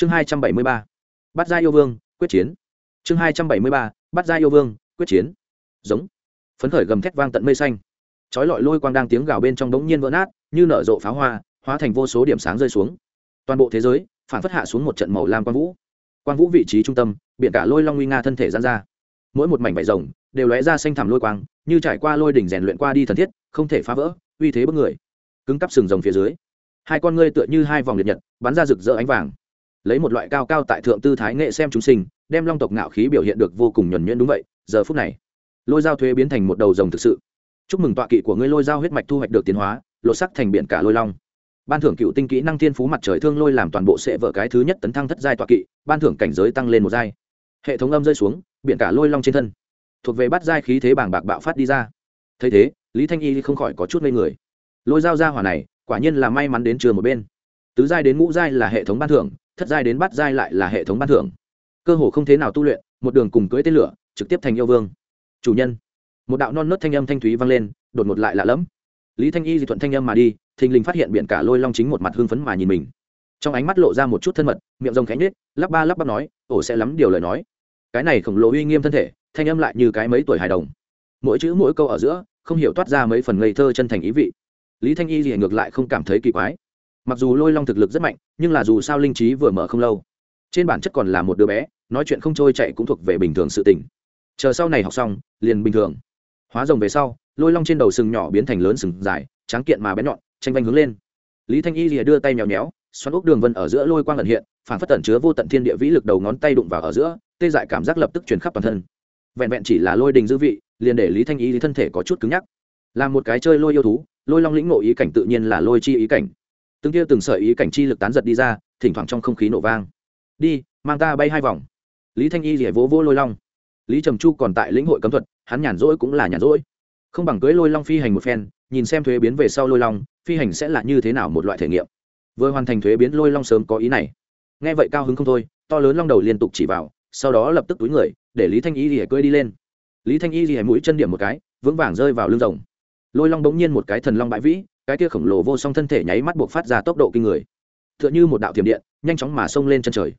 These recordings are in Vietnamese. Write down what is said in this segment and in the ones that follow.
chương hai trăm bảy mươi ba, bắt gia yêu vương, quyết chiến. Chương hai trăm bảy mươi ba, bắt gia yêu vương, quyết chiến. Giống. Phấn khởi gầm thét vang tận mây xanh. Chói lọi lôi quang đang tiếng gào bên trong đống nhiên vỡ nát, như nở rộ pháo hoa, hóa thành vô số điểm sáng rơi xuống. Toàn bộ thế giới, phản phất hạ xuống một trận màu lam quang vũ. Quang vũ vị trí trung tâm, biển cả lôi long nguy nga thân thể gian ra. Mỗi một mảnh vải rồng đều lóe ra xanh thẳm lôi quang, như trải qua lôi đỉnh rèn luyện qua đi thần thiết, không thể phá vỡ, uy thế bức người. Cứng cắp sừng rồng phía dưới, hai con ngươi tựa như hai vòng liệt nhật, bắn ra rực rỡ ánh vàng lấy một loại cao cao tại thượng tư thái nghệ xem chúng sinh, đem long tộc ngạo khí biểu hiện được vô cùng nhuẩn nhuyễn đúng vậy, giờ phút này, lôi dao thuế biến thành một đầu rồng thực sự. Chúc mừng tọa kỵ của ngươi lôi dao huyết mạch thu hoạch được tiến hóa, lột sắc thành biển cả lôi long. Ban thưởng cựu tinh kỹ năng thiên phú mặt trời thương lôi làm toàn bộ sẽ vợ cái thứ nhất tấn thăng thất giai tọa kỵ, ban thưởng cảnh giới tăng lên một giai. Hệ thống âm rơi xuống, biển cả lôi long trên thân. Thuộc về bắt giai khí thế bảng bạc bạo phát đi ra. Thấy thế, lý thanh y không khỏi có chút ngây người. Lôi dao ra hỏa này, quả nhiên là may mắn đến trường một bên tứ giai đến ngũ giai là hệ thống ban thưởng, thất giai đến bát giai lại là hệ thống ban thưởng. Cơ hồ không thế nào tu luyện, một đường cùng cưỡi tên lửa, trực tiếp thành yêu vương. Chủ nhân, một đạo non nớt thanh âm thanh thúy vang lên, đột ngột lại lạ lẫm. Lý thanh y di thuận thanh âm mà đi, thình lình phát hiện biển cả lôi long chính một mặt hưng phấn mà nhìn mình. Trong ánh mắt lộ ra một chút thân mật, miệng rồng cánh nết lắp ba lắp bắp nói ổ sẽ lắm điều lời nói. Cái này khổng lồ uy nghiêm thân thể, thanh âm lại như cái mấy tuổi hài đồng. Mỗi chữ mỗi câu ở giữa, không hiểu toát ra mấy phần ngây thơ chân thành ý vị. Lý thanh y thì ngược lại không cảm thấy kỳ quái mặc dù lôi long thực lực rất mạnh, nhưng là dù sao linh trí vừa mở không lâu. Trên bản chất còn là một đứa bé, nói chuyện không trôi chạy cũng thuộc về bình thường sự tình. Chờ sau này học xong, liền bình thường. Hóa rồng về sau, lôi long trên đầu sừng nhỏ biến thành lớn sừng dài, tráng kiện mà bén nhọn, tranh vanh hướng lên. Lý thanh y rìa đưa tay mèo nhéo, xoắn ốc đường vân ở giữa lôi quang lận hiện, phản phất tẩn chứa vô tận thiên địa vĩ lực đầu ngón tay đụng vào ở giữa, tê dại cảm giác lập tức truyền khắp toàn thân. Vẹn vẹn chỉ là lôi đình dư vị, liền để lý thanh y thân thể có chút cứng nhắc. Là một cái chơi lôi yêu thú, lôi long lĩnh ngộ ý cảnh tự nhiên là lôi chi ý cảnh từng kia từng sợi ý cảnh chi lực tán giật đi ra, thỉnh thoảng trong không khí nổ vang. Đi, mang ta bay hai vòng. Lý thanh y rỉa vỗ vỗ lôi long. Lý trầm chu còn tại lĩnh hội cấm thuật, hắn nhàn rỗi cũng là nhàn rỗi. Không bằng cưới lôi long phi hành một phen, nhìn xem thuế biến về sau lôi long, phi hành sẽ là như thế nào một loại thể nghiệm. Vừa hoàn thành thuế biến lôi long sớm có ý này. Nghe vậy cao hứng không thôi, to lớn long đầu liên tục chỉ vào, sau đó lập tức túi người, để lý thanh y rỉa cưới đi lên. Lý thanh y rỉa mũi chân điểm một cái, vững vàng rơi vào lưng rồng. Lôi long bỗng nhiên một cái thần long bãi vĩ cái kia khổng lồ vô song thân thể nháy mắt buộc phát ra tốc độ kinh người. T h ư ợ n h ư một đạo thiểm điện, nhanh chóng mà xông lên chân trời.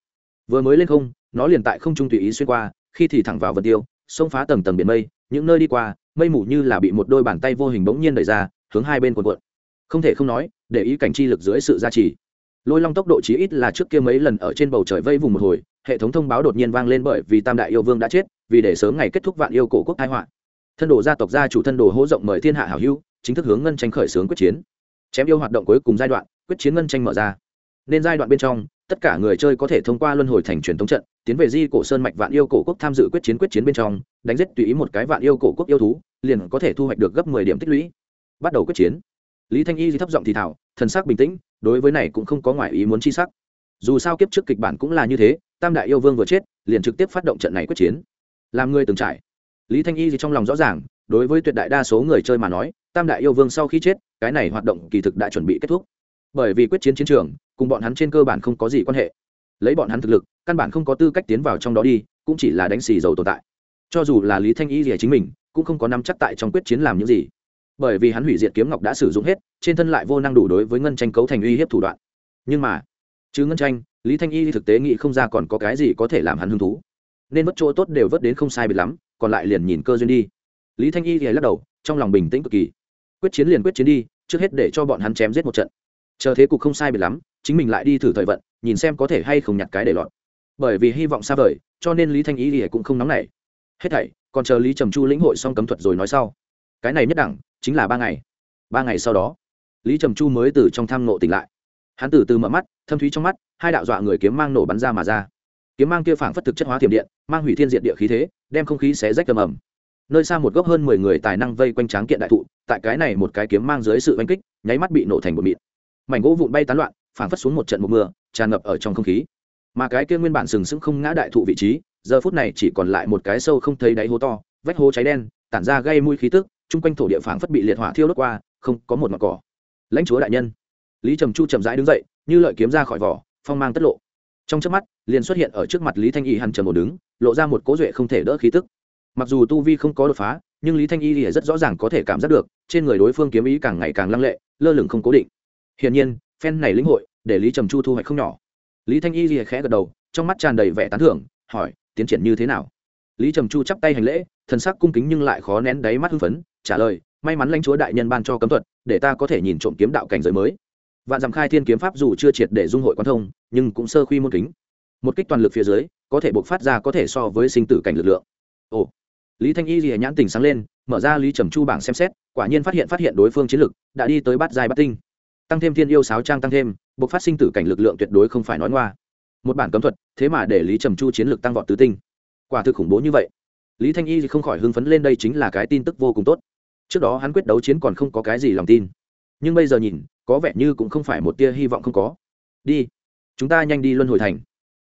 Vừa mới lên không, nó liền tại không trung tùy ý xuyên qua, khi thì thẳng vào vật tiêu, xông phá tầng tầng biển mây, những nơi đi qua, mây mù như là bị một đôi bàn tay vô hình bỗng nhiên đẩy ra, hướng hai bên cuộn cuộn. Không thể không nói, để ý cảnh chi lực dưới sự gia trì. Lôi long tốc độ chí ít là trước kia mấy lần ở trên bầu trời vây vùng một hồi, hệ thống thông báo đột nhiên vang lên bởi vì tam đại yêu vương đã chết, vì để sớm ngày kết thúc vạn yêu cổ quốc thái họa. Thân đồ gia tộc gia chủ thân đồ hỗ rộng mời thiên hạ hảo hữu chính thức hướng ngân tranh khởi xướng quyết chiến. Chém yêu hoạt động cuối cùng giai đoạn, quyết chiến ngân tranh mở ra. Nên giai đoạn bên trong, tất cả người chơi có thể thông qua luân hồi thành truyền thống trận, tiến về di cổ sơn mạch vạn yêu cổ quốc tham dự quyết chiến quyết chiến bên trong, đánh giết tùy ý một cái vạn yêu cổ quốc yêu thú, liền có thể thu hoạch được gấp mười điểm tích lũy. Bắt đầu quyết chiến. Lý thanh y thì thấp giọng thì thảo, thần sắc bình tĩnh, đối với này cũng không có ngoại ý muốn chi sắc. Dù sao kiếp trước kịch bản cũng là như thế, tam đại yêu vương vừa chết, liền trực tiếp phát động trận này quyết chiến. Làm người từng trải. Lý thanh y thì trong lòng rõ ràng, đối với tuyệt đại đa số người chơi mà nói tam đại yêu vương sau khi chết, cái này hoạt động kỳ thực đã chuẩn bị kết thúc. Bởi vì quyết chiến chiến trường, cùng bọn hắn trên cơ bản không có gì quan hệ. Lấy bọn hắn thực lực, căn bản không có tư cách tiến vào trong đó đi, cũng chỉ là đánh xì dầu tồn tại. Cho dù là lý thanh y gì chính mình, cũng không có nắm chắc tại trong quyết chiến làm những gì. Bởi vì hắn hủy diệt kiếm ngọc đã sử dụng hết, trên thân lại vô năng đủ đối với ngân tranh cấu thành uy hiếp thủ đoạn. Nhưng mà, chứ ngân tranh, lý thanh y thực tế nghĩ không ra còn có cái gì có thể làm hắn hứng thú. Nên mất chỗ tốt đều vớt đến không sai biệt lắm, còn lại liền nhìn cơ duyên đi. Lý thanh y thì lắc đầu, trong lòng bình tĩnh cực kỳ quyết chiến liền quyết chiến đi, trước hết để cho bọn hắn chém giết một trận. Chờ thế cục không sai biệt lắm, chính mình lại đi thử thời vận, nhìn xem có thể hay không nhặt cái để lọt. Bởi vì hy vọng xa vời, cho nên lý thanh ý thì cũng không nóng nảy. Hết thảy, còn chờ lý trầm chu lĩnh hội xong cấm thuật rồi nói sau. Cái này nhất đẳng, chính là ba ngày. Ba ngày sau đó, lý trầm chu mới từ trong tham nộ tỉnh lại. Hắn từ từ mở mắt, thâm thúy trong mắt, hai đạo dọa người kiếm mang nổ bắn ra mà ra. Kiếm mang kia phảng phất thực chất hóa thiểm điện, mang hủy thiên diện địa khí thế, đem không khí xé rách tầm ầm nơi xa một gốc hơn mười người tài năng vây quanh tráng kiện đại thụ, tại cái này một cái kiếm mang dưới sự oanh kích, nháy mắt bị nổ thành một mịn. Mảnh gỗ vụn bay tán loạn, phảng phất xuống một trận một mưa, tràn ngập ở trong không khí. Mà cái kia nguyên bản sừng sững không ngã đại thụ vị trí, giờ phút này chỉ còn lại một cái sâu không thấy đáy hố to, vách hố cháy đen, tản ra gây mũi khí tức, chung quanh thổ địa phảng phất bị liệt hỏa thiêu đốt qua, không có một mặt cỏ. Lãnh chúa đại nhân. Lý trầm chu chậm rãi đứng dậy, như lợi kiếm ra khỏi vỏ, phong mang tất lộ. Trong chớp mắt, liền xuất hiện ở trước mặt lý thanh y hằn trầm một đứng, lộ ra một cố duệ không thể đỡ khí tức mặc dù tu vi không có đột phá, nhưng lý thanh y thì rất rõ ràng có thể cảm giác được, trên người đối phương kiếm ý càng ngày càng lăng lệ, lơ lửng không cố định. Hiển nhiên, phen này lĩnh hội, để lý trầm chu thu hoạch không nhỏ. Lý thanh y lìa khẽ gật đầu, trong mắt tràn đầy vẻ tán thưởng, hỏi, tiến triển như thế nào? Lý trầm chu chắp tay hành lễ, thần sắc cung kính nhưng lại khó nén đáy mắt hưng phấn, trả lời, may mắn lãnh chúa đại nhân ban cho cấm thuật, để ta có thể nhìn trộm kiếm đạo cảnh giới mới. Vạn dặm khai thiên kiếm pháp dù chưa triệt để dung hội quan thông, nhưng cũng sơ khuy môn kính. Một kích toàn lực phía dưới, có thể buộc phát ra có thể so với sinh tử cảnh lực lượng. Ồ lý thanh y rìa nhãn tình sáng lên, mở ra lý trầm chu bảng xem xét, quả nhiên phát hiện phát hiện đối phương chiến lực đã đi tới bát giai bát tinh. Tăng thêm thiên yêu sáo trang tăng thêm buộc phát sinh tử cảnh lực lượng tuyệt đối không phải nói ngoa. Một bản cấm thuật, thế mà để lý trầm chu chiến lực tăng vọt tứ tinh. Quả thực khủng bố như vậy. Lý thanh y thì không khỏi hưng phấn lên đây chính là cái tin tức vô cùng tốt. Trước đó hắn quyết đấu chiến còn không có cái gì lòng tin. Nhưng bây giờ nhìn, có vẻ như cũng không phải một tia hy vọng không có. Đi, chúng ta nhanh đi luân hồi thành.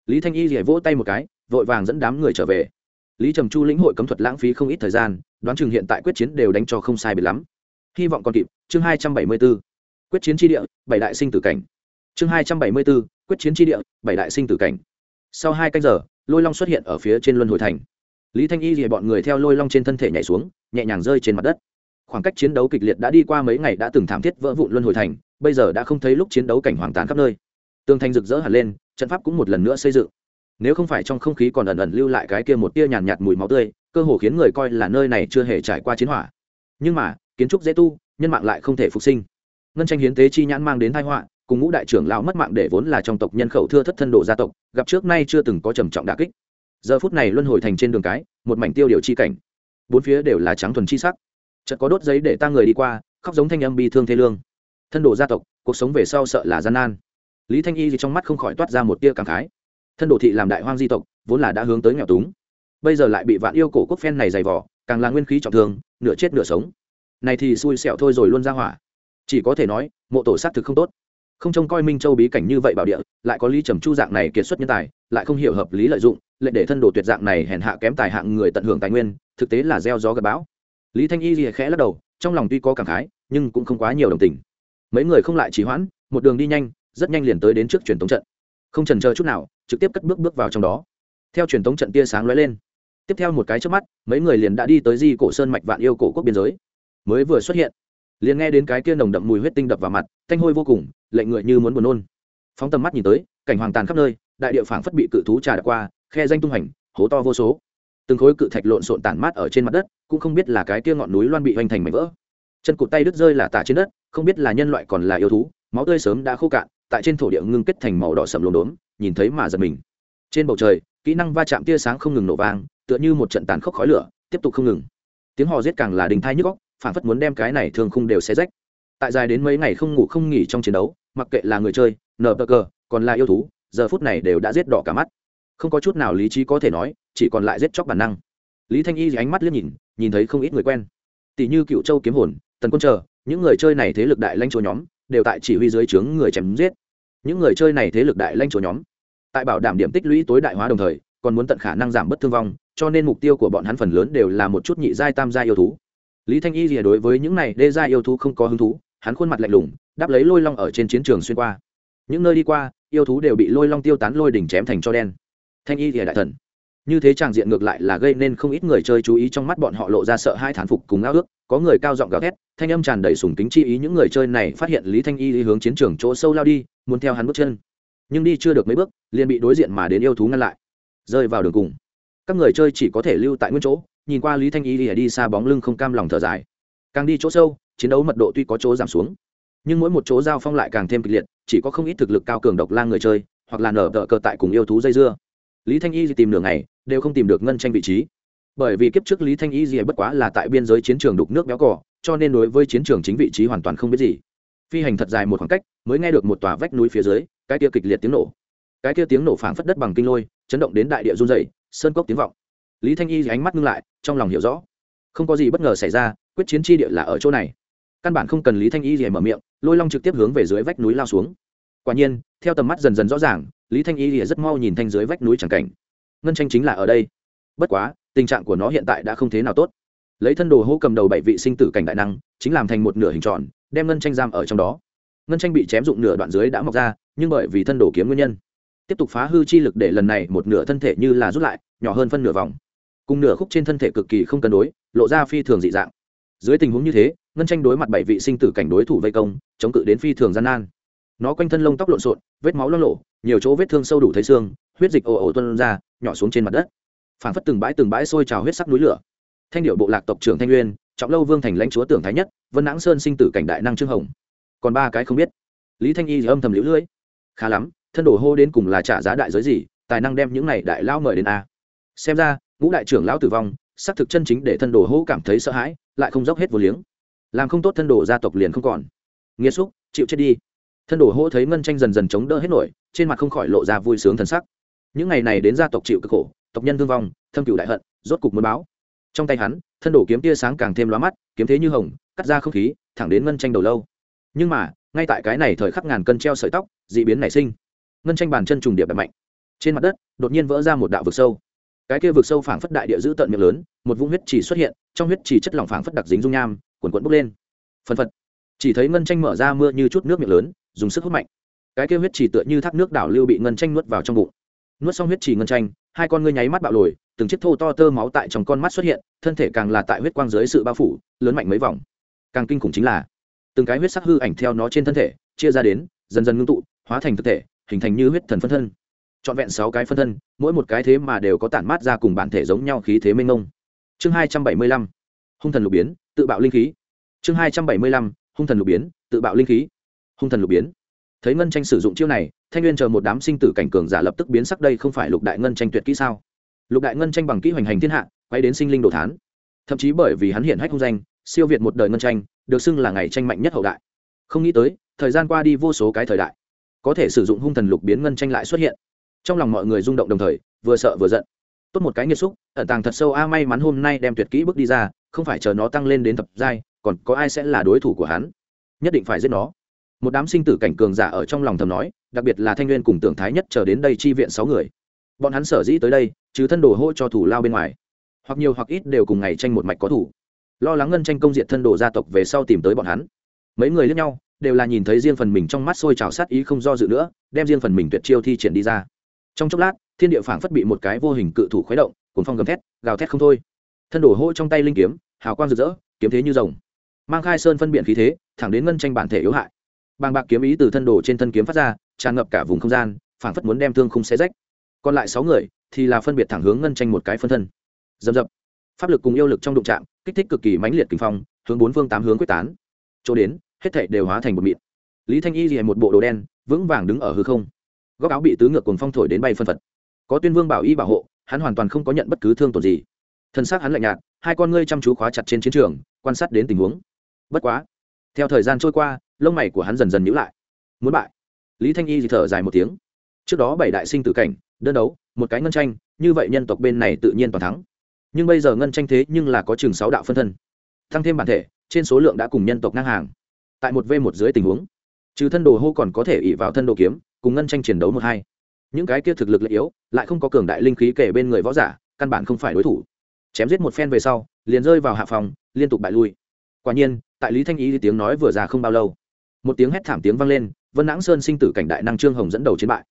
Lý thanh y thì vỗ tay một cái, vội vàng dẫn đám người trở về lý trầm chu lĩnh hội cấm thuật lãng phí không ít thời gian, đoán chừng hiện tại quyết chiến đều đánh cho không sai biệt lắm. Hy vọng còn kịp, chương hai trăm bảy mươi b ố quyết chiến tri địa, bảy đại sinh tử cảnh. Chương hai trăm bảy mươi b ố quyết chiến tri địa, bảy đại sinh tử cảnh. Sau hai canh giờ, lôi long xuất hiện ở phía trên luân hồi thành. Lý thanh y dìa bọn người theo lôi long trên thân thể nhảy xuống, nhẹ nhàng rơi trên mặt đất. Khoảng cách chiến đấu kịch liệt đã đi qua mấy ngày đã từng thảm thiết vỡ vụn luân hồi thành, bây giờ đã không thấy lúc chiến đấu cảnh hoàng tàn khắp nơi. Tường thành rực rỡ hẳn lên, trận pháp cũng một lần nữa xây dựng nếu không phải trong không khí còn ẩn ẩn lưu lại cái kia một tia nhàn nhạt, nhạt mùi máu tươi cơ hồ khiến người coi là nơi này chưa hề trải qua chiến hỏa. Nhưng mà kiến trúc dễ tu nhân mạng lại không thể phục sinh. Ngân tranh hiến tế chi nhãn mang đến tai họa cùng ngũ đại trưởng lão mất mạng để vốn là trong tộc nhân khẩu thưa thất thân đồ gia tộc gặp trước nay chưa từng có trầm trọng đả kích. Giờ phút này luân hồi thành trên đường cái một mảnh tiêu điều chi cảnh. Bốn phía đều là trắng thuần chi sắc. Chợt có đốt giấy để ta người đi qua khóc giống thanh âm bi thương thê lương. Thân đồ gia tộc cuộc sống về sau sợ là gian nan. Lý thanh y thì trong mắt không khỏi toát ra một tia cảm khái thân đồ thị làm đại hoang di tộc, vốn là đã hướng tới nghèo túng. Bây giờ lại bị vạn yêu cổ quốc phen này dày vỏ càng là nguyên khí trọng thương, nửa chết nửa sống. Này thì xui xẻo thôi rồi luôn ra hỏa. Chỉ có thể nói, mộ tổ xác thực không tốt. Không trông coi minh châu bí cảnh như vậy bảo địa, lại có lý trầm chu dạng này kiệt xuất nhân tài, lại không hiểu hợp lý lợi dụng lệ để thân đồ tuyệt dạng này hèn hạ kém tài hạng người tận hưởng tài nguyên, thực tế là gieo gió gặp bão. Lý thanh y gì khẽ lắc đầu, trong lòng tuy có cảm khái, nhưng cũng không quá nhiều đồng tình. Mấy người không lại trì hoãn, một đường đi nhanh, rất nhanh liền tới đến trước truyền tống trận không trần chờ chút nào, trực tiếp cất bước bước vào trong đó. Theo truyền thống trận tia sáng lóe lên, tiếp theo một cái trước mắt, mấy người liền đã đi tới di cổ sơn mạch vạn yêu cổ quốc biên giới. Mới vừa xuất hiện, liền nghe đến cái kia nồng đậm mùi huyết tinh đập vào mặt, thanh hôi vô cùng, lệnh người như muốn buồn nôn. Phóng tầm mắt nhìn tới, cảnh hoàng tàn khắp nơi, đại địa phảng phất bị cự thú trà đạp qua, khe danh tung hành, hố to vô số. Từng khối cự thạch lộn xộn tản mát ở trên mặt đất, cũng không biết là cái kia ngọn núi loan bị hoành thành mảnh vỡ. Chân cụt tay đứt rơi là tả trên đất, không biết là nhân loại còn là yêu thú, máu tươi sớm đã khô cạn tại trên thổ địa ngưng kết thành màu đỏ sầm lốm đốm, nhìn thấy mà giật mình. Trên bầu trời, kỹ năng va chạm tia sáng không ngừng nổ vang, tựa như một trận tàn khốc khói lửa, tiếp tục không ngừng. Tiếng hò giết càng là đình thai nhức góc phản phất muốn đem cái này thường khung đều xé rách. Tại dài đến mấy ngày không ngủ không nghỉ trong chiến đấu, mặc kệ là người chơi, nờ bờ cờ, còn là yêu thú, giờ phút này đều đã giết đỏ cả mắt. Không có chút nào lý trí có thể nói, chỉ còn lại giết chóc bản năng. Lý thanh y ánh mắt liếc nhìn nhìn thấy không ít người quen. Tỷ như cựu châu kiếm hồn, tần quân chờ, những người chơi này thế lực đại lanh chỗ nhóm, đều tại chỉ huy dưới trướng người chém giết những người chơi này thế lực đại lanh chỗ nhóm, tại bảo đảm điểm tích lũy tối đại hóa đồng thời, còn muốn tận khả năng giảm bất thương vong, cho nên mục tiêu của bọn hắn phần lớn đều là một chút nhị giai tam giai yêu thú. Lý thanh y rìa đối với những này đê giai yêu thú không có hứng thú, hắn khuôn mặt lạnh lùng, đáp lấy lôi long ở trên chiến trường xuyên qua. Những nơi đi qua, yêu thú đều bị lôi long tiêu tán lôi đỉnh chém thành cho đen. Thanh y rìa đại thần. Như thế tràng diện ngược lại là gây nên không ít người chơi chú ý trong mắt bọn họ lộ ra sợ hai thán phục cùng ao ước có người cao giọng gào thét thanh âm tràn đầy sùng kính chi ý những người chơi này phát hiện lý thanh y hướng chiến trường chỗ sâu lao đi muốn theo hắn bước chân. Nhưng đi chưa được mấy bước liền bị đối diện mà đến yêu thú ngăn lại. Rơi vào đường cùng. Các người chơi chỉ có thể lưu tại nguyên chỗ nhìn qua lý thanh y đi, đi xa bóng lưng không cam lòng thở dài. Càng đi chỗ sâu chiến đấu mật độ tuy có chỗ giảm xuống nhưng mỗi một chỗ giao phong lại càng thêm kịch liệt chỉ có không ít thực lực cao cường độc lang người chơi hoặc là nở tờ cờ tại cùng yêu thú dây dưa. Lý thanh y tìm đường này đều không tìm được ngân tranh vị trí bởi vì kiếp trước lý thanh y gì bất quá là tại biên giới chiến trường đục nước béo cỏ cho nên đối với chiến trường chính vị trí hoàn toàn không biết gì. Phi hành thật dài một khoảng cách, mới nghe được một tòa vách núi phía dưới, cái kia kịch liệt tiếng nổ. Cái kia tiếng nổ phảng phất đất bằng kinh lôi, chấn động đến đại địa run dày sơn cốc tiếng vọng. Lý thanh y ánh mắt ngưng lại, trong lòng hiểu rõ. Không có gì bất ngờ xảy ra, quyết chiến tri địa là ở chỗ này. Căn bản không cần lý thanh y gì mở miệng, lôi long trực tiếp hướng về dưới vách núi lao xuống. Quả nhiên, theo tầm mắt dần dần rõ ràng, lý thanh y rất mau nhìn thanh dưới vách núi chẳng cảnh. Ngân tranh chính là ở đây. Bất quá tình trạng của nó hiện tại đã không thế nào tốt. Lấy thân đồ hô cầm đầu bảy vị sinh tử cảnh đại năng, chính làm thành một nửa hình tròn, đem ngân tranh giam ở trong đó. Ngân tranh bị chém dụng nửa đoạn dưới đã mọc ra, nhưng bởi vì thân đồ kiếm nguyên nhân, tiếp tục phá hư chi lực để lần này một nửa thân thể như là rút lại, nhỏ hơn phân nửa vòng. Cùng nửa khúc trên thân thể cực kỳ không cân đối, lộ ra phi thường dị dạng. Dưới tình huống như thế, ngân tranh đối mặt bảy vị sinh tử cảnh đối thủ vây công, chống cự đến phi thường gian nan. Nó quanh thân lông tóc lộn xộn, vết máu lo lộ, nhiều chỗ vết thương sâu đủ thấy xương, huyết dịch ồ ồ tuân ra, nhỏ xuống trên mặt đất phảng phất từng bãi từng bãi sôi trào huyết sắc núi lửa. Thanh điệu bộ lạc tộc trưởng thanh nguyên, trọng lâu vương thành lãnh chúa tưởng thái nhất, vân nãng sơn sinh tử cảnh đại năng trương hồng. Còn ba cái không biết. Lý thanh y âm thầm liễu lưỡi khá lắm, thân đồ hô đến cùng là trả giá đại giới gì, tài năng đem những này đại lao mời đến a. Xem ra, ngũ đại trưởng lão tử vong, xác thực chân chính để thân đồ hô cảm thấy sợ hãi, lại không dốc hết vô liếng. Làm không tốt thân đồ gia tộc liền không còn. Nghĩa xúc, chịu chết đi. Thân đồ hô thấy ngân tranh dần dần chống đỡ hết nổi, trên mặt không khỏi lộ ra vui sướng thần sắc. Những ngày này đến gia tộc chịu cực khổ tộc nhân thương vong, thâm cựu đại hận, rốt cục muốn báo. Trong tay hắn, thân đổ kiếm tia sáng càng thêm lóa mắt, kiếm thế như hồng, cắt ra không khí, thẳng đến ngân tranh đầu lâu. Nhưng mà, ngay tại cái này thời khắc ngàn cân treo sợi tóc, d ị biến nảy sinh. Ngân tranh bàn chân trùng điệp đập mạnh. Trên mặt đất, đột nhiên vỡ ra một đạo vực sâu. Cái kia vực sâu phảng phất đại địa giữ tận miệng lớn, một vũng huyết chỉ xuất hiện, trong huyết chỉ chất lỏng phảng phất đặc dính dung nham quần quẫn bốc lên. Phân phật. Chỉ thấy ngân tranh mở ra mưa như chút nước miệng lớn, dùng sức hút mạnh. Cái kia huyết chỉ tựa như thác nước đảo lưu bị ngân tranh nuốt vào trong bụng. Nuốt xong huyết chỉ ngân tranh hai con ngươi nháy mắt bạo lồi, từng chiếc thô to tơ máu tại trong con mắt xuất hiện, thân thể càng là tại huyết quang dưới sự bao phủ, lớn mạnh mấy vòng. Càng kinh khủng chính là, từng cái huyết sắc hư ảnh theo nó trên thân thể, chia ra đến, dần dần ngưng tụ, hóa thành thực thể, hình thành như huyết thần phân thân. Trọn vẹn sáu cái phân thân, mỗi một cái thế mà đều có tản mát ra cùng bản thể giống nhau khí thế mênh mông. Chương hai trăm bảy mươi lăm, hung thần lục biến, tự bạo linh khí. Chương hai trăm bảy mươi lăm, hung thần lục biến, tự bạo linh khí. Hung thần lục biến thấy ngân tranh sử dụng chiêu này, thanh nguyên chờ một đám sinh tử cảnh cường giả lập tức biến sắc đây không phải lục đại ngân tranh tuyệt kỹ sao? Lục đại ngân tranh bằng kỹ hoành hành thiên hạ, quay đến sinh linh đồ thán. Thậm chí bởi vì hắn hiện hách hung danh, siêu việt một đời ngân tranh, được xưng là ngày tranh mạnh nhất hậu đại. Không nghĩ tới, thời gian qua đi vô số cái thời đại, có thể sử dụng hung thần lục biến ngân tranh lại xuất hiện. Trong lòng mọi người rung động đồng thời, vừa sợ vừa giận. Tốt một cái nghiệt xúc, ẩn tàng thật sâu, a, may mắn hôm nay đem tuyệt kỹ bước đi ra, không phải chờ nó tăng lên đến thập giai, còn có ai sẽ là đối thủ của hắn? Nhất định phải giết nó một đám sinh tử cảnh cường giả ở trong lòng thầm nói, đặc biệt là thanh nguyên cùng tưởng thái nhất chờ đến đây chi viện sáu người. Bọn hắn sở dĩ tới đây, chứ thân đồ hỗ cho thủ lao bên ngoài. Hoặc nhiều hoặc ít đều cùng ngày tranh một mạch có thủ. Lo lắng ngân tranh công diện thân đồ gia tộc về sau tìm tới bọn hắn. Mấy người lẫn nhau, đều là nhìn thấy riêng phần mình trong mắt sôi trào sát ý không do dự nữa, đem riêng phần mình tuyệt chiêu thi triển đi ra. Trong chốc lát, thiên địa phảng phất bị một cái vô hình cự thủ khuấy động cuốn phong gầm thét, gào thét không thôi. Thân đổ hô trong tay linh kiếm, hào quang rực rỡ, kiếm thế như rồng. Mang khai sơn phân biện khí thế, thẳng đến ngân tranh bản thể yếu hại bàng bạc kiếm ý từ thân đồ trên thân kiếm phát ra, tràn ngập cả vùng không gian, phảng phất muốn đem thương khung xé rách. Còn lại sáu người thì là phân biệt thẳng hướng ngân tranh một cái phân thân. Dầm dập. Pháp lực cùng yêu lực trong đụng trạm kích thích cực kỳ mãnh liệt kinh phong, hướng bốn phương tám hướng quyết tán. Chỗ đến, hết thảy đều hóa thành một mịt lý thanh y liền một bộ đồ đen, vững vàng đứng ở hư không. Góc áo bị tứ ngược cùng phong thổi đến bay phân phật. Có tuyên vương bảo y bảo hộ, hắn hoàn toàn không có nhận bất cứ thương tổn gì. Thân xác hắn lạnh nhạt, hai con ngươi chăm chú khóa chặt trên chiến trường, quan sát đến tình huống. Bất quá, theo thời gian trôi qua lông mày của hắn dần dần nhữ lại. Muốn bại. Lý thanh y thì thở dài một tiếng. Trước đó bảy đại sinh tử cảnh, đơn đấu, một cái ngân tranh, như vậy nhân tộc bên này tự nhiên toàn thắng. Nhưng bây giờ ngân tranh thế nhưng là có chừng sáu đạo phân thân. Tăng thêm bản thể, trên số lượng đã cùng nhân tộc ngang hàng. Tại một v một dưới tình huống, trừ thân đồ hô còn có thể ỉ vào thân đồ kiếm, cùng ngân tranh chiến đấu một hai. Những cái kia thực lực lại yếu, lại không có cường đại linh khí kể bên người võ giả, căn bản không phải đối thủ. Chém giết một phen về sau, liền rơi vào hạ phòng, liên tục bại lui. Quả nhiên, tại lý thanh ý tiếng nói vừa ra không bao lâu một tiếng hét thảm tiếng vang lên, vân nãng sơn sinh tử cảnh đại năng trương hồng dẫn đầu chiến bại.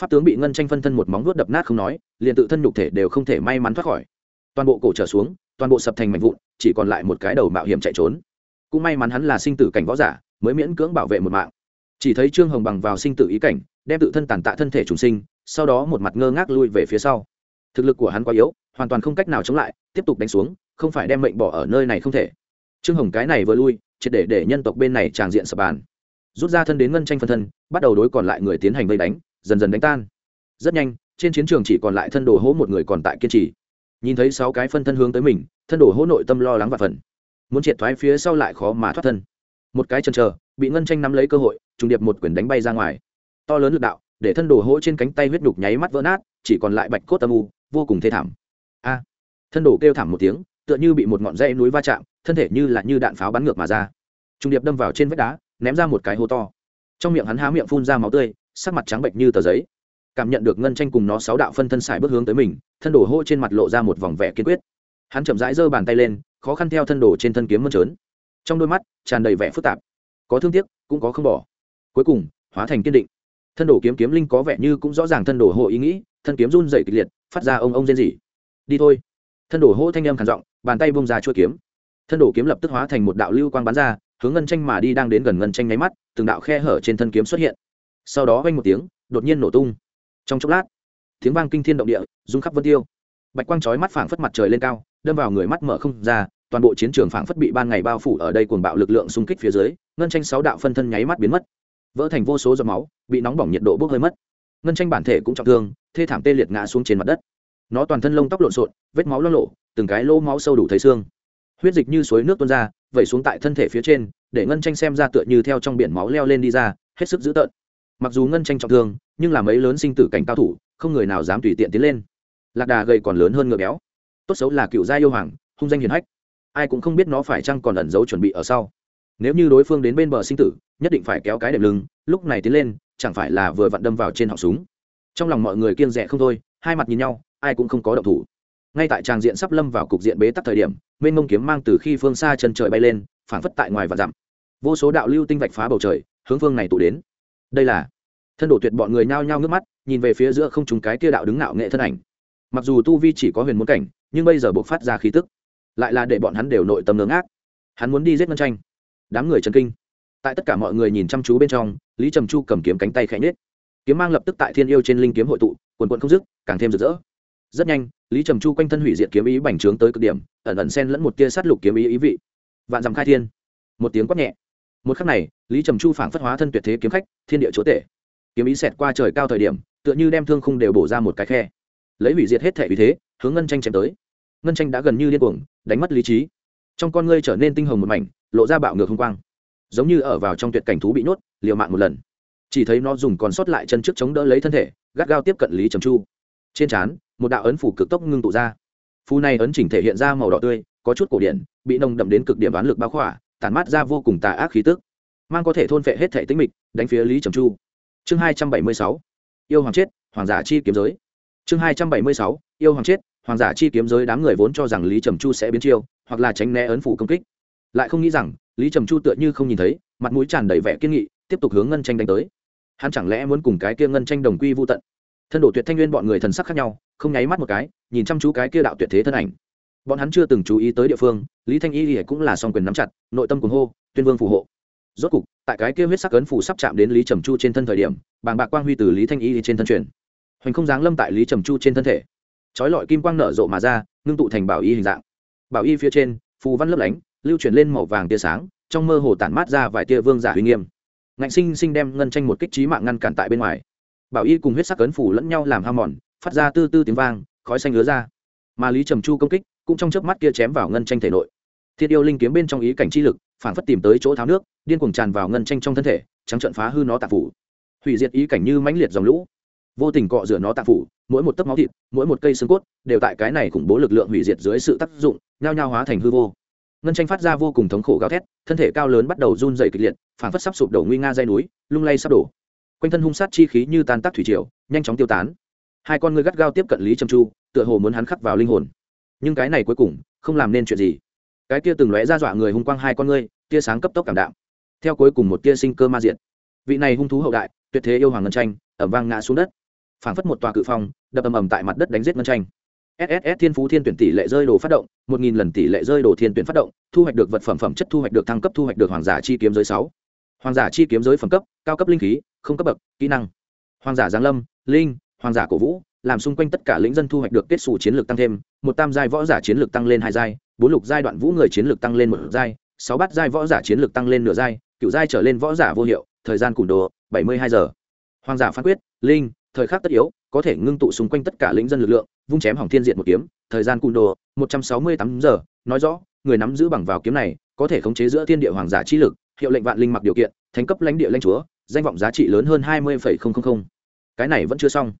Pháp tướng bị ngân tranh phân thân một móng vuốt đập nát không nói, liền tự thân nhục thể đều không thể may mắn thoát khỏi. Toàn bộ cổ trở xuống, toàn bộ sập thành mảnh vụn, chỉ còn lại một cái đầu mạo hiểm chạy trốn. Cũng may mắn hắn là sinh tử cảnh võ giả, mới miễn cưỡng bảo vệ một mạng. Chỉ thấy trương hồng bằng vào sinh tử ý cảnh, đem tự thân tàn tạ thân thể trùng sinh, sau đó một mặt ngơ ngác lui về phía sau. Thực lực của hắn quá yếu, hoàn toàn không cách nào chống lại, tiếp tục đánh xuống, không phải đem mệnh bỏ ở nơi này không thể. Trương hồng cái này vừa lui, triệt để để nhân tộc bên này tràng diện sập bàn rút ra thân đến ngân tranh phân thân, bắt đầu đối còn lại người tiến hành vây đánh, dần dần đánh tan. Rất nhanh, trên chiến trường chỉ còn lại thân đồ hỗ một người còn tại kiên trì. Nhìn thấy sáu cái phân thân hướng tới mình, thân đồ hỗ nội tâm lo lắng và phần muốn triệt thoái phía sau lại khó mà thoát thân. Một cái chân chờ, bị ngân tranh nắm lấy cơ hội, trùng điệp một quyển đánh bay ra ngoài. To lớn lực đạo, để thân đồ hỗ trên cánh tay huyết nhục nháy mắt vỡ nát, chỉ còn lại bạch cốt âm u, vô cùng thê thảm. A! Thân đồ kêu thảm một tiếng, tựa như bị một ngọn dây núi va chạm, thân thể như là như đạn pháo bắn ngược mà ra. Trùng điệp đâm vào trên vách đá ném ra một cái hố to. Trong miệng hắn há miệng phun ra máu tươi, sắc mặt trắng bệnh như tờ giấy. Cảm nhận được ngân tranh cùng nó sáu đạo phân thân xài bước hướng tới mình, thân đồ hô trên mặt lộ ra một vòng vẻ kiên quyết. Hắn chậm rãi giơ bàn tay lên, khó khăn theo thân đồ trên thân kiếm mơn trớn. Trong đôi mắt tràn đầy vẻ phức tạp. Có thương tiếc, cũng có không bỏ. Cuối cùng, hóa thành kiên định. Thân đồ kiếm kiếm linh có vẻ như cũng rõ ràng thân đồ hộ ý nghĩ, thân kiếm run dày kịch liệt, phát ra ông ông rên rỉ. Đi thôi. Thân đồ hô thanh em khản giọng, bàn tay bông ra chuôi kiếm. Thân đồ kiếm lập tức hóa thành một đạo lưu quang bắn ra hướng ngân tranh mà đi đang đến gần ngân tranh nháy mắt, từng đạo khe hở trên thân kiếm xuất hiện. Sau đó vang một tiếng, đột nhiên nổ tung. Trong chốc lát, tiếng vang kinh thiên động địa, rung khắp vân tiêu. Bạch quang chói mắt phảng phất mặt trời lên cao, đâm vào người mắt mở không ra, toàn bộ chiến trường phảng phất bị ban ngày bao phủ ở đây cuồng bạo lực lượng xung kích phía dưới, ngân tranh sáu đạo phân thân nháy mắt biến mất. Vỡ thành vô số giọt máu, bị nóng bỏng nhiệt độ bốc hơi mất. Ngân tranh bản thể cũng trọng thương, thê thảm tê liệt ngã xuống trên mặt đất. Nó toàn thân lông tóc lộn xộn, vết máu lo lộ, từng cái lỗ máu sâu đủ thấy xương. Huyết dịch như suối nước tuôn ra vẩy xuống tại thân thể phía trên, để ngân tranh xem ra tựa như theo trong biển máu leo lên đi ra, hết sức dữ tợn. Mặc dù ngân tranh trọng thương, nhưng là mấy lớn sinh tử cảnh cao thủ, không người nào dám tùy tiện tiến lên. Lạc đà gầy còn lớn hơn ngựa béo. Tốt xấu là cựu gia yêu hoàng, hung danh hiền hách. Ai cũng không biết nó phải chăng còn ẩn giấu chuẩn bị ở sau. Nếu như đối phương đến bên bờ sinh tử, nhất định phải kéo cái đệm lưng, lúc này tiến lên, chẳng phải là vừa vặn đâm vào trên họng súng. Trong lòng mọi người kiên rẻ không thôi, hai mặt nhìn nhau, ai cũng không có động thủ ngay tại tràng diện sắp lâm vào cục diện bế tắc thời điểm, mênh mông kiếm mang từ khi phương xa chân trời bay lên, phảng phất tại ngoài và dặm. Vô số đạo lưu tinh vạch phá bầu trời, hướng phương này tụ đến. Đây là thân đổ tuyệt bọn người nhao nhao nước mắt, nhìn về phía giữa không chúng cái kia đạo đứng ngạo nghệ thân ảnh. Mặc dù tu vi chỉ có huyền muốn cảnh, nhưng bây giờ buộc phát ra khí tức, lại là để bọn hắn đều nội tâm ngưỡng ác hắn muốn đi giết ngân tranh. Đám người trần kinh. Tại tất cả mọi người nhìn chăm chú bên trong, lý trầm chu cầm kiếm cánh tay khẽ nết kiếm mang lập tức tại thiên yêu trên linh kiếm hội tụ, quần quận không dứt, càng thêm rực rỡ rất nhanh, lý trầm chu quanh thân hủy diệt kiếm ý bành trướng tới cực điểm, ẩn ẩn xen lẫn một tia sát lục kiếm ý ý vị. Vạn dằm khai thiên. Một tiếng quát nhẹ. Một khắc này, lý trầm chu phảng phất hóa thân tuyệt thế kiếm khách, thiên địa chúa tể. Kiếm ý xẹt qua trời cao thời điểm, tựa như đem thương khung đều bổ ra một cái khe. Lấy hủy diệt hết thể ý thế, hướng ngân tranh chém tới. Ngân tranh đã gần như điên cuồng, đánh mất lý trí. Trong con ngươi trở nên tinh hồng một mảnh, lộ ra bạo ngược hung quang. Giống như ở vào trong tuyệt cảnh thú bị nhốt, liều mạng một lần. Chỉ thấy nó dùng còn sót lại chân trước chống đỡ lấy thân thể, gắt gao tiếp cận lý trầm chu. Trên trán một đạo ấn phủ cực tốc ngưng tụ ra. Phù này ấn chỉnh thể hiện ra màu đỏ tươi, có chút cổ điển, bị nồng đậm đến cực điểm đoán lực bao khỏa, tản mát ra vô cùng tà ác khí tức, mang có thể thôn phệ hết thể tính mịch, đánh phía lý trầm chu. Chương hai trăm bảy mươi sáu, yêu hoàng chết, hoàng giả chi kiếm giới. Chương hai trăm bảy mươi sáu, yêu hoàng chết, hoàng giả chi kiếm giới đám người vốn cho rằng lý trầm chu sẽ biến chiêu, hoặc là tránh né ấn phủ công kích. Lại không nghĩ rằng, lý trầm chu tựa như không nhìn thấy, mặt mũi tràn đầy vẻ kiên nghị, tiếp tục hướng ngân tranh đánh tới. Hắn chẳng lẽ muốn cùng cái kia ngân tranh đồng quy vô tận? Thân đổ tuyệt thanh nguyên bọn người thần sắc khác nhau, không nháy mắt một cái, nhìn chăm chú cái kia đạo tuyệt thế thân ảnh. Bọn hắn chưa từng chú ý tới địa phương, lý thanh y thì cũng là song quyền nắm chặt, nội tâm cuồng hô, tuyên vương phù hộ. Rốt cục, tại cái kia huyết sắc ấn phù sắp chạm đến lý trầm chu trên thân thời điểm, bàng bạc quang huy từ lý thanh y trên thân truyền. Hoành không giáng lâm tại lý trầm chu trên thân thể. Chói lọi kim quang nở rộ mà ra, ngưng tụ thành bảo y hình dạng. Bảo y phía trên, phù văn lấp lánh, lưu chuyển lên màu vàng tia sáng, trong mơ hồ tản mát ra vài tia vương giả huy nghiêm. Ngạnh sinh sinh đem ngân tranh một kích trí mạng ngăn cản tại bên ngoài bảo y cùng huyết sắc cấn phủ lẫn nhau làm ham mòn, phát ra tư tư tiếng vang, khói xanh ứa ra. Mà lý trầm chu công kích cũng trong chớp mắt kia chém vào ngân tranh thể nội. Thiết yêu linh kiếm bên trong ý cảnh chi lực phản phất tìm tới chỗ tháo nước, điên cuồng tràn vào ngân tranh trong thân thể, trắng trận phá hư nó tạp phủ. Hủy diệt ý cảnh như mãnh liệt dòng lũ. Vô tình cọ rửa nó tạp phủ, mỗi một tấc máu thịt, mỗi một cây xương cốt, đều tại cái này khủng bố lực lượng hủy diệt dưới sự tác dụng, nhao nhao hóa thành hư vô. Ngân tranh phát ra vô cùng thống khổ gào thét, thân thể cao lớn bắt đầu run dày kịch liệt phản phất sắp sụp đổ nguy nga dây núi, lung lay sắp đổ quanh thân hung sát chi khí như tan tác thủy triều, nhanh chóng tiêu tán. Hai con người gắt gao tiếp cận lý trầm chu, tựa hồ muốn hắn khắc vào linh hồn. Nhưng cái này cuối cùng, không làm nên chuyện gì. Cái kia từng lóe ra dọa người hung quang hai con ngươi, tia sáng cấp tốc cảm đạm. Theo cuối cùng một tia sinh cơ ma diện vị này hung thú hậu đại, tuyệt thế yêu hoàng ngân tranh, ẩm vang ngã xuống đất. Phảng phất một tòa cự phong, đập ầm ầm tại mặt đất đánh giết ngân tranh. Sss thiên phú thiên tuyển tỷ lệ rơi đồ phát động, một nghìn lần tỷ lệ rơi đồ thiên tuyển phát động, thu hoạch được vật phẩm phẩm chất thu hoạch được thăng cấp thu hoạch được hoàng giả chi kiếm giới sáu hoàng giả chi kiếm giới phẩm cấp, cao cấp linh khí, không cấp bậc, kỹ năng. Hoàng giả giáng lâm, linh, hoàng giả cổ vũ, làm xung quanh tất cả lĩnh dân thu hoạch được kết xù chiến lược tăng thêm, một tam giai võ giả chiến lược tăng lên hai giai, bốn lục giai đoạn vũ người chiến lược tăng lên một giai, sáu bát giai võ giả chiến lược tăng lên nửa giai, cựu giai trở lên võ giả vô hiệu, thời gian củng đồ, bảy mươi hai giờ. Hoàng giả phán quyết, linh, thời khắc tất yếu, có thể ngưng tụ xung quanh tất cả lĩnh dân lực lượng, vung chém hỏng thiên diện một kiếm, thời gian cùn đồ, một trăm sáu mươi tám giờ. Nói rõ, người nắm giữ bằng vào kiếm này, có thể khống chế giữa thiên địa hoàng giả chi lực hiệu lệnh vạn linh mặc điều kiện, thành cấp lãnh địa lãnh chúa, danh vọng giá trị lớn hơn hai mươi cái này vẫn chưa xong.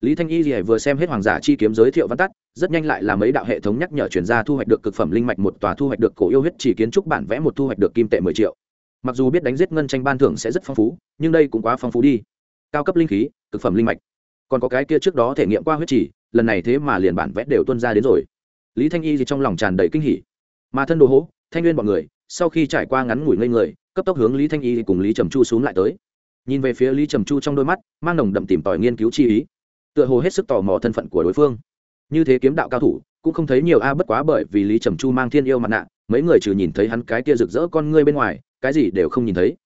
Lý thanh y gì vừa xem hết hoàng giả chi kiếm giới thiệu văn tắt, rất nhanh lại là mấy đạo hệ thống nhắc nhở chuyển ra thu hoạch được cực phẩm linh mạch một tòa thu hoạch được cổ yêu huyết chỉ kiến trúc bản vẽ một thu hoạch được kim tệ mười triệu. Mặc dù biết đánh giết ngân tranh ban thưởng sẽ rất phong phú, nhưng đây cũng quá phong phú đi. Cao cấp linh khí, cực phẩm linh mạch. Còn có cái kia trước đó thể nghiệm qua huyết chỉ, lần này thế mà liền bản vẽ đều tuân ra đến rồi. Lý thanh y gì trong lòng tràn đầy kinh hỉ. Mà thân đồ hố, thanh nguyên bọn người sau khi trải qua ngắn ngủi ngây người, cấp tốc hướng lý thanh y cùng lý trầm chu xuống lại tới. Nhìn về phía lý trầm chu trong đôi mắt, mang nồng đậm tìm tòi nghiên cứu chi ý. Tựa hồ hết sức tò mò thân phận của đối phương. Như thế kiếm đạo cao thủ, cũng không thấy nhiều a, bất quá bởi vì lý trầm chu mang thiên yêu mặt nạ, mấy người trừ nhìn thấy hắn cái kia rực rỡ con ngươi bên ngoài, cái gì đều không nhìn thấy.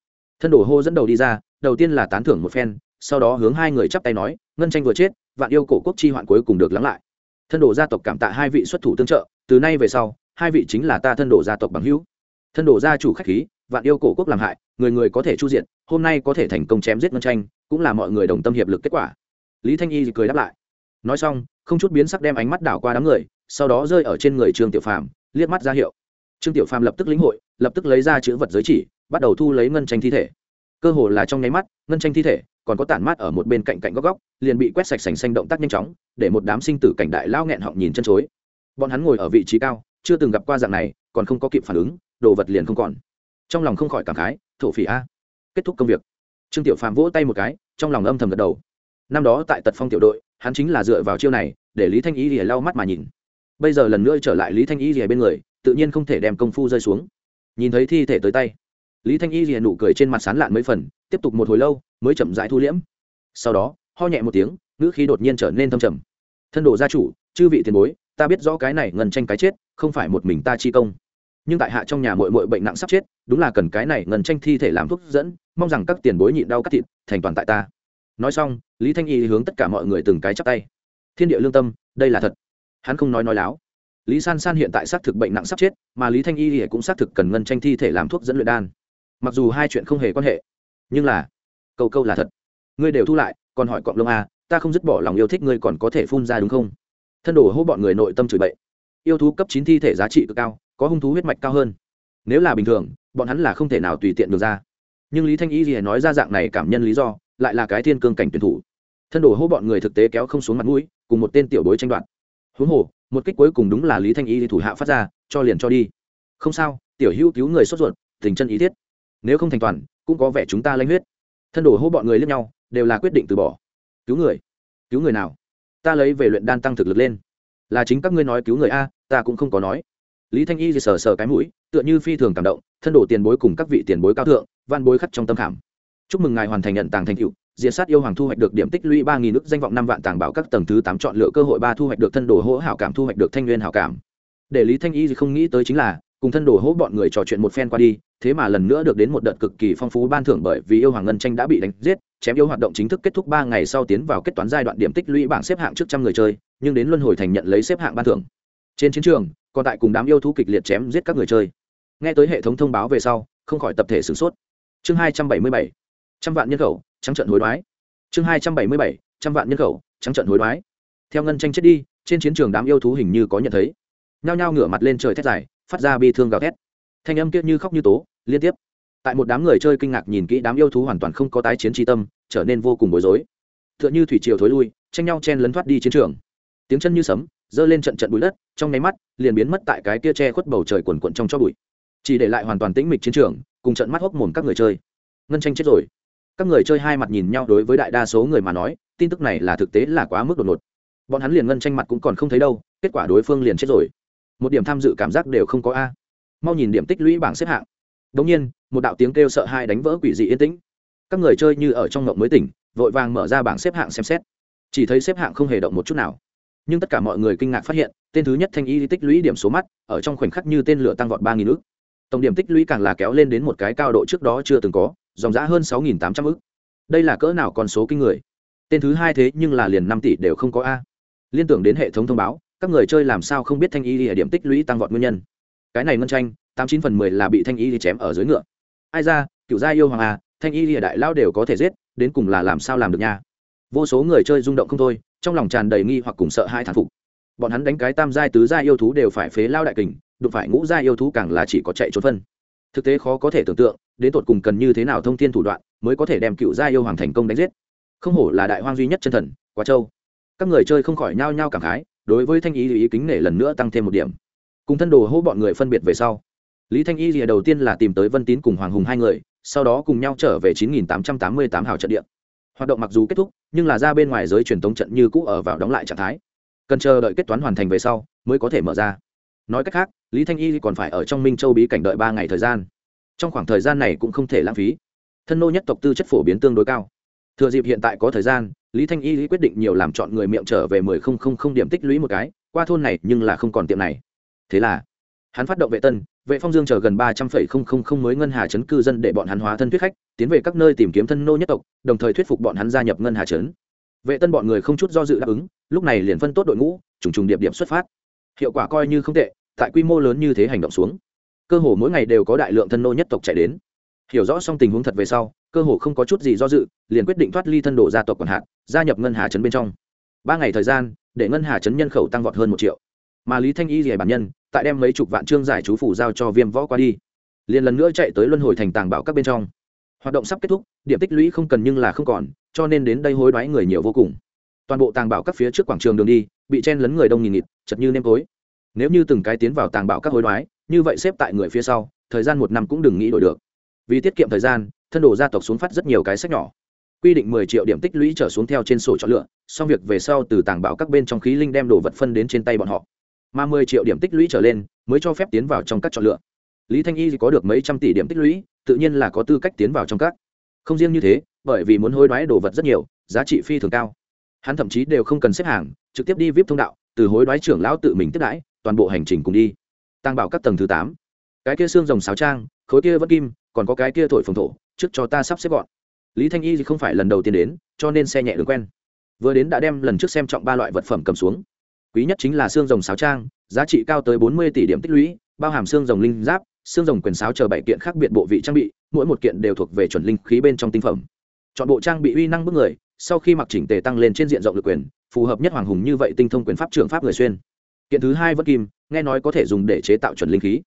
Thân đồ hô dẫn đầu đi ra, đầu tiên là tán thưởng một phen, sau đó hướng hai người chắp tay nói, ngân tranh vừa chết, vạn yêu cổ quốc chi hoạn cuối cùng được lắng lại. Thân đồ gia tộc cảm tạ hai vị xuất thủ tương trợ, từ nay về sau, hai vị chính là ta thân đồ gia tộc bằng hữu thân đồ gia chủ khách khí, vạn yêu cổ quốc làm hại, người người có thể chu diện hôm nay có thể thành công chém giết ngân tranh, cũng là mọi người đồng tâm hiệp lực kết quả. Lý thanh y cười đáp lại. Nói xong, không chút biến sắc đem ánh mắt đảo qua đám người, sau đó rơi ở trên người trương tiểu phàm, liếc mắt ra hiệu. Trương tiểu phàm lập tức lĩnh hội, lập tức lấy ra chữ vật giới chỉ, bắt đầu thu lấy ngân tranh thi thể. Cơ hồ là trong nháy mắt, ngân tranh thi thể còn có tản mát ở một bên cạnh cạnh góc góc, liền bị quét sạch sành xanh động tác nhanh chóng, để một đám sinh tử cảnh đại lao nghẹn họng nhìn chân chối. Bọn hắn ngồi ở vị trí cao, chưa từng gặp qua dạng này, còn không có kịp phản ứng đồ vật liền không còn. Trong lòng không khỏi cảm khái, thổ phỉ a, kết thúc công việc. Trương tiểu phàm vỗ tay một cái, trong lòng âm thầm gật đầu. Năm đó tại tật phong tiểu đội, hắn chính là dựa vào chiêu này, để lý thanh y rìa lau mắt mà nhìn. Bây giờ lần nữa trở lại lý thanh y rìa bên người, tự nhiên không thể đem công phu rơi xuống. Nhìn thấy thi thể tới tay, lý thanh y rìa nụ cười trên mặt sán lạn mấy phần, tiếp tục một hồi lâu, mới chậm rãi thu liễm. Sau đó, ho nhẹ một tiếng, ngữ khí đột nhiên trở nên thâm trầm. Thân đồ gia chủ, chư vị tiền bối, ta biết rõ cái này ngần tranh cái chết, không phải một mình ta chi công nhưng tại hạ trong nhà mội mội bệnh nặng sắp chết đúng là cần cái này ngần tranh thi thể làm thuốc dẫn mong rằng các tiền bối nhịn đau cắt thịt thành toàn tại ta. Nói xong lý thanh y hướng tất cả mọi người từng cái chắp tay. Thiên địa lương tâm đây là thật. Hắn không nói nói láo. Lý san san hiện tại xác thực bệnh nặng sắp chết mà lý thanh y cũng xác thực cần ngân tranh thi thể làm thuốc dẫn luyện đan. Mặc dù hai chuyện không hề quan hệ nhưng là câu câu là thật. Ngươi đều thu lại còn hỏi cọng lông a à, ta không dứt bỏ lòng yêu thích ngươi còn có thể phun ra đúng không? Thân đồ hô bọn người nội tâm chửi bậy. Yêu thú cấp chín thi thể giá trị cực cao có hung thú huyết mạch cao hơn. Nếu là bình thường, bọn hắn là không thể nào tùy tiện được ra. Nhưng lý thanh y gì nói ra dạng này cảm nhân lý do, lại là cái thiên cương cảnh tuyển thủ. Thân đồ hô bọn người thực tế kéo không xuống mặt mũi, cùng một tên tiểu bối tranh đoạt. Huống hồ, một kích cuối cùng đúng là lý thanh y thủ hạ phát ra, cho liền cho đi. Không sao, tiểu hữu cứu người sốt ruột, tình chân ý thiết. Nếu không thành toàn, cũng có vẻ chúng ta lanh huyết. Thân đồ hô bọn người lẫn nhau, đều là quyết định từ bỏ. Cứu người. Cứu người nào? Ta lấy về luyện đan tăng thực lực lên. Là chính các ngươi nói cứu người a, ta cũng không có nói lý thanh y sờ sờ cái mũi, tựa như phi thường cảm động, thân đổ tiền bối cùng các vị tiền bối cao thượng, van bối khắc trong tâm khảm. Chúc mừng ngài hoàn thành nhận tàng thành cựu diệt sát yêu hoàng thu hoạch được điểm tích lũy ba nghìn nước danh vọng năm vạn tàng bảo các tầng thứ tám chọn lựa cơ hội ba thu hoạch được thân đồ hỗ hảo cảm thu hoạch được thanh nguyên hảo cảm. Để lý thanh y không nghĩ tới chính là, cùng thân đồ hỗ bọn người trò chuyện một phen qua đi, thế mà lần nữa được đến một đợt cực kỳ phong phú ban thưởng bởi vì yêu hoàng ngân tranh đã bị đánh giết, chém yêu hoạt động chính thức kết thúc ba ngày sau tiến vào kết toán giai đoạn điểm tích lũy bảng xếp hạng trước trăm người chơi, nhưng đến luân hồi thành nhận lấy xếp hạng ban thưởng. Trên chiến trường còn tại cùng đám yêu thú kịch liệt chém giết các người chơi. Nghe tới hệ thống thông báo về sau, không khỏi tập thể sửng sốt. Chương hai trăm bảy mươi bảy, trăm vạn nhân khẩu, trắng trận hối đoái. Chương hai trăm bảy mươi bảy, trăm vạn nhân khẩu, trắng trận hối đoái. Theo ngân tranh chết đi, trên chiến trường đám yêu thú hình như có nhận thấy. Nhao nhao ngửa mặt lên trời thét dài, phát ra bi thương gào thét. Thanh âm kia như khóc như tố, liên tiếp. Tại một đám người chơi kinh ngạc nhìn kỹ, đám yêu thú hoàn toàn không có tái chiến tri tâm, trở nên vô cùng bối rối. T h ư ợ n h ư thủy triều thối lui, tranh nhau chen lấn thoát đi chiến trường. Tiếng chân như sấm giơ lên trận trận bụi đất, trong nháy mắt, liền biến mất tại cái tia che khuất bầu trời quần quận trong cho bụi. Chỉ để lại hoàn toàn tĩnh mịch chiến trường, cùng trận mắt hốc mồm các người chơi. Ngân tranh chết rồi. Các người chơi hai mặt nhìn nhau đối với đại đa số người mà nói, tin tức này là thực tế là quá mức đột ngột. Bọn hắn liền ngân tranh mặt cũng còn không thấy đâu, kết quả đối phương liền chết rồi. Một điểm tham dự cảm giác đều không có a. Mau nhìn điểm tích lũy bảng xếp hạng. Đống nhiên, một đạo tiếng kêu sợ hai đánh vỡ quỷ dị yên tĩnh. Các người chơi như ở trong ngộng mới tỉnh, vội vàng mở ra bảng xếp hạng xem xét. Chỉ thấy xếp hạng không hề động một chút nào nhưng tất cả mọi người kinh ngạc phát hiện, tên thứ nhất thanh y tích lũy điểm số mắt, ở trong khoảnh khắc như tên lửa tăng vọt ba nghìn ước tổng điểm tích lũy càng là kéo lên đến một cái cao độ trước đó chưa từng có, dòng giá hơn sáu nghìn tám trăm ước đây là cỡ nào con số kinh người? Tên thứ hai thế nhưng là liền năm tỷ đều không có a. Liên tưởng đến hệ thống thông báo, các người chơi làm sao không biết thanh y điểm tích lũy tăng vọt nguyên nhân? Cái này ngân tranh, tám chín phần mười là bị thanh y thì chém ở dưới ngựa. Ai ra, cựu gia yêu hoàng a thanh y thì đại lao đều có thể giết, đến cùng là làm sao làm được nha? Vô số người chơi rung động không thôi, trong lòng tràn đầy nghi hoặc cùng sợ hai thản phục. Bọn hắn đánh cái tam giai, tứ giai yêu thú đều phải phế lao đại kình, đụng phải ngũ giai yêu thú càng là chỉ có chạy trốn phân. Thực tế khó có thể tưởng tượng, đến tột cùng cần như thế nào thông tin thủ đoạn mới có thể đem cựu gia yêu hoàng thành công đánh giết. Không hổ là đại hoang duy nhất chân thần, quá châu. Các người chơi không khỏi nhao nhao cảm khái, đối với thanh ý ý kính nể lần nữa tăng thêm một điểm. Cùng thân đồ hô bọn người phân biệt về sau, lý thanh y lìa đầu tiên là tìm tới vân tín cùng hoàng hùng hai người, sau đó cùng nhau trở về 9.888 hào trận địa hoạt động mặc dù kết thúc, nhưng là ra bên ngoài giới truyền tống trận như cũ ở vào đóng lại trạng thái. Cần chờ đợi kết toán hoàn thành về sau, mới có thể mở ra. Nói cách khác, lý thanh y còn phải ở trong minh châu bí cảnh đợi ba ngày thời gian. Trong khoảng thời gian này cũng không thể lãng phí. Thân nô nhất tộc tư chất phổ biến tương đối cao. Thừa dịp hiện tại có thời gian, lý thanh y quyết định nhiều làm chọn người miệng trở về mười không không không điểm tích lũy một cái, qua thôn này nhưng là không còn tiệm này. Thế là, hắn phát động vệ tân, vệ phong dương chờ gần ba trăm phẩy không không không mới ngân hà chấn cư dân để bọn hắn hóa thân thuyết khách tiến về các nơi tìm kiếm thân nô nhất tộc, đồng thời thuyết phục bọn hắn gia nhập ngân hà trấn. Vệ tân bọn người không chút do dự đáp ứng, lúc này liền phân tốt đội ngũ, trùng trùng điệp điệp xuất phát. Hiệu quả coi như không tệ, tại quy mô lớn như thế hành động xuống, cơ hồ mỗi ngày đều có đại lượng thân nô nhất tộc chạy đến. Hiểu rõ xong tình huống thật về sau, cơ hồ không có chút gì do dự, liền quyết định thoát ly thân đồ gia tộc còn hạn gia nhập ngân hà trấn bên trong. Ba ngày thời gian, để ngân hà trấn nhân khẩu tăng vọt hơn một triệu. Mà lý thanh y rỉa bản nhân, tại đem mấy chục vạn trương giải chú phủ giao cho viêm võ qua đi. Liền lần nữa chạy tới luân hồi thành tàng bảo các bên trong hoạt động sắp kết thúc, điểm tích lũy không cần nhưng là không còn, cho nên đến đây hối đoái người nhiều vô cùng. Toàn bộ tàng bảo các phía trước quảng trường đường đi, bị chen lấn người đông nghìn nghịt, chật như nêm tối. Nếu như từng cái tiến vào tàng bảo các hối đoái, như vậy xếp tại người phía sau, thời gian một năm cũng đừng nghĩ đổi được. Vì tiết kiệm thời gian, thân đồ gia tộc xuống phát rất nhiều cái sách nhỏ. Quy định mười triệu điểm tích lũy trở xuống theo trên sổ chọn lựa, xong việc về sau từ tàng bảo các bên trong khí linh đem đồ vật phân đến trên tay bọn họ. Mà mười triệu điểm tích lũy trở lên, mới cho phép tiến vào trong các chọn lựa lý thanh y có được mấy trăm tỷ điểm tích lũy, tự nhiên là có tư cách tiến vào trong các. Không riêng như thế, bởi vì muốn hối đoái đồ vật rất nhiều, giá trị phi thường cao. Hắn thậm chí đều không cần xếp hàng, trực tiếp đi vip thông đạo, từ hối đoái trưởng lão tự mình tiếp đãi, toàn bộ hành trình cùng đi. Tăng bảo các tầng thứ tám. Cái kia xương rồng sáo trang, khối kia vẫn kim, còn có cái kia thổi phồng thổ, trước cho ta sắp xếp gọn. Lý thanh y không phải lần đầu tiên đến, cho nên xe nhẹ đường quen. Vừa đến đã đem lần trước xem trọng ba loại vật phẩm cầm xuống. Quý nhất chính là xương rồng sáo trang, giá trị cao tới bốn mươi tỷ điểm tích lũy, bao hàm xương rồng linh giáp xương rồng quyền sáo chờ bảy kiện khác biệt bộ vị trang bị, mỗi một kiện đều thuộc về chuẩn linh khí bên trong tinh phẩm. Chọn bộ trang bị uy năng bức người, sau khi mặc chỉnh tề tăng lên trên diện rộng lực quyền, phù hợp nhất hoàng hùng như vậy tinh thông quyền pháp trường pháp người xuyên. Kiện thứ hai vẫn kim, nghe nói có thể dùng để chế tạo chuẩn linh khí.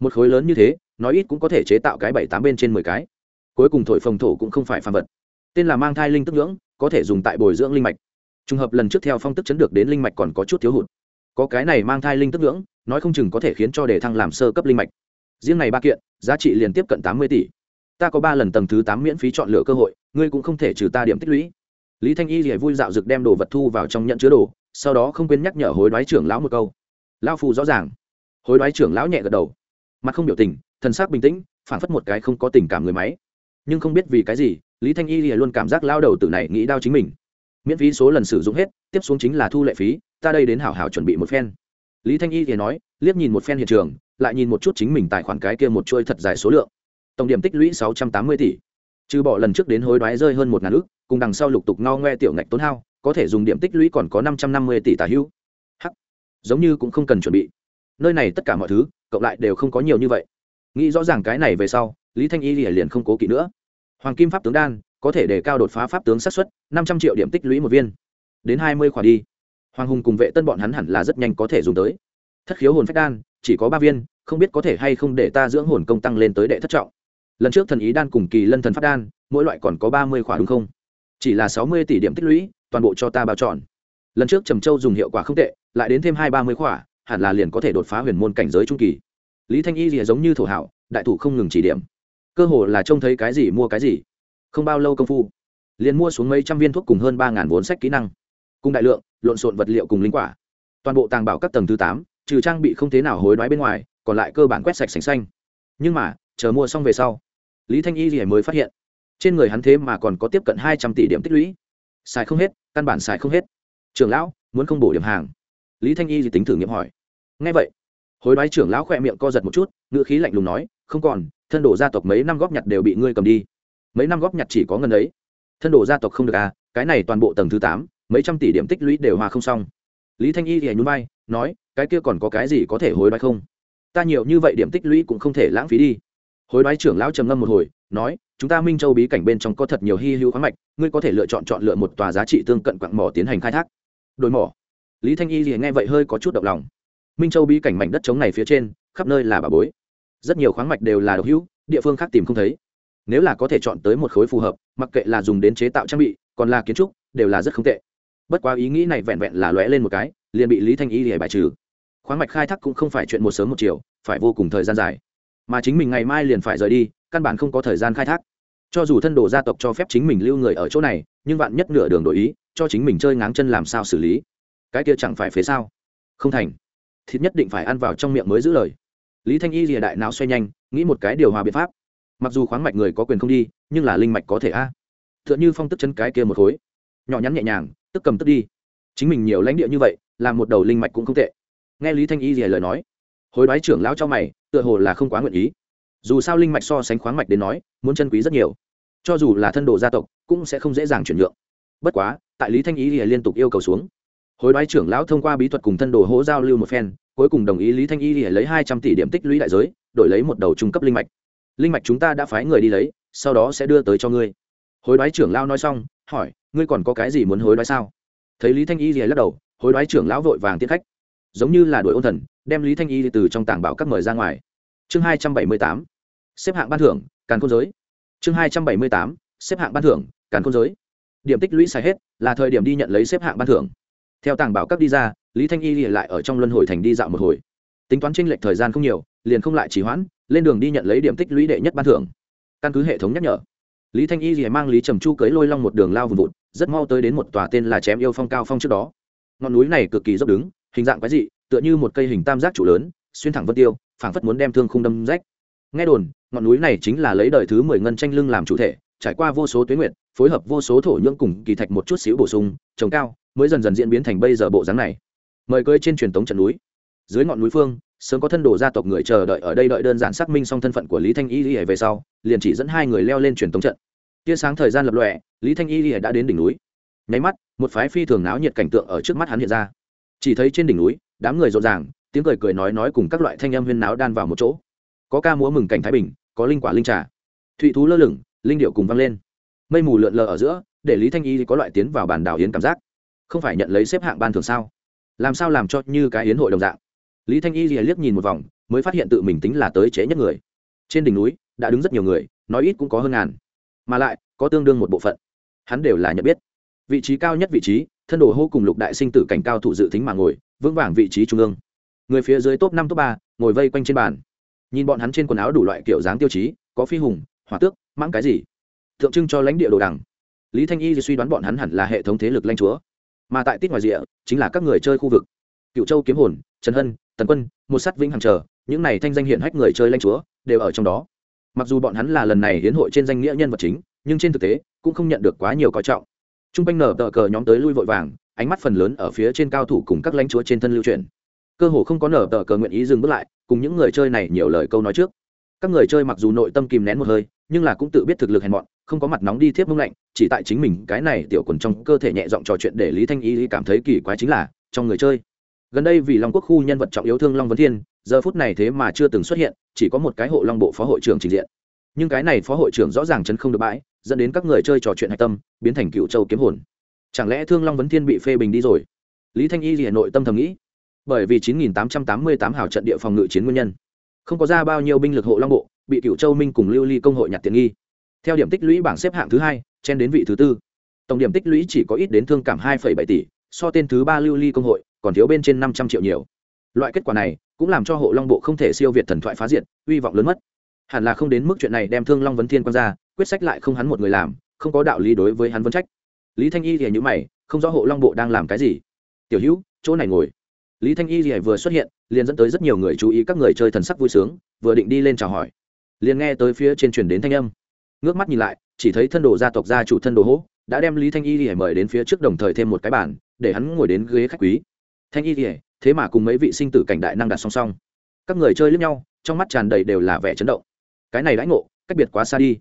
Một khối lớn như thế, nói ít cũng có thể chế tạo cái bảy tám bên trên mười cái. Cuối cùng thổi phồng thổ cũng không phải phàm vật. Tên là mang thai linh tức dưỡng có thể dùng tại bồi dưỡng linh mạch. Trùng hợp lần trước theo phong tức chấn được đến linh mạch còn có chút thiếu hụt. Có cái này mang thai linh tức dưỡng nói không chừng có thể khiến cho đề thăng làm sơ cấp linh mạch riêng này ba kiện, giá trị liền tiếp cận tám mươi tỷ. Ta có ba lần tầng thứ tám miễn phí chọn lựa cơ hội, ngươi cũng không thể trừ ta điểm tích lũy. Lý thanh y thì vui dạo rực đem đồ vật thu vào trong nhận chứa đồ, sau đó không quên nhắc nhở hối đoái trưởng lão một câu. Lao phù rõ ràng. Hối đoái trưởng lão nhẹ gật đầu. Mặt không biểu tình thần sắc bình tĩnh phản phất một cái không có tình cảm người máy. Nhưng không biết vì cái gì, lý thanh y thì luôn cảm giác lao đầu từ này nghĩ đau chính mình. Miễn phí số lần sử dụng hết, tiếp xuống chính là thu lệ phí, ta đây đến hảo hảo chuẩn bị một phen. Lý thanh y thì nói, liếc nhìn một phen hiện trường lại nhìn một chút chính mình tài khoản cái kia một chuôi thật dài số lượng. Tổng điểm tích lũy sáu trăm tám mươi tỷ. Trừ bỏ lần trước đến hối đoái rơi hơn một ngàn ước cùng đằng sau lục tục ngao ngoe tiểu ngạch tốn hao, có thể dùng điểm tích lũy còn có năm trăm năm mươi tỷ tà hữu. Hắc. Giống như cũng không cần chuẩn bị. Nơi này tất cả mọi thứ, cộng lại đều không có nhiều như vậy. Nghĩ rõ ràng cái này về sau, lý thanh y liền không cố kỵ nữa. Hoàng kim pháp tướng đan, có thể để cao đột phá pháp tướng sát xuất năm trăm triệu điểm tích lũy một viên. Đến hai mươi khoản đi. Hoàng hùng cùng vệ tân bọn hắn hẳn là rất nhanh có thể dùng tới. Thất khiếu hồn phách đan chỉ có ba viên, không biết có thể hay không để ta dưỡng hồn công tăng lên tới đệ thất trọng. Lần trước thần ý đan cùng kỳ lân thần phát đan, mỗi loại còn có ba mươi khỏa đúng không? Chỉ là sáu mươi tỷ điểm tích lũy, toàn bộ cho ta bao trọn. Lần trước trầm châu dùng hiệu quả không tệ, lại đến thêm hai ba mươi khỏa, hẳn là liền có thể đột phá huyền môn cảnh giới trung kỳ. Lý thanh y thì giống như thổ hảo, đại thủ không ngừng chỉ điểm. Cơ hồ là trông thấy cái gì mua cái gì. Không bao lâu công phu, liền mua xuống mấy trăm viên thuốc cùng hơn ba ngàn vốn sách kỹ năng. Cùng đại lượng, lộn xộn vật liệu cùng linh quả. Toàn bộ tàng bảo các tầng thứ tám trừ trang bị không thế nào hối đoái bên ngoài, còn lại cơ bản quét sạch sành xanh. Nhưng mà, chờ mua xong về sau, lý thanh y thì mới phát hiện, trên người hắn thế mà còn có tiếp cận hai trăm tỷ điểm tích lũy. Xài không hết, căn bản xài không hết. Trưởng lão, muốn không bổ điểm hàng. Lý thanh y thì tính thử nghiệm hỏi. Ngay vậy, hối đoái trưởng lão khỏe miệng co giật một chút, ngữ khí lạnh lùng nói, không còn, thân đổ gia tộc mấy năm góp nhặt đều bị ngươi cầm đi. Mấy năm góp nhặt chỉ có ngân ấy. Thân đổ gia tộc không được à cái này toàn bộ tầng thứ tám, mấy trăm tỷ điểm tích lũy đều hòa không xong. Lý thanh y thì nhún vai, nói cái kia còn có cái gì có thể hối đoái không? Ta nhiều như vậy điểm tích lũy cũng không thể lãng phí đi. Hối đoái trưởng lão trầm ngâm một hồi, nói, chúng ta minh châu bí cảnh bên trong có thật nhiều hy hữu khoáng mạch, ngươi có thể lựa chọn chọn lựa một tòa giá trị tương cận quặng mỏ tiến hành khai thác. Đội mỏ. Lý thanh y thì nghe vậy hơi có chút động lòng. Minh châu bí cảnh mảnh đất trống này phía trên, khắp nơi là bà bối. Rất nhiều khoáng mạch đều là độc hữu, địa phương khác tìm không thấy. Nếu là có thể chọn tới một khối phù hợp, mặc kệ là dùng đến chế tạo trang bị, còn là kiến trúc, đều là rất không tệ. Bất quá ý nghĩ này vẹn vẹn là lóe lên một cái, liền bị lý thanh y để bài trừ khoáng mạch khai thác cũng không phải chuyện một sớm một chiều, phải vô cùng thời gian dài. Mà chính mình ngày mai liền phải rời đi, căn bản không có thời gian khai thác. Cho dù thân đồ gia tộc cho phép chính mình lưu người ở chỗ này, nhưng vạn nhất nửa đường đổi ý, cho chính mình chơi ngáng chân làm sao xử lý? Cái kia chẳng phải phế sao? Không thành. Thịt nhất định phải ăn vào trong miệng mới giữ lời. Lý thanh y rìa đại não xoay nhanh, nghĩ một cái điều hòa biện pháp. Mặc dù khoáng mạch người có quyền không đi, nhưng là linh mạch có thể a. À. t h ư ợ n h ư phong tức chân cái kia một khối. Nhỏ nhắn nhẹ nhàng, tức cầm tức đi. Chính mình nhiều lãnh địa như vậy, làm một đầu linh mạch cũng không tệ nghe lý thanh y dìa lời nói. Hối đoái trưởng lão cho mày, tựa hồ là không quá nguyện ý. Dù sao linh mạch so sánh khoáng mạch đến nói, muốn chân quý rất nhiều. Cho dù là thân đồ gia tộc, cũng sẽ không dễ dàng chuyển nhượng. Bất quá, tại lý thanh ý thì liên tục yêu cầu xuống, hối đoái trưởng lão thông qua bí thuật cùng thân đồ hỗ giao lưu một phen, cuối cùng đồng ý lý thanh y thì lấy hai trăm tỷ điểm tích lũy đại giới, đổi lấy một đầu trung cấp linh mạch. Linh mạch chúng ta đã phái người đi lấy, sau đó sẽ đưa tới cho ngươi. Hối đoái trưởng lão nói xong, hỏi, ngươi còn có cái gì muốn hối đoái sao? Thấy lý thanh y thì lắc đầu, hối đoái trưởng lão vội vàng tiết khách giống như là đội ôn thần, đem lý thanh y từ trong tảng bảo các mời ra ngoài. Chương hai trăm bảy mươi tám, xếp hạng ban thưởng, càn khôn giới. Chương hai trăm bảy mươi tám, xếp hạng ban thưởng, càn khôn giới. Điểm tích lũy xài hết, là thời điểm đi nhận lấy xếp hạng ban thưởng. Theo tàng bảo các đi ra, lý thanh y lại ở trong luân hồi thành đi dạo một hồi. Tính toán tranh lệch thời gian không nhiều, liền không lại chỉ hoãn, lên đường đi nhận lấy điểm tích lũy đệ nhất ban thưởng. Căn cứ hệ thống nhắc nhở, lý thanh y mang lý trầm chu cưới lôi long một đường lao vùng vụt, rất mau tới đến một tòa tên là chém yêu phong cao phong trước đó. Ngọn núi này cực kỳ dốc đứng hình dạng quái dị, tựa như một cây hình tam giác trụ lớn, xuyên thẳng vân tiêu, phảng phất muốn đem thương khung đâm rách. Nghe đồn, ngọn núi này chính là lấy đời thứ mười ngân tranh lưng làm chủ thể, trải qua vô số tuyến nguyện phối hợp vô số thổ nhưỡng cùng kỳ thạch một chút xíu bổ sung, trồng cao, mới dần dần diễn biến thành bây giờ bộ dáng này. Mời cơi trên truyền thống trận núi. Dưới ngọn núi phương, sớm có thân đồ gia tộc người chờ đợi ở đây đợi đơn giản xác minh xong thân phận của lý thanh y lìa về sau, liền chỉ dẫn hai người leo lên truyền thống trận. Tia sáng thời gian lập lòe, lý thanh y lìa đã đến đỉnh núi. Nháy mắt, một phái phi thường náo nhiệt cảnh tượng ở trước mắt hắn hiện ra chỉ thấy trên đỉnh núi, đám người rộn ràng, tiếng cười cười nói nói cùng các loại thanh âm huyên náo đan vào một chỗ. Có ca múa mừng cảnh thái bình, có linh quả linh trà. Thụy thú lơ lửng, linh điệu cùng vang lên. Mây mù lượn lờ ở giữa, để lý thanh y có loại tiến vào bàn đảo yến cảm giác. Không phải nhận lấy xếp hạng ban thường sao? Làm sao làm cho như cái yến hội đồng dạng? Lý thanh y liếc nhìn một vòng, mới phát hiện tự mình tính là tới chế nhất người. Trên đỉnh núi, đã đứng rất nhiều người, nói ít cũng có hơn ngàn. Mà lại, có tương đương một bộ phận. Hắn đều là nhận biết. Vị trí cao nhất vị trí thân đồ hô cùng lục đại sinh tử cảnh cao thủ dự tính mà ngồi, vững vàng vị trí trung ương. Người phía dưới top năm, top ba, ngồi vây quanh trên bàn. Nhìn bọn hắn trên quần áo đủ loại kiểu dáng tiêu chí, có phi hùng, hỏa tước, mãng cái gì? Tượng trưng cho lãnh địa đồ đằng. Lý thanh y suy đoán bọn hắn hẳn là hệ thống thế lực lãnh chúa. Mà tại tít ngoài rìa, chính là các người chơi khu vực. Cựu châu kiếm hồn, trần hân, tần quân, một sắt vĩnh hằng chờ, những này thanh danh hiện hách người chơi lãnh chúa, đều ở trong đó. Mặc dù bọn hắn là lần này hiến hội trên danh nghĩa nhân vật chính, nhưng trên thực tế, cũng không nhận được quá nhiều coi trọng t r u n g quanh nở tờ cờ nhóm tới lui vội vàng, ánh mắt phần lớn ở phía trên cao thủ cùng các lãnh chúa trên thân lưu truyền cơ hồ không có nở tờ cờ nguyện ý dừng bước lại, cùng những người chơi này nhiều lời câu nói trước. Các người chơi mặc dù nội tâm kìm nén một hơi, nhưng là cũng tự biết thực lực hèn mọn, không có mặt nóng đi thiếp mông lạnh, chỉ tại chính mình cái này tiểu quần trong cơ thể nhẹ giọng trò chuyện để lý thanh y cảm thấy kỳ quái chính là, trong người chơi. Gần đây vì long quốc khu nhân vật trọng yếu thương long vấn thiên, giờ phút này thế mà chưa từng xuất hiện, chỉ có một cái hộ long bộ phó hội trưởng trình diện. Nhưng cái này phó hội trưởng rõ ràng chấn không được bãi dẫn đến các người chơi trò chuyện hạch tâm, biến thành cựu châu kiếm hồn. Chẳng lẽ thương long vấn thiên bị phê bình đi rồi? Lý thanh y thì hà nội tâm thầm nghĩ. Bởi vì 9888 hào trận địa phòng ngự chiến nguyên nhân. Không có ra bao nhiêu binh lực hộ long bộ, bị cựu châu minh cùng lưu ly công hội nhặt tiền nghi. Theo điểm tích lũy bảng xếp hạng thứ hai, chen đến vị thứ tư. Tổng điểm tích lũy chỉ có ít đến thương cảm hai bảy tỷ, so tên thứ ba lưu ly công hội, còn thiếu bên trên năm trăm triệu nhiều. Loại kết quả này, cũng làm cho hộ long bộ không thể siêu việt thần thoại phá diệt uy vọng lớn mất. Hẳn là không đến mức chuyện này đem thương long vấn thiên quan ra quyết sách lại không hắn một người làm, không có đạo lý đối với hắn vấn trách. Lý thanh y thì nhữ mày, không rõ hộ long bộ đang làm cái gì. Tiểu hữu, chỗ này ngồi. Lý thanh y thì vừa xuất hiện, liền dẫn tới rất nhiều người chú ý các người chơi thần sắc vui sướng, vừa định đi lên chào hỏi. Liền nghe tới phía trên truyền đến thanh âm. Ngước mắt nhìn lại, chỉ thấy thân đồ gia tộc gia chủ thân đồ hỗ đã đem lý thanh y thì mời đến phía trước đồng thời thêm một cái bàn, để hắn ngồi đến ghế khách quý. Thanh y thì, thế mà cùng mấy vị sinh tử cảnh đại năng đặt song song. Các người chơi lẫn nhau, trong mắt tràn đầy đều là vẻ chấn động. Cái này đãi ngộ, cách biệt quá xa đi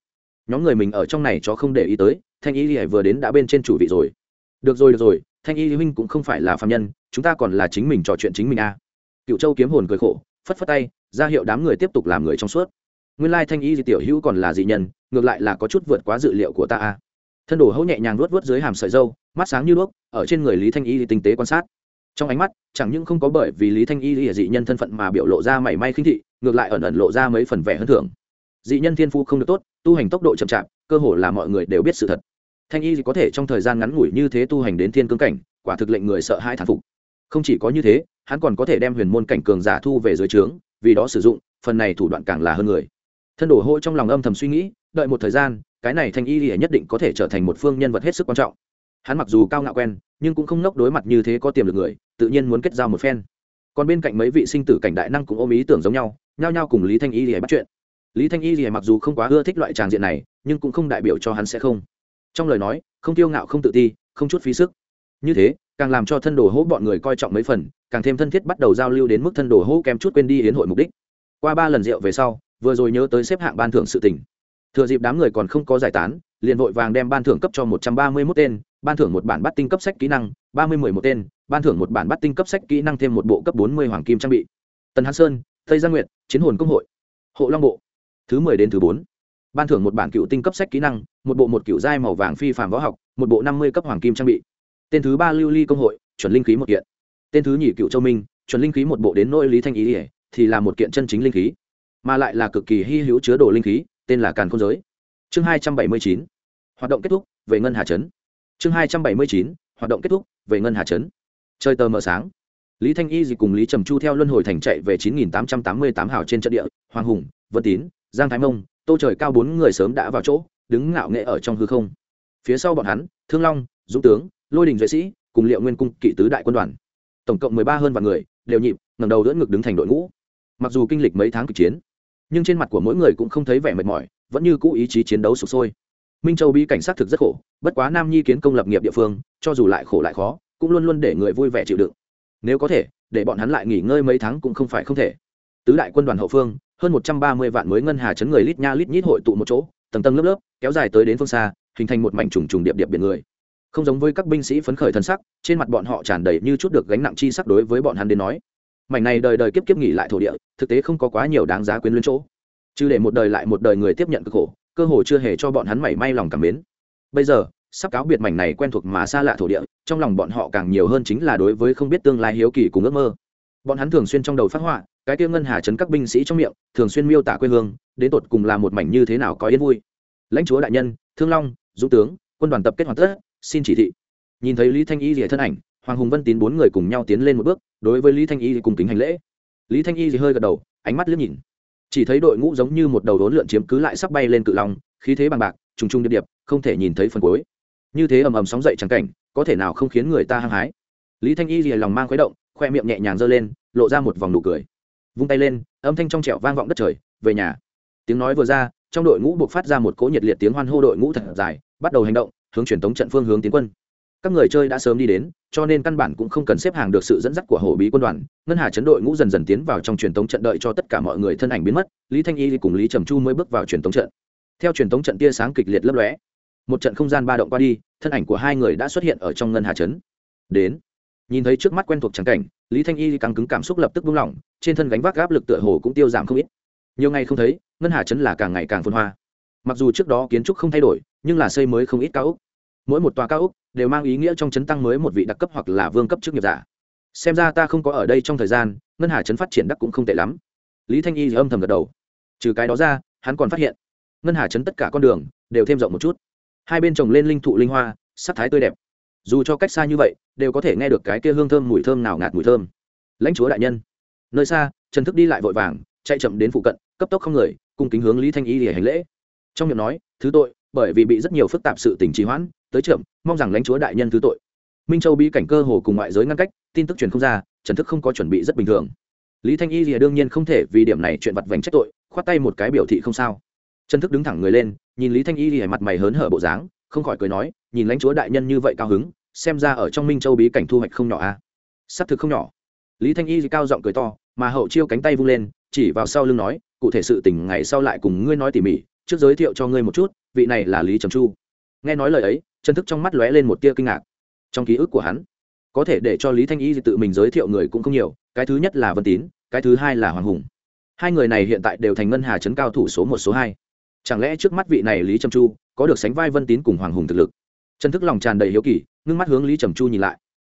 nhóm người mình ở trong này cho không để ý tới, thanh y thì vừa đến đã bên trên chủ vị rồi. Được rồi được rồi, thanh y huynh cũng không phải là phạm nhân, chúng ta còn là chính mình trò chuyện chính mình a à. cựu châu kiếm hồn cười khổ, phất phất tay, ra hiệu đám người tiếp tục làm người trong suốt. Nguyên lai thanh y thì tiểu hữu còn là dị nhân, ngược lại là có chút vượt quá dự liệu của ta a thân đồ hẫu nhẹ nhàng luốt vớt dưới hàm sợi dâu mắt sáng như đuốc, ở trên người lý thanh y thì tinh tế quan sát. Trong ánh mắt, chẳng những không có bởi vì lý thanh y thì dị nhân thân phận mà biểu lộ ra mảy may khinh thị, ngược lại ẩn ẩn lộ ra mấy phần vẻ hơn thường dị nhân thiên phu không được tốt, tu hành tốc độ chậm chạp, cơ hồ là mọi người đều biết sự thật. Thanh y có thể trong thời gian ngắn ngủi như thế tu hành đến thiên cương cảnh, quả thực lệnh người sợ hai thán phục. Không chỉ có như thế, hắn còn có thể đem huyền môn cảnh cường giả thu về dưới trướng, vì đó sử dụng, phần này thủ đoạn càng là hơn người. Thân đổ hôi trong lòng âm thầm suy nghĩ, đợi một thời gian, cái này thanh y lìa nhất định có thể trở thành một phương nhân vật hết sức quan trọng. Hắn mặc dù cao ngạo quen, nhưng cũng không nốc đối mặt như thế có tiềm lực người, tự nhiên muốn kết giao một phen. Còn bên cạnh mấy vị sinh tử cảnh đại năng cũng ôm ý tưởng giống nhau, nhao nhao cùng lý thanh y lìa bắt chuyện lý thanh y lìa mặc dù không quá ưa thích loại tràng diện này, nhưng cũng không đại biểu cho hắn sẽ không. Trong lời nói, không kiêu ngạo, không tự ti, không chút phí sức. Như thế, càng làm cho thân đồ hỗ bọn người coi trọng mấy phần, càng thêm thân thiết bắt đầu giao lưu đến mức thân đồ hỗ kém chút quên đi hiến hội mục đích. Qua ba lần rượu về sau, vừa rồi nhớ tới xếp hạng ban thưởng sự tình. Thừa dịp đám người còn không có giải tán, liền vội vàng đem ban thưởng cấp cho một trăm ba mươi mốt tên, ban thưởng một bản bắt tinh cấp sách kỹ năng, ba mươi mười một tên, ban thưởng một bản bắt tinh cấp sách kỹ năng thêm một bộ cấp bốn mươi hoàng kim trang bị. Tần hán sơn, tây gia nguyệt, chiến hồn công hội. Hộ long bộ thứ mười đến thứ bốn. Ban thưởng một bản cựu tinh cấp sách kỹ năng, một bộ một cựu giai màu vàng phi phạm võ học, một bộ năm mươi cấp hoàng kim trang bị. Tên thứ ba lưu ly công hội, chuẩn linh khí một kiện. Tên thứ nhì cựu châu minh, chuẩn linh khí một bộ đến nỗi lý thanh ý ỉa thì là một kiện chân chính linh khí. Mà lại là cực kỳ hy hữu chứa đồ linh khí, tên là càn khôn giới. Chương hai trăm bảy mươi chín, hoạt động kết thúc, về ngân hà trấn. Chương hai trăm bảy mươi chín, hoạt động kết thúc, về ngân hà trấn. Chơi tờ mờ sáng. Lý thanh y dịch cùng lý trầm chu theo luân hồi thành chạy về chín nghìn tám trăm tám mươi tám hào trên trận địa, hoàng hùng, vân tín giang thái mông, tô trời cao bốn người sớm đã vào chỗ, đứng ngạo nghệ ở trong hư không. Phía sau bọn hắn, thương long, dũng tướng, lôi đình duệ sĩ, cùng liệu nguyên cung kỵ tứ đại quân đoàn. Tổng cộng mười ba hơn vạn người, đều nhịp ngầm đầu đỡ ngực đứng thành đội ngũ. Mặc dù kinh lịch mấy tháng kịch chiến, nhưng trên mặt của mỗi người cũng không thấy vẻ mệt mỏi, vẫn như cũ ý chí chiến đấu sụp sôi. Minh châu bi cảnh sát thực rất khổ, bất quá nam nhi kiến công lập nghiệp địa phương, cho dù lại khổ lại khó, cũng luôn luôn để người vui vẻ chịu đựng. Nếu có thể, để bọn hắn lại nghỉ ngơi mấy tháng cũng không phải không thể tứ đại quân đoàn hậu phương, hơn một trăm ba mươi vạn mới ngân hà chấn người lít nha lít nhít hội tụ một chỗ, tầng tầng lớp lớp, kéo dài tới đến phương xa, hình thành một mảnh trùng trùng điệp điệp biển người. Không giống với các binh sĩ phấn khởi thân sắc, trên mặt bọn họ tràn đầy như chút được gánh nặng chi sắc đối với bọn hắn đến nói. Mảnh này đời đời kiếp kiếp nghỉ lại thổ địa, thực tế không có quá nhiều đáng giá quyến luyến chỗ. Chứ để một đời lại một đời người tiếp nhận cực khổ, cơ hồ chưa hề cho bọn hắn mảy may lòng cảm mến. Bây giờ, sắp cáo biệt mảnh này quen thuộc mà xa lạ thổ địa, trong lòng bọn họ càng nhiều hơn chính là đối với không biết tương lai hiếu kỳ cùng ước mơ bọn hắn thường xuyên trong đầu phát họa, cái tiêu ngân hà chấn các binh sĩ trong miệng, thường xuyên miêu tả quê hương, đến tột cùng là một mảnh như thế nào có yên vui. Lãnh chúa đại nhân, thương long, dũng tướng, quân đoàn tập kết hoàn tất, xin chỉ thị. Nhìn thấy lý thanh y rỉa thân ảnh, hoàng hùng vân tín bốn người cùng nhau tiến lên một bước, đối với lý thanh y cùng kính hành lễ. Lý thanh y thì hơi gật đầu, ánh mắt liếc nhìn. Chỉ thấy đội ngũ giống như một đầu đốn lượn chiếm cứ lại sắp bay lên cự long, khí thế bằng bạc, trùng trùng điệp điệp, không thể nhìn thấy phần cuối. Như thế ầm ầm sóng dậy trắng cảnh, có thể nào không khiến người ta hăng hái. Lý thanh y rìa lòng mang khuấy động khoe miệng nhẹ nhàng giơ lên, lộ ra một vòng nụ cười. Vung tay lên, âm thanh trong trẻo vang vọng đất trời, về nhà. Tiếng nói vừa ra, trong đội ngũ buộc phát ra một cỗ nhiệt liệt tiếng hoan hô đội ngũ thật dài, bắt đầu hành động, hướng truyền thống trận phương hướng tiến quân. Các người chơi đã sớm đi đến, cho nên căn bản cũng không cần xếp hàng được sự dẫn dắt của hổ bí quân đoàn. Ngân hà chấn đội ngũ dần dần tiến vào trong truyền thống trận đợi cho tất cả mọi người thân ảnh biến mất, lý thanh y cùng lý trầm chu mới bước vào truyền thống trận. Theo truyền thống trận tia sáng kịch liệt lấp lóe, một trận không gian ba động qua đi, thân ảnh của hai người đã xuất hiện ở trong ngân hà chấn. Đến nhìn thấy trước mắt quen thuộc trắng cảnh, lý thanh y căng cứng cảm xúc lập tức buông lỏng, trên thân gánh vác áp lực tựa hồ cũng tiêu giảm không ít. Nhiều ngày không thấy, ngân hà chấn là càng ngày càng phân hoa. Mặc dù trước đó kiến trúc không thay đổi, nhưng là xây mới không ít cao úc mỗi một tòa cao úc đều mang ý nghĩa trong chấn tăng mới một vị đặc cấp hoặc là vương cấp chức nghiệp giả. Xem ra ta không có ở đây trong thời gian, ngân hà chấn phát triển đắc cũng không tệ lắm. Lý thanh y âm thầm gật đầu. Trừ cái đó ra, hắn còn phát hiện, ngân hà chấn tất cả con đường đều thêm rộng một chút. Hai bên trồng lên linh thụ linh hoa, sắc thái tươi đẹp dù cho cách xa như vậy, đều có thể nghe được cái kia hương thơm mùi thơm nào ngạt mùi thơm. Lãnh chúa đại nhân, nơi xa, trần thức đi lại vội vàng, chạy chậm đến phụ cận, cấp tốc không người cung kính hướng lý thanh y để hành lễ. Trong miệng nói, thứ tội, bởi vì bị rất nhiều phức tạp sự tình trì hoãn, tới chậm, mong rằng lãnh chúa đại nhân thứ tội. Minh châu bí cảnh cơ hồ cùng ngoại giới ngăn cách, tin tức truyền không ra, trần thức không có chuẩn bị rất bình thường. Lý thanh y thì đương nhiên không thể vì điểm này chuyện vặt vành trách tội, khoát tay một cái biểu thị không sao. Trần thức đứng thẳng người lên, nhìn lý thanh y thì mặt mày hớn hở bộ dáng không khỏi cười nói, nhìn lãnh chúa đại nhân như vậy cao hứng, xem ra ở trong minh châu bí cảnh thu hoạch không nhỏ a à? s thực không nhỏ. Lý thanh y cao giọng cười to, mà hậu chiêu cánh tay vung lên, chỉ vào sau lưng nói, cụ thể sự tình ngày sau lại cùng ngươi nói tỉ mỉ, trước giới thiệu cho ngươi một chút, vị này là lý trầm chu. Nghe nói lời ấy, chân thức trong mắt lóe lên một tia kinh ngạc. Trong ký ức của hắn, có thể để cho lý thanh y tự mình giới thiệu người cũng không nhiều, cái thứ nhất là vân tín, cái thứ hai là hoàng hùng. Hai người này hiện tại đều thành ngân hà trấn cao thủ số một, số hai chẳng lẽ trước mắt vị này lý trầm chu có được sánh vai vân tín cùng hoàng hùng thực lực? Chân thức lòng tràn đầy hiếu kỳ, ngưng mắt hướng lý trầm chu nhìn lại.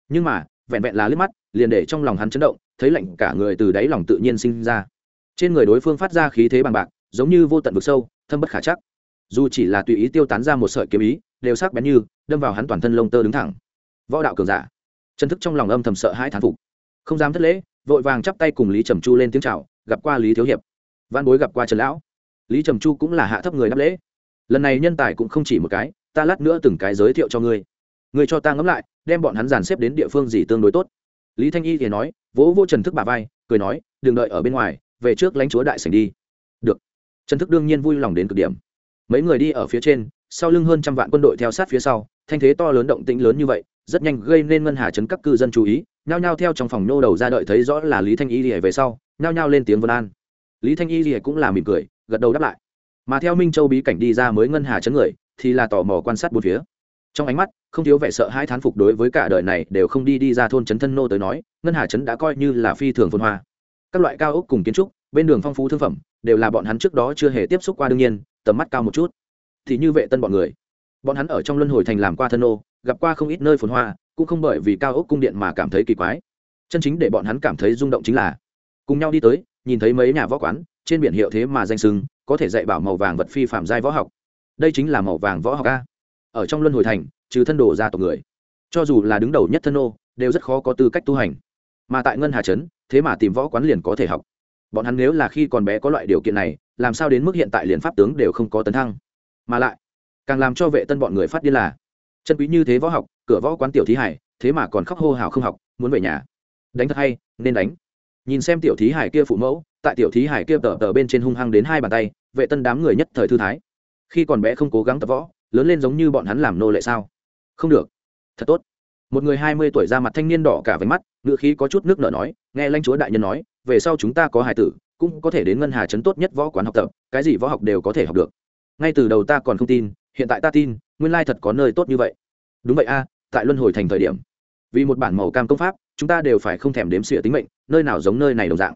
Nhưng mà, vẹn vẹn là liếc mắt, liền để trong lòng hắn chấn động, thấy lạnh cả người từ đáy lòng tự nhiên sinh ra. Trên người đối phương phát ra khí thế bằng bạc, giống như vô tận vực sâu, thâm bất khả chắc. Dù chỉ là tùy ý tiêu tán ra một sợi kiếm ý, đều sắc bén như, đâm vào hắn toàn thân lông tơ đứng thẳng. Võ đạo cường giả. Chân thức trong lòng âm thầm sợ hãi thán phục. Không dám thất lễ, vội vàng chắp tay cùng lý trầm chu lên tiếng chào, gặp qua lý thiếu hiệp. Văn bối gặp qua trần lão lý trầm chu cũng là hạ thấp người đáp lễ lần này nhân tài cũng không chỉ một cái ta lát nữa từng cái giới thiệu cho ngươi ngươi cho ta ngẫm lại đem bọn hắn dàn xếp đến địa phương gì tương đối tốt lý thanh y thì nói vỗ vô trần thức bà vai cười nói đừng đợi ở bên ngoài về trước lãnh chúa đại sảnh đi được trần thức đương nhiên vui lòng đến cực điểm mấy người đi ở phía trên sau lưng hơn trăm vạn quân đội theo sát phía sau thanh thế to lớn động tĩnh lớn như vậy rất nhanh gây nên ngân hà chấn các cư dân chú ý nhao nhao theo trong phòng nô đầu ra đợi thấy rõ là lý thanh y lìa về sau nhao nhao lên tiếng vân an lý thanh y lìa cũng là mỉm cười gật đầu đáp lại. Mà theo minh châu bí cảnh đi ra mới ngân hà chấn người, thì là tò mò quan sát bốn phía. Trong ánh mắt, không thiếu vẻ sợ hai thán phục đối với cả đời này đều không đi đi ra thôn trấn thân nô tới nói, ngân hà trấn đã coi như là phi thường phồn hoa. Các loại cao ốc cùng kiến trúc, bên đường phong phú thương phẩm, đều là bọn hắn trước đó chưa hề tiếp xúc qua đương nhiên, tầm mắt cao một chút. Thì như vệ tân bọn người. Bọn hắn ở trong luân hồi thành làm qua thân nô, gặp qua không ít nơi phồn hoa, cũng không bởi vì cao ốc cung điện mà cảm thấy kỳ quái. Chân chính để bọn hắn cảm thấy rung động chính là, cùng nhau đi tới, nhìn thấy mấy nhà võ quán trên biển hiệu thế mà danh sưng, có thể dạy bảo màu vàng vật phi phạm giai võ học. Đây chính là màu vàng võ học a. Ở trong luân hồi thành, trừ thân đồ gia tộc người, cho dù là đứng đầu nhất thân ô đều rất khó có tư cách tu hành. Mà tại ngân hà trấn, thế mà tìm võ quán liền có thể học. Bọn hắn nếu là khi còn bé có loại điều kiện này, làm sao đến mức hiện tại liền pháp tướng đều không có tấn thăng? Mà lại, càng làm cho vệ tân bọn người phát điên là, chân quý như thế võ học, cửa võ quán tiểu thí hải, thế mà còn khóc hô hào không học, muốn về nhà. Đánh thật hay, nên đánh nhìn xem tiểu thí hải kia phụ mẫu, tại tiểu thí hải kia tờ tờ bên trên hung hăng đến hai bàn tay, vệ tân đám người nhất thời thư thái. Khi còn bé không cố gắng tập võ, lớn lên giống như bọn hắn làm nô lệ sao? Không được. Thật tốt. Một người hai mươi tuổi ra mặt thanh niên đỏ cả váy mắt ngựa khí có chút nước nở nói, nghe lãnh chúa đại nhân nói, về sau chúng ta có hải tử, cũng có thể đến ngân hà trấn tốt nhất võ quán học tập, cái gì võ học đều có thể học được. Ngay từ đầu ta còn không tin, hiện tại ta tin, nguyên lai thật có nơi tốt như vậy. Đúng vậy a, tại luân hồi thành thời điểm, vì một bản màu cam công pháp chúng ta đều phải không thèm đếm xỉa tính mệnh, nơi nào giống nơi này đồng dạng.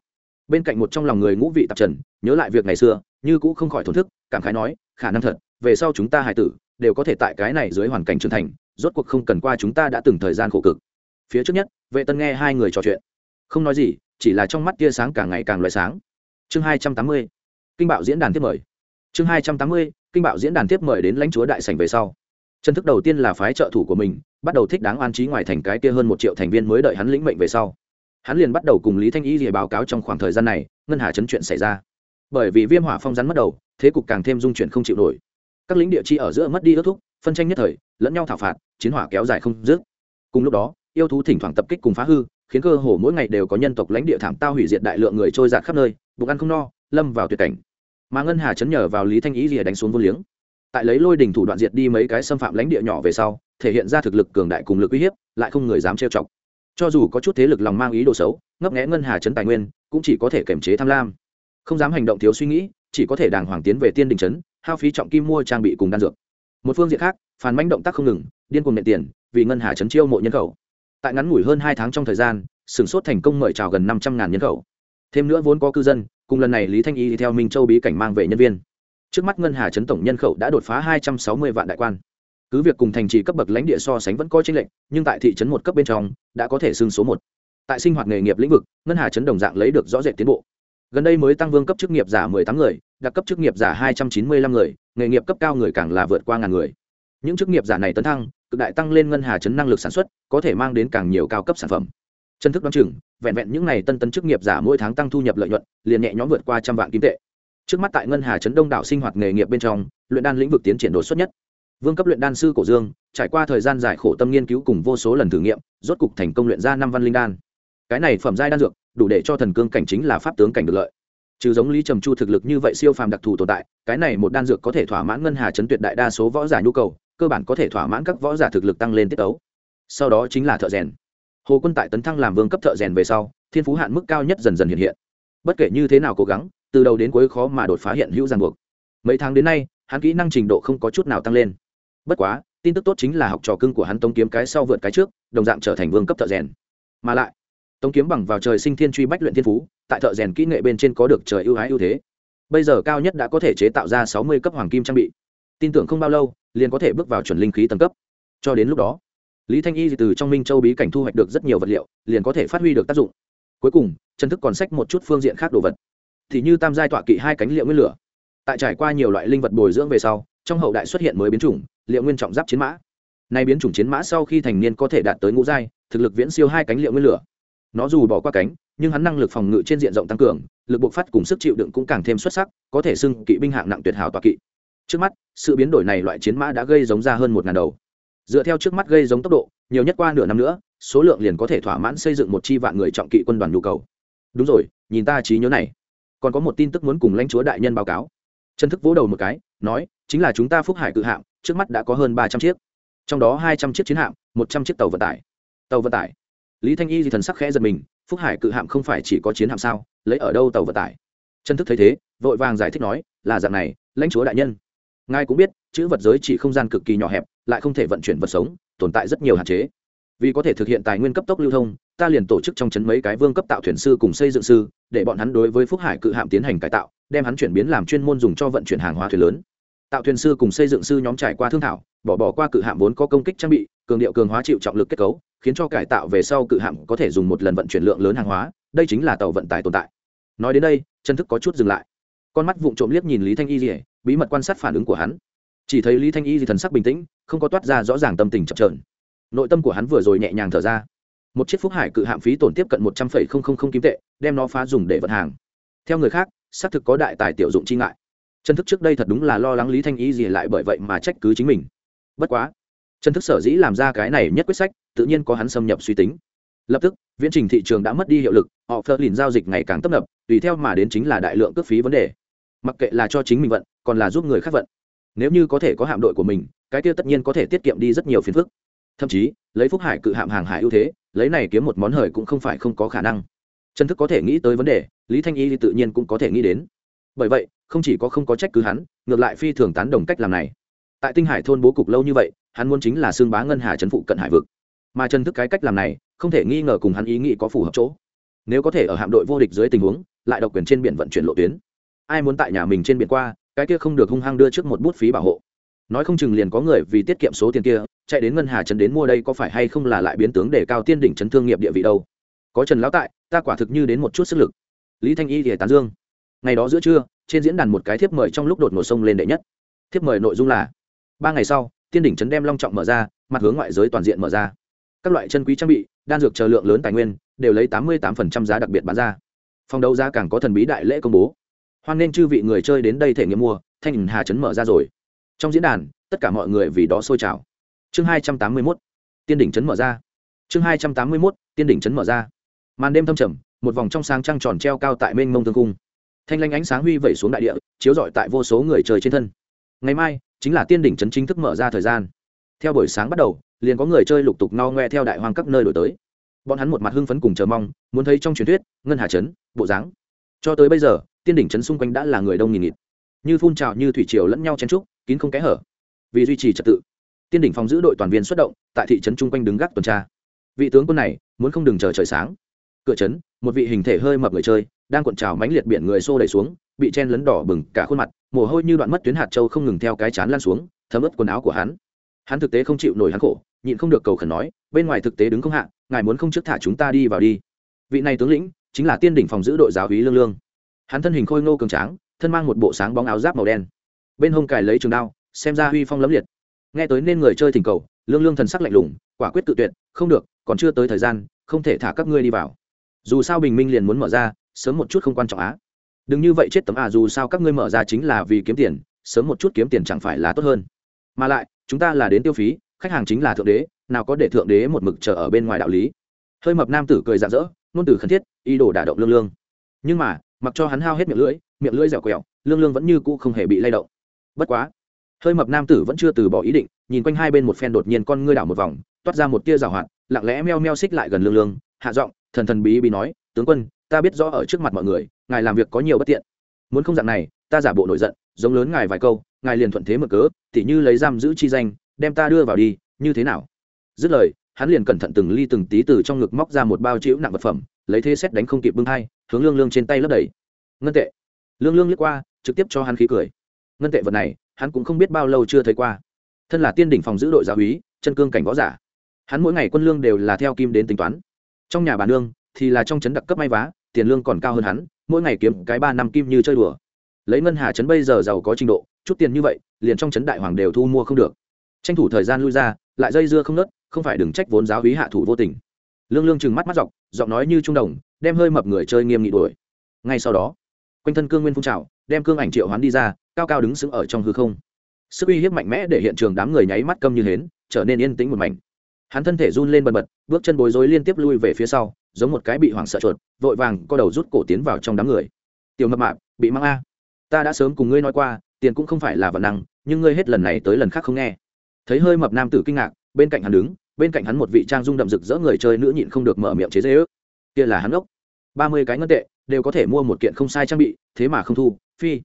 Bên cạnh một trong lòng người ngũ vị tạp trần, nhớ lại việc ngày xưa, như cũ không khỏi thổn thức, cảm khái nói, khả năng thật, về sau chúng ta hài tử đều có thể tại cái này dưới hoàn cảnh trưởng thành, rốt cuộc không cần qua chúng ta đã từng thời gian khổ cực. Phía trước nhất, vệ tân nghe hai người trò chuyện. Không nói gì, chỉ là trong mắt tia sáng càng ngày càng loại sáng. Chương hai trăm tám mươi, kinh bạo diễn đàn tiếp mời. Chương hai trăm tám mươi, kinh bạo diễn đàn tiếp mời đến lãnh chúa đại sảnh về sau chân thức đầu tiên là phái trợ thủ của mình, bắt đầu thích đáng an trí ngoài thành cái kia hơn một triệu thành viên mới đợi hắn lĩnh mệnh về sau. Hắn liền bắt đầu cùng lý thanh y rìa báo cáo trong khoảng thời gian này, ngân hà chấn chuyện xảy ra. Bởi vì viêm hỏa phong rắn mất đầu, thế cục càng thêm dung chuyển không chịu nổi. Các lính địa chi ở giữa mất đi ước thúc, phân tranh nhất thời, lẫn nhau thảo phạt, chiến hỏa kéo dài không dứt. Cùng lúc đó, yêu thú thỉnh thoảng tập kích cùng phá hư, khiến cơ hồ mỗi ngày đều có nhân tộc lãnh địa thảm tao hủy diệt đại lượng người trôi giạt khắp nơi, bụng ăn không no, lâm vào tuyệt cảnh. Mà ngân hà chấn nhờ vào lý thanh ý rìa đánh xuống vô liếng tại lấy lôi đình thủ đoạn diệt đi mấy cái xâm phạm lãnh địa nhỏ về sau, thể hiện ra thực lực cường đại cùng lực uy hiếp, lại không người dám trêu chọc. Cho dù có chút thế lực lòng mang ý đồ xấu, ngấp nghẽ ngân hà chấn tài nguyên, cũng chỉ có thể kiềm chế tham lam. Không dám hành động thiếu suy nghĩ, chỉ có thể đàng hoàng tiến về tiên đình chấn, hao phí trọng kim mua trang bị cùng đan dược. Một phương diện khác, phản manh động tác không ngừng, điên cuồng nệ tiền, vì ngân hà chấn chiêu mộ nhân khẩu. Tại ngắn ngủi hơn hai tháng trong thời gian sửng sốt thành công mời chào gần năm trăm ngàn nhân khẩu. Thêm nữa vốn có cư dân, cùng lần này lý thanh y theo minh châu bí cảnh mang về nhân viên trước mắt ngân hà chấn tổng nhân khẩu đã đột phá hai trăm sáu mươi vạn đại quan. Cứ việc cùng thành trì cấp bậc lãnh địa so sánh vẫn có tranh lệch, nhưng tại thị trấn một cấp bên trong, đã có thể xưng số một. Tại sinh hoạt nghề nghiệp lĩnh vực, ngân hà chấn đồng dạng lấy được rõ rệt tiến bộ. Gần đây mới tăng vương cấp chức nghiệp giả mười tám người, đặc cấp chức nghiệp giả hai trăm chín mươi lăm người, nghề nghiệp cấp cao người càng là vượt qua ngàn người. Những chức nghiệp giả này tấn thăng, cực đại tăng lên ngân hà chấn năng lực sản xuất, có thể mang đến càng nhiều cao cấp sản phẩm. Chân thức đoán chừng, vẹn vẹn những n à y tân tân chức nghiệp giả mỗi tháng tăng thu nhập lợi nhuận, liền nhẹ nhõm vượt qua trăm vạn kim tệ trước mắt tại ngân hà Trấn đông đảo sinh hoạt nghề nghiệp bên trong, luyện đan lĩnh vực tiến triển đột xuất nhất. Vương cấp luyện đan sư cổ dương, trải qua thời gian dài khổ tâm nghiên cứu cùng vô số lần thử nghiệm, rốt cục thành công luyện ra năm văn linh đan. Cái này phẩm giai đan dược, đủ để cho thần cương cảnh chính là pháp tướng cảnh được lợi. Trừ giống lý trầm chu thực lực như vậy siêu phàm đặc thù tồn tại, cái này một đan dược có thể thỏa mãn ngân hà chấn tuyệt đại đa số võ giả nhu cầu, cơ bản có thể thỏa mãn các võ giả thực lực tăng lên tiết ấu sau đó chính là thợ rèn. Hồ quân tại tấn thăng làm vương cấp thợ rèn về sau, thiên phú hạn mức cao nhất dần dần hiện hiện. Bất kể như thế nào cố gắng từ đầu đến cuối khó mà đột phá hiện hữu ràng buộc. Mấy tháng đến nay, hắn kỹ năng trình độ không có chút nào tăng lên. Bất quá, tin tức tốt chính là học trò cưng của hắn tống kiếm cái sau vượt cái trước, đồng dạng trở thành vương cấp thợ rèn. Mà lại, tống kiếm bằng vào trời sinh thiên truy bách luyện thiên phú, tại thợ rèn kỹ nghệ bên trên có được trời ưu ái ưu thế. Bây giờ cao nhất đã có thể chế tạo ra sáu mươi cấp hoàng kim trang bị. Tin tưởng không bao lâu, liền có thể bước vào chuẩn linh khí tầng cấp. Cho đến lúc đó, lý thanh y từ trong minh châu bí cảnh thu hoạch được rất nhiều vật liệu, liền có thể phát huy được tác dụng. Cuối cùng chân thức còn sách một chút phương diện khác đồ vật thì như tam giai tọa kỵ hai cánh liệu nguyên lửa. Tại trải qua nhiều loại linh vật bồi dưỡng về sau, trong hậu đại xuất hiện mới biến chủng, liệu nguyên trọng giáp chiến mã. Nay biến chủng chiến mã sau khi thành niên có thể đạt tới ngũ giai, thực lực viễn siêu hai cánh liệu nguyên lửa. Nó dù bỏ qua cánh, nhưng hắn năng lực phòng ngự trên diện rộng tăng cường, lực bộc phát cùng sức chịu đựng cũng càng thêm xuất sắc, có thể xưng kỵ binh hạng nặng tuyệt hảo tọa kỵ. Trước mắt, sự biến đổi này loại chiến mã đã gây giống ra hơn một ngàn đầu. Dựa theo trước mắt gây giống tốc độ, nhiều nhất qua nửa năm nữa, số lượng liền có thể thỏa mãn xây dựng một chi vạn người trọng kỵ quân đoàn nhu cầu. Đúng rồi, nhìn ta trí nhớ này còn có một tin tức muốn cùng lãnh chúa đại nhân báo cáo. Trần thức vỗ đầu một cái, nói, chính là chúng ta phúc hải cự hạm, trước mắt đã có hơn ba trăm chiếc. Trong đó hai trăm chiếc chiến hạm, một trăm chiếc tàu vận tải. Tàu vận tải. Lý thanh y thì thần sắc khẽ giật mình, phúc hải cự hạm không phải chỉ có chiến hạm sao, lấy ở đâu tàu vận tải? Trần thức thấy thế, vội vàng giải thích nói, là dạng này, lãnh chúa đại nhân. Ngài cũng biết, chữ vật giới chỉ không gian cực kỳ nhỏ hẹp, lại không thể vận chuyển vật sống, tồn tại rất nhiều hạn chế. Vì có thể thực hiện tài nguyên cấp tốc lưu thông ta liền tổ chức trong chấn mấy cái vương cấp tạo thuyền sư cùng xây dựng sư, để bọn hắn đối với phúc hải cự hạm tiến hành cải tạo, đem hắn chuyển biến làm chuyên môn dùng cho vận chuyển hàng hóa thuyền lớn. Tạo thuyền sư cùng xây dựng sư nhóm trải qua thương thảo, bỏ bỏ qua cự hạm vốn có công kích trang bị, cường điệu cường hóa chịu trọng lực kết cấu, khiến cho cải tạo về sau cự hạm có thể dùng một lần vận chuyển lượng lớn hàng hóa, đây chính là tàu vận tải tồn tại. Nói đến đây, chân thức có chút dừng lại. Con mắt vụng trộm liếc nhìn lý thanh y rỉa bí mật quan sát phản ứng của hắn. Chỉ thấy lý thanh y thì thần sắc bình tĩnh, không có toát ra rõ ràng tâm tình chậm trợn nội tâm của hắn vừa rồi nhẹ nhàng thở ra một chiếc phúc hải cự hạm phí tổn tiếp cận một trăm linh kim tệ, đem nó phá dùng để vận hàng. Theo người khác, xác thực có đại tài tiểu dụng chi ngại. Chân thức trước đây thật đúng là lo lắng lý thanh ý gì lại bởi vậy mà trách cứ chính mình. Bất quá chân thức sở dĩ làm ra cái này nhất quyết sách, tự nhiên có hắn xâm nhập suy tính. Lập tức, viễn trình thị trường đã mất đi hiệu lực, họ phơ lìn giao dịch ngày càng tấp nập, tùy theo mà đến chính là đại lượng cước phí vấn đề. Mặc kệ là cho chính mình vận, còn là giúp người khác vận. Nếu như có thể có hạm đội của mình, cái kia tất nhiên có thể tiết kiệm đi rất nhiều phiền phức. Thậm chí, lấy phúc hải cự hạm hàng hải ưu thế lấy này kiếm một món hời cũng không phải không có khả năng. Chân thức có thể nghĩ tới vấn đề, lý thanh y thì tự nhiên cũng có thể nghĩ đến. Bởi vậy, không chỉ có không có trách cứ hắn, ngược lại phi thường tán đồng cách làm này. Tại tinh hải thôn bố cục lâu như vậy, hắn muốn chính là xương bá ngân hà trấn phụ cận hải vực. Mà chân thức cái cách làm này, không thể nghi ngờ cùng hắn ý nghĩ có phù hợp chỗ. Nếu có thể ở hạm đội vô địch dưới tình huống, lại độc quyền trên biển vận chuyển lộ tuyến. Ai muốn tại nhà mình trên biển qua, cái kia không được hung hăng đưa trước một bút phí bảo hộ. Nói không chừng liền có người vì tiết kiệm số tiền kia chạy đến ngân hà trấn đến mua đây có phải hay không là lại biến tướng để cao tiên đỉnh trấn thương nghiệp địa vị đâu? Có trần lão tại, ta quả thực như đến một chút sức lực. Lý thanh y thì tán dương. Ngày đó giữa trưa, trên diễn đàn một cái thiếp mời trong lúc đột ngột sông lên đệ nhất. Thiếp mời nội dung là, ba ngày sau, tiên đỉnh trấn đem long trọng mở ra, mặt hướng ngoại giới toàn diện mở ra. Các loại chân quý trang bị, đan dược chờ lượng lớn tài nguyên, đều lấy tám mươi tám giá đặc biệt bán ra. Phòng đấu giá càng có thần bí đại lễ công bố. Hoan nên chư vị người chơi đến đây thể nghiệm mua, thanh hà trấn mở ra rồi. Trong diễn đàn, tất cả mọi người vì đó sôi trào chương hai trăm tám mươi mốt, tiên đỉnh trấn mở ra. Chương hai trăm tám mươi mốt, tiên đỉnh trấn mở ra. Màn đêm thâm trầm, một vòng trong sáng trăng tròn treo cao tại mênh mông thương cung. Thanh lanh ánh sáng huy vẩy xuống đại địa, chiếu rọi tại vô số người chơi trên thân. Ngày mai, chính là tiên đỉnh trấn chính thức mở ra thời gian. Theo buổi sáng bắt đầu, liền có người chơi lục tục no ngoe theo đại hoang các nơi đổi tới. Bọn hắn một mặt hưng phấn cùng chờ mong, muốn thấy trong truyền thuyết, ngân hà trấn bộ dáng. Cho tới bây giờ, tiên đỉnh trấn xung quanh đã là người đông nghìn nghịt. Như phun trào như thủy triều lẫn nhau chen trúc kín không kẽ hở. Vì duy trì trật tự tiên đỉnh phòng giữ đội toàn viên xuất động, tại thị trấn chung quanh đứng gác tuần tra. Vị tướng quân này, muốn không đừng chờ trời sáng. Cửa trấn, một vị hình thể hơi mập người chơi, đang cuộn trào mánh liệt biển người xô đẩy xuống, bị chen lấn đỏ bừng cả khuôn mặt, mồ hôi như đoạn mất tuyến hạt châu không ngừng theo cái chán lan xuống, thấm ướt quần áo của hắn. Hắn thực tế không chịu nổi hắn khổ, nhịn không được cầu khẩn nói, bên ngoài thực tế đứng không hạ, ngài muốn không trước thả chúng ta đi vào đi. Vị này tướng lĩnh, chính là tiên đỉnh phòng giữ đội giáo hí lương lương. Hắn thân hình khôi ngô cường tráng, thân mang một bộ sáng bóng áo giáp màu đen. Bên hông cài lấy trường đao, xem ra huy phong lấm liệt nghe tới nên người chơi thỉnh cầu, lương lương thần sắc lạnh lùng, quả quyết tự tuyệt, không được, còn chưa tới thời gian, không thể thả các ngươi đi vào. Dù sao bình minh liền muốn mở ra, sớm một chút không quan trọng á. Đừng như vậy chết tấm à dù sao các ngươi mở ra chính là vì kiếm tiền, sớm một chút kiếm tiền chẳng phải là tốt hơn. Mà lại, chúng ta là đến tiêu phí, khách hàng chính là thượng đế, nào có để thượng đế một mực chờ ở bên ngoài đạo lý. Hơi mập nam tử cười rạng rỡ, ngôn từ khẩn thiết, ý đồ đả động lương lương. Nhưng mà, mặc cho hắn hao hết miệng lưỡi miệng lưỡi dẻo quẹo, lương lương vẫn như cũ không hề bị lay động. Bất quá hơi mập nam tử vẫn chưa từ bỏ ý định, nhìn quanh hai bên một phen đột nhiên con ngươi đảo một vòng, toát ra một tia rào hoạt, lặng lẽ meo meo xích lại gần lương lương, hạ giọng, thần thần bí bí nói, tướng quân, ta biết rõ ở trước mặt mọi người, ngài làm việc có nhiều bất tiện. Muốn không dạng này, ta giả bộ nổi giận, giống lớn ngài vài câu, ngài liền thuận thế mở cớ, tỉ như lấy giam giữ chi danh, đem ta đưa vào đi, như thế nào? Dứt lời, hắn liền cẩn thận từng ly từng tí từ trong ngực móc ra một bao chữ nặng vật phẩm, lấy thế xét đánh không kịp bưng hai, hướng lương lương trên tay lấp đầy. Ngân tệ. Lương lương liếc qua, trực tiếp cho hắn khí cười. Ngân tệ vật này hắn cũng không biết bao lâu chưa thấy qua. Thân là tiên đỉnh phòng giữ đội giáo úy, chân cương cảnh võ giả. Hắn mỗi ngày quân lương đều là theo kim đến tính toán. Trong nhà bà nương thì là trong trấn đặc cấp may vá, tiền lương còn cao hơn hắn, mỗi ngày kiếm cái ba năm kim như chơi đùa. Lấy ngân hà trấn bây giờ giàu có trình độ, chút tiền như vậy, liền trong trấn đại hoàng đều thu mua không được. Tranh thủ thời gian lui ra, lại dây dưa không nớt, không phải đừng trách vốn giáo hí hạ thủ vô tình. Lương lương chừng mắt mắt dọc, giọng nói như trung đồng, đem hơi mập người chơi nghiêm nghị đuổi. Ngay sau đó, quanh thân cương nguyên phun trào, đem cương ảnh triệu hoán đi ra cao cao đứng sững ở trong hư không. Sức uy hiếp mạnh mẽ để hiện trường đám người nháy mắt câm như hến, trở nên yên tĩnh một mảnh. Hắn thân thể run lên bần bật, bước chân bối rối liên tiếp lui về phía sau, giống một cái bị hoảng sợ chuột, vội vàng co đầu rút cổ tiến vào trong đám người. Tiểu mập mạp, bị mang a. Ta đã sớm cùng ngươi nói qua, tiền cũng không phải là vật năng, nhưng ngươi hết lần này tới lần khác không nghe. Thấy hơi mập nam tử kinh ngạc, bên cạnh hắn đứng, bên cạnh hắn một vị trang dung đậm rực rỡ người chơi nữ nhịn không được mở miệng chế dễ ước kia là hắn ốc. Ba mươi cái ngân tệ, đều có thể mua một kiện không sai trang bị, thế mà không thu, phi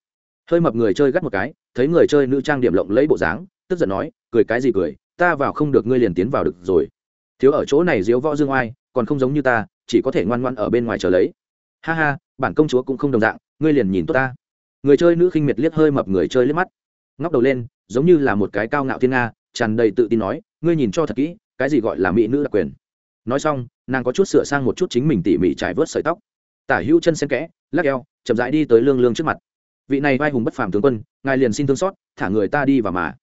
hơi mập người chơi gắt một cái, thấy người chơi nữ trang điểm lộng lấy bộ dáng, tức giận nói, cười cái gì cười, ta vào không được ngươi liền tiến vào được rồi. Thiếu ở chỗ này diếu võ dương oai, còn không giống như ta, chỉ có thể ngoan ngoan ở bên ngoài chờ lấy. Ha ha, bản công chúa cũng không đồng dạng, ngươi liền nhìn tốt ta. Người chơi nữ khinh miệt liếc hơi mập người chơi liếc mắt, ngóc đầu lên, giống như là một cái cao ngạo thiên nga, tràn đầy tự tin nói, ngươi nhìn cho thật kỹ, cái gì gọi là mỹ nữ đặc quyền. Nói xong, nàng có chút sửa sang một chút chính mình tỉ mỉ trải vớt sợi tóc. Tả hữu chân sen kẽ, lắc eo, chậm rãi đi tới lương lương trước mặt vị này vai hùng bất phàm tướng quân, ngài liền xin thương xót, thả người ta đi vào mà.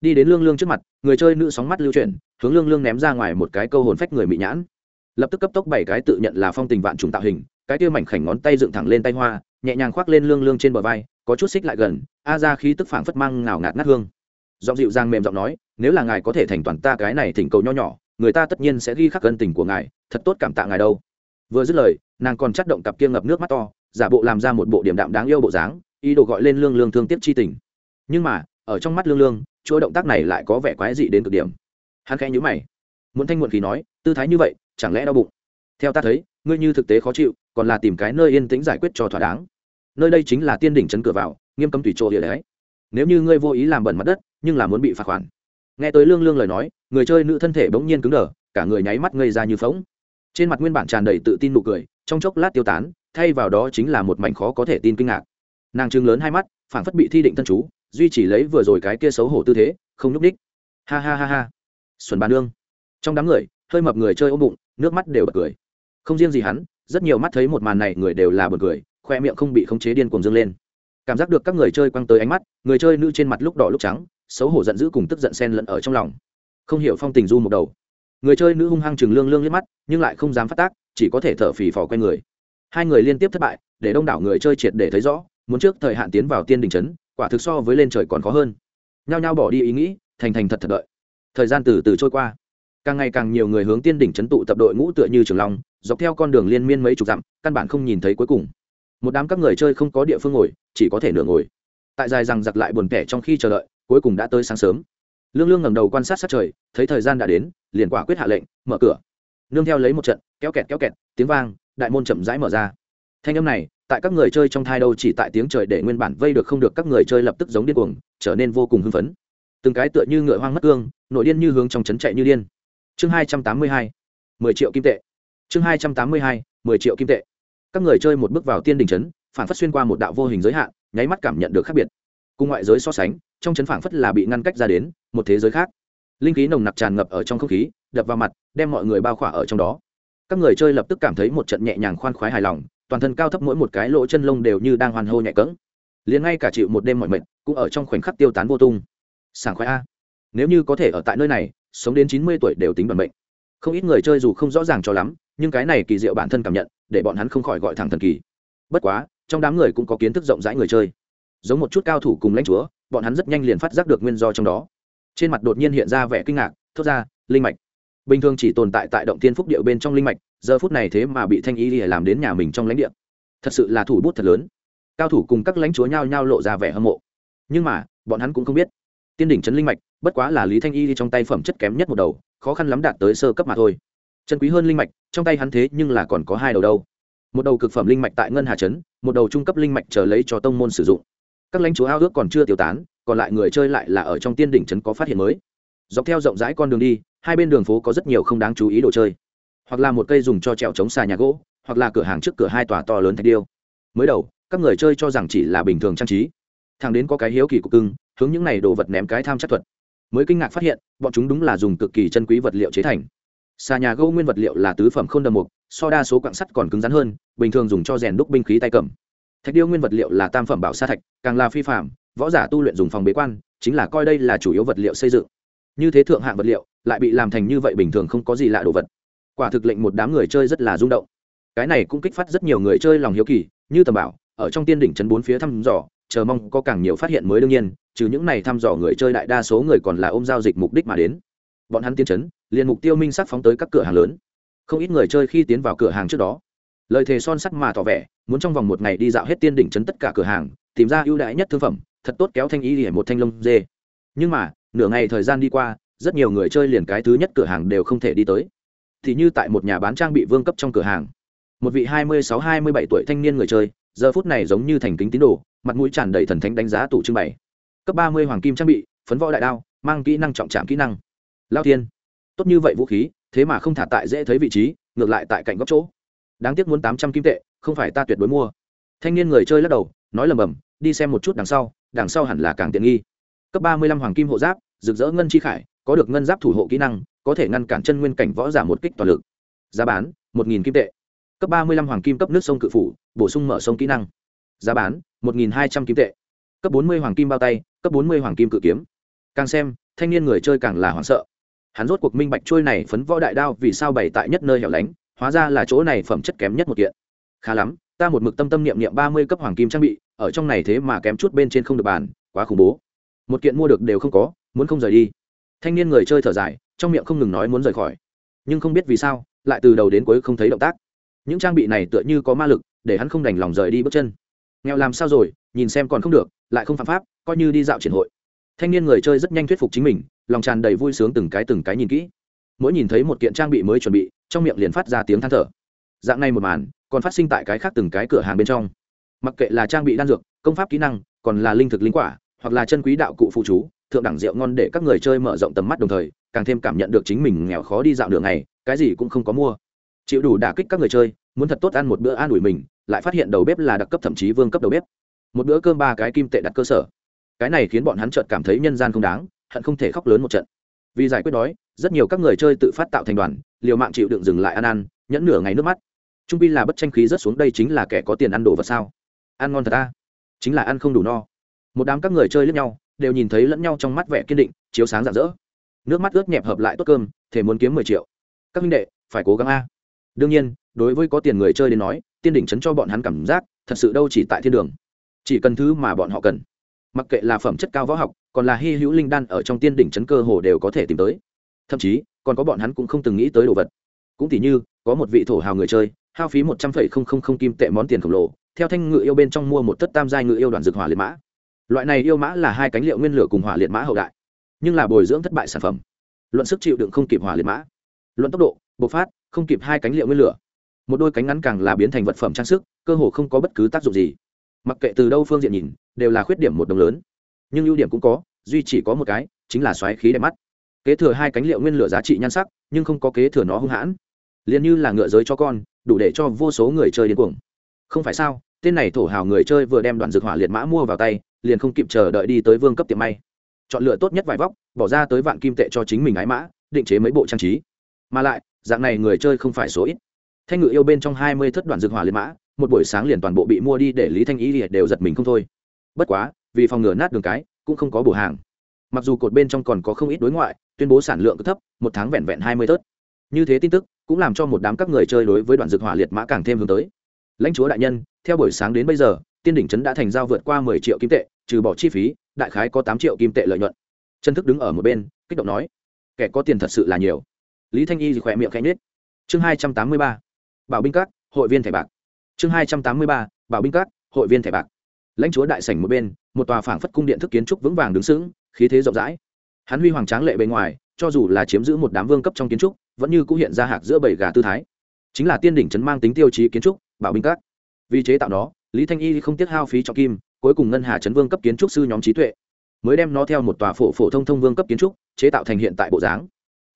Đi đến lương lương trước mặt, người chơi nữ sóng mắt lưu chuyển, hướng lương lương ném ra ngoài một cái câu hồn phách người mị nhãn. Lập tức cấp tốc bảy cái tự nhận là phong tình vạn trùng tạo hình, cái kia mảnh khảnh ngón tay dựng thẳng lên tay hoa, nhẹ nhàng khoác lên lương lương trên bờ vai, có chút xích lại gần, a ra khí tức phảng phất mang ngào ngạt ngát hương. Giọng dịu dàng mềm giọng nói, nếu là ngài có thể thành toàn ta cái này thỉnh cầu nho nhỏ, người ta tất nhiên sẽ ghi khắc cân tình của ngài, thật tốt cảm tạ ngài đâu. Vừa dứt lời, nàng còn chắc động cặp kia ngập nước mắt to, giả bộ làm ra một bộ điểm đạm đáng yêu bộ dáng ý đồ gọi lên lương lương thương tiếp chi tình. Nhưng mà, ở trong mắt lương lương, chuỗi động tác này lại có vẻ quái dị đến cực điểm. Hắn khẽ nhữ mày. Muốn thanh muộn khí nói, tư thái như vậy, chẳng lẽ đau bụng? Theo ta thấy, ngươi như thực tế khó chịu, còn là tìm cái nơi yên tĩnh giải quyết cho thỏa đáng. Nơi đây chính là tiên đỉnh chấn cửa vào, nghiêm cấm tùy chỗ địa đấy. Nếu như ngươi vô ý làm bẩn mặt đất, nhưng là muốn bị phạt khoản. Nghe tới lương lương lời nói, người chơi nữ thân thể bỗng nhiên cứng đờ, cả người nháy mắt ngây ra như phóng trên mặt nguyên bản tràn đầy tự tin nụ cười, trong chốc lát tiêu tán, thay vào đó chính là một mảnh khó có thể tin kinh ngạc nàng trừng lớn hai mắt, phảng phất bị thi định thân chú, duy chỉ lấy vừa rồi cái kia xấu hổ tư thế, không nhúc ních ha ha ha ha. Xuân bàn nương. Trong đám người, hơi mập người chơi ôm bụng, nước mắt đều bật cười. Không riêng gì hắn, rất nhiều mắt thấy một màn này người đều là bật cười, khoe miệng không bị khống chế điên cuồng dâng lên. Cảm giác được các người chơi quăng tới ánh mắt, người chơi nữ trên mặt lúc đỏ lúc trắng, xấu hổ giận dữ cùng tức giận sen lẫn ở trong lòng. Không hiểu phong tình du một đầu. Người chơi nữ hung hăng chừng lương lương liếc mắt, nhưng lại không dám phát tác, chỉ có thể thở phì phò quen người. Hai người liên tiếp thất bại, để đông đảo người chơi triệt để thấy rõ muốn trước thời hạn tiến vào tiên đình trấn, quả thực so với lên trời còn khó hơn. Nhao nhao bỏ đi ý nghĩ, thành thành thật thật đợi. Thời gian từ từ trôi qua. Càng ngày càng nhiều người hướng tiên đỉnh trấn tụ tập đội ngũ tựa như trường long, dọc theo con đường liên miên mấy chục dặm, căn bản không nhìn thấy cuối cùng. Một đám các người chơi không có địa phương ngồi, chỉ có thể nửa ngồi. Tại dài rằng giặc lại buồn kẻ trong khi chờ đợi, cuối cùng đã tới sáng sớm. Lương lương ngẩng đầu quan sát sát trời, thấy thời gian đã đến, liền quả quyết hạ lệnh, mở cửa. Nương theo lấy một trận, kéo kẹt kéo kẹt, tiếng vang, đại môn chậm rãi mở ra thanh âm này, tại các người chơi trong thai đâu chỉ tại tiếng trời để nguyên bản vây được không được các người chơi lập tức giống điên cuồng, trở nên vô cùng hưng phấn. Từng cái tựa như ngựa hoang mất cương, nội điên như hướng trong trấn chạy như điên. Chương hai trăm tám mươi hai, mười triệu kim tệ. Chương hai trăm tám mươi hai, mười triệu kim tệ. Các người chơi một bước vào tiên đình trấn, phản phất xuyên qua một đạo vô hình giới hạn, nháy mắt cảm nhận được khác biệt. Cùng ngoại giới so sánh, trong trấn phản phất là bị ngăn cách ra đến một thế giới khác. Linh khí nồng nặc tràn ngập ở trong không khí, đập vào mặt, đem mọi người bao khỏa ở trong đó. Các người chơi lập tức cảm thấy một trận nhẹ nhàng khoan khoái hài lòng toàn thân cao thấp mỗi một cái lỗ chân lông đều như đang hoàn hô nhẹ cẫng. Liền ngay cả chịu một đêm mọi mệt, cũng ở trong khoảnh khắc tiêu tán vô tung. Sảng khoái a. Nếu như có thể ở tại nơi này, sống đến chín mươi tuổi đều tính bằng mệnh. Không ít người chơi dù không rõ ràng cho lắm, nhưng cái này kỳ diệu bản thân cảm nhận, để bọn hắn không khỏi gọi thẳng thần kỳ. Bất quá, trong đám người cũng có kiến thức rộng rãi người chơi. Giống một chút cao thủ cùng lãnh chúa, bọn hắn rất nhanh liền phát giác được nguyên do trong đó. Trên mặt đột nhiên hiện ra vẻ kinh ngạc, thốt ra, linh mạch. Bình thường chỉ tồn tại tại động tiên phúc điệu bên trong linh mạch giờ phút này thế mà bị thanh y làm đến nhà mình trong lãnh địa. Thật sự là thủ bút thật lớn. Cao thủ cùng các lãnh chúa nhao nhao lộ ra vẻ hâm mộ. Nhưng mà, bọn hắn cũng không biết. Tiên đỉnh trấn linh mạch, bất quá là lý thanh y trong tay phẩm chất kém nhất một đầu, khó khăn lắm đạt tới sơ cấp mà thôi. Chân quý hơn linh mạch, trong tay hắn thế nhưng là còn có hai đầu đâu. Một đầu cực phẩm linh mạch tại ngân hà trấn, một đầu trung cấp linh mạch chờ lấy cho tông môn sử dụng. Các lãnh chúa ao ước còn chưa tiêu tán, còn lại người chơi lại là ở trong tiên đỉnh trấn có phát hiện mới. Dọc theo rộng rãi con đường đi, hai bên đường phố có rất nhiều không đáng chú ý đồ chơi hoặc là một cây dùng cho trèo chống xà nhà gỗ, hoặc là cửa hàng trước cửa hai tòa to lớn thạch điêu. Mới đầu, các người chơi cho rằng chỉ là bình thường trang trí. Thằng đến có cái hiếu kỳ cục cưng, hướng những này đồ vật ném cái tham chắc thuật. Mới kinh ngạc phát hiện, bọn chúng đúng là dùng cực kỳ chân quý vật liệu chế thành. Xà nhà gỗ nguyên vật liệu là tứ phẩm không đầm mục, so đa số quạng sắt còn cứng rắn hơn, bình thường dùng cho rèn đúc binh khí tay cầm. Thạch điêu nguyên vật liệu là tam phẩm bảo sa thạch, càng là phi phạm võ giả tu luyện dùng phòng bế quan, chính là coi đây là chủ yếu vật liệu xây dựng. Như thế thượng hạng vật liệu, lại bị làm thành như vậy bình thường không có gì lạ đồ vật quả thực lệnh một đám người chơi rất là rung động. Cái này cũng kích phát rất nhiều người chơi lòng hiếu kỳ, như tầm bảo, ở trong tiên đỉnh trấn bốn phía thăm dò, chờ mong có càng nhiều phát hiện mới đương nhiên, trừ những này thăm dò người chơi đại đa số người còn là ôm giao dịch mục đích mà đến. Bọn hắn tiến trấn liền mục tiêu minh sắc phóng tới các cửa hàng lớn. Không ít người chơi khi tiến vào cửa hàng trước đó, lời thề son sắt mà tỏ vẻ, muốn trong vòng một ngày đi dạo hết tiên đỉnh trấn tất cả cửa hàng, tìm ra ưu đãi nhất thương phẩm, thật tốt kéo thanh ý để một thanh lông dê. Nhưng mà, nửa ngày thời gian đi qua, rất nhiều người chơi liền cái thứ nhất cửa hàng đều không thể đi tới thì như tại một nhà bán trang bị vương cấp trong cửa hàng. Một vị hai mươi sáu, hai mươi bảy tuổi thanh niên người chơi, giờ phút này giống như thành kính tín đồ, mặt mũi tràn đầy thần thánh đánh giá tủ trưng bày. Cấp ba mươi hoàng kim trang bị, phấn võ đại đao, mang kỹ năng trọng trạm kỹ năng. Lao thiên. Tốt như vậy vũ khí, thế mà không thả tại dễ thấy vị trí, ngược lại tại cạnh góc chỗ. Đáng tiếc muốn tám trăm kim tệ, không phải ta tuyệt đối mua. Thanh niên người chơi lắc đầu, nói lầm bầm, đi xem một chút đằng sau đằng sau hẳn là càng tiện nghi. Cấp ba mươi lăm hoàng kim hộ giáp, rực rỡ ngân chi khải, có được ngân giáp thủ hộ kỹ năng có thể ngăn cản chân nguyên cảnh võ giả một kích toàn lực. Giá bán, một nghìn kim tệ. Cấp ba mươi lăm hoàng kim cấp nước sông cự phủ, bổ sung mở sông kỹ năng. Giá bán, một nghìn hai trăm kim tệ. Cấp bốn mươi hoàng kim bao tay, cấp bốn mươi hoàng kim cự kiếm. Càng xem, thanh niên người chơi càng là hoảng sợ. Hắn rốt cuộc minh bạch trôi này phấn võ đại đao vì sao bày tại nhất nơi hẻo lánh, hóa ra là chỗ này phẩm chất kém nhất một kiện. Khá lắm, ta một mực tâm tâm niệm niệm ba mươi cấp hoàng kim trang bị, ở trong này thế mà kém chút bên trên không được bàn, quá khủng bố. Một kiện mua được đều không có, muốn không rời đi. Thanh niên người chơi thở dài trong miệng không ngừng nói muốn rời khỏi. Nhưng không biết vì sao, lại từ đầu đến cuối không thấy động tác. Những trang bị này tựa như có ma lực, để hắn không đành lòng rời đi bước chân. Nghèo làm sao rồi, nhìn xem còn không được, lại không phạm pháp, coi như đi dạo triển hội. Thanh niên người chơi rất nhanh thuyết phục chính mình, lòng tràn đầy vui sướng từng cái từng cái nhìn kỹ. Mỗi nhìn thấy một kiện trang bị mới chuẩn bị, trong miệng liền phát ra tiếng than thở. Dạng này một màn, còn phát sinh tại cái khác từng cái cửa hàng bên trong. Mặc kệ là trang bị đan dược, công pháp kỹ năng, còn là linh thực linh quả, hoặc là chân quý đạo cụ phụ chú, thượng đẳng rượu ngon để các người chơi mở rộng tầm mắt đồng thời càng thêm cảm nhận được chính mình nghèo khó đi dạo đường này cái gì cũng không có mua. Chịu đủ đả kích các người chơi, muốn thật tốt ăn một bữa an ủi mình, lại phát hiện đầu bếp là đặc cấp thậm chí vương cấp đầu bếp. Một bữa cơm ba cái kim tệ đặt cơ sở. Cái này khiến bọn hắn chợt cảm thấy nhân gian không đáng, hận không thể khóc lớn một trận. Vì giải quyết đói, rất nhiều các người chơi tự phát tạo thành đoàn, liều mạng chịu đựng dừng lại ăn ăn, nhẫn nửa ngày nước mắt. Trung pi là bất tranh khí rất xuống, đây chính là kẻ có tiền ăn đồ vật sao? Ăn ngon thật ta chính là ăn không đủ no. Một đám các người chơi lẫn nhau, đều nhìn thấy lẫn nhau trong mắt vẻ kiên định, chiếu sáng rạng rỡ nước mắt ướt nhẹp hợp lại tốt cơm, thể muốn kiếm mười triệu. Các huynh đệ, phải cố gắng a. Đương nhiên, đối với có tiền người chơi đến nói, tiên đỉnh chấn cho bọn hắn cảm giác, thật sự đâu chỉ tại thiên đường. Chỉ cần thứ mà bọn họ cần. Mặc kệ là phẩm chất cao võ học, còn là hy hữu linh đan ở trong tiên đỉnh chấn cơ hồ đều có thể tìm tới. Thậm chí, còn có bọn hắn cũng không từng nghĩ tới đồ vật. Cũng tỉ như, có một vị thổ hào người chơi, hao phí một trăm phẩy không không không kim tệ món tiền khổng lồ, theo thanh ngự yêu bên trong mua một tất tam giai ngự yêu đoàn dược hỏa liệt mã. Loại này yêu mã là hai cánh liệu nguyên lửa cùng hỏa liệt mã hậu đại nhưng là bồi dưỡng thất bại sản phẩm. Luận sức chịu đựng không kịp hỏa liệt mã. Luận tốc độ, bộc phát, không kịp hai cánh liệu nguyên lửa. Một đôi cánh ngắn càng là biến thành vật phẩm trang sức, cơ hồ không có bất cứ tác dụng gì. Mặc kệ từ đâu phương diện nhìn, đều là khuyết điểm một đồng lớn. Nhưng ưu điểm cũng có, duy chỉ có một cái, chính là xoáy khí đẹp mắt. Kế thừa hai cánh liệu nguyên lửa giá trị nhan sắc, nhưng không có kế thừa nó hung hãn. Liền như là ngựa giới cho con, đủ để cho vô số người chơi điên cuồng. Không phải sao, tên này thổ hào người chơi vừa đem đoạn dược hỏa liệt mã mua vào tay, liền không kịp chờ đợi đi tới vương cấp tiệm may chọn lựa tốt nhất vài vóc, bỏ ra tới vạn kim tệ cho chính mình ái mã, định chế mấy bộ trang trí. Mà lại, dạng này người chơi không phải số ít. Thanh ngự yêu bên trong hai mươi thất đoạn dược hỏa liệt mã, một buổi sáng liền toàn bộ bị mua đi để lý thanh ý đều giật mình không thôi. Bất quá, vì phòng ngừa nát đường cái, cũng không có bổ hàng. Mặc dù cột bên trong còn có không ít đối ngoại, tuyên bố sản lượng cực thấp, một tháng vẹn vẹn hai mươi tớt như thế tin tức, cũng làm cho một đám các người chơi đối với đoạn dược hỏa liệt mã càng thêm hướng tới. Lãnh chúa đại nhân, theo buổi sáng đến bây giờ, tiên đỉnh trấn đã thành giao vượt qua mười triệu kim tệ, trừ bỏ chi phí đại khái có tám triệu kim tệ lợi nhuận. Chân thức đứng ở một bên, kích động nói, kẻ có tiền thật sự là nhiều. Lý thanh y thì khỏe miệng khẽ nhết chương hai trăm tám mươi ba, bảo binh các, hội viên thẻ bạc. Chương hai trăm tám mươi ba, bảo binh các, hội viên thẻ bạc. Lãnh chúa đại sảnh một bên, một tòa phảng phất cung điện thức kiến trúc vững vàng đứng sững, khí thế rộng rãi. Hắn huy hoàng tráng lệ bề ngoài, cho dù là chiếm giữ một đám vương cấp trong kiến trúc, vẫn như cũ hiện ra hạc giữa bảy gà tư thái. Chính là tiên đỉnh trấn mang tính tiêu chí kiến trúc, bảo binh các. Vì chế tạo nó, lý thanh y không tiết hao phí cho kim cuối cùng ngân hà chấn vương cấp kiến trúc sư nhóm trí tuệ, mới đem nó theo một tòa phổ phổ thông thông vương cấp kiến trúc chế tạo thành hiện tại bộ dáng.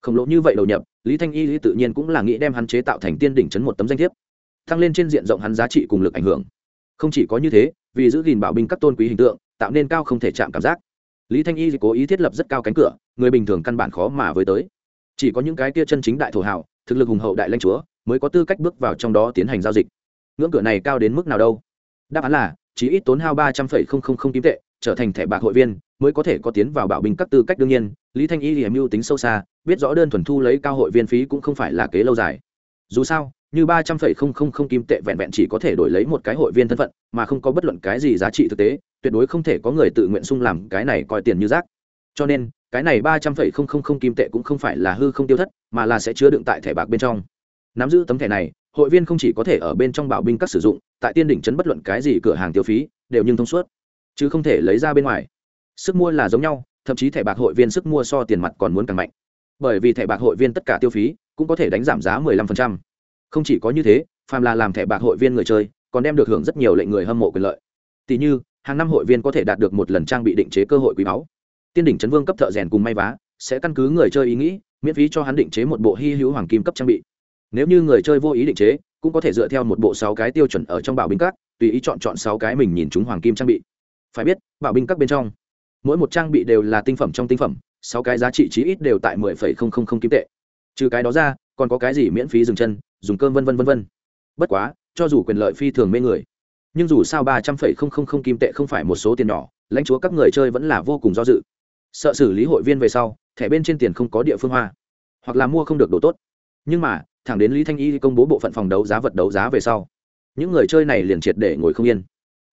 Khổng lồ như vậy đầu nhập, lý thanh y tự nhiên cũng là nghĩ đem hắn chế tạo thành tiên đỉnh chấn một tấm danh thiếp, tăng lên trên diện rộng hắn giá trị cùng lực ảnh hưởng. Không chỉ có như thế, vì giữ gìn bảo binh các tôn quý hình tượng, tạo nên cao không thể chạm cảm giác. Lý thanh y cố ý thiết lập rất cao cánh cửa, người bình thường căn bản khó mà với tới. Chỉ có những cái tia chân chính đại thổ hào, thực lực hùng hậu đại lãnh chúa, mới có tư cách bước vào trong đó tiến hành giao dịch. Ngưỡng cửa này cao đến mức nào đâu? Đáp án là chỉ ít tốn hao ba trăm phẩy không không không kim tệ, trở thành thẻ bạc hội viên, mới có thể có tiến vào bảo binh các tư cách đương nhiên. Lý thanh y hiểm mưu tính sâu xa, biết rõ đơn thuần thu lấy cao hội viên phí cũng không phải là kế lâu dài. Dù sao, như ba trăm phẩy không không không kim tệ vẹn vẹn chỉ có thể đổi lấy một cái hội viên thân phận, mà không có bất luận cái gì giá trị thực tế, tuyệt đối không thể có người tự nguyện sung làm cái này coi tiền như rác. Cho nên, cái này ba trăm phẩy không không không kim tệ cũng không phải là hư không tiêu thất, mà là sẽ chứa đựng tại thẻ bạc bên trong. Nắm giữ tấm thẻ này, hội viên không chỉ có thể ở bên trong bảo binh các sử dụng tại tiên đỉnh chấn bất luận cái gì cửa hàng tiêu phí, đều nhưng thông suốt, chứ không thể lấy ra bên ngoài. Sức mua là giống nhau, thậm chí thẻ bạc hội viên sức mua so tiền mặt còn muốn càng mạnh. Bởi vì thẻ bạc hội viên tất cả tiêu phí, cũng có thể đánh giảm giá 15%. không chỉ có như thế, phàm là làm thẻ bạc hội viên người chơi, còn đem được hưởng rất nhiều lệnh người hâm mộ quyền lợi. Tỷ như, hàng năm hội viên có thể đạt được một lần trang bị định chế cơ hội quý báu. Tiên đỉnh chấn vương cấp thợ rèn cùng may vá, sẽ căn cứ người chơi ý nghĩ, miễn phí cho hắn định chế một bộ hy hữu hoàng kim cấp trang bị. Nếu như người chơi vô ý định chế cũng có thể dựa theo một bộ sáu cái tiêu chuẩn ở trong bảo binh các, tùy ý chọn chọn sáu cái mình nhìn chúng hoàng kim trang bị. Phải biết, bảo binh các bên trong, mỗi một trang bị đều là tinh phẩm trong tinh phẩm, sáu cái giá trị chí ít đều tại mười phẩy không không không kim tệ. Trừ cái đó ra, còn có cái gì miễn phí dừng chân, dùng cơm vân vân vân vân. Bất quá, cho dù quyền lợi phi thường mê người, nhưng dù sao ba trăm phẩy không không không kim tệ không phải một số tiền nhỏ, lãnh chúa các người chơi vẫn là vô cùng do dự. Sợ xử lý hội viên về sau, thẻ bên trên tiền không có địa phương hoa, hoặc là mua không được đồ tốt. Nhưng mà thẳng đến lý thanh y công bố bộ phận phòng đấu giá vật đấu giá về sau. Những người chơi này liền triệt để ngồi không yên.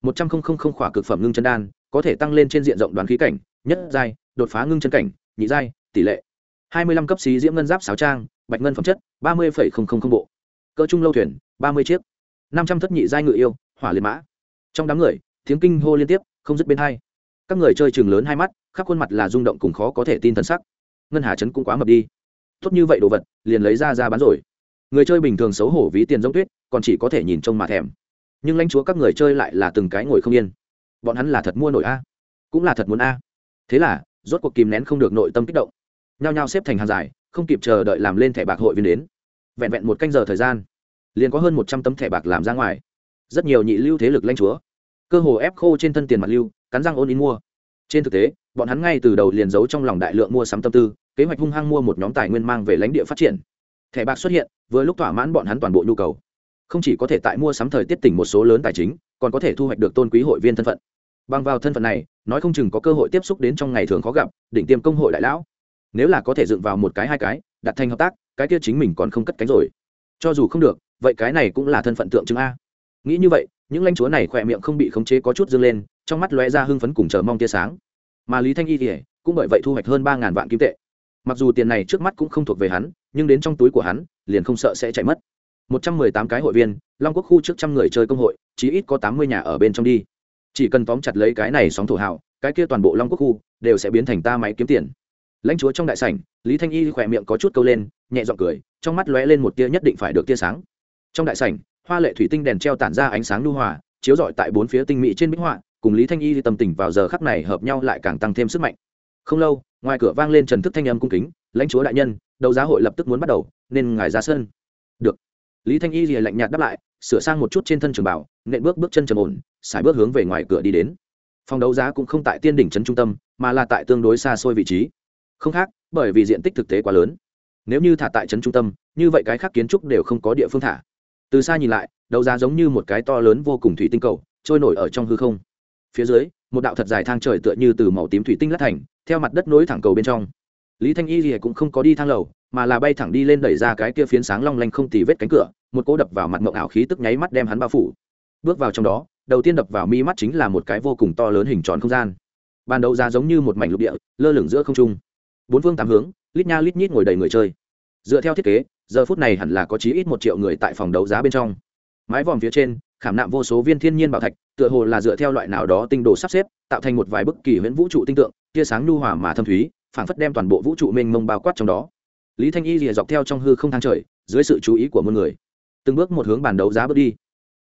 Một trăm không không không khỏa cực phẩm ngưng chân đan, có thể tăng lên trên diện rộng đoán khí cảnh, nhất giai, đột phá ngưng chân cảnh, nhị giai, tỷ lệ. Hai mươi lăm cấp xí diễm ngân giáp sáo trang, bạch ngân phẩm chất, ba mươi phẩy không không không bộ. Cỡ trung lâu thuyền, ba mươi chiếc. năm trăm thất nhị giai ngự yêu, hỏa liệt mã. Trong đám người, tiếng kinh hô liên tiếp, không dứt bên hai. Các người chơi chừng lớn hai mắt, khắp khuôn mặt là rung động cùng khó có thể tin t sắc. Ngân hà trấn cũng quá mập đi. Tốt như vậy đồ vật, liền lấy ra ra bán rồi người chơi bình thường xấu hổ ví tiền giống tuyết, còn chỉ có thể nhìn trông mà thèm. Nhưng lãnh chúa các người chơi lại là từng cái ngồi không yên. Bọn hắn là thật mua nổi a, cũng là thật muốn a. Thế là, rốt cuộc kìm nén không được nội tâm kích động. Nhao nhao xếp thành hàng dài, không kịp chờ đợi làm lên thẻ bạc hội viên đến. Vẹn vẹn một canh giờ thời gian, liền có hơn một trăm tấm thẻ bạc làm ra ngoài. Rất nhiều nhị lưu thế lực lãnh chúa, cơ hồ ép khô trên thân tiền mặt lưu, cắn răng ôn in mua. Trên thực tế, bọn hắn ngay từ đầu liền giấu trong lòng đại lượng mua sắm tâm tư, kế hoạch hung hăng mua một nhóm tài nguyên mang về lãnh địa phát triển. Thẻ bạc xuất hiện vừa lúc thỏa mãn bọn hắn toàn bộ nhu cầu. Không chỉ có thể tại mua sắm thời tiết tỉnh một số lớn tài chính, còn có thể thu hoạch được tôn quý hội viên thân phận. Bằng vào thân phận này, nói không chừng có cơ hội tiếp xúc đến trong ngày thường khó gặp định tiêm công hội đại lão. Nếu là có thể dựng vào một cái hai cái, đặt thành hợp tác, cái kia chính mình còn không cất cánh rồi. Cho dù không được, vậy cái này cũng là thân phận tượng trưng a. Nghĩ như vậy, những lãnh chúa này khỏe miệng không bị khống chế có chút dâng lên, trong mắt lóe ra hưng phấn cùng chờ mong tia sáng. Mà lý thanh y thì cũng bởi vậy thu hoạch hơn ba ngàn vạn kim tệ. Mặc dù tiền này trước mắt cũng không thuộc về hắn, nhưng đến trong túi của hắn liền không sợ sẽ chạy mất. Một trăm mười tám cái hội viên, long quốc khu trước trăm người chơi công hội chỉ ít có tám mươi nhà ở bên trong đi. Chỉ cần tóm chặt lấy cái này sóng thổ hào, cái kia toàn bộ long quốc khu đều sẽ biến thành ta máy kiếm tiền. Lãnh chúa trong đại sảnh, lý thanh y khỏe miệng có chút câu lên, nhẹ g i ọ n g cười, trong mắt lóe lên một tia nhất định phải được tia sáng. Trong đại sảnh, hoa lệ thủy tinh đèn treo tản ra ánh sáng lưu hòa, chiếu rọi tại bốn phía tinh mỹ trên bích họa, cùng lý thanh y tâm tình vào giờ khắc này hợp nhau lại càng tăng thêm sức mạnh. Không lâu, ngoài cửa vang lên trần thức thanh âm cung kính, lãnh chúa đại nhân, đấu giá hội lập tức muốn bắt đầu nên ngài ra sân. Được. Lý thanh y lìa lạnh nhạt đáp lại, sửa sang một chút trên thân trường bảo, nện bước bước chân trầm ổn xài bước hướng về ngoài cửa đi đến. Phòng đấu giá cũng không tại tiên đỉnh trấn trung tâm, mà là tại tương đối xa xôi vị trí. Không khác, bởi vì diện tích thực tế quá lớn. Nếu như thả tại trấn trung tâm, như vậy cái khác kiến trúc đều không có địa phương thả. Từ xa nhìn lại, đấu giá giống như một cái to lớn vô cùng thủy tinh cầu, trôi nổi ở trong hư không. Phía dưới, một đạo thật dài thang trời tựa như từ màu tím thủy tinh lát thành, theo mặt đất nối thẳng cầu bên trong lý thanh y gì cũng không có đi thang lầu, mà là bay thẳng đi lên đẩy ra cái kia phiến sáng long lanh không tì vết cánh cửa, một cỗ đập vào mặt mộng ảo khí tức nháy mắt đem hắn bao phủ. Bước vào trong đó, đầu tiên đập vào mi mắt chính là một cái vô cùng to lớn hình tròn không gian. Ban đầu ra giống như một mảnh lục địa, lơ lửng giữa không trung. Bốn phương tám hướng, lít nha lít nhít ngồi đầy người chơi. Dựa theo thiết kế, giờ phút này hẳn là có chí ít một triệu người tại phòng đấu giá bên trong. Mái vòm phía trên, khảm nạm vô số viên thiên nhiên bảo thạch, tựa hồ là dựa theo loại nào đó tinh đồ sắp xếp, tạo thành một vài bức kỳ huyễn vũ trụ tinh tượng, tia sáng nhu hòa mà thâm thúy phảng phất đem toàn bộ vũ trụ mênh mông bao quát trong đó. Lý thanh y rìa dọc theo trong hư không thang trời, dưới sự chú ý của muôn người, từng bước một hướng bàn đấu giá bước đi.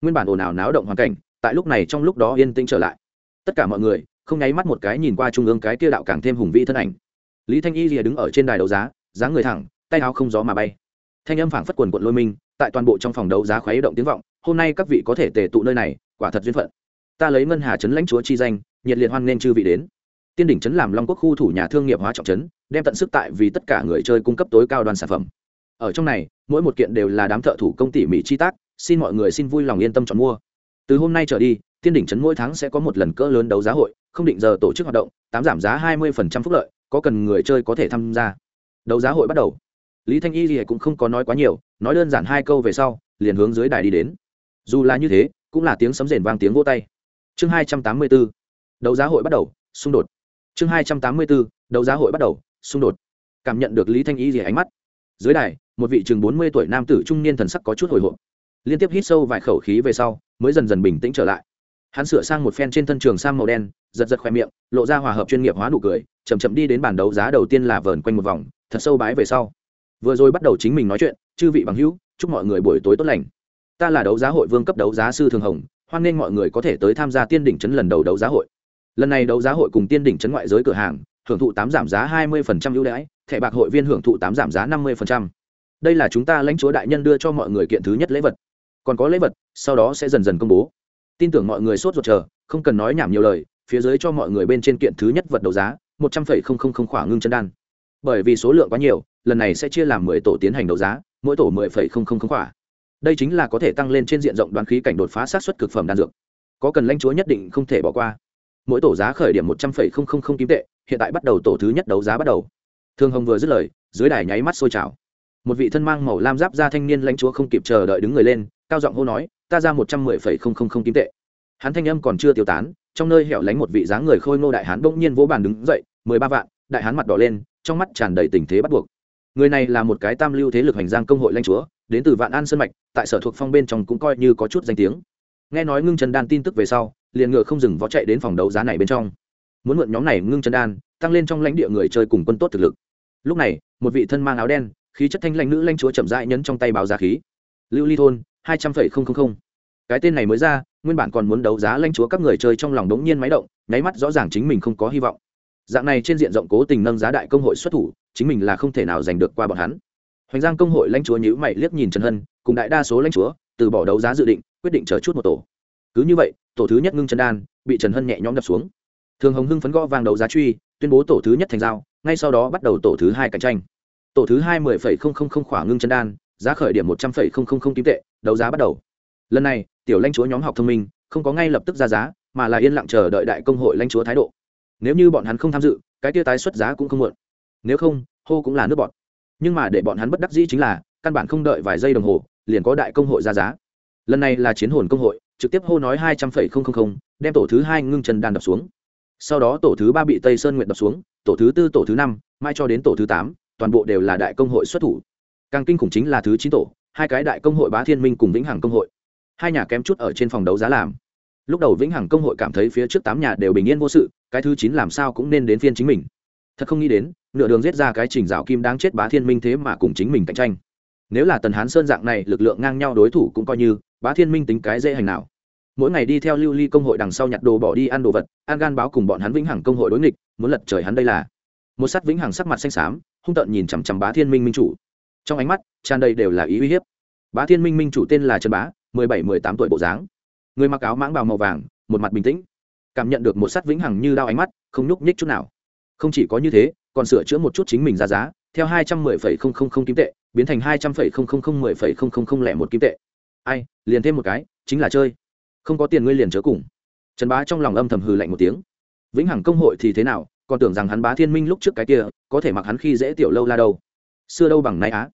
Nguyên bản ồn ào náo động hoàn cảnh, tại lúc này trong lúc đó yên tĩnh trở lại. Tất cả mọi người, không nháy mắt một cái nhìn qua trung ương cái kia đạo càng thêm hùng vĩ thân ảnh. Lý thanh y rìa đứng ở trên đài đấu giá, dáng người thẳng, tay áo không gió mà bay. Thanh âm phảng phất quần quận lôi minh tại toàn bộ trong phòng đấu giá khuấy động tiếng vọng, hôm nay các vị có thể tề tụ nơi này, quả thật duyên phận. Ta lấy ngân hà trấn lãnh chúa chi danh, nhiệt liệt hoan nên chư vị đến tiên đỉnh trấn làm long quốc khu thủ nhà thương nghiệp hóa trọng trấn, đem tận sức tại vì tất cả người chơi cung cấp tối cao đoàn sản phẩm. Ở trong này, mỗi một kiện đều là đám thợ thủ công tỉ mỉ chi tác, xin mọi người xin vui lòng yên tâm chọn mua. Từ hôm nay trở đi, tiên đỉnh trấn mỗi tháng sẽ có một lần cỡ lớn đấu giá hội, không định giờ tổ chức hoạt động, tám giảm giá hai mươi phúc lợi, có cần người chơi có thể tham gia. Đấu giá hội bắt đầu. Lý thanh y gì cũng không có nói quá nhiều, nói đơn giản hai câu về sau, liền hướng dưới đài đi đến. Dù là như thế, cũng là tiếng sấm rền vang tiếng vô tay. Chương hai trăm tám mươi bốn. Đấu giá hội bắt đầu, xung đột chương hai trăm tám mươi bốn đấu giá hội bắt đầu, xung đột. Cảm nhận được lý thanh y gì ánh mắt. Dưới đài, một vị chừng bốn mươi tuổi nam tử trung niên thần sắc có chút hồi hộp. Liên tiếp hít sâu vài khẩu khí về sau, mới dần dần bình tĩnh trở lại. Hắn sửa sang một phen trên thân trường sang màu đen, giật giật khoe miệng, lộ ra hòa hợp chuyên nghiệp hóa nụ cười chầm chậm đi đến bàn đấu giá đầu tiên là vờn quanh một vòng, thật sâu bái về sau. Vừa rồi bắt đầu chính mình nói chuyện, chư vị bằng hữu, chúc mọi người buổi tối tốt lành. Ta là đấu giá hội vương cấp đấu giá sư thường hồng, hoan nghênh mọi người có thể tới tham gia tiên đỉnh trấn lần đầu đấu giá hội lần này đấu giá hội cùng tiên đỉnh chấn ngoại giới cửa hàng, hưởng thụ tám giảm giá 20% ưu đãi, thẻ bạc hội viên hưởng thụ tám giảm giá 50%. đây là chúng ta lãnh chúa đại nhân đưa cho mọi người kiện thứ nhất lễ vật. Còn có lễ vật, sau đó sẽ dần dần công bố. Tin tưởng mọi người sốt ruột chờ, không cần nói nhảm nhiều lời, phía dưới cho mọi người bên trên kiện thứ nhất vật đấu giá, một trăm phẩy không không không khỏa ngưng chân đan. Bởi vì số lượng quá nhiều, lần này sẽ chia làm mười tổ tiến hành đấu giá, mỗi tổ mười phẩy không không không khỏa. Đây chính là có thể tăng lên trên diện rộng đoán khí cảnh đột phá sát xuất cực phẩm đan dược. Có cần lãnh chúa nhất định không thể bỏ qua mỗi tổ giá khởi điểm một trăm phẩy không không không kim tệ, hiện tại bắt đầu tổ thứ nhất đấu giá bắt đầu. Thương hồng vừa dứt lời, dưới đài nháy mắt sôi trào. Một vị thân mang màu lam giáp ra thanh niên lãnh chúa không kịp chờ đợi đứng người lên, cao giọng hô nói, ta ra một trăm mười phẩy không không không kim tệ. Hắn thanh âm còn chưa tiêu tán, trong nơi hẻo lánh một vị dáng người khôi ngô đại hán bỗng nhiên vỗ bàn đứng dậy, mười ba vạn, đại hán mặt đỏ lên, trong mắt tràn đầy tình thế bắt buộc. Người này là một cái tam lưu thế lực hành giang công hội lãnh chúa, đến từ vạn an sơn mạch, tại sở thuộc phong bên trong cũng coi như có chút danh tiếng. Nghe nói ngưng trần đan tin tức về sau liền ngựa không dừng vó chạy đến phòng đấu giá này bên trong. Muốn mượn nhóm này ngưng chân đan, tăng lên trong lãnh địa người chơi cùng quân tốt thực lực. Lúc này, một vị thân mang áo đen, khí chất thanh lãnh nữ lãnh chúa chậm rãi nhấn trong tay báo giá khí. Lưu ly thôn, hai trăm phẩy không không không. Cái tên này mới ra, nguyên bản còn muốn đấu giá lãnh chúa các người chơi trong lòng đống nhiên máy động, nháy mắt rõ ràng chính mình không có hy vọng. Dạng này trên diện rộng cố tình nâng giá đại công hội xuất thủ, chính mình là không thể nào giành được qua bọn hắn. Hoành giang công hội lãnh chúa nhữ mày liếc nhìn trần hân, cùng đại đa số lãnh chúa, từ bỏ đấu giá dự định, quyết định chờ chút một tổ cứ như vậy, tổ thứ nhất ngưng chân đan, bị trần hân nhẹ nhõm đập xuống. Thường hồng hưng phấn gõ vàng đầu giá truy, tuyên bố tổ thứ nhất thành giao, ngay sau đó bắt đầu tổ thứ hai cạnh tranh. Tổ thứ hai mười phẩy không không không khỏa ngưng chân đan, giá khởi điểm một trăm phẩy không không không kim tệ, đấu giá bắt đầu. Lần này, tiểu lãnh chúa nhóm học thông minh, không có ngay lập tức ra giá, mà là yên lặng chờ đợi đại công hội lãnh chúa thái độ. Nếu như bọn hắn không tham dự, cái tia tái xuất giá cũng không muộn. Nếu không, hô cũng là nước bọn nhưng mà để bọn hắn bất đắc dĩ chính là, căn bản không đợi vài giây đồng hồ, liền có đại công hội ra giá. Lần này là chiến hồn công hội trực tiếp hô nói hai trăm phẩy không không không, đem tổ thứ hai ngưng chân đan đập xuống. Sau đó tổ thứ ba bị tây sơn nguyện đập xuống, tổ thứ tư, tổ thứ năm, mai cho đến tổ thứ tám, toàn bộ đều là đại công hội xuất thủ. Càng kinh khủng chính là thứ chín tổ, hai cái đại công hội bá thiên minh cùng vĩnh hằng công hội. Hai nhà kém chút ở trên phòng đấu giá làm. Lúc đầu vĩnh hằng công hội cảm thấy phía trước tám nhà đều bình yên vô sự, cái thứ chín làm sao cũng nên đến phiên chính mình. Thật không nghĩ đến, nửa đường giết ra cái trình rào kim đáng chết bá thiên minh thế mà cùng chính mình cạnh tranh. Nếu là tần hán sơn dạng này lực lượng ngang nhau đối thủ cũng coi như bá thiên minh tính cái dễ hành nào. Mỗi ngày đi theo lưu ly công hội đằng sau nhặt đồ bỏ đi ăn đồ vật, an gan báo cùng bọn hắn vĩnh hằng công hội đối nghịch, muốn lật trời hắn đây là. Một sắt vĩnh hằng sắc mặt xanh xám, hung tợn nhìn chằm chằm bá thiên minh minh chủ. Trong ánh mắt, tràn đầy đều là ý uy hiếp. Bá thiên minh minh chủ tên là trần bá, mười bảy, mười tám tuổi bộ dáng. Người mặc áo mãng bào màu vàng, một mặt bình tĩnh. Cảm nhận được một sắt vĩnh hằng như đao ánh mắt, không nhúc nhích chút nào. Không chỉ có như thế, còn sửa chữa một chút chính mình ra giá, theo hai trăm mười phẩy không không không kim tệ, biến thành hai trăm phẩy không không không mười phẩy không không không lẻ một kim tệ ai, liền thêm một cái, chính là chơi. Không có tiền ngươi liền chớ cùng. Trần bá trong lòng âm thầm hừ lạnh một tiếng. Vĩnh hằng công hội thì thế nào, còn tưởng rằng hắn bá thiên minh lúc trước cái kia, có thể mặc hắn khi dễ tiểu lâu la đâu. Xưa đâu bằng nay á.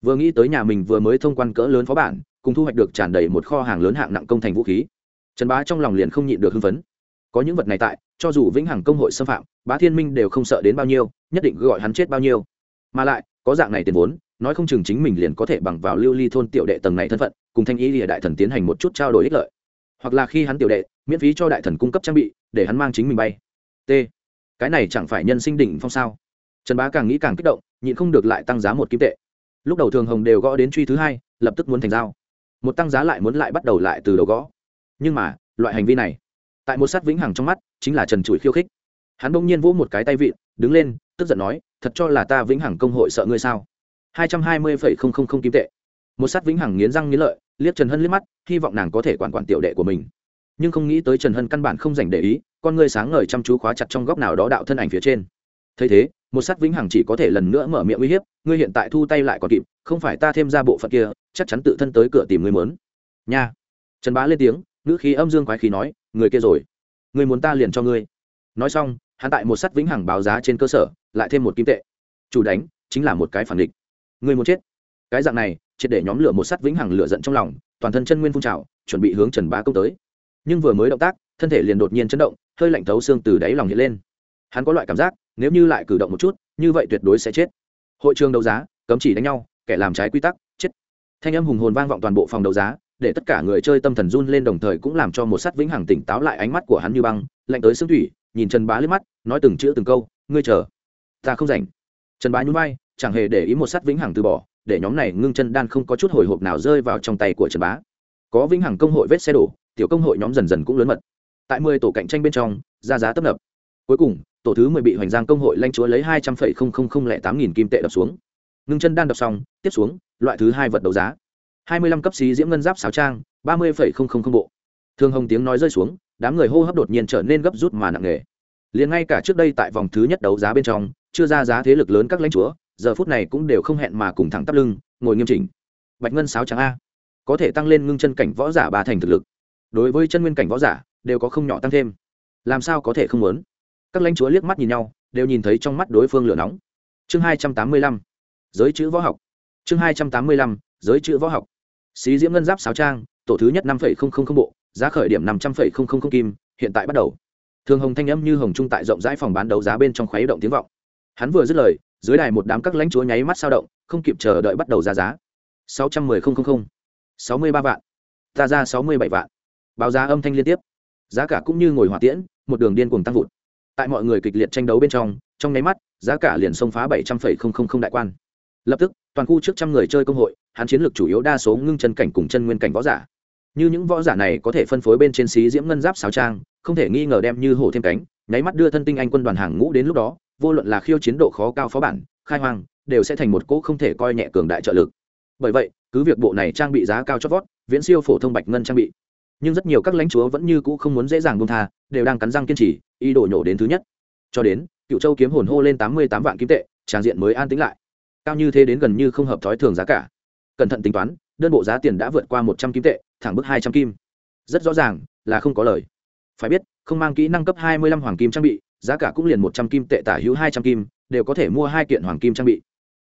Vừa nghĩ tới nhà mình vừa mới thông quan cỡ lớn phó bản, cùng thu hoạch được tràn đầy một kho hàng lớn hạng nặng công thành vũ khí, trần bá trong lòng liền không nhịn được hưng phấn. Có những vật này tại, cho dù vĩnh hằng công hội xâm phạm, bá thiên minh đều không sợ đến bao nhiêu, nhất định gọi hắn chết bao nhiêu. Mà lại, có dạng này tiền vốn nói không chừng chính mình liền có thể bằng vào lưu ly thôn tiểu đệ tầng này thân phận, cùng thanh ý lìa đại thần tiến hành một chút trao đổi ích lợi. Hoặc là khi hắn tiểu đệ, miễn phí cho đại thần cung cấp trang bị, để hắn mang chính mình bay. T. Cái này chẳng phải nhân sinh đỉnh phong sao? Trần bá càng nghĩ càng kích động, nhịn không được lại tăng giá một kim tệ. Lúc đầu thường hồng đều gõ đến truy thứ hai, lập tức muốn thành giao. Một tăng giá lại muốn lại bắt đầu lại từ đầu gõ. Nhưng mà, loại hành vi này, tại một sát vĩnh hằng trong mắt, chính là trần trụi khiêu khích. Hắn bỗng nhiên vỗ một cái tay vịn, đứng lên, tức giận nói, thật cho là ta vĩnh hằng công hội sợ ngươi sao? Hai trăm hai mươi phẩy không không không kim tệ. Một sát vĩnh hằng nghiến răng nghiến lợi, liếc trần hân liếc mắt, hy vọng nàng có thể quản quản tiểu đệ của mình. Nhưng không nghĩ tới trần hân căn bản không dành để ý, con ngươi sáng ngời chăm chú khóa chặt trong góc nào đó đạo thân ảnh phía trên. Thấy thế, một sát vĩnh hằng chỉ có thể lần nữa mở miệng uy hiếp, ngươi hiện tại thu tay lại còn kịp, không phải ta thêm ra bộ phận kia, chắc chắn tự thân tới cửa tìm ngươi mớn nha. Trần bá lên tiếng, ngữ khí âm dương quái khí nói, người kia rồi. Người muốn ta liền cho ngươi. Nói xong, hắn tại một sắt vĩnh hằng báo giá trên cơ sở, lại thêm một kim tệ. Chủ đánh, chính là một cái phản địch người muốn chết. Cái dạng này, triệt để nhóm lửa một sắt vĩnh hằng lửa giận trong lòng, toàn thân chân nguyên phun trào, chuẩn bị hướng trần bá công tới. Nhưng vừa mới động tác, thân thể liền đột nhiên chấn động, hơi lạnh thấu xương từ đáy lòng hiện lên. Hắn có loại cảm giác, nếu như lại cử động một chút, như vậy tuyệt đối sẽ chết. Hội trường đấu giá, cấm chỉ đánh nhau, kẻ làm trái quy tắc, chết. Thanh âm hùng hồn vang vọng toàn bộ phòng đấu giá, để tất cả người chơi tâm thần run lên đồng thời cũng làm cho một sắt vĩnh hằng tỉnh táo lại ánh mắt của hắn như băng, lạnh tới xương thủy, nhìn trần bá liếc mắt, nói từng chữ từng câu, ngươi chờ, ta không rảnh. Trần bá nhún vai chẳng hề để ý một sắt vĩnh hằng từ bỏ, để nhóm này ngưng chân đan không có chút hồi hộp nào rơi vào trong tay của trần bá. Có vĩnh hằng công hội vết xe đổ, tiểu công hội nhóm dần dần cũng lớn mật. Tại mười tổ cạnh tranh bên trong, ra giá tấp nập. Cuối cùng, tổ thứ mười bị hoành giang công hội lanh chúa lấy hai trăm phẩy không không không lẻ tám nghìn kim tệ đập xuống. Ngưng chân đan đập xong, tiếp xuống, loại thứ hai vật đấu giá. Hai mươi lăm cấp xí diễm ngân giáp sáo trang, ba mươi phẩy không không không bộ. Thương hồng tiếng nói rơi xuống, đám người hô hấp đột nhiên trở nên gấp rút mà nặng nề. Liền ngay cả trước đây tại vòng thứ nhất đấu giá bên trong, chưa ra giá thế lực lớn các lãnh chúa giờ phút này cũng đều không hẹn mà cùng thẳng tắp lưng, ngồi nghiêm chỉnh. Bạch ngân sáo trắng a. Có thể tăng lên ngưng chân cảnh võ giả ba thành thực lực. Đối với chân nguyên cảnh võ giả, đều có không nhỏ tăng thêm. Làm sao có thể không muốn? Các lãnh chúa liếc mắt nhìn nhau, đều nhìn thấy trong mắt đối phương lửa nóng. Chương hai trăm tám mươi lăm. Giới chữ võ học. Chương hai trăm tám mươi lăm. Giới chữ võ học. Xí diễm ngân giáp sáo trang, tổ thứ nhất năm phẩy không không không bộ, giá khởi điểm năm trăm phẩy không không không kim, hiện tại bắt đầu. Thường hồng thanh âm như hồng trung tại rộng rãi phòng bán đấu giá bên trong khuấy động tiếng vọng. Hắn vừa dứt lời dưới đài một đám các lãnh chúa nháy mắt sao động, không kịp chờ đợi bắt đầu ra giá. sáu trăm mười không không không. sáu mươi ba vạn. Ta ra sáu mươi bảy vạn. Báo giá âm thanh liên tiếp. Giá cả cũng như ngồi hỏa tiễn, một đường điên cuồng tăng vụt. Tại mọi người kịch liệt tranh đấu bên trong trong nháy mắt, giá cả liền xông phá bảy trăm phẩy không không không đại quan. Lập tức, toàn khu trước trăm người chơi công hội, hắn chiến lược chủ yếu đa số ngưng chân cảnh cùng chân nguyên cảnh võ giả. Như những võ giả này có thể phân phối bên trên xí diễm ngân giáp sáo trang, không thể nghi ngờ đem như hổ thêm cánh, nháy mắt đưa thân tinh anh quân đoàn hàng ngũ đến lúc đó vô luận là khiêu chiến độ khó cao phó bản, khai hoang, đều sẽ thành một cỗ không thể coi nhẹ cường đại trợ lực. Bởi vậy, cứ việc bộ này trang bị giá cao chót vót, viễn siêu phổ thông bạch ngân trang bị, nhưng rất nhiều các lãnh chúa vẫn như cũ không muốn dễ dàng buông tha, đều đang cắn răng kiên trì, ý đồ nhổ đến thứ nhất. Cho đến, cựu châu kiếm hồn hô lên tám mươi tám vạn kim tệ tràng diện mới an tĩnh lại. Cao như thế đến gần như không hợp thói thường giá cả. Cẩn thận tính toán, đơn bộ giá tiền đã vượt qua một trăm kim tệ, thẳng bức hai trăm kim. Rất rõ ràng, là không có lời. Phải biết, không mang kỹ năng cấp hai mươi lăm hoàng kim trang bị giá cả cũng liền một trăm kim tệ tả hữu hai trăm kim, đều có thể mua hai kiện hoàng kim trang bị.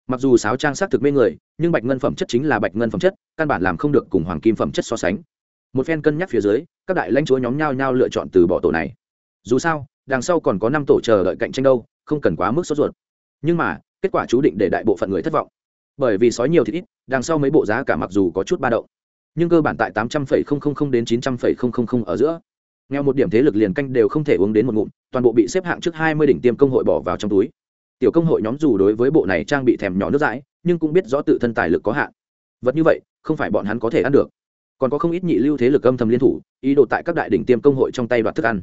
Mặc dù sáo trang xác thực mê người, nhưng bạch ngân phẩm chất chính là bạch ngân phẩm chất, căn bản làm không được cùng hoàng kim phẩm chất so sánh. Một phen cân nhắc phía dưới, các đại lãnh chúa nhóm nhau nhau lựa chọn từ bỏ tổ này. Dù sao, đằng sau còn có năm tổ chờ đợi cạnh tranh đâu, không cần quá mức sốt ruột. Nhưng mà, kết quả chú định để đại bộ phận người thất vọng. Bởi vì sói nhiều thì ít, đằng sau mấy bộ giá cả mặc dù có chút ba động, nhưng cơ bản tại tám trăm linh đến chín trăm linh ở giữa nghèo một điểm thế lực liền canh đều không thể uống đến một ngụm, toàn bộ bị xếp hạng trước hai mươi đỉnh tiêm công hội bỏ vào trong túi. Tiểu công hội nhóm dù đối với bộ này trang bị thèm nhỏ nước dãi, nhưng cũng biết rõ tự thân tài lực có hạn. Vật như vậy, không phải bọn hắn có thể ăn được. Còn có không ít nhị lưu thế lực âm thầm liên thủ, ý đồ tại các đại đỉnh tiêm công hội trong tay đoạt thức ăn.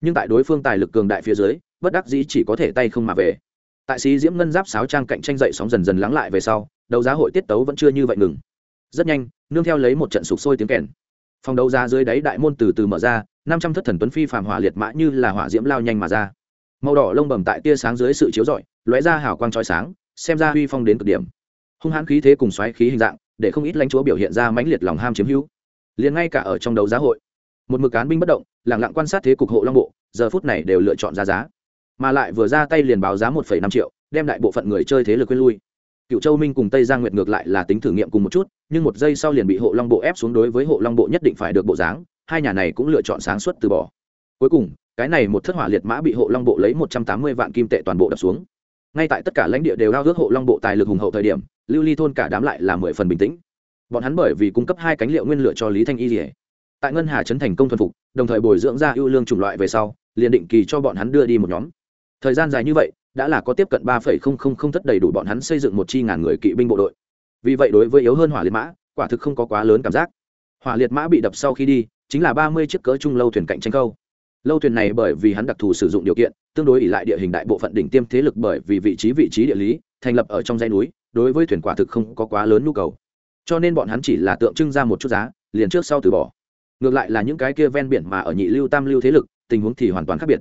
Nhưng tại đối phương tài lực cường đại phía dưới, bất đắc dĩ chỉ có thể tay không mà về. Tại sĩ diễm ngân giáp sáo trang cạnh tranh dậy sóng dần dần lắng lại về sau, đấu giá hội tiết tấu vẫn chưa như vậy ngừng. Rất nhanh, nương theo lấy một trận sụp sôi tiếng kèn. Phòng đấu giá dưới đáy đại môn từ từ mở ra năm trăm thất thần tuấn phi phàm hỏa liệt mã như là hỏa diễm lao nhanh mà ra. Màu đỏ lông bầm tại tia sáng dưới sự chiếu rọi, lóe ra hào quang trói sáng, xem ra huy phong đến cực điểm. Hung hãn khí thế cùng xoáy khí hình dạng, để không ít lãnh chúa biểu hiện ra mãnh liệt lòng ham chiếm hữu. Liền ngay cả ở trong đấu giá hội, một mực cán binh bất động lẳng lặng quan sát thế cục hộ long bộ, giờ phút này đều lựa chọn ra giá. Mà lại vừa ra tay liền báo giá một năm triệu, đem đại bộ phận người chơi thế lực quên lui. Cựu châu minh cùng tây giang nguyệt ngược lại là tính thử nghiệm cùng một chút, nhưng một giây sau liền bị hộ long bộ ép xuống đối với hộ long bộ nhất định phải được bộ dáng hai nhà này cũng lựa chọn sáng suốt từ bỏ. Cuối cùng, cái này một thất hỏa liệt mã bị hộ long bộ lấy một trăm tám mươi vạn kim tệ toàn bộ đập xuống. Ngay tại tất cả lãnh địa đều ao ước hộ long bộ tài lực hùng hậu thời điểm, lưu ly thôn cả đám lại là mười phần bình tĩnh. Bọn hắn bởi vì cung cấp hai cánh liệu nguyên lựa cho lý thanh y dỉa tại ngân hà trấn thành công thuần phục, đồng thời bồi dưỡng ra ưu lương chủng loại về sau, liền định kỳ cho bọn hắn đưa đi một nhóm. Thời gian dài như vậy, đã là có tiếp cận ba phẩy không không không thất đầy đủ bọn hắn xây dựng một chi ngàn người kỵ binh bộ đội. Vì vậy đối với yếu hơn hỏa liệt mã, quả thực không có quá lớn cảm giác hỏa liệt mã bị đập sau khi đi, chính là ba mươi chiếc cỡ chung lâu thuyền cạnh tranh câu lâu thuyền này bởi vì hắn đặc thù sử dụng điều kiện, tương đối ỉ lại địa hình đại bộ phận đỉnh tiêm thế lực bởi vì vị trí vị trí địa lý, thành lập ở trong dãy núi, đối với thuyền quả thực không có quá lớn nhu cầu. Cho nên bọn hắn chỉ là tượng trưng ra một chút giá, liền trước sau từ bỏ. Ngược lại là những cái kia ven biển mà ở nhị lưu tam lưu thế lực, tình huống thì hoàn toàn khác biệt.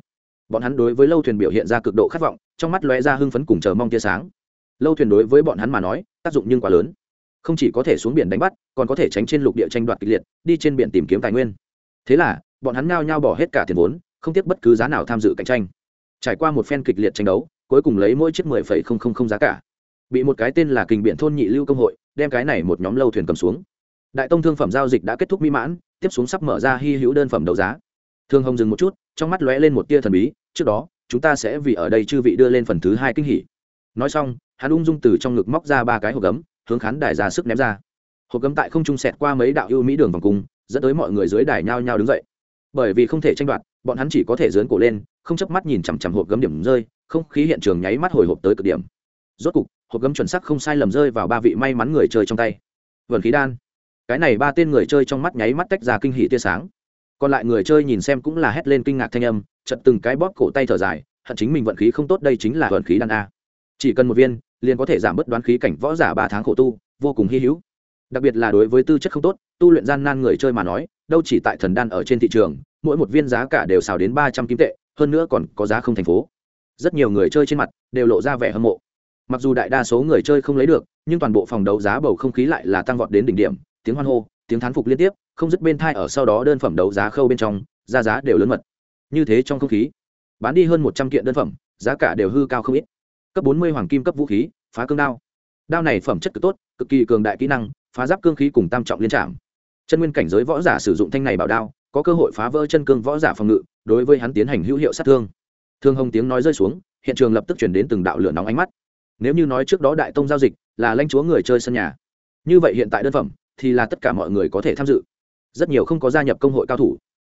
Bọn hắn đối với lâu thuyền biểu hiện ra cực độ khát vọng, trong mắt lóe ra hưng phấn cùng chờ mong tia sáng. Lâu thuyền đối với bọn hắn mà nói, tác dụng nhưng quá lớn không chỉ có thể xuống biển đánh bắt, còn có thể tránh trên lục địa tranh đoạt kịch liệt, đi trên biển tìm kiếm tài nguyên. Thế là, bọn hắn ngao nhau bỏ hết cả tiền vốn, không tiếc bất cứ giá nào tham dự cạnh tranh. Trải qua một phen kịch liệt tranh đấu, cuối cùng lấy mỗi chiếc mười phẩy không không không giá cả. Bị một cái tên là kình biển thôn nhị lưu công hội, đem cái này một nhóm lâu thuyền cầm xuống. Đại tông thương phẩm giao dịch đã kết thúc mỹ mãn, tiếp xuống sắp mở ra hy hữu đơn phẩm đấu giá. Thương hồng dừng một chút, trong mắt lóe lên một tia thần bí, trước đó, chúng ta sẽ vì ở đây chư vị đưa lên phần thứ hai kinh hỉ. Nói xong, hắn ung dung từ trong ngực móc ra ba cái hộp gấm hướng khán đài ra sức ném ra. Hộp gấm tại không trung sẹt qua mấy đạo ưu mỹ đường vòng cung, dẫn tới mọi người dưới đài nhao nhao đứng dậy. Bởi vì không thể tranh đoạt, bọn hắn chỉ có thể dớn cổ lên, không chớp mắt nhìn chằm chằm hộp gấm điểm rơi, không khí hiện trường nháy mắt hồi hộp tới cực điểm. Rốt cục, hộp gấm chuẩn sắc không sai lầm rơi vào ba vị may mắn người chơi trong tay. Vườn khí đan. Cái này ba tên người chơi trong mắt nháy mắt tách ra kinh hỉ tia sáng. Còn lại người chơi nhìn xem cũng là hét lên kinh ngạc thanh âm chật từng cái bóp cổ tay thở dài, hận chính mình vận khí không tốt đây chính là vận khí đan a. Chỉ cần một viên liền có thể giảm bớt đoán khí cảnh võ giả ba tháng khổ tu, vô cùng hy hữu. Đặc biệt là đối với tư chất không tốt, tu luyện gian nan người chơi mà nói, đâu chỉ tại thần đan ở trên thị trường, mỗi một viên giá cả đều xào đến ba trăm kim tệ, hơn nữa còn có giá không thành phố. Rất nhiều người chơi trên mặt đều lộ ra vẻ hâm mộ. Mặc dù đại đa số người chơi không lấy được, nhưng toàn bộ phòng đấu giá bầu không khí lại là tăng vọt đến đỉnh điểm, tiếng hoan hô, tiếng thán phục liên tiếp, không dứt bên thai ở sau đó đơn phẩm đấu giá khâu bên trong, giá giá đều lớn mật. Như thế trong không khí, bán đi hơn một trăm kiện đơn phẩm, giá cả đều hư cao không ít cấp bốn mươi hoàng kim cấp vũ khí, phá cương đao. Đao này phẩm chất cực tốt, cực kỳ cường đại kỹ năng, phá giáp cương khí cùng tam trọng liên trạm. Chân nguyên cảnh giới võ giả sử dụng thanh này bảo đao, có cơ hội phá vỡ chân cương võ giả phòng ngự, đối với hắn tiến hành hữu hiệu sát thương. Thương hồng tiếng nói rơi xuống, hiện trường lập tức chuyển đến từng đạo lửa nóng ánh mắt. Nếu như nói trước đó đại tông giao dịch là lãnh chúa người chơi sân nhà, như vậy hiện tại đơn phẩm thì là tất cả mọi người có thể tham dự. Rất nhiều không có gia nhập công hội cao thủ.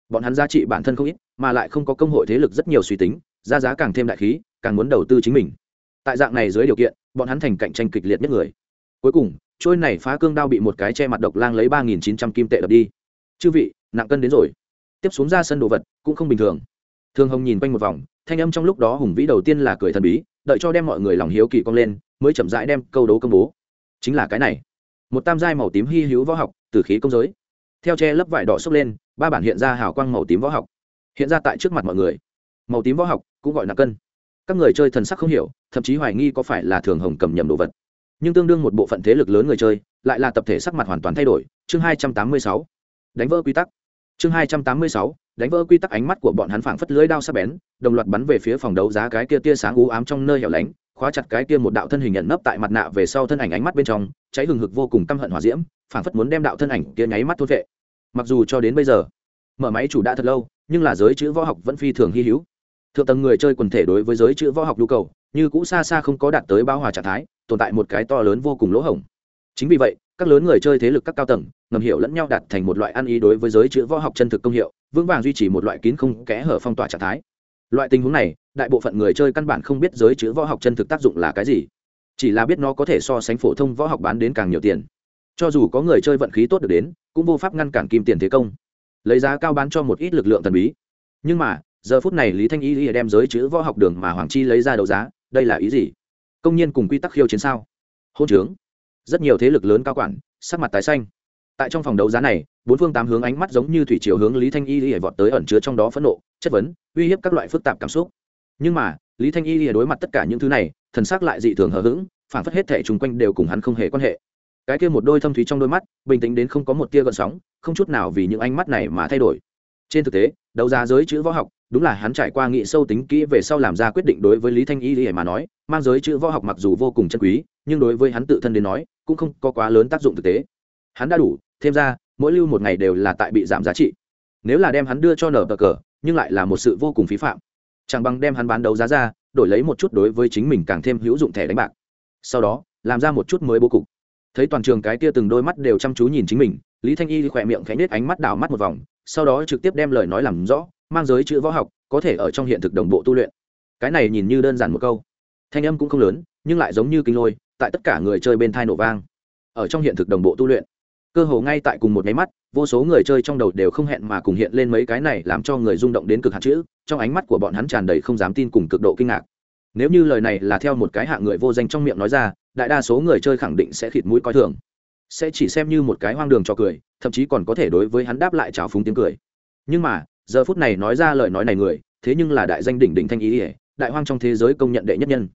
Bọn hắn giá trị bản thân không ít, mà lại không có công hội thế lực rất nhiều suy tính, ra giá càng thêm đại khí, càng muốn đầu tư chính mình tại dạng này dưới điều kiện, bọn hắn thành cạnh tranh kịch liệt nhất người. Cuối cùng, trôi này phá cương đao bị một cái che mặt độc lang lấy ba nghìn chín trăm kim tệ đập đi. Chư vị, nặng cân đến rồi. Tiếp xuống ra sân đồ vật, cũng không bình thường. Thương hồng nhìn quanh một vòng, thanh âm trong lúc đó hùng vĩ đầu tiên là cười thần bí, đợi cho đem mọi người lòng hiếu kỳ cong lên, mới chậm rãi đem câu đấu công bố. Chính là cái này. Một tam giai màu tím hy hữu võ học, từ khí công giới. Theo che lấp vải đỏ xốc lên, ba bản hiện ra hào quang màu tím võ học. Hiện ra tại trước mặt mọi người. Màu tím võ học cũng gọi là cân các người chơi thần sắc không hiểu, thậm chí hoài nghi có phải là thường hồng cầm nhầm đồ vật. Nhưng tương đương một bộ phận thế lực lớn người chơi, lại là tập thể sắc mặt hoàn toàn thay đổi. Chương hai trăm tám mươi sáu. Đánh vỡ quy tắc. Chương hai trăm tám mươi sáu. Đánh vỡ quy tắc ánh mắt của bọn hắn phảng phất lưỡi đao sắc bén, đồng loạt bắn về phía phòng đấu giá cái kia tia sáng u ám trong nơi hẻo lánh, khóa chặt cái kia một đạo thân hình nhận nấp tại mặt nạ về sau thân ảnh ánh mắt bên trong, cháy hừng hực vô cùng căm hận hỏa diễm, phảng phất muốn đem đạo thân ảnh kia nháy mắt thốt vệ mặc dù cho đến bây giờ, mở máy chủ đã thật lâu, nhưng là giới chữ võ học vẫn phi thường hy hữu thượng tầng người chơi quần thể đối với giới chữ võ học nhu cầu, như cũ xa xa không có đạt tới bao hòa trạng thái, tồn tại một cái to lớn vô cùng lỗ hổng. Chính vì vậy, các lớn người chơi thế lực các cao tầng, ngầm hiểu lẫn nhau đạt thành một loại ăn ý đối với giới chữ võ học chân thực công hiệu, vững vàng duy trì một loại kín không kẽ hở phong tỏa trạng thái. Loại tình huống này, đại bộ phận người chơi căn bản không biết giới chữ võ học chân thực tác dụng là cái gì. Chỉ là biết nó có thể so sánh phổ thông võ học bán đến càng nhiều tiền. Cho dù có người chơi vận khí tốt được đến, cũng vô pháp ngăn cản kim tiền thế công. Lấy giá cao bán cho một ít lực lượng thần bí. Nhưng mà giờ phút này lý thanh y lìa đem giới chữ võ học đường mà hoàng chi lấy ra đấu giá, đây là ý gì? Công nhân cùng quy tắc khiêu chiến sao? Hôn trướng. Rất nhiều thế lực lớn cao quản, sắc mặt tái xanh. Tại trong phòng đấu giá này, bốn phương tám hướng ánh mắt giống như thủy chiều hướng lý thanh y lìa vọt tới ẩn chứa trong đó phẫn nộ, chất vấn, uy hiếp các loại phức tạp cảm xúc. Nhưng mà, lý thanh y lìa đối mặt tất cả những thứ này, thần sắc lại dị thường hờ hững phản phất hết thể chung quanh đều cùng hắn không hề quan hệ. Cái kia một đôi thâm thúy trong đôi mắt, bình tĩnh đến không có một tia gợn sóng, không chút nào vì những ánh mắt này mà thay đổi. Trên thực tế, đấu giá giới chữ võ học đúng là hắn trải qua nghị sâu tính kỹ về sau làm ra quyết định đối với lý thanh y lìa mà nói, mang giới chữ võ học mặc dù vô cùng chân quý, nhưng đối với hắn tự thân đến nói, cũng không có quá lớn tác dụng thực tế. Hắn đã đủ, thêm ra, mỗi lưu một ngày đều là tại bị giảm giá trị. Nếu là đem hắn đưa cho nở bờ cờ, nhưng lại là một sự vô cùng phí phạm. Chẳng bằng đem hắn bán đấu giá ra, đổi lấy một chút đối với chính mình càng thêm hữu dụng thẻ đánh bạc. Sau đó, làm ra một chút mới bố cục. Thấy toàn trường cái kia từng đôi mắt đều chăm chú nhìn chính mình, lý thanh y khỏe miệng khẽ nết ánh mắt đảo mắt một vòng, sau đó trực tiếp đem lời nói làm rõ mang giới chữ võ học, có thể ở trong hiện thực đồng bộ tu luyện. Cái này nhìn như đơn giản một câu. Thanh âm cũng không lớn, nhưng lại giống như kinh lôi, tại tất cả người chơi bên thai nổ vang. Ở trong hiện thực đồng bộ tu luyện. Cơ hồ ngay tại cùng một máy mắt, vô số người chơi trong đầu đều không hẹn mà cùng hiện lên mấy cái này làm cho người rung động đến cực hạt chữ, trong ánh mắt của bọn hắn tràn đầy không dám tin cùng cực độ kinh ngạc. Nếu như lời này là theo một cái hạng người vô danh trong miệng nói ra, đại đa số người chơi khẳng định sẽ khịt mũi coi thường. Sẽ chỉ xem như một cái hoang đường cho cười, thậm chí còn có thể đối với hắn đáp lại trào phúng tiếng cười. Nhưng mà giờ phút này nói ra lời nói này người, thế nhưng là đại danh đỉnh đỉnh thanh ý ỉa đại hoang trong thế giới công nhận đệ nhất nhân.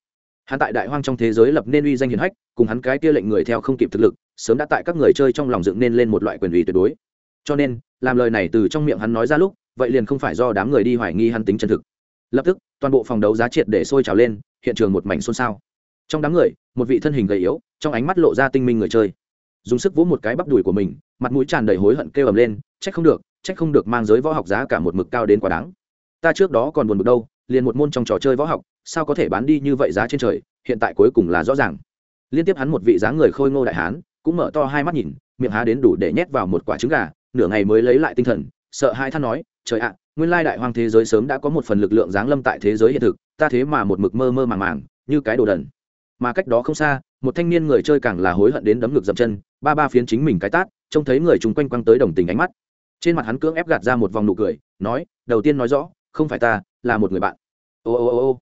Hắn tại đại hoang trong thế giới lập nên uy danh hiển hách, cùng hắn cái kia lệnh người theo không kịp thực lực, sớm đã tại các người chơi trong lòng dựng nên lên một loại quyền uy tuyệt đối. Cho nên, làm lời này từ trong miệng hắn nói ra lúc, vậy liền không phải do đám người đi hoài nghi hắn tính chân thực. Lập tức, toàn bộ phòng đấu giá triệt để sôi trào lên, hiện trường một mảnh xôn xao. Trong đám người, một vị thân hình gầy yếu, trong ánh mắt lộ ra tinh minh người chơi. Dùng sức vỗ một cái bắp đùi của mình, mặt mũi tràn đầy hối hận kêu ầm lên trách không được trách không được mang giới võ học giá cả một mực cao đến quá đáng. Ta trước đó còn buồn bực đâu, liền một môn trong trò chơi võ học, sao có thể bán đi như vậy giá trên trời, hiện tại cuối cùng là rõ ràng. Liên tiếp hắn một vị dáng người khôi ngô đại hán, cũng mở to hai mắt nhìn, miệng há đến đủ để nhét vào một quả trứng gà, nửa ngày mới lấy lại tinh thần, sợ hai than nói, trời ạ, nguyên lai đại hoang thế giới sớm đã có một phần lực lượng giáng lâm tại thế giới hiện thực, ta thế mà một mực mơ mơ màng màng, như cái đồ đần. Mà cách đó không xa, một thanh niên người chơi càng là hối hận đến đấm ngực dậm chân, ba ba phiến chính mình cái tát, trông thấy người chung quanh quăng tới đồng tình ánh mắt trên mặt hắn cưỡng ép gạt ra một vòng nụ cười, nói, đầu tiên nói rõ, không phải ta, là một người bạn. Ô ô ô ô.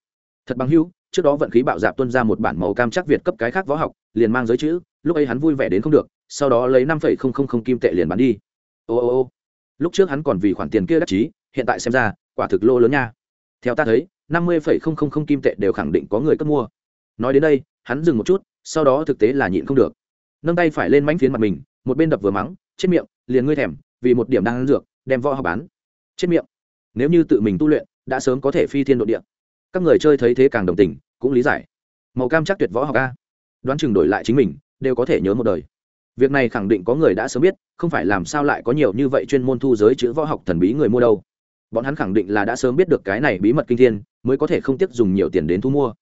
Thật bằng hưu. trước đó vận khí bạo dạp tuân ra một bản màu cam chắc việt cấp cái khác võ học, liền mang giới chữ, lúc ấy hắn vui vẻ đến không được, sau đó lấy năm phẩy không không không kim tệ liền bán đi. Ô ô ô. Lúc trước hắn còn vì khoản tiền kia đắc chí, hiện tại xem ra, quả thực lô lớn nha. Theo ta thấy, năm mươi phẩy không không không kim tệ đều khẳng định có người cất mua. Nói đến đây, hắn dừng một chút, sau đó thực tế là nhịn không được. Nâng tay phải lên mánh phiến mặt mình, một bên đập vừa mắng, chết miệng, liền ngươi thèm vì một điểm đang dược, đem võ học bán. Chết miệng. Nếu như tự mình tu luyện, đã sớm có thể phi thiên đội địa. Các người chơi thấy thế càng đồng tình, cũng lý giải. Màu cam chắc tuyệt võ học a. Đoán chừng đổi lại chính mình, đều có thể nhớ một đời. Việc này khẳng định có người đã sớm biết, không phải làm sao lại có nhiều như vậy chuyên môn thu giới chữ võ học thần bí người mua đâu. Bọn hắn khẳng định là đã sớm biết được cái này bí mật kinh thiên, mới có thể không tiếc dùng nhiều tiền đến thu mua.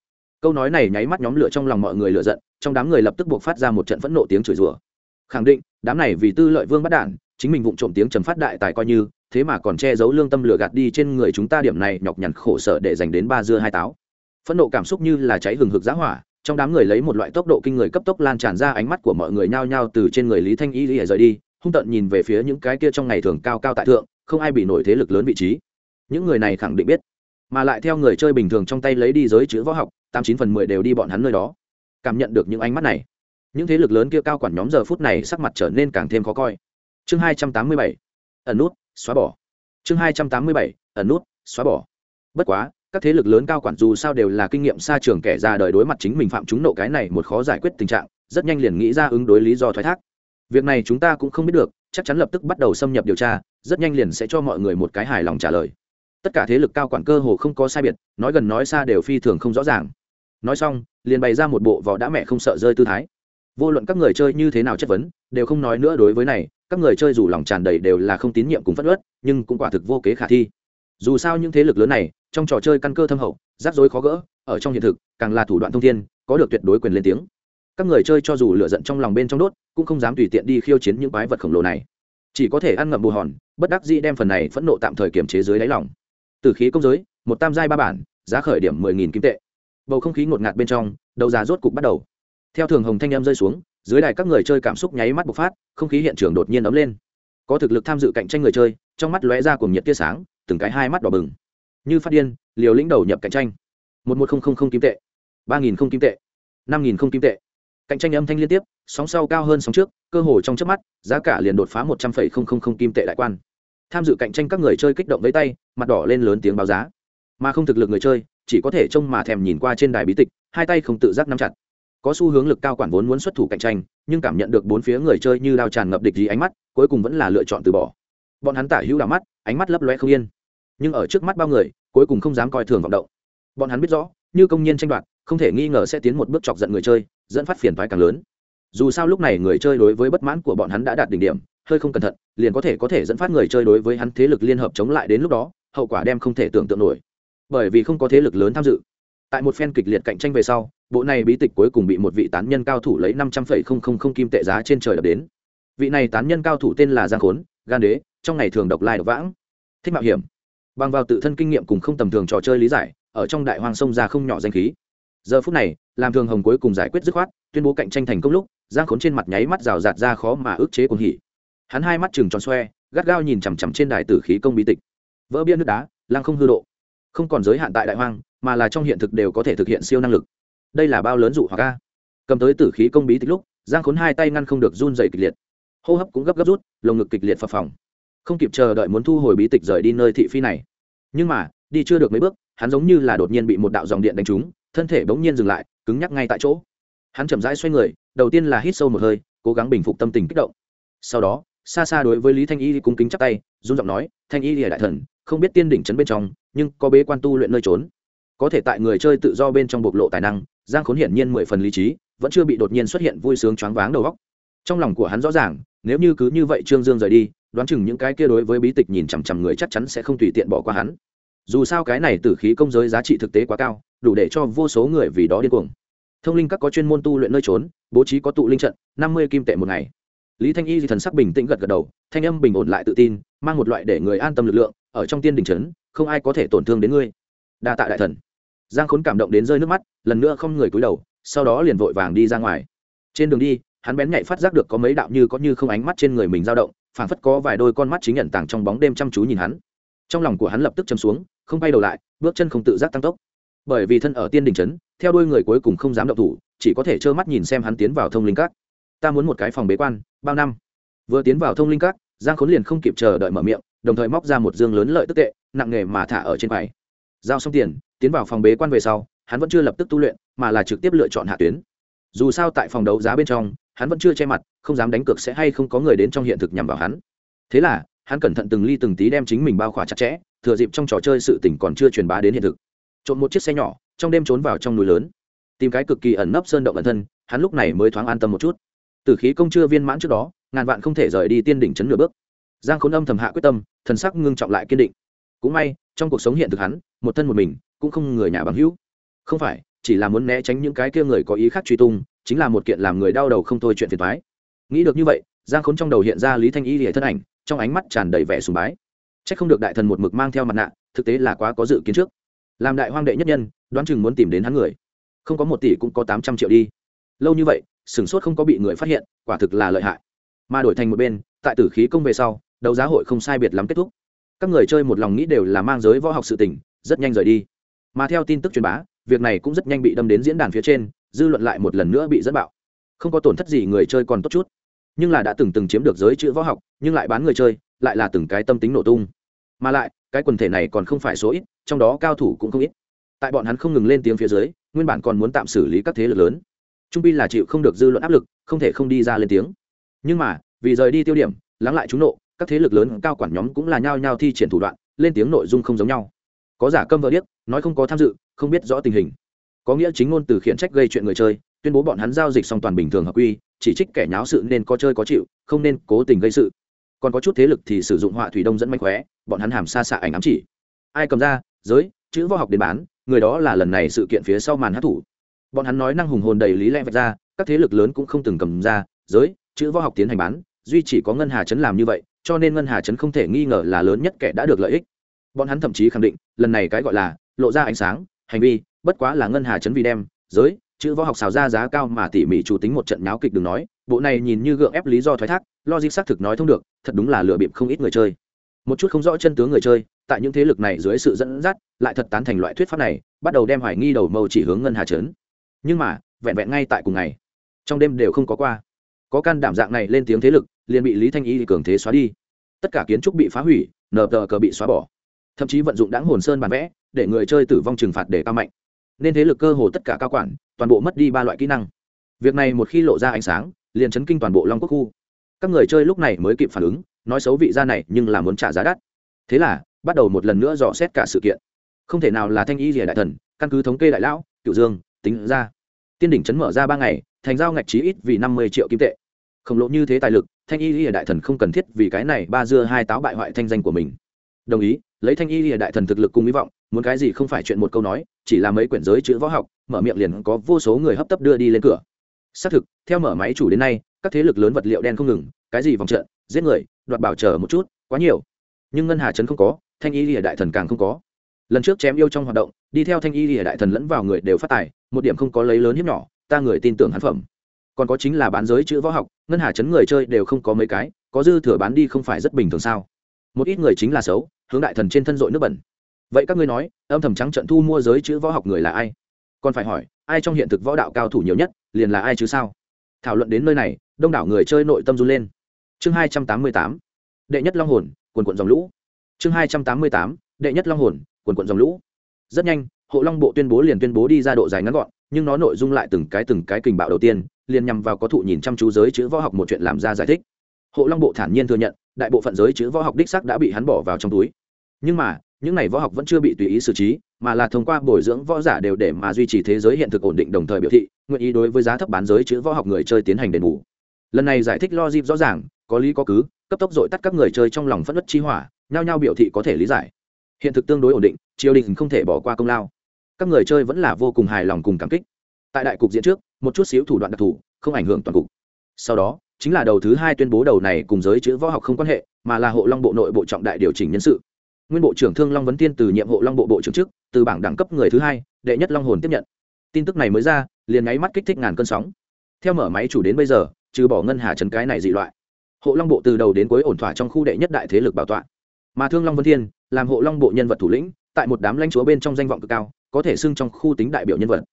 Câu nói này nháy mắt nhóm lửa trong lòng mọi người lựa giận, trong đám người lập tức buộc phát ra một trận phẫn nộ tiếng chửi rủa. Khẳng định, đám này vì tư lợi vương bắt đản chính mình vụng trộm tiếng trầm phát đại tài coi như, thế mà còn che giấu lương tâm lửa gạt đi trên người chúng ta điểm này nhọc nhằn khổ sở để dành đến ba dưa hai táo. Phẫn nộ cảm xúc như là cháy hừng hực giá hỏa, trong đám người lấy một loại tốc độ kinh người cấp tốc lan tràn ra ánh mắt của mọi người nhao nhao từ trên người lý thanh y rời đi, hung tận nhìn về phía những cái kia trong ngày thường cao cao tại thượng, không ai bị nổi thế lực lớn vị trí. Những người này khẳng định biết, mà lại theo người chơi bình thường trong tay lấy đi giới chữ võ học, tám chín phần mười đều đi bọn hắn nơi đó. Cảm nhận được những ánh mắt này, những thế lực lớn kia cao quản nhóm giờ phút này sắc mặt trở nên càng thêm khó coi chương hai trăm tám mươi bảy, ẩn nút, xóa bỏ. Chương hai trăm tám mươi bảy, ẩn nút, xóa bỏ. Bất quá, các thế lực lớn cao quản dù sao đều là kinh nghiệm xa trường kẻ ra đời đối mặt chính mình phạm chúng nộ cái này một khó giải quyết tình trạng, rất nhanh liền nghĩ ra ứng đối lý do thoái thác. Việc này chúng ta cũng không biết được, chắc chắn lập tức bắt đầu xâm nhập điều tra, rất nhanh liền sẽ cho mọi người một cái hài lòng trả lời. Tất cả thế lực cao quản cơ hồ không có sai biệt, nói gần nói xa đều phi thường không rõ ràng. Nói xong, liền bày ra một bộ vỏ đã mẹ không sợ rơi tư thái. Vô luận các người chơi như thế nào chất vấn, đều không nói nữa đối với này các người chơi dù lòng tràn đầy đều là không tín nhiệm cùng phất ớt nhưng cũng quả thực vô kế khả thi. Dù sao những thế lực lớn này, trong trò chơi căn cơ thâm hậu, rắc rối khó gỡ, ở trong hiện thực, càng là thủ đoạn thông thiên, có được tuyệt đối quyền lên tiếng. Các người chơi cho dù lựa giận trong lòng bên trong đốt, cũng không dám tùy tiện đi khiêu chiến những quái vật khổng lồ này. Chỉ có thể ăn ngậm bù hòn, bất đắc dĩ đem phần này phẫn nộ tạm thời kiềm chế dưới đáy lòng. Từ khí công giới, một tam giai ba bản, giá khởi điểm mười nghìn kim tệ. Bầu không khí ngột ngạt bên trong đầu giá rốt cục bắt đầu. Theo thường hồng thanh em rơi xuống dưới đài các người chơi cảm xúc nháy mắt bộc phát, không khí hiện trường đột nhiên ấm lên. Có thực lực tham dự cạnh tranh người chơi, trong mắt lóe ra cùng nhiệt tia sáng, từng cái hai mắt đỏ bừng. Như phát điên, liều lĩnh đầu nhập cạnh tranh. Một một không không không kim tệ, ba nghìn không kim tệ, năm nghìn không kim tệ. Cạnh tranh âm thanh liên tiếp, sóng sau cao hơn sóng trước, cơ hồ trong trước mắt, giá cả liền đột phá một trăm phẩy không không không kim tệ đại quan. Tham dự cạnh tranh các người chơi kích động với tay, mặt đỏ lên lớn tiếng báo giá. Mà không thực lực người chơi, chỉ có thể trông mà thèm nhìn qua trên đài bí tịch, hai tay không tự giác nắm chặt có xu hướng lực cao quản vốn muốn xuất thủ cạnh tranh, nhưng cảm nhận được bốn phía người chơi như đao tràn ngập địch gì ánh mắt, cuối cùng vẫn là lựa chọn từ bỏ. Bọn hắn tả hữu đảo mắt, ánh mắt lấp loe không yên. Nhưng ở trước mắt bao người, cuối cùng không dám coi thường vọng động. Bọn hắn biết rõ, như công nhân tranh đoạt, không thể nghi ngờ sẽ tiến một bước chọc giận người chơi, dẫn phát phiền thoái càng lớn. Dù sao lúc này người chơi đối với bất mãn của bọn hắn đã đạt đỉnh điểm, hơi không cẩn thận, liền có thể có thể dẫn phát người chơi đối với hắn thế lực liên hợp chống lại đến lúc đó, hậu quả đem không thể tưởng tượng nổi. Bởi vì không có thế lực lớn tham dự tại một phen kịch liệt cạnh tranh về sau, bộ này bí tịch cuối cùng bị một vị tán nhân cao thủ lấy năm trăm linh không không không kim tệ giá trên trời đập đến. Vị này tán nhân cao thủ tên là giang khốn, gan đế, trong ngày thường độc lai độc vãng. Thích mạo hiểm. Bằng vào tự thân kinh nghiệm cùng không tầm thường trò chơi lý giải, ở trong đại hoang sông ra không nhỏ danh khí. Giờ phút này, làm thường hồng cuối cùng giải quyết dứt khoát, tuyên bố cạnh tranh thành công lúc, giang khốn trên mặt nháy mắt rào rạt ra khó mà ức chế cuồng hỉ. Hắn hai mắt chừng tròn xoe, gắt gao nhìn chằm chằm trên đài tử khí công bí tịch. Vỡ bia nước đá lang không hư độ không còn giới hạn tại đại hoang, mà là trong hiện thực đều có thể thực hiện siêu năng lực. Đây là bao lớn dụ hoặc ca cầm tới tử khí công bí tịch lúc, giang khốn hai tay ngăn không được run dày kịch liệt. Hô hấp cũng gấp gấp rút, lồng ngực kịch liệt phập phòng không kịp chờ đợi muốn thu hồi bí tịch rời đi nơi thị phi này. Nhưng mà, đi chưa được mấy bước, hắn giống như là đột nhiên bị một đạo dòng điện đánh trúng, thân thể bỗng nhiên dừng lại, cứng nhắc ngay tại chỗ. Hắn chậm rãi xoay người, đầu tiên là hít sâu một hơi, cố gắng bình phục tâm tình kích động. Sau đó, xa xa đối với lý thanh y cung kính chắp tay, run giọng nói, thanh y lìa đại thần không biết tiên đỉnh trấn bên trong, nhưng có bế quan tu luyện nơi trốn. Có thể tại người chơi tự do bên trong bộc lộ tài năng, giang khốn hiển nhiên mười phần lý trí, vẫn chưa bị đột nhiên xuất hiện vui sướng choáng váng đầu góc trong lòng của hắn rõ ràng, nếu như cứ như vậy trương dương rời đi, đoán chừng những cái kia đối với bí tịch nhìn chằm chằm người chắc chắn sẽ không tùy tiện bỏ qua hắn. Dù sao cái này tử khí công giới giá trị thực tế quá cao, đủ để cho vô số người vì đó điên cuồng. Thông linh các có chuyên môn tu luyện nơi trốn, bố trí có tụ linh trận, năm mươi kim tệ một ngày. Lý thanh y thì thần sắc bình tĩnh gật gật đầu, thanh âm bình ổn lại tự tin, mang một loại để người an tâm lực lượng ở trong tiên đình trấn, không ai có thể tổn thương đến ngươi. Đa tạ đại thần. Giang khốn cảm động đến rơi nước mắt, lần nữa không người cúi đầu, sau đó liền vội vàng đi ra ngoài. Trên đường đi, hắn bén nhạy phát giác được có mấy đạo như có như không ánh mắt trên người mình dao động, phảng phất có vài đôi con mắt chính nhận tàng trong bóng đêm chăm chú nhìn hắn. Trong lòng của hắn lập tức châm xuống, không bay đầu lại, bước chân không tự giác tăng tốc. Bởi vì thân ở tiên đình trấn, theo đôi người cuối cùng không dám động thủ, chỉ có thể trơ mắt nhìn xem hắn tiến vào thông linh các. Ta muốn một cái phòng bế quan, bao năm? Vừa tiến vào thông linh các, giang khốn liền không kịp chờ đợi mở miệng đồng thời móc ra một dương lớn lợi tức tệ, nặng nghề mà thả ở trên bài giao xong tiền, tiến vào phòng bế quan về sau, hắn vẫn chưa lập tức tu luyện, mà là trực tiếp lựa chọn hạ tuyến. Dù sao tại phòng đấu giá bên trong, hắn vẫn chưa che mặt, không dám đánh cược sẽ hay không có người đến trong hiện thực nhằm vào hắn. Thế là, hắn cẩn thận từng ly từng tí đem chính mình bao khỏa chặt chẽ, thừa dịp trong trò chơi sự tỉnh còn chưa truyền bá đến hiện thực. Trộm một chiếc xe nhỏ, trong đêm trốn vào trong núi lớn. Tìm cái cực kỳ ẩn nấp sơn động ẩn thân, hắn lúc này mới thoáng an tâm một chút. Từ khí công chưa viên mãn trước đó, ngàn vạn không thể rời đi tiên đỉnh chấn nửa bước giang khốn âm thầm hạ quyết tâm, thần sắc ngưng trọng lại kiên định. Cũng may, trong cuộc sống hiện thực hắn, một thân một mình, cũng không người nhà bằng hữu. Không phải, chỉ là muốn né tránh những cái kia người có ý khác truy tung, chính là một kiện làm người đau đầu không thôi chuyện phiền thoái nghĩ được như vậy, giang khốn trong đầu hiện ra lý thanh y lìa thân ảnh, trong ánh mắt tràn đầy vẻ sùng bái. C h ắ c không được đại thần một mực mang theo mặt nạ, thực tế là quá có dự kiến trước. Làm đại hoang đệ nhất nhân, đoán chừng muốn tìm đến hắn người. Không có một tỷ cũng có tám trăm triệu đi. Lâu như vậy, sửng sốt không có bị người phát hiện, quả thực là lợi hại. Mà đổi thành một bên, tại tử khí công về sau đấu giá hội không sai biệt lắm kết thúc. Các người chơi một lòng nghĩ đều là mang giới võ học sự tình, rất nhanh rời đi. Mà theo tin tức truyền bá, việc này cũng rất nhanh bị đâm đến diễn đàn phía trên, dư luận lại một lần nữa bị dẫn bạo. Không có tổn thất gì người chơi còn tốt chút. Nhưng là đã từng từng chiếm được giới chữ võ học, nhưng lại bán người chơi, lại là từng cái tâm tính nổ tung. Mà lại, cái quần thể này còn không phải số ít, trong đó cao thủ cũng không ít. Tại bọn hắn không ngừng lên tiếng phía dưới, nguyên bản còn muốn tạm xử lý các thế lực lớn. Trung pi là chịu không được dư luận áp lực, không thể không đi ra lên tiếng. Nhưng mà, vì rời đi tiêu điểm, lắng lại chúng nộ các thế lực lớn cao quản nhóm cũng là nhao nhao thi triển thủ đoạn, lên tiếng nội dung không giống nhau. Có giả câm vợ điếc, nói không có tham dự, không biết rõ tình hình. Có nghĩa chính ngôn từ khiển trách gây chuyện người chơi, tuyên bố bọn hắn giao dịch song toàn bình thường hợp quy, chỉ trích kẻ nháo sự nên có chơi có chịu, không nên cố tình gây sự. Còn có chút thế lực thì sử dụng họa thủy đông dẫn mánh khóe, bọn hắn hàm xa xạ ảnh ám chỉ. Ai cầm ra? Giới, chữ võ học đến bán, người đó là lần này sự kiện phía sau màn hát thủ. Bọn hắn nói năng hùng hồn đầy lý lẽ vạch ra, các thế lực lớn cũng không từng cầm ra, giới, chữ võ học tiến hành bán, duy chỉ có ngân hà chấn làm như vậy cho nên ngân hà trấn không thể nghi ngờ là lớn nhất kẻ đã được lợi ích. Bọn hắn thậm chí khẳng định, lần này cái gọi là lộ ra ánh sáng, hành vi, bất quá là ngân hà trấn vì đem, giới, chữ võ học xào ra giá cao mà tỉ mỉ chủ tính một trận nháo kịch đừng nói, bộ này nhìn như gượng ép lý do thoái thác, logic xác thực nói thông được, thật đúng là lựa bịp không ít người chơi. Một chút không rõ chân tướng người chơi, tại những thế lực này dưới sự dẫn dắt, lại thật tán thành loại thuyết pháp này, bắt đầu đem hoài nghi đầu mâu chỉ hướng ngân hà trấn. Nhưng mà, vẹn vẹn ngay tại cùng ngày, trong đêm đều không có qua có can đảm dạng này lên tiếng thế lực, liền bị lý thanh y cường thế xóa đi. Tất cả kiến trúc bị phá hủy, nờ tờ cờ bị xóa bỏ. Thậm chí vận dụng đáng hồn sơn bản vẽ, để người chơi tử vong trừng phạt để cao mạnh. Nên thế lực cơ hồ tất cả cao quản, toàn bộ mất đi ba loại kỹ năng. Việc này một khi lộ ra ánh sáng, liền chấn kinh toàn bộ long quốc khu. Các người chơi lúc này mới kịp phản ứng, nói xấu vị gia này nhưng là muốn trả giá đắt. Thế là, bắt đầu một lần nữa dò xét cả sự kiện. Không thể nào là thanh y rìa đại thần, căn cứ thống kê đại lão cựu dương, tính ra. Tiên đỉnh chấn mở ra ba ngày, thành giao ngạch chí ít vì năm mươi triệu kim tệ khổng lồ như thế tài lực, thanh y lìa đại thần không cần thiết vì cái này ba dưa hai táo bại hoại thanh danh của mình. Đồng ý, lấy thanh y lìa đại thần thực lực cùng hy vọng, muốn cái gì không phải chuyện một câu nói, chỉ là mấy quyển giới chữ võ học, mở miệng liền có vô số người hấp tấp đưa đi lên cửa. Xác thực, theo mở máy chủ đến nay, các thế lực lớn vật liệu đen không ngừng, cái gì vòng trận, giết người, đoạt bảo chờ một chút, quá nhiều. Nhưng ngân hà trấn không có, thanh y lìa đại thần càng không có. Lần trước chém yêu trong hoạt động, đi theo thanh y lìa đại thần lẫn vào người đều phát tài, một điểm không có lấy lớn hiếp nhỏ, ta người tin tưởng hắn phẩm. Còn có chính là bán giới chữ võ học ngân hà chấn người chơi đều không có mấy cái, có dư thừa bán đi không phải rất bình thường sao? Một ít người chính là xấu, hướng đại thần trên thân dội nước bẩn. Vậy các ngươi nói, âm thầm trắng trận thu mua giới chữ võ học người là ai? Còn phải hỏi, ai trong hiện thực võ đạo cao thủ nhiều nhất, liền là ai chứ sao? Thảo luận đến nơi này, đông đảo người chơi nội tâm run lên. Chương hai trăm tám mươi tám, đệ nhất long hồn, quần quận dòng lũ. Chương hai trăm tám mươi tám, đệ nhất long hồn, quần quận dòng lũ. Rất nhanh, hộ long bộ tuyên bố liền tuyên bố đi ra độ dài ngắn gọn, nhưng nó nội dung lại từng cái từng cái kình bạo đầu tiên liền nhằm vào có thụ nhìn chăm chú giới chữ võ học một chuyện làm ra giải thích. Hộ long bộ thản nhiên thừa nhận, đại bộ phận giới chữ võ học đích sắc đã bị hắn bỏ vào trong túi. Nhưng mà, những này võ học vẫn chưa bị tùy ý xử trí, mà là thông qua bồi dưỡng võ giả đều để mà duy trì thế giới hiện thực ổn định đồng thời biểu thị, nguyện ý đối với giá thấp bán giới chữ võ học người chơi tiến hành đền bù. Lần này giải thích logic rõ ràng, có lý có cứ, cấp tốc dội tắt các người chơi trong lòng phất đất chi hỏa, nhao nhao biểu thị có thể lý giải. Hiện thực tương đối ổn định, triều đình không thể bỏ qua công lao. Các người chơi vẫn là vô cùng hài lòng cùng cảm kích. Tại đại cục diễn trước một chút xíu thủ đoạn đặc thù, không ảnh hưởng toàn cục. Sau đó, chính là đầu thứ hai tuyên bố đầu này cùng giới chữ võ học không quan hệ, mà là hộ long bộ nội bộ trọng đại điều chỉnh nhân sự. Nguyên bộ trưởng thương long vấn tiên từ nhiệm hộ long bộ bộ trưởng chức, từ bảng đẳng cấp người thứ hai, đệ nhất long hồn tiếp nhận. Tin tức này mới ra, liền nháy mắt kích thích ngàn cơn sóng. Theo mở máy chủ đến bây giờ, trừ bỏ ngân hà trần cái này dị loại, hộ long bộ từ đầu đến cuối ổn thỏa trong khu đệ nhất đại thế lực bảo tọa. Mà thương long vân thiên làm hộ long bộ nhân vật thủ lĩnh, tại một đám lãnh chúa bên trong danh vọng cực cao, có thể xưng trong khu tính đại biểu nhân vật.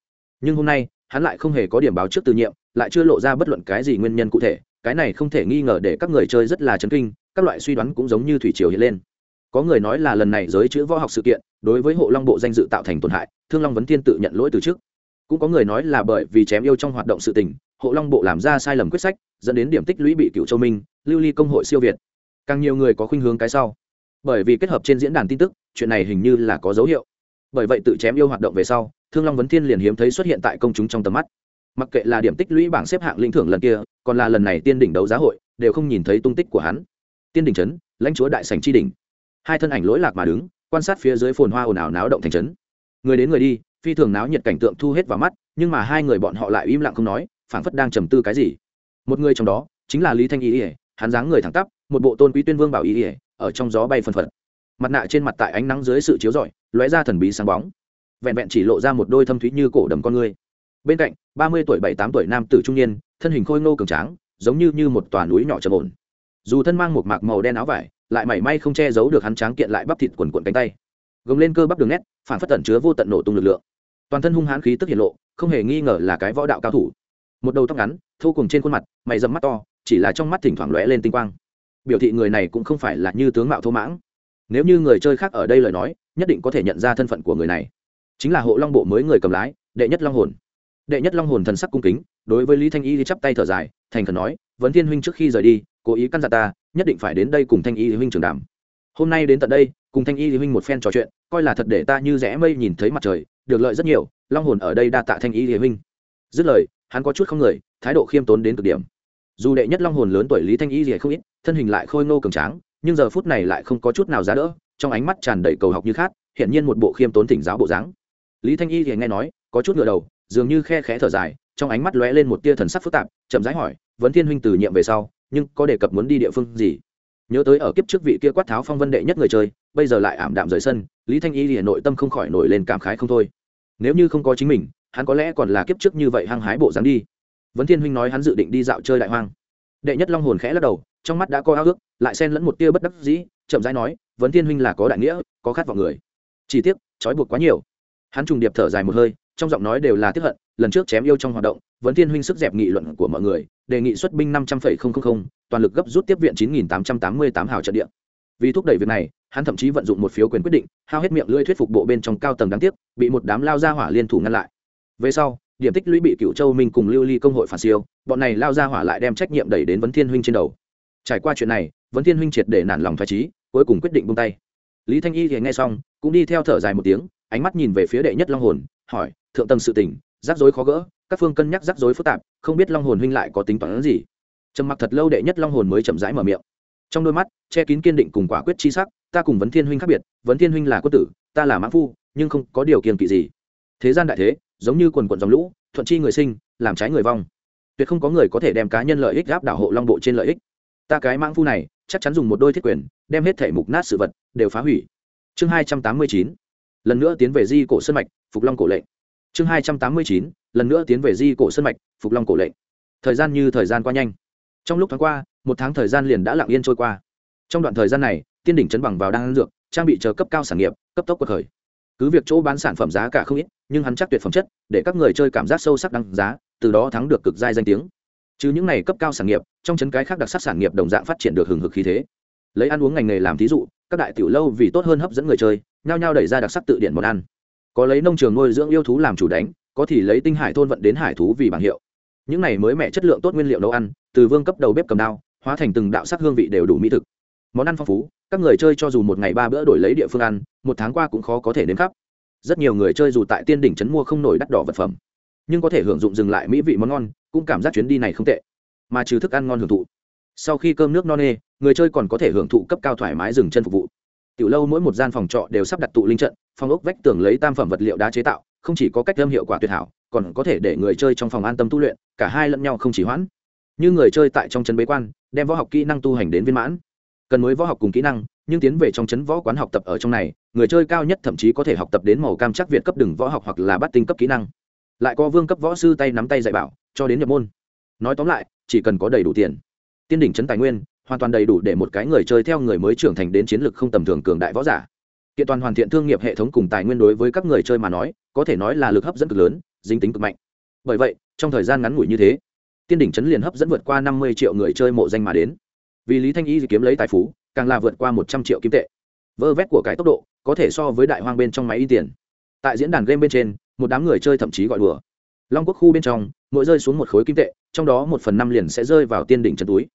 Nhưng hôm nay hắn lại không hề có điểm báo trước từ nhiệm, lại chưa lộ ra bất luận cái gì nguyên nhân cụ thể, cái này không thể nghi ngờ để các người chơi rất là chấn kinh, các loại suy đoán cũng giống như thủy triều hiện lên. Có người nói là lần này giới chữ võ học sự kiện, đối với hộ long bộ danh dự tạo thành tổn hại, thương long vấn thiên tự nhận lỗi từ trước. Cũng có người nói là bởi vì chém yêu trong hoạt động sự tình, hộ long bộ làm ra sai lầm quyết sách, dẫn đến điểm tích lũy bị cựu châu minh, lưu ly công hội siêu việt. Càng nhiều người có khuynh hướng cái sau. Bởi vì kết hợp trên diễn đàn tin tức, chuyện này hình như là có dấu hiệu. Bởi vậy tự chém yêu hoạt động về sau thương long vấn thiên liền hiếm thấy xuất hiện tại công chúng trong tầm mắt. Mặc kệ là điểm tích lũy bảng xếp hạng lĩnh thưởng lần kia, còn là lần này tiên đỉnh đấu giá hội, đều không nhìn thấy tung tích của hắn. Tiên đỉnh trấn lãnh chúa đại sành tri đỉnh. Hai thân ảnh lỗi lạc mà đứng, quan sát phía dưới phồn hoa ồn ào náo động thành trấn người đến người đi, phi thường náo nhiệt cảnh tượng thu hết vào mắt, nhưng mà hai người bọn họ lại im lặng không nói, phảng phất đang trầm tư cái gì. Một người trong đó, chính là lý thanh y ỉa hắn dáng người thẳng tắp, một bộ tôn quý tuyên vương bảo y ỉa ở trong gió bay phân phật. Mặt nạ trên mặt tại ánh nắng dưới sự chiếu rọi, lóe ra thần bí sáng bóng vẹn vẹn chỉ lộ ra một đôi thâm thúy như cổ đầm con người. Bên cạnh, ba mươi tuổi bảy tám tuổi nam tử trung niên, thân hình khôi ngô cường tráng, giống như như một tòa núi nhỏ trầm ổn. Dù thân mang một mạc màu đen áo vải, lại mảy may không che giấu được hắn tráng kiện lại bắp thịt quần quần cánh tay. Gồng lên cơ bắp đường nét, phản phất tẩn chứa vô tận nổ tung lực lượng. Toàn thân hung hãn khí tức hiện lộ, không hề nghi ngờ là cái võ đạo cao thủ. Một đầu tóc ngắn, thô cùng trên khuôn mặt, mày dầm mắt to, chỉ là trong mắt thỉnh thoảng lóe lên tinh quang. Biểu thị người này cũng không phải là như tướng mạo thô mãng. Nếu như người chơi khác ở đây lời nói, nhất định có thể nhận ra thân phận của người này chính là hộ long bộ mới người cầm lái, đệ nhất long hồn. Đệ nhất long hồn thần sắc cung kính, đối với lý thanh y chắp tay thở dài, thành khẩn nói, vấn thiên huynh trước khi rời đi, cố ý căn dặn ta, nhất định phải đến đây cùng thanh y huynh trường đàm. Hôm nay đến tận đây, cùng thanh y huynh một phen trò chuyện, coi là thật để ta như rẽ mây nhìn thấy mặt trời, được lợi rất nhiều, long hồn ở đây đa tạ thanh y huynh. Dứt lời, hắn có chút không người, thái độ khiêm tốn đến cực điểm. Dù đệ nhất long hồn lớn tuổi lý thanh y thì không ít, thân hình lại khôi ngô cường tráng, nhưng giờ phút này lại không có chút nào giá đỡ, trong ánh mắt tràn đầy cầu học như khát hiện nhiên một bộ khiêm tốn thỉnh giáo bộ dáng lý thanh y thì nghe nói, có chút ngựa đầu, dường như khe khẽ thở dài, trong ánh mắt lóe lên một tia thần sắc phức tạp, chậm rãi hỏi, vấn thiên huynh từ nhiệm về sau, nhưng có đề cập muốn đi địa phương gì? Nhớ tới ở kiếp trước vị kia quát tháo phong vân đệ nhất người chơi, bây giờ lại ảm đạm rời sân. Lý thanh y thì nội tâm không khỏi nổi lên cảm khái không thôi. Nếu như không có chính mình, hắn có lẽ còn là kiếp trước như vậy hăng hái bộ dáng đi. Vấn thiên huynh nói hắn dự định đi dạo chơi đại hoang. Đệ nhất long hồn khẽ lắc đầu, trong mắt đã có ao ước, lại xen lẫn một tia bất đắc dĩ, chậm rãi nói, vấn thiên huynh là có đại nghĩa, có khát vọng người. Chỉ tiếc, trói buộc quá nhiều hắn trùng điệp thở dài một hơi, trong giọng nói đều là tiếp hận, lần trước chém yêu trong hoạt động vấn thiên huynh sức dẹp nghị luận của mọi người, đề nghị xuất binh năm trăm linh toàn lực gấp rút tiếp viện chín nghìn tám trăm tám mươi tám hào trận địa. Vì thúc đẩy việc này, hắn thậm chí vận dụng một phiếu quyền quyết định, hao hết miệng lưỡi thuyết phục bộ bên trong cao tầng đáng tiếc, bị một đám lao ra hỏa liên thủ ngăn lại. Về sau, điểm tích lũy bị cựu châu minh cùng lưu ly công hội phản siêu, bọn này lao ra hỏa lại đem trách nhiệm đẩy đến vấn thiên huynh trên đầu. Trải qua chuyện này, vấn thiên huynh triệt để nản lòng phải trí cuối cùng quyết định buông tay. Lý thanh y thì nghe xong, cũng đi theo thở dài một tiếng ánh mắt nhìn về phía đệ nhất long hồn, hỏi, thượng tầng sự tình, rắc rối khó gỡ, các phương cân nhắc rắc rối phức tạp, không biết long hồn huynh lại có tính toán gì? Trầm mặc thật lâu đệ nhất long hồn mới chậm rãi mở miệng. Trong đôi mắt, che kín kiên định cùng quả quyết chi sắc, ta cùng vấn thiên huynh khác biệt, vấn thiên huynh là quân tử, ta là mã phu, nhưng không có điều kiện kỵ gì. Thế gian đại thế, giống như quần quận dòng lũ, thuận chi người sinh, làm trái người vong. Tuyệt không có người có thể đem cá nhân lợi ích gáp đảo hộ long bộ trên lợi ích. Ta cái mãng phu này, chắc chắn dùng một đôi thiết quyền, đem hết thể mục nát sự vật, đều phá hủy. Chương hai trăm tám mươi chín lần nữa tiến về di cổ sân mạch, phục long cổ lệnh. Chương hai trăm tám mươi chín, lần nữa tiến về di cổ sân mạch, phục long cổ lệnh. Thời gian như thời gian qua nhanh. Trong lúc tháng qua, một tháng thời gian liền đã lặng yên trôi qua. Trong đoạn thời gian này, tiên đỉnh chấn bằng vào đang dược, trang bị chờ cấp cao sản nghiệp, cấp tốc cuộc khởi. Cứ việc chỗ bán sản phẩm giá cả không ít, nhưng hắn chắc tuyệt phẩm chất, để các người chơi cảm giác sâu sắc đăng giá, từ đó thắng được cực giai danh tiếng. Chứ những này cấp cao sản nghiệp, trong chấn cái khác đặc sắc sản nghiệp đồng dạng phát triển được hừng hực khí thế. Lấy ăn uống ngành nghề làm thí dụ, các đại tiểu lâu vì tốt hơn hấp dẫn người chơi nhao nhao đẩy ra đặc sắc tự điển món ăn. Có lấy nông trường nuôi dưỡng yêu thú làm chủ đánh, có thì lấy tinh hải thôn vận đến hải thú vì bảng hiệu. Những này mới mẹ chất lượng tốt nguyên liệu nấu ăn, từ vương cấp đầu bếp cầm đao, hóa thành từng đạo sắc hương vị đều đủ mỹ thực. Món ăn phong phú, các người chơi cho dù một ngày ba bữa đổi lấy địa phương ăn, một tháng qua cũng khó có thể đến khắp. Rất nhiều người chơi dù tại tiên đỉnh trấn mua không nổi đắt đỏ vật phẩm, nhưng có thể hưởng dụng dừng lại mỹ vị món ngon, cũng cảm giác chuyến đi này không tệ. Mà trừ thức ăn ngon hưởng thụ, sau khi cơm nước no nê, người chơi còn có thể hưởng thụ cấp cao thoải mái dừng chân phục vụ tiểu lâu mỗi một gian phòng trọ đều sắp đặt tụ linh trận, phòng ốc vách tường lấy tam phẩm vật liệu đá chế tạo, không chỉ có cách âm hiệu quả tuyệt hảo, còn có thể để người chơi trong phòng an tâm tu luyện, cả hai lẫn nhau không chỉ hoãn. Như người chơi tại trong trấn bế quan, đem võ học kỹ năng tu hành đến viên mãn. Cần mới võ học cùng kỹ năng, nhưng tiến về trong trấn võ quán học tập ở trong này, người chơi cao nhất thậm chí có thể học tập đến màu cam chắc việt cấp đừng võ học hoặc là bắt tinh cấp kỹ năng. Lại có vương cấp võ sư tay nắm tay dạy bảo, cho đến nhập môn. Nói tóm lại, chỉ cần có đầy đủ tiền. Tiên đỉnh trấn tài nguyên hoàn toàn đầy đủ để một cái người chơi theo người mới trưởng thành đến chiến lược không tầm thường cường đại võ giả. Kiện toàn hoàn thiện thương nghiệp hệ thống cùng tài nguyên đối với các người chơi mà nói, có thể nói là lực hấp dẫn cực lớn, dính tính cực mạnh. Bởi vậy, trong thời gian ngắn ngủi như thế, tiên đỉnh chấn liền hấp dẫn vượt qua năm mươi triệu người chơi mộ danh mà đến. Vì lý thanh y kiếm lấy tài phú, càng là vượt qua một trăm triệu kim tệ. Vơ vét của cái tốc độ, có thể so với đại hoang bên trong máy y tiền. Tại diễn đàn game bên trên, một đám người chơi thậm chí gọi đùa. Long quốc khu bên trong, mỗi rơi xuống một khối kim tệ, trong đó một phần năm liền sẽ rơi vào tiên đỉnh chân túi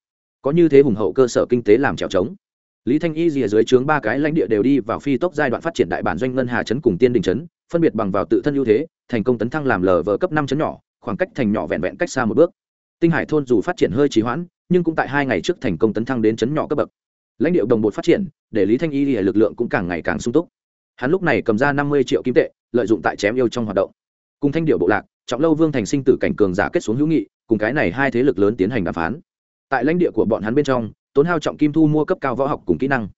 có như thế hùng hậu cơ sở kinh tế làm trèo trống. Lý thanh y rìa dưới trướng ba cái lãnh địa đều đi vào phi tốc giai đoạn phát triển đại bản doanh ngân hà chấn cùng tiên đình chấn phân biệt bằng vào tự thân ưu thế, thành công tấn thăng làm lờ vờ cấp năm chấn nhỏ, khoảng cách thành nhỏ vẹn vẹn cách xa một bước. Tinh hải thôn dù phát triển hơi trì hoãn, nhưng cũng tại hai ngày trước thành công tấn thăng đến chấn nhỏ cấp bậc. Lãnh địa đồng bột phát triển, để lý thanh y rìa lực lượng cũng càng ngày càng sung túc. Hắn lúc này cầm ra năm mươi triệu kim tệ, lợi dụng tại chém yêu trong hoạt động. Cùng thanh điệu bộ lạc, trọng lâu vương thành sinh tử cảnh cường giả kết xuống hữu nghị, cùng cái này hai thế lực lớn tiến hành đàm phán tại lãnh địa của bọn hắn bên trong, tốn hao trọng kim thu mua cấp cao võ học cùng kỹ năng.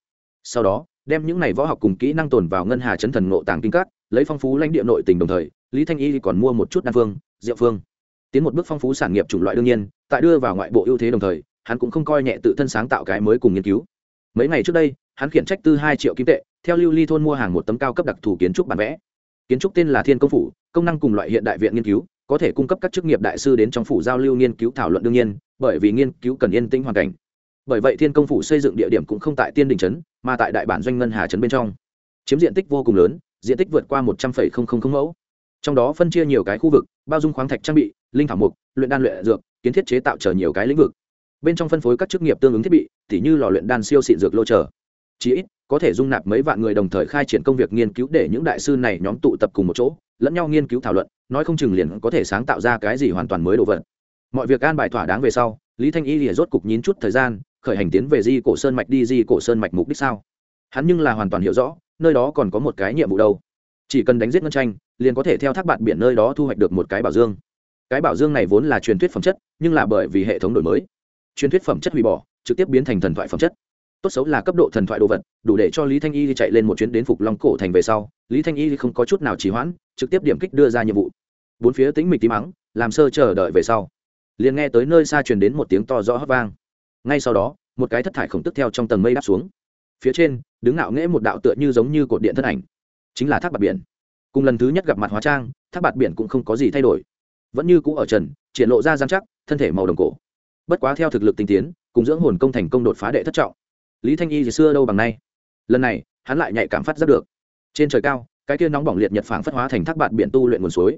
Sau đó, đem những này võ học cùng kỹ năng tồn vào ngân hà chấn thần ngộ tàng kinh các, lấy phong phú lãnh địa nội tình đồng thời, lý thanh y còn mua một chút đan phương diệu phương. Tiến một bước phong phú sản nghiệp chủng loại đương nhiên, tại đưa vào ngoại bộ ưu thế đồng thời, hắn cũng không coi nhẹ tự thân sáng tạo cái mới cùng nghiên cứu. Mấy ngày trước đây, hắn khiển trách tư hai triệu kim tệ, theo lưu ly thôn mua hàng một tấm cao cấp đặc thù kiến trúc bản vẽ. Kiến trúc tên là thiên công phủ, công năng cùng loại hiện đại viện nghiên cứu có thể cung cấp các chức nghiệp đại sư đến trong phủ giao lưu nghiên cứu thảo luận đương nhiên bởi vì nghiên cứu cần yên tĩnh hoàn cảnh. Bởi vậy thiên công phủ xây dựng địa điểm cũng không tại tiên đình trấn mà tại đại bản doanh ngân hà trấn bên trong. Chiếm diện tích vô cùng lớn diện tích vượt qua một trăm linh mẫu. Trong đó phân chia nhiều cái khu vực bao dung khoáng thạch trang bị linh thảo mục luyện đan luyện dược kiến thiết chế tạo trở nhiều cái lĩnh vực. Bên trong phân phối các chức nghiệp tương ứng thiết bị t h như lò luyện đan siêu xịn dược lô trở, chí ít có thể dung nạp mấy vạn người đồng thời khai triển công việc nghiên cứu để những đại sư này nhóm tụ tập cùng một chỗ, lẫn nhau nghiên cứu thảo luận, nói không chừng liền có thể sáng tạo ra cái gì hoàn toàn mới đồ vật. Mọi việc an bài thỏa đáng về sau, lý thanh y lìa rốt cục nhín chút thời gian, khởi hành tiến về di cổ sơn mạch đi di cổ sơn mạch mục đích sao? Hắn nhưng là hoàn toàn hiểu rõ, nơi đó còn có một cái nhiệm vụ đâu. Chỉ cần đánh giết ngân tranh, liền có thể theo thác bạn biển nơi đó thu hoạch được một cái bảo dương. Cái bảo dương này vốn là truyền thuyết phẩm chất, nhưng là bởi vì hệ thống đổi mới. Truyền thuyết phẩm chất hủy bỏ, trực tiếp biến thành thần thoại phẩm chất tốt xấu là cấp độ thần thoại đồ vật, đủ để cho lý thanh y chạy lên một chuyến đến phục long cổ thành về sau, lý thanh y không có chút nào trì hoãn, trực tiếp điểm kích đưa ra nhiệm vụ. Bốn phía tính mịch tí mắng, làm sơ chờ đợi về sau, liền nghe tới nơi xa truyền đến một tiếng to rõ hót vang. Ngay sau đó, một cái thất thải khổng tức theo trong tầng mây đáp xuống. Phía trên, đứng ngạo nghễ một đạo tựa như giống như cột điện thân ảnh, chính là thác bạt biển. Cùng lần thứ nhất gặp mặt hóa trang, thác bạt biển cũng không có gì thay đổi. Vẫn như cũ ở trần, triển lộ ra giám chắc, thân thể màu đồng cổ. Bất quá theo thực lực tinh tiến, cùng dưỡng hồn công thành công đột phá đệ thất trọng lý thanh y thì xưa đâu bằng nay. Lần này, hắn lại nhạy cảm phát giác được. Trên trời cao, cái kia nóng bỏng liệt nhật phảng phất hóa thành thác bạt biển tu luyện nguồn suối.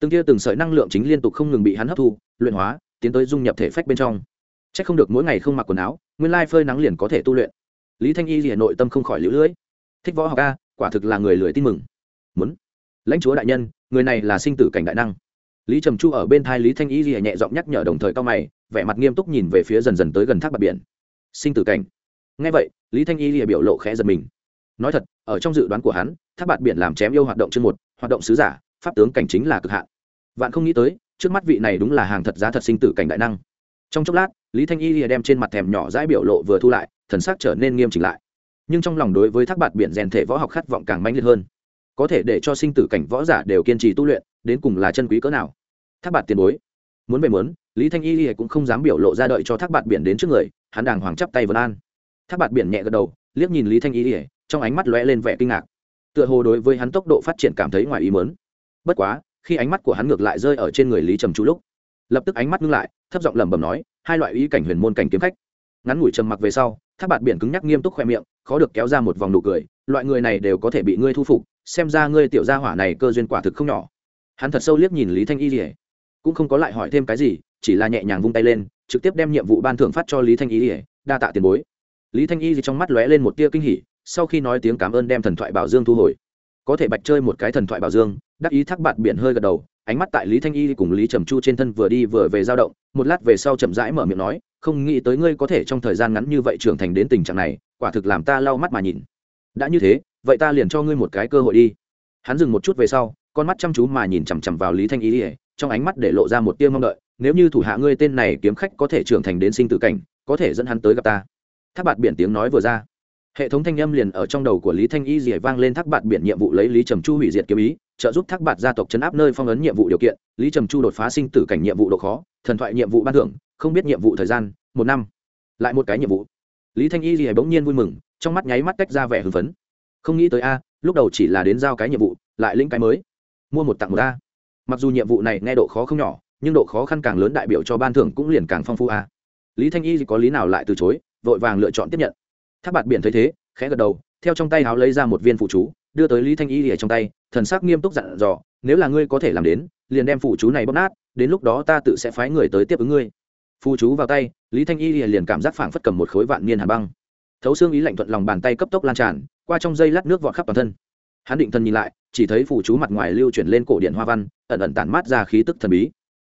Từng kia từng sợi năng lượng chính liên tục không ngừng bị hắn hấp thu, luyện hóa, tiến tới dung nhập thể phách bên trong. C h ắ c không được mỗi ngày không mặc quần áo, nguyên lai phơi nắng liền có thể tu luyện. Lý thanh y liền nội tâm không khỏi lũ lưỡi. Thích võ học ca quả thực là người lười tin mừng. Muốn. Lãnh chúa đại nhân, người này là sinh tử cảnh đại năng. Lý trầm chu ở bên thai lý thanh y liền nhẹ giọng nhắc nhở đồng thời cao mày, vẻ mặt nghiêm túc nhìn về phía dần dần tới gần thác bạc biển. Sinh tử cảnh ngay vậy, lý thanh y lìa biểu lộ khẽ giật mình. Nói thật, ở trong dự đoán của hắn, thác Bạt biển làm chém yêu hoạt động chương một, hoạt động sứ giả, pháp tướng cảnh chính là cực hạn. Vạn không nghĩ tới, trước mắt vị này đúng là hàng thật giá thật sinh tử cảnh đại năng. Trong chốc lát, lý thanh y lìa đem trên mặt thèm nhỏ dãi biểu lộ vừa thu lại, thần sắc trở nên nghiêm chỉnh lại. Nhưng trong lòng đối với thác bạt biển rèn thể võ học khát vọng càng mãnh liệt hơn. Có thể để cho sinh tử cảnh võ giả đều kiên trì tu luyện, đến cùng là chân quý cỡ nào? Thác bạt tiền bối, muốn về muốn, lý thanh y lìa cũng không dám biểu lộ ra đợi cho thác bạt biển đến trước người, hắn đàng hoàng chắp tay vân an thác bạt biển nhẹ gật đầu, liếc nhìn lý thanh y lìa, trong ánh mắt lóe lên vẻ kinh ngạc. Tựa hồ đối với hắn tốc độ phát triển cảm thấy ngoài ý mớn bất quá, khi ánh mắt của hắn ngược lại rơi ở trên người lý trầm chú lúc, lập tức ánh mắt ngưng lại, thấp giọng lẩm bẩm nói, hai loại ý cảnh huyền môn cảnh kiếm khách. Ngắn ngủi trầm mặc về sau, thác bạt biển cứng nhắc nghiêm túc khoe miệng, khó được kéo ra một vòng nụ cười, loại người này đều có thể bị ngươi thu phục, xem ra ngươi tiểu gia hỏa này cơ duyên quả thực không nhỏ. Hắn thật sâu liếc nhìn lý thanh y rỉa cũng không có lại hỏi thêm cái gì, chỉ là nhẹ nhàng vung tay lên, trực tiếp đem nhiệm vụ ban thưởng phát cho lý thanh y rỉa đa tạ tiền bối lý thanh y trong mắt lóe lên một tia kinh hỉ, sau khi nói tiếng cảm ơn đem thần thoại bảo dương thu hồi. Có thể bạch chơi một cái thần thoại bảo dương, đắc ý thác bạt biển hơi gật đầu, ánh mắt tại lý thanh y cùng lý trầm chu trên thân vừa đi vừa về dao động, một lát về sau chậm rãi mở miệng nói, không nghĩ tới ngươi có thể trong thời gian ngắn như vậy trưởng thành đến tình trạng này, quả thực làm ta lau mắt mà nhìn. Đã như thế, vậy ta liền cho ngươi một cái cơ hội đi. Hắn dừng một chút về sau, con mắt chăm chú mà nhìn chằm chằm vào lý thanh y, trong ánh mắt để lộ ra một tia mong đợi, nếu như thủ hạ ngươi tên này kiếm khách có thể trưởng thành đến sinh tử cảnh, có thể dẫn hắn tới gặp ta thác bạt biển tiếng nói vừa ra. Hệ thống thanh âm liền ở trong đầu của lý thanh y dỉa vang lên thác bạt biển nhiệm vụ lấy lý trầm chu hủy diệt kiếm ý, trợ giúp thác bạt gia tộc chấn áp nơi phong ấn nhiệm vụ điều kiện. Lý trầm chu đột phá sinh tử cảnh nhiệm vụ độ khó, thần thoại nhiệm vụ ban thưởng, không biết nhiệm vụ thời gian, một năm. Lại một cái nhiệm vụ. Lý thanh y thì bỗng nhiên vui mừng, trong mắt nháy mắt tách ra vẻ hưng phấn. Không nghĩ tới a, lúc đầu chỉ là đến giao cái nhiệm vụ, lại lĩnh cái mới. Mua một tặng một a. Mặc dù nhiệm vụ này nghe độ khó không nhỏ, nhưng độ khó khăn càng lớn đại biểu cho ban thưởng cũng liền càng phong phú a. Lý thanh y có lý nào lại từ chối? Vội vàng lựa chọn tiếp nhận. Tháp bạt biển thấy thế, khẽ gật đầu, theo trong tay áo lấy ra một viên phụ chú, đưa tới lý thanh y ở trong tay, thần sắc nghiêm túc dặn dò, nếu là ngươi có thể làm đến, liền đem phụ chú này bóp nát, đến lúc đó ta tự sẽ phái người tới tiếp ứng ngươi. Phụ chú vào tay, lý thanh y liền cảm giác phảng phất cầm một khối vạn niên hàn băng. Thấu xương ý lạnh thuận lòng bàn tay cấp tốc lan tràn, qua trong dây lát nước vọt khắp toàn thân. Hắn định thân nhìn lại, chỉ thấy phụ chú mặt ngoài lưu chuyển lên cổ điện hoa văn, ẩn ẩn tản mát ra khí tức thần bí.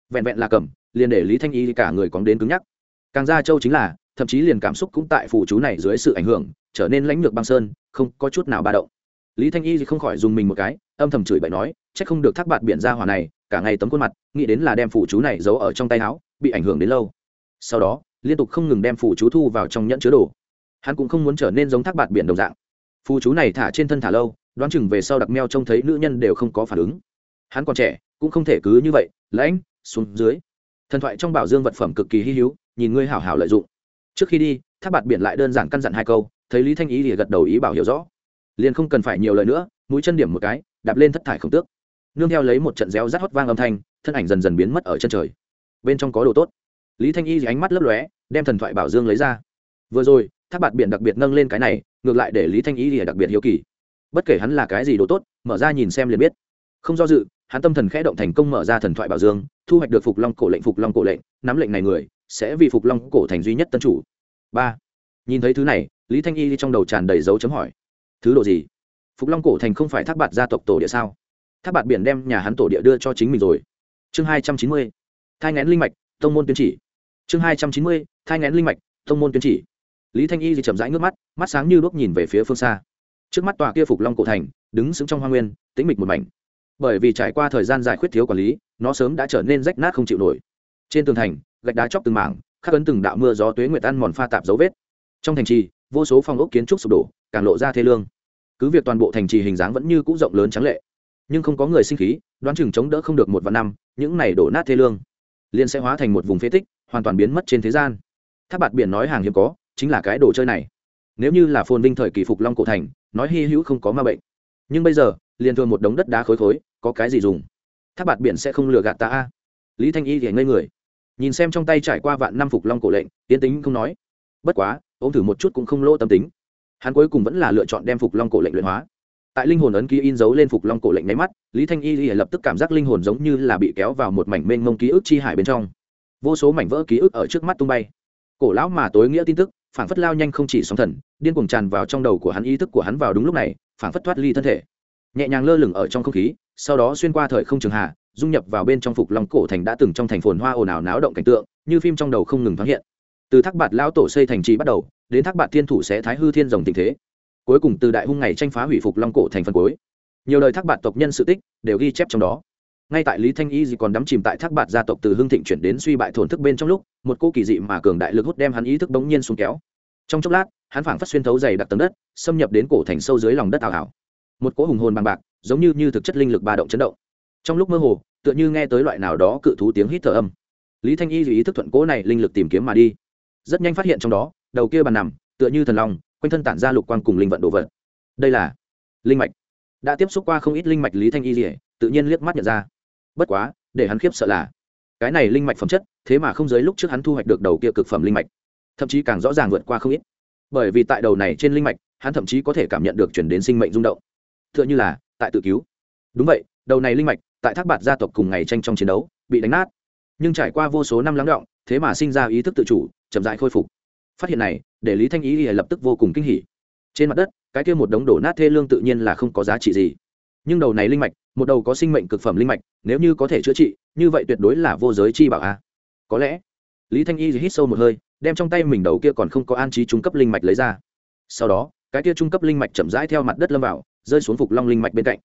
Vẹn vẹn là cầm, liền để lý thanh y cả người cóng đến cứng nhắc càng ra châu chính là thậm chí liền cảm xúc cũng tại phụ chú này dưới sự ảnh hưởng, trở nên lãnh lược băng sơn, không có chút nào ba động. Lý thanh y không khỏi dùng mình một cái, âm thầm chửi bậy nói c h ắ c không được thác bạt biển ra hỏa này, cả ngày tấm khuôn mặt, nghĩ đến là đem phụ chú này giấu ở trong tay áo, bị ảnh hưởng đến lâu. Sau đó, liên tục không ngừng đem phụ chú thu vào trong nhẫn chứa đồ. Hắn cũng không muốn trở nên giống thác bạt biển đồng dạng. Phụ chú này thả trên thân thả lâu, đoán chừng về sau đặc meo trông thấy nữ nhân đều không có phản ứng. Hắn còn trẻ, cũng không thể cứ như vậy, lãnh, xuống dưới. Thần thoại trong bảo dương vật phẩm cực kỳ hy hữu, nhìn ngươi hảo hảo lợi dụng trước khi đi, tháp bạt biển lại đơn giản căn dặn hai câu, thấy lý thanh ý thì gật đầu ý bảo hiểu rõ. Liền không cần phải nhiều lời nữa, mũi chân điểm một cái, đạp lên thất thải không tước. Nương theo lấy một trận réo rắt hót vang âm thanh, thân ảnh dần dần biến mất ở chân trời. Bên trong có đồ tốt. Lý thanh y thì ánh mắt lấp lóe, đem thần thoại bảo dương lấy ra. Vừa rồi, tháp bạt biển đặc biệt nâng lên cái này, ngược lại để lý thanh y thì đặc biệt hiếu kỳ. Bất kể hắn là cái gì đồ tốt, mở ra nhìn xem liền biết. Không do dự, hắn tâm thần khẽ động thành công mở ra thần thoại bảo dương, thu hoạch được phục long cổ lệnh, phục long cổ lệnh, nắm lệnh này người sẽ vì phục long cổ thành duy nhất tân chủ. Ba. Nhìn thấy thứ này, lý thanh y trong đầu tràn đầy dấu chấm hỏi. Thứ độ gì? Phục long cổ thành không phải thác bạt gia tộc tổ địa sao? Thác bạt biển đem nhà hắn tổ địa đưa cho chính mình rồi. Chương hai trăm chín mươi. Thai ngén linh mạch, tông môn tuyên chỉ. Chương hai trăm chín mươi. Thai ngén linh mạch, tông môn tuyên chỉ. Lý thanh y thì chậm rãi ngước mắt mắt sáng như đuốc nhìn về phía phương xa. Trước mắt tòa kia phục long cổ thành, đứng sững trong hoa nguyên, tĩnh mịch một mảnh. Bởi vì trải qua thời gian dài khuyết thiếu quản lý, nó sớm đã trở nên rách nát không chịu nổi. Trên tường thành gạch đá chóc từng mảng, khắc ấn từng đạo mưa gió tuế nguyệt ăn mòn pha tạp dấu vết. Trong thành trì, vô số phong ốc kiến trúc sụp đổ, càng lộ ra thê lương. Cứ việc toàn bộ thành trì hình dáng vẫn như cũ rộng lớn trắng lệ, nhưng không có người sinh khí, đoán chừng chống đỡ không được một vạn năm, những này đổ nát thê lương, liền sẽ hóa thành một vùng phế tích, hoàn toàn biến mất trên thế gian. Tháp bạt biển nói hàng hiếm có, chính là cái đồ chơi này. Nếu như là phồn vinh thời kỳ phục long cổ thành, nói hy hữu không có ma bệnh. Nhưng bây giờ, liền thường một đống đất đá khối khối, có cái gì dùng? Tháp bạt biển sẽ không lừa gạt ta a. Lý thanh y thì ngây người nhìn xem trong tay trải qua vạn năm phục long cổ lệnh tiến tính không nói. Bất quá, ôm thử một chút cũng không lỗ tâm tính. Hắn cuối cùng vẫn là lựa chọn đem phục long cổ lệnh luyện hóa. Tại linh hồn ấn ký in dấu lên phục long cổ lệnh nháy mắt, lý thanh y lập tức cảm giác linh hồn giống như là bị kéo vào một mảnh mênh mông ký ức chi hải bên trong. Vô số mảnh vỡ ký ức ở trước mắt tung bay. Cổ lão mà tối nghĩa tin tức phản phất lao nhanh không chỉ sóng thần, điên cuồng tràn vào trong đầu của hắn, ý thức của hắn vào đúng lúc này phản phất thoát ly thân thể. Nhẹ nhàng lơ lửng ở trong không khí, sau đó xuyên qua thời không trường hạ dung nhập vào bên trong phục long cổ thành đã từng trong thành phồn hoa ồn ào náo động cảnh tượng, như phim trong đầu không ngừng thoáng hiện. Từ thác bạt lão tổ xây thành trì bắt đầu, đến thác bạt thiên thủ sẽ thái hư thiên rồng tình thế. Cuối cùng từ đại hung ngày tranh phá hủy phục long cổ thành phần cuối. Nhiều đời thác bạt tộc nhân sự tích đều ghi chép trong đó. Ngay tại lý thanh y gì còn đắm chìm tại thác bạt gia tộc từ hưng thịnh chuyển đến suy bại thổn thức bên trong lúc, một cô kỳ dị mà cường đại lực hút đem hắn ý thức bỗng nhiên xuống kéo. Trong chốc lát, hắn phảng phất xuyên thấu dày đặc tầng đất, xâm nhập đến cổ thành sâu dưới lòng đất ảo ảo. Một cỗ hùng hồn bằng bạc, giống như như thực chất linh lực ba động chấn động trong lúc mơ hồ, tựa như nghe tới loại nào đó cự thú tiếng hít thở âm. Lý thanh y vì ý thức thuận cố này linh lực tìm kiếm mà đi. Rất nhanh phát hiện trong đó, đầu kia bàn nằm, tựa như thần long, quanh thân tản ra lục quang cùng linh vận đồ vật. Đây là linh mạch. Đã tiếp xúc qua không ít linh mạch, lý thanh y dỉa tự nhiên liếc mắt nhận ra. Bất quá, để hắn khiếp sợ là, cái này linh mạch phẩm chất, thế mà không giới lúc trước hắn thu hoạch được đầu kia cực phẩm linh mạch. Thậm chí càng rõ ràng vượt qua không ít. Bởi vì tại đầu này trên linh mạch, hắn thậm chí có thể cảm nhận được chuyển đến sinh mệnh rung động. T h ư ợ n h ư là tại tự cứu. Đúng vậy, đầu này linh mạch tại thác bạt gia tộc cùng ngày tranh trong chiến đấu, bị đánh nát. Nhưng trải qua vô số năm lắng động, thế mà sinh ra ý thức tự chủ, chậm dại khôi phục. Phát hiện này, để lý thanh ý lập tức vô cùng kinh hỉ. Trên mặt đất, cái kia một đống đổ nát thê lương tự nhiên là không có giá trị gì. Nhưng đầu này linh mạch, một đầu có sinh mệnh cực phẩm linh mạch, nếu như có thể chữa trị, như vậy tuyệt đối là vô giới chi bảo a. Có lẽ, lý thanh y hít sâu một hơi, đem trong tay mình đầu kia còn không có an trí trung cấp linh mạch lấy ra. Sau đó, cái kia trung cấp linh mạch chậm rãi theo mặt đất lâm vào, rơi xuống phục long linh mạch bên cạnh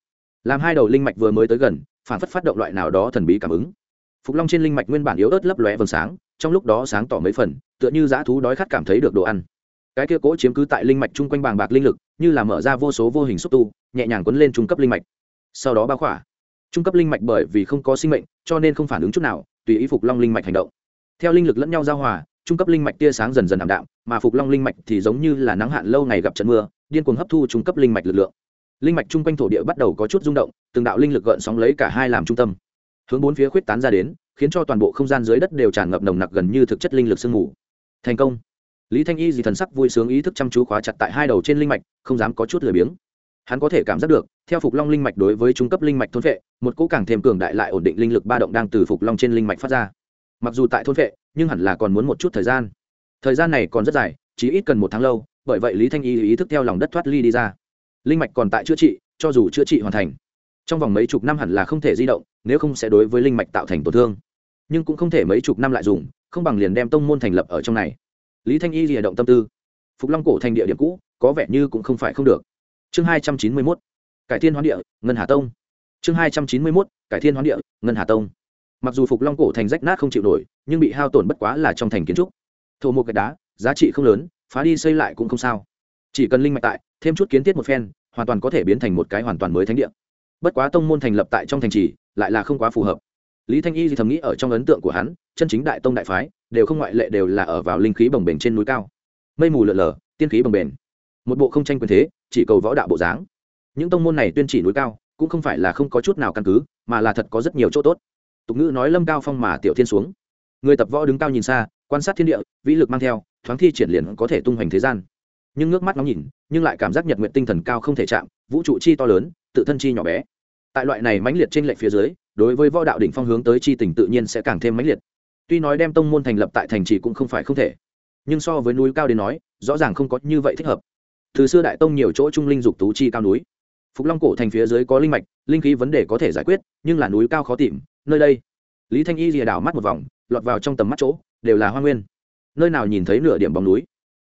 làm hai đầu linh mạch vừa mới tới gần, phản phất phát động loại nào đó thần bí cảm ứng. Phục long trên linh mạch nguyên bản yếu ớt lấp lóe vầng sáng, trong lúc đó sáng tỏ mấy phần, tựa như dã thú đói khát cảm thấy được đồ ăn. Cái kia cỗ chiếm cứ tại linh mạch chung quanh bàng bạc linh lực, như là mở ra vô số vô hình xúc tu, nhẹ nhàng quấn lên trung cấp linh mạch. Sau đó bao khỏa. Trung cấp linh mạch bởi vì không có sinh mệnh, cho nên không phản ứng chút nào, tùy ý phục long linh mạch hành động. Theo linh lực lẫn nhau giao hòa, trung cấp linh mạch tia sáng dần dần ảm đạm, mà phục long linh mạch thì giống như là nắng hạn lâu ngày gặp trận mưa, điên cuồng hấp thu trung cấp linh mạch lực lượng linh mạch chung quanh thổ địa bắt đầu có chút rung động, từng đạo linh lực gợn sóng lấy cả hai làm trung tâm. Hướng bốn phía khuyết tán ra đến, khiến cho toàn bộ không gian dưới đất đều tràn ngập nồng nặc gần như thực chất linh lực sương mù. Thành công. Lý thanh y dì thần sắc vui sướng ý thức chăm chú khóa chặt tại hai đầu trên linh mạch, không dám có chút lười biếng. Hắn có thể cảm giác được, theo phục long linh mạch đối với trung cấp linh mạch thôn vệ, một cỗ càng thêm cường đại lại ổn định linh lực ba động đang từ phục long trên linh mạch phát ra. Mặc dù tại thôn vệ, nhưng hẳn là còn muốn một chút thời gian. Thời gian này còn rất dài, chỉ ít cần một tháng lâu, bởi vậy lý thanh y ý thức theo lòng đất thoát ly đi ra linh mạch còn tại chữa trị, cho dù chữa trị hoàn thành, trong vòng mấy chục năm hẳn là không thể di động, nếu không sẽ đối với linh mạch tạo thành tổn thương. Nhưng cũng không thể mấy chục năm lại dùng, không bằng liền đem tông môn thành lập ở trong này. Lý thanh y lìa động tâm tư. Phục long cổ thành địa điểm cũ, có vẻ như cũng không phải không được. Chương hai trăm chín mươi mốt, cải thiên hoán địa, ngân hà tông. Chương hai trăm chín mươi mốt, cải thiên hoán địa, ngân hà tông. Mặc dù phục long cổ thành rách nát không chịu nổi, nhưng bị hao tổn bất quá là trong thành kiến trúc. Thổ một gạch đá, giá trị không lớn, phá đi xây lại cũng không sao. Chỉ cần linh mạch tại thêm chút kiến thiết một phen, hoàn toàn có thể biến thành một cái hoàn toàn mới thánh địa. Bất quá tông môn thành lập tại trong thành trì, lại là không quá phù hợp. Lý thanh y thì thầm nghĩ ở trong ấn tượng của hắn, chân chính đại tông đại phái, đều không ngoại lệ đều là ở vào linh khí bồng bềnh trên núi cao. Mây mù lợn lờ, tiên khí bồng bềnh. Một bộ không tranh quyền thế, chỉ cầu võ đạo bộ dáng. Những tông môn này tuyên chỉ núi cao, cũng không phải là không có chút nào căn cứ, mà là thật có rất nhiều chỗ tốt. Tục ngữ nói lâm cao phong mà tiểu thiên xuống. Người tập võ đứng cao nhìn xa, quan sát thiên địa, vĩ lực mang theo, thoáng thi triển liền có thể tung hoành thế gian nhưng ngước mắt nóng nhìn, nhưng lại cảm giác nhật nguyện tinh thần cao không thể chạm, vũ trụ chi to lớn, tự thân chi nhỏ bé. Tại loại này mãnh liệt trên lệnh phía dưới, đối với võ đạo đỉnh phong hướng tới chi tình tự nhiên sẽ càng thêm mãnh liệt. Tuy nói đem tông môn thành lập tại thành trì cũng không phải không thể, nhưng so với núi cao đến nói, rõ ràng không có như vậy thích hợp. Từ xưa đại tông nhiều chỗ trung linh dục tú chi cao núi. Phục long cổ thành phía dưới có linh mạch, linh khí vấn đề có thể giải quyết, nhưng là núi cao khó tìm, nơi đây. Lý thanh y rìa đảo mắt một vòng, lọt vào trong tầm mắt chỗ, đều là hoa nguyên. Nơi nào nhìn thấy nửa điểm bóng núi.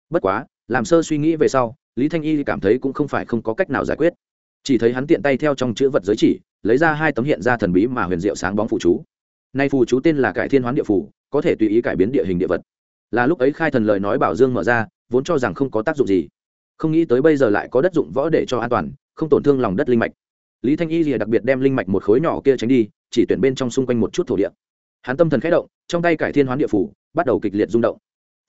Bất quá làm sơ suy nghĩ về sau, lý thanh y cảm thấy cũng không phải không có cách nào giải quyết. Chỉ thấy hắn tiện tay theo trong chữ vật giới chỉ, lấy ra hai tấm hiện ra thần bí mà huyền diệu sáng bóng phụ chú. Nay phù chú tên là cải thiên hoán địa phủ có thể tùy ý cải biến địa hình địa vật. Là lúc ấy khai thần lời nói bảo dương mở ra, vốn cho rằng không có tác dụng gì. Không nghĩ tới bây giờ lại có đất dụng võ để cho an toàn, không tổn thương lòng đất linh mạch. Lý thanh y rìa đặc biệt đem linh mạch một khối nhỏ kia tránh đi, chỉ tuyển bên trong xung quanh một chút thổ địa. Hắn tâm thần khẽ động, trong tay cải thiên hoán địa phủ bắt đầu kịch liệt rung động.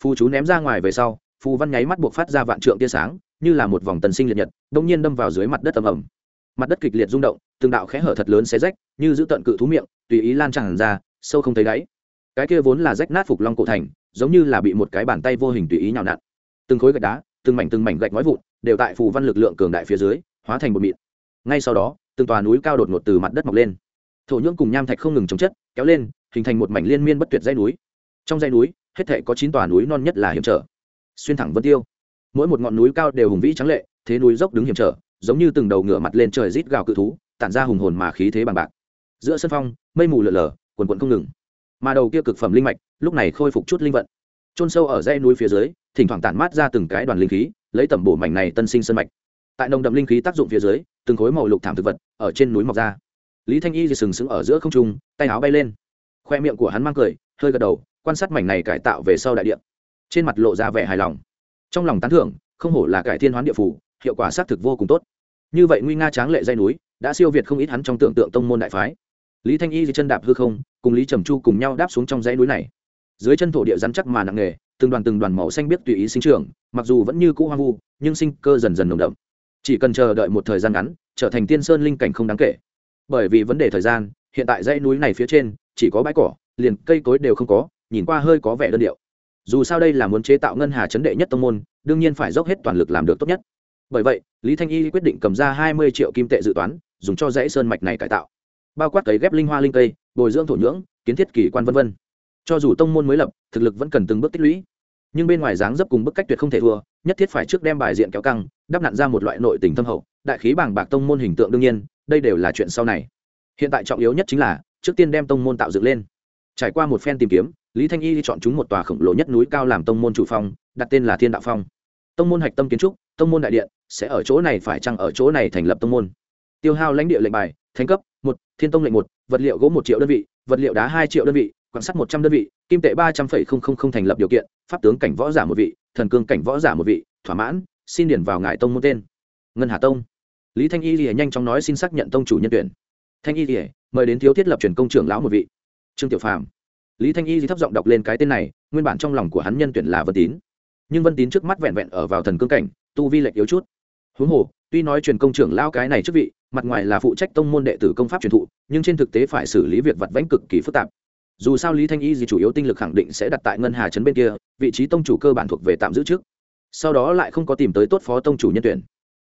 Phù chú ném ra ngoài về sau phù văn nháy mắt buộc phát ra vạn trượng tia sáng, như là một vòng tần sinh liệt nhật, đông nhiên đâm vào dưới mặt đất ầm ầm. Mặt đất kịch liệt rung động, từng đạo khẽ hở thật lớn xé rách, như giữ tận cự thú miệng, tùy ý lan tràn ra, sâu không thấy đáy. Cái kia vốn là rách nát phục long cổ thành, giống như là bị một cái bàn tay vô hình tùy ý nhào nặn. Từng khối gạch đá, từng mảnh từng mảnh gạch ngói vụn, đều tại phù văn lực lượng cường đại phía dưới, hóa thành một mịn. Ngay sau đó, từng tòa núi cao đột ngột từ mặt đất mọc lên. Thổ nhưỡng cùng nham thạch không ngừng chống chất, kéo lên, hình thành một mảnh liên miên bất tuyệt dãy núi. Trong dãy núi, hết thể có chín tòa núi non nhất là hiểm trở xuyên thẳng vân tiêu. Mỗi một ngọn núi cao đều hùng vĩ trắng lệ, thế núi dốc đứng hiểm trở, giống như từng đầu ngựa mặt lên trời rít gào cự thú, tản ra hùng hồn mà khí thế bằng bạc. Giữa sân phong, mây mù lở lở quần quần không ngừng. Mà đầu kia cực phẩm linh mạch, lúc này khôi phục chút linh vận. Trôn sâu ở dãy núi phía dưới, thỉnh thoảng tản mát ra từng cái đoàn linh khí, lấy tẩm bổ mảnh này tân sinh sân mạch. Tại nồng đậm linh khí tác dụng phía dưới, từng khối màu lục thảm thực vật ở trên núi mọc ra. Lý thanh y thì sừng sững ở giữa không trung, tay áo bay lên. Khoe miệng của hắn mang cười, hơi gật đầu, quan sát mảnh này cải tạo về sau đại điện trên mặt lộ ra vẻ hài lòng. Trong lòng tán thưởng, không hổ là cải thiên hoán địa phủ, hiệu quả xác thực vô cùng tốt. Như vậy nguy nga tráng lệ dây núi, đã siêu việt không ít hắn trong tưởng tượng tông môn đại phái. Lý thanh y di chân đạp hư không, cùng lý trầm chu cùng nhau đáp xuống trong dãy núi này. Dưới chân thổ địa rắn chắc mà nặng nghề từng đoàn từng đoàn màu xanh biết tùy ý sinh trưởng, mặc dù vẫn như cũ hoang vu, nhưng sinh cơ dần dần nồng đậm. Chỉ cần chờ đợi một thời gian ngắn, trở thành tiên sơn linh cảnh không đáng kể. Bởi vì vấn đề thời gian, hiện tại dãy núi này phía trên, chỉ có bãi cỏ, liền cây cối đều không có, nhìn qua hơi có vẻ đơn điệu dù sao đây là muốn chế tạo ngân hà chấn đệ nhất tông môn, đương nhiên phải dốc hết toàn lực làm được tốt nhất. Bởi vậy, lý thanh y quyết định cầm ra hai mươi triệu kim tệ dự toán, dùng cho dãy sơn mạch này cải tạo. Bao quát cấy ghép linh hoa linh cây, bồi dưỡng thổ nhưỡng, kiến thiết kỳ quan v v cho dù tông môn mới lập, thực lực vẫn cần từng bước tích lũy. Nhưng bên ngoài dáng dấp cùng bức cách tuyệt không thể thua, nhất thiết phải trước đem bài diện kéo căng, đắp nặn ra một loại nội tình thâm hậu, đại khí bảng bạc tông môn hình tượng đương nhiên, đây đều là chuyện sau này. Hiện tại trọng yếu nhất chính là, trước tiên đem tông môn tạo dựng lên. Trải qua một phen tìm kiếm lý thanh y chọn chúng một tòa khổng lồ nhất núi cao làm tông môn chủ phong, đặt tên là thiên đạo phong. Tông môn hạch tâm kiến trúc, tông môn đại điện, sẽ ở chỗ này phải chăng ở chỗ này thành lập tông môn? Tiêu hao lãnh địa lệnh bài thành cấp, một, thiên tông lệnh một, vật liệu gỗ một triệu đơn vị, vật liệu đá hai triệu đơn vị quan sát một trăm đơn vị, kim tệ ba trăm phẩy không không không thành lập điều kiện, pháp tướng cảnh võ giả một vị, thần cương cảnh võ giả một vị, thỏa mãn, xin điển vào ngài tông môn tên. Ngân hà tông. Lý thanh y thì nhanh chóng nói xin xác nhận tông chủ nhân tuyển. Thanh y thì mời đến thiếu thiết lập truyền công trưởng lão một vị. Trương tiểu phàm lý thanh y thì thấp giọng đọc lên cái tên này, nguyên bản trong lòng của hắn nhân tuyển là vân tín. Nhưng vân tín trước mắt vẹn vẹn ở vào thần cương cảnh, tu vi lệch yếu chút. Huống hồ, tuy nói truyền công trưởng lao cái này chức vị, mặt ngoài là phụ trách tông môn đệ tử công pháp truyền thụ, nhưng trên thực tế phải xử lý việc vặt vãnh cực kỳ phức tạp. Dù sao lý thanh y gì chủ yếu tinh lực khẳng định sẽ đặt tại ngân hà trấn bên kia, vị trí tông chủ cơ bản thuộc về tạm giữ trước. Sau đó lại không có tìm tới tốt phó tông chủ nhân tuyển.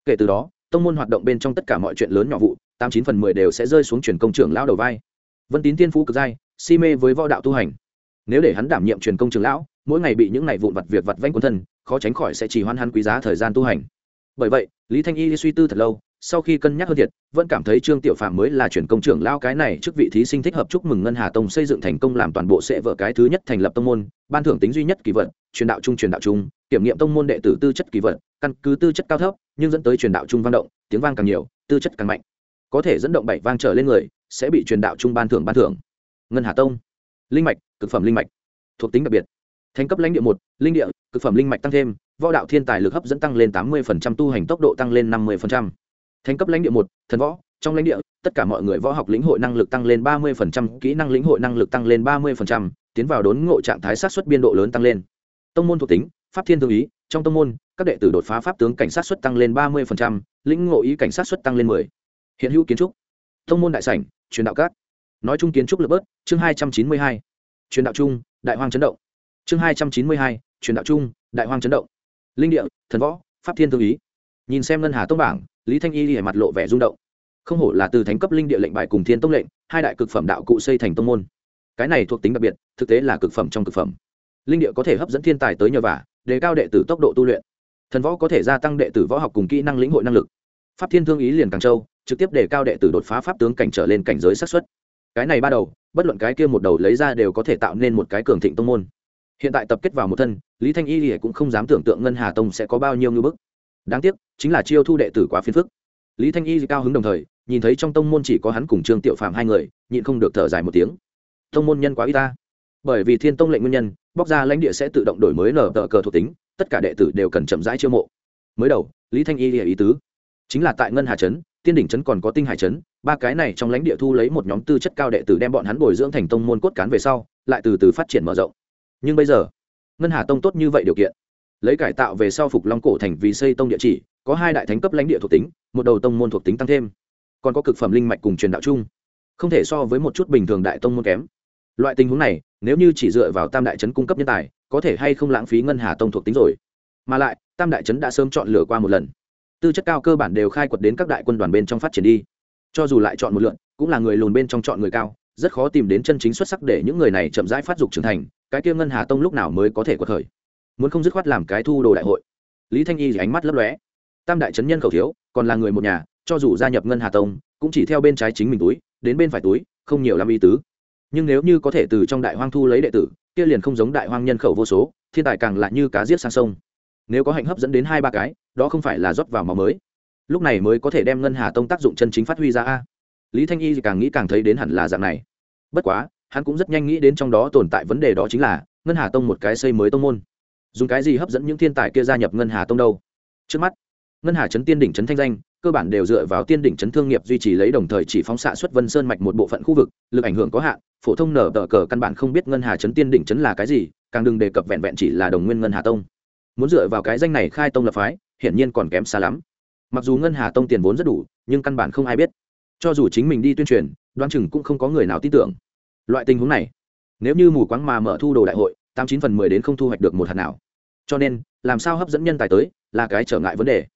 Kể từ đó, tông môn hoạt động bên trong tất cả mọi chuyện lớn nhỏ vụ, tám chín phần mười đều sẽ rơi xuống truyền công trưởng lao đầu vai. Vân tín tiên phú cực giai si mê với võ đạo tu hành. Nếu để hắn đảm nhiệm truyền công trưởng lão, mỗi ngày bị những ngày vụn vặt việc vặt vanh quân thân, khó tránh khỏi sẽ chỉ hoan hắn quý giá thời gian tu hành. Bởi vậy, lý thanh y suy tư thật lâu, sau khi cân nhắc hơn thiệt, vẫn cảm thấy trương tiểu phạm mới là chuyển công trưởng lao cái này trước vị thí sinh thích hợp chúc mừng ngân hà tông xây dựng thành công làm toàn bộ sẽ vợ cái thứ nhất thành lập tông môn, ban thưởng tính duy nhất kỳ vật, truyền đạo trung truyền đạo trung, kiểm nghiệm tông môn đệ tử tư chất kỳ vật, căn cứ tư chất cao thấp, nhưng dẫn tới truyền đạo trung vang động, tiếng vang càng nhiều, tư chất càng mạnh. Có thể dẫn động bảy vang trở lên người, sẽ bị truyền đạo trung ban thưởng ban thưởng ngân hà tông. Linh mạch, cực phẩm linh mạch. Thuộc tính đặc biệt. Thành cấp lãnh địa một, linh địa, cực phẩm linh mạch tăng thêm, võ đạo thiên tài lực hấp dẫn tăng lên tám mươi tu hành tốc độ tăng lên năm mươi thành cấp lãnh địa một, thần võ. Trong lãnh địa, tất cả mọi người võ học lĩnh hội năng lực tăng lên ba mươi kỹ năng lĩnh hội năng lực tăng lên ba mươi tiến vào đốn ngộ trạng thái sát xuất biên độ lớn tăng lên. Tông môn thuộc tính, pháp thiên thương ý. Trong tông môn, các đệ tử đột phá pháp tướng cảnh sát xuất tăng lên ba mươi lĩnh ngộ ý cảnh sát xuất tăng lên 10. hiện hữu kiến trúc. Tông môn đại sảnh, truyền đạo cát nói chung kiến trúc lập bớt, chương hai trăm chín mươi hai. Truyền đạo trung đại hoang chấn động. Chương hai trăm chín mươi hai, truyền đạo trung đại hoang chấn động. Linh địa, thần võ, pháp thiên thương ý. Nhìn xem ngân hà tông bảng, lý thanh y hề mặt lộ vẻ rung động. Không hổ là từ thánh cấp linh địa lệnh bài cùng thiên tông lệnh, hai đại cực phẩm đạo cụ xây thành tông môn. Cái này thuộc tính đặc biệt, thực tế là cực phẩm trong cực phẩm. Linh địa có thể hấp dẫn thiên tài tới nhờ vả, đề cao đệ tử tốc độ tu luyện. Thần võ có thể gia tăng đệ tử võ học cùng kỹ năng lĩnh hội năng lực. Pháp thiên thương ý liền càng châu trực tiếp đề cao đệ tử đột phá pháp tướng cảnh trở lên cảnh giới sát xuất cái này ba đầu, bất luận cái kia một đầu lấy ra đều có thể tạo nên một cái cường thịnh tông môn. Hiện tại tập kết vào một thân, lý thanh y cũng không dám tưởng tượng ngân hà tông sẽ có bao nhiêu ngư bức. Đáng tiếc, chính là chiêu thu đệ tử quá phiền phức. Lý thanh y cao hứng đồng thời, nhìn thấy trong tông môn chỉ có hắn cùng trương tiểu phạm hai người, nhịn không được thở dài một tiếng. Tông môn nhân quá y ta. Bởi vì thiên tông lệnh nguyên nhân, bóc ra lãnh địa sẽ tự động đổi mới nở tờ cờ thuộc tính, tất cả đệ tử đều cần chậm rãi chiêu mộ. Mới đầu, lý thanh y lìa ý tứ, chính là tại ngân hà trấn tiên đỉnh trấn còn có tinh hải trấn, ba cái này trong lãnh địa thu lấy một nhóm tư chất cao đệ tử đem bọn hắn bồi dưỡng thành tông môn cốt cán về sau, lại từ từ phát triển mở rộng. Nhưng bây giờ, ngân hà tông tốt như vậy điều kiện, lấy cải tạo về sau phục long cổ thành vì xây tông địa chỉ, có hai đại thánh cấp lãnh địa thuộc tính, một đầu tông môn thuộc tính tăng thêm, còn có cực phẩm linh mạch cùng truyền đạo chung. Không thể so với một chút bình thường đại tông môn kém. Loại tình huống này, nếu như chỉ dựa vào tam đại trấn cung cấp nhân tài, có thể hay không lãng phí ngân hà tông thuộc tính rồi. Mà lại, tam đại trấn đã sớm chọn lựa qua một lần tư chất cao cơ bản đều khai quật đến các đại quân đoàn bên trong phát triển đi. Cho dù lại chọn một lượn, cũng là người lùn bên trong chọn người cao, rất khó tìm đến chân chính xuất sắc để những người này chậm rãi phát dục trưởng thành, cái kia ngân hà tông lúc nào mới có thể có thời muốn không dứt khoát làm cái thu đồ đại hội. Lý thanh y thì ánh mắt lấp lóe. Tam đại trấn nhân khẩu thiếu, còn là người một nhà, cho dù gia nhập ngân hà tông, cũng chỉ theo bên trái chính mình túi, đến bên phải túi, không nhiều làm y tứ. Nhưng nếu như có thể từ trong đại hoang thu lấy đệ tử, kia liền không giống đại hoang nhân khẩu vô số, thiên tài càng lại như cá giết sang sông nếu có hạnh hấp dẫn đến hai ba cái, đó không phải là rót vào màu mới. Lúc này mới có thể đem ngân hà tông tác dụng chân chính phát huy ra a. Lý thanh y càng nghĩ càng thấy đến hẳn là dạng này. Bất quá, hắn cũng rất nhanh nghĩ đến trong đó tồn tại vấn đề đó chính là ngân hà tông một cái xây mới tông môn. Dùng cái gì hấp dẫn những thiên tài kia gia nhập ngân hà tông đâu? Trước mắt, ngân hà trấn tiên đỉnh trấn thanh danh, cơ bản đều dựa vào tiên đỉnh trấn thương nghiệp duy trì lấy đồng thời chỉ phóng xạ xuất vân sơn mạch một bộ phận khu vực, lực ảnh hưởng có hạn, phổ thông nở tờ cờ căn bản không biết ngân hà trấn tiên đỉnh trấn là cái gì, càng đừng đề cập vẹn vẹn chỉ là đồng nguyên ngân hà tông muốn dựa vào cái danh này khai tông lập phái, hiển nhiên còn kém xa lắm. Mặc dù ngân hà tông tiền vốn rất đủ, nhưng căn bản không ai biết. Cho dù chính mình đi tuyên truyền đoan chừng cũng không có người nào tin tưởng. Loại tình huống này, nếu như mù quáng mà mở thu đồ đại hội, tám chín phần mười đến không thu hoạch được một hạt nào. Cho nên, làm sao hấp dẫn nhân tài tới, là cái trở ngại vấn đề.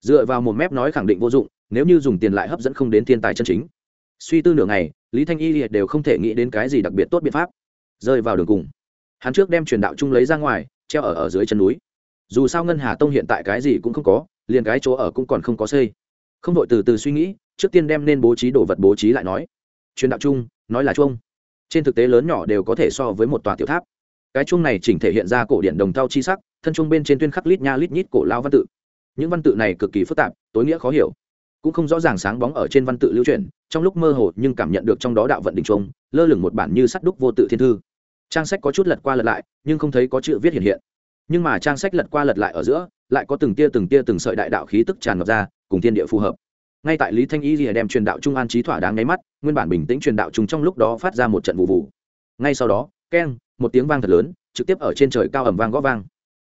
Dựa vào một mép nói khẳng định vô dụng, nếu như dùng tiền lại hấp dẫn không đến thiên tài chân chính. Suy tư nửa ngày, lý thanh y liệt đều không thể nghĩ đến cái gì đặc biệt tốt biện pháp. Rơi vào đường cùng. Hắn trước đem truyền đạo chung lấy ra ngoài, treo ở ở dưới chân núi dù sao ngân hà tông hiện tại cái gì cũng không có, liền cái chỗ ở cũng còn không có xây. Không đội từ từ suy nghĩ, trước tiên đem nên bố trí đồ vật bố trí lại nói. Truyền đạo chung, nói là chung trên thực tế lớn nhỏ đều có thể so với một tòa tiểu tháp. Cái chung này chỉnh thể hiện ra cổ điện đồng thau chi sắc, thân chung bên trên tuyên khắc lít nha lít nhít cổ lao văn tự. Những văn tự này cực kỳ phức tạp, tối nghĩa khó hiểu. Cũng không rõ ràng sáng bóng ở trên văn tự lưu truyền, trong lúc mơ hồ nhưng cảm nhận được trong đó đạo vận đình trung lơ lửng một bản như sắt đúc vô tự thiên thư. Trang sách có chút lật qua lật lại, nhưng không thấy có chữ viết hiện hiện nhưng mà trang sách lật qua lật lại ở giữa, lại có từng tia từng tia từng sợi đại đạo khí tức tràn ngập ra, cùng thiên địa phù hợp. Ngay tại lý thanh y rìa đem truyền đạo trung an trí thỏa đáng nháy mắt, nguyên bản bình tĩnh truyền đạo trung trong lúc đó phát ra một trận vụ vụ. Ngay sau đó, keng, một tiếng vang thật lớn, trực tiếp ở trên trời cao ẩm vang gõ vang.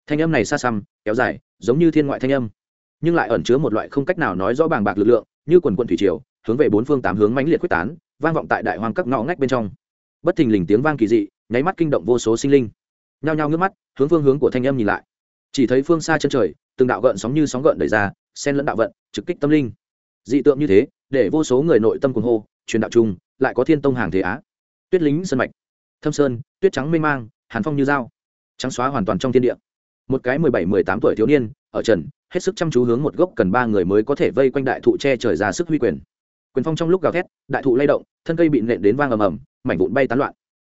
Thanh âm này xa xăm, kéo dài, giống như thiên ngoại thanh âm. Nhưng lại ẩn chứa một loại không cách nào nói rõ bàng bạc lực lượng, như quần quận thủy triều, hướng về bốn phương tám hướng mãnh liệt quyết tán, vang vọng tại đại hoang các ngõ ngách bên trong. Bất thình lình tiếng vang kỳ dị, nháy mắt kinh động vô số sinh linh nhao nhao ngước mắt, hướng phương hướng của thanh âm nhìn lại. Chỉ thấy phương xa chân trời, từng đạo gợn sóng như sóng gợn đẩy ra, xen lẫn đạo vận, trực kích tâm linh. Dị tượng như thế, để vô số người nội tâm cuồng hô, truyền đạo chung, lại có thiên tông hàng thế á. Tuyết lính sân mạch, thâm sơn, tuyết trắng mê mang, hàn phong như dao, trắng xóa hoàn toàn trong thiên địa. Một cái mười bảy, mười tám tuổi thiếu niên, ở trần, hết sức chăm chú hướng một gốc cần ba người mới có thể vây quanh đại thụ che trời ra sức huy quyền. Quyền phong trong lúc gào thét, đại thụ lay động, thân cây bị nện đến vang ầm ầm, mảnh vụn bay tán loạn.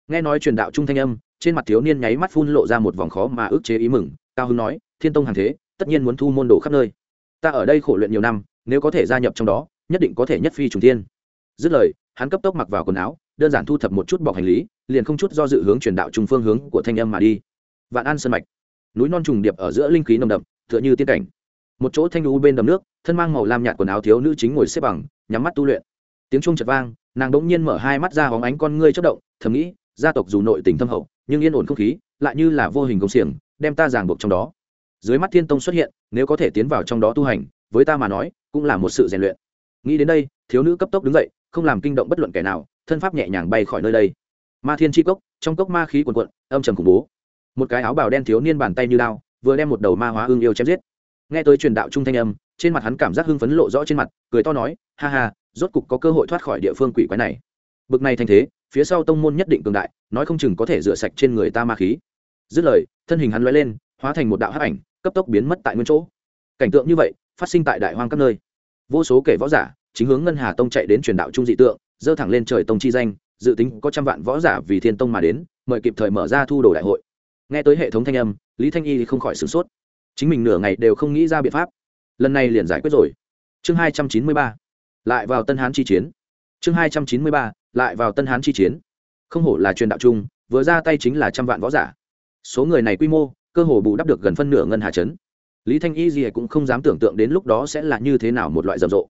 Nghe nói truyền đạo trung thanh âm trên mặt thiếu niên nháy mắt phun lộ ra một vòng khó mà ức chế ý mừng, cao hưng nói, thiên tông hàng thế, tất nhiên muốn thu môn đồ khắp nơi. Ta ở đây khổ luyện nhiều năm, nếu có thể gia nhập trong đó, nhất định có thể nhất phi trùng thiên. Dứt lời, hắn cấp tốc mặc vào quần áo, đơn giản thu thập một chút bọc hành lý, liền không chút do dự hướng truyền đạo trung phương hướng của thanh âm mà đi. Vạn an sơn mạch. Núi non trùng điệp ở giữa linh khí nồng đậm, tựa như tiên cảnh. Một chỗ thanh lũ bên đầm nước, thân mang màu lam nhạt quần áo thiếu nữ chính ngồi xếp bằng, nhắm mắt tu luyện. Tiếng chuông chợt vang, nàng đ ỗ n g nhiên mở hai mắt ra hóng ánh con ngươi chất động, thầm nghĩ, gia tộc dù nội tình thâm hậu nhưng yên ổn không khí, lại như là vô hình công xiềng, đem ta ràng buộc trong đó. Dưới mắt thiên tông xuất hiện, nếu có thể tiến vào trong đó tu hành, với ta mà nói, cũng là một sự rèn luyện. Nghĩ đến đây, thiếu nữ cấp tốc đứng dậy, không làm kinh động bất luận kẻ nào, thân pháp nhẹ nhàng bay khỏi nơi đây. Ma thiên tri cốc, trong cốc ma khí quần quận âm trầm khủng bố. Một cái áo bào đen thiếu niên bàn tay như lao vừa đem một đầu ma hóa ương yêu chém giết. Nghe tới truyền đạo trung thanh âm, trên mặt hắn cảm giác hưng phấn lộ rõ trên mặt, cười to nói, ha ha, rốt cục có cơ hội thoát khỏi địa phương quỷ quái này. Bực này thành thế phía sau tông môn nhất định cường đại, nói không chừng có thể rửa sạch trên người ta ma khí. Dứt lời, thân hình hắn lóe lên, hóa thành một đạo hắc ảnh, cấp tốc biến mất tại nguyên chỗ. Cảnh tượng như vậy, phát sinh tại đại hoang các nơi. Vô số kể võ giả, chính hướng ngân hà tông chạy đến truyền đạo trung dị tượng, dơ thẳng lên trời tông chi danh, dự tính có trăm vạn võ giả vì thiên tông mà đến, mời kịp thời mở ra thu đồ đại hội. Nghe tới hệ thống thanh âm, lý thanh y không khỏi sửng sốt. Chính mình nửa ngày đều không nghĩ ra biện pháp. Lần này liền giải quyết rồi. Chương hai trăm chín mươi ba. Lại vào tân hán chi chiến chương hai trăm chín mươi ba, lại vào tân hán chi chiến. Không hổ là truyền đạo chung vừa ra tay chính là trăm vạn võ giả. Số người này quy mô, cơ hồ bù đắp được gần phân nửa ngân hà trấn. Lý thanh y gì cũng không dám tưởng tượng đến lúc đó sẽ là như thế nào một loại rầm rộ.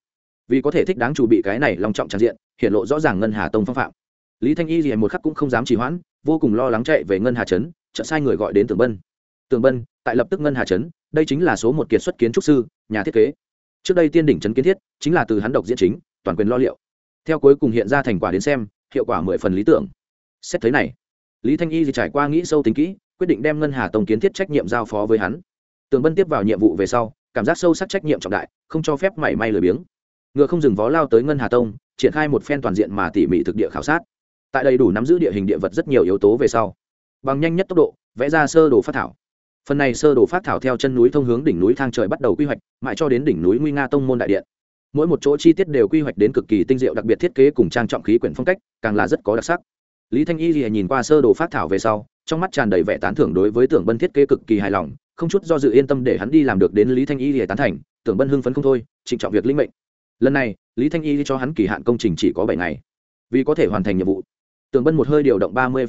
Vì có thể thích đáng chủ bị cái này long trọng tràn diện, hiện lộ rõ ràng ngân hà tông phong phạm. Lý thanh y gì một khắc cũng không dám trì hoãn, vô cùng lo lắng chạy về ngân hà trấn chợ sai người gọi đến tường bân. Tường bân, tại lập tức ngân hà trấn, đây chính là số một kiệt xuất kiến trúc sư, nhà thiết kế. Trước đây tiên đỉnh trấn kiến thiết, chính là từ hắn độc diễn chính, toàn quyền lo liệu theo cuối cùng hiện ra thành quả đến xem, hiệu quả mười phần lý tưởng. Xét thấy này, lý thanh y thì trải qua nghĩ sâu tính kỹ, quyết định đem ngân hà tông kiến thiết trách nhiệm giao phó với hắn. Tường bân tiếp vào nhiệm vụ về sau, cảm giác sâu sắc trách nhiệm trọng đại, không cho phép mảy may lười biếng. Ngựa không dừng vó lao tới ngân hà tông, triển khai một phen toàn diện mà tỉ mỉ thực địa khảo sát. Tại đây đủ nắm giữ địa hình địa vật rất nhiều yếu tố về sau, bằng nhanh nhất tốc độ, vẽ ra sơ đồ phát thảo. Phần này sơ đồ phát thảo theo chân núi thông hướng đỉnh núi thang trời bắt đầu quy hoạch, mãi cho đến đỉnh núi nguy nga tông môn đại điện mỗi một chỗ chi tiết đều quy hoạch đến cực kỳ tinh diệu đặc biệt thiết kế cùng trang trọng khí quyển phong cách, càng là rất có đặc sắc. Lý thanh y thì nhìn qua sơ đồ phát thảo về sau, trong mắt tràn đầy vẻ tán thưởng đối với tưởng bân thiết kế cực kỳ hài lòng, không chút do dự yên tâm để hắn đi làm được đến lý thanh y thì tán thành, tưởng bân hưng phấn không thôi, trịnh trọng việc linh mệnh. Lần này, lý thanh y cho hắn kỳ hạn công trình chỉ có bảy ngày. Vì có thể hoàn thành nhiệm vụ, tưởng bân một hơi điều động ba mươi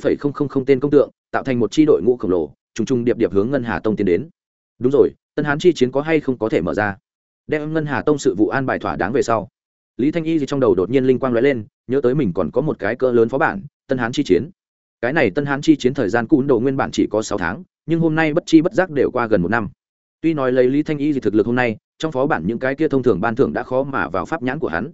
tên công tượng, tạo thành một tri đội ngũ khổng lồ, trùng trùng điệp điệp hướng ngân hà tông tiến đến. Đúng rồi, tân hán chi chiến có hay không có thể mở ra? Đem ngân hà tông sự vụ an bài thỏa đáng về sau. Lý thanh y thì trong đầu đột nhiên linh quang lóe lên, nhớ tới mình còn có một cái cỡ lớn phó bản, tân hán chi chiến. Cái này tân hán chi chiến thời gian cún đồ nguyên bản chỉ có sáu tháng, nhưng hôm nay bất chi bất giác đều qua gần một năm. Tuy nói lấy lý thanh y thì thực lực hôm nay, trong phó bản những cái kia thông thường ban thưởng đã khó mà vào pháp nhãn của hắn.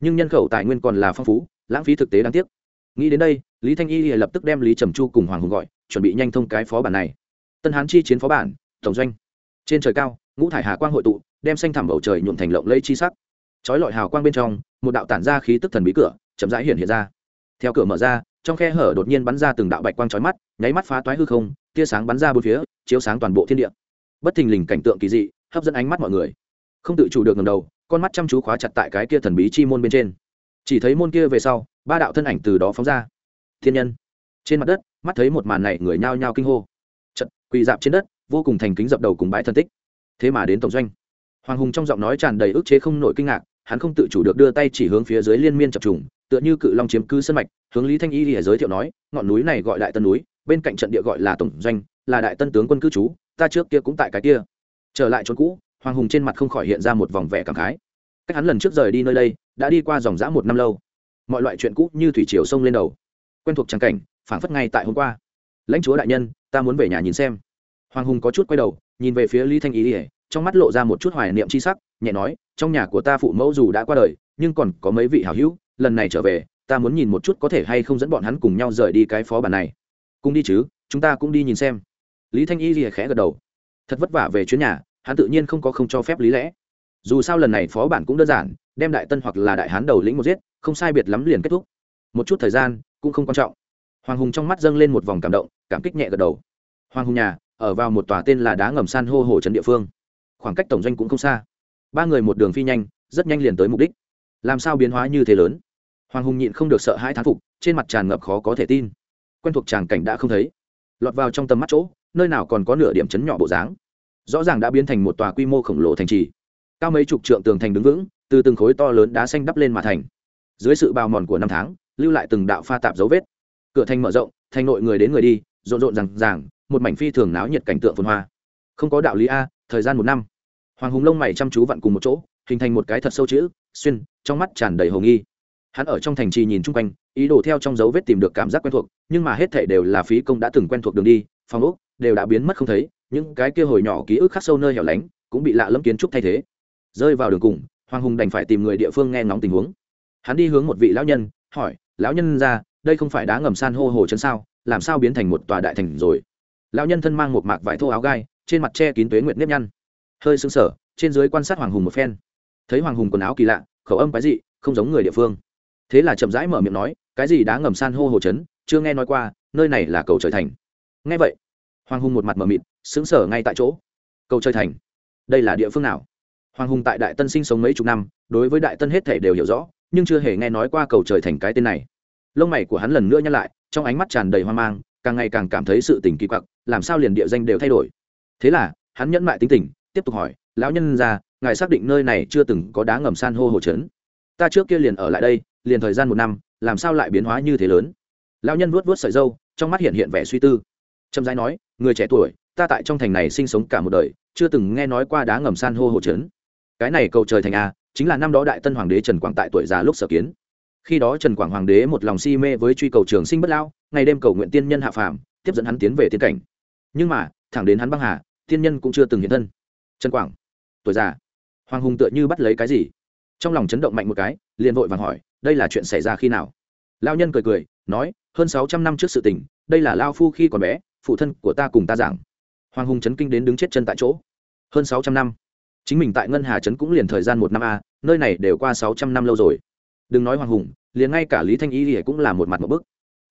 Nhưng nhân khẩu tài nguyên còn là phong phú, lãng phí thực tế đáng tiếc. Nghĩ đến đây, lý thanh y lập tức đem lý trầm chu cùng hoàng hùng gọi, chuẩn bị nhanh thông cái phó bản này. Tân hán chi chiến phó bản, tổng doanh. Trên trời cao, ngũ thải hà quang hội tụ đem xanh thẳm bầu trời nhuộm thành lộng lẫy chi sắc. Chói lọi hào quang bên trong, một đạo tản ra khí tức thần bí cửa, chậm rãi hiện hiện ra. Theo cửa mở ra, trong khe hở đột nhiên bắn ra từng đạo bạch quang chói mắt, nháy mắt phá toái hư không, tia sáng bắn ra bốn phía, chiếu sáng toàn bộ thiên địa. Bất thình lình cảnh tượng kỳ dị, hấp dẫn ánh mắt mọi người. Không tự chủ được ngầm đầu, con mắt chăm chú khóa chặt tại cái kia thần bí chi môn bên trên. Chỉ thấy môn kia về sau, ba đạo thân ảnh từ đó phóng ra. Thiên nhân. Trên mặt đất, mắt thấy một màn này người nhao nhao kinh hô. Chật, quỳ dạp trên đất, vô cùng thành kính dập đầu cùng bãi thân tích. Thế mà đến tổng doanh hoàng hùng trong giọng nói tràn đầy ức chế không nổi kinh ngạc, hắn không tự chủ được đưa tay chỉ hướng phía dưới liên miên chập trùng, tựa như cự long chiếm cứ sân mạch, hướng lý thanh y thì giới thiệu nói, ngọn núi này gọi đại tân núi, bên cạnh trận địa gọi là tổng doanh, là đại tân tướng quân cư trú, ta trước kia cũng tại cái kia. Trở lại chỗ cũ, hoàng hùng trên mặt không khỏi hiện ra một vòng vẻ cảm khái. Cách hắn lần trước rời đi nơi đây, đã đi qua dòng dã một năm lâu. Mọi loại chuyện cũ như thủy triều sông lên đầu. Quen thuộc chẳng cảnh, phảng phất ngay tại hôm qua. Lãnh chúa đại nhân, ta muốn về nhà nhìn xem. Hoàng hùng có chút quay đầu, nhìn về phía lý thanh ý ỉa trong mắt lộ ra một chút hoài niệm c h i sắc, nhẹ nói, trong nhà của ta phụ mẫu dù đã qua đời, nhưng còn có mấy vị hảo hữu, lần này trở về, ta muốn nhìn một chút có thể hay không dẫn bọn hắn cùng nhau rời đi cái phó bản này. Cùng đi chứ, chúng ta cũng đi nhìn xem. Lý thanh y rìa khẽ gật đầu. Thật vất vả về chuyến nhà, hắn tự nhiên không có không cho phép lý lẽ. Dù sao lần này phó bản cũng đơn giản, đem đại tân hoặc là đại hán đầu lĩnh một giết, không sai biệt lắm liền kết thúc. Một chút thời gian, cũng không quan trọng. Hoàng hùng trong mắt dâng lên một vòng cảm động, cảm kích nhẹ gật đầu. Hoàng hùng nhà, ở vào một tòa tên là đá ngầm san hô hồ trấn địa phương khoảng cách tổng doanh cũng không xa. Ba người một đường phi nhanh, rất nhanh liền tới mục đích. Làm sao biến hóa như thế lớn? Hoàng hùng nhịn không được sợ hãi thán phục, trên mặt tràn ngập khó có thể tin. Quen thuộc tràng cảnh đã không thấy. Lọt vào trong tầm mắt chỗ, nơi nào còn có nửa điểm chấn nhỏ bộ dáng. Rõ ràng đã biến thành một tòa quy mô khổng lồ thành trì. Cao mấy chục trượng tường thành đứng vững, từ từng khối to lớn đá xanh đắp lên mà thành. Dưới sự bào mòn của năm tháng, lưu lại từng đạo pha tạp dấu vết. Cửa thành mở rộng, thành nội người đến người đi, rộn rộn rằng ràng, một mảnh phi thường náo nhiệt cảnh tượng phồn hoa. Không có đạo lý a, thời gian một năm hoàng hùng lông mày chăm chú vặn cùng một chỗ, hình thành một cái thật sâu chữ, xuyên, trong mắt tràn đầy hồ nghi. Hắn ở trong thành trì nhìn chung quanh, ý đồ theo trong dấu vết tìm được cảm giác quen thuộc, nhưng mà hết thể đều là phí công đã từng quen thuộc đường đi, phòng ốc đều đã biến mất không thấy, những cái kia hồi nhỏ ký ức khắc sâu nơi hẻo lánh cũng bị lạ lẫm kiến trúc thay thế. Rơi vào đường cùng, hoàng hùng đành phải tìm người địa phương nghe ngóng tình huống. Hắn đi hướng một vị lão nhân, hỏi, lão nhân ra, đây không phải đá ngầm san hô hồ chân sao? Làm sao biến thành một tòa đại thành rồi? Lão nhân thân mang một mạc vải thô áo gai, trên mặt che kín tuế nguyệt nếp nhăn hơi sưng sờ, trên dưới quan sát hoàng hùng một phen. Thấy hoàng hùng quần áo kỳ lạ khẩu âm cái dị không giống người địa phương. Thế là chậm rãi mở miệng nói cái gì đá ngầm san hô hồ chấn chưa nghe nói qua nơi này là cầu trời thành. Nghe vậy hoàng hùng một mặt mở mịt sững sờ ngay tại chỗ. Cầu trời thành? Đây là địa phương nào? Hoàng hùng tại đại tân sinh sống mấy chục năm đối với đại tân hết thể đều hiểu rõ nhưng chưa hề nghe nói qua cầu trời thành cái tên này. Lông mày của hắn lần nữa nhắc lại trong ánh mắt tràn đầy hoang mang càng ngày càng cảm thấy sự tình kỳ quặc làm sao liền địa danh đều thay đổi. Thế là hắn nhẫn mại tính tình tiếp tục hỏi, lão nhân ra ngài xác định nơi này chưa từng có đá ngầm san hô hồ trấn ta trước kia liền ở lại đây, liền thời gian một năm, làm sao lại biến hóa như thế lớn? Lão nhân vuốt vuốt sợi dâu trong mắt hiện hiện vẻ suy tư. Trầm giai nói, người trẻ tuổi, ta tại trong thành này sinh sống cả một đời, chưa từng nghe nói qua đá ngầm san hô hồ trấn cái này cầu trời thành a, chính là năm đó đại tân hoàng đế trần quảng tại tuổi già lúc sở kiến. Khi đó trần quảng hoàng đế một lòng si mê với truy cầu trường sinh bất lao, ngày đêm cầu nguyện tiên nhân hạ phàm, tiếp dẫn hắn tiến về tiên cảnh. Nhưng mà, thẳng đến hắn băng hà, tiên nhân cũng chưa từng hiện thân trần quảng. Tuổi già. Hoàng hùng tựa như bắt lấy cái gì? Trong lòng chấn động mạnh một cái, liền vội vàng hỏi, đây là chuyện xảy ra khi nào? Lao nhân cười cười, nói, hơn sáu trăm năm trước sự tình, đây là lao phu khi còn bé, phụ thân của ta cùng ta giảng. Hoàng hùng chấn kinh đến đứng chết chân tại chỗ. Hơn sáu trăm năm. Chính mình tại ngân hà trấn cũng liền thời gian một năm a, nơi này đều qua sáu trăm năm lâu rồi. Đừng nói hoàng hùng, liền ngay cả lý thanh y thì cũng là một mặt một bức.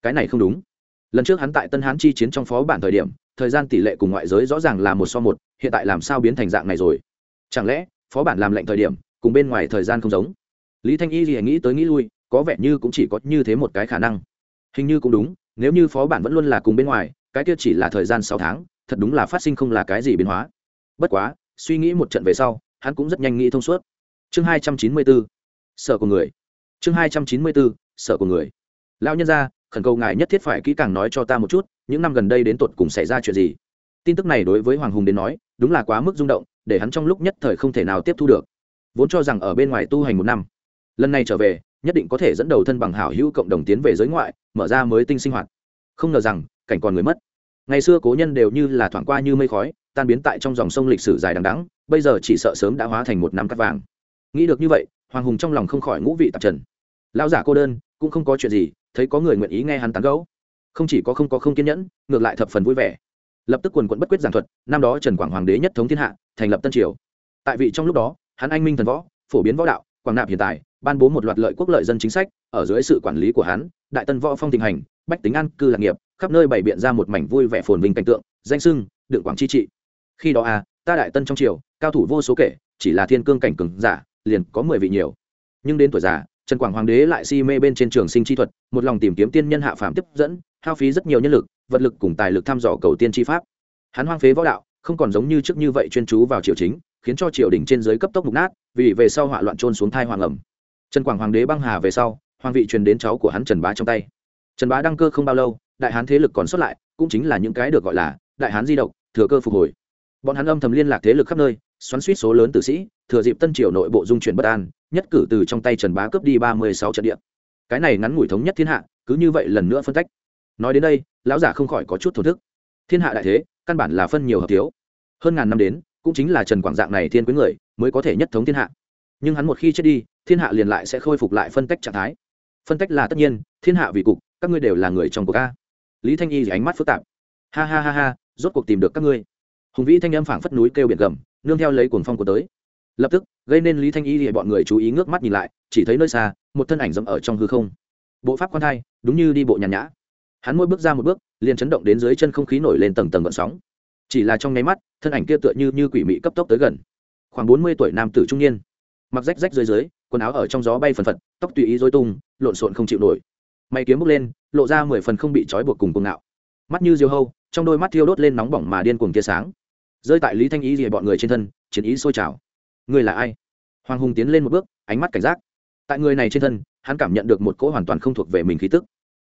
Cái này không đúng. Lần trước hắn tại tân hán chi chiến trong phó bản thời điểm thời gian tỷ lệ cùng ngoại giới rõ ràng là một so một, hiện tại làm sao biến thành dạng này rồi? Chẳng lẽ, phó bản làm lệnh thời điểm, cùng bên ngoài thời gian không giống? Lý thanh y thì nghĩ tới nghĩ lui, có vẻ như cũng chỉ có như thế một cái khả năng. Hình như cũng đúng, nếu như phó bản vẫn luôn là cùng bên ngoài, cái kia chỉ là thời gian sáu tháng, thật đúng là phát sinh không là cái gì biến hóa. Bất quá, suy nghĩ một trận về sau, hắn cũng rất nhanh nghĩ thông suốt. Chương hai trăm chín mươi bốn, sợ của người. Chương hai trăm chín mươi bốn, sợ của người. Lão nhân gia khẩn cầu ngài nhất thiết phải kỹ càng nói cho ta một chút, những năm gần đây đến tột cùng xảy ra chuyện gì. Tin tức này đối với hoàng hùng đến nói, đúng là quá mức rung động, để hắn trong lúc nhất thời không thể nào tiếp thu được. Vốn cho rằng ở bên ngoài tu hành một năm, lần này trở về, nhất định có thể dẫn đầu thân bằng hảo hữu cộng đồng tiến về giới ngoại, mở ra mới tinh sinh hoạt. Không ngờ rằng, cảnh còn người mất. Ngày xưa cố nhân đều như là thoảng qua như mây khói, tan biến tại trong dòng sông lịch sử dài đằng đắng bây giờ chỉ sợ sớm đã hóa thành một năm cắt vàng. Nghĩ được như vậy, hoàng hùng trong lòng không khỏi ngũ vị tạp trần. Lão giả cô đơn, cũng không có chuyện gì thấy có người nguyện ý nghe hắn tán gẫu. Không chỉ có không có không kiên nhẫn, ngược lại thập phần vui vẻ. Lập tức quần quận bất quyết giảng thuật, năm đó trần quảng hoàng đế nhất thống thiên hạ, thành lập tân triều. Tại vị trong lúc đó, hắn anh minh thần võ, phổ biến võ đạo, quảng nạp hiện tại, ban bố một loạt lợi quốc lợi dân chính sách, ở dưới sự quản lý của hắn, đại tân võ phong tình hành, bách tính an, cư lạc nghiệp, khắp nơi bày biện ra một mảnh vui vẻ phồn vinh cảnh tượng, danh sưng, đựng quảng chi trị. Khi đó à ta đại tân trong triều, cao thủ vô số kể, chỉ là thiên cương cảnh cường giả, liền có mười vị nhiều. Nhưng đến tuổi già trần quảng hoàng đế lại si mê bên trên trường sinh chi thuật, một lòng tìm kiếm tiên nhân hạ phàm tiếp dẫn, hao phí rất nhiều nhân lực, vật lực cùng tài lực thăm dò cầu tiên chi pháp. Hắn hoang phế võ đạo, không còn giống như trước như vậy chuyên chú vào triều chính, khiến cho triều đình trên dưới cấp tốc mục nát, vì về sau hỏa loạn trôn xuống thai hoàng ẩm. Trần quảng hoàng đế băng hà về sau, hoàng vị truyền đến cháu của hắn trần bá trong tay. Trần bá đăng cơ không bao lâu, đại hán thế lực còn sót lại, cũng chính là những cái được gọi là đại hán di động thừa cơ phục hồi. Bọn hắn âm thầm liên lạc thế lực khắp nơi xoắn suýt số lớn tử sĩ, thừa dịp tân triều nội bộ dung chuyển bất an, nhất cử từ trong tay trần bá cướp đi ba mươi sáu trận địa. Cái này ngắn ngủi thống nhất thiên hạ, cứ như vậy lần nữa phân tách. Nói đến đây, lão giả không khỏi có chút thổ thức. Thiên hạ đại thế, căn bản là phân nhiều hợp thiếu. Hơn ngàn năm đến, cũng chính là trần quảng dạng này thiên quý người, mới có thể nhất thống thiên hạ. Nhưng hắn một khi chết đi, thiên hạ liền lại sẽ khôi phục lại phân tách trạng thái. Phân tách là tất nhiên, thiên hạ vì cục, các ngươi đều là người trong cuộc ca lý thanh y thì ánh mắt phức tạp. Ha ha ha ha, rốt cuộc tìm được các ngươi. Hùng vĩ thanh âm phảng phất núi kêu biển gầm nương theo lấy cuồng phong của tới. Lập tức, gây nên lý thanh y thì bọn người chú ý ngước mắt nhìn lại, chỉ thấy nơi xa, một thân ảnh dẫm ở trong hư không. Bộ pháp quan thai, đúng như đi bộ nhàn nhã. Hắn mỗi bước ra một bước, liền chấn động đến dưới chân không khí nổi lên tầng tầng gợn sóng. Chỉ là trong nháy mắt, thân ảnh kia tựa như như quỷ mị cấp tốc tới gần. Khoảng bốn mươi tuổi nam tử trung niên, mặc rách rách dưới dưới, quần áo ở trong gió bay phần phật, tóc tùy ý dối tung, lộn xộn không chịu nổi. Mày kiếm bốc lên, lộ ra mười phần không bị trói buộc cùng cuồng ngạo. Mắt như diều hâu, trong đôi mắt thiêu đốt lên nóng bỏng mà điên cuồng tia sáng rơi tại lý thanh ý gì bọn người trên thân chiến ý sôi trào người là ai hoàng hùng tiến lên một bước ánh mắt cảnh giác tại người này trên thân hắn cảm nhận được một cỗ hoàn toàn không thuộc về mình khí tức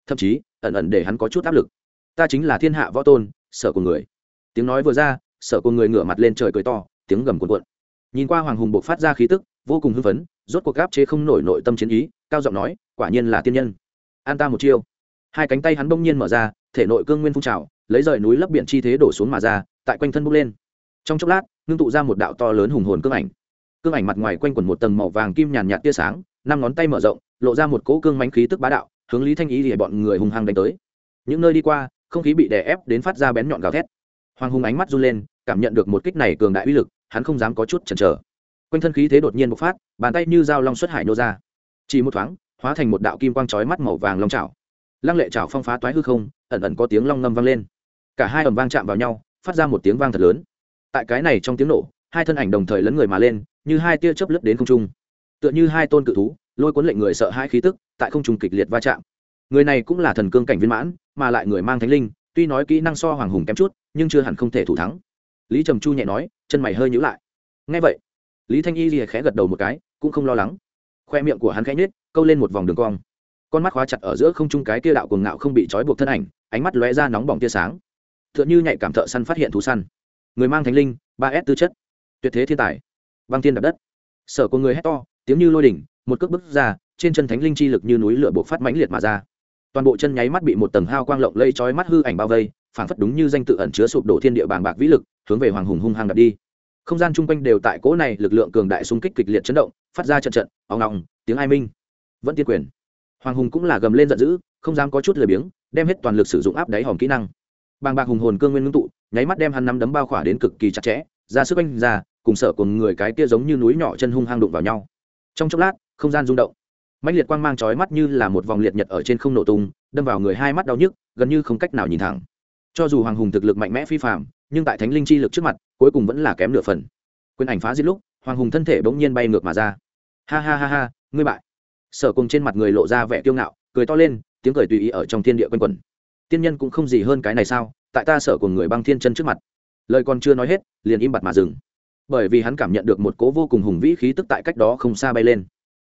thậm chí ẩn ẩn để hắn có chút áp lực ta chính là thiên hạ võ tôn sở của người tiếng nói vừa ra sở của người ngửa mặt lên trời cười to tiếng gầm cuồn cuộn nhìn qua hoàng hùng buộc phát ra khí tức vô cùng hưng phấn rốt cuộc gáp chế không nổi nội tâm chiến ý cao giọng nói quả nhiên là tiên nhân an ta một chiêu hai cánh tay hắn bỗng nhiên mở ra thể nội cương nguyên phun trào lấy rời núi lấp biển chi thế đổ xuống mà ra tại quanh thân bốc lên trong chốc lát, ngưng tụ ra một đạo to lớn hùng hồn cương ảnh. Cương ảnh mặt ngoài quanh quẩn một tầng màu vàng kim nhàn nhạt tia sáng, năm ngón tay mở rộng, lộ ra một cỗ cương mánh khí tức bá đạo, hướng lý thanh ý để bọn người hùng hăng đánh tới. Những nơi đi qua, không khí bị đè ép đến phát ra bén nhọn gào thét. Hoàng hùng ánh mắt run lên, cảm nhận được một kích này cường đại uy lực, hắn không dám có chút chần chờ. Quanh thân khí thế đột nhiên bộc phát, bàn tay như dao long xuất hải nô ra. Chỉ một thoáng, hóa thành một đạo kim quang chói mắt màu vàng long trào lăng lệ trào phong phá toái hư không, ẩn ẩn có tiếng long ngâm vang lên. Cả hai ầm vang chạm vào nhau, phát ra một tiếng vang thật lớn tại cái này trong tiếng nổ, hai thân ảnh đồng thời lấn người mà lên, như hai tia chớp lướt đến không trung. Tựa như hai tôn cự thú, lôi cuốn lệnh người sợ hai khí tức, tại không trung kịch liệt va chạm. Người này cũng là thần cương cảnh viên mãn, mà lại người mang thánh linh, tuy nói kỹ năng so hoàng hùng kém chút, nhưng chưa hẳn không thể thủ thắng. Lý trầm chu nhẹ nói, chân mày hơi nhữ lại. Ngay vậy, lý thanh y lìa khẽ gật đầu một cái, cũng không lo lắng. Khoe miệng của hắn khẽ nhết câu lên một vòng đường cong. Con mắt khóa chặt ở giữa không trung cái kia đạo cuồng ngạo không bị trói buộc thân ảnh, ánh mắt lóe ra nóng bỏng tia sáng. T h ư ợ n h ư nhạy cảm thợ săn phát hiện thú săn người mang thánh linh, ba s tư chất, tuyệt thế thiên tài, băng thiên đập đất. Sở của người hét to, tiếng như lôi đỉnh, một cước bước ra, trên chân thánh linh chi lực như núi lửa buộc phát mãnh liệt mà ra. Toàn bộ chân nháy mắt bị một tầng hao quang lộng lây trói mắt hư ảnh bao vây phản phất đúng như danh tự ẩn chứa sụp đổ thiên địa bàng bạc vĩ lực, hướng về hoàng hùng hung hăng đập đi. Không gian chung quanh đều tại cỗ này lực lượng cường đại xung kích kịch liệt chấn động, phát ra trận trận, ong ong, tiếng ai minh. Vẫn tiên quyền. Hoàng hùng cũng là gầm lên giận dữ, không dám có chút lười biếng, đem hết toàn lực sử dụng áp đáy hòm kỹ năng. Bàng bạc hùng hồn cương nguyên ngưng tụ nháy mắt đem hắn nắm đấm bao khỏa đến cực kỳ chặt chẽ, ra sức anh ra, cùng sợ cùng người cái kia giống như núi nhỏ chân hung hăng đụng vào nhau. Trong chốc lát, không gian rung động. Mạnh liệt quang mang chói mắt như là một vòng liệt nhật ở trên không nổ tung, đâm vào người hai mắt đau nhức, gần như không cách nào nhìn thẳng. Cho dù hoàng hùng thực lực mạnh mẽ phi phạm nhưng tại thánh linh chi lực trước mặt, cuối cùng vẫn là kém nửa phần. Quyền ảnh phá diệt lúc, hoàng hùng thân thể bỗng nhiên bay ngược mà ra. Ha ha ha ha, ngươi bại. Sở cùng trên mặt người lộ ra vẻ kiêu ngạo, cười to lên, tiếng cười tùy ý ở trong thiên địa quanh quẩn. Tiên nhân cũng không gì hơn cái này sao? Tại ta sở của người băng thiên chân trước mặt. Lời còn chưa nói hết, liền im bặt mà dừng. Bởi vì hắn cảm nhận được một cố vô cùng hùng vĩ khí tức tại cách đó không xa bay lên.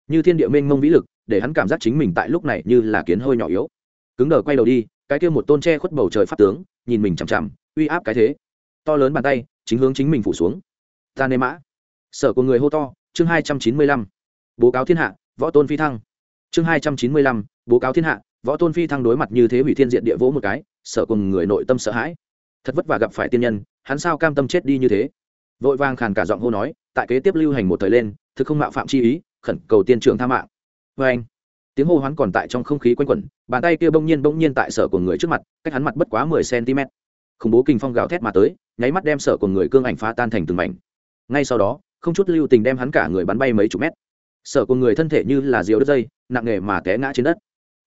Như thiên địa mênh mông vĩ lực, để hắn cảm giác chính mình tại lúc này như là kiến hơi nhỏ yếu. Cứng đờ quay đầu đi, cái kia một tôn tre khuất bầu trời pháp tướng, nhìn mình chằm chằm, uy áp cái thế. To lớn bàn tay, chính hướng chính mình phủ xuống. Ta nê mã. Sở của người hô to, chương hai trăm chín mươi lăm. Bố cáo thiên hạ, võ tôn phi thăng. Chương hai trăm chín mươi lăm, bố cáo thiên hạ, võ tôn phi thăng đối mặt như thế hủy thiên diện địa vỗ một cái Sợ cùng người nội tâm sợ hãi. Thật vất vả gặp phải tiên nhân, hắn sao cam tâm chết đi như thế? Vội vàng khàn cả giọng hô nói, tại kế tiếp lưu hành một thời lên, thực không mạo phạm chi ý, khẩn cầu tiên trưởng tha mạng. Vê anh, tiếng hô hoán còn tại trong không khí quanh quẩn, bàn tay kia bỗng nhiên bỗng nhiên tại sở của người trước mặt, cách hắn mặt bất quá mười cm. Khủng bố kinh phong gào thét mà tới, nháy mắt đem sở của người cương ảnh phá tan thành từng mảnh. Ngay sau đó, không chút lưu tình đem hắn cả người bắn bay mấy chục mét. Sở của người thân thể như là diều đất dây, nặng nề mà té ngã trên đất.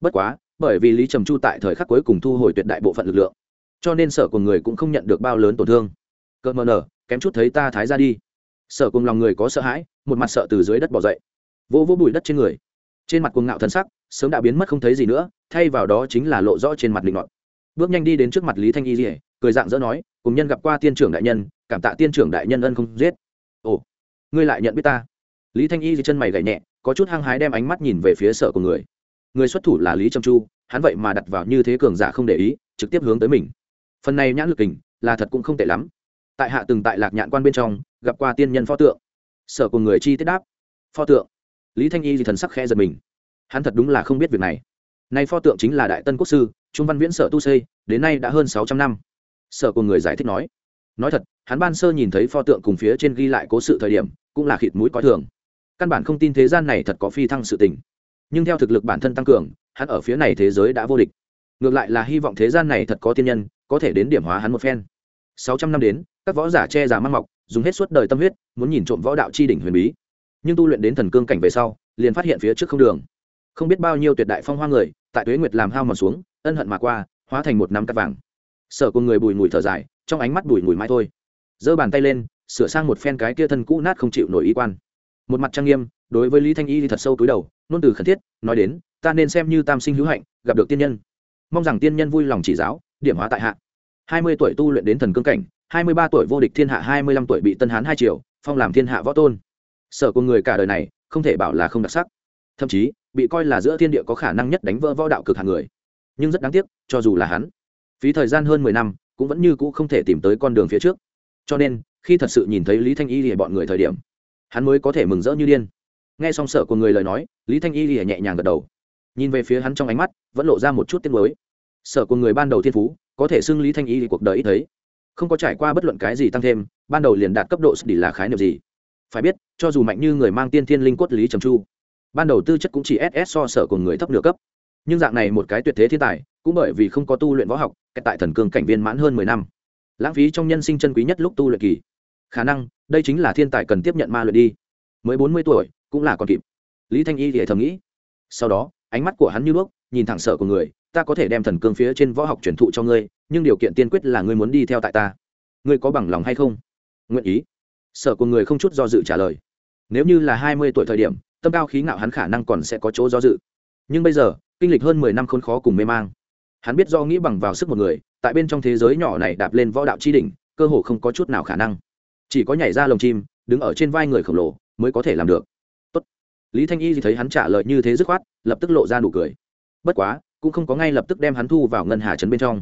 Bất quá bởi vì lý trầm chu tại thời khắc cuối cùng thu hồi tuyệt đại bộ phận lực lượng. Cho nên sở của người cũng không nhận được bao lớn tổn thương. Cợt mờ nở, kém chút thấy ta thái ra đi. Sở cùng lòng người có sợ hãi, một mặt sợ từ dưới đất bỏ dậy. Vỗ vỗ bụi đất trên người. Trên mặt cuồng ngạo thân sắc, sớm đã biến mất không thấy gì nữa, thay vào đó chính là lộ rõ trên mặt linh ngọt bước nhanh đi đến trước mặt lý thanh y dỉa cười dạng dỡ nói, cùng nhân gặp qua tiên trưởng đại nhân, cảm tạ tiên trưởng đại nhân ân không giết. Ồ, ngươi lại nhận biết ta? Lý thanh y dì chân mày gảy nhẹ, có chút hăng hái đem ánh mắt nhìn về phía sở của người người xuất thủ là lý trầm chu, hắn vậy mà đặt vào như thế cường giả không để ý, trực tiếp hướng tới mình. Phần này nhãn lực kình là thật cũng không tệ lắm. Tại hạ từng tại lạc nhạn quan bên trong, gặp qua tiên nhân pho tượng. Sở của người chi tiết đáp. Pho tượng. Lý thanh y thì thần sắc khẽ giật mình. Hắn thật đúng là không biết việc này. Nay pho tượng chính là đại tân quốc sư, trung văn viễn sở tu xây, đến nay đã hơn sáu trăm năm. Sở của người giải thích nói. Nói thật, hắn ban sơ nhìn thấy pho tượng cùng phía trên ghi lại cố sự thời điểm, cũng là khịt mũi coi thường. Căn bản không tin thế gian này thật có phi thăng sự tình nhưng theo thực lực bản thân tăng cường, hắn ở phía này thế giới đã vô địch. Ngược lại là hy vọng thế gian này thật có tiên nhân, có thể đến điểm hóa hắn một phen. Sáu trăm năm đến, các võ giả che giả mang mọc, dùng hết suốt đời tâm huyết, muốn nhìn trộm võ đạo chi đỉnh huyền bí. Nhưng tu luyện đến thần cương cảnh về sau, liền phát hiện phía trước không đường. Không biết bao nhiêu tuyệt đại phong hoa người, tại tuế nguyệt làm hao mòn xuống, ân hận mà qua, hóa thành một năm cắt vàng. Sở cùng người bùi mùi thở dài, trong ánh mắt bùi mùi mai thôi. Giơ bàn tay lên, sửa sang một phen cái kia thân cũ nát không chịu nổi y quan một mặt trang nghiêm, đối với lý thanh y thì thật sâu túi đầu, nôn từ khẩn thiết, nói đến, ta nên xem như tam sinh hữu hạnh, gặp được tiên nhân. Mong rằng tiên nhân vui lòng chỉ giáo, điểm hóa tại hạ. Hai mươi tuổi tu luyện đến thần cương cảnh, hai mươi ba tuổi vô địch thiên hạ, hai mươi lăm tuổi bị tân hán hai triệu phong làm thiên hạ võ tôn. Sở của người cả đời này, không thể bảo là không đặc sắc. Thậm chí, bị coi là giữa thiên địa có khả năng nhất đánh vỡ võ đạo cực hạng người. Nhưng rất đáng tiếc, cho dù là hắn, phí thời gian hơn mười năm, cũng vẫn như cũ không thể tìm tới con đường phía trước. Cho nên, khi thật sự nhìn thấy lý thanh y thì bọn người thời điểm hắn mới có thể mừng rỡ như điên. Nghe xong sợ của người lời nói, lý thanh y lìa nhẹ nhàng gật đầu. Nhìn về phía hắn trong ánh mắt, vẫn lộ ra một chút tiếc mới sợ của người ban đầu thiên phú, có thể xưng lý thanh y thì cuộc đời ít thấy. Không có trải qua bất luận cái gì tăng thêm, ban đầu liền đạt cấp độ đỉ là khái niệm gì? Phải biết, cho dù mạnh như người mang tiên thiên linh quất lý trầm chu, ban đầu tư chất cũng chỉ ss so sở của người thấp nửa cấp. Nhưng dạng này một cái tuyệt thế thiên tài, cũng bởi vì không có tu luyện võ học cách tại thần cường cảnh viên mãn hơn mười năm. Lãng phí trong nhân sinh chân quý nhất lúc tu luyện kỳ khả năng đây chính là thiên tài cần tiếp nhận ma luyện đi. Mới bốn mươi tuổi, cũng là còn kịp. Lý thanh y thì thầm nghĩ. Sau đó, ánh mắt của hắn như đuốc nhìn thẳng sợ của người, ta có thể đem thần cương phía trên võ học truyền thụ cho ngươi, nhưng điều kiện tiên quyết là ngươi muốn đi theo tại ta. Ngươi có bằng lòng hay không? Nguyện ý. Sợ của người không chút do dự trả lời. Nếu như là hai mươi tuổi thời điểm, tâm cao khí ngạo hắn khả năng còn sẽ có chỗ do dự. Nhưng bây giờ, kinh lịch hơn mười năm khốn khó cùng mê mang. Hắn biết do nghĩ bằng vào sức một người, tại bên trong thế giới nhỏ này đạp lên võ đạo chi đỉnh, cơ hồ không có chút nào khả năng chỉ có nhảy ra lồng chim, đứng ở trên vai người khổng lồ, mới có thể làm được. Tốt. lý thanh y thì thấy hắn trả lời như thế dứt khoát, lập tức lộ ra nụ cười. Bất quá, cũng không có ngay lập tức đem hắn thu vào ngân hà trấn bên trong.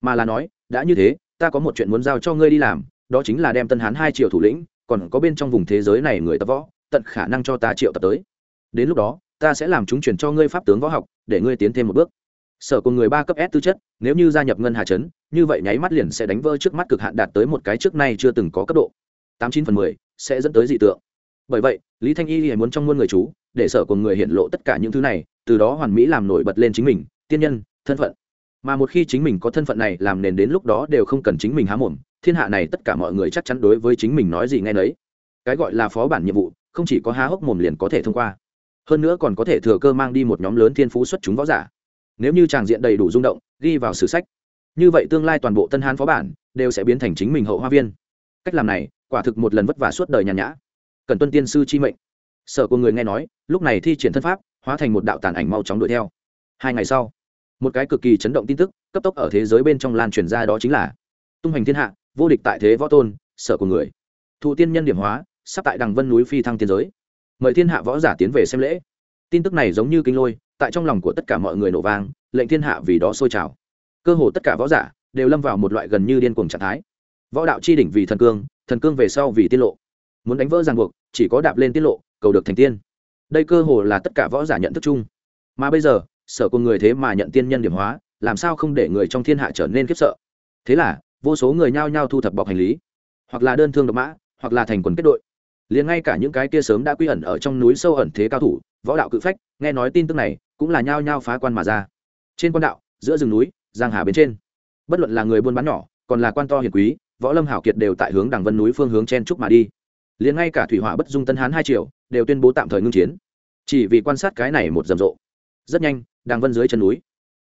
Mà là nói, đã như thế, ta có một chuyện muốn giao cho ngươi đi làm, đó chính là đem tân hán hai triệu thủ lĩnh, còn có bên trong vùng thế giới này người tập võ, tận khả năng cho ta triệu tập tới. Đến lúc đó, ta sẽ làm chúng chuyển cho ngươi pháp tướng võ học, để ngươi tiến thêm một bước. Sở cùng người ba cấp s tư chất, nếu như gia nhập ngân hà trấn, như vậy nháy mắt liền sẽ đánh vỡ trước mắt cực hạn đạt tới một cái trước nay chưa từng có cấp độ tám chín phần mười sẽ dẫn tới dị tượng. Bởi vậy, lý thanh y muốn trong muôn người chú, để sở của người hiện lộ tất cả những thứ này, từ đó hoàn mỹ làm nổi bật lên chính mình, tiên nhân, thân phận. Mà một khi chính mình có thân phận này làm nền đến lúc đó đều không cần chính mình há mồm, thiên hạ này tất cả mọi người chắc chắn đối với chính mình nói gì nghe nấy. Cái gọi là phó bản nhiệm vụ, không chỉ có há hốc mồm liền có thể thông qua. Hơn nữa còn có thể thừa cơ mang đi một nhóm lớn thiên phú xuất chúng võ giả. Nếu như tràng diện đầy đủ rung động, ghi vào sử sách, như vậy tương lai toàn bộ tân hán phó bản đều sẽ biến thành chính mình hậu hoa viên. Cách làm này quả thực một lần vất vả suốt đời nhàn nhã. Cần tuân tiên sư chi mệnh. Sở của người nghe nói, lúc này thi triển thân pháp, hóa thành một đạo tàn ảnh mau chóng đuổi theo. Hai ngày sau, một cái cực kỳ chấn động tin tức, cấp tốc ở thế giới bên trong lan truyền ra đó chính là, tung hành thiên hạ, vô địch tại thế võ tôn, sở của người. Thụ tiên nhân điểm hóa, sắp tại đằng vân núi phi thăng tiên giới. Mời thiên hạ võ giả tiến về xem lễ. Tin tức này giống như kinh lôi, tại trong lòng của tất cả mọi người nổ vang, lệnh thiên hạ vì đó sôi trào. Cơ hồ tất cả võ giả đều lâm vào một loại gần như điên cuồng trạng thái. Võ đạo chi đỉnh vì thần cương thần cương về sau vì tiết lộ. Muốn đánh vỡ ràng buộc, chỉ có đạp lên tiết lộ, cầu được thành tiên. Đây cơ hồ là tất cả võ giả nhận thức chung. Mà bây giờ sở cùng người thế mà nhận tiên nhân điểm hóa, làm sao không để người trong thiên hạ trở nên khiếp sợ? Thế là, vô số người nhao nhao thu thập bọc hành lý. Hoặc là đơn thương độc mã, hoặc là thành quần kết đội. Liền ngay cả những cái kia sớm đã quy ẩn ở trong núi sâu ẩn thế cao thủ, võ đạo cự phách, nghe nói tin tức này, cũng là nhao nhao phá quan mà ra. Trên quan đạo, giữa rừng núi, giang hà bên trên. Bất luận là người buôn bán nhỏ, còn là quan to hiền quý võ lâm hảo kiệt đều tại hướng đằng vân núi phương hướng chen trúc mà đi. Liền ngay cả thủy hỏa bất dung tân hán hai triệu đều tuyên bố tạm thời ngưng chiến. Chỉ vì quan sát cái này một rầm rộ. Rất nhanh, đằng vân dưới chân núi.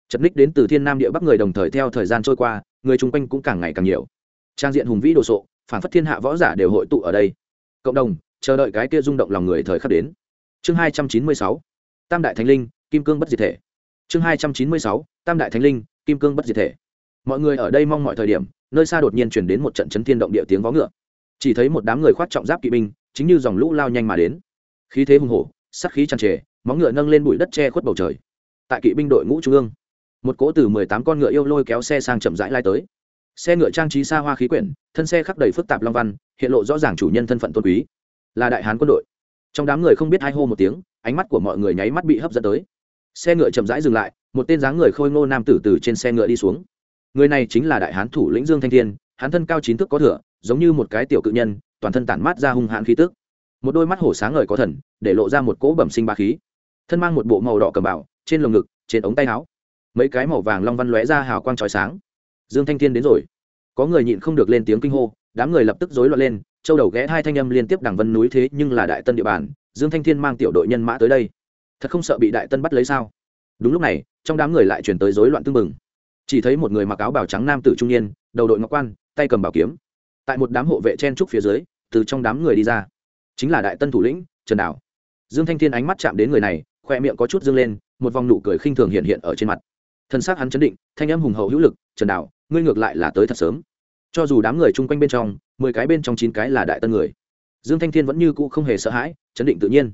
Chật ních đến từ thiên nam địa bắc người đồng thời theo thời gian trôi qua, người chung quanh cũng càng ngày càng nhiều. Trang diện hùng vĩ đồ sộ phản phất thiên hạ võ giả đều hội tụ ở đây. Cộng đồng, chờ đợi cái kia rung động lòng người thời khắc đến. Chương hai trăm chín mươi sáu, tam đại thánh linh, kim cương bất diệt thể. Chương hai trăm chín mươi sáu, tam đại thánh linh, kim cương bất diệt thể mọi người ở đây mong mọi thời điểm, nơi xa đột nhiên chuyển đến một trận chấn thiên động địa tiếng vó ngựa. Chỉ thấy một đám người khoác trọng giáp kỵ binh, chính như dòng lũ lao nhanh mà đến. Khí thế hùng hổ sắc khí tràn trề, móng ngựa nâng lên bụi đất che khuất bầu trời. Tại kỵ binh đội ngũ trung ương, một cỗ từ mười tám con ngựa yêu lôi kéo xe sang chậm rãi lai tới. Xe ngựa trang trí xa hoa khí quyển, thân xe khắc đầy phức tạp long văn, hiện lộ rõ ràng chủ nhân thân phận tôn quý, là đại hán quân đội. Trong đám người không biết hai hô một tiếng, ánh mắt của mọi người nháy mắt bị hấp dẫn tới. Xe ngựa chậm rãi dừng lại, một tên dáng người khôi ngô nam tử từ trên xe ngựa đi xuống người này chính là đại hán thủ lĩnh dương thanh thiên hán thân cao chín thước có thửa giống như một cái tiểu cự nhân, toàn thân tản mát ra hung hãn khí tức. Một đôi mắt hổ sáng ngời có thần, để lộ ra một cỗ bẩm sinh ba khí. Thân mang một bộ màu đỏ cầm bảo trên lồng ngực, trên ống tay áo. Mấy cái màu vàng long văn lóe ra hào quang trói sáng. Dương thanh thiên đến rồi. Có người nhịn không được lên tiếng kinh hô, đám người lập tức rối loạn lên, châu đầu ghé hai thanh âm liên tiếp đằng vân núi thế nhưng là đại tân địa bàn, dương thanh thiên mang tiểu đội nhân mã tới đây. Thật không sợ bị đại tân bắt lấy sao? Đúng lúc này, trong đám người lại chuyển tới rối loạn tưng bừng chỉ thấy một người mặc áo bào trắng nam tử trung niên, đầu đội ngọc quan, tay cầm bảo kiếm. Tại một đám hộ vệ chen trúc phía dưới, từ trong đám người đi ra. Chính là đại tân thủ lĩnh, trần đảo. Dương thanh thiên ánh mắt chạm đến người này, khoe miệng có chút dương lên, một vòng nụ cười khinh thường hiện hiện ở trên mặt. Thân xác hắn chấn định, thanh âm hùng hậu hữu lực, trần đảo, ngươi ngược lại là tới thật sớm. Cho dù đám người chung quanh bên trong, mười cái bên trong chín cái là đại tân người, dương thanh thiên vẫn như cũ không hề sợ hãi, chấn định tự nhiên.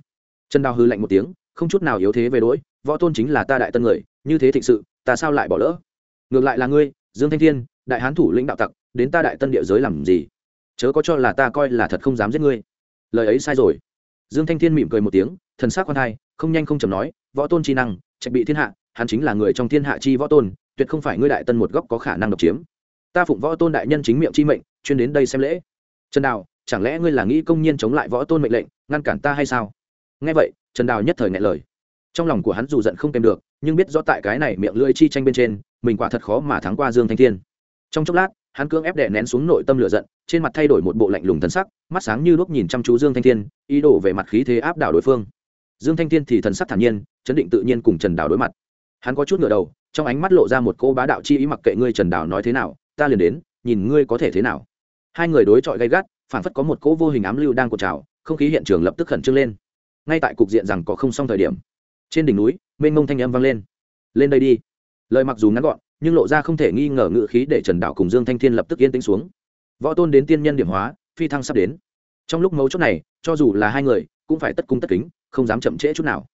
Trần đào hư lạnh một tiếng, không chút nào yếu thế về đỗi võ tôn chính là ta đại tân người, như thế thịnh sự, ta sao lại bỏ lỡ? Ngược lại là ngươi, dương thanh thiên, đại hán thủ lĩnh đạo tặc, đến ta đại tân địa giới làm gì? Chớ có cho là ta coi là thật không dám giết ngươi. Lời ấy sai rồi. Dương thanh thiên mỉm cười một tiếng, thần sắc quan thai, không nhanh không chầm nói, võ tôn chi năng, trạch bị thiên hạ, hắn chính là người trong thiên hạ chi võ tôn, tuyệt không phải ngươi đại tân một góc có khả năng độc chiếm. Ta phụng võ tôn đại nhân chính miệng chi mệnh, chuyên đến đây xem lễ. Trần đào, chẳng lẽ ngươi là nghĩ công nhiên chống lại võ tôn mệnh lệnh, ngăn cản ta hay sao? Nghe vậy, trần đào nhất thời ngại lời. Trong lòng của hắn dù giận không kèm được nhưng biết rõ tại cái này miệng lưỡi chi tranh bên trên, mình quả thật khó mà thắng qua dương thanh thiên. Trong chốc lát, hắn cưỡng ép đè nén xuống nội tâm lửa giận, trên mặt thay đổi một bộ lạnh lùng thân sắc, mắt sáng như đuốc nhìn chăm chú dương thanh thiên, ý đồ về mặt khí thế áp đảo đối phương. Dương thanh thiên thì thần sắc thản nhiên, chấn định tự nhiên cùng trần đào đối mặt. Hắn có chút ngửa đầu, trong ánh mắt lộ ra một cô bá đạo chi ý mặc kệ ngươi trần đào nói thế nào, ta liền đến, nhìn ngươi có thể thế nào. Hai người đối chọi gay gắt phản phất có một cỗ vô hình ám lưu đang cột trào, không khí hiện trường lập tức khẩn trương lên. Ngay tại cục diện rằng có không xong thời điểm, trên đỉnh núi mênh mông thanh âm vang lên. Lên đây đi. Lời mặc dù ngắn gọn, nhưng lộ ra không thể nghi ngờ ngự khí để trần đạo cùng dương thanh thiên lập tức yên tĩnh xuống. Võ tôn đến tiên nhân điểm hóa, phi thăng sắp đến. Trong lúc mấu chốt này, cho dù là hai người, cũng phải tất cung tất kính, không dám chậm trễ chút nào.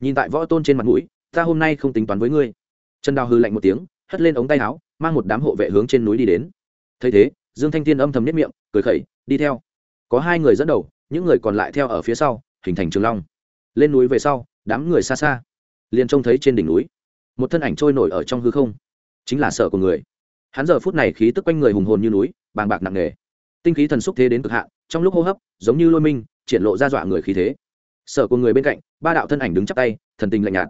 Nhìn tại võ tôn trên mặt mũi, ta hôm nay không tính toán với ngươi. Trần đào hư lạnh một tiếng, hất lên ống tay áo, mang một đám hộ vệ hướng trên núi đi đến. Thấy thế, dương thanh thiên âm thầm nhất miệng, cười khẩy, đi theo. Có hai người dẫn đầu, những người còn lại theo ở phía sau, hình thành trường long. Lên núi về sau, đám người xa xa liền trông thấy trên đỉnh núi. Một thân ảnh trôi nổi ở trong hư không. Chính là sợ của người. Hắn giờ phút này khí tức quanh người hùng hồn như núi, bàng bạc nặng nề. Tinh khí thần xúc thế đến cực hạn, trong lúc hô hấp, giống như lôi minh, triển lộ ra dọa người khí thế. Sở của người bên cạnh, ba đạo thân ảnh đứng chắp tay, thần tình lạnh nhạt.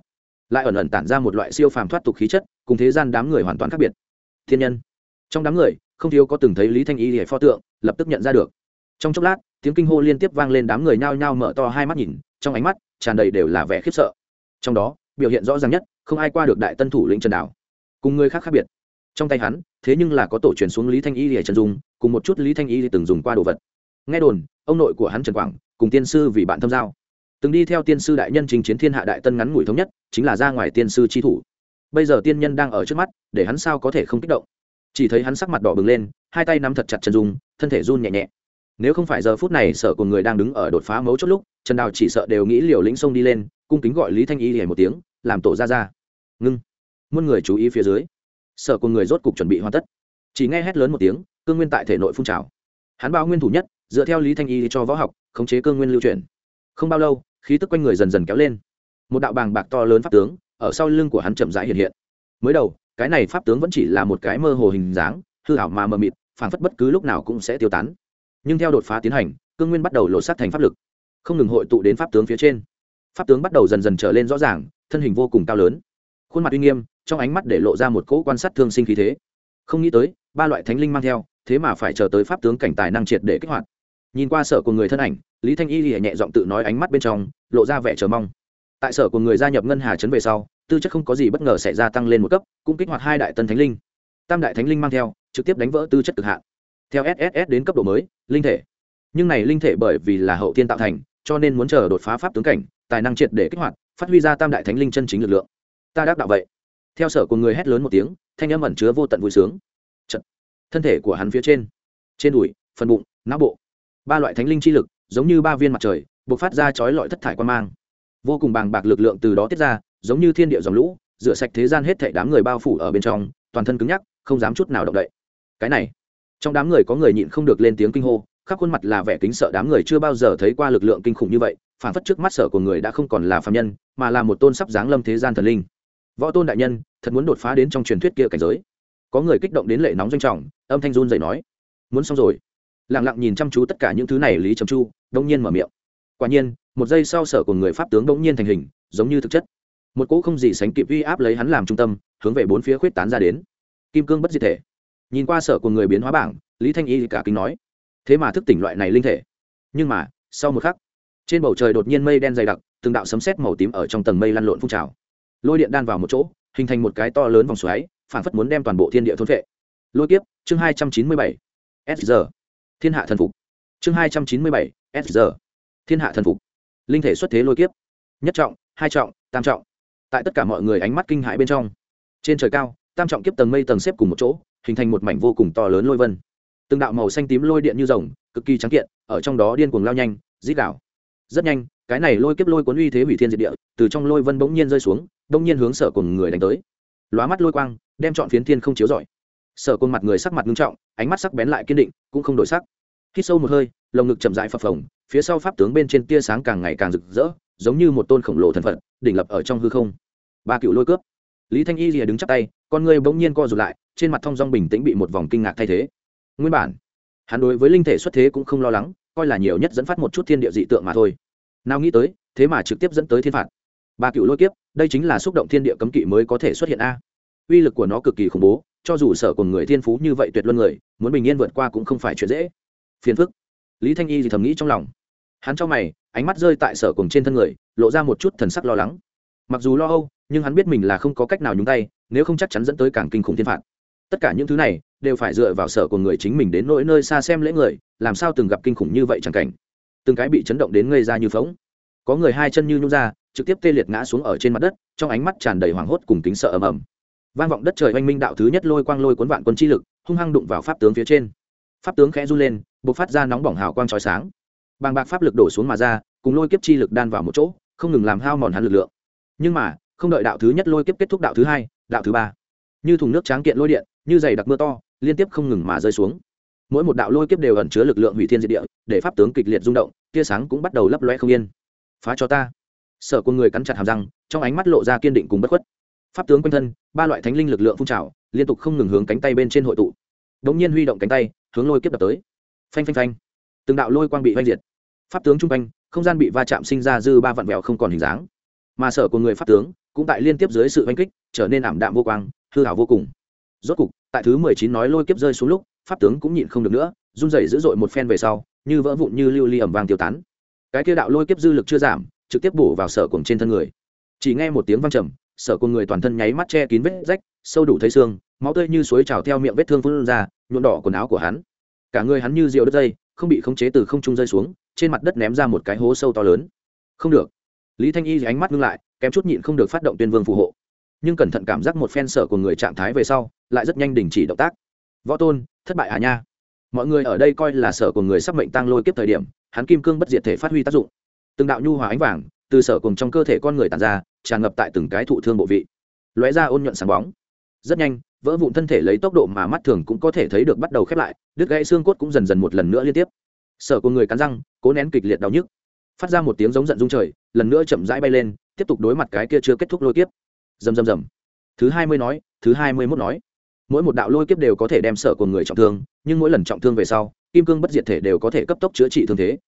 Lại ẩn ẩn tản ra một loại siêu phàm thoát tục khí chất, cùng thế gian đám người hoàn toàn khác biệt. Thiên nhân. Trong đám người, không thiếu có từng thấy lý thanh y để pho tượng, lập tức nhận ra được. Trong chốc lát, tiếng kinh hô liên tiếp vang lên đám người nhao nhao mở to hai mắt nhìn, trong ánh mắt tràn đầy đều là vẻ khiếp sợ. Trong đó biểu hiện rõ ràng nhất, không ai qua được đại tân thủ lĩnh trần đảo. Cùng người khác khác biệt. Trong tay hắn, thế nhưng là có tổ truyền xuống lý thanh y để trần dung, cùng một chút lý thanh y từng dùng qua đồ vật. Nghe đồn, ông nội của hắn trần quảng, cùng tiên sư vì bạn thâm giao. Từng đi theo tiên sư đại nhân trình chiến thiên hạ đại tân ngắn ngủi thống nhất, chính là ra ngoài tiên sư chi thủ. Bây giờ tiên nhân đang ở trước mắt, để hắn sao có thể không kích động? Chỉ thấy hắn sắc mặt đỏ bừng lên, hai tay nắm thật chặt chân dung, thân thể run nhẹ nhẹ. Nếu không phải giờ phút này sợ của người đang đứng ở đột phá mấu chốt lúc, trần đào chỉ sợ đều nghĩ liều lĩnh sông đi lên cung kính gọi lý thanh y hề một tiếng, làm tổ ra ra. Ngưng. Muôn người chú ý phía dưới. Sợ cùng người rốt cục chuẩn bị hoàn tất. Chỉ nghe hét lớn một tiếng, cương nguyên tại thể nội phun trào. Hắn bao nguyên thủ nhất, dựa theo lý thanh y cho võ học, khống chế cương nguyên lưu truyền. Không bao lâu, khí tức quanh người dần dần kéo lên. Một đạo bàng bạc to lớn pháp tướng, ở sau lưng của hắn chậm rãi hiện hiện. Mới đầu, cái này pháp tướng vẫn chỉ là một cái mơ hồ hình dáng, hư hảo mà mờ mịt, phảng phất bất cứ lúc nào cũng sẽ tiêu tán. Nhưng theo đột phá tiến hành, cương nguyên bắt đầu lột sát thành pháp lực. Không ngừng hội tụ đến pháp tướng phía trên pháp tướng bắt đầu dần dần trở lên rõ ràng, thân hình vô cùng cao lớn. Khuôn mặt uy nghiêm, trong ánh mắt để lộ ra một cỗ quan sát thương sinh khí thế. Không nghĩ tới, ba loại thánh linh mang theo, thế mà phải chờ tới pháp tướng cảnh tài năng triệt để kích hoạt. Nhìn qua sở của người thân ảnh, lý thanh y lìa nhẹ giọng tự nói ánh mắt bên trong, lộ ra vẻ chờ mong. Tại sở của người gia nhập ngân hà trấn về sau, tư chất không có gì bất ngờ xảy ra tăng lên một cấp, cũng kích hoạt hai đại tân thánh linh. Tam đại thánh linh mang theo, trực tiếp đánh vỡ tư chất cực hạn. Theo sss đến cấp độ mới, linh thể. Nhưng này linh thể bởi vì là hậu tiên tạo thành, cho nên muốn chờ đột phá pháp tướng cảnh tài năng triệt để kích hoạt, phát huy ra tam đại thánh linh chân chính lực lượng. Ta đáp đạo vậy. Theo sở của người hét lớn một tiếng, thanh âm ẩn chứa vô tận vui sướng. Chật. thân thể của hắn phía trên trên đùi, phần bụng, não bộ. Ba loại thánh linh chi lực, giống như ba viên mặt trời buộc phát ra chói lọi thất thải quan mang. Vô cùng bàng bạc lực lượng từ đó tiết ra, giống như thiên địa dòng lũ, rửa sạch thế gian hết thảy đám người bao phủ ở bên trong, toàn thân cứng nhắc, không dám chút nào động đậy. Cái này, trong đám người có người nhịn không được lên tiếng kinh hô khắp khuôn mặt là vẻ kính sợ đám người chưa bao giờ thấy qua lực lượng kinh khủng như vậy phản phất trước mắt sở của người đã không còn là phạm nhân, mà là một tôn sắp giáng lâm thế gian thần linh. Võ tôn đại nhân, thật muốn đột phá đến trong truyền thuyết kia cảnh giới. Có người kích động đến lệ nóng doanh trọng, âm thanh run dậy nói, muốn xong rồi. Lẳng lặng nhìn chăm chú tất cả những thứ này lý trầm chu đông nhiên mở miệng. Quả nhiên, một giây sau sở của người pháp tướng đông nhiên thành hình, giống như thực chất. Một cỗ không gì sánh kịp uy áp lấy hắn làm trung tâm, hướng về bốn phía khuyết tán ra đến. Kim cương bất diệt thể. Nhìn qua sở của người biến hóa bảng, lý thanh y cả kính nói thế mà thức tỉnh loại này linh thể. Nhưng mà, sau một khắc, trên bầu trời đột nhiên mây đen dày đặc, từng đạo sấm sét màu tím ở trong tầng mây lăn lộn phun trào. Lôi điện đan vào một chỗ, hình thành một cái to lớn vòng xoáy, phản phất muốn đem toàn bộ thiên địa thôn vệ lôi kiếp, chương hai trăm chín mươi bảy, s giờ thiên hạ thần phục. Chương hai trăm chín mươi bảy, s giờ thiên hạ thần phục. Linh thể xuất thế lôi kiếp. Nhất trọng, hai trọng, tam trọng. Tại tất cả mọi người ánh mắt kinh hãi bên trong. Trên trời cao, tam trọng kiếp tầng mây tầng xếp cùng một chỗ, hình thành một mảnh vô cùng to lớn lôi vân từng đạo màu xanh tím lôi điện như rồng, cực kỳ trắng kiện, ở trong đó điên cuồng lao nhanh dít đảo rất nhanh, cái này lôi kiếp lôi cuốn uy thế hủy thiên diệt địa, từ trong lôi vân bỗng nhiên rơi xuống, bỗng nhiên hướng sở cùng người đánh tới. Lóa mắt lôi quang, đem chọn phiến thiên không chiếu rọi. Sở cùng mặt người sắc mặt nghiêm trọng, ánh mắt sắc bén lại kiên định, cũng không đổi sắc. Hít sâu một hơi, lồng ngực chậm rãi phập phồng, phía sau pháp tướng bên trên tia sáng càng ngày càng rực rỡ, giống như một tôn khổng lồ thần phật, đỉnh lập ở trong hư không. Ba cựu lôi cướp. Lý thanh y lìa đứng chắp tay, con người bỗng nhiên co rụt lại, trên mặt thong dong bình tĩnh bị một vòng kinh ngạc thay thế nguyên bản. Hắn đối với linh thể xuất thế cũng không lo lắng, coi là nhiều nhất dẫn phát một chút thiên địa dị tượng mà thôi. Nào nghĩ tới, thế mà trực tiếp dẫn tới thiên phạt. Ba cựu lôi kiếp, đây chính là xúc động thiên địa cấm kỵ mới có thể xuất hiện a. Uy lực của nó cực kỳ khủng bố, cho dù sở cùng người thiên phú như vậy tuyệt luân người, muốn bình yên vượt qua cũng không phải chuyện dễ. Phiền phức. Lý thanh y thì thầm nghĩ trong lòng. Hắn trong mày, ánh mắt rơi tại sở cùng trên thân người, lộ ra một chút thần sắc lo lắng. Mặc dù lo âu, nhưng hắn biết mình là không có cách nào nhúng tay, nếu không chắc chắn dẫn tới càng kinh khủng thiên phạt tất cả những thứ này đều phải dựa vào sở của người chính mình đến nỗi nơi xa xem lễ người, làm sao từng gặp kinh khủng như vậy chẳng cảnh. Từng cái bị chấn động đến ngây ra như phóng có người hai chân như nhung ra, trực tiếp tê liệt ngã xuống ở trên mặt đất, trong ánh mắt tràn đầy hoảng hốt cùng kính sợ ầm ầm. Vang vọng đất trời oanh minh đạo thứ nhất lôi quang lôi cuốn vạn quân chi lực, hung hăng đụng vào pháp tướng phía trên. Pháp tướng khẽ run lên b ộ c phát ra nóng bỏng hào quang trói sáng. Bàng bạc pháp lực đổ xuống mà ra, cùng lôi kiếp chi lực đan vào một chỗ, không ngừng làm hao mòn hắn lực lượng. Nhưng mà, không đợi đạo thứ nhất lôi kiếp kết thúc đạo thứ hai, đạo thứ ba. Như thùng nước tráng kiện lôi điện như dày đặc mưa to, liên tiếp không ngừng mà rơi xuống. Mỗi một đạo lôi kiếp đều ẩn chứa lực lượng hủy thiên diệt địa, để pháp tướng kịch liệt rung động, tia sáng cũng bắt đầu lấp loe không yên. Phá cho ta. Sở quân người cắn chặt hàm răng, trong ánh mắt lộ ra kiên định cùng bất khuất. Pháp tướng quanh thân, ba loại thánh linh lực lượng phun trào, liên tục không ngừng hướng cánh tay bên trên hội tụ. Đống nhiên huy động cánh tay, hướng lôi kiếp đập tới. Phanh phanh phanh. Từng đạo lôi quang bị oanh diệt. Pháp tướng trung quanh, không gian bị va chạm sinh ra dư ba vạn vẹo không còn hình dáng. Mà sở của người pháp tướng, cũng tại liên tiếp dưới sự oanh kích, trở nên ảm đạm vô quang, hư hảo vô cùng rốt cục, tại thứ mười chín nói lôi kiếp rơi xuống lúc, pháp tướng cũng nhịn không được nữa, run rẩy dữ dội một phen về sau, như vỡ vụn như lưu ly ẩm vàng tiêu tán. Cái kia đạo lôi kiếp dư lực chưa giảm, trực tiếp bổ vào sở cùng trên thân người. Chỉ nghe một tiếng vang trầm, sở cùng người toàn thân nháy mắt che kín vết rách, sâu đủ thấy xương, máu tươi như suối trào theo miệng vết thương phun ra nhuộn đỏ quần áo của hắn. Cả người hắn như rượu đất dây, không bị khống chế từ không trung rơi xuống, trên mặt đất ném ra một cái hố sâu to lớn. Không được. Lý thanh y thì ánh mắt ngưng lại, kém chút nhịn không được phát động tuyên vương phù hộ nhưng cẩn thận cảm giác một phen sở của người trạng thái về sau, lại rất nhanh đình chỉ động tác. Võ tôn, thất bại à nha? Mọi người ở đây coi là sở của người sắp mệnh tăng lôi kiếp thời điểm, hắn kim cương bất diệt thể phát huy tác dụng. Từng đạo nhu hòa ánh vàng từ sở cùng trong cơ thể con người tàn ra, tràn ngập tại từng cái thụ thương bộ vị. Lóe ra ôn nhuận sáng bóng. Rất nhanh, vỡ vụn thân thể lấy tốc độ mà mắt thường cũng có thể thấy được bắt đầu khép lại, đứt gãy xương cốt cũng dần dần một lần nữa liên tiếp. Sở của người cắn răng, cố nén kịch liệt đau nhức. Phát ra một tiếng giống giận rung trời, lần nữa chậm rãi bay lên, tiếp tục đối mặt cái kia chưa kết thúc lôi kiếp dầm dầm dầm thứ hai mươi nói, thứ hai mươi mốt nói. Mỗi một đạo lôi kiếp đều có thể đem sở của người trọng thương, nhưng mỗi lần trọng thương về sau, kim cương bất diệt thể đều có thể cấp tốc chữa trị thương thế.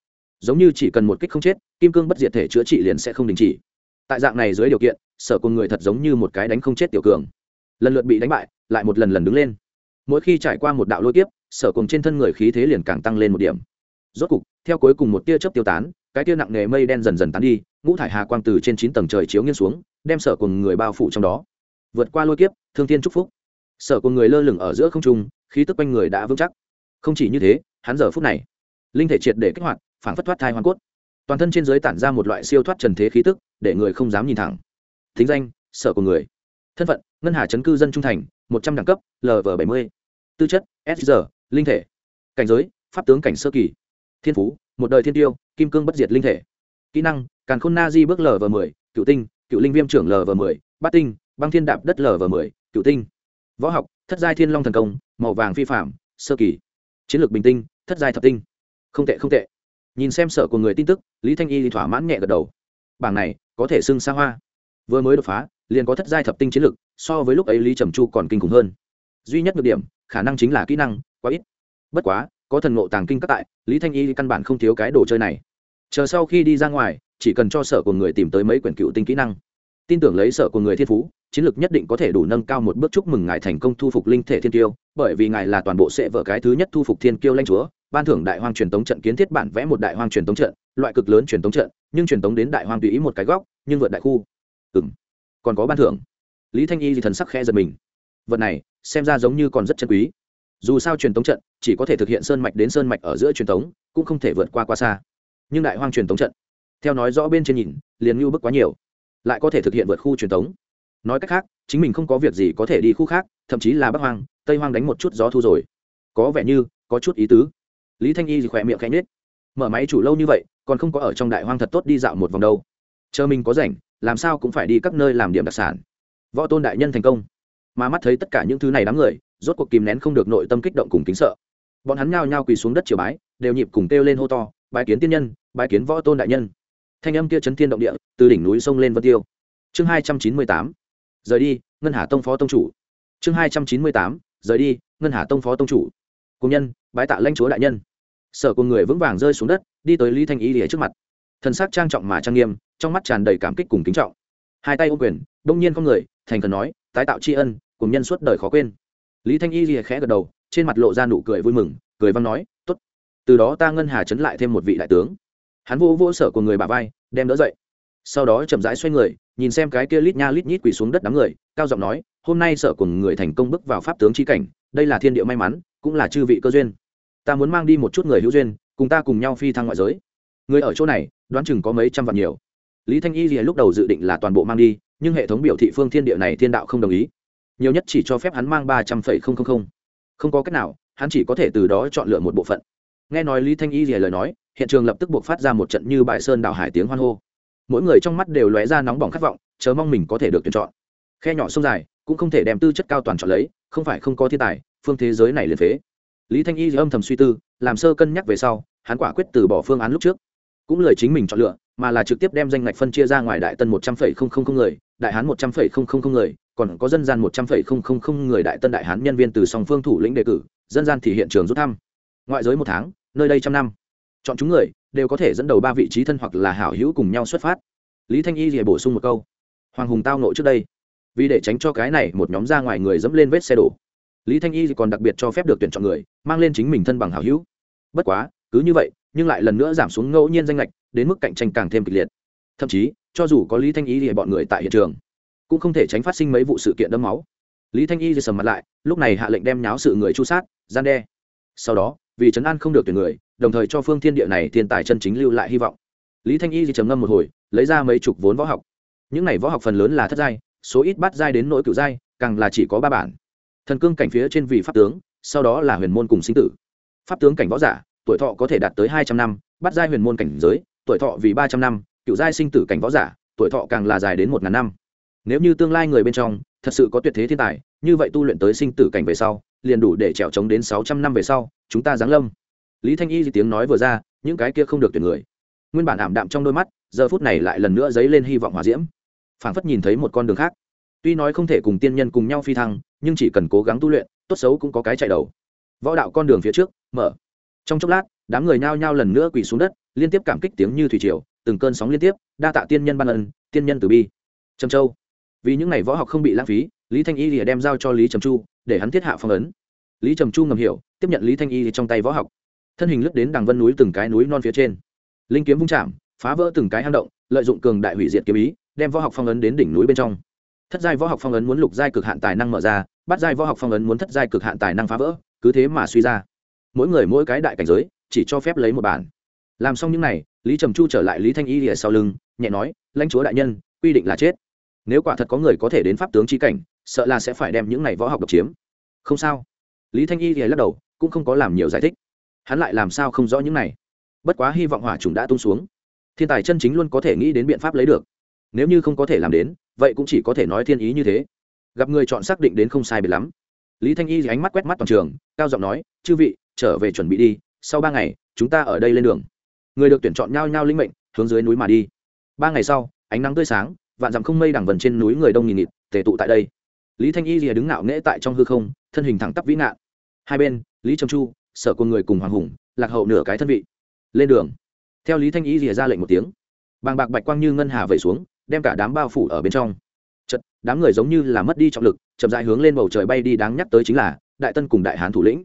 Giống như chỉ cần một kích không chết, kim cương bất diệt thể chữa trị liền sẽ không đình chỉ. Tại dạng này dưới điều kiện, sở cùng người thật giống như một cái đánh không chết tiểu cường. Lần lượt bị đánh bại, lại một lần lần đứng lên. Mỗi khi trải qua một đạo lôi kiếp, sở cùng trên thân người khí thế liền càng tăng lên một điểm. Rốt cục, theo cuối cùng một tia chớp tiêu tán, cái tia nặng nề mây đen dần dần tán đi, ngũ thải hà quang từ trên chín tầng trời chiếu nghiêng xuống đem sở cùng người bao phủ trong đó. Vượt qua lôi kiếp, thương thiên chúc phúc. Sở cùng người lơ lửng ở giữa không trung, khí tức quanh người đã vững chắc. Không chỉ như thế, hắn giờ phút này, linh thể triệt để kích hoạt, phản phất thoát thai hoàn cốt. Toàn thân trên giới tản ra một loại siêu thoát trần thế khí tức, để người không dám nhìn thẳng. Thính danh, sở của người. Thân phận, ngân hà chấn cư dân trung thành, một trăm đẳng cấp lv bảy mươi. Tư chất sr linh thể. Cảnh giới, pháp tướng cảnh sơ kỳ. Thiên phú, một đời thiên tiêu, kim cương bất diệt linh thể. Kỹ năng, càn khôn na di bước lv m ộ cựu tinh cựu linh viêm trưởng lv m bát tinh băng thiên đạp đất lv m cựu tinh. Võ học thất giai thiên long thần công màu vàng phi phạm sơ kỳ. Chiến lược bình tinh thất giai thập tinh. Không tệ không tệ. Nhìn xem sở của người tin tức lý thanh y thì thỏa mãn nhẹ gật đầu. Bảng này có thể xưng xa hoa. Vừa mới đột phá liền có thất giai thập tinh chiến lược, so với lúc ấy lý trầm chu còn kinh khủng hơn. Duy nhất nhược điểm khả năng chính là kỹ năng quá ít. Bất quá có thần ngộ tàng kinh các tại lý thanh y căn bản không thiếu cái đồ chơi này. Chờ sau khi đi ra ngoài chỉ cần cho sở của người tìm tới mấy quyển cựu tinh kỹ năng. Tin tưởng lấy sở của người thiên phú, chiến lược nhất định có thể đủ nâng cao một bước chúc mừng ngài thành công thu phục linh thể thiên kiêu, bởi vì ngài là toàn bộ sẽ vở cái thứ nhất thu phục thiên kiêu lanh chúa, ban thưởng đại hoang truyền tống trận kiến thiết bản vẽ một đại hoang truyền tống trận, loại cực lớn truyền tống trận, nhưng truyền tống đến đại hoang tùy ý một cái góc, nhưng vượt đại khu. Ừ m còn có ban thưởng. Lý thanh y thì thần sắc khe giật mình. Vật này, xem ra giống như còn rất chân quý. Dù sao truyền tống trận, chỉ có thể thực hiện sơn mạch đến sơn mạch ở giữa truyền tống, cũng không thể vượt qua quá xa. Nhưng đại hoang truyền tống trận theo nói rõ bên trên nhìn, liền như bức quá nhiều. Lại có thể thực hiện vượt khu truyền thống. nói cách khác, chính mình không có việc gì có thể đi khu khác, thậm chí là bắc hoang, tây hoang đánh một chút gió thu rồi. Có vẻ như, có chút ý tứ. Lý thanh y thì khỏe miệng khẽ nhết mở máy chủ lâu như vậy, còn không có ở trong đại hoang thật tốt đi dạo một vòng đâu. Chờ mình có rảnh, làm sao cũng phải đi các nơi làm điểm đặc sản. Võ tôn đại nhân thành công. Mà mắt thấy tất cả những thứ này đám người, rốt cuộc kìm nén không được nội tâm kích động cùng kính sợ. Bọn hắn nhao nhao quỳ xuống đất triều bái, đều nhịp cùng kêu lên hô to, bái kiến tiên nhân, bái kiến võ tôn đại nhân thanh âm kia chấn thiên động địa, từ đỉnh núi sông lên vân tiêu. Chương hai trăm chín mươi tám. Rời đi, ngân hà tông phó tông chủ. Chương hai trăm chín mươi tám. Rời đi, ngân hà tông phó tông chủ. Cung nhân, bái tạ lãnh chúa đại nhân. Sở cùng người vững vàng rơi xuống đất, đi tới lý thanh y lìa trước mặt. Thần sắc trang trọng mà trang nghiêm, trong mắt tràn đầy cảm kích cùng kính trọng. Hai tay ôm quyền, đông nhiên con người, thành cần nói, tái tạo tri ân, cùng nhân suốt đời khó quên. Lý thanh y lìa khẽ gật đầu, trên mặt lộ ra nụ cười vui mừng, cười văn nói t ố t từ đó ta ngân hà chấn lại thêm một vị đại tướng hắn vô vô sở của người bà vai, đem đỡ dậy. Sau đó chậm rãi xoay người, nhìn xem cái kia lít nha lít nhít quỳ xuống đất đám người, cao giọng nói, hôm nay sở của người thành công bước vào pháp tướng c cảnh, đây là thiên địa may mắn, cũng là chư vị cơ duyên. Ta muốn mang đi một chút người hữu duyên, cùng ta cùng nhau phi thăng ngoại giới. Người ở chỗ này, đoán chừng có mấy trăm vạn nhiều. Lý thanh y thì lúc đầu dự định là toàn bộ mang đi, nhưng hệ thống biểu thị phương thiên địa này thiên đạo không đồng ý. Nhiều nhất chỉ cho phép hắn mang ba trăm phẩy không không không. Không có cách nào, hắn chỉ có thể từ đó chọn lựa một bộ phận. Nghe nói lý thanh y thì lời nói hiện trường lập tức buộc phát ra một trận như bài sơn đảo hải tiếng hoan hô. Mỗi người trong mắt đều lóe ra nóng bỏng khát vọng, chờ mong mình có thể được tuyển chọn. Khe nhỏ sông dài, cũng không thể đem tư chất cao toàn chọn lấy, không phải không có thiên tài, phương thế giới này liền phế. Lý thanh y âm thầm suy tư, làm sơ cân nhắc về sau, hắn quả quyết từ bỏ phương án lúc trước. Cũng lời chính mình chọn lựa, mà là trực tiếp đem danh ngạch phân chia ra ngoài đại tân một trăm phẩy không không không người, đại hán một trăm phẩy không không không người, còn có dân gian một trăm phẩy không không không người đại tân đại hán nhân viên từ song phương thủ lĩnh đề cử, dân gian thì hiện trường rút thăm. Ngoại giới một tháng, nơi đây trăm năm chọn chúng người đều có thể dẫn đầu ba vị trí thân hoặc là hảo hữu cùng nhau xuất phát. Lý thanh y thì bổ sung một câu, hoàng hùng tao nộ trước đây, vì để tránh cho cái này một nhóm ra ngoài người dẫm lên vết xe đổ. Lý thanh y còn đặc biệt cho phép được tuyển chọn người, mang lên chính mình thân bằng hảo hữu. Bất quá, cứ như vậy, nhưng lại lần nữa giảm xuống ngẫu nhiên danh lệch, đến mức cạnh tranh càng thêm kịch liệt. Thậm chí, cho dù có lý thanh y thì bọn người tại hiện trường, cũng không thể tránh phát sinh mấy vụ sự kiện đẫm máu. Lý thanh y thì sầm mặt lại, lúc này hạ lệnh đem nháo sự người chu sát, gian đe. Sau đó, vì trấn an không được tuyển người đồng thời cho phương thiên địa này thiên tài chân chính lưu lại hy vọng. Lý thanh y thì trầm ngâm một hồi, lấy ra mấy chục vốn võ học. Những này võ học phần lớn là thất giai, số ít bắt giai đến nỗi cựu giai, càng là chỉ có ba bản. Thần cương cảnh phía trên vị pháp tướng, sau đó là huyền môn cùng sinh tử. Pháp tướng cảnh võ giả, tuổi thọ có thể đạt tới hai trăm năm bắt giai huyền môn cảnh giới, tuổi thọ vì ba trăm năm cựu giai sinh tử cảnh võ giả, tuổi thọ càng là dài đến một ngàn năm. Nếu như tương lai người bên trong thật sự có tuyệt thế thiên tài, như vậy tu luyện tới sinh tử cảnh về sau, liền đủ để trèo trống đến sáu trăm năm về sau, chúng ta giáng lâm lý thanh y thì tiếng nói vừa ra, những cái kia không được tuyển người. Nguyên bản ảm đạm trong đôi mắt, giờ phút này lại lần nữa dấy lên hy vọng hòa diễm. Phảng phất nhìn thấy một con đường khác. Tuy nói không thể cùng tiên nhân cùng nhau phi thăng, nhưng chỉ cần cố gắng tu luyện, tốt xấu cũng có cái chạy đầu. Võ đạo con đường phía trước, mở. Trong chốc lát, đám người nhao nhao lần nữa quỳ xuống đất, liên tiếp cảm kích tiếng như thủy triều, từng cơn sóng liên tiếp, đa tạ tiên nhân ban ân, tiên nhân từ bi. Trầm châu. Vì những ngày võ học không bị lãng phí, lý thanh y thì đem giao cho lý trầm chu, để hắn thiết hạ phong ấn. Lý trầm chu ngầm hiểu, tiếp nhận lý thanh y trong tay võ học thân hình lướt đến đằng vân núi từng cái núi non phía trên. Linh kiếm vung chạm phá vỡ từng cái hang động lợi dụng cường đại hủy diệt kiếm ý đem võ học phong ấn đến đỉnh núi bên trong. Thất giai võ học phong ấn muốn lục giai cực hạn tài năng mở ra bắt giai võ học phong ấn muốn thất giai cực hạn tài năng phá vỡ cứ thế mà suy ra. Mỗi người mỗi cái đại cảnh giới chỉ cho phép lấy một bản. Làm xong những này, lý trầm chu trở lại lý thanh y lìa sau lưng nhẹ nói lãnh chúa đại nhân quy định là chết. Nếu quả thật có người có thể đến pháp tướng trí cảnh sợ là sẽ phải đem những này võ học độc chiếm. Không sao. Lý thanh y lìa lắc đầu cũng không có làm nhiều giải thích hắn lại làm sao không rõ những này? Bất quá hy vọng hỏa trùng đã tung xuống. Thiên tài chân chính luôn có thể nghĩ đến biện pháp lấy được. Nếu như không có thể làm đến, vậy cũng chỉ có thể nói thiên ý như thế. Gặp người chọn xác định đến không sai biệt lắm. Lý thanh y thì ánh mắt quét mắt toàn trường, cao giọng nói, chư vị, trở về chuẩn bị đi, sau ba ngày, chúng ta ở đây lên đường. Người được tuyển chọn nhau nhau linh mệnh, hướng dưới núi mà đi. Ba ngày sau, ánh nắng tươi sáng, vạn dặm không mây đằng vần trên núi người đông nghìn nghịt, tề tụ tại đây. Lý thanh y rìa đứng ngạo nghễ tại trong hư không, thân hình thẳng tắp vĩ ngạn. Hai bên, lý trầm chu sở quân người cùng hoàng hùng, lạc hậu nửa cái thân vị. Lên đường. Theo lý thanh ý rìa ra lệnh một tiếng. Bàng bạc bạch quang như ngân hà vẩy xuống, đem cả đám bao phủ ở bên trong. Chật đám người giống như là mất đi trọng lực, chậm dại hướng lên bầu trời bay đi đáng nhắc tới chính là đại tân cùng đại hán thủ lĩnh.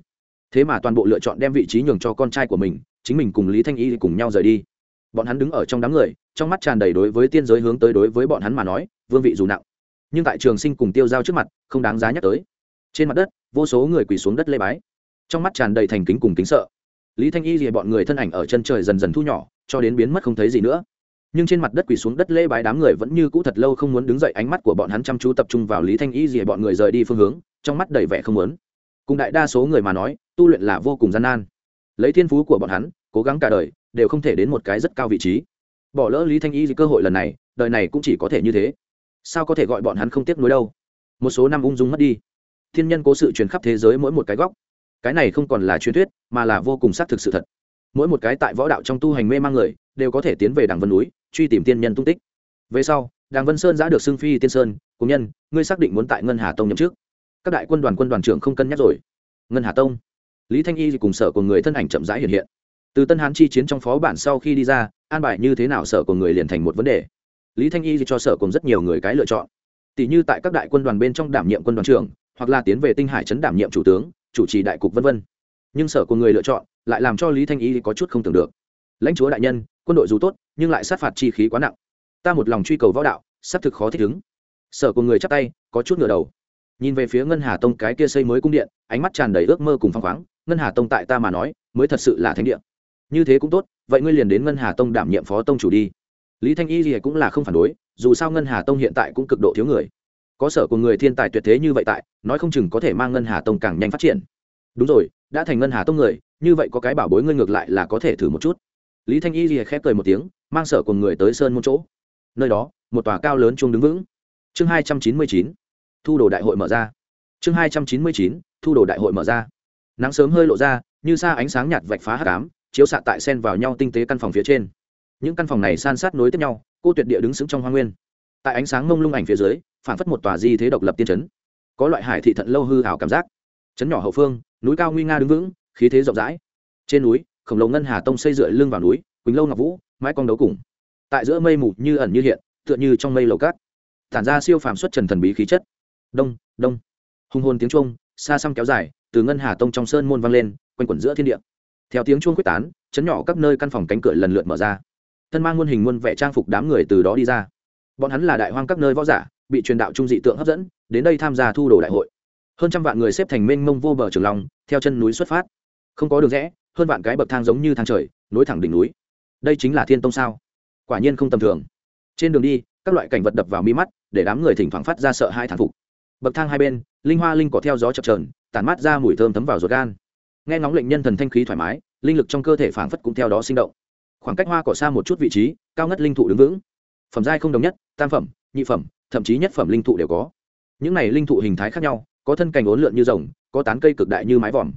Thế mà toàn bộ lựa chọn đem vị trí nhường cho con trai của mình, chính mình cùng lý thanh y cùng nhau rời đi. Bọn hắn đứng ở trong đám người, trong mắt tràn đầy đối với tiên giới hướng tới đối với bọn hắn mà nói, vương vị dù nặng. Nhưng tại trường sinh cùng tiêu giao trước mặt, không đáng giá nhắc tới. Trên mặt đất, vô số người quỳ xuống đất lê bái trong mắt tràn đầy thành kính cùng kính sợ. Lý thanh y thì bọn người thân ảnh ở chân trời dần dần thu nhỏ, cho đến biến mất không thấy gì nữa. Nhưng trên mặt đất quỳ xuống đất lê bái đám người vẫn như cũ thật lâu không muốn đứng dậy, ánh mắt của bọn hắn chăm chú tập trung vào lý thanh y gì bọn người rời đi phương hướng, trong mắt đầy vẻ không muốn. Cùng đại đa số người mà nói, tu luyện là vô cùng gian nan. Lấy thiên phú của bọn hắn, cố gắng cả đời, đều không thể đến một cái rất cao vị trí. Bỏ lỡ lý thanh y gì cơ hội lần này, đời này cũng chỉ có thể như thế. Sao có thể gọi bọn hắn không tiếc nuối đâu? Một số năm ung dung mất đi. Thiên nhân cố sự truyền khắp thế giới mỗi một cái góc cái này không còn là truyền thuyết, mà là vô cùng xác thực sự thật. Mỗi một cái tại võ đạo trong tu hành mê mang người, đều có thể tiến về đằng vân núi, truy tìm tiên nhân tung tích. Về sau đàng vân sơn đã được xưng phi tiên sơn, cùng nhân, ngươi xác định muốn tại ngân hà tông nhậm trước các đại quân đoàn quân đoàn trưởng không cân nhắc rồi. Ngân hà tông. Lý thanh y cùng sở của người thân ảnh chậm rãi hiện hiện. Từ tân hán chi chiến trong phó bản sau khi đi ra, an bài như thế nào sở của người liền thành một vấn đề. Lý thanh y cho sở cùng rất nhiều người cái lựa chọn. Tỷ như tại các đại quân đoàn bên trong đảm nhiệm quân đoàn trưởng, hoặc là tiến về tinh hải trấn đảm nhiệm chủ tướng chủ trì đại cục v v nhưng sở của người lựa chọn lại làm cho lý thanh y có chút không tưởng được. Lãnh chúa đại nhân, quân đội dù tốt, nhưng lại sát phạt chi khí quá nặng. Ta một lòng truy cầu võ đạo, xác thực khó thích ứng. Sở của người chắp tay, có chút ngửa đầu. Nhìn về phía ngân hà tông cái kia xây mới cung điện, ánh mắt tràn đầy ước mơ cùng phăng khoáng. Ngân hà tông tại ta mà nói, mới thật sự là thánh địa. Như thế cũng tốt, vậy ngươi liền đến ngân hà tông đảm nhiệm phó tông chủ đi. Lý thanh y gì cũng là không phản đối, dù sao ngân hà tông hiện tại cũng cực độ thiếu người có sở của người thiên tài tuyệt thế như vậy tại, nói không chừng có thể mang ngân hà tông càng nhanh phát triển. Đúng rồi, đã thành ngân hà tông người, như vậy có cái bảo bối ngươi ngược lại là có thể thử một chút. Lý thanh y lìa khép cười một tiếng, mang sở của người tới sơn môn chỗ. Nơi đó, một tòa cao lớn chung đứng vững. Chương hai trăm chín mươi chín, thu đồ đại hội mở ra. Chương hai trăm chín mươi chín, thu đồ đại hội mở ra. Nắng sớm hơi lộ ra, như xa ánh sáng nhạt vạch phá hát cám chiếu xạ tại sen vào nhau tinh tế căn phòng phía trên. Những căn phòng này san sát nối tiếp nhau, cô tuyệt địa đứng sững trong hoa nguyên tại ánh sáng mông lung ảnh phía dưới phản phất một tòa di thế độc lập tiên trấn có loại hải thị thận lâu hư hảo cảm giác. Trấn nhỏ hậu phương, núi cao nguy nga đứng vững, khí thế rộng rãi. Trên núi, khổng lồ ngân hà tông xây dựa lưng vào núi, quỳnh lâu ngọc vũ mãi con đấu cùng. Tại giữa mây mù như ẩn như hiện, tựa như trong mây lầu cát. Tản ra siêu phàm xuất trần thần bí khí chất. Đông đông. Hùng hồn tiếng chuông, xa xăm kéo dài, từ ngân hà tông trong sơn môn vang lên, quanh quẩn giữa thiên địa. Theo tiếng chuông quyết tán, chấn nhỏ các nơi căn phòng cánh cửa lần lượt mở ra. Thân mang muôn hình muôn vẻ trang phục đám người từ đó đi ra bọn hắn là đại hoang các nơi võ giả, bị truyền đạo trung dị tượng hấp dẫn, đến đây tham gia thu đồ đại hội. Hơn trăm vạn người xếp thành mênh mông vô bờ trường lòng theo chân núi xuất phát. Không có đường rẽ, hơn vạn cái bậc thang giống như thang trời, nối thẳng đỉnh núi. Đây chính là thiên tông sao? Quả nhiên không tầm thường. Trên đường đi, các loại cảnh vật đập vào mi mắt, để đám người thỉnh thoảng phát ra sợ hai thản phục. Bậc thang hai bên, linh hoa linh cỏ theo gió chập trờn tản mát ra mùi thơm thấm vào ruột gan. Nghe ngóng lệnh nhân thần thanh khí thoải mái, linh lực trong cơ thể phảng phất cũng theo đó sinh động. Khoảng cách hoa cỏ xa một chút vị trí, cao ngất linh thụ đứng vững phẩm giai không đồng nhất, tam phẩm, nhị phẩm, thậm chí nhất phẩm linh thụ đều có. Những này linh thụ hình thái khác nhau, có thân cành ốn lượn như rồng, có tán cây cực đại như mái vòm.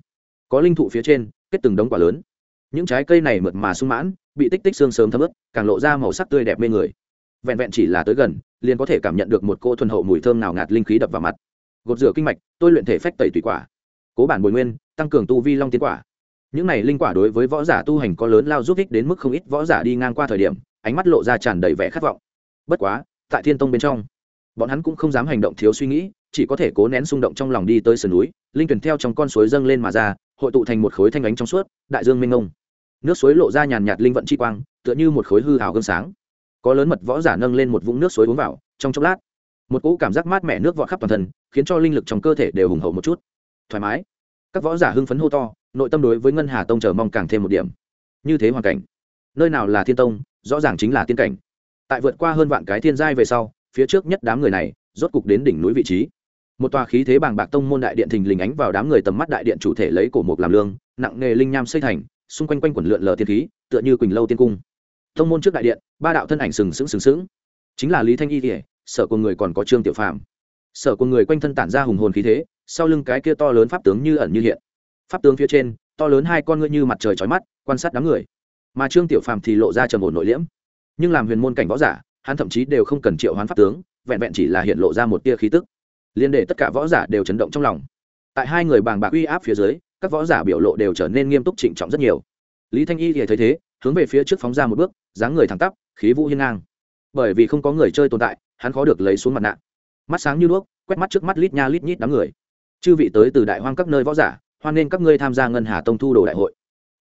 Có linh thụ phía trên, kết từng đống quả lớn. Những trái cây này mượt mà sung mãn, bị tích tích xương sớm thấm ướt, càng lộ ra màu sắc tươi đẹp mê người. Vẹn vẹn chỉ là tới gần, liền có thể cảm nhận được một cô thuần hậu mùi thơm nào ngạt linh khí đập vào mặt. Gột rửa kinh mạch, tôi luyện thể phách tẩy tùy quả. Cố bản bồi nguyên, tăng cường tu vi long tiến quả. Những này linh quả đối với võ giả tu hành có lớn lao giúp ích đến mức không ít võ giả đi ngang qua thời điểm ánh mắt lộ ra tràn đầy vẻ khát vọng. Bất quá, tại thiên tông bên trong, bọn hắn cũng không dám hành động thiếu suy nghĩ, chỉ có thể cố nén xung động trong lòng đi tới sườn núi, linh tuyển theo trong con suối dâng lên mà ra, hội tụ thành một khối thanh ánh trong suốt, đại dương minh ngông nước suối lộ ra nhàn nhạt linh vận chi quang, tựa như một khối hư hào gương sáng. Có lớn mật võ giả nâng lên một vũng nước suối uống vào, trong chốc lát, một cỗ cảm giác mát mẻ nước vọt khắp toàn thân, khiến cho linh lực trong cơ thể đều hùng hậu một chút. Thoải mái. Các võ giả hưng phấn hô to, nội tâm đối với ngân hà tông chờ mong càng thêm một điểm. Như thế hoàn cảnh, nơi nào là thiên tông rõ ràng chính là tiên cảnh. Tại vượt qua hơn vạn cái thiên giai về sau, phía trước nhất đám người này rốt cục đến đỉnh núi vị trí. Một tòa khí thế bàng bạc tông môn đại điện thình lình ánh vào đám người tầm mắt đại điện chủ thể lấy cổ mục làm lương, nặng nghề linh nham xây thành, xung quanh quanh quần lượn lờ tiên khí, tựa như quỳnh lâu tiên cung. Tông môn trước đại điện, ba đạo thân ảnh sừng sững sừng sững. Chính là lý thanh y kỉa sở của người còn có trương tiểu phàm. Sở của người quanh thân tản ra hùng hồn khí thế, sau lưng cái kia to lớn pháp tướng như ẩn như hiện. Pháp tướng phía trên, to lớn hai con ngươi như mặt trời trói mắt, quan sát đám người mà trương tiểu phàm thì lộ ra trầm ổn nội liễm. Nhưng làm huyền môn cảnh võ giả, hắn thậm chí đều không cần triệu hoán pháp tướng, vẹn vẹn chỉ là hiện lộ ra một tia khí tức. Liên để tất cả võ giả đều chấn động trong lòng. Tại hai người bàng bạc uy áp phía dưới, các võ giả biểu lộ đều trở nên nghiêm túc trịnh trọng rất nhiều. Lý thanh y thì thấy thế, hướng về phía trước phóng ra một bước, dáng người thẳng tắp, khí vũ hiên ngang. Bởi vì không có người chơi tồn tại, hắn khó được lấy xuống mặt nạ. Mắt sáng như đuốc, quét mắt trước mắt lít nha lít nhít đám người. Chư vị tới từ đại hoang các nơi võ giả, hoan nên các ngươi tham gia ngân hà tông thu đồ đại hội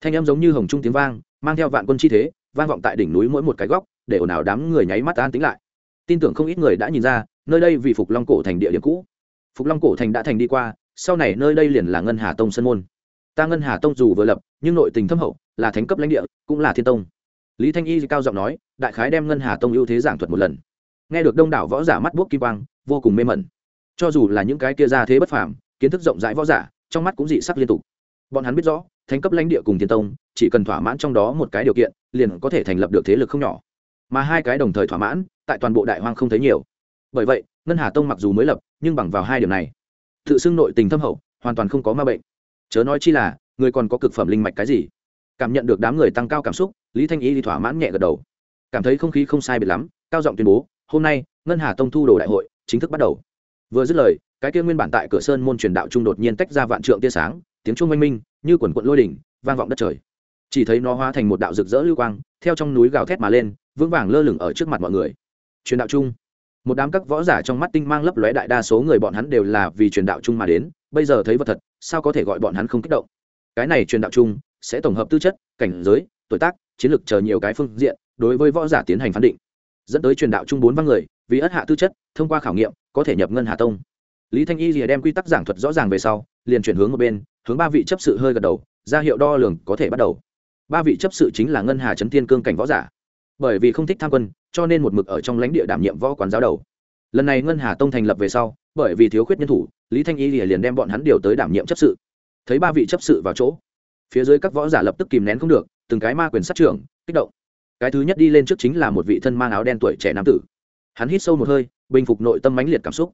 thanh em giống như hồng trung tiếng vang, mang theo vạn quân chi thế, vang vọng tại đỉnh núi mỗi một cái góc, để ồn ào đám người nháy mắt an tính lại. Tin tưởng không ít người đã nhìn ra, nơi đây vì phục long cổ thành địa điểm cũ. Phục long cổ thành đã thành đi qua, sau này nơi đây liền là ngân hà tông sân môn. Ta ngân hà tông dù vừa lập, nhưng nội tình thâm hậu, là thánh cấp lãnh địa, cũng là thiên tông. Lý thanh y cao giọng nói, đại khái đem ngân hà tông ưu thế giảng thuật một lần. Nghe được đông đảo võ giả mắt buốc kim quang, vô cùng mê mẩn. Cho dù là những cái kia ra thế bất phàm, kiến thức rộng rãi võ giả, trong mắt cũng dị sắc liên tục bọn hắn biết rõ, thánh cấp lãnh địa cùng thiên tông, chỉ cần thỏa mãn trong đó một cái điều kiện, liền có thể thành lập được thế lực không nhỏ. Mà hai cái đồng thời thỏa mãn, tại toàn bộ đại hoang không thấy nhiều. Bởi vậy, ngân hà tông mặc dù mới lập, nhưng bằng vào hai điểm này, tự xưng nội tình thâm hậu, hoàn toàn không có ma bệnh. Chớ nói chi là, người còn có cực phẩm linh mạch cái gì? Cảm nhận được đám người tăng cao cảm xúc, lý thanh y thì thỏa mãn nhẹ gật đầu. Cảm thấy không khí không sai biệt lắm, cao giọng tuyên bố, hôm nay, ngân hà tông thu đồ đại hội, chính thức bắt đầu. Vừa dứt lời, cái kia nguyên bản tại cửa sơn môn truyền đạo trung đột nhiên tách ra vạn trượng tia sáng tiếng chuông oanh minh, như quần quận lôi đỉnh, vang vọng đất trời. Chỉ thấy nó hóa thành một đạo rực rỡ lưu quang, theo trong núi gào thét mà lên, vững vàng lơ lửng ở trước mặt mọi người. Truyền đạo chung. Một đám các võ giả trong mắt tinh mang lấp lóe đại đa số người bọn hắn đều là vì truyền đạo chung mà đến, bây giờ thấy vật thật, sao có thể gọi bọn hắn không kích động? Cái này truyền đạo chung sẽ tổng hợp tư chất, cảnh giới, tuổi tác, chiến lược chờ nhiều cái phương diện, đối với võ giả tiến hành phán định. Dẫn tới truyền đạo chung bốn văn người, vì ất hạ tư chất, thông qua khảo nghiệm, có thể nhập ngân hà tông. Lý thanh y rìa đem quy tắc giảng thuật rõ ràng về sau, liền chuyển hướng một bên hướng ba vị chấp sự hơi gật đầu, ra hiệu đo lường có thể bắt đầu. Ba vị chấp sự chính là ngân hà trấn thiên cương cảnh võ giả. Bởi vì không thích tham quân, cho nên một mực ở trong lãnh địa đảm nhiệm võ quán giáo đầu. Lần này ngân hà tông thành lập về sau, bởi vì thiếu khuyết nhân thủ, lý thanh y liền đem bọn hắn điều tới đảm nhiệm chấp sự. Thấy ba vị chấp sự vào chỗ, phía dưới các võ giả lập tức kìm nén không được, từng cái ma quyền sát trưởng, kích động. Cái thứ nhất đi lên trước chính là một vị thân mang áo đen tuổi trẻ nam tử. Hắn hít sâu một hơi, bình phục nội tâm mãnh liệt cảm xúc.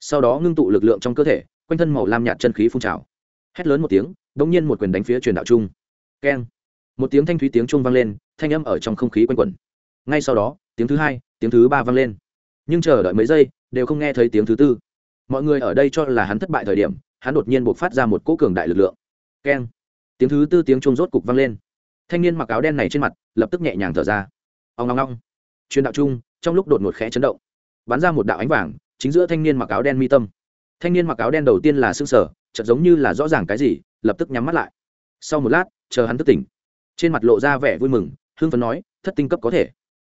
Sau đó ngưng tụ lực lượng trong cơ thể, quanh thân màu lam nhạt chân khí phun trào hét lớn một tiếng đ ỗ n g nhiên một quyền đánh phía truyền đạo trung. Keng. Một tiếng thanh thúy tiếng trung vang lên, thanh âm ở trong không khí quanh quẩn. Ngay sau đó, tiếng thứ hai, tiếng thứ ba vang lên. Nhưng chờ đợi mấy giây, đều không nghe thấy tiếng thứ tư. Mọi người ở đây cho là hắn thất bại thời điểm, hắn đột nhiên buộc phát ra một cỗ cường đại lực lượng. Keng. Tiếng thứ tư tiếng trung rốt cục vang lên. Thanh niên mặc áo đen này trên mặt, lập tức nhẹ nhàng thở ra. Ông ngong ngong truyền đạo trung, trong lúc đột ngột khẽ chấn động, bắn ra một đạo ánh vàng, chính giữa thanh niên mặc áo đen mi tâm. Thanh niên mặc áo đen đầu tiên là xương sở chợt giống như là rõ ràng cái gì, lập tức nhắm mắt lại. Sau một lát, chờ hắn thức tỉnh, trên mặt lộ ra vẻ vui mừng, hưng phấn nói, thất tinh cấp có thể.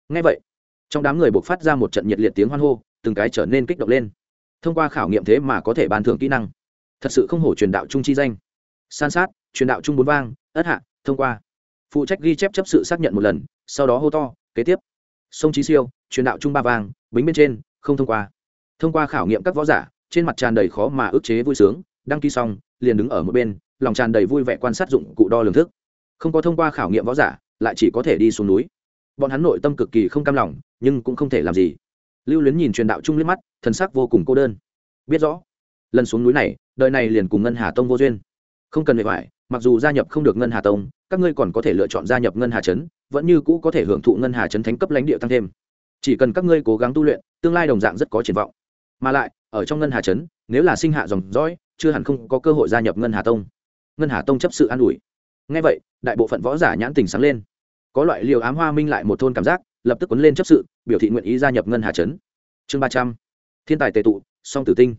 Ngay vậy, trong đám người buộc phát ra một trận nhiệt liệt tiếng hoan hô, từng cái trở nên kích động lên. Thông qua khảo nghiệm thế mà có thể ban thưởng kỹ năng. Thật sự không hổ truyền đạo trung chi danh. San sát, truyền đạo trung bốn vang, ất hạ, thông qua. Phụ trách ghi chép chấp sự xác nhận một lần, sau đó hô to, kế tiếp. Sông trí siêu, truyền đạo trung ba vang, bính bên trên, không thông qua. Thông qua khảo nghiệm các võ giả, trên mặt tràn đầy khó mà ức chế vui sướng đăng ký xong, liền đứng ở một bên, lòng tràn đầy vui vẻ quan sát dụng cụ đo lường thức. Không có thông qua khảo nghiệm võ giả, lại chỉ có thể đi xuống núi. Bọn hắn nội tâm cực kỳ không cam lòng, nhưng cũng không thể làm gì. Lưu luyến nhìn truyền đạo trung liếc mắt, thần sắc vô cùng cô đơn. Biết rõ, lần xuống núi này, đời này liền cùng ngân hà tông vô duyên. Không cần hệ hoại mặc dù gia nhập không được ngân hà tông, các ngươi còn có thể lựa chọn gia nhập ngân hà trấn, vẫn như cũ có thể hưởng thụ ngân hà trấn thánh cấp lãnh địa tăng thêm. Chỉ cần các ngươi cố gắng tu luyện, tương lai đồng dạng rất có triển vọng. Mà lại, ở trong ngân hà trấn, nếu là sinh hạ dòng dõi chưa hẳn không có cơ hội gia nhập ngân hà tông. Ngân hà tông chấp sự an ủi. Ngay vậy, đại bộ phận võ giả nhãn tình sáng lên. Có loại liều ám hoa minh lại một thôn cảm giác, lập tức quấn lên chấp sự, biểu thị nguyện ý gia nhập ngân hà trấn. Chương ba trăm, thiên tài tề tụ, song tử tinh.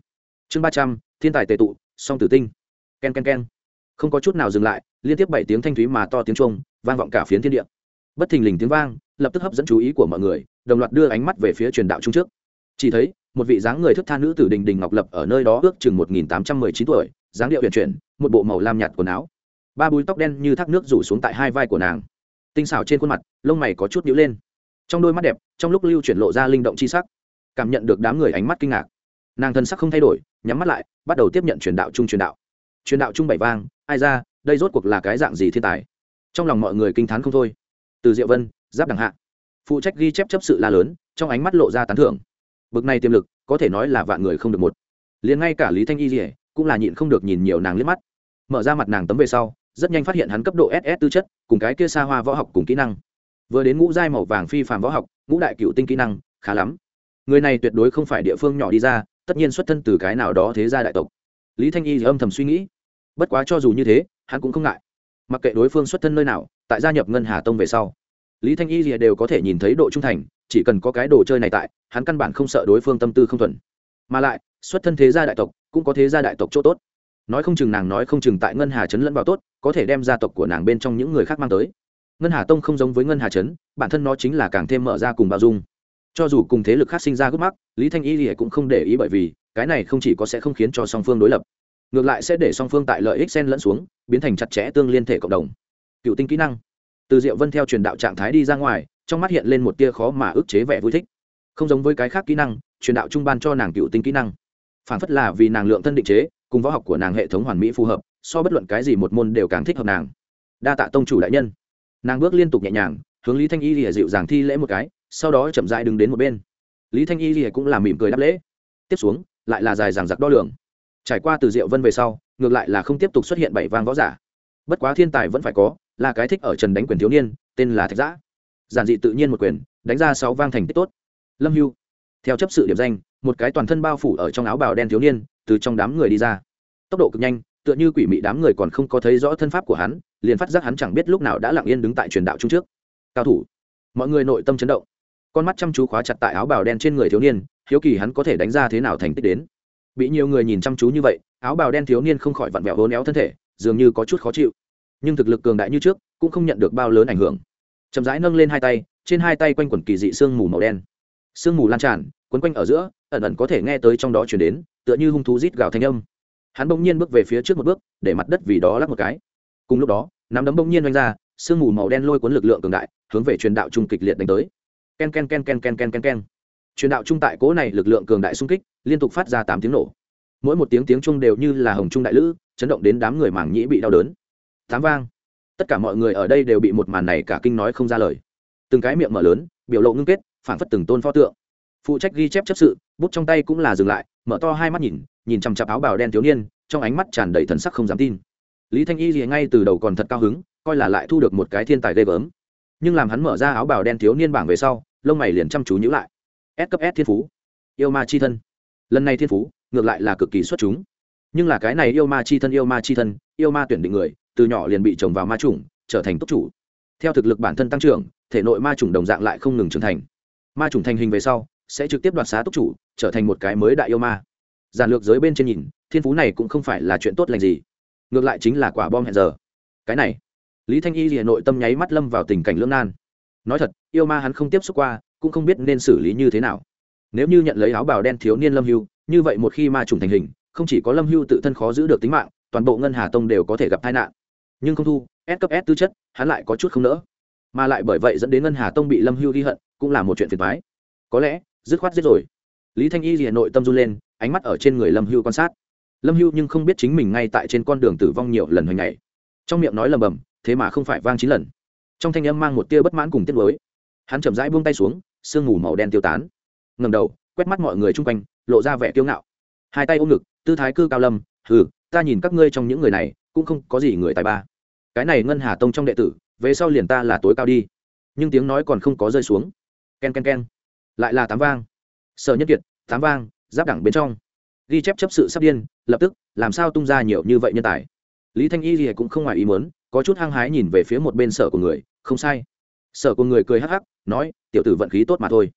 Chương ba trăm, thiên tài tề tụ, song tử tinh. K e n k e n k e n không có chút nào dừng lại, liên tiếp bảy tiếng thanh thúy mà to tiếng trung vang vọng cả phiến thiên địa. Bất thình lình tiếng vang, lập tức hấp dẫn chú ý của mọi người, đồng loạt đưa ánh mắt về phía truyền đạo trung trước chỉ thấy, một vị dáng người thức tha nữ tử đình đình ngọc lập ở nơi đó ước chừng một nghìn tám trăm mười chín tuổi, dáng điệu huyền chuyển, một bộ màu lam nhạt quần áo. Ba búi tóc đen như thác nước rủ xuống tại hai vai của nàng. Tinh xảo trên khuôn mặt, lông mày có chút nhữ lên. Trong đôi mắt đẹp, trong lúc lưu chuyển lộ ra linh động chi sắc, cảm nhận được đám người ánh mắt kinh ngạc. Nàng thân sắc không thay đổi, nhắm mắt lại, bắt đầu tiếp nhận truyền đạo trung truyền đạo. Truyền đạo trung bảy vang, ai ra, đây rốt cuộc là cái dạng gì thiên tài? Trong lòng mọi người kinh t h á n không thôi. Từ diệu vân, giáp đẳng hạ. Phụ trách ghi chép chấp sự la lớn, trong ánh mắt lộ ra tán thưởng bực này tiềm lực, có thể nói là vạn người không được một. Liền ngay cả lý thanh y dỉa cũng là nhịn không được nhìn nhiều nàng liếc mắt. Mở ra mặt nàng tấm về sau, rất nhanh phát hiện hắn cấp độ ss tư chất, cùng cái kia xa hoa võ học cùng kỹ năng. Vừa đến ngũ giai màu vàng phi phàm võ học, ngũ đại cựu tinh kỹ năng, khá lắm. Người này tuyệt đối không phải địa phương nhỏ đi ra, tất nhiên xuất thân từ cái nào đó thế gia đại tộc. Lý thanh y âm thầm suy nghĩ. Bất quá cho dù như thế, hắn cũng không ngại. Mặc kệ đối phương xuất thân nơi nào, tại gia nhập ngân hà tông về sau, lý thanh y đều có thể nhìn thấy độ trung thành chỉ cần có cái đồ chơi này tại, hắn căn bản không sợ đối phương tâm tư không thuần. Mà lại, xuất thân thế gia đại tộc, cũng có thế gia đại tộc chỗ tốt. Nói không chừng nàng nói không chừng tại ngân hà trấn lẫn vào tốt, có thể đem gia tộc của nàng bên trong những người khác mang tới. Ngân hà tông không giống với ngân hà trấn, bản thân nó chính là càng thêm mở ra cùng bao dung. Cho dù cùng thế lực khác sinh ra gốc mắc, lý thanh y thì cũng không để ý bởi vì, cái này không chỉ có sẽ không khiến cho song phương đối lập, ngược lại sẽ để song phương tại lợi ích xen lẫn xuống, biến thành chặt chẽ tương liên thể cộng đồng. Cựu tinh kỹ năng. Từ diệu vân theo truyền đạo trạng thái đi ra ngoài trong mắt hiện lên một tia khó mà ức chế vẻ vui thích. Không giống với cái khác kỹ năng, truyền đạo trung ban cho nàng cựu tinh kỹ năng. Phản phất là vì nàng lượng thân định chế, cùng võ học của nàng hệ thống hoàn mỹ phù hợp, so bất luận cái gì một môn đều càng thích hợp nàng. Đa tạ tông chủ đại nhân. Nàng bước liên tục nhẹ nhàng, hướng lý thanh y lìa dịu dàng thi lễ một cái, sau đó chậm dại đứng đến một bên. Lý thanh y lìa cũng làm mỉm cười đáp lễ. Tiếp xuống, lại là dài dàng giặc đo lường. Trải qua từ diệu vân về sau, ngược lại là không tiếp tục xuất hiện bảy vang võ giả. Bất quá thiên tài vẫn phải có, là cái thích ở trần đánh quyền thiếu niên, tên là thạch giã giản dị tự nhiên một quyền, đánh ra sáu vang thành tích tốt. Lâm hưu, theo chấp sự điểm danh, một cái toàn thân bao phủ ở trong áo bào đen thiếu niên, từ trong đám người đi ra. Tốc độ cực nhanh, tựa như quỷ mị đám người còn không có thấy rõ thân pháp của hắn, liền phát giác hắn chẳng biết lúc nào đã lặng yên đứng tại truyền đạo trung trước. Cao thủ, mọi người nội tâm chấn động. Con mắt chăm chú khóa chặt tại áo bào đen trên người thiếu niên, hiếu kỳ hắn có thể đánh ra thế nào thành tích đến. Bị nhiều người nhìn chăm chú như vậy, áo bào đen thiếu niên không khỏi vặn vẹo hố néo thân thể, dường như có chút khó chịu. Nhưng thực lực cường đại như trước, cũng không nhận được bao lớn ảnh hưởng chậm rãi nâng lên hai tay, trên hai tay quanh quẩn kỳ dị sương mù màu đen. Sương mù lan tràn, quấn quanh ở giữa, ẩn ẩn có thể nghe tới trong đó chuyển đến, tựa như hung thú rít gào thanh âm. Hắn bỗng nhiên bước về phía trước một bước, để mặt đất vì đó lắc một cái. Cùng lúc đó, nắm đấm bỗng nhiên oanh ra, sương mù màu đen lôi cuốn lực lượng cường đại, hướng về truyền đạo trung kịch liệt đánh tới. Ken ken ken ken ken ken ken ken. Truyền đạo trung tại cố này lực lượng cường đại xung kích, liên tục phát ra tám tiếng nổ. Mỗi một tiếng tiếng trung đều như là hồng trung đại lữ, chấn động đến đám người mảng nhĩ bị đau đớn. Tám vang tất cả mọi người ở đây đều bị một màn này cả kinh nói không ra lời. Từng cái miệng mở lớn, biểu lộ ngưng kết phản phất từng tôn pho tượng. Phụ trách ghi chép chấp sự, bút trong tay cũng là dừng lại, mở to hai mắt nhìn nhìn chằm chặp áo bào đen thiếu niên, trong ánh mắt tràn đầy thần sắc không dám tin. Lý thanh y thì ngay từ đầu còn thật cao hứng, coi là lại thu được một cái thiên tài ghê gớm. Nhưng làm hắn mở ra áo bào đen thiếu niên bảng về sau, lông mày liền chăm chú nhữ lại. S cấp s thiên phú. Yêu ma chi thân. Lần này thiên phú, ngược lại là cực kỳ xuất chúng. Nhưng là cái này yêu ma chi thân, yêu ma chi thân, yêu ma tuyển định người từ nhỏ liền bị trồng vào ma chủng, trở thành túc chủ. Theo thực lực bản thân tăng trưởng, thể nội ma chủng đồng dạng lại không ngừng trưởng thành. Ma chủng thành hình về sau, sẽ trực tiếp đoạt xá túc chủ, trở thành một cái mới đại yêu ma. Giản lược giới bên trên nhìn, thiên phú này cũng không phải là chuyện tốt lành gì. Ngược lại chính là quả bom hẹn giờ. Cái này, lý thanh y hà nội tâm nháy mắt lâm vào tình cảnh lưỡng nan. Nói thật, yêu ma hắn không tiếp xúc qua, cũng không biết nên xử lý như thế nào. Nếu như nhận lấy áo bào đen thiếu niên lâm hưu, như vậy một khi ma trùng thành hình, không chỉ có lâm hưu tự thân khó giữ được tính mạng, toàn bộ ngân hà tông đều có thể gặp tai nạn nhưng không thu, s cấp s tư chất, hắn lại có chút không nỡ. Mà lại bởi vậy dẫn đến ngân hà tông bị lâm hưu ghi hận, cũng là một chuyện phiền thoái có lẽ, dứt khoát giết rồi. Lý thanh y thì hà nội tâm run lên, ánh mắt ở trên người lâm hưu quan sát. Lâm hưu nhưng không biết chính mình ngay tại trên con đường tử vong nhiều lần hồi ngày. Trong miệng nói lầm bầm, thế mà không phải vang chín lần. Trong thanh âm mang một tia bất mãn cùng tiết mới hắn chậm rãi buông tay xuống, sương mù màu đen tiêu tán. Ngầm đầu, quét mắt mọi người chung quanh, lộ ra vẻ kiêu ngạo. Hai tay ôm ngực, tư thái cư cao lâm, hừ, ta nhìn các ngươi trong những người này, cũng không có gì người tài ba cái này ngân hà tông trong đệ tử, về sau liền ta là tối cao đi. Nhưng tiếng nói còn không có rơi xuống. K e n k e n k e n lại là tám vang. Sở nhất kiệt, tám vang, giáp đẳng bên trong. Ghi chép chấp sự sắp điên, lập tức, làm sao tung ra nhiều như vậy nhân tài? Lý thanh y thì cũng không ngoài ý muốn, có chút hăng hái nhìn về phía một bên sở của người, không sai. Sở của người cười hắc hắc, nói, tiểu tử vận khí tốt mà thôi.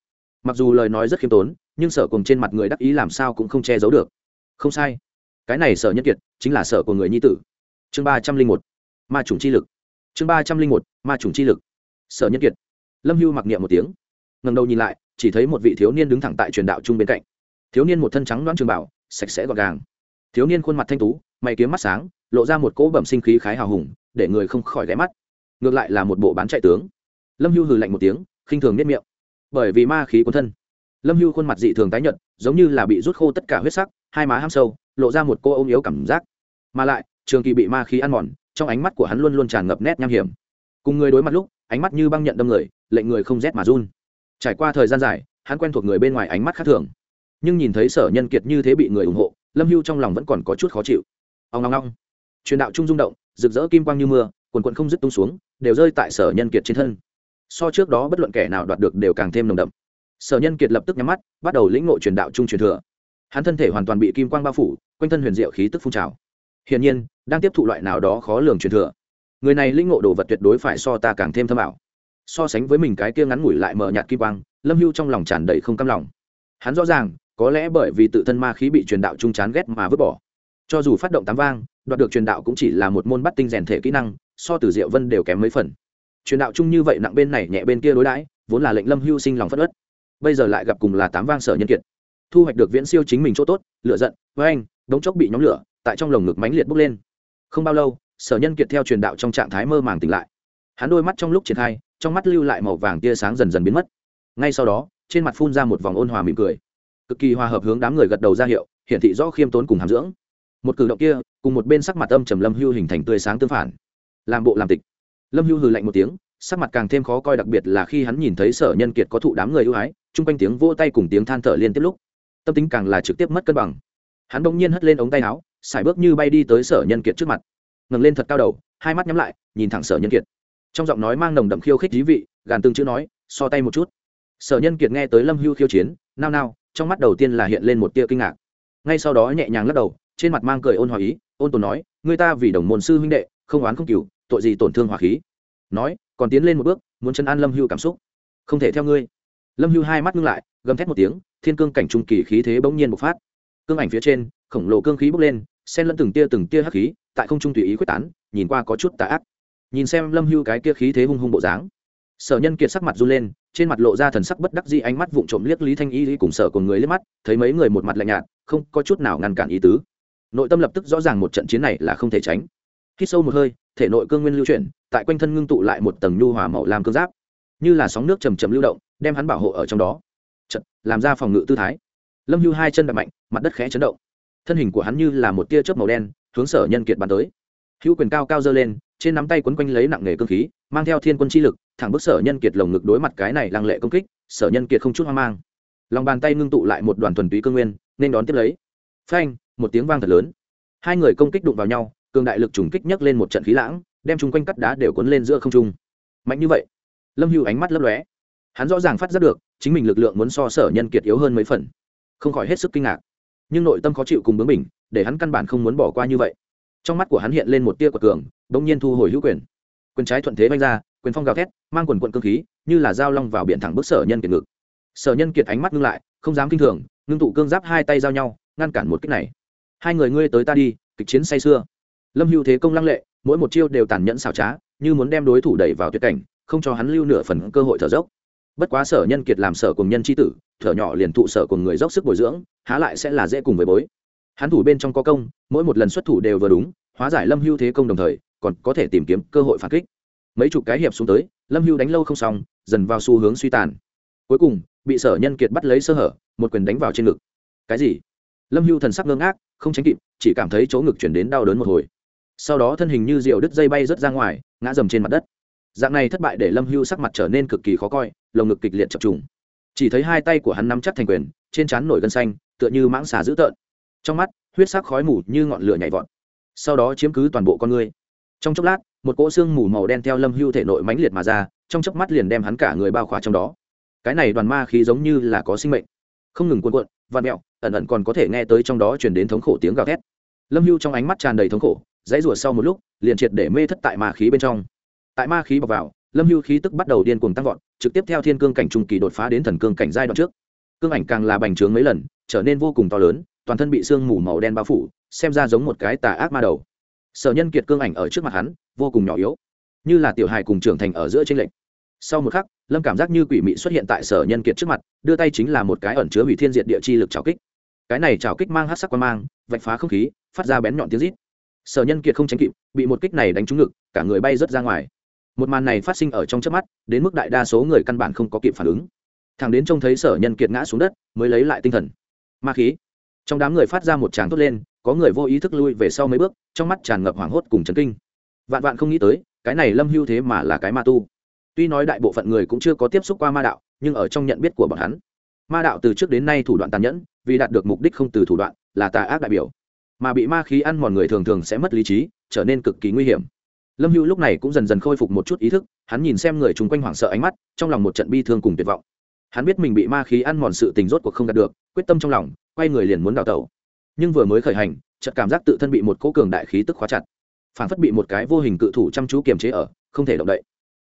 Mặc dù lời nói rất khiêm tốn, nhưng sở cùng trên mặt người đắc ý làm sao cũng không che giấu được. Không sai. Cái này sở nhất kiệt, chính là sở của người nhi tử. Chương ba trăm linh một ma chủng chi lực. Chương ba trăm linh một, ma chủng chi lực. Sở nhân kiệt. Lâm hưu mặc niệm một tiếng. Ngần đầu nhìn lại, chỉ thấy một vị thiếu niên đứng thẳng tại truyền đạo chung bên cạnh. Thiếu niên một thân trắng đoán trường bảo, sạch sẽ gọn gàng. Thiếu niên khuôn mặt thanh tú, mày kiếm mắt sáng, lộ ra một cỗ bẩm sinh khí khái hào hùng, để người không khỏi ghé mắt. Ngược lại là một bộ bán chạy tướng. Lâm hưu hừ lạnh một tiếng, khinh thường nếp miệng. Bởi vì ma khí cuốn thân. Lâm hưu khuôn mặt dị thường tái nhợt, giống như là bị rút khô tất cả huyết sắc, hai má ham sâu, lộ ra một cô ôm yếu cảm giác. Mà lại, trường kỳ bị ma khí ăn mòn trong ánh mắt của hắn luôn luôn tràn ngập nét nham hiểm. Cùng người đối mặt lúc, ánh mắt như băng nhận đâm người, lệnh người không rét mà run. Trải qua thời gian dài, hắn quen thuộc người bên ngoài ánh mắt khác thường. Nhưng nhìn thấy sở nhân kiệt như thế bị người ủng hộ, lâm hưu trong lòng vẫn còn có chút khó chịu. Ông ngong ngong truyền đạo trung rung động, rực rỡ kim quang như mưa, quần quận không dứt tung xuống, đều rơi tại sở nhân kiệt trên thân. So trước đó bất luận kẻ nào đoạt được đều càng thêm nồng đậm. Sở nhân kiệt lập tức nhắm mắt, bắt đầu lĩnh ngộ truyền đạo trung truyền thừa. Hắn thân thể hoàn toàn bị kim quang bao phủ, quanh thân huyền diệu khí tức phun trào hiển nhiên, đang tiếp thụ loại nào đó khó lường truyền thừa. Người này linh ngộ đồ vật tuyệt đối phải so ta càng thêm thâm ảo. So sánh với mình cái kia ngắn ngủi lại mờ nhạt kim quang, lâm hưu trong lòng tràn đầy không cam lòng. Hắn rõ ràng, có lẽ bởi vì tự thân ma khí bị truyền đạo trung chán ghét mà vứt bỏ. Cho dù phát động tám vang, đoạt được truyền đạo cũng chỉ là một môn bắt tinh rèn thể kỹ năng, so từ diệu vân đều kém mấy phần. Truyền đạo chung như vậy nặng bên này nhẹ bên kia đối đãi, vốn là lệnh lâm hưu sinh lòng phất ớt bây giờ lại gặp cùng là tám vang sở nhân kiệt. Thu hoạch được viễn siêu chính mình chỗ tốt lựa giận với anh đống chốc bị nhóm lửa tại trong lồng ngực mánh liệt bốc lên. Không bao lâu, sở nhân kiệt theo truyền đạo trong trạng thái mơ màng tỉnh lại. Hắn đôi mắt trong lúc triển khai, trong mắt lưu lại màu vàng tia sáng dần dần biến mất. Ngay sau đó, trên mặt phun ra một vòng ôn hòa mỉm cười. Cực kỳ hòa hợp hướng đám người gật đầu ra hiệu, hiển thị rõ khiêm tốn cùng hàm dưỡng. Một cử động kia, cùng một bên sắc mặt âm trầm lâm hưu hình thành tươi sáng tương phản. Làm bộ làm tịch. Lâm hưu hừ lạnh một tiếng, sắc mặt càng thêm khó coi đặc biệt là khi hắn nhìn thấy sở nhân kiệt có thụ đám người ưu ái, chung quanh tiếng vỗ tay cùng tiếng than thở liên tiếp lúc, tâm tính càng là trực tiếp mất cân bằng. Hắn bỗng nhiên hất lên ống tay áo sải bước như bay đi tới sở nhân kiệt trước mặt. Ngẩng lên thật cao đầu, hai mắt nhắm lại, nhìn thẳng sở nhân kiệt. Trong giọng nói mang nồng đậm khiêu khích dí vị, gàn từng chữ nói, so tay một chút. Sở nhân kiệt nghe tới lâm hưu khiêu chiến, nao nao, trong mắt đầu tiên là hiện lên một tia kinh ngạc. Ngay sau đó nhẹ nhàng lắc đầu, trên mặt mang cười ôn hòa ý, ôn tồn nói người ta vì đồng môn sư huynh đệ, không oán không cừu, tội gì tổn thương hòa khí. Nói, còn tiến lên một bước, muốn chân an lâm hưu cảm xúc. Không thể theo ngươi. Lâm hưu hai mắt ngưng lại, gầm thét một tiếng, thiên cương cảnh trung kỳ khí thế bỗng nhiên bộc phát. Cương ảnh phía trên, khổng lồ cương khí bốc lên xen lẫn từng tia từng tia hắc khí tại không trung tùy ý quyết tán nhìn qua có chút tà ác. Nhìn xem lâm hưu cái kia khí thế hung hung bộ dáng sở nhân kiệt sắc mặt run lên trên mặt lộ ra thần sắc bất đắc dĩ ánh mắt vụng trộm liếc lý thanh y cùng sở cùng người liếc mắt thấy mấy người một mặt lạnh nhạt không có chút nào ngăn cản ý tứ. Nội tâm lập tức rõ ràng một trận chiến này là không thể tránh. Khi sâu một hơi thể nội cương nguyên lưu chuyển tại quanh thân ngưng tụ lại một tầng nhu hòa màu làm cương giáp như là sóng nước chầm chầm lưu động đem hắn bảo hộ ở trong đó. Chật, làm ra phòng ngự tư thái. Lâm hưu hai chân đập mạnh mặt đất khẽ chấn động thân hình của hắn như là một tia chớp màu đen, hướng sở nhân kiệt bắn tới. Hữu quyền cao cao dơ lên, trên nắm tay quấn quanh lấy nặng nghề cương khí, mang theo thiên quân chi lực, thẳng bức sở nhân kiệt lồng ngực đối mặt cái này lăng lệ công kích, sở nhân kiệt không chút hoang mang. Lòng bàn tay ngưng tụ lại một đoàn thuần túy cương nguyên, nên đón tiếp lấy. Phanh, một tiếng vang thật lớn. Hai người công kích đụng vào nhau, cường đại lực trùng kích nhấc lên một trận khí lãng, đem chung quanh cắt đá đều cuốn lên giữa không trung. Mạnh như vậy, lâm hưu ánh mắt lấp lóe. Hắn rõ ràng phát giác được, chính mình lực lượng muốn so sở nhân kiệt yếu hơn mấy phần. Không khỏi hết sức kinh ngạc nhưng nội tâm khó chịu cùng bướng mình để hắn căn bản không muốn bỏ qua như vậy. Trong mắt của hắn hiện lên một tia quật cường đ ỗ n g nhiên thu hồi hữu quyền. Quyền trái thuận thế vanh ra, quyền phong gào thét, mang quần quận cơ khí, như là dao long vào biển thẳng bức sở nhân kiệt ngực. Sở nhân kiệt ánh mắt ngưng lại, không dám kinh thường, ngưng tụ cương giáp hai tay giao nhau, ngăn cản một cách này. Hai người ngươi tới ta đi, kịch chiến say xưa lâm hữu thế công lăng lệ, mỗi một chiêu đều tàn nhẫn xảo trá, như muốn đem đối thủ đẩy vào tuyệt cảnh, không cho hắn lưu nửa phần cơ hội thở dốc bất quá sở nhân kiệt làm sở cùng nhân c h i tử, thở nhỏ liền thụ sở cùng người dốc sức bồi dưỡng, há lại sẽ là dễ cùng với bối. Hắn thủ bên trong có công, mỗi một lần xuất thủ đều vừa đúng, hóa giải lâm hưu thế công đồng thời, còn có thể tìm kiếm cơ hội phản kích. Mấy chục cái hiệp xuống tới, lâm hưu đánh lâu không xong, dần vào xu hướng suy tàn. Cuối cùng, bị sở nhân kiệt bắt lấy sơ hở, một quyền đánh vào trên ngực. Cái gì? Lâm hưu thần sắc ngơ ngác, không tránh kịp, chỉ cảm thấy chỗ ngực chuyển đến đau đớn một hồi. Sau đó thân hình như rượu đứt dây bay rớt ra ngoài, ngã dầm trên mặt đất dạng này thất bại để lâm hưu sắc mặt trở nên cực kỳ khó coi, lồng ngực kịch liệt chập trùng. Chỉ thấy hai tay của hắn nắm chắc thành quyền, trên trán nổi gân xanh, tựa như mãng xà dữ tợn. Trong mắt, huyết sắc khói mù như ngọn lửa nhảy vọt. Sau đó chiếm cứ toàn bộ con người. Trong chốc lát, một cỗ xương mù màu đen theo lâm hưu thể nội mãnh liệt mà ra, trong chốc mắt liền đem hắn cả người bao khỏa trong đó. Cái này đoàn ma khí giống như là có sinh mệnh. Không ngừng cuộn cuộn vạt mẹo ẩn ẩn còn có thể nghe tới trong đó chuyển đến thống khổ tiếng gào thét. Lâm hưu trong ánh mắt tràn đầy thống khổ, dãy rủa sau một lúc, liền triệt để mê thất tại ma khí bên trong tại ma khí bọc vào, lâm hưu khí tức bắt đầu điên cuồng tăng vọt, trực tiếp theo thiên cương cảnh trung kỳ đột phá đến thần cương cảnh giai đoạn trước. Cương ảnh càng là bành trướng mấy lần, trở nên vô cùng to lớn, toàn thân bị sương mù màu đen bao phủ, xem ra giống một cái tà ác ma đầu. Sở nhân kiệt cương ảnh ở trước mặt hắn, vô cùng nhỏ yếu, như là tiểu hài cùng trưởng thành ở giữa tranh lệch. Sau một khắc, lâm cảm giác như quỷ mị xuất hiện tại sở nhân kiệt trước mặt, đưa tay chính là một cái ẩn chứa hủy thiên diệt địa chi lực trào kích. Cái này trào kích mang hát sắc qua mang, vạch phá không khí, phát ra bén nhọn tiếng rít. Sở nhân kiệt không tránh kịp, bị một kích này đánh trúng ngực, cả người bay rớt ra ngoài một màn này phát sinh ở trong chớp mắt, đến mức đại đa số người căn bản không có kịp phản ứng. Thằng đến trông thấy sở nhân kiệt ngã xuống đất, mới lấy lại tinh thần. Ma khí. Trong đám người phát ra một tràng thốt lên, có người vô ý thức lui về sau mấy bước, trong mắt tràn ngập hoảng hốt cùng chấn kinh. Vạn vạn không nghĩ tới, cái này lâm hưu thế mà là cái ma tu. Tuy nói đại bộ phận người cũng chưa có tiếp xúc qua ma đạo, nhưng ở trong nhận biết của bọn hắn, ma đạo từ trước đến nay thủ đoạn tàn nhẫn, vì đạt được mục đích không từ thủ đoạn, là tà ác đại biểu. Mà bị ma khí ăn mòn người thường thường sẽ mất lý trí, trở nên cực kỳ nguy hiểm lâm hưu lúc này cũng dần dần khôi phục một chút ý thức, hắn nhìn xem người chung quanh hoảng sợ ánh mắt, trong lòng một trận bi thương cùng tuyệt vọng. Hắn biết mình bị ma khí ăn mòn sự tình rốt cuộc không đạt được, quyết tâm trong lòng, quay người liền muốn đào tẩu. Nhưng vừa mới khởi hành, chợt cảm giác tự thân bị một cỗ cường đại khí tức khóa chặt. Phản phất bị một cái vô hình cự thủ chăm chú kiềm chế ở, không thể động đậy.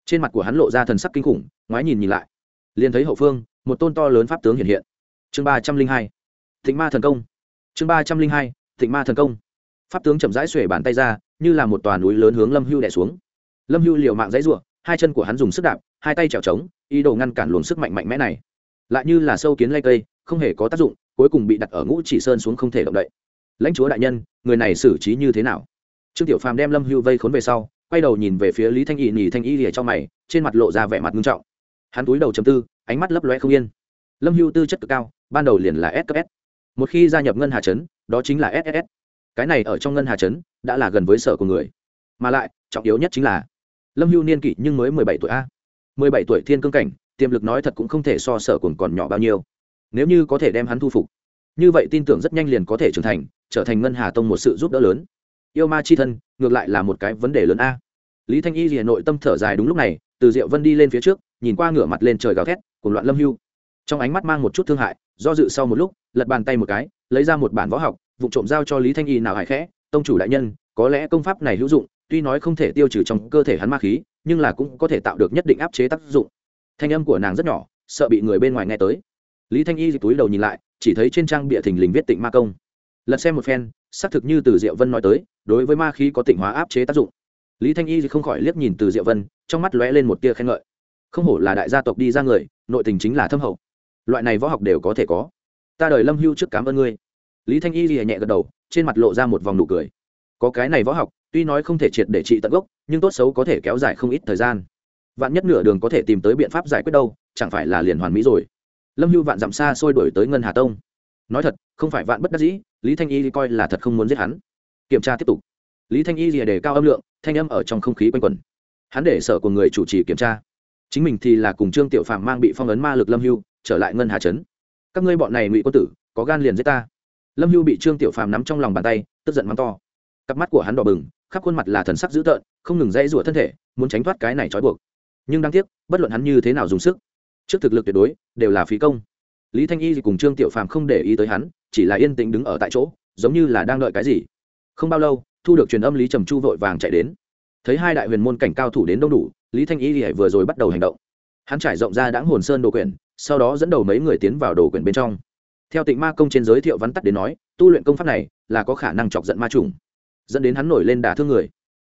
Trên mặt của hắn lộ ra thần sắc kinh khủng, ngoái nhìn nhìn lại. Liền thấy hậu phương, một tôn to lớn pháp tướng hiện hiện. Chương ba trăm linh hai, thịnh ma thần công. Chương ba trăm linh hai, thịnh ma thần công pháp tướng chậm rãi xuể bàn tay ra, như là một tòa núi lớn hướng lâm hưu đẻ xuống. Lâm hưu liều mạng dãy ruộng hai chân của hắn dùng sức đạp, hai tay trèo trống ý đồ ngăn cản luồng sức mạnh mạnh mẽ này. Lại như là sâu kiến lây cây, không hề có tác dụng, cuối cùng bị đặt ở ngũ chỉ sơn xuống không thể động đậy. Lãnh chúa đại nhân, người này xử trí như thế nào? Trương tiểu phàm đem lâm hưu vây khốn về sau, quay đầu nhìn về phía lý thanh y nhì thanh y lìa trong mày, trên mặt lộ ra vẻ mặt nghiêm trọng. Hắn túi đầu chầm tư, ánh mắt lấp loe không yên. Lâm hưu tư chất cực cao, ban đầu liền là s cấp s. Một khi gia nhập ngân hà trấn, đó chính là ss cái này ở trong ngân hà trấn, đã là gần với sở của người. Mà lại, trọng yếu nhất chính là, lâm hưu niên kỷ nhưng mới mười bảy tuổi a. Mười bảy tuổi thiên cương cảnh, tiềm lực nói thật cũng không thể so sở cùng còn nhỏ bao nhiêu. Nếu như có thể đem hắn thu phục, như vậy tin tưởng rất nhanh liền có thể trưởng thành, trở thành ngân hà tông một sự giúp đỡ lớn. Yêu ma chi thân, ngược lại là một cái vấn đề lớn a. Lý thanh y hà nội tâm thở dài đúng lúc này, từ diệu vân đi lên phía trước, nhìn qua ngửa mặt lên trời gào thét cùng loạn lâm hưu. Trong ánh mắt mang một chút thương hại, do dự sau một lúc, lật bàn tay một cái, lấy ra một bản võ học vụ trộm giao cho lý thanh y nào hải khẽ, tông chủ đại nhân, có lẽ công pháp này hữu dụng, tuy nói không thể tiêu trừ trong cơ thể hắn ma khí, nhưng là cũng có thể tạo được nhất định áp chế tác dụng. Thanh âm của nàng rất nhỏ, sợ bị người bên ngoài nghe tới. Lý thanh y túi đầu nhìn lại, chỉ thấy trên trang bịa thình lình viết tịnh ma công. Lật xem một phen, xác thực như từ diệu vân nói tới, đối với ma khí có tịnh hóa áp chế tác dụng. Lý thanh y không khỏi liếc nhìn từ diệu vân, trong mắt lóe lên một tia khen ngợi. Không hổ là đại gia tộc đi ra người, nội tình chính là thâm hậu. Loại này võ học đều có thể có. Ta đời lâm hưu trước cảm ơn ngươi lý thanh y lìa nhẹ gật đầu, trên mặt lộ ra một vòng nụ cười. Có cái này võ học, tuy nói không thể triệt để trị tận gốc, nhưng tốt xấu có thể kéo dài không ít thời gian. Vạn nhất nửa đường có thể tìm tới biện pháp giải quyết đâu, chẳng phải là liền hoàn mỹ rồi. Lâm hưu vạn dặm xa xôi đổi tới ngân hà tông. Nói thật, không phải vạn bất đắc dĩ, lý thanh y coi là thật không muốn giết hắn. Kiểm tra tiếp tục. Lý thanh y lìa đề cao âm lượng, thanh âm ở trong không khí quanh quẩn. Hắn để sở của người chủ trì kiểm tra. Chính mình thì là cùng trương tiểu phạm mang bị phong ấn ma lực lâm hưu, trở lại ngân hà trấn. Các ngươi bọn này ngụy quân tử, có gan liền giết ta lâm hưu bị trương tiểu phàm nắm trong lòng bàn tay, tức giận mắng to. Cặp mắt của hắn đỏ bừng, khắp khuôn mặt là thần sắc dữ tợn, không ngừng dãy rủa thân thể, muốn tránh thoát cái này trói buộc. Nhưng đáng tiếc, bất luận hắn như thế nào dùng sức, trước thực lực tuyệt đối, đều là phí công. Lý thanh y thì cùng trương tiểu phàm không để ý tới hắn, chỉ là yên tĩnh đứng ở tại chỗ, giống như là đang đợi cái gì. Không bao lâu, thu được truyền âm lý trầm chu vội vàng chạy đến. Thấy hai đại huyền môn cảnh cao thủ đến đông đủ, lý thanh y thì vừa rồi bắt đầu hành động. Hắn trải rộng ra đáng hồn sơn đồ quyển, sau đó dẫn đầu mấy người tiến vào đồ quyển bên trong theo tịnh ma công trên giới thiệu vắn tắt đến nói tu luyện công pháp này là có khả năng chọc giận ma trùng dẫn đến hắn nổi lên đả thương người.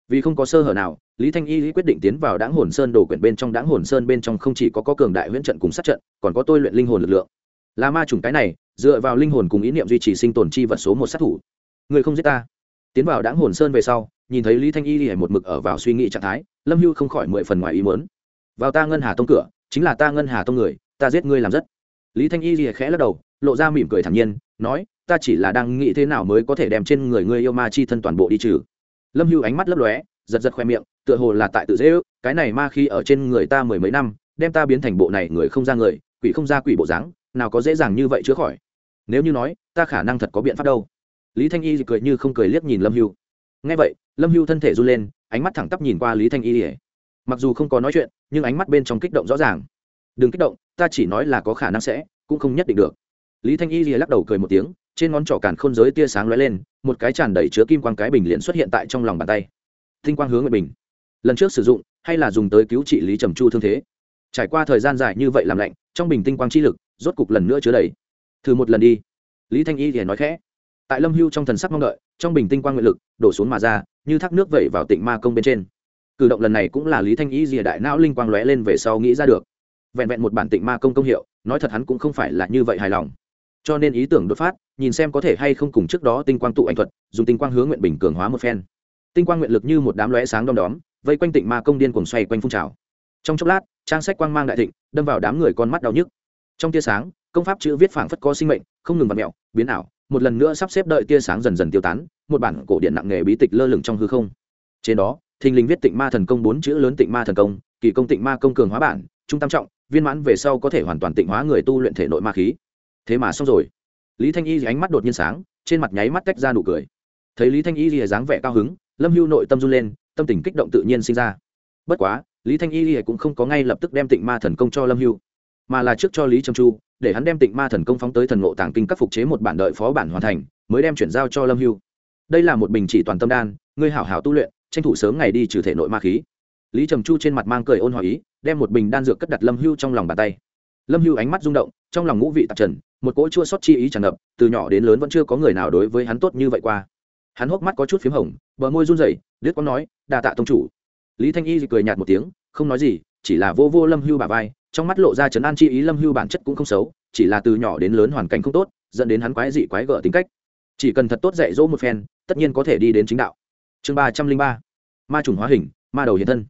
Vì không có sơ hở nào lý thanh y quyết định tiến vào đáng hồn sơn đồ quyển bên trong. Đáng hồn sơn bên trong không chỉ có, có cường đại huyễn trận cùng sát trận còn có tôi luyện linh hồn lực lượng. Là ma trùng cái này dựa vào linh hồn cùng ý niệm duy trì sinh tồn chi vật số một sát thủ. Người không giết ta. Tiến vào đáng hồn sơn về sau nhìn thấy lý thanh y lìa một mực ở vào suy nghĩ trạng thái lâm hưu không khỏi mười phần ngoài ý muốn. Vào ta ngân hà tông cửa chính là ta ngân hà tông người ta giết ngươi làm rất. Lý thanh y lìa khẽ lắc đầu lộ ra mỉm cười thản nhiên, nói, ta chỉ là đang nghĩ thế nào mới có thể đem trên người ngươi yêu ma chi thân toàn bộ đi trừ. Lâm hưu ánh mắt lấp lóe, giật giật khoe miệng, tựa hồ là tại tự dễ ước, cái này ma khi ở trên người ta mười mấy năm, đem ta biến thành bộ này người không ra người, quỷ không ra quỷ bộ dáng, nào có dễ dàng như vậy chữa khỏi. Nếu như nói, ta khả năng thật có biện pháp đâu. Lý thanh y cười như không cười liếc nhìn lâm hưu. Ngay vậy, lâm hưu thân thể run lên, ánh mắt thẳng tắp nhìn qua lý thanh y. Mặc dù không có nói chuyện, nhưng ánh mắt bên trong kích động rõ ràng. Đừng kích động, ta chỉ nói là có khả năng sẽ, cũng không nhất định được lý thanh y lắc đầu cười một tiếng, trên ngón trỏ càn khôn giới tia sáng lóe lên, một cái tràn đầy chứa kim quang cái bình liền xuất hiện tại trong lòng bàn tay. Tinh quang hướng nguyện bình. Lần trước sử dụng, hay là dùng tới cứu trị lý trầm chu thương thế? Trải qua thời gian dài như vậy làm lạnh, trong bình tinh quang chi lực, rốt cục lần nữa chứa đầy. Thử một lần đi. Lý thanh y thì nói khẽ. Tại lâm hưu trong thần sắc mong đợi, trong bình tinh quang nguyện lực đổ xuống mà ra, như thác nước vẩy vào tịnh ma công bên trên. Cử động lần này cũng là lý thanh y rìa đại não linh quang lóe lên về sau nghĩ ra được. Vẹn vẹn một bản tịnh ma công công hiệu, nói thật hắn cũng không phải là như vậy hài lòng cho nên ý tưởng đột phát, nhìn xem có thể hay không cùng trước đó tinh quang tụ ảnh thuật, dùng tinh quang hướng nguyện bình cường hóa một phen. Tinh quang nguyện lực như một đám lóe sáng đom đóm, vây quanh tịnh ma công điên cuồng xoay quanh phun trào. Trong chốc lát, trang sách quang mang đại thịnh, đâm vào đám người con mắt đau nhức. Trong tia sáng, công pháp chữ viết phảng phất có sinh mệnh, không ngừng vặt mẹo biến ảo, một lần nữa sắp xếp đợi tia sáng dần dần tiêu tán, một bản cổ điện nặng nghề bí tịch lơ lửng trong hư không. Trên đó, thình lình viết tịnh ma thần công bốn chữ lớn tịnh ma thần công, kỳ công tịnh ma công cường hóa bản, trung tam trọng, viên mãn về sau có thể hoàn toàn tịnh hóa người tu luyện thể nội ma khí thế mà xong rồi. Lý thanh y ánh mắt đột nhiên sáng, trên mặt nháy mắt tách ra nụ cười. Thấy lý thanh y thì dáng vẻ cao hứng, lâm hưu nội tâm run lên, tâm tình kích động tự nhiên sinh ra. Bất quá, lý thanh y thì cũng không có ngay lập tức đem tịnh ma thần công cho lâm hưu, mà là trước cho lý trầm chu, để hắn đem tịnh ma thần công phóng tới thần ngộ tàng kinh các phục chế một bản đợi phó bản hoàn thành, mới đem chuyển giao cho lâm hưu. Đây là một bình chỉ toàn tâm đan, ngươi hảo hảo tu luyện, tranh thủ sớm ngày đi trừ thể nội ma khí. Lý trầm chu trên mặt mang cười ôn hỏi ý, đem một bình đan dược cất đặt lâm hưu trong lòng bàn tay. Lâm hưu ánh mắt rung động, trong lòng ngũ vị tạp trần một cỗ chua sót chi ý tràn ngập, từ nhỏ đến lớn vẫn chưa có người nào đối với hắn tốt như vậy qua. Hắn hốc mắt có chút p h í m hồng, bờ môi run rẩy đứt có nói đà tạ tông chủ. Lý thanh y cười nhạt một tiếng, không nói gì, chỉ là vô vô lâm hưu bà vai, trong mắt lộ ra trấn an chi ý lâm hưu bản chất cũng không xấu, chỉ là từ nhỏ đến lớn hoàn cảnh không tốt, dẫn đến hắn quái dị quái gở tính cách. Chỉ cần thật tốt dạy dỗ một phen, tất nhiên có thể đi đến chính đạo. Chương ba trăm linh ba, ma chủng hóa hình, ma đầu hiện thân.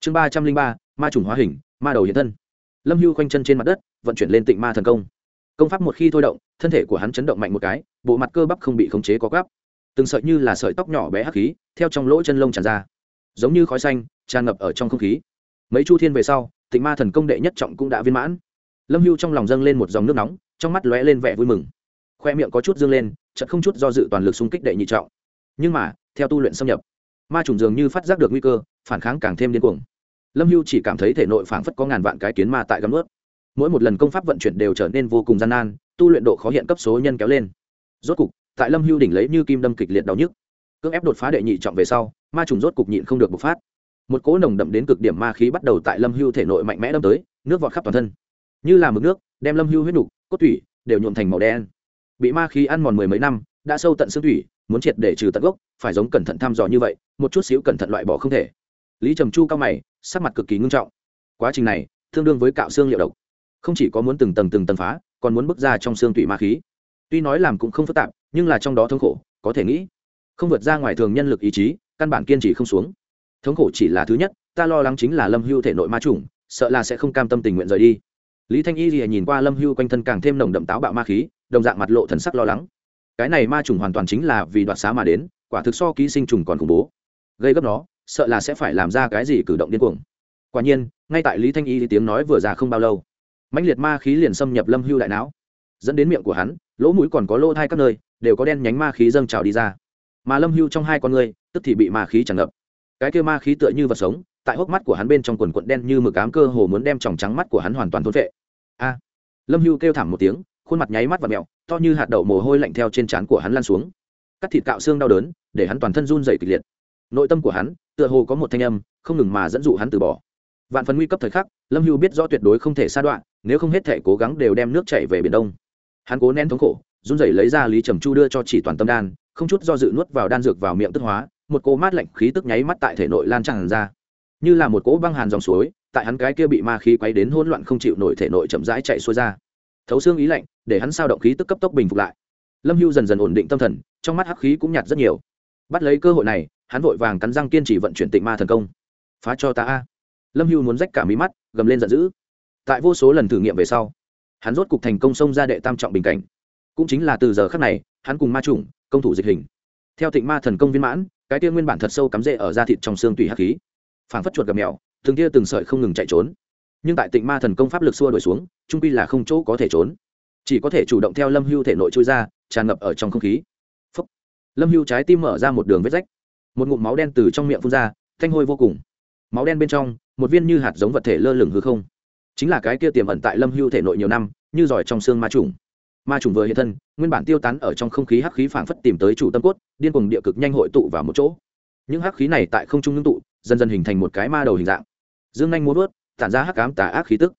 Chương ba trăm linh ba, ma chủng hóa hình, ma đầu hiện thân. Lâm hưu khoanh chân trên mặt đất, vận chuyển lên tịnh ma thần công công pháp một khi thôi động, thân thể của hắn chấn động mạnh một cái, bộ mặt cơ bắp không bị khống chế có gắp từng sợi như là sợi tóc nhỏ bé hắc khí, theo trong lỗ chân lông tràn ra. Giống như khói xanh, tràn ngập ở trong không khí. Mấy chu thiên về sau, tịnh ma thần công đệ nhất trọng cũng đã viên mãn. Lâm hưu trong lòng dâng lên một dòng nước nóng, trong mắt lóe lên vẻ vui mừng. Khoe miệng có chút dương lên chật không chút do dự toàn lực xung kích đệ nhị trọng. Nhưng mà, theo tu luyện xâm nhập, ma trùng dường như phát giác được nguy cơ, phản kháng càng thêm điên cuồng. Lâm hưu chỉ cảm thấy thể nội phảng phất có ngàn vạn cái kiến ma tại gắm ướt mỗi một lần công pháp vận chuyển đều trở nên vô cùng gian nan, tu luyện độ khó hiện cấp số nhân kéo lên. Rốt cục, tại lâm hưu đỉnh lấy như kim đâm kịch liệt đau nhức. Cưỡng ép đột phá đệ nhị trọng về sau, ma trùng rốt cục nhịn không được bộc phát. Một cỗ nồng đậm đến cực điểm ma khí bắt đầu tại lâm hưu thể nội mạnh mẽ đâm tới, nước vọt khắp toàn thân. Như là mực nước, đem lâm hưu huyết nục, cốt thủy đều nhuộm thành màu đen. Bị ma khí ăn mòn mười mấy năm, đã sâu tận xương thủy, muốn triệt để trừ tận gốc, phải giống cẩn thận thăm dò như vậy, một chút xíu cẩn thận loại bỏ không thể. Lý trầm chu cao mày, sắc mặt cực kỳ ngưng trọng. Quá trình này, tương đương với cạo xương liệu độc không chỉ có muốn từng tầng từng tầng phá, còn muốn bước ra trong xương tụy ma khí. Tuy nói làm cũng không phức tạp, nhưng là trong đó thống khổ, có thể nghĩ, không vượt ra ngoài thường nhân lực ý chí, căn bản kiên trì không xuống. Thống khổ chỉ là thứ nhất, ta lo lắng chính là lâm hưu thể nội ma trùng sợ là sẽ không cam tâm tình nguyện rời đi. Lý thanh y thì nhìn qua lâm hưu quanh thân càng thêm nồng đậm táo bạo ma khí, đồng dạng mặt lộ thần sắc lo lắng. Cái này ma trùng hoàn toàn chính là vì đoạt xá mà đến, quả thực so ký sinh trùng còn khủng bố. Gây gấp nó, sợ là sẽ phải làm ra cái gì cử động điên cuồng. Quả nhiên, ngay tại lý thanh y thì tiếng nói vừa ra không bao lâu mãnh liệt ma khí liền xâm nhập lâm hưu đại não. Dẫn đến miệng của hắn, lỗ mũi còn có lỗ thai các nơi, đều có đen nhánh ma khí dâng trào đi ra. Mà lâm hưu trong hai con người, tức thì bị ma khí tràn ngập. Cái kêu ma khí tựa như vật sống, tại hốc mắt của hắn bên trong quần quận đen như mực ám cơ hồ muốn đem tròng trắng mắt của hắn hoàn toàn thôn vệ a! Lâm hưu kêu thảm một tiếng, khuôn mặt nháy mắt và mẹo to như hạt đậu mồ hôi lạnh theo trên trán của hắn lan xuống. Cắt thịt cạo xương đau đớn, để hắn toàn thân run dày kịch liệt. Nội tâm của hắn, tựa hồ có một thanh âm, không ngừng mà dẫn dụ hắn từ bỏ. Vạn phần nguy cấp thời khắc, lâm hưu biết rõ tuyệt đối không thể sa đoạn nếu không hết thể cố gắng đều đem nước chảy về biển đông. Hắn cố nén thống khổ, run rẩy lấy ra lý trầm chu đưa cho chỉ toàn tâm đan, không chút do dự nuốt vào đan dược vào miệng tức hóa, một cỗ mát lạnh khí tức nháy mắt tại thể nội lan tràn ra. Như là một cỗ băng hàn dòng suối, tại hắn cái kia bị ma khí quấy đến hỗn loạn không chịu nổi thể nội chậm rãi chạy xuôi ra. Thấu xương ý lạnh, để hắn sao động khí tức cấp tốc bình phục lại. Lâm hưu dần dần ổn định tâm thần, trong mắt hắc khí cũng nhạt rất nhiều. Bắt lấy cơ hội này, hắn vội vàng cắn răng kiên trì vận chuyển tịnh ma thần công. Phá cho ta a. Lâm hưu muốn rách cả mí mắt, gầm lên giận dữ tại vô số lần thử nghiệm về sau, hắn rốt cục thành công xông ra đệ tam trọng bình cảnh. Cũng chính là từ giờ khắc này, hắn cùng ma chủng, công thủ dịch hình. Theo tịnh ma thần công viên mãn, cái tia nguyên bản thật sâu cắm rễ ở da thịt trong xương tùy hắc khí. Phảng phất chuột gặp mèo, từng tia từng sợi không ngừng chạy trốn. Nhưng tại tịnh ma thần công pháp lực xua đổi xuống, trung pi là không chỗ có thể trốn. Chỉ có thể chủ động theo lâm hưu thể nội trôi ra, tràn ngập ở trong không khí. Phúc. lâm hưu trái tim mở ra một đường vết rách. Một ngụm máu đen từ trong miệng phun ra, thanh hôi vô cùng. Máu đen bên trong, một viên như hạt giống vật thể lơ lửng hư không chính là cái kia tiềm ẩn tại lâm hưu thể nội nhiều năm, như giỏi trong xương ma trùng. Ma trùng vừa hiện thân, nguyên bản tiêu tán ở trong không khí hắc khí phảng phất tìm tới chủ tâm cốt, điên cuồng địa cực nhanh hội tụ vào một chỗ. Những hắc khí này tại không trung ngưng tụ, dần dần hình thành một cái ma đầu hình dạng. Dương nhanh muốn vớt, tản ra hắc ám tà ác khí tức.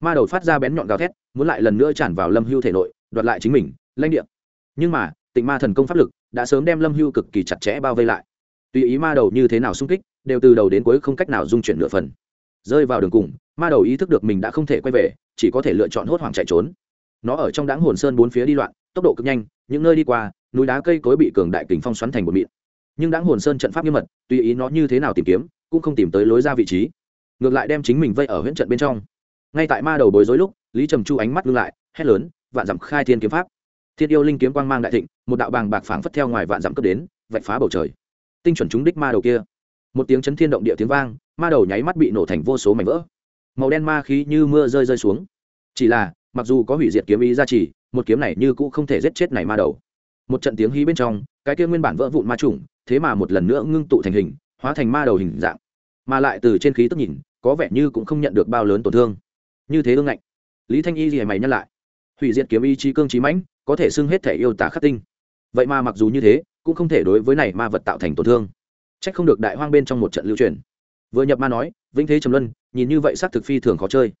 Ma đầu phát ra bén nhọn gào thét, muốn lại lần nữa tràn vào lâm hưu thể nội, đoạt lại chính mình, lãnh địa. Nhưng mà, tịnh ma thần công pháp lực đã sớm đem lâm hưu cực kỳ chặt chẽ bao vây lại. Tùy ý ma đầu như thế nào xung kích, đều từ đầu đến cuối không cách nào dung chuyển nửa phần. Rơi vào đường cùng ma đầu ý thức được mình đã không thể quay về, chỉ có thể lựa chọn hốt hoảng chạy trốn. Nó ở trong đáng hồn sơn bốn phía đi loạn, tốc độ cực nhanh, những nơi đi qua, núi đá cây cối bị cường đại kình phong xoắn thành một mịn. Nhưng đáng hồn sơn trận pháp nghiêm mật, tùy ý nó như thế nào tìm kiếm, cũng không tìm tới lối ra vị trí. Ngược lại đem chính mình vây ở huyễn trận bên trong. Ngay tại ma đầu bối rối lúc, lý trầm chu ánh mắt ngưng lại, hét lớn, vạn dặm khai thiên kiếm pháp. Thiên yêu linh kiếm quang mang đại thịnh, một đạo bàng bạc phảng phất theo ngoài vạn dặm cướp đến, vạch phá bầu trời. Tinh chuẩn trúng đích ma đầu kia. Một tiếng chấn thiên động địa tiếng vang, ma đầu nháy mắt bị nổ thành vô số mảnh vỡ màu đen ma khí như mưa rơi rơi xuống. Chỉ là mặc dù có hủy diệt kiếm ý ra chỉ, một kiếm này như cũ không thể giết chết này ma đầu. Một trận tiếng hí bên trong cái kia nguyên bản vỡ vụn ma trùng thế mà một lần nữa ngưng tụ thành hình hóa thành ma đầu hình dạng. Mà lại từ trên khí tức nhìn có vẻ như cũng không nhận được bao lớn tổn thương. Như thế ương ngạnh. Lý thanh y gì mày nhắc lại. Hủy diệt kiếm ý chí cương trí mãnh có thể xưng hết thể yêu tả khắc tinh. Vậy mà mặc dù như thế cũng không thể đối với này ma vật tạo thành tổn thương. Trách không được đại hoang bên trong một trận lưu truyền vừa nhập ma nói, vĩnh thế trầm luân, nhìn như vậy xác thực phi thường khó chơi.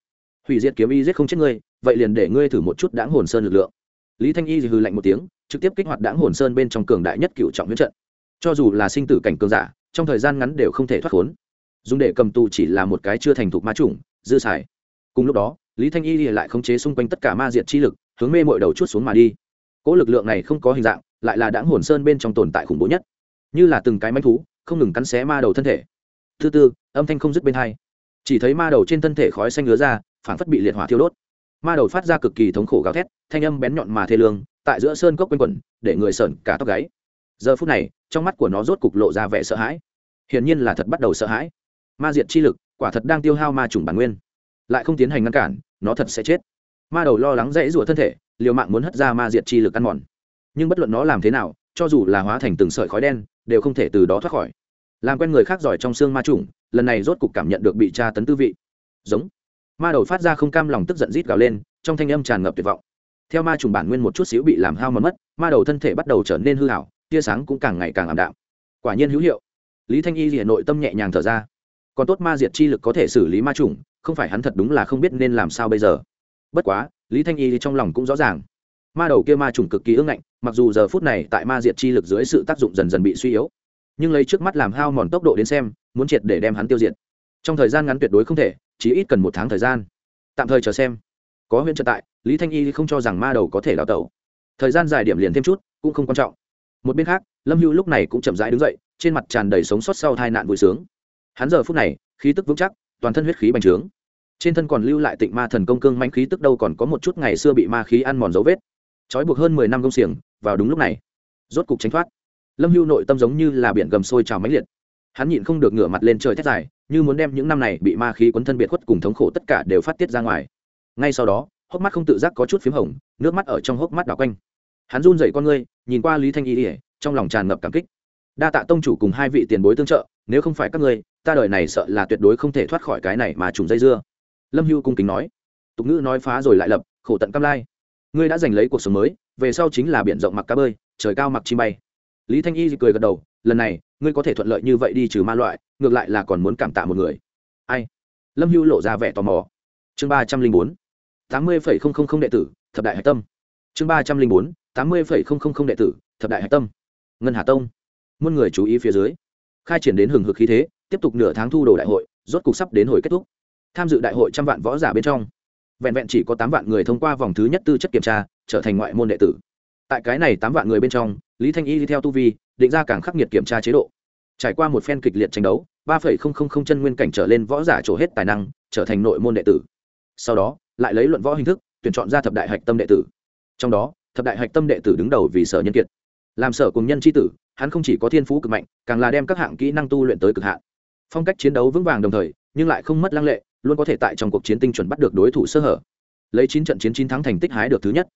Hủy diệt kiếm y giết không chết ngươi, vậy liền để ngươi thử một chút đáng hồn sơn lực lượng. Lý thanh y hừ lạnh một tiếng, trực tiếp kích hoạt đáng hồn sơn bên trong cường đại nhất cựu trọng huyết trận. Cho dù là sinh tử cảnh cường giả, trong thời gian ngắn đều không thể thoát khốn. Dùng để cầm tù chỉ là một cái chưa thành thục ma chủng, dư xài. Cùng lúc đó, lý thanh y lại khống chế xung quanh tất cả ma diệt chi lực, hướng mê mội đầu chút xuống mà đi. Cỗ lực lượng này không có hình dạng, lại là đáng hồn sơn bên trong tồn tại khủng bố nhất. Như là từng cái manh thú, không ngừng cắn xé ma đầu thân thể thứ tư, âm thanh không dứt bên hai. Chỉ thấy ma đầu trên thân thể khói xanh ngứa ra phản phất bị liệt hỏa thiêu đốt. Ma đầu phát ra cực kỳ thống khổ gào thét, thanh âm bén nhọn mà thê lương, tại giữa sơn cốc quanh quẩn, để người sởn cả tóc gáy. Giờ phút này, trong mắt của nó rốt cục lộ ra vẻ sợ hãi. Hiển nhiên là thật bắt đầu sợ hãi. Ma diệt chi lực, quả thật đang tiêu hao ma trùng bản nguyên. Lại không tiến hành ngăn cản, nó thật sẽ chết. Ma đầu lo lắng dãy rủa thân thể, liều mạng muốn hất ra ma diệt chi lực ăn mòn. Nhưng bất luận nó làm thế nào, cho dù là hóa thành từng sợi khói đen, đều không thể từ đó thoát khỏi làm quen người khác giỏi trong xương ma trùng, lần này rốt cục cảm nhận được bị tra tấn tư vị. Giống. Ma đầu phát ra không cam lòng tức giận rít gào lên, trong thanh âm tràn ngập tuyệt vọng. Theo ma trùng bản nguyên một chút xíu bị làm hao mòn mất, ma đầu thân thể bắt đầu trở nên hư hảo tia sáng cũng càng ngày càng ảm đạm. Quả nhiên hữu hiệu. Lý thanh y hiện nội tâm nhẹ nhàng thở ra. Còn tốt ma diệt chi lực có thể xử lý ma trùng, không phải hắn thật đúng là không biết nên làm sao bây giờ. Bất quá, lý thanh y trong lòng cũng rõ ràng. Ma đầu kia ma trùng cực kỳ ưng ngạnh, mặc dù giờ phút này tại ma diệt chi lực dưới sự tác dụng dần dần bị suy yếu nhưng lấy trước mắt làm hao mòn tốc độ đến xem, muốn triệt để đem hắn tiêu diệt. Trong thời gian ngắn tuyệt đối không thể, chỉ ít cần một tháng thời gian. Tạm thời chờ xem. Có huyện trợ tại, lý thanh y không cho rằng ma đầu có thể đào tẩu. Thời gian dài điểm liền thêm chút, cũng không quan trọng. Một bên khác, lâm hưu lúc này cũng chậm rãi đứng dậy, trên mặt tràn đầy sống sót sau tai nạn vui sướng. Hắn giờ phút này, khí tức vững chắc, toàn thân huyết khí bành trướng. Trên thân còn lưu lại tịnh ma thần công cương manh khí tức đâu còn có một chút ngày xưa bị ma khí ăn mòn dấu vết. Trói buộc hơn mười năm công xiềng, vào đúng lúc này. Rốt cục tránh thoát lâm hưu nội tâm giống như là biển gầm sôi trào mãnh liệt. Hắn nhịn không được ngửa mặt lên trời thét dài, như muốn đem những năm này bị ma khí quấn thân biệt khuất cùng thống khổ tất cả đều phát tiết ra ngoài. Ngay sau đó, hốc mắt không tự giác có chút p h í m hồng, nước mắt ở trong hốc mắt đảo quanh. Hắn run dậy con ngươi, nhìn qua lý thanh y ỉa trong lòng tràn ngập cảm kích. Đa tạ tông chủ cùng hai vị tiền bối tương trợ, nếu không phải các ngươi, ta đời này sợ là tuyệt đối không thể thoát khỏi cái này mà trùng dây dưa. Lâm hưu cung kính nói. Tục ngữ nói phá rồi lại lập, khổ tận cam lai. Ngươi đã giành lấy cuộc sống mới, về sau chính là b rộng mặc cá bơi, trời cao mặc chim bay lý thanh y cười gật đầu, lần này, ngươi có thể thuận lợi như vậy đi trừ ma loại, ngược lại là còn muốn cảm tạ một người. Ai? Lâm hưu lộ ra vẻ tò mò. Chương ba trăm linh bốn, tám mươi phẩy không không không đệ tử, thập đại hạch tâm. Chương ba trăm linh bốn, tám mươi phẩy không không không đệ tử, thập đại hạch tâm. Ngân hà tông. Muôn người chú ý phía dưới. Khai triển đến hừng hực khí thế, tiếp tục nửa tháng thu đồ đại hội, rốt cục sắp đến hồi kết thúc. Tham dự đại hội trăm vạn võ giả bên trong, vẹn vẹn chỉ có tám vạn người thông qua vòng thứ nhất tư chất kiểm tra, trở thành ngoại môn đệ tử tại cái này tám vạn người bên trong, lý thanh y đi theo tu vi, định ra càng khắc nghiệt kiểm tra chế độ. Trải qua một phen kịch liệt tranh đấu, ba phẩy không không không chân nguyên cảnh trở lên võ giả trổ hết tài năng, trở thành nội môn đệ tử. Sau đó, lại lấy luận võ hình thức, tuyển chọn ra thập đại hạch tâm đệ tử. Trong đó, thập đại hạch tâm đệ tử đứng đầu vì sở nhân kiệt. Làm sở cùng nhân tri tử, hắn không chỉ có thiên phú cực mạnh, càng là đem các hạng kỹ năng tu luyện tới cực hạn. Phong cách chiến đấu vững vàng đồng thời, nhưng lại không mất lăng lệ, luôn có thể tại trong cuộc chiến tinh chuẩn bắt được đối thủ sơ hở. Lấy chín trận chiến chín thắng thành tích hái được thứ nhất.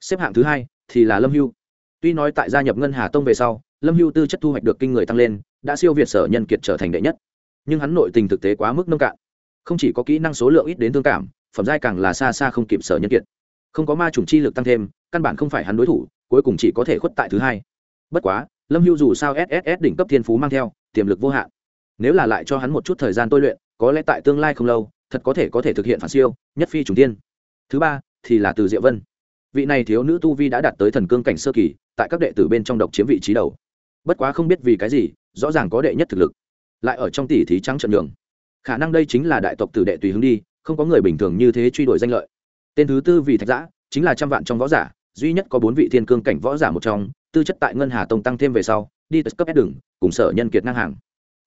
Xếp hạng thứ hai thì là lâm hưu. Tuy nói tại gia nhập ngân hà tông về sau, lâm hưu tư chất thu hoạch được kinh người tăng lên, đã siêu việt sở nhân kiệt trở thành đệ nhất. Nhưng hắn nội tình thực tế quá mức nông cạn. Không chỉ có kỹ năng số lượng ít đến thương cảm, phẩm giai càng là xa xa không kịp sở nhân kiệt. Không có ma chủng chi lực tăng thêm, căn bản không phải hắn đối thủ, cuối cùng chỉ có thể khuất tại thứ hai. Bất quá, lâm hưu dù sao sss đỉnh cấp thiên phú mang theo, tiềm lực vô hạn. Nếu là lại cho hắn một chút thời gian tôi luyện, có lẽ tại tương lai không lâu, thật có thể có thể thực hiện phản siêu, nhất phi trùng tiên. Thứ ba thì là từ diệu vân vị này thiếu nữ tu vi đã đạt tới thần cương cảnh sơ kỳ, tại các đệ tử bên trong độc chiếm vị trí đầu. Bất quá không biết vì cái gì, rõ ràng có đệ nhất thực lực. Lại ở trong tỷ thí trắng trận đường khả năng đây chính là đại tộc tử đệ tùy hướng đi, không có người bình thường như thế truy đuổi danh lợi. Tên thứ tư vì thạch giã, chính là trăm vạn trong võ giả, duy nhất có bốn vị thiên cương cảnh võ giả một trong, tư chất tại ngân hà tông tăng thêm về sau, đi tới cấp s đường, cùng sở nhân kiệt ngang hàng.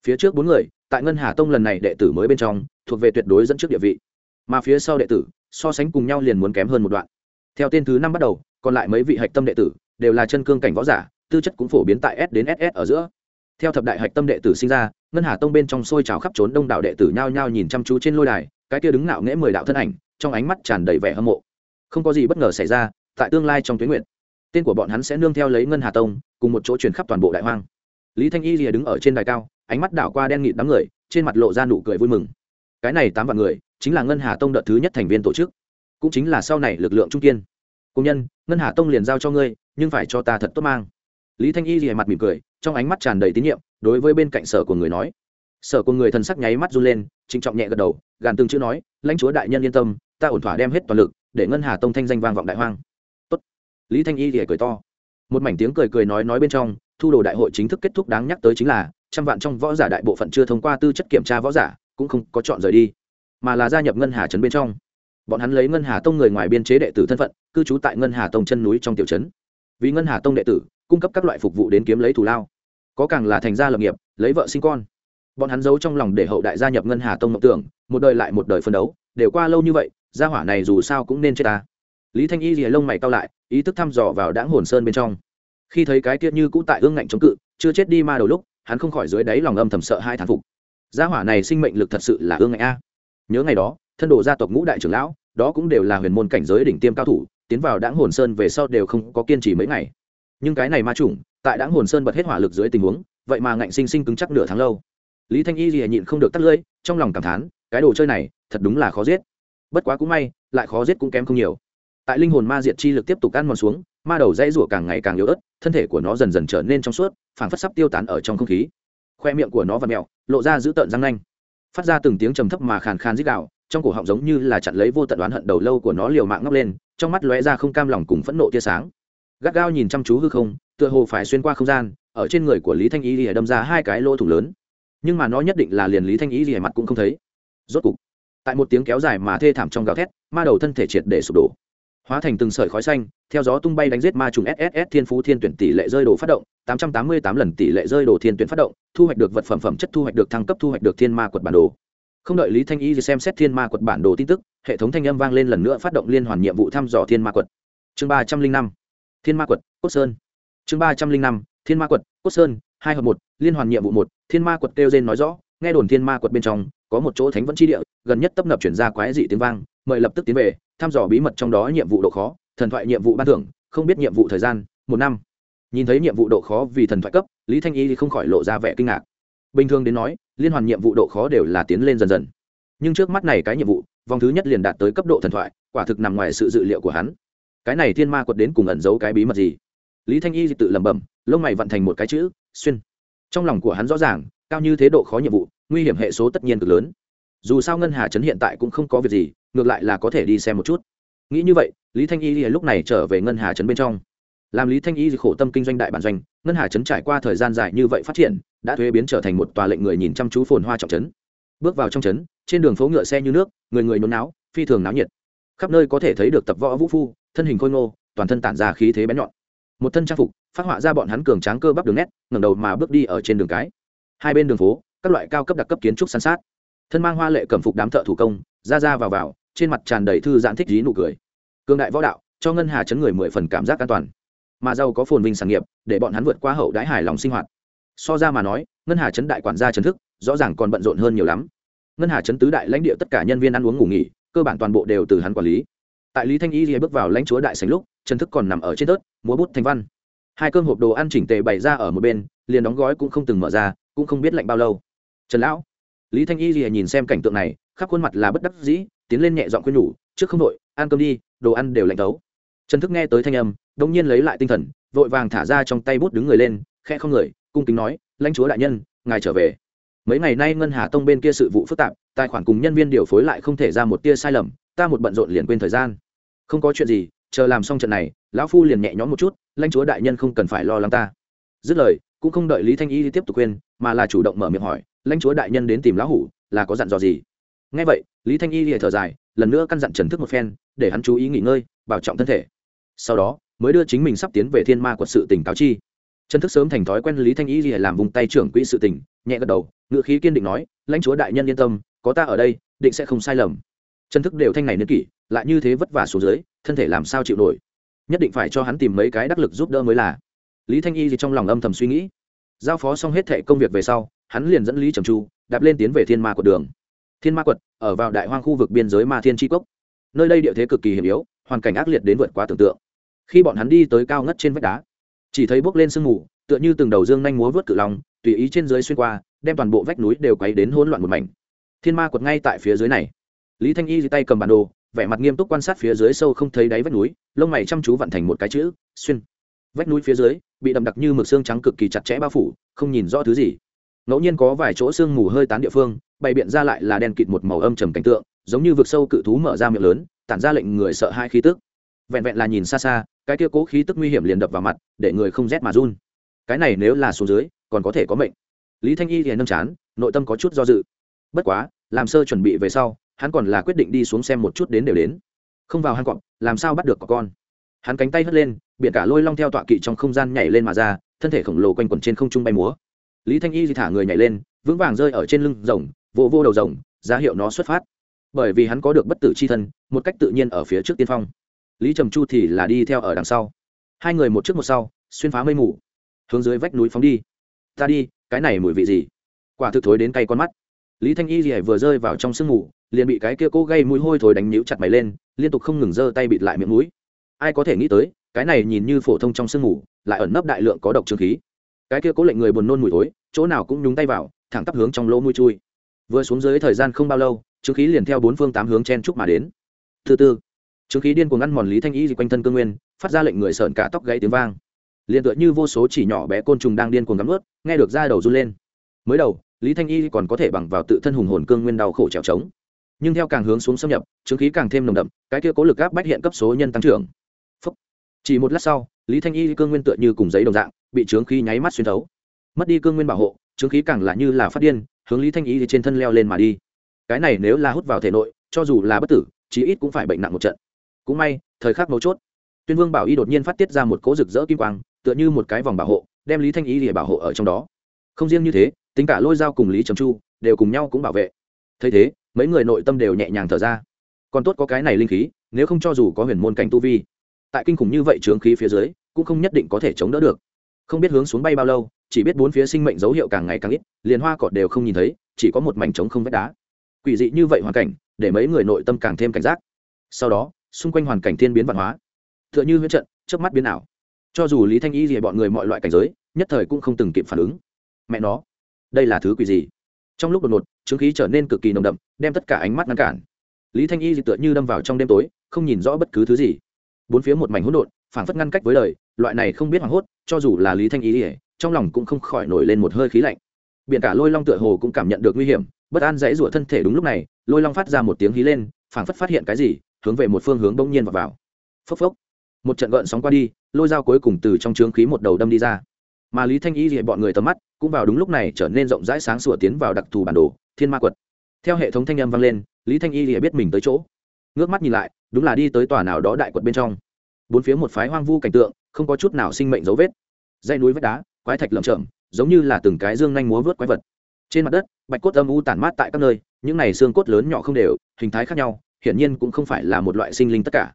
Phía trước bốn người, tại ngân hà tông lần này đệ tử mới bên trong, thuộc về tuyệt đối dẫn trước địa vị. Mà phía sau đệ tử, so sánh cùng nhau liền muốn kém hơn một đoạn theo tên thứ năm bắt đầu, còn lại mấy vị hạch tâm đệ tử đều là chân cương cảnh võ giả, tư chất cũng phổ biến tại s đến ss ở giữa. Theo thập đại hạch tâm đệ tử sinh ra, ngân hà tông bên trong xôi trào khắp trốn đông đảo đệ tử nhao nhao nhìn chăm chú trên lôi đài, cái kia đứng ngạo nghễ mười đạo thân ảnh, trong ánh mắt tràn đầy vẻ hâm mộ. Không có gì bất ngờ xảy ra, tại tương lai trong tuyến nguyện, tên của bọn hắn sẽ nương theo lấy ngân hà tông, cùng một chỗ truyền khắp toàn bộ đại hoang. Lý thanh y rìa đứng ở trên đài cao, ánh mắt đảo qua đen nghịt đám người, trên mặt lộ ra nụ cười vui mừng. Cái này tám vạn người, chính là ngân hà tông đợt thứ nhất thành viên tổ chức cũng chính là sau này lực lượng trung kiên. Công nhân, ngân hà tông liền giao cho ngươi, nhưng phải cho ta thật tốt mang. Lý thanh y rìa mặt mỉm cười, trong ánh mắt tràn đầy tín nhiệm, đối với bên cạnh sở của người nói. Sở của người thần sắc nháy mắt run lên, trịnh trọng nhẹ gật đầu, gàn từng chữ nói, lãnh chúa đại nhân yên tâm, ta ổn thỏa đem hết toàn lực, để ngân hà tông thanh danh vang vọng đại hoang. Tốt. lý thanh y rìa cười to. Một mảnh tiếng cười cười nói nói bên trong, thu đồ đại hội chính thức kết thúc đáng nhắc tới chính là, trăm vạn trong võ giả đại bộ phận chưa thông qua tư chất kiểm tra võ giả, cũng không có chọn rời đi, mà là gia nhập ngân hà trấn bên trong bọn hắn lấy ngân hà tông người ngoài biên chế đệ tử thân phận, cư trú tại ngân hà tông chân núi trong tiểu trấn. Vì ngân hà tông đệ tử, cung cấp các loại phục vụ đến kiếm lấy thù lao. Có càng là thành gia lập nghiệp, lấy vợ sinh con. Bọn hắn giấu trong lòng để hậu đại gia nhập ngân hà tông mộng tưởng, một đời lại một đời phân đấu, đều qua lâu như vậy, gia hỏa này dù sao cũng nên chết ta. Lý thanh y rìa lông mày cao lại, ý thức thăm dò vào đáng hồn sơn bên trong. Khi thấy cái tiết như cũ tại ương ngạnh chống cự, chưa chết đi ma đầu lúc, hắn không khỏi dưới đáy lòng âm thầm sợ hai thản phục. Gia hỏa này sinh mệnh lực thật sự là ương ngạnh a. Nhớ ngày đó thân đồ gia tộc ngũ đại trưởng lão, đó cũng đều là huyền môn cảnh giới đỉnh tiêm cao thủ, tiến vào đãng hồn sơn về sau đều không có kiên trì mấy ngày. Nhưng cái này ma chủng, tại đãng hồn sơn bật hết hỏa lực dưới tình huống, vậy mà ngạnh sinh sinh cứng chắc nửa tháng lâu. Lý thanh y gì nhịn không được tắt lưỡi, trong lòng cảm thán, cái đồ chơi này, thật đúng là khó giết. Bất quá cũng may, lại khó giết cũng kém không nhiều. Tại linh hồn ma diệt chi lực tiếp tục ăn mòn xuống, ma đầu dãy rủa càng ngày càng yếu ớt, thân thể của nó dần dần trở nên trong suốt, phảng phất sắp tiêu tán ở trong không khí. Khoe miệng của nó và mẹo, lộ ra giữ tợn răng nanh. Phát ra từng tiếng trầm thấp mà khàn khàn dích đạo trong cổ họng giống như là chặn lấy vô tận đoán hận đầu lâu của nó liều mạng ngóc lên, trong mắt lóe ra không cam lòng cùng phẫn nộ tia sáng. Gắt gao nhìn chăm chú hư không, tựa hồ phải xuyên qua không gian, ở trên người của lý thanh y lìa đâm ra hai cái lỗ thủ lớn. Nhưng mà nó nhất định là liền lý thanh y lìa mặt cũng không thấy. Rốt cục, tại một tiếng kéo dài mà thê thảm trong gào thét, ma đầu thân thể triệt để sụp đổ. Hóa thành từng sợi khói xanh, theo gió tung bay đánh giết ma trùng sss thiên phú thiên tuyển tỷ lệ rơi đồ phát động 888 lần tỷ lệ rơi đồ thiên tuyển phát động, thu hoạch được vật phẩm phẩm chất, thu hoạch được thăng cấp, thu hoạch được thiên ma quật bản đồ không đợi lý thanh y xem xét thiên ma quật bản đồ tin tức, hệ thống thanh âm vang lên lần nữa phát động liên hoàn nhiệm vụ thăm dò thiên ma quật. Chương ba trăm linh năm, thiên ma quật, cốt sơn. Chương ba trăm linh năm, thiên ma quật, cốt sơn, hai hợp một, liên hoàn nhiệm vụ một, thiên ma quật kêu trên nói rõ, nghe đồn thiên ma quật bên trong, có một chỗ thánh vẫn chi địa, gần nhất tấp nập chuyển ra quái dị tiếng vang, mời lập tức tiến về, thăm dò bí mật trong đó nhiệm vụ độ khó, thần thoại nhiệm vụ ban thưởng, không biết nhiệm vụ thời gian, một năm. Nhìn thấy nhiệm vụ độ khó vì thần thoại cấp, lý thanh y thì không khỏi lộ ra vẻ kinh ngạc bình thường đến nói, liên hoàn nhiệm vụ độ khó đều là tiến lên dần dần. Nhưng trước mắt này cái nhiệm vụ, vòng thứ nhất liền đạt tới cấp độ thần thoại, quả thực nằm ngoài sự dự liệu của hắn. Cái này thiên ma quật đến cùng ẩn giấu cái bí mật gì? Lý thanh y tự lẩm bẩm, lông mày vận thành một cái chữ, xuyên. Trong lòng của hắn rõ ràng, cao như thế độ khó nhiệm vụ, nguy hiểm hệ số tất nhiên cực lớn. Dù sao ngân hà trấn hiện tại cũng không có việc gì, ngược lại là có thể đi xem một chút. Nghĩ như vậy, lý thanh y lúc này trở về ngân hà trấn bên trong. Làm lý thanh y khổ tâm kinh doanh đại bản doanh, ngân hà trấn trải qua thời gian dài như vậy phát triển đã thuế biến trở thành một tòa lệnh người nhìn chăm chú phồn hoa trọng trấn. Bước vào trong trấn, trên đường phố ngựa xe như nước, người người nôn náo, phi thường náo nhiệt. Khắp nơi có thể thấy được tập võ vũ phu, thân hình khôi ngô, toàn thân tản ra khí thế bén nhọn. Một thân trang phục, phát họa ra bọn hắn cường tráng cơ bắp đường nét, ngẩng đầu mà bước đi ở trên đường cái. Hai bên đường phố, các loại cao cấp đặc cấp kiến trúc san sát. Thân mang hoa lệ cẩm phục đám thợ thủ công, ra ra vào vào, trên mặt tràn đầy thư giãn thích dí nụ cười. Cường đại võ đạo, cho ngân hà chấn người mười phần cảm giác an toàn. Mà giàu có phồn vinh sản nghiệp, để bọn hắn vượt qua hậu đãi hài lòng sinh hoạt so ra mà nói, ngân hà chấn đại quản gia trần thức, rõ ràng còn bận rộn hơn nhiều lắm. Ngân hà chấn tứ đại lãnh địa tất cả nhân viên ăn uống ngủ nghỉ, cơ bản toàn bộ đều từ hắn quản lý. Tại lý thanh y rìa bước vào lãnh chúa đại sành lúc, trần thức còn nằm ở trên tớt múa bút thanh văn. Hai cơm hộp đồ ăn chỉnh tề bày ra ở một bên, liền đóng gói cũng không từng mở ra, cũng không biết lạnh bao lâu. Trần lão, lý thanh y rìa nhìn xem cảnh tượng này, khắp khuôn mặt là bất đắc dĩ, tiến lên nhẹ dọn khuyên nhủ, trước không đội ăn cơm đi, đồ ăn đều lạnh tấu. Trần thức nghe tới thanh âm đông nhiên lấy lại tinh thần, vội vàng thả ra trong tay bút đứng người lên khe không người cung kính nói, lãnh chúa đại nhân, ngài trở về. Mấy ngày nay ngân hà tông bên kia sự vụ phức tạp, tài khoản cùng nhân viên điều phối lại không thể ra một tia sai lầm, ta một bận rộn liền quên thời gian. Không có chuyện gì, chờ làm xong trận này, lão phu liền nhẹ nhõm một chút, lãnh chúa đại nhân không cần phải lo lắng ta. Dứt lời, cũng không đợi lý thanh y tiếp tục khuyên, mà là chủ động mở miệng hỏi, lãnh chúa đại nhân đến tìm lão hủ, là có dặn dò gì? Ngay vậy, lý thanh y lìa thở dài, lần nữa căn dặn trần thức một phen, để hắn chú ý nghỉ ngơi, bảo trọng thân thể. Sau đó, mới đưa chính mình sắp tiến về thiên ma quật sự tỉnh cáo chi trần thức sớm thành thói quen lý thanh y lìa làm vùng tay trưởng quỹ sự tỉnh nhẹ gật đầu, ngựa khí kiên định nói, lãnh chúa đại nhân yên tâm, có ta ở đây, định sẽ không sai lầm. Trần thức đều thanh này niên kỷ, lại như thế vất vả xuống dưới, thân thể làm sao chịu nổi. Nhất định phải cho hắn tìm mấy cái đắc lực giúp đỡ mới là. Lý thanh y thì trong lòng âm thầm suy nghĩ. Giao phó xong hết thệ công việc về sau, hắn liền dẫn lý trầm chu, đạp lên tiến về thiên ma quật đường. Thiên ma quật, ở vào đại hoang khu vực biên giới ma thiên tri cốc. Nơi đây địa thế cực kỳ hiểm yếu, hoàn cảnh ác liệt đến vượt quá tưởng tượng. Khi bọn hắn đi tới cao ngất trên vách đá chỉ thấy bốc lên sương mù, tựa như từng đầu dương nhanh múa vớt cự lòng tùy ý trên dưới xuyên qua, đem toàn bộ vách núi đều quấy đến hỗn loạn một mảnh. Thiên ma quật ngay tại phía dưới này. Lý thanh y tay cầm bản đồ, vẻ mặt nghiêm túc quan sát phía dưới sâu không thấy đáy vách núi, lông mày chăm chú vặn thành một cái chữ, xuyên. Vách núi phía dưới, bị đậm đặc như mực xương trắng cực kỳ chặt chẽ bao phủ, không nhìn rõ thứ gì. Ngẫu nhiên có vài chỗ sương mù hơi tán địa phương, bày biện ra lại là đen kịt một màu âm trầm cảnh tượng, giống như vực sâu cự thú mở ra miệng lớn, tản ra lệnh người sợ hai khí tức. Vẹn vẹn là nhìn xa xa cái kia cố khí tức nguy hiểm liền đập vào mặt, để người không rét mà run. Cái này nếu là xuống dưới, còn có thể có mệnh. Lý thanh y thì nâm chán, nội tâm có chút do dự. Bất quá, làm sơ chuẩn bị về sau, hắn còn là quyết định đi xuống xem một chút đến đều đến. Không vào hang cọp, làm sao bắt được có con? Hắn cánh tay hất lên, biển cả lôi long theo tọa kỵ trong không gian nhảy lên mà ra, thân thể khổng lồ quanh quẩn trên không trung bay múa. Lý thanh y thì thả người nhảy lên, vững vàng rơi ở trên lưng rồng, vô vô đầu rồng, ra hiệu nó xuất phát. Bởi vì hắn có được bất tử c h i thân, một cách tự nhiên ở phía trước tiên phong lý trầm chu thì là đi theo ở đằng sau. Hai người một trước một sau, xuyên phá mây mù, hướng dưới vách núi phóng đi. Ta đi, cái này mùi vị gì? Quả thực thối đến cay con mắt. Lý thanh y rỉa vừa rơi vào trong sương mù, liền bị cái kia cố gây mũi hôi thối đánh nhíu chặt mày lên, liên tục không ngừng giơ tay bịt lại miệng mũi. Ai có thể nghĩ tới, cái này nhìn như phổ thông trong sương mù, lại ẩn nấp đại lượng có độc trương khí. Cái kia cố lệnh người buồn nôn mùi thối, chỗ nào cũng nhúng tay vào, thẳng tắp hướng trong lỗ mũi chui. Vừa xuống dưới thời gian không bao lâu trương khí liền theo bốn phương tám hướng chen chúc mà đến. Thứ tư trương khí điên cuồng ngăn mòn lý thanh y quanh thân cương nguyên, phát ra lệnh người sợn cả tóc gãy tiếng vang. Liền tựa như vô số chỉ nhỏ bé côn trùng đang điên cuồng cắm ướt, nghe được ra đầu run lên. Mới đầu, lý thanh y còn có thể bằng vào tự thân hùng hồn cương nguyên đau khổ trèo trống. Nhưng theo càng hướng xuống xâm nhập chứng khí càng thêm nồng đậm, cái kia cố lực áp bách hiện cấp số nhân tăng trưởng. Phúc. chỉ một lát sau, lý thanh y cương nguyên tựa như cùng giấy đồng dạng, bị trướng khí nháy mắt xuyên thấu. Mất đi cương nguyên bảo hộ trướng khí càng là như là phát điên, hướng lý thanh y trên thân leo lên mà đi. Cái này nếu là hút vào thể nội, cho dù là bất tử, chí ít cũng phải bệnh nặng một trận cũng may, thời khắc mấu chốt, tuyên vương bảo y đột nhiên phát tiết ra một cỗ rực rỡ kim quang, tựa như một cái vòng bảo hộ, đem lý thanh y để bảo hộ ở trong đó. Không riêng như thế, tính cả lôi dao cùng lý trầm chu đều cùng nhau cũng bảo vệ. Thấy thế, mấy người nội tâm đều nhẹ nhàng thở ra. Còn tốt có cái này linh khí, nếu không cho dù có huyền môn cảnh tu vi, tại kinh khủng như vậy trướng khí phía dưới, cũng không nhất định có thể chống đỡ được. Không biết hướng xuống bay bao lâu, chỉ biết bốn phía sinh mệnh dấu hiệu càng ngày càng ít, liền hoa cọt đều không nhìn thấy, chỉ có một mảnh trống không vách đá. Quỷ dị như vậy hoàn cảnh, để mấy người nội tâm càng thêm cảnh giác. Sau đó xung quanh hoàn cảnh thiên biến văn hóa. T h ư ợ n h ư huyết trận trước mắt biến ảo. Cho dù lý thanh y gì bọn người mọi loại cảnh giới nhất thời cũng không từng kịp phản ứng. Mẹ nó đây là thứ quỷ gì? Trong lúc đột ngột chứng khí trở nên cực kỳ nồng đậm đem tất cả ánh mắt ngăn cản. Lý thanh y dị tựa như đâm vào trong đêm tối không nhìn rõ bất cứ thứ gì. Bốn phía một mảnh hỗn độn phảng phất ngăn cách với lời loại này không biết hoảng hốt cho dù là lý thanh y gì, trong lòng cũng không khỏi nổi lên một hơi khí lạnh. Biển cả lôi long tựa hồ cũng cảm nhận được nguy hiểm bất an dãy rủa thân thể đúng lúc này lôi long phát ra một tiếng hí lên phảng phất phát hiện cái gì hướng về một phương hướng bỗng nhiên vào, vào. phốc phốc. Một trận gợn sóng qua đi lôi dao cuối cùng từ trong trướng khí một đầu đâm đi ra. Mà lý thanh y thì bọn người tầm mắt cũng vào đúng lúc này trở nên rộng rãi sáng sủa tiến vào đặc thù bản đồ thiên ma quật. Theo hệ thống thanh âm vang lên lý thanh y thì biết mình tới chỗ. Ngước mắt nhìn lại đúng là đi tới tòa nào đó đại quật bên trong. Bốn phía một phái hoang vu cảnh tượng không có chút nào sinh mệnh dấu vết. Dây núi vách đá quái thạch lởm chởm giống như là từng cái dương nhanh múa vớt quái vật. Trên mặt đất bạch cốt âm u tản mát tại các nơi những này xương cốt lớn nhỏ không đều hình thái khác nhau hiển nhiên cũng không phải là một loại sinh linh tất cả.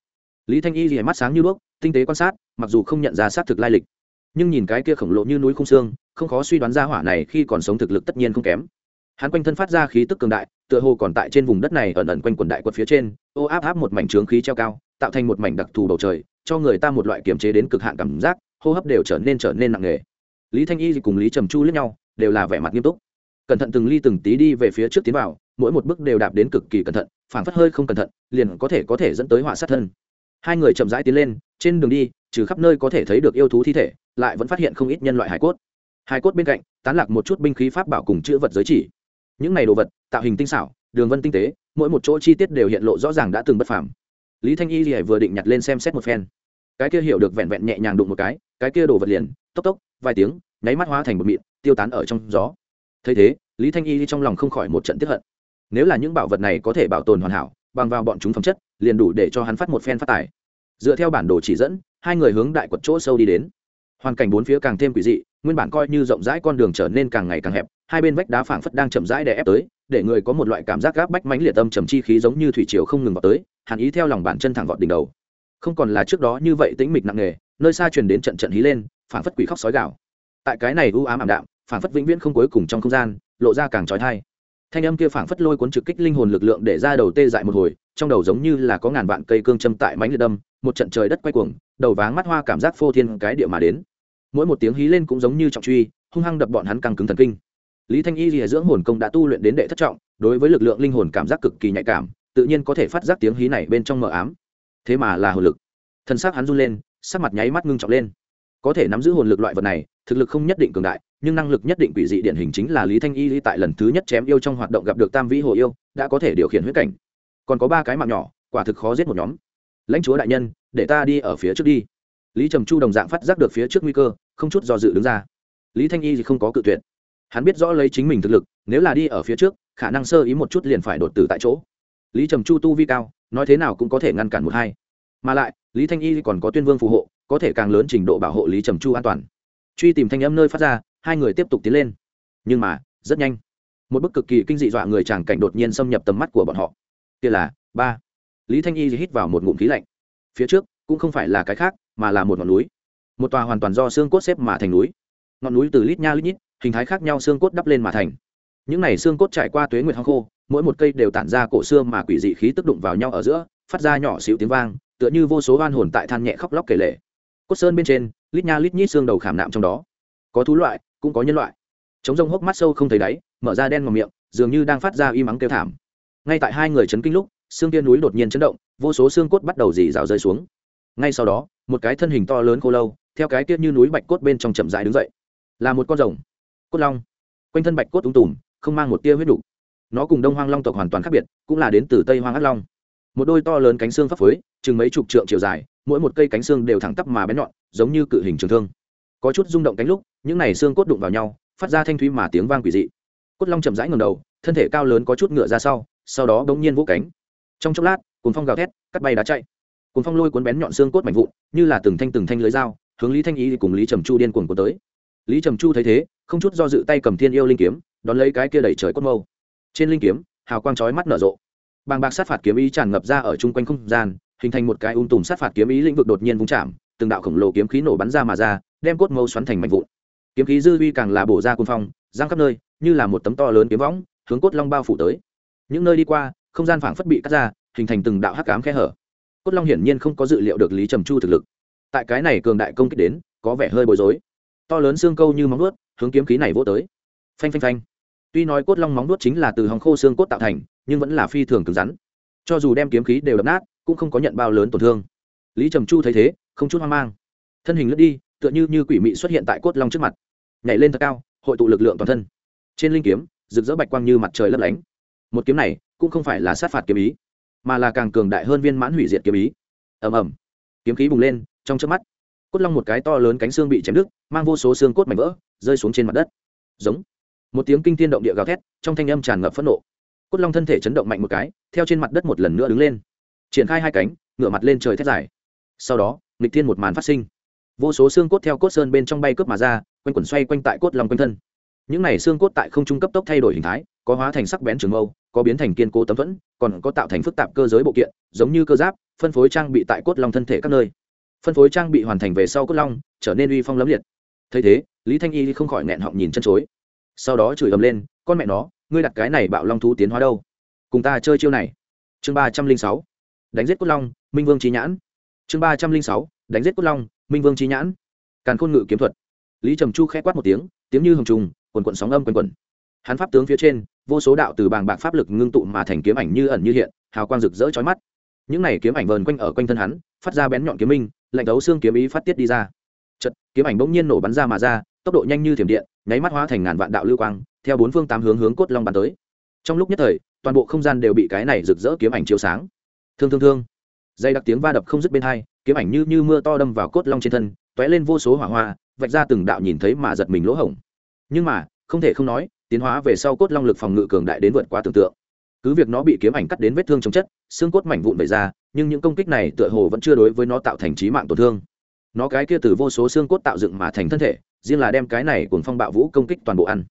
Lý thanh y rìa mắt sáng như đuốc, tinh tế quan sát, mặc dù không nhận ra xác thực lai lịch, nhưng nhìn cái kia khổng lồ như núi không xương, không khó suy đoán ra hỏa này khi còn sống thực lực tất nhiên không kém. Hắn quanh thân phát ra khí tức cường đại, tựa hồ còn tại trên vùng đất này ẩn ẩn quanh quần đại quật phía trên, ô áp áp một mảnh trướng khí treo cao, tạo thành một mảnh đặc thù bầu trời, cho người ta một loại kiềm chế đến cực hạn cảm giác, hô hấp đều trở nên trở nên nặng nề. Lý thanh y cùng lý trầm chu lẫn nhau, đều là vẻ mặt nghiêm túc. Cẩn thận từng ly từng tí đi về phía trước tiến vào mỗi một bước đều đạp đến cực kỳ cẩn thận phản phất hơi không cẩn thận, liền có thể có thể dẫn tới họa sát thân. Hai người chậm rãi tiến lên, trên đường đi, trừ khắp nơi có thể thấy được yêu thú thi thể, lại vẫn phát hiện không ít nhân loại hải cốt. Hải cốt bên cạnh, tán lạc một chút binh khí pháp bảo cùng chữ vật giới chỉ. Những này đồ vật, tạo hình tinh xảo, đường vân tinh tế, mỗi một chỗ chi tiết đều hiện lộ rõ ràng đã từng bất phàm. Lý thanh y thì vừa định nhặt lên xem xét một phen. Cái kia hiểu được vẹn vẹn nhẹ nhàng đụng một cái cái kia đồ vật liền, tốc tốc, vài tiếng, nháy mắt hóa thành một mịn, tiêu tán ở trong gió. Thấy thế, lý thanh y trong lòng không khỏi một trận tiếp hận nếu là những bảo vật này có thể bảo tồn hoàn hảo, bằng vào bọn chúng phẩm chất, liền đủ để cho hắn phát một phen phát tài. Dựa theo bản đồ chỉ dẫn, hai người hướng đại quật chỗ sâu đi đến. Hoàn cảnh bốn phía càng thêm quỷ dị, nguyên bản coi như rộng rãi con đường trở nên càng ngày càng hẹp, hai bên vách đá phảng phất đang chậm rãi đè ép tới, để người có một loại cảm giác gáp bách mãnh liệt tâm trầm chi khí giống như thủy triều không ngừng vào tới, hàn ý theo lòng bàn chân thẳng vọt đỉnh đầu. Không còn là trước đó như vậy tĩnh mịch nặng nề, nơi xa truyền đến trận trận hí lên, phảng phất quỷ khóc sói gạo tại cái này u ám ảm đạm, phảng phất vĩnh viễn không cuối cùng trong không gian, lộ ra càng trói thai thanh âm kia phảng phất lôi cuốn trực kích linh hồn lực lượng để ra đầu tê dại một hồi, trong đầu giống như là có ngàn vạn cây cương châm tại mánh liệt đâm, một trận trời đất quay cuồng, đầu váng mắt hoa cảm giác phô thiên cái địa mà đến. Mỗi một tiếng hí lên cũng giống như trọng truy, hung hăng đập bọn hắn căng cứng thần kinh. Lý thanh y rìa dưỡng hồn công đã tu luyện đến đệ thất trọng, đối với lực lượng linh hồn cảm giác cực kỳ nhạy cảm, tự nhiên có thể phát giác tiếng hí này bên trong mờ ám. Thế mà là hồn lực. Thân xác hắn run lên, sắc mặt nháy mắt ngưng trọng lên. Có thể nắm giữ hồn lực loại vật này, thực lực không nhất định cường đại nhưng năng lực nhất định quỷ dị điển hình chính là lý thanh y tại lần thứ nhất chém yêu trong hoạt động gặp được tam vĩ hồ yêu, đã có thể điều khiển huyết cảnh. Còn có ba cái mạng nhỏ, quả thực khó giết một nhóm. Lãnh chúa đại nhân, để ta đi ở phía trước đi. Lý trầm chu đồng dạng phát giác được phía trước nguy cơ, không chút do dự đứng ra. Lý thanh y thì không có cự tuyệt. Hắn biết rõ lấy chính mình thực lực, nếu là đi ở phía trước, khả năng sơ ý một chút liền phải đột tử tại chỗ. Lý trầm chu tu vi cao, nói thế nào cũng có thể ngăn cản một hai. Mà lại, lý thanh y còn có tuyên vương phù hộ, có thể càng lớn trình độ bảo hộ lý trầm chu an toàn. Truy tìm thanh âm nơi phát ra hai người tiếp tục tiến lên. Nhưng mà rất nhanh. Một bức cực kỳ kinh dị dọa người chàng cảnh đột nhiên xâm nhập tầm mắt của bọn họ. Kia là ba. Lý thanh y hít vào một ngụm khí lạnh. Phía trước cũng không phải là cái khác mà là một ngọn núi. Một tòa hoàn toàn do xương cốt xếp mà thành núi. Ngọn núi từ lít nha lít nhít hình thái khác nhau xương cốt đắp lên mà thành. Những này xương cốt trải qua tuế nguyệt hoang khô mỗi một cây đều tản ra cổ xương mà quỷ dị khí tức đụng vào nhau ở giữa phát ra nhỏ xíu tiếng vang tựa như vô số oan hồn tại than nhẹ khóc lóc kể lệ, cốt sơn bên trên lít nha lít nhít xương đầu khảm nạm trong đó. Có thú loại cũng có nhân loại. Chống rông hốc mắt sâu không thấy đáy, mở ra đen ngòm miệng, dường như đang phát ra y mắng kêu thảm. Ngay tại hai người chấn kinh lúc, xương tiên núi đột nhiên chấn động, vô số xương cốt bắt đầu dì rào rơi xuống. Ngay sau đó, một cái thân hình to lớn khô lâu, theo cái tiết như núi bạch cốt bên trong chậm dài đứng dậy. Là một con rồng, cốt long. Quanh thân bạch cốt tung tùm, không mang một tia huyết đủ. nó cùng đông hoang long tộc hoàn toàn khác biệt, cũng là đến từ tây hoang ác long. Một đôi to lớn cánh xương phấp phới, chừng mấy chục trượng chiều dài, mỗi một cây cánh xương đều thẳng tắp mà bén nhọn, giống như cự hình trường thương. Có chút rung động cánh lúc những này xương cốt đụng vào nhau, phát ra thanh thúy mà tiếng vang quỷ dị. Cốt long chậm rãi ngầm đầu, thân thể cao lớn có chút ngựa ra sau sau đó bỗng nhiên vỗ cánh. Trong chốc lát cùng phong gào thét, cắt bay đá chạy. Cùng phong lôi cuốn bén nhọn xương cốt mạnh vụn, như là từng thanh từng thanh lưới dao, hướng lý thanh ý cùng lý trầm chu điên cuồng cuốn tới. Lý trầm chu thấy thế, không chút do dự tay cầm thiên yêu linh kiếm, đón lấy cái kia đẩy trời cốt mâu. Trên linh kiếm, hào quang chói mắt nở rộ. Bàng bạc sát phạt kiếm ý tràn ngập ra ở chung quanh không gian, hình thành một cái ung tùm sát phạt kiếm ý lĩnh vực đột nhiên vung chạm, từng đạo khổng lồ kiếm khí nổ bắn ra mà ra, đem cốt mâu xoắn thành mạnh vụn kiếm khí dư uy càng là bổ ra côn phong, giang khắp nơi, như là một tấm to lớn kiếm võng, hướng cốt long bao phủ tới. Những nơi đi qua, không gian phảng phất bị cắt ra, hình thành từng đạo hắc cám khe hở. Cốt long hiển nhiên không có dự liệu được lý trầm chu thực lực. Tại cái này cường đại công kích đến, có vẻ hơi bối rối. To lớn xương câu như móng nuốt hướng kiếm khí này vô tới. Phanh phanh phanh. Tuy nói cốt long móng nuốt chính là từ hòng khô xương cốt tạo thành, nhưng vẫn là phi thường cứng rắn. Cho dù đem kiếm khí đều đập nát, cũng không có nhận bao lớn tổn thương. Lý trầm chu thấy thế, không chút hoang mang. Thân hình lướt đi tựa như như quỷ mị xuất hiện tại cốt long trước mặt. Nhảy lên thật cao, hội tụ lực lượng toàn thân. Trên linh kiếm, rực rỡ bạch quang như mặt trời lấp lánh. Một kiếm này cũng không phải là sát phạt kiếm ý, mà là càng cường đại hơn viên mãn hủy diệt kiếm ý. Ầm ầm. Kiếm khí bùng lên, trong trước mắt, cốt long một cái to lớn cánh xương bị chém đứt, mang vô số xương cốt mảnh vỡ, rơi xuống trên mặt đất. Giống. Một tiếng kinh tiên động địa gào thét, trong thanh âm tràn ngập phẫn nộ. Cốt long thân thể chấn động mạnh một cái, theo trên mặt đất một lần nữa đứng lên. Triển khai hai cánh, ngửa mặt lên trời thét dài. Sau đó, nghịch thiên một màn phát sinh vô số xương cốt theo cốt sơn bên trong bay cướp mà ra, quanh quẩn xoay quanh tại cốt long quanh thân. Những này xương cốt tại không trung cấp tốc thay đổi hình thái, có hóa thành sắc bén trường mâu, có biến thành kiên cố tấm thuẫn, còn có tạo thành phức tạp cơ giới bộ kiện, giống như cơ giáp, phân phối trang bị tại cốt long thân thể các nơi. Phân phối trang bị hoàn thành về sau cốt long trở nên uy phong lấm liệt. Thấy thế, lý thanh y không khỏi nẹn họng nhìn chân chối. Sau đó chửi ầm lên, con mẹ nó, ngươi đặt cái này bạo long thú tiến hóa đâu? Cùng ta chơi chiêu này. Chương ba trăm linh sáu. Đánh giết cốt long, minh vương trí nhãn. Chương ba trăm linh sáu. Đánh giết cốt long minh vương trí nhãn. Càn khôn ngự kiếm thuật. Lý trầm chu k h ẽ quát một tiếng tiếng như hồng trùng, quần quận sóng âm quần quần hắn pháp tướng phía trên, vô số đạo từ bàng bạc pháp lực ngưng tụ mà thành kiếm ảnh như ẩn như hiện, hào quang rực rỡ chói mắt. Những này kiếm ảnh vờn quanh ở quanh thân hắn, phát ra bén nhọn kiếm minh, lạnh đấu xương kiếm ý phát tiết đi ra. Chật kiếm ảnh bỗng nhiên nổ bắn ra mà ra, tốc độ nhanh như thiểm điện, nháy mắt hóa thành ngàn vạn đạo lưu quang, theo bốn phương tám hướng hướng cốt long bắn tới. Trong lúc nhất thời, toàn bộ không gian đều bị cái này rực rỡ kiếm ảnh chiếu sáng. Thương thương thương. Dây đặc tiếng va đập không dứt bên hai kiếm ảnh như như mưa to đâm vào cốt long trên thân t lên vô số hỏa hoa, vạch ra từng đạo nhìn thấy mà giật mình lỗ hổng. Nhưng mà, không thể không nói, tiến hóa về sau cốt long lực phòng ngự cường đại đến vượt quá tưởng tượng. Cứ việc nó bị kiếm ảnh cắt đến vết thương trong chất, xương cốt mảnh vụn vẩy ra, nhưng những công kích này tựa hồ vẫn chưa đối với nó tạo thành trí mạng tổn thương. Nó cái kia từ vô số xương cốt tạo dựng mà thành thân thể, riêng là đem cái này cùng phong bạo vũ công kích toàn bộ ăn.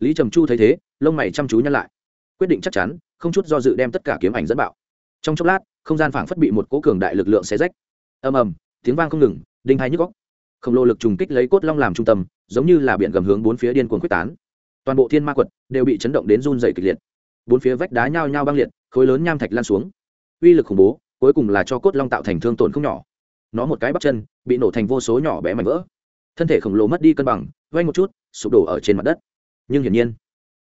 Lý trầm chu thấy thế, lông mày chăm chú nhăn lại. Quyết định chắc chắn, không chút do dự đem tất cả kiếm ảnh dẫn bạo. Trong chốc lát, không gian phảng phất bị một cố cường đại lực lượng xé rách ầm ầm, tiếng vang không ngừng, đinh hay nhức góc. Khổng lồ lực trùng kích lấy cốt long làm trung tâm, giống như là biển gầm hướng bốn phía điên cuồng quyết tán. Toàn bộ thiên ma quật đều bị chấn động đến run dày kịch liệt. Bốn phía vách đá nhao nhao băng liệt, khối lớn nham thạch lan xuống. Uy lực khủng bố, cuối cùng là cho cốt long tạo thành thương tổn không nhỏ. Nó một cái bắp chân bị nổ thành vô số nhỏ bé mảnh vỡ. Thân thể khổng lồ mất đi cân bằng vay một chút, sụp đổ ở trên mặt đất. Nhưng hiển nhiên,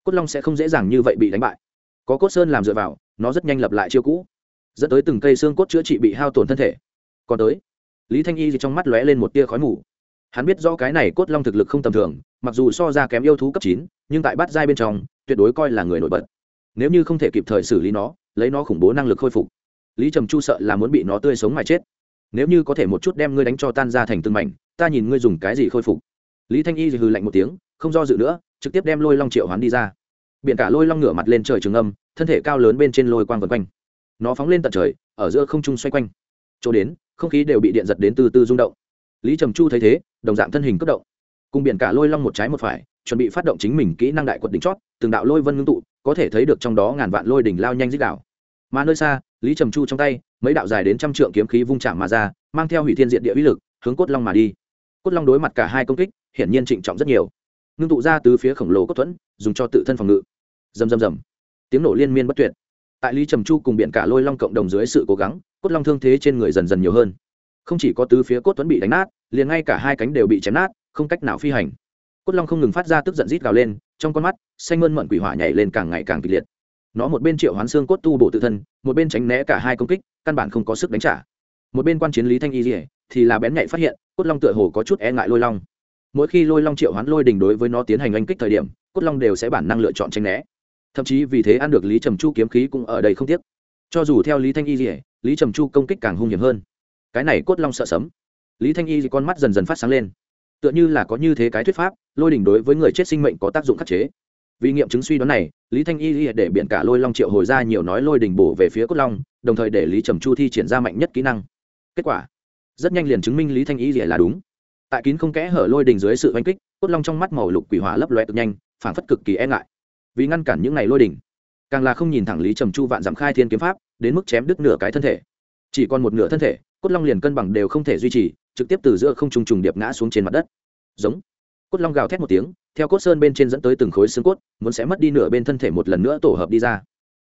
cốt long sẽ không dễ dàng như vậy bị đánh bại. Có cốt sơn làm dựa vào, nó rất nhanh lập lại chiêu cũ. Dẫn tới từng cây xương cốt chữa trị bị hao tổn thân thể còn tới. Lý thanh y thì trong mắt lóe lên một tia khói mù. Hắn biết do cái này cốt long thực lực không tầm thường, mặc dù so ra kém yêu thú cấp chín, nhưng tại bát giai bên trong, tuyệt đối coi là người nổi bật. Nếu như không thể kịp thời xử lý nó, lấy nó khủng bố năng lực khôi phục, lý trầm chu sợ là muốn bị nó tươi sống mà chết. Nếu như có thể một chút đem ngươi đánh cho tan ra thành từng mảnh, ta nhìn ngươi dùng cái gì khôi phục. Lý thanh y hừ lạnh một tiếng, không do dự nữa, trực tiếp đem lôi long triệu hoán đi ra. Biển cả lôi long ngửa mặt lên trời trường âm, thân thể cao lớn bên trên lôi quang vân quanh. Nó phóng lên tận trời, ở giữa không trung xoay quanh. Chỗ đến không khí đều bị điện giật đến từ từ rung động. Lý trầm chu thấy thế, đồng dạng thân hình cấp động. Cùng biển cả lôi long một trái một phải, chuẩn bị phát động chính mình kỹ năng đại quật đỉnh chót, từng đạo lôi vân ngưng tụ, có thể thấy được trong đó ngàn vạn lôi đỉnh lao nhanh dích đảo mà nơi xa, lý trầm chu trong tay, mấy đạo dài đến trăm trượng kiếm khí vung chạm mà ra, mang theo hủy thiên diện địa uy lực, hướng cốt long mà đi. Cốt long đối mặt cả hai công kích, hiển nhiên trịnh trọng rất nhiều. Ngưng tụ ra từ phía khổng lồ cốt thuẫn, dùng cho tự thân phòng ngự. Rầm rầm rầm. Tiếng nổ liên miên bất tuyệt. Tại lý trầm chu cùng biển cả lôi long cộng đồng dưới sự cố gắng cốt long thương thế trên người dần dần nhiều hơn. Không chỉ có tứ phía cốt Tuấn bị đánh nát, liền ngay cả hai cánh đều bị chém nát, không cách nào phi hành. Cốt long không ngừng phát ra tức giận rít gào lên, trong con mắt, xanh mơn mận quỷ hỏa nhảy lên càng ngày càng kịch liệt. Nó một bên triệu hoán xương cốt tu bổ tự thân, một bên tránh né cả hai công kích, căn bản không có sức đánh trả. Một bên quan chiến lý thanh y dỉa thì là bén nhạy phát hiện, cốt long tựa hồ có chút e ngại lôi long. Mỗi khi lôi long triệu hoán lôi đình đối với nó tiến hành oanh kích thời điểm, cốt long đều sẽ bản năng lựa chọn tranh né. Thậm chí vì thế ăn được lý trầm chu kiếm khí cũng ở đây không tiếc. Cho dù theo lý thanh y dỉa lý trầm chu công kích càng hung hiểm hơn cái này cốt long sợ sấm lý thanh y thì con mắt dần dần phát sáng lên tựa như là có như thế cái thuyết pháp lôi đỉnh đối với người chết sinh mệnh có tác dụng khắc chế vì nghiệm chứng suy đoán này lý thanh y để biện cả lôi long triệu hồi ra nhiều nói lôi đỉnh bổ về phía cốt long đồng thời để lý trầm chu thi triển ra mạnh nhất kỹ năng kết quả rất nhanh liền chứng minh lý thanh y là đúng tại kín không kẽ hở lôi đỉnh dưới sự oanh kích cốt long trong mắt màu lục quỷ hỏa lấp loe cực nhanh phản phất cực kỳ e ngại vì ngăn cản những ngày lôi đỉnh càng là không nhìn thẳng lý trầm chu vạn giảm khai thiên kiếm pháp đến mức chém đứt nửa cái thân thể. Chỉ còn một nửa thân thể, cốt long liền cân bằng đều không thể duy trì, trực tiếp từ giữa không trùng trùng điệp ngã xuống trên mặt đất. Giống. Cốt long gào thét một tiếng, theo cốt sơn bên trên dẫn tới từng khối xương cốt, muốn sẽ mất đi nửa bên thân thể một lần nữa tổ hợp đi ra.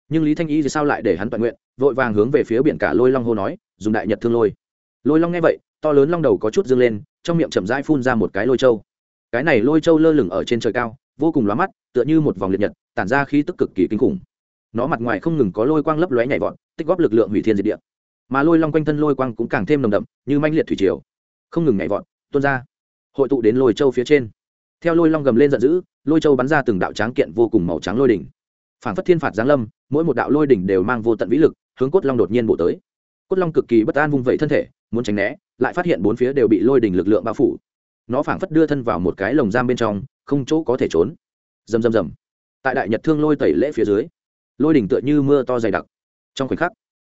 Nhưng lý thanh y thì sao lại để hắn toàn nguyện, vội vàng hướng về phía biển cả lôi long hô nói, dùng đại nhật thương lôi. Lôi long nghe vậy, to lớn long đầu có chút dương lên, trong miệng chậm rãi phun ra một cái lôi trâu cái này lôi trâu lơ lửng ở trên trời cao, vô cùng lóa mắt, tựa như một vòng liệt nhật, tản ra khí tức cực kỳ kinh khủng nó mặt ngoài không ngừng có lôi quang lấp lóe nhảy vọt, tích góp lực lượng hủy thiên diệt địa. Mà lôi long quanh thân lôi quang cũng càng thêm nồng đậm, như manh liệt thủy triều. Không ngừng nhảy vọt, tuôn ra. Hội tụ đến lôi châu phía trên. Theo lôi long gầm lên giận dữ, lôi châu bắn ra từng đạo tráng kiện vô cùng màu trắng lôi đỉnh. Phản phất thiên phạt giáng lâm, mỗi một đạo lôi đỉnh đều mang vô tận vĩ lực, hướng cốt long đột nhiên bổ tới. Cốt long cực kỳ bất an vung vẩy thân thể, muốn tránh né, lại phát hiện bốn phía đều bị lôi đỉnh lực lượng bao phủ. Nó phảng phất đưa thân vào một cái lồng giam bên trong, không chỗ có thể trốn. Rầm rầm rầm. Tại đại nhật thương lôi tẩy lễ phía dưới lôi đỉnh tựa như mưa to dày đặc. Trong khoảnh khắc,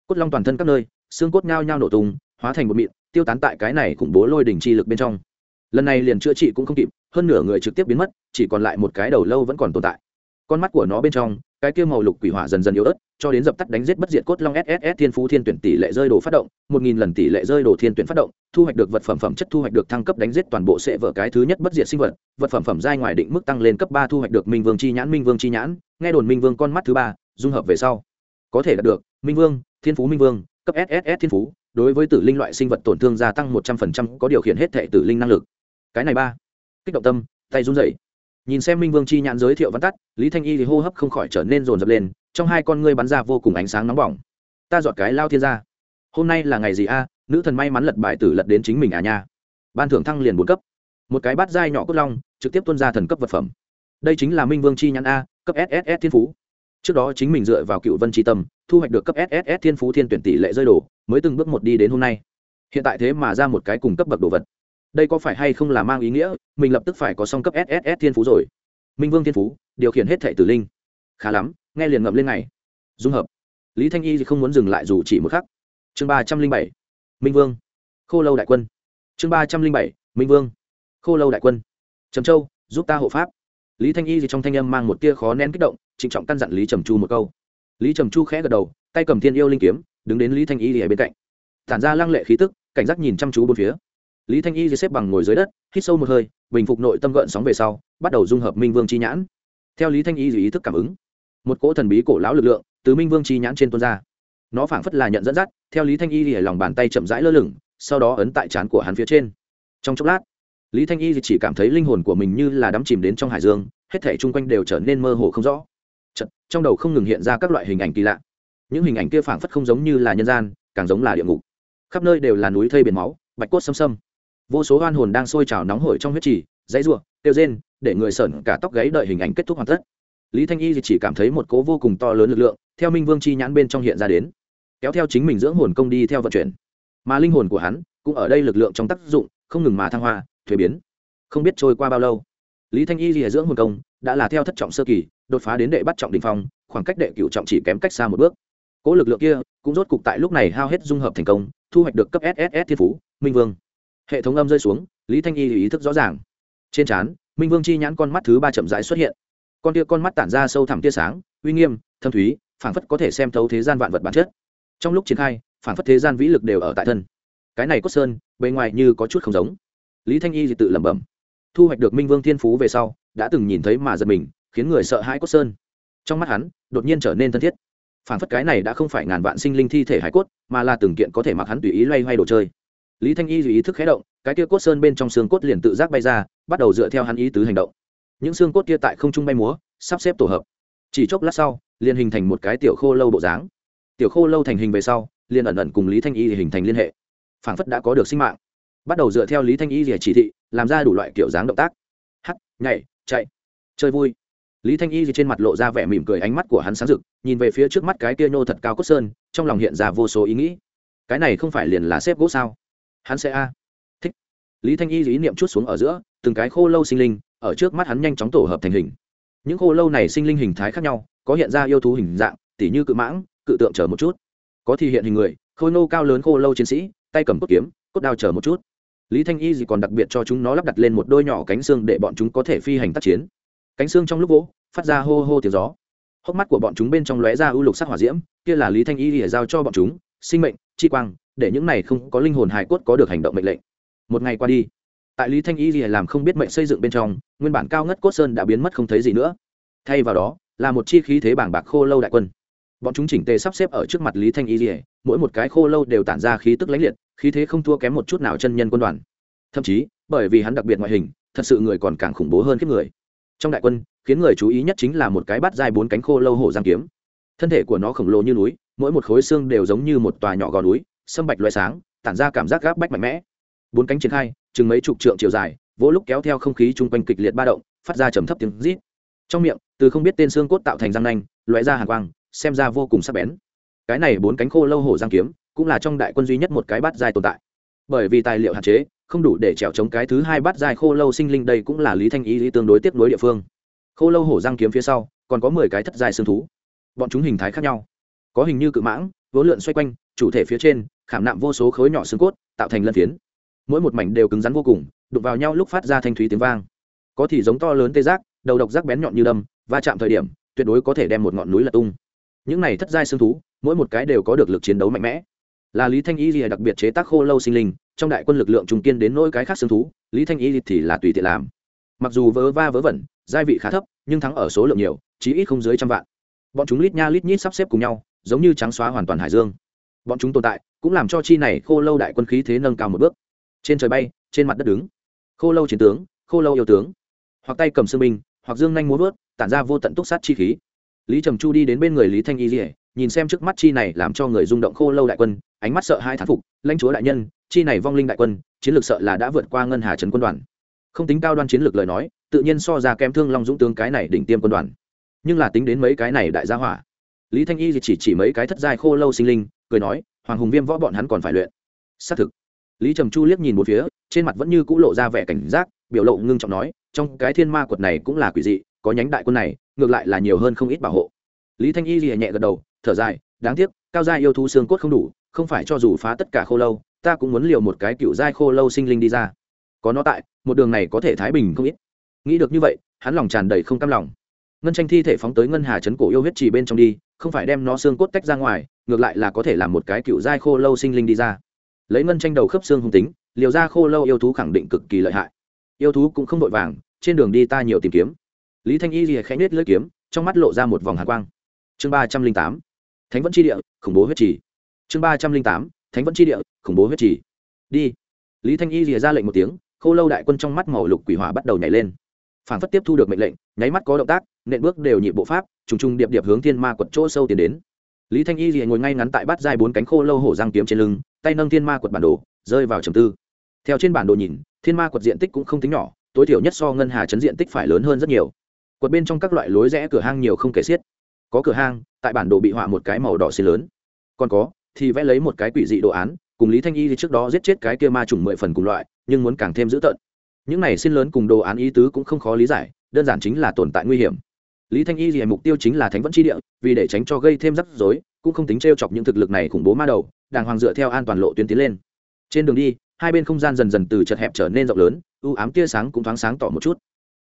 cốt long toàn thân các nơi, xương cốt nhao nhao nổ tung, hóa thành một mịn, tiêu tán tại cái này khủng bố lôi đỉnh chi lực bên trong. Lần này liền chữa trị cũng không kịp, hơn nửa người trực tiếp biến mất, chỉ còn lại một cái đầu lâu vẫn còn tồn tại. Con mắt của nó bên trong, cái kia màu lục quỷ hỏa dần dần yếu ớt, cho đến dập tắt đánh giết bất diệt cốt long sss thiên phú thiên tuyển tỷ lệ rơi đồ phát động, một nghìn lần tỷ lệ rơi đồ thiên tuyển phát động, thu hoạch được vật phẩm phẩm chất thu hoạch được thăng cấp đánh giết toàn bộ sệ vợ cái thứ nhất bất diệt sinh vật vật phẩm phẩm giai ngoài định mức tăng lên cấp ba thu hoạch được minh vương chi nhãn, minh vương chi nhãn, nghe đồn minh vương con mắt thứ ba dung hợp về sau. Có thể đạt được, minh vương, thiên phú minh vương, cấp sss thiên phú, đối với tử linh loại sinh vật tổn thương gia tăng một trăm phần trăm, có điều khiển hết thệ tử linh năng lực. Cái này ba. Kích động tâm, tay run rẩy. Nhìn xem minh vương chi nhãn giới thiệu văn tắt, lý thanh y thì hô hấp không khỏi trở nên rồn rập lên, trong hai con ngươi bắn ra vô cùng ánh sáng nóng bỏng. Ta dọn cái lao thiên ra hôm nay là ngày gì a? Nữ thần may mắn lật bài tử lật đến chính mình à nha. Ban thưởng thăng liền bốn cấp. Một cái bát dai nhỏ cốt long, trực tiếp tuân ra thần cấp vật phẩm. Đây chính là minh vương chi nhãn a, cấp sss thiên phú trước đó chính mình dựa vào cựu vân tri tâm, thu hoạch được cấp sss thiên phú thiên tuyển tỷ lệ rơi đổ, mới từng bước một đi đến hôm nay. Hiện tại thế mà ra một cái cùng cấp bậc đồ vật. Đây có phải hay không là mang ý nghĩa, mình lập tức phải có song cấp sss thiên phú rồi. Minh vương thiên phú, điều khiển hết thệ tử linh. Khá lắm, nghe liền ngậm lên ngày dung hợp. Lý thanh y thì không muốn dừng lại dù chỉ một khắc. Chương ba trăm linh bảy, minh vương. Khô lâu đại quân. Chương ba trăm linh bảy, minh vương. Khô lâu đại quân. Trầm châu, giúp ta hộ pháp lý thanh y thì trong thanh âm mang một tia khó nén kích động, trịnh trọng căn dặn lý trầm chu một câu. Lý trầm chu khẽ gật đầu, tay cầm thiên yêu linh kiếm, đứng đến lý thanh y ở bên cạnh. Tản ra lăng lệ khí tức, cảnh giác nhìn chăm chú bốn phía. Lý thanh y xếp bằng ngồi dưới đất, hít sâu một hơi, bình phục nội tâm gợn sóng về sau, bắt đầu dung hợp minh vương chi nhãn. Theo lý thanh y ý thức cảm ứng, một cỗ thần bí cổ lão lực lượng từ minh vương chi nhãn trên tuôn ra. Nó phảng phất là nhận dẫn dắt, theo lý thanh y thì lòng bàn tay chậm rãi lơ lửng, sau đó ấn tại trán của hắn phía trên. Trong chốc lát lý thanh y chỉ cảm thấy linh hồn của mình như là đắm chìm đến trong hải dương hết thể chung quanh đều trở nên mơ hồ không rõ. Chật, trong đầu không ngừng hiện ra các loại hình ảnh kỳ lạ. Những hình ảnh kia phảng phất không giống như là nhân gian càng giống là địa ngục. Khắp nơi đều là núi thây biển máu bạch cốt xâm xâm. Vô số oan hồn đang sôi trào nóng hổi trong huyết trì dãy ruộng tiêu rên để người sởn cả tóc gáy đợi hình ảnh kết thúc hoàn tất. Lý thanh y chỉ cảm thấy một cố vô cùng to lớn lực lượng theo minh vương chi nhãn bên trong hiện ra đến kéo theo chính mình dưỡng hồn công đi theo vận chuyển. Mà linh hồn của hắn cũng ở đây lực lượng trong tác dụng không ngừng mà thăng hoa thuế biến. Không biết trôi qua bao lâu, lý thanh y lìa dưỡng hồn công đã là theo thất trọng sơ kỳ, đột phá đến đệ bắt trọng đình phong, khoảng cách đệ cựu trọng chỉ kém cách xa một bước. Cỗ lực lượng kia cũng rốt cục tại lúc này hao hết dung hợp thành công, thu hoạch được cấp sss thiên phú, minh vương. Hệ thống âm rơi xuống, lý thanh y ý thức rõ ràng. Trên trán, minh vương chi nhãn con mắt thứ ba chậm rãi xuất hiện. Con tia con mắt tản ra sâu thẳm tia sáng, uy nghiêm, thâm thúy, phảng phất có thể xem thấu thế gian vạn vật bản chất. Trong lúc triển khai, phảng phất thế gian vĩ lực đều ở tại thân. Cái này cốt sơn, bề ngoài như có chút không giống lý thanh y thì tự lẩm bẩm. Thu hoạch được minh vương thiên phú về sau, đã từng nhìn thấy mà giật mình, khiến người sợ hãi cốt sơn. Trong mắt hắn, đột nhiên trở nên thân thiết. Phản phất cái này đã không phải ngàn vạn sinh linh thi thể hải cốt, mà là từng kiện có thể mặc hắn tùy ý loay hoay đồ chơi. Lý thanh y dù ý thức khé động, cái kia cốt sơn bên trong xương cốt liền tự giác bay ra, bắt đầu dựa theo hắn ý tứ hành động. Những xương cốt kia tại không trung bay múa, sắp xếp tổ hợp. Chỉ chốc lát sau, liền hình thành một cái tiểu khô lâu bộ dáng. Tiểu khô lâu thành hình về sau, liền ẩn ẩn cùng lý thanh y hình thành liên hệ. Phản phất đã có được sinh mạng bắt đầu dựa theo lý thanh y rìa chỉ thị, làm ra đủ loại kiểu dáng động tác. Hắt, nhảy, chạy, chơi vui. Lý thanh y trên mặt lộ ra vẻ mỉm cười, ánh mắt của hắn sáng rực, nhìn về phía trước mắt cái kia nhô thật cao cốt sơn, trong lòng hiện ra vô số ý nghĩ. Cái này không phải liền là xếp gỗ sao? Hắn sẽ a. Thích. Lý thanh y ý niệm chút xuống ở giữa, từng cái khô lâu sinh linh, ở trước mắt hắn nhanh chóng tổ hợp thành hình. Những khô lâu này sinh linh hình thái khác nhau, có hiện ra yêu thú hình dạng, tỉ như cự mãng, cự tượng chờ một chút. Có thì hiện hình người, khôi nô cao lớn khô lâu chiến sĩ, tay cầm cốt kiếm, cốt đao chờ một chút lý thanh y gì còn đặc biệt cho chúng nó lắp đặt lên một đôi nhỏ cánh xương để bọn chúng có thể phi hành tác chiến. Cánh xương trong lúc vỗ, phát ra hô hô tiếng gió. Hốc mắt của bọn chúng bên trong lóe ra ưu lục sắc hỏa diễm, kia là lý thanh y lìa giao cho bọn chúng, sinh mệnh, chi quang, để những này không có linh hồn hài cốt có được hành động mệnh lệnh. Một ngày qua đi, tại lý thanh y lìa làm không biết mệnh xây dựng bên trong, nguyên bản cao ngất cốt sơn đã biến mất không thấy gì nữa. Thay vào đó, là một chi khí thế bảng bạc khô lâu đại quân bọn chúng chỉnh tề sắp xếp ở trước mặt lý thanh y lìa, mỗi một cái khô lâu đều tản ra khí tức lãnh liệt, khí thế không thua kém một chút nào chân nhân quân đoàn. Thậm chí, bởi vì hắn đặc biệt ngoại hình, thật sự người còn càng khủng bố hơn kiếp người. Trong đại quân, khiến người chú ý nhất chính là một cái bát dài bốn cánh khô lâu hổ giang kiếm. Thân thể của nó khổng lồ như núi, mỗi một khối xương đều giống như một tòa nhỏ gò núi, sâm bạch loại sáng, tản ra cảm giác gáp bách mạnh mẽ. Bốn cánh triển khai, chừng mấy chục trượng chiều dài vỗ lúc kéo theo không khí chung quanh kịch liệt ba động, phát ra trầm thấp tiếng rít. Trong miệng, từ không biết tên xương cốt tạo thành răng nanh loại ra hàng quang xem ra vô cùng sắc bén. Cái này bốn cánh khô lâu hổ giang kiếm, cũng là trong đại quân duy nhất một cái bát dài tồn tại. Bởi vì tài liệu hạn chế, không đủ để trèo chống cái thứ hai bát dài khô lâu sinh linh đây cũng là lý thanh ý lý tương đối tiếp nối địa phương. Khô lâu hổ giang kiếm phía sau, còn có mười cái thất dài xương thú. Bọn chúng hình thái khác nhau. Có hình như cự mãng vốn lượn xoay quanh, chủ thể phía trên, khảm nạm vô số khối nhỏ xương cốt, tạo thành lân phiến. Mỗi một mảnh đều cứng rắn vô cùng, đụng vào nhau lúc phát ra thanh thúy tiếng vang. Có thì giống to lớn tê giác, đầu độc rác bén nhọn như đâm, va chạm thời điểm, tuyệt đối có thể đem một ngọn núi lật tung những này thất giai xương thú, mỗi một cái đều có được lực chiến đấu mạnh mẽ. Là lý thanh y lìa đặc biệt chế tác khô lâu sinh linh, trong đại quân lực lượng trung kiên đến nỗi cái khác xương thú, lý thanh y thì là tùy tiện làm. Mặc dù vớ va vớ vẩn, giai vị khá thấp, nhưng thắng ở số lượng nhiều, chí ít không dưới trăm vạn. Bọn chúng lít nha lít nhít sắp xếp cùng nhau, giống như trắng xóa hoàn toàn hải dương. Bọn chúng tồn tại, cũng làm cho chi này khô lâu đại quân khí thế nâng cao một bước. Trên trời bay, trên mặt đất đứng. Khô lâu chiến tướng, khô lâu yêu tướng. Hoặc tay cầm sương binh, hoặc dương nhanh muốn vớt, tản ra vô tận túc sát chi khí lý trầm chu đi đến bên người lý thanh y dỉa nhìn xem trước mắt chi này làm cho người rung động khô lâu đại quân, ánh mắt sợ hai thán phục, lãnh chúa đại nhân, chi này vong linh đại quân, chiến lược sợ là đã vượt qua ngân hà trấn quân đoàn. Không tính cao đoan chiến lược lời nói, tự nhiên so ra kém thương long dũng tướng cái này đỉnh tiêm quân đoàn. Nhưng là tính đến mấy cái này đại gia hỏa. Lý thanh y chỉ chỉ mấy cái thất giai khô lâu sinh linh, cười nói, hoàng hùng viêm võ bọn hắn còn phải luyện. Xác thực. Lý trầm chu liếc nhìn một phía, trên mặt vẫn như c ũ lộ ra vẻ cảnh giác, biểu lộ ngưng trọng nói, trong cái thiên ma quật này cũng là quỷ dị có nhánh đại quân này, ngược lại là nhiều hơn không ít bảo hộ. Lý thanh y lìa nhẹ gật đầu, thở dài, đáng tiếc, cao gia yêu thú xương cốt không đủ, không phải cho dù phá tất cả khô lâu, ta cũng muốn liều một cái cựu giai khô lâu sinh linh đi ra. Có nó tại, một đường này có thể thái bình không ít. Nghĩ được như vậy, hắn lòng tràn đầy không cam lòng. Ngân tranh thi thể phóng tới ngân hà chấn cổ yêu huyết chỉ bên trong đi, không phải đem nó xương cốt tách ra ngoài, ngược lại là có thể làm một cái cựu giai khô lâu sinh linh đi ra. Lấy ngân tranh đầu khớp xương hung tính, liều ra khô lâu yêu thú khẳng định cực kỳ lợi hại. Yêu thú cũng không vội vàng, trên đường đi ta nhiều tìm kiếm lý thanh y lìa khẽ nết lưỡi kiếm, trong mắt lộ ra một vòng hạ quang. Chương ba trăm linh tám, thánh vẫn chi địa, khủng bố huyết trì. Chương ba trăm linh tám, thánh vẫn chi địa, khủng bố huyết trì. Đi. Lý thanh y lìa ra lệnh một tiếng, khô lâu đại quân trong mắt màu lục quỷ hỏa bắt đầu nhảy lên. Phản phất tiếp thu được mệnh lệnh, nháy mắt có động tác, nện bước đều nhị bộ pháp, trùng trùng điệp điệp hướng thiên ma quật chỗ sâu tiến đến. Lý thanh y lìa ngồi ngay ngắn tại bát dài bốn cánh khô lâu hổ răng kiếm trên lưng, tay nâng thiên ma quật bản đồ, rơi vào trầm tư. Theo trên bản đồ nhìn, thiên ma quật diện tích cũng không tính nhỏ, tối thiểu nhất so ngân hà chấn diện tích phải lớn hơn rất nhiều quật bên trong các loại lối rẽ cửa hang nhiều không kể xiết. Có cửa hang, tại bản đồ bị họa một cái màu đỏ xì lớn. Còn có, thì vẽ lấy một cái quỷ dị đồ án, cùng lý thanh y thì trước đó giết chết cái kia ma trùng mười phần cùng loại, nhưng muốn càng thêm dữ tợn. Những này xin lớn cùng đồ án ý tứ cũng không khó lý giải, đơn giản chính là tồn tại nguy hiểm. Lý thanh y thì mục tiêu chính là thánh vẫn tri địa, vì để tránh cho gây thêm rắc rối, cũng không tính t r e o chọc những thực lực này khủng bố ma đầu, đàng hoàng dựa theo an toàn lộ tuyến tiến lên. Trên đường đi, hai bên không gian dần dần từ chật hẹp trở nên rộng lớn ưu ám tia sáng cũng thoáng sáng tỏ một chút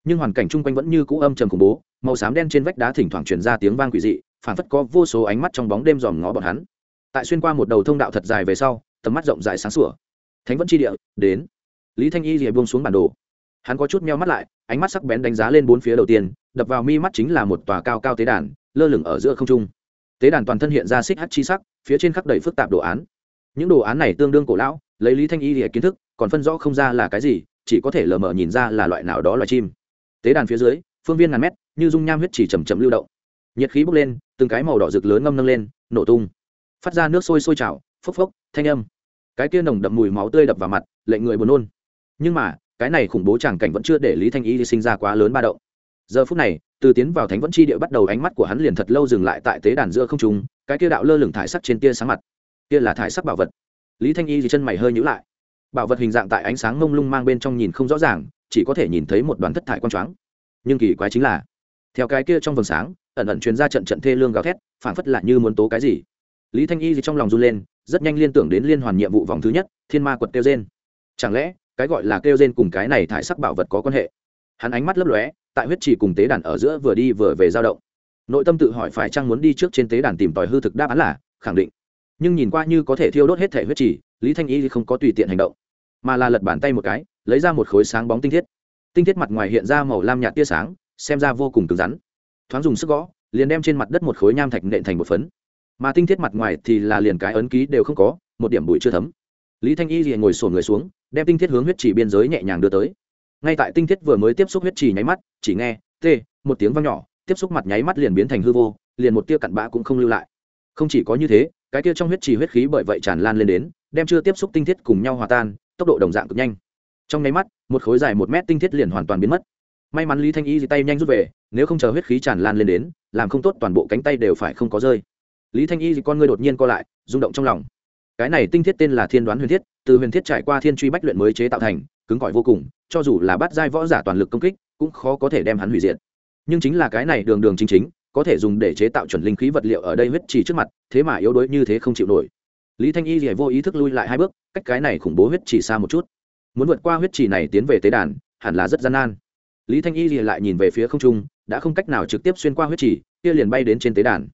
nhưng hoàn cảnh chung quanh vẫn như cũ âm trầm khủng bố, màu xám đen trên vách đá thỉnh thoảng truyền ra tiếng vang quỷ dị, phản phất có vô số ánh mắt trong bóng đêm dòm ngó bọn hắn. Tại xuyên qua một đầu thông đạo thật dài về sau, tầm mắt rộng dài sáng sủa. Thánh vẫn tri địa, đến. Lý thanh y rìa buông xuống bản đồ. Hắn có chút meo mắt lại, ánh mắt sắc bén đánh giá lên bốn phía đầu tiên, đập vào mi mắt chính là một tòa cao cao tế đàn, lơ lửng ở giữa không trung. Tế đàn toàn thân hiện ra xích hát chi sắc, phía trên khắc đầy phức tạp đồ án. Những đồ án này tương đương cổ lão, lấy lý thanh y rìa kiến thức, còn phân rõ không ra là cái gì, chỉ có thể lờ mờ nhìn ra là loại nào đó loài chim tế đàn phía dưới, phương viên ngàn mét, như dung nham huyết chỉ chầm chậm lưu động. Nhiệt khí bốc lên, từng cái màu đỏ rực lớn ngâm nâng lên, nổ tung. Phát ra nước sôi sôi trào, phốc phốc, thanh âm. Cái kia nồng đậm mùi máu tươi đập vào mặt lệnh người buồn nôn. Nhưng mà, cái này khủng bố chẳng cảnh vẫn chưa để lý thanh y sinh ra quá lớn ba động. Giờ phút này, từ tiến vào thánh vẫn chi địa bắt đầu ánh mắt của hắn liền thật lâu dừng lại tại tế đàn giữa không trung, cái kia đạo lơ lửng thải sắc trên tia sáng mặt. Kia là thải sắc bảo vật. Lý thanh y thì chân mày hơi nhữ lại. Bảo vật hình dạng tại ánh sáng mông lung mang bên trong nhìn không rõ ràng chỉ có thể nhìn thấy một đoàn thất thải quang choáng. Nhưng kỳ quái chính là, theo cái kia trong vầng sáng, ẩn ẩn truyền ra trận trận thê lương gào thét, phảng phất lại như muốn tố cái gì. Lý thanh y thì trong lòng run lên, rất nhanh liên tưởng đến liên hoàn nhiệm vụ vòng thứ nhất, thiên ma quật kêu gen chẳng lẽ, cái gọi là kêu gen cùng cái này thải sắc bảo vật có quan hệ? Hắn ánh mắt lấp lóe, tại huyết trì cùng tế đàn ở giữa vừa đi vừa về dao động. Nội tâm tự hỏi phải chăng muốn đi trước trên tế đàn tìm tòi hư thực đáp án là, khẳng định. Nhưng nhìn qua như có thể thiêu đốt hết thể huyết trì, lý thanh y không có tùy tiện hành động, mà là lật bàn tay một cái lấy ra một khối sáng bóng tinh thiết. Tinh thiết mặt ngoài hiện ra màu lam nhạt tia sáng, xem ra vô cùng cứng rắn. Thoáng dùng sức gõ, liền đem trên mặt đất một khối nham thạch nện thành một phấn. Mà tinh thiết mặt ngoài thì là liền cái ấn ký đều không có, một điểm bụi chưa thấm. Lý thanh y liền ngồi sổn người xuống, đem tinh thiết hướng huyết trì biên giới nhẹ nhàng đưa tới. Ngay tại tinh thiết vừa mới tiếp xúc huyết trì nháy mắt, chỉ nghe t một tiếng vang nhỏ, tiếp xúc mặt nháy mắt liền biến thành hư vô, liền một tia cặn bã cũng không lưu lại. Không chỉ có như thế, cái tia trong huyết trì huyết khí bởi vậy tràn lan lên đến, đem chưa tiếp xúc tinh thiết cùng nhau hòa tan, tốc độ đồng dạng cực nhanh trong nháy mắt, một khối dài một mét tinh thiết liền hoàn toàn biến mất. May mắn lý thanh y tay nhanh rút về, nếu không chờ huyết khí tràn lan lên đến, làm không tốt toàn bộ cánh tay đều phải không có rơi. Lý thanh y con ngươi đột nhiên co lại, rung động trong lòng. Cái này tinh thiết tên là thiên đoán huyền thiết, từ huyền thiết trải qua thiên truy bách luyện mới chế tạo thành, cứng cỏi vô cùng, cho dù là bắt giai võ giả toàn lực công kích, cũng khó có thể đem hắn hủy diệt. Nhưng chính là cái này đường đường chính chính, có thể dùng để chế tạo chuẩn linh khí vật liệu ở đây huyết trì trước mặt, thế mà yếu đuối như thế không chịu nổi. Lý thanh y thì vô ý thức lui lại hai bước, cách cái này khủng bố huyết trì xa một chút muốn vượt qua huyết trì này tiến về tế đàn, hẳn là rất gian nan. Lý thanh y lại nhìn về phía không trung, đã không cách nào trực tiếp xuyên qua huyết trì, kia liền bay đến trên tế đàn.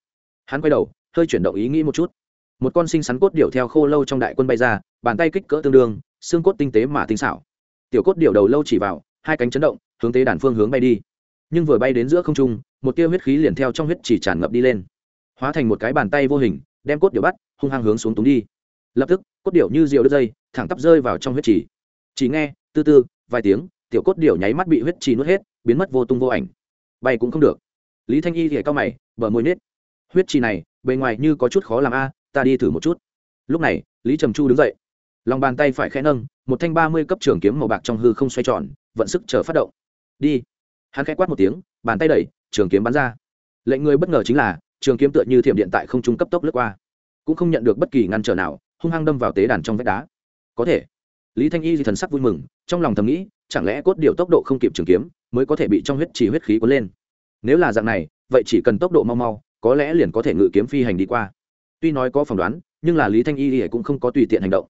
Hắn quay đầu, hơi chuyển động ý nghĩ một chút. Một con sinh sắn cốt điệu theo khô lâu trong đại quân bay ra, bàn tay kích cỡ tương đương, xương cốt tinh tế mà tinh xảo. Tiểu cốt điệu đầu lâu chỉ vào, hai cánh chấn động, hướng tế đàn phương hướng bay đi. Nhưng vừa bay đến giữa không trung, một tia huyết khí liền theo trong huyết chỉ tràn ngập đi lên. Hóa thành một cái bàn tay vô hình, đem cốt điệu bắt, hung hăng hướng xuống túng đi. Lập tức, cốt điệu như diều đứt dây, thẳng tắp rơi vào trong huyết chỉ chỉ nghe, tư tư, vài tiếng, tiểu cốt điểu nháy mắt bị huyết trì nuốt hết, biến mất vô tung vô ảnh. Bay cũng không được. Lý thanh y thì cao mày, bờ môi nết huyết trì này, bề ngoài như có chút khó làm a, ta đi thử một chút. Lúc này, lý trầm chu đứng dậy. Lòng bàn tay phải khẽ nâng, một thanh ba mươi cấp trường kiếm màu bạc trong hư không xoay tròn, vận sức chờ phát động. Đi. Hắn khẽ quát một tiếng, bàn tay đẩy, trường kiếm bắn ra. Lệnh người bất ngờ chính là, trường kiếm tựa như thiểm điện tại không trung cấp tốc lướt qua. Cũng không nhận được bất kỳ ngăn trở nào, hung hăng đâm vào tế đàn trong vách đá. Có thể lý thanh y thì thần sắc vui mừng, trong lòng thầm nghĩ, chẳng lẽ cốt điều tốc độ không kịp trường kiếm mới có thể bị trong huyết chỉ huyết khí cuốn lên? Nếu là dạng này, vậy chỉ cần tốc độ mau mau, có lẽ liền có thể ngự kiếm phi hành đi qua. Tuy nói có phỏng đoán, nhưng là lý thanh y thì cũng không có tùy tiện hành động,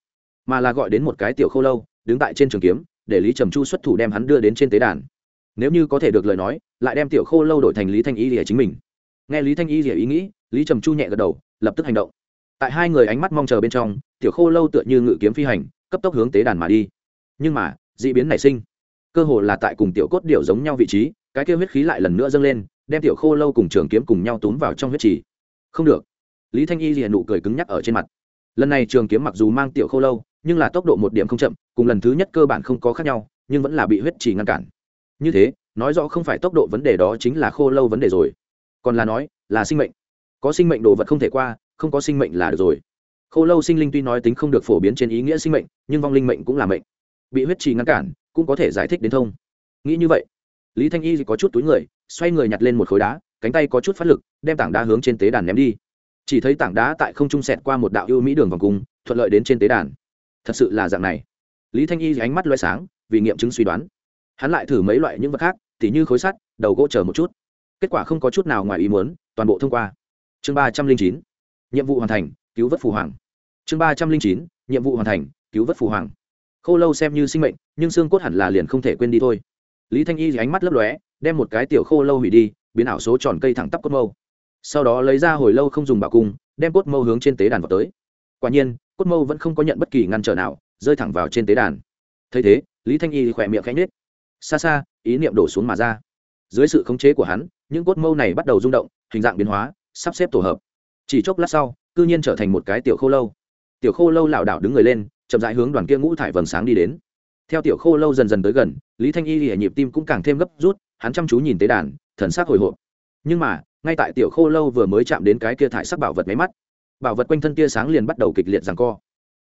mà là gọi đến một cái tiểu khâu lâu, đứng tại trên trường kiếm, để lý trầm chu xuất thủ đem hắn đưa đến trên tế đàn. Nếu như có thể được lời nói, lại đem tiểu khô lâu đổi thành lý thanh y thì chính mình. Nghe lý thanh y thì ý nghĩ, lý trầm chu nhẹ gật đầu, lập tức hành động. Tại hai người ánh mắt mong chờ bên trong, tiểu khô lâu tựa như ngự kiếm phi hành cấp tốc hướng tế đàn mà đi. Nhưng mà, d ị biến nảy sinh. Cơ hồ là tại cùng tiểu cốt điệu giống nhau vị trí, cái kia huyết khí lại lần nữa dâng lên, đem tiểu khô lâu cùng trường kiếm cùng nhau túm vào trong huyết trì. Không được. Lý thanh y liền nụ cười cứng nhắc ở trên mặt. Lần này trường kiếm mặc dù mang tiểu khô lâu, nhưng là tốc độ một điểm không chậm, cùng lần thứ nhất cơ bản không có khác nhau, nhưng vẫn là bị huyết trì ngăn cản. Như thế, nói rõ không phải tốc độ vấn đề đó chính là khô lâu vấn đề rồi. Còn là nói, là sinh mệnh. Có sinh mệnh đồ vật không thể qua, không có sinh mệnh là được rồi khô lâu sinh linh tuy nói tính không được phổ biến trên ý nghĩa sinh mệnh, nhưng vong linh mệnh cũng là mệnh. Bị huyết trì ngăn cản, cũng có thể giải thích đến thông. Nghĩ như vậy, lý thanh y có chút túi người, xoay người nhặt lên một khối đá, cánh tay có chút phát lực, đem tảng đá hướng trên tế đàn ném đi. Chỉ thấy tảng đá tại không trung sẹt qua một đạo ưu mỹ đường vòng cung, thuận lợi đến trên tế đàn. Thật sự là dạng này. Lý thanh y ánh mắt loay sáng, vì nghiệm chứng suy đoán. Hắn lại thử mấy loại những vật khác, tỉ như khối sắt, đầu gỗ chờ một chút. Kết quả không có chút nào ngoài ý muốn, toàn bộ thông qua. Chương ba trăm linh chín. Nhiệm vụ hoàn thành cứu vớt phù hoàng. Chương ba trăm linh chín, nhiệm vụ hoàn thành, cứu vớt phù hoàng. Khô lâu xem như sinh mệnh, nhưng xương cốt hẳn là liền không thể quên đi thôi. Lý thanh y ánh mắt lấp lóe, đem một cái tiểu khô lâu hủy đi, biến ảo số tròn cây thẳng tắp cốt mâu. Sau đó lấy ra hồi lâu không dùng bảo cung, đem cốt mâu hướng trên tế đàn vào tới. Quả nhiên, cốt mâu vẫn không có nhận bất kỳ ngăn trở nào, rơi thẳng vào trên tế đàn. Thấy thế, lý thanh y khỏe miệng khẽ nhết xa xa, ý niệm đổ xuống mà ra. Dưới sự khống chế của hắn, những cốt mâu này bắt đầu rung động, hình dạng biến hóa, sắp xếp tổ hợp. Chỉ chốc lát sau cư nhiên trở thành một cái tiểu khô lâu. Tiểu khô lâu lảo đảo đứng người lên, chậm rãi hướng đoàn kia ngũ thải vầng sáng đi đến. Theo tiểu khô lâu dần dần tới gần, lý thanh y lìa nhịp tim cũng càng thêm gấp rút, hắn chăm chú nhìn tế đàn, thần sắc hồi hộp. Nhưng mà, ngay tại tiểu khô lâu vừa mới chạm đến cái kia thải sắc bảo vật máy mắt, bảo vật quanh thân tia sáng liền bắt đầu kịch liệt rằng co.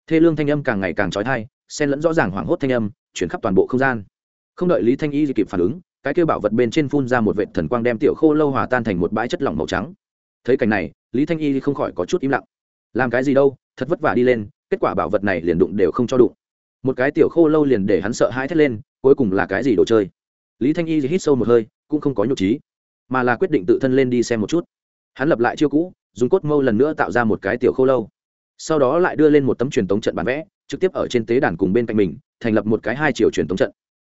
Thê lương thanh âm càng ngày càng trói thai xen lẫn rõ ràng hoảng hốt thanh âm, chuyển khắp toàn bộ không gian. Không đợi lý thanh y kịp phản ứng, cái kia bảo vật bên trên phun ra một vệ thần quang đem tiểu khô lâu hòa tan thành một bãi chất lỏng màu trắng thấy cảnh này, lý thanh y không khỏi có chút im lặng. Làm cái gì đâu, thật vất vả đi lên, kết quả bảo vật này liền đụng đều không cho đụng. Một cái tiểu khô lâu liền để hắn sợ hãi thét lên, cuối cùng là cái gì đồ chơi? Lý thanh y hít sâu một hơi, cũng không có nhục trí, mà là quyết định tự thân lên đi xem một chút. Hắn lập lại chiêu cũ, dùng cốt mâu lần nữa tạo ra một cái tiểu khô lâu. Sau đó lại đưa lên một tấm truyền tống trận bản vẽ, trực tiếp ở trên tế đàn cùng bên cạnh mình, thành lập một cái hai chiều truyền tống trận.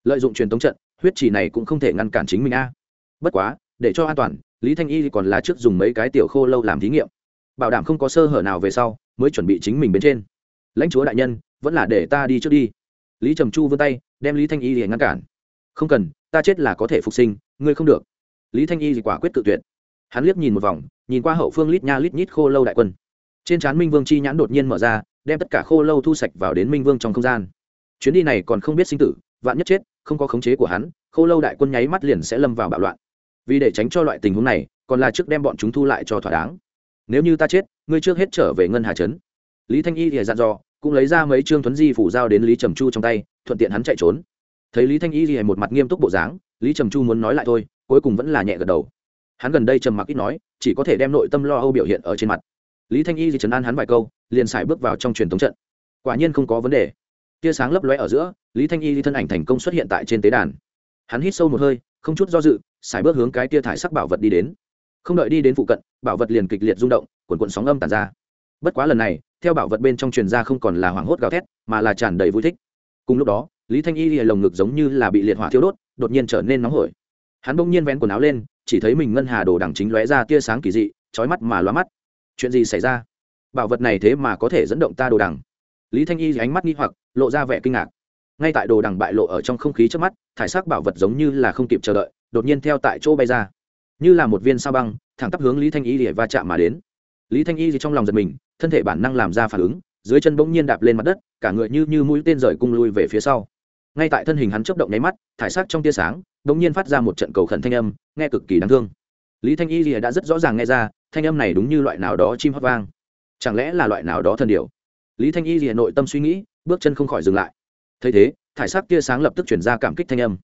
Lợi dụng truyền tống trận, huyết trì này cũng không thể ngăn cản chính mình a. Bất quá, để cho an toàn lý thanh y còn là trước dùng mấy cái tiểu khô lâu làm thí nghiệm. Bảo đảm không có sơ hở nào về sau, mới chuẩn bị chính mình bên trên. Lãnh chúa đại nhân, vẫn là để ta đi trước đi. Lý trầm chu vươn tay, đem lý thanh y để ngăn cản. Không cần, ta chết là có thể phục sinh, ngươi không được. Lý thanh y thì quả quyết tự tuyệt. Hắn liếc nhìn một vòng, nhìn qua hậu phương lít nha lít nhít khô lâu đại quân. Trên trán minh vương chi nhãn đột nhiên mở ra, đem tất cả khô lâu thu sạch vào đến minh vương trong không gian. Chuyến đi này còn không biết sinh tử, vạn nhất chết, không có khống chế của hắn, khô lâu đại quân nháy mắt liền sẽ lâm vào bạo loạn vì để tránh cho loại tình huống này, còn là trước đem bọn chúng thu lại cho thỏa đáng. Nếu như ta chết, ngươi trước hết trở về ngân hà trấn. Lý thanh y thì dặn dò, cũng lấy ra mấy trương thuấn di phủ giao đến lý trầm chu trong tay, thuận tiện hắn chạy trốn. Thấy lý thanh y thì một mặt nghiêm túc bộ dáng, lý trầm chu muốn nói lại thôi, cuối cùng vẫn là nhẹ gật đầu. Hắn gần đây trầm mặc ít nói, chỉ có thể đem nội tâm lo âu biểu hiện ở trên mặt. Lý thanh y thì trấn an hắn vài câu, liền xài bước vào trong truyền thống trận. Quả nhiên không có vấn đề. Tia sáng lấp lóe ở giữa, lý thanh y thì thân ảnh thành công xuất hiện tại trên tế đàn. Hắn hít sâu một hơi không chút do dự, xài bước hướng cái tia thải sắc bảo vật đi đến. Không đợi đi đến phụ cận, bảo vật liền kịch liệt rung động cuộn cuộn sóng âm tàn ra. Bất quá lần này, theo bảo vật bên trong truyền ra không còn là hoảng hốt gào thét, mà là tràn đầy vui thích. Cùng lúc đó, lý thanh y lìa lồng ngực giống như là bị liệt hỏa thiêu đốt, đột nhiên trở nên nóng hổi. Hắn bỗng nhiên vén quần áo lên, chỉ thấy mình ngân hà đồ đằng chính lóe ra tia sáng kỳ dị trói mắt mà loa mắt. Chuyện gì xảy ra? Bảo vật này thế mà có thể dẫn động ta đồ đằng? Lý thanh y ánh mắt nghi hoặc, lộ ra vẻ kinh ngạc ngay tại đồ đằng bại lộ ở trong không khí trước mắt, thải sắc bảo vật giống như là không kịp chờ đợi, đột nhiên theo tại chỗ bay ra. Như là một viên sao băng, thẳng tắp hướng lý thanh y để va chạm mà đến. Lý thanh y trong lòng giật mình, thân thể bản năng làm ra phản ứng, dưới chân bỗng nhiên đạp lên mặt đất, cả người như như mũi tên rời cung lui về phía sau. Ngay tại thân hình hắn chớp động nháy mắt, thải sắc trong tia sáng bỗng nhiên phát ra một trận cầu khẩn thanh âm, nghe cực kỳ đáng thương. Lý thanh y đã rất rõ ràng nghe ra, thanh âm này đúng như loại nào đó chim hót vang. Chẳng lẽ là loại nào đó thần điều lý thanh y lìa nội tâm suy nghĩ, bước chân không khỏi dừng lại thấy thế, thải sắc tia sáng lập tức chuyển ra cảm kích thanh âm.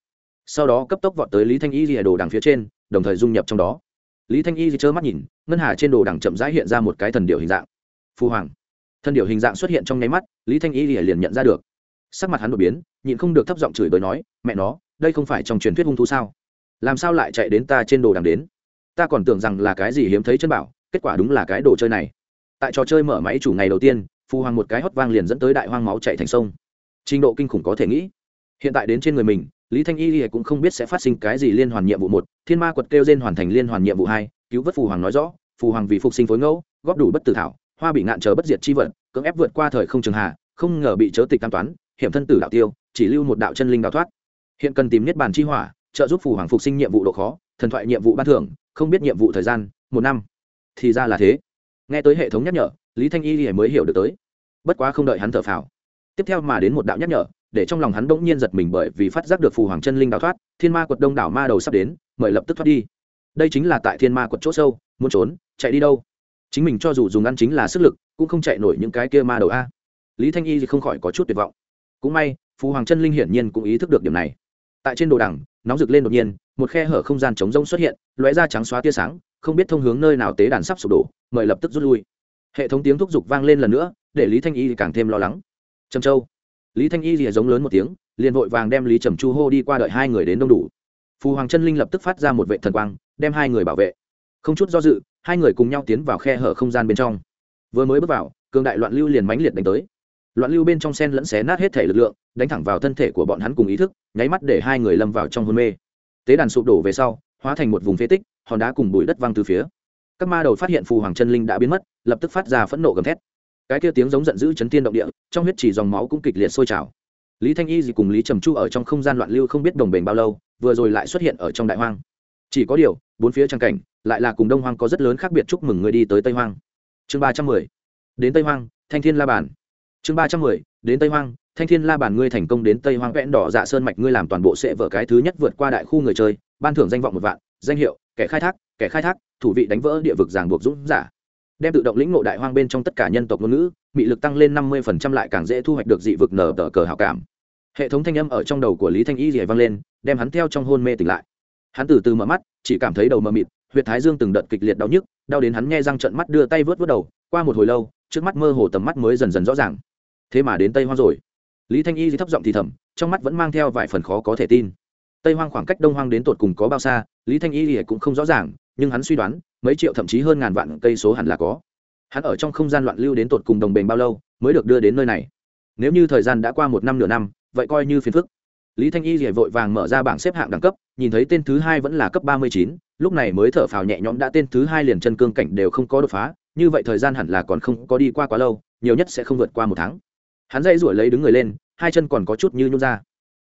Sau đó cấp tốc vọt tới lý thanh y rìa đồ đằng phía trên, đồng thời dung nhập trong đó. Lý thanh y thì trơ mắt nhìn, ngân hà trên đồ đằng chậm rãi hiện ra một cái thần điệu hình dạng. Phù hoàng. Thần điệu hình dạng xuất hiện trong nháy mắt, lý thanh y liền nhận ra được. Sắc mặt hắn đột biến, nhịn không được thấp giọng chửi bới nói, mẹ nó, đây không phải trong truyền thuyết hung thú sao? Làm sao lại chạy đến ta trên đồ đằng đến? Ta còn tưởng rằng là cái gì hiếm thấy chân bảo, kết quả đúng là cái đồ chơi này. Tại trò chơi mở máy chủ ngày đầu tiên phù hoàng một cái hót vang liền dẫn tới đại hoang máu chạy thành sông trình độ kinh khủng có thể nghĩ. Hiện tại đến trên người mình, lý thanh y cũng không biết sẽ phát sinh cái gì liên hoàn nhiệm vụ một. Thiên ma quật kêu trên hoàn thành liên hoàn nhiệm vụ hai. Cứu vớt phù hoàng nói rõ, phù hoàng vì phục sinh phối ngẫu, góp đủ bất tử thảo, hoa bị ngạn chờ bất diệt chi vật, cưỡng ép vượt qua thời không trường hà, không ngờ bị chớ tịch tam toán, hiểm thân tử đạo tiêu, chỉ lưu một đạo chân linh đào thoát. Hiện cần tìm niết bàn chi hỏa, trợ giúp phù hoàng phục sinh nhiệm vụ độ khó, thần thoại nhiệm vụ ban thưởng, không biết nhiệm vụ thời gian, một năm. Thì ra là thế. Nghe tới hệ thống nhắc nhở, lý thanh y mới hiểu được tới. Bất quá không đợi hắn thở phào tiếp theo mà đến một đạo nhắc nhở, để trong lòng hắn bỗng nhiên giật mình bởi vì phát giác được phù hoàng chân linh đào thoát, thiên ma quật đông đảo ma đầu sắp đến, mời lập tức thoát đi. Đây chính là tại thiên ma quật chỗ sâu, muốn trốn, chạy đi đâu? Chính mình cho dù dùng ăn chính là sức lực, cũng không chạy nổi những cái kia ma đầu a. Lý thanh y thì không khỏi có chút tuyệt vọng. Cũng may, phù hoàng chân linh hiển nhiên cũng ý thức được điểm này. Tại trên đồ đằng, nóng rực lên đột nhiên, một khe hở không gian trống rông xuất hiện, lóe ra trắng xóa tia sáng, không biết thông hướng nơi nào tế đàn sắp sụp đổ, mời lập tức rút lui. Hệ thống tiếng thúc giục vang lên lần nữa, để lý thanh y càng thêm lo lắng trầm châu. Lý thanh y rìa giống lớn một tiếng, liền vội vàng đem lý trầm chu hô đi qua đợi hai người đến đông đủ. Phù hoàng chân linh lập tức phát ra một vệ thần quang, đem hai người bảo vệ. Không chút do dự, hai người cùng nhau tiến vào khe hở không gian bên trong. Vừa mới bước vào, cường đại loạn lưu liền mãnh liệt đánh tới. Loạn lưu bên trong sen lẫn xé nát hết thể lực lượng, đánh thẳng vào thân thể của bọn hắn cùng ý thức, nháy mắt để hai người lâm vào trong hôn mê. Tế đàn sụp đổ về sau, hóa thành một vùng phế tích, hòn đá cùng bụi đất văng từ phía. Các ma đầu phát hiện phù hoàng chân linh đã biến mất, lập tức phát ra phẫn nộ gầm thét cái kia tiếng giống giận dữ chấn tiên động địa, trong huyết chỉ dòng máu cũng kịch liệt sôi trào. Lý thanh y gì cùng lý trầm chu ở trong không gian loạn lưu không biết đồng bền bao lâu, vừa rồi lại xuất hiện ở trong đại hoang. Chỉ có điều, bốn phía trang cảnh, lại là cùng đông hoang có rất lớn khác biệt chúc mừng người đi tới tây hoang. Chương ba trăm mười. Đến tây hoang, thanh thiên la bản chương ba trăm mười. Đến tây hoang, thanh thiên la bản ngươi thành công đến tây hoang vẽn đỏ dạ sơn mạch ngươi làm toàn bộ sẽ vở cái thứ nhất vượt qua đại khu người chơi, ban thưởng danh vọng một vạn, danh hiệu, kẻ khai thác, kẻ khai thác, thủ vị đánh vỡ địa vực giảng buộc dũng giả đem tự động lĩnh ngộ đại hoang bên trong tất cả nhân tộc ngôn ngữ bị lực tăng lên năm mươi phần trăm lại càng dễ thu hoạch được dị vực nở tờ cờ hào cảm. Hệ thống thanh âm ở trong đầu của lý thanh y dì vang lên, đem hắn theo trong hôn mê tỉnh lại. Hắn từ từ mở mắt, chỉ cảm thấy đầu mờ mịt, huyệt thái dương từng đợt kịch liệt đau nhức, đau đến hắn nghe răng trận mắt đưa tay vớt vớt đầu, qua một hồi lâu, trước mắt mơ hồ tầm mắt mới dần dần rõ ràng. Thế mà đến tây hoang rồi. Lý thanh y thì thấp giọng thì thầm, trong mắt vẫn mang theo vài phần khó có thể tin. Tây hoang khoảng cách đông hoang đến tột cùng có bao xa, lý thanh y thì cũng không rõ ràng nhưng hắn suy đoán, mấy triệu thậm chí hơn ngàn vạn cây số hẳn là có. Hắn ở trong không gian loạn lưu đến tột cùng đồng bền bao lâu mới được đưa đến nơi này? Nếu như thời gian đã qua một năm nửa năm, vậy coi như phiền phức. Lý thanh y rỉa vội vàng mở ra bảng xếp hạng đẳng cấp, nhìn thấy tên thứ hai vẫn là cấp ba mươi chín, lúc này mới thở phào nhẹ nhõm đã tên thứ hai liền chân cương cảnh đều không có đột phá, như vậy thời gian hẳn là còn không có đi qua quá lâu, nhiều nhất sẽ không vượt qua một tháng. Hắn dây rủi lấy đứng người lên, hai chân còn có chút như nhún ra.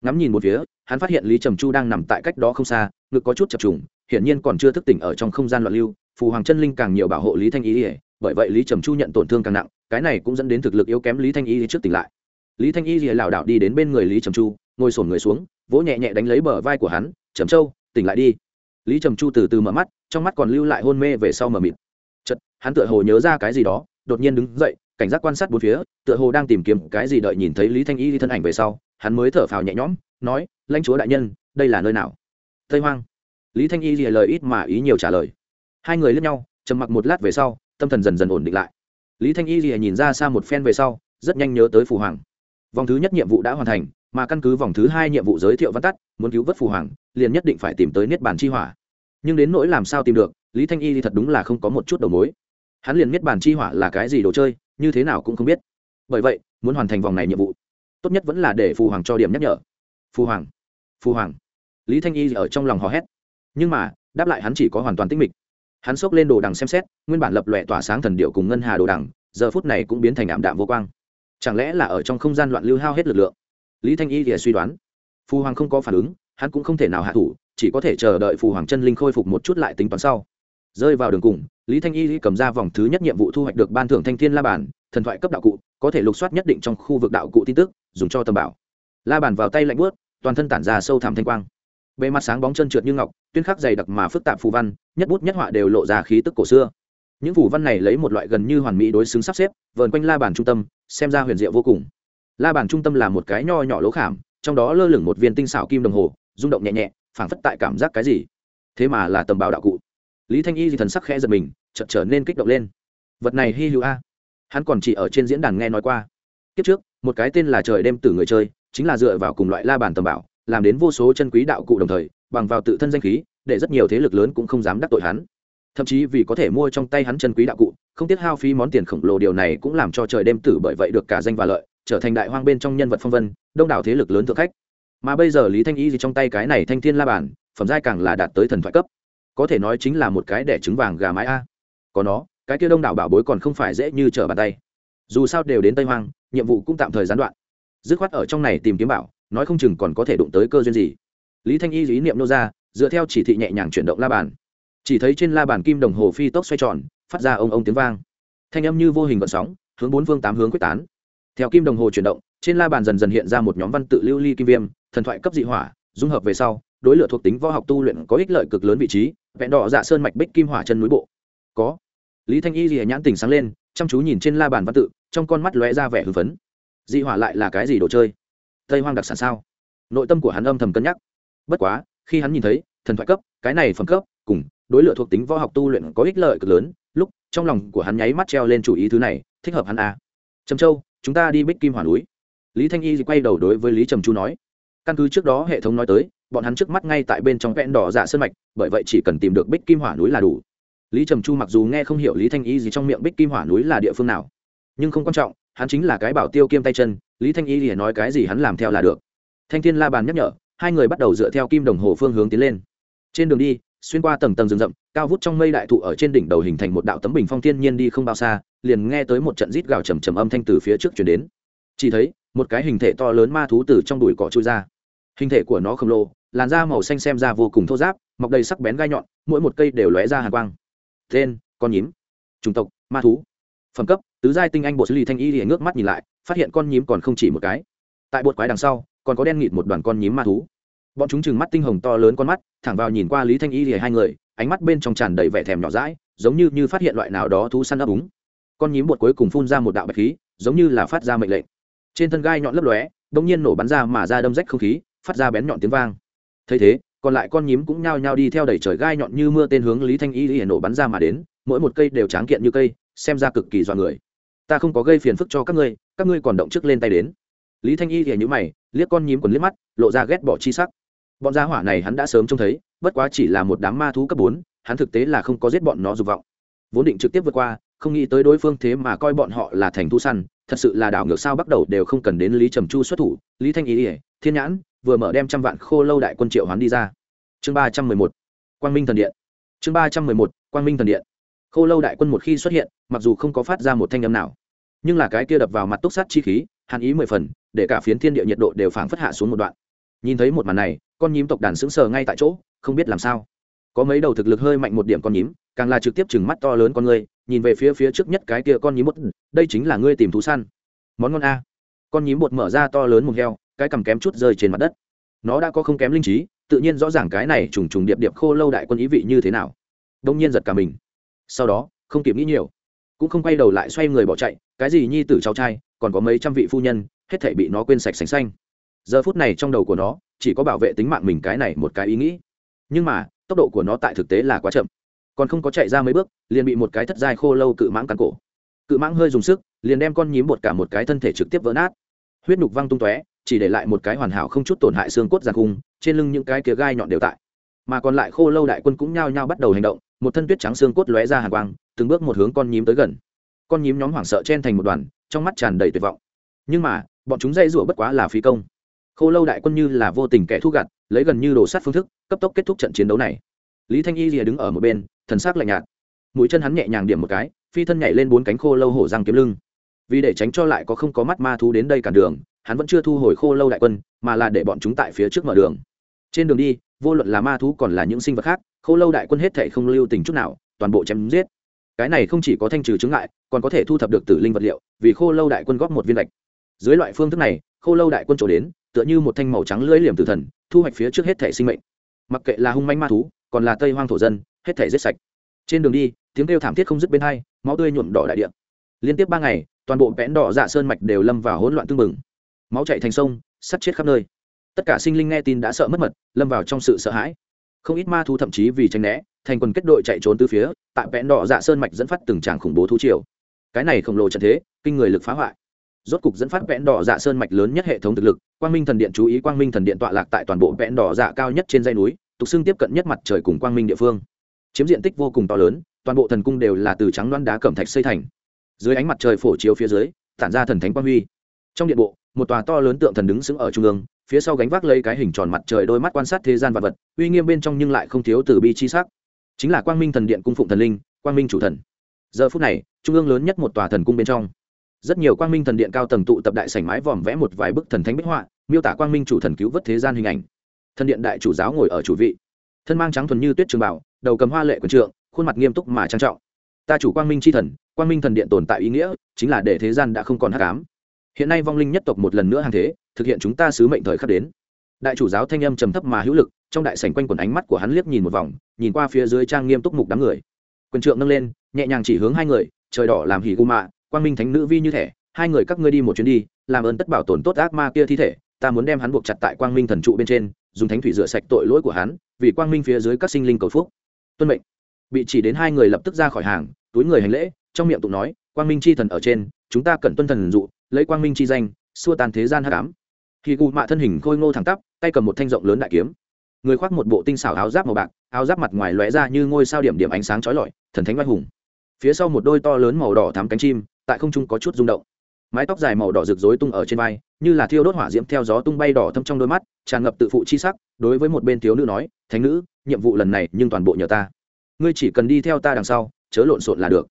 Ngắm nhìn một phía, hắn phát hiện lý trầm chu đang nằm tại cách đó không xa, ngực có chút chập trùng hiển nhiên còn chưa thức tỉnh ở trong không gian loạn lưu, phù hoàng chân linh càng nhiều bảo hộ lý thanh y ỉa bởi vậy lý trầm chu nhận tổn thương càng nặng, cái này cũng dẫn đến thực lực yếu kém lý thanh y trước tỉnh lại. Lý thanh y ỉa lảo đảo đi đến bên người lý trầm chu, ngồi sổn người xuống, vỗ nhẹ nhẹ đánh lấy bờ vai của hắn, trầm châu, tỉnh lại đi. Lý trầm chu từ từ mở mắt, trong mắt còn lưu lại hôn mê về sau mờ mịt. Chật hắn tựa hồ nhớ ra cái gì đó, đột nhiên đứng dậy, cảnh giác quan sát bốn phía, tựa hồ đang tìm kiếm cái gì đợi nhìn thấy lý thanh y đi thân ảnh về sau, hắn mới thở phào nhẹ nhõm, nói, lãnh chúa đại nhân, đây là nơi nào? Tây hoang lý thanh y lìa lời ít mà ý nhiều trả lời. Hai người lướt nhau, trầm mặc một lát về sau, tâm thần dần dần ổn định lại. Lý thanh y lìa nhìn ra xa một phen về sau, rất nhanh nhớ tới phù hoàng. Vòng thứ nhất nhiệm vụ đã hoàn thành, mà căn cứ vòng thứ hai nhiệm vụ giới thiệu văn tắt, muốn cứu vớt phù hoàng, liền nhất định phải tìm tới niết bàn chi hỏa. Nhưng đến nỗi làm sao tìm được, lý thanh y thì thật đúng là không có một chút đầu mối. Hắn liền niết bàn chi hỏa là cái gì đồ chơi, như thế nào cũng không biết. Bởi vậy, muốn hoàn thành vòng này nhiệm vụ, tốt nhất vẫn là để phù hoàng cho điểm nhắc nhở. Phù hoàng phù hoàng. Lý thanh y ở trong lòng hò hét nhưng mà, đáp lại hắn chỉ có hoàn toàn tinh mịch. Hắn xốc lên đồ đằng xem xét, nguyên bản lập lòe tỏa sáng thần điệu cùng ngân hà đồ đằng, giờ phút này cũng biến thành ảm đạm vô quang. Chẳng lẽ là ở trong không gian loạn lưu hao hết lực lượng? Lý thanh y thì suy đoán. Phù hoàng không có phản ứng, hắn cũng không thể nào hạ thủ, chỉ có thể chờ đợi phù hoàng chân linh khôi phục một chút lại tính toán sau. Rơi vào đường cùng, lý thanh y cầm ra vòng thứ nhất nhiệm vụ thu hoạch được ban thưởng thanh thiên la bản thần thoại cấp đạo cụ, có thể lục soát nhất định trong khu vực đạo cụ tin tức, dùng cho tầm bảo. La bản vào tay lạnh bớt toàn thân tản ra sâu thẳm thanh quang bề mặt sáng bóng chân trượt như ngọc, tuyên khắc dày đặc mà phức tạp phù văn, nhất bút nhất họa đều lộ ra khí tức cổ xưa. Những phù văn này lấy một loại gần như hoàn mỹ đối xứng sắp xếp, vờn quanh la bàn trung tâm, xem ra huyền diệu vô cùng. La bàn trung tâm là một cái nho nhỏ lỗ khảm, trong đó lơ lửng một viên tinh xảo kim đồng hồ, rung động nhẹ nhẹ, phảng phất tại cảm giác cái gì. Thế mà là tầm bảo đạo cụ. Lý thanh y thì thần sắc khẽ giật mình, chợt trở nên kích động lên. Vật này hy hữu a. Hắn còn chỉ ở trên diễn đàn nghe nói qua. Kiếp trước, một cái tên là trời đêm tử người chơi, chính là dựa vào cùng loại la bàn tầm bảo làm đến vô số chân quý đạo cụ đồng thời, bằng vào tự thân danh khí, để rất nhiều thế lực lớn cũng không dám đắc tội hắn. Thậm chí vì có thể mua trong tay hắn chân quý đạo cụ, không tiếc hao phí món tiền khổng lồ điều này cũng làm cho trời đêm tử bởi vậy được cả danh và lợi, trở thành đại hoang bên trong nhân vật phong vân, đông đảo thế lực lớn thượng khách. Mà bây giờ lý thanh y gì trong tay cái này thanh thiên la bàn phẩm giai càng là đạt tới thần thoại cấp. Có thể nói chính là một cái đẻ trứng vàng gà mái a. Có nó, cái kia đông đảo bảo bối còn không phải dễ như trở bàn tay. Dù sao đều đến tây hoang, nhiệm vụ cũng tạm thời gián đoạn. Dứt khoát ở trong này tìm kiếm bảo nói không chừng còn có thể đụng tới cơ duyên gì. Lý thanh y ý niệm nô ra, dựa theo chỉ thị nhẹ nhàng chuyển động la bàn. Chỉ thấy trên la bàn kim đồng hồ phi tốc xoay tròn, phát ra ông ông tiếng vang. Thanh âm như vô hình vận sóng, hướng bốn phương tám hướng quyết tán. Theo kim đồng hồ chuyển động, trên la bàn dần dần hiện ra một nhóm văn tự lưu ly kim viêm, thần thoại cấp dị hỏa, dung hợp về sau, đối lửa thuộc tính võ học tu luyện có ích lợi cực lớn vị trí, vẹn đỏ dạ sơn mạch bích kim hỏa chân núi bộ. Có. Lý thanh y rìa nhãn tình sáng lên, chăm chú nhìn trên la bàn văn tự, trong con mắt lóe ra vẻ hưng phấn. Dị hỏa lại là cái gì đồ chơi? Tây hoang đặc sản sao? Nội tâm của hắn âm thầm cân nhắc. Bất quá, khi hắn nhìn thấy, thần thoại cấp, cái này phẩm cấp, cùng đối lựa thuộc tính võ học tu luyện có ích lợi cực lớn, lúc, trong lòng của hắn nháy mắt treo lên chủ ý thứ này, thích hợp hắn à. trầm châu, chúng ta đi bích kim hoàn núi. Lý thanh y quay đầu đối với lý trầm chu nói. Căn cứ trước đó hệ thống nói tới, bọn hắn trước mắt ngay tại bên trong vẹn đỏ dạ sơn mạch, bởi vậy chỉ cần tìm được bích kim hỏa núi là đủ. Lý trầm chu mặc dù nghe không hiểu lý thanh y gì trong miệng bích kim hỏa núi là địa phương nào, nhưng không quan trọng, hắn chính là cái bảo tiêu kiêm tay chân lý thanh y thì nói cái gì hắn làm theo là được. Thanh thiên la bàn nhắc nhở, hai người bắt đầu dựa theo kim đồng hồ phương hướng tiến lên. Trên đường đi, xuyên qua tầng tầng rừng rậm, cao vút trong mây đại thụ ở trên đỉnh đầu hình thành một đạo tấm bình phong thiên nhiên đi không bao xa, liền nghe tới một trận rít gào trầm trầm âm thanh từ phía trước chuyển đến. Chỉ thấy, một cái hình thể to lớn ma thú từ trong đùi cỏ trôi ra. Hình thể của nó khổng lồ, làn da màu xanh xem ra vô cùng thô giáp mọc đầy sắc bén gai nhọn, mỗi một cây đều lóe ra hàng quang. Tên, con nhím. Chủng tộc, ma thú. Phẩm cấp, tứ giai tinh anh bộ xử lý thanh y thì ngước mắt nhìn lại phát hiện con nhím còn không chỉ một cái. Tại bột quái đằng sau, còn có đen nghịt một đoàn con nhím ma thú. Bọn chúng chừng mắt tinh hồng to lớn con mắt, thẳng vào nhìn qua lý thanh y thì hai người, ánh mắt bên trong tràn đầy vẻ thèm nhỏ rãi giống như như phát hiện loại nào đó thú săn ấp úng. Con nhím bột cuối cùng phun ra một đạo bạch khí, giống như là phát ra mệnh lệnh. Trên thân gai nhọn lấp lóe đ ỗ n g nhiên nổ bắn ra mà ra đâm rách không khí, phát ra bén nhọn tiếng vang. Thấy thế, còn lại con nhím cũng nhao nhao đi theo đẩy trời gai nhọn như mưa tên hướng lý thanh y thì nổ bắn ra mà đến, mỗi một cây đều tráng kiện như cây, xem ra cực kỳ dọa người. Ta không có gây phiền phức cho các ngươi các ngươi còn động trước lên tay đến. Lý thanh y thì nhữ mày, liếc con nhím quần liếc mắt, lộ ra ghét bỏ chi sắc. Bọn gia hỏa này hắn đã sớm trông thấy, bất quá chỉ là một đám ma thú cấp bốn, hắn thực tế là không có giết bọn nó dục vọng. Vốn định trực tiếp vượt qua, không nghĩ tới đối phương thế mà coi bọn họ là thành thu săn, thật sự là đảo ngược sao bắt đầu đều không cần đến lý trầm chu xuất thủ. Lý thanh ý ỉa thiên nhãn, vừa mở đem trăm vạn khô lâu đại quân triệu hoán đi ra. Chương ba trăm mười một, quang minh thần điện. Chương ba trăm mười một, quang minh thần điện. Khô lâu đại quân một khi xuất hiện, mặc dù không có phát ra một thanh âm nào nhưng là cái kia đập vào mặt túc sát chi khí, hàn ý mười phần, để cả phiến thiên địa nhiệt độ đều phảng phất hạ xuống một đoạn. Nhìn thấy một màn này, con nhím tộc đàn sững sờ ngay tại chỗ, không biết làm sao. Có mấy đầu thực lực hơi mạnh một điểm con nhím, càng là trực tiếp chừng mắt to lớn con ngươi nhìn về phía phía trước nhất cái kia con nhím bột đây chính là ngươi tìm thú săn. Món ngon a. Con nhím bột mở ra to lớn một heo, cái cầm kém chút rơi trên mặt đất. Nó đã có không kém linh trí, tự nhiên rõ ràng cái này trùng trùng điệp điệp khô lâu đại quân ý vị như thế nào. Đông nhiên giật cả mình. Sau đó, không kịp nghĩ nhiều cũng không quay đầu lại xoay người bỏ chạy, cái gì nhi tử cháu trai, còn có mấy trăm vị phu nhân, hết thể bị nó quên sạch sành xanh. Giờ phút này trong đầu của nó, chỉ có bảo vệ tính mạng mình cái này một cái ý nghĩ. Nhưng mà, tốc độ của nó tại thực tế là quá chậm. Còn không có chạy ra mấy bước, liền bị một cái thất dài khô lâu cự mãng cắn cổ. Cự mãng hơi dùng sức, liền đem con nhím bột cả một cái thân thể trực tiếp vỡ nát. Huyết nhục văng tung tóe, chỉ để lại một cái hoàn hảo không chút tổn hại xương cốt giàn khung, trên lưng những cái kia gai nhọn đều tại. Mà còn lại khô lâu đại quân cũng nhao nhao bắt đầu hành động, một thân tuyết trắng xương cốt lóe ra hàng quang từng bước một hướng con nhím tới gần. Con nhím nhóm hoảng sợ chen thành một đoàn, trong mắt tràn đầy tuyệt vọng. Nhưng mà, bọn chúng dây rủa bất quá là phí công. Khô lâu đại quân như là vô tình kẻ thu gặt, lấy gần như đồ sát phương thức, cấp tốc kết thúc trận chiến đấu này. Lý thanh y rìa đứng ở một bên, thần sắc lạnh nhạt. Mũi chân hắn nhẹ nhàng điểm một cái, phi thân nhảy lên bốn cánh khô lâu hổ răng kiếm lưng. Vì để tránh cho lại có không có mắt ma thú đến đây cản đường, hắn vẫn chưa thu hồi khô lâu đại quân, mà là để bọn chúng tại phía trước mở đường. Trên đường đi, vô luận là ma thú còn là những sinh vật khác, khô lâu đại quân hết thể không lưu tình chút nào, toàn bộ chém giết cái này không chỉ có thanh trừ chứng ngại, còn có thể thu thập được tử linh vật liệu, vì khô lâu đại quân góp một viên gạch. Dưới loại phương thức này, khô lâu đại quân trổ đến, tựa như một thanh màu trắng lưỡi liềm tử thần, thu hoạch phía trước hết thể sinh mệnh. Mặc kệ là hung manh ma thú, còn là tây hoang thổ dân, hết thể giết sạch. Trên đường đi, tiếng kêu thảm thiết không dứt bên hai, máu tươi nhuộm đỏ đại địa. Liên tiếp ba ngày, toàn bộ vẽn đỏ dạ sơn mạch đều lâm vào hỗn loạn tương mừng máu chạy thành sông, sắt chết khắp nơi. Tất cả sinh linh nghe tin đã sợ mất mật, lâm vào trong sự sợ hãi. Không ít ma thú thậm chí vì tranh né thành quần kết đội chạy trốn từ phía, tại vẽn đỏ dạ sơn mạch dẫn phát từng tràng khủng bố thú triều. Cái này khổng lồ trận thế, kinh người lực phá hoại. Rốt cục dẫn phát vẽn đỏ dạ sơn mạch lớn nhất hệ thống thực lực, quang minh thần điện chú ý quang minh thần điện tọa lạc tại toàn bộ vẽn đỏ dạ cao nhất trên dây núi, tục xưng tiếp cận nhất mặt trời cùng quang minh địa phương. Chiếm diện tích vô cùng to lớn, toàn bộ thần cung đều là từ trắng loan đá cẩm thạch xây thành. Dưới ánh mặt trời phổ chiếu phía dưới, tản ra thần thánh quang huy. Trong điện bộ, một tòa to lớn tượng thần đứng sững ở trung ương, phía sau gánh vác lấy cái hình tròn mặt trời đôi mắt quan sát thế gian vật vật, uy nghiêm bên trong nhưng lại không thiếu từ bi chi sắc chính là quang minh thần điện cung phụng thần linh, quang minh chủ thần. Giờ phút này, trung ương lớn nhất một tòa thần cung bên trong. Rất nhiều quang minh thần điện cao tầng tụ tập đại sảnh mái vòm vẽ một vài bức thần thánh bích họa, miêu tả quang minh chủ thần cứu vớt thế gian hình ảnh. Thần điện đại chủ giáo ngồi ở chủ vị. Thân mang trắng thuần như tuyết trường bảo, đầu cầm hoa lệ quần trượng, khuôn mặt nghiêm túc mà trang trọng. Ta chủ quang minh c h i thần, quang minh thần điện tồn tại ý nghĩa, chính là để thế gian đã không còn hát cám hiện nay vong linh nhất tộc một lần nữa hàng thế, thực hiện chúng ta sứ mệnh thời khắc đến đại chủ giáo thanh âm trầm thấp mà hữu lực, trong đại sảnh quanh quần ánh mắt của hắn liếc nhìn một vòng, nhìn qua phía dưới trang nghiêm túc mục đám người. Quyền trượng nâng lên, nhẹ nhàng chỉ hướng hai người, trời đỏ làm hỉ gu mạ, quang minh thánh nữ vi như thể, hai người các ngươi đi một chuyến đi, làm ơn tất bảo tồn tốt ác ma kia thi thể, ta muốn đem hắn buộc chặt tại quang minh thần trụ bên trên, dùng thánh thủy rửa sạch tội lỗi của hắn, vì quang minh phía dưới các sinh linh cầu phúc. Tuân mệnh. Bị chỉ đến hai người lập tức ra khỏi hàng, túi người hành lễ, trong miệng tụng nói, quang minh chi thần ở trên, chúng ta cần tuân thần dụ, lấy quang minh chi danh, xua tan thế gian hát cám khi gù mạ thân hình khôi ngô thẳng tắp tay cầm một thanh rộng lớn đại kiếm. Người khoác một bộ tinh xảo áo giáp màu bạc, áo giáp mặt ngoài lóe ra như ngôi sao điểm điểm ánh sáng chói lọi, thần thánh oai hùng. Phía sau một đôi to lớn màu đỏ thắm cánh chim, tại không trung có chút rung động. Mái tóc dài màu đỏ rực rối tung ở trên vai, như là thiêu đốt hỏa diễm theo gió tung bay đỏ thâm trong đôi mắt, tràn ngập tự phụ chi sắc, đối với một bên thiếu nữ nói, thánh nữ, nhiệm vụ lần này nhưng toàn bộ nhờ ta. Ngươi chỉ cần đi theo ta đằng sau, chớ lộn xộn là được.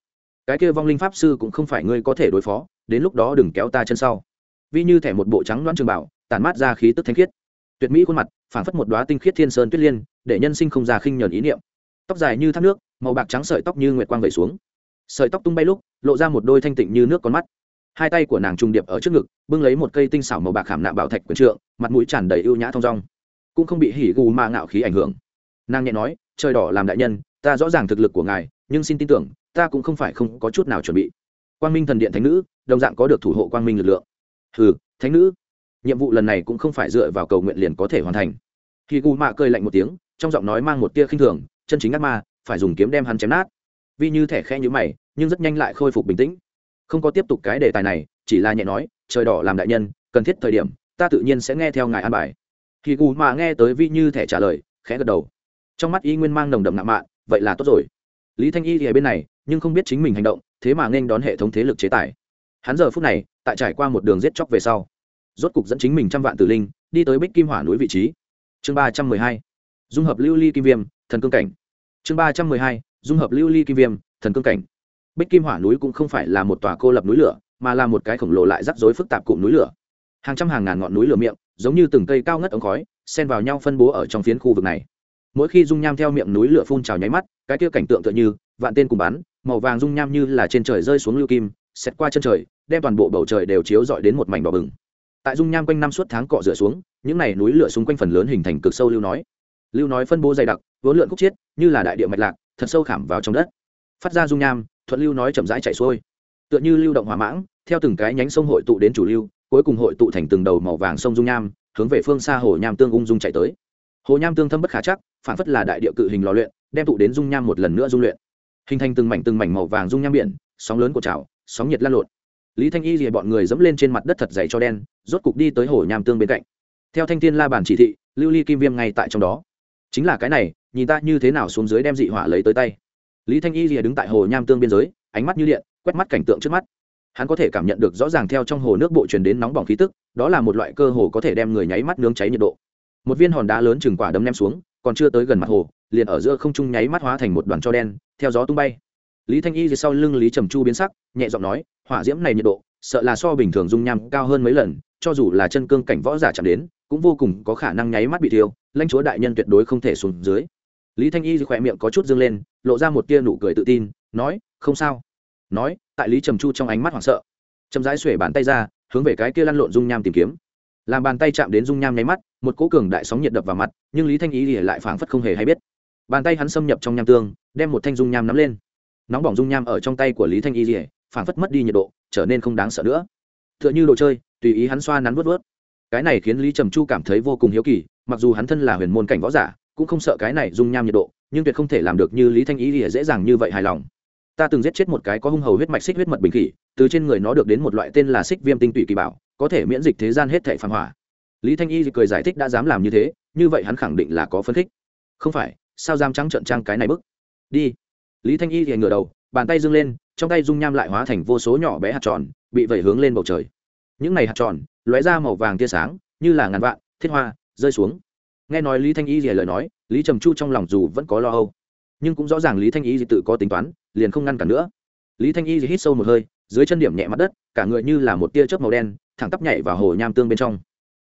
Cái kia vong linh pháp sư cũng không phải ngươi có thể đối phó, đến lúc đó đừng kéo ta chân sau. Vi như thẻ một bộ trắng loan trường bảo tàn mát ra khí tức thanh khiết tuyệt mỹ khuôn mặt, phảng phất một đoá tinh khiết thiên sơn tuyết liên, để nhân sinh không già khinh nhờn ý niệm. Tóc dài như thác nước, màu bạc trắng sợi tóc như nguyệt quang vẩy xuống. Sợi tóc tung bay lúc, lộ ra một đôi thanh tịnh như nước con mắt. Hai tay của nàng trùng điệp ở trước ngực, bưng lấy một cây tinh xảo màu bạc khảm nạm bảo thạch quyền trượng, mặt mũi tràn đầy ưu nhã thong dong. Cũng không bị hỉ gù mà ngạo khí ảnh hưởng. Nàng nhẹ nói, trời đỏ làm đại nhân, ta rõ ràng thực lực của ngài, nhưng xin tin tưởng, ta cũng không phải không có chút nào chuẩn bị. Quang minh thần điện thánh nữ, đồng dạng có được thủ hộ quang minh lực lượng. Ừ thánh nữ nhiệm vụ lần này cũng không phải dựa vào cầu nguyện liền có thể hoàn thành. Khi gù mạ cười lạnh một tiếng, trong giọng nói mang một tia khinh thường, chân chính ác ma, phải dùng kiếm đem hắn chém nát. Vì như thẻ khe nhữ mày, nhưng rất nhanh lại khôi phục bình tĩnh. Không có tiếp tục cái đề tài này, chỉ là nhẹ nói, trời đỏ làm đại nhân, cần thiết thời điểm, ta tự nhiên sẽ nghe theo ngài an bài. Khi gù mạ nghe tới vi như thẻ trả lời, khẽ gật đầu. Trong mắt y nguyên mang nồng đậm nạ mạ vậy là tốt rồi. Lý thanh y thì ở bên này, nhưng không biết chính mình hành động, thế mà nên đón hệ thống thế lực chế tài. Hắn giờ phút này, tại trải qua một đường giết chóc về sau rốt cục dẫn chính mình trăm vạn tử linh, đi tới bích kim hỏa núi vị trí. Chương ba trăm mười hai, dung hợp lưu ly kim viêm, thần cương cảnh. Chương ba trăm mười hai, dung hợp lưu ly kim viêm, thần cương cảnh. Bích kim hỏa núi cũng không phải là một tòa cô lập núi lửa, mà là một cái khổng lồ lại rắc rối phức tạp cụm núi lửa. Hàng trăm hàng ngàn ngọn núi lửa miệng, giống như từng cây cao ngất ống khói, xen vào nhau phân bố ở trong phiến khu vực này. Mỗi khi dung nham theo miệng núi lửa phun trào nháy mắt, cái kia cảnh tượng tựa như vạn tên cùng bắn, màu vàng dung nham như là trên trời rơi xuống lưu kim xét qua chân trời, đem toàn bộ bầu trời đều chiếu dọi đến một mảnh đỏ bừng tại dung nham quanh năm suốt tháng cọ rửa xuống, những n à y núi lửa xung quanh phần lớn hình thành cực sâu lưu nói. Lưu nói phân bố dày đặc, vốn lượn khúc chiết, như là đại địa mạch lạc, thật sâu khảm vào trong đất. Phát ra dung nham, thuận lưu nói chậm rãi chạy xuôi. Tựa như lưu động hỏa mãng, theo từng cái nhánh sông hội tụ đến chủ lưu, cuối cùng hội tụ thành từng đầu màu vàng sông dung nham, hướng về phương xa hồ nham tương ung dung chạy tới. Hồ nham tương thâm bất khả chắc, phản phất là đại địa cự hình lò luyện, đem tụ đến dung nham một lần nữa dung luyện. Hình thành từng mảnh từng mảnh màu vàng dung nham biển, sóng lớn của trào, sóng nhiệt lan lộn lý thanh y rìa bọn người dẫm lên trên mặt đất thật dày cho đen, rốt cục đi tới hồ nham tương bên cạnh. Theo thanh thiên la bàn chỉ thị, lưu ly kim viêm ngay tại trong đó. Chính là cái này, nhìn ta như thế nào xuống dưới đem dị hỏa lấy tới tay. Lý thanh y rìa đứng tại hồ nham tương biên giới, ánh mắt như điện, quét mắt cảnh tượng trước mắt. Hắn có thể cảm nhận được rõ ràng theo trong hồ nước bộ truyền đến nóng bỏng khí tức, đó là một loại cơ hồ có thể đem người nháy mắt nướng cháy nhiệt độ. Một viên hòn đá lớn chừng quả đấm nem xuống, còn chưa tới gần mặt hồ, liền ở giữa không trung nháy mắt hóa thành một đoàn cho đen, theo gió tung bay. Lý thanh y sau lưng lý trầm chu biến sắc, nhẹ giọng nói hỏa diễm này nhiệt độ, sợ là so bình thường dung nham cao hơn mấy lần, cho dù là chân cương cảnh võ giả chạm đến, cũng vô cùng có khả năng nháy mắt bị thiêu, lãnh chúa đại nhân tuyệt đối không thể xuống dưới. Lý thanh y khỏe miệng có chút dâng lên, lộ ra một tia nụ cười tự tin, nói, không sao. Nói, tại lý trầm chu trong ánh mắt hoảng sợ, chậm rãi xuể bàn tay ra, hướng về cái kia lăn lộn dung nham tìm kiếm. Làm bàn tay chạm đến dung nham nháy mắt, một cỗ cường đại sóng nhiệt đập vào mặt, nhưng lý thanh Y thì lại phảng phất không hề hay biết. Bàn tay hắn xâm nhập trong nham tương, đem một thanh dung nham nắm lên. Nóng bỏng dung nham ở trong tay của lý thanh y phản phảng phất mất đi nhiệt độ, trở nên không đáng sợ nữa. T h ư ợ n h ư đồ chơi, tùy ý hắn xoa nắn vớt vớt cái này khiến lý trầm chu cảm thấy vô cùng hiếu kỳ, mặc dù hắn thân là huyền môn cảnh võ giả, cũng không sợ cái này dung nham nhiệt độ, nhưng tuyệt không thể làm được như lý thanh y thì dễ dàng như vậy hài lòng. Ta từng giết chết một cái có hung hầu huyết mạch xích huyết mật bình khỉ, từ trên người nó được đến một loại tên là xích viêm tinh tụy kỳ bảo, có thể miễn dịch thế gian hết thể phản hỏa. Lý thanh y cười giải thích đã dám làm như thế, như vậy hắn khẳng định là có phân khích. Không phải, sao dám trắng trợn trang cái này bức? Đi. Lý thanh y thì ngửa đầu, bàn tay dâng lên trong tay dung nham lại hóa thành vô số nhỏ bé hạt tròn, bị vẩy hướng lên bầu trời. Những này hạt tròn, lóe ra màu vàng tia sáng, như là ngàn vạn, thiết hoa, rơi xuống. Nghe nói lý thanh y thì lời nói, lý trầm chu trong lòng dù vẫn có lo âu. Nhưng cũng rõ ràng lý thanh y tự có tính toán, liền không ngăn cản nữa. Lý thanh y hít sâu một hơi, dưới chân điểm nhẹ mặt đất, cả người như là một tia chớp màu đen, thẳng tắp nhảy vào hồ nham tương bên trong.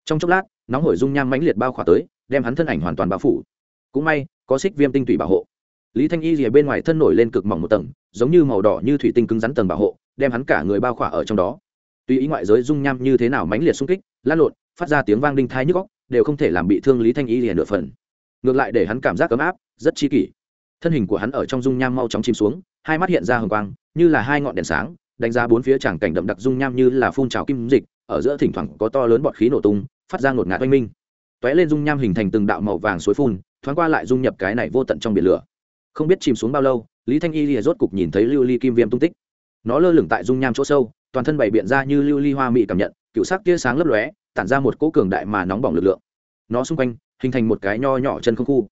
Trong chốc lát, nóng hổi dung nham mãnh liệt bao khỏa tới, đem hắn thân ảnh hoàn toàn bao phủ. Cũng may, có xích viêm tinh tủy bảo hộ lý thanh y rìa bên ngoài thân nổi lên cực mỏng một tầng, giống như màu đỏ như thủy tinh cứng rắn tầng bảo hộ, đem hắn cả người bao khỏa ở trong đó. Tuy ý ngoại giới dung nham như thế nào mãnh liệt xung kích, lan lộn, phát ra tiếng vang đinh thai nhức góc đều không thể làm bị thương lý thanh y rìa nửa phần. Ngược lại để hắn cảm giác ấm áp, rất chi kỷ. Thân hình của hắn ở trong dung nham mau chóng chìm xuống, hai mắt hiện ra hồng quang, như là hai ngọn đèn sáng, đánh ra bốn phía tràng cảnh đậm đặc dung nham như là phun trào kim dịch, ở giữa thỉnh thoảng có to lớn bọt khí nổ tung, phát ra ngột ngạt oanh minh. T lên dung nham hình thành từng đạo màu vàng suối phun, thoáng qua lại dung nhập cái này vô tận trong biển lửa không biết chìm xuống bao lâu, lý thanh y lìa rốt cục nhìn thấy lưu ly kim viêm tung tích. Nó lơ lửng tại dung nham chỗ sâu, toàn thân bày biện ra như lưu ly hoa mị cảm nhận cựu sắc tia sáng lấp lóe, tản ra một cỗ cường đại mà nóng bỏng lực lượng. Nó xung quanh, hình thành một cái nho nhỏ chân không khu.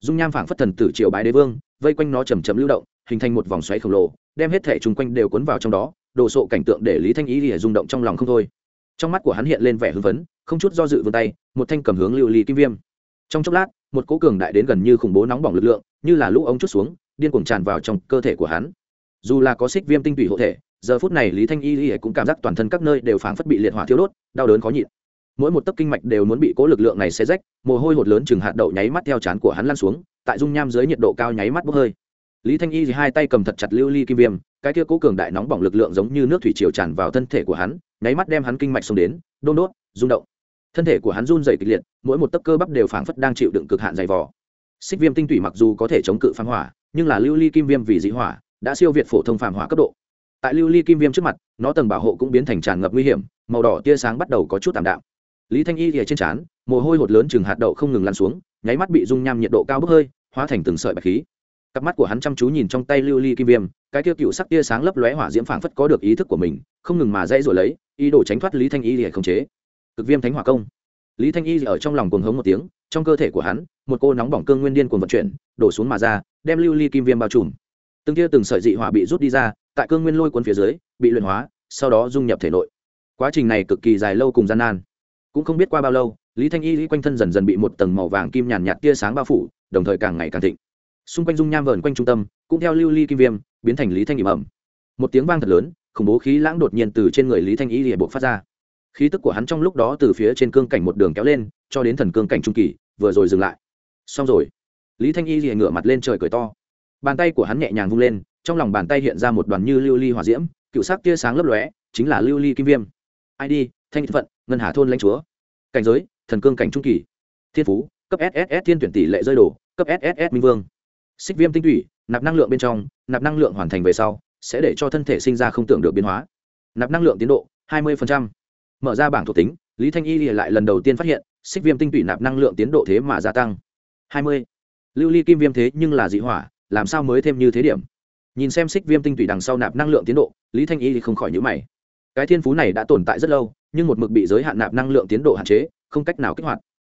Dung nham phảng phất thần tử triều bái đế vương, vây quanh nó chầm chậm lưu động, hình thành một vòng xoáy khổng lồ, đem hết thể chung quanh đều cuốn vào trong đó, đồ sộ cảnh tượng để lý thanh Y lìa rung động trong lòng không thôi. Trong mắt của hắn hiện lên vẻ hưng phấn, không chút do dự vươn tay, một thanh cầm hướng lưu ly kim viêm. Trong chốc lát một cỗ cường đại đến gần như khủng bố nóng bỏng lực lượng, như là lũ ống chút xuống, điên cuồng tràn vào trong cơ thể của hắn. Dù là có xích viêm tinh tủy hộ thể, giờ phút này lý thanh y y cũng cảm giác toàn thân các nơi đều phảng phất bị liệt hỏa thiêu đốt, đau đớn khó nhịn. Mỗi một tấc kinh mạch đều muốn bị cố lực lượng này xé rách, mồ hôi hột lớn chừng hạt đậu nháy mắt theo chán của hắn lăn xuống, tại dung nham dưới nhiệt độ cao nháy mắt bốc hơi. Lý thanh y hai tay cầm thật chặt lưu ly kim viêm, cái kia cố cường đại nóng bỏng lực lượng giống như nước thủy triều tràn vào thân thể của hắn, nháy mắt đem hắn kinh mạch xông đến, đôn đốt, rung động thân thể của hắn run dày kịch liệt, mỗi một tấc cơ bắp đều phảng phất đang chịu đựng cực hạn dày vò. Xích viêm tinh tủy mặc dù có thể chống cự phán hỏa, nhưng là lưu ly kim viêm vì dị hỏa, đã siêu việt phổ thông phản hỏa cấp độ. Tại lưu ly kim viêm trước mặt, nó tầng bảo hộ cũng biến thành tràn ngập nguy hiểm, màu đỏ tia sáng bắt đầu có chút tạm đạm. Lý thanh y thì trên trán, mồ hôi hột lớn chừng hạt đậu không ngừng lăn xuống, nháy mắt bị dung nham nhiệt độ cao bốc hơi, hóa thành từng sợi bạch khí. Cặp mắt của hắn chăm chú nhìn trong tay lưu ly kim viêm, cái tiêu cựu sắc tia sáng lấp lóe hỏa diễm phảng phất có được ý thức của mình, không ngừng mà dãy rồi lấy, ý đồ tránh thoát lý thanh y thì không chế cực viêm thánh hỏa công. Lý thanh y ở trong lòng cuồng hống một tiếng, trong cơ thể của hắn, một cô nóng bỏng cương nguyên điên cuồng vận chuyển, đổ xuống mà ra, đem lưu ly kim viêm bao trùm. Từng tia từng sợi dị hỏa bị rút đi ra, tại cương nguyên lôi cuốn phía dưới, bị luyện hóa, sau đó dung nhập thể nội. Quá trình này cực kỳ dài lâu cùng gian nan. Cũng không biết qua bao lâu, lý thanh y quanh thân dần dần bị một tầng màu vàng kim nhàn nhạt tia sáng bao phủ, đồng thời càng ngày càng thịnh. Xung quanh dung nham vờn quanh trung tâm, cũng theo lưu ly kim viêm, biến thành lý thanh Y ẩm. Một tiếng vang thật lớn, khủng bố khí lãng đột nhiên từ trên người lý thanh y lìa bộ phát ra khí tức của hắn trong lúc đó từ phía trên cương cảnh một đường kéo lên, cho đến thần cương cảnh trung kỳ, vừa rồi dừng lại. Xong rồi. Lý thanh y lìa ngửa mặt lên trời cười to. Bàn tay của hắn nhẹ nhàng vung lên, trong lòng bàn tay hiện ra một đoàn như lưu ly hỏa diễm, cựu sắc tia sáng lấp lóe, chính là lưu ly kim viêm. Id thanh phận, ngân hà thôn lãnh chúa. Cảnh giới, thần cương cảnh trung kỳ. Thiên phú, cấp sss thiên tuyển tỷ lệ rơi đổ, cấp sss minh vương. Xích viêm tinh thủy, nạp năng lượng bên trong, nạp năng lượng hoàn thành về sau, sẽ để cho thân thể sinh ra không tưởng được biến hóa. Nạp năng lượng tiến độ 20% mở ra bảng thuộc tính, lý thanh y lại lần đầu tiên phát hiện, xích viêm tinh tủy nạp năng lượng tiến độ thế mà gia tăng. 20. lưu ly kim viêm thế nhưng là dị hỏa, làm sao mới thêm như thế điểm? Nhìn xem xích viêm tinh tủy đằng sau nạp năng lượng tiến độ, lý thanh y không khỏi nhữ mày. Cái thiên phú này đã tồn tại rất lâu, nhưng một mực bị giới hạn nạp năng lượng tiến độ hạn chế, không cách nào kích hoạt.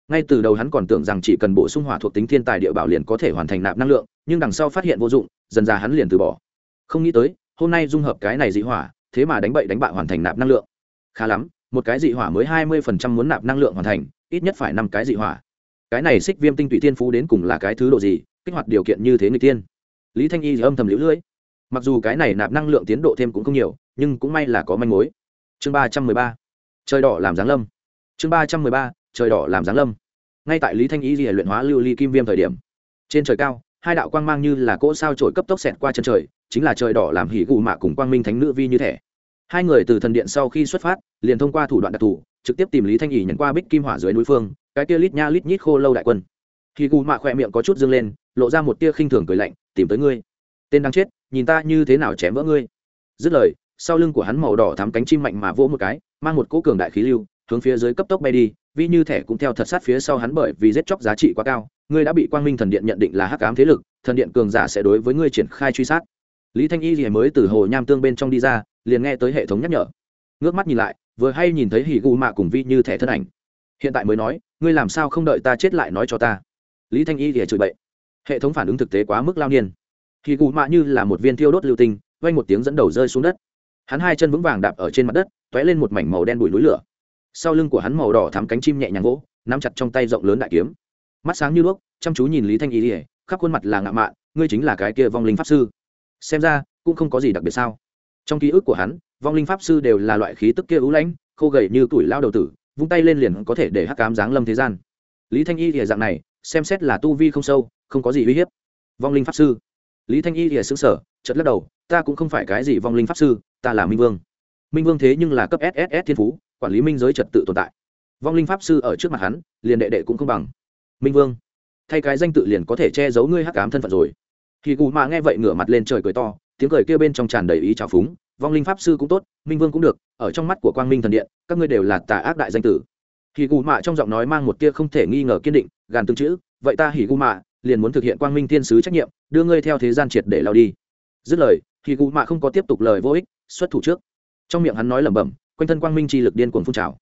Ngay từ đầu hắn còn tưởng rằng chỉ cần bổ sung hỏa thuộc tính thiên tài địa bảo liền có thể hoàn thành nạp năng lượng, nhưng đằng sau phát hiện vô dụng, dần ra hắn liền từ bỏ. Không nghĩ tới, hôm nay dung hợp cái này dị hỏa, thế mà đánh bậy đánh bại hoàn thành nạp năng lượng. Khá lắm một cái dị hỏa mới hai mươi phần trăm muốn nạp năng lượng hoàn thành, ít nhất phải năm cái dị hỏa. Cái này xích viêm tinh tụy thiên phú đến cùng là cái thứ độ gì, kích hoạt điều kiện như thế người tiên? Lý thanh y âm thầm lũ lưỡi. Mặc dù cái này nạp năng lượng tiến độ thêm cũng không nhiều, nhưng cũng may là có manh mối. Chương ba trăm mười ba. Trời đỏ làm giáng lâm. Chương ba trăm mười ba. Trời đỏ làm giáng lâm. Ngay tại lý thanh y di luyện hóa lưu ly kim viêm thời điểm, trên trời cao, hai đạo quang mang như là cỗ sao trổi cấp tốc xẹt qua chân trời, chính là trời đỏ làm hỉ gù mạ cùng quang minh thánh nữ vi như thẻ hai người từ thần điện sau khi xuất phát, liền thông qua thủ đoạn đặc thù, trực tiếp tìm lý thanh ỉ nhận qua bích kim hỏa dưới núi phương, cái kia lít nha lít nhít khô lâu đại quân. Khi gù mạ khỏe miệng có chút dâng lên, lộ ra một tia khinh thường cười lạnh, tìm tới ngươi. Tên đang chết, nhìn ta như thế nào chém vỡ ngươi. Dứt lời, sau lưng của hắn màu đỏ thắm cánh chim mạnh mà vỗ một cái, mang một cỗ cường đại khí lưu, hướng phía dưới cấp tốc bay đi, vi như thẻ cũng theo thật sát phía sau hắn bởi vì giết chóc giá trị quá cao, ngươi đã bị quang minh thần điện nhận định là hắc ám thế lực, thần điện cường giả sẽ đối với ngươi triển khai truy sát lý thanh y thì mới từ hồ nham tương bên trong đi ra liền nghe tới hệ thống nhắc nhở. Ngước mắt nhìn lại vừa hay nhìn thấy hỉ gu mạ cùng vi như thẻ thân ảnh. Hiện tại mới nói ngươi làm sao không đợi ta chết lại nói cho ta? Lý thanh y thì chửi bậy. Hệ thống phản ứng thực tế quá mức lao niên. Hỉ gu mạ như là một viên thiêu đốt lưu tinh vang một tiếng dẫn đầu rơi xuống đất. Hắn hai chân vững vàng đạp ở trên mặt đất t lên một mảnh màu đen bụi núi lửa. Sau lưng của hắn màu đỏ thắm cánh chim nhẹ nhàng gỗ, nắm chặt trong tay rộng lớn đại kiếm. Mắt sáng như đuốc chăm chú nhìn lý thanh y ỉa khắp khuôn mặt là ngạo mạn ngươi chính là cái kia vong linh pháp sư xem ra, cũng không có gì đặc biệt sao. Trong ký ức của hắn, vong linh pháp sư đều là loại khí tức kia ưu lãnh, khô gầy như tuổi lao đầu tử, vung tay lên liền có thể để hắc cám giáng lâm thế gian. Lý thanh y thì dạng này, xem xét là tu vi không sâu, không có gì uy hiếp. Vong linh pháp sư. Lý thanh y thì xứng sở chật lắc đầu, ta cũng không phải cái gì vong linh pháp sư, ta là minh vương. Minh vương thế nhưng là cấp sss thiên phú, quản lý minh giới trật tự tồn tại. Vong linh pháp sư ở trước mặt hắn, liền đệ đệ cũng không bằng. Minh vương, thay cái danh tự liền có thể che giấu ngươi hắc ám thân phận rồi. Hỉ cụ mạ nghe vậy ngửa mặt lên trời cười to, tiếng cười kia bên trong tràn đầy ý trào phúng. Vong linh pháp sư cũng tốt, minh vương cũng được, ở trong mắt của quang minh thần điện, các ngươi đều là tà ác đại danh tử. Hì cụ mạ trong giọng nói mang một tia không thể nghi ngờ kiên định, gàn tương chữ, vậy ta hì cụ mạ, liền muốn thực hiện quang minh thiên sứ trách nhiệm, đưa ngươi theo thế gian triệt để lao đi. Dứt lời hì cụ mạ không có tiếp tục lời vô ích, xuất thủ trước. Trong miệng hắn nói lẩm bẩm, quanh thân quang minh chi lực điên cuồng phun trào.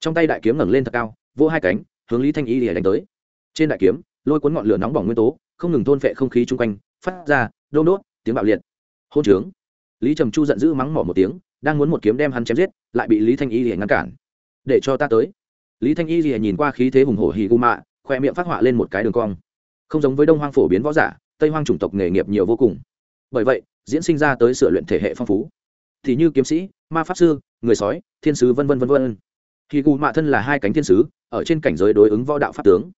Trong tay đại kiếm ngẩng lên thật cao, vỗ hai cánh, hướng lý thanh y để đánh tới. Trên đại kiếm, lôi cuốn ngọn lửa nóng bỏng nguyên tố, không ngừng thôn phệ không khí chung quanh phát ra, đô đốt tiếng bạo liệt. Hôn trướng. Lý trầm chu giận dữ mắng mỏ một tiếng, đang muốn một kiếm đem hắn chém giết, lại bị lý thanh y để ngăn cản. Để cho ta tới. Lý thanh y thì nhìn qua khí thế hùng hổ hì gu mạ, khoe miệng phát họa lên một cái đường cong. Không giống với đông hoang phổ biến võ giả, tây hoang chủng tộc nghề nghiệp nhiều vô cùng. Bởi vậy, diễn sinh ra tới sửa luyện thể hệ phong phú. Thì như kiếm sĩ, ma pháp sư, người sói, thiên sứ v v v v hì gu mạ thân là hai cánh thiên sứ, ở trên cảnh giới đối ứng võ đạo pháp tướng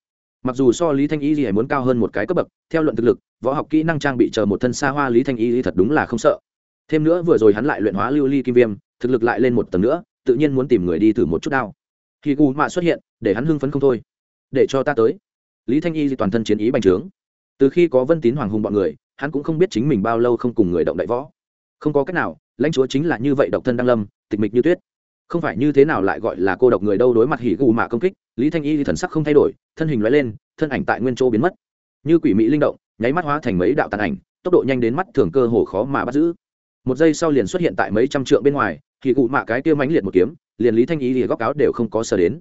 mặc dù so lý thanh y thì muốn cao hơn một cái cấp bậc, theo luận thực lực, võ học kỹ năng trang bị chờ một thân xa hoa lý thanh y thật đúng là không sợ. Thêm nữa vừa rồi hắn lại luyện hóa lưu ly kim viêm, thực lực lại lên một tầng nữa, tự nhiên muốn tìm người đi thử một chút đao. Khi u mạ xuất hiện, để hắn hưng phấn không thôi. Để cho ta tới. Lý thanh y toàn thân chiến ý bành trướng. Từ khi có vân tín hoàng hùng bọn người, hắn cũng không biết chính mình bao lâu không cùng người động đại võ. Không có cách nào, lãnh chúa chính là như vậy độc thân đăng lâm, tịch mịch như tuyết không phải như thế nào lại gọi là cô độc người đâu đối mặt hỉ gù mạ công kích, lý thanh y thần sắc không thay đổi, thân hình loại lên, thân ảnh tại nguyên chỗ biến mất. Như quỷ mỹ linh động, nháy mắt hóa thành mấy đạo tàn ảnh, tốc độ nhanh đến mắt thường cơ hồ khó mà bắt giữ. Một giây sau liền xuất hiện tại mấy trăm trượng bên ngoài thì cụ mạ cái kia mánh liệt một kiếm, liền lý thanh Y thì góc áo đều không có sờ đến.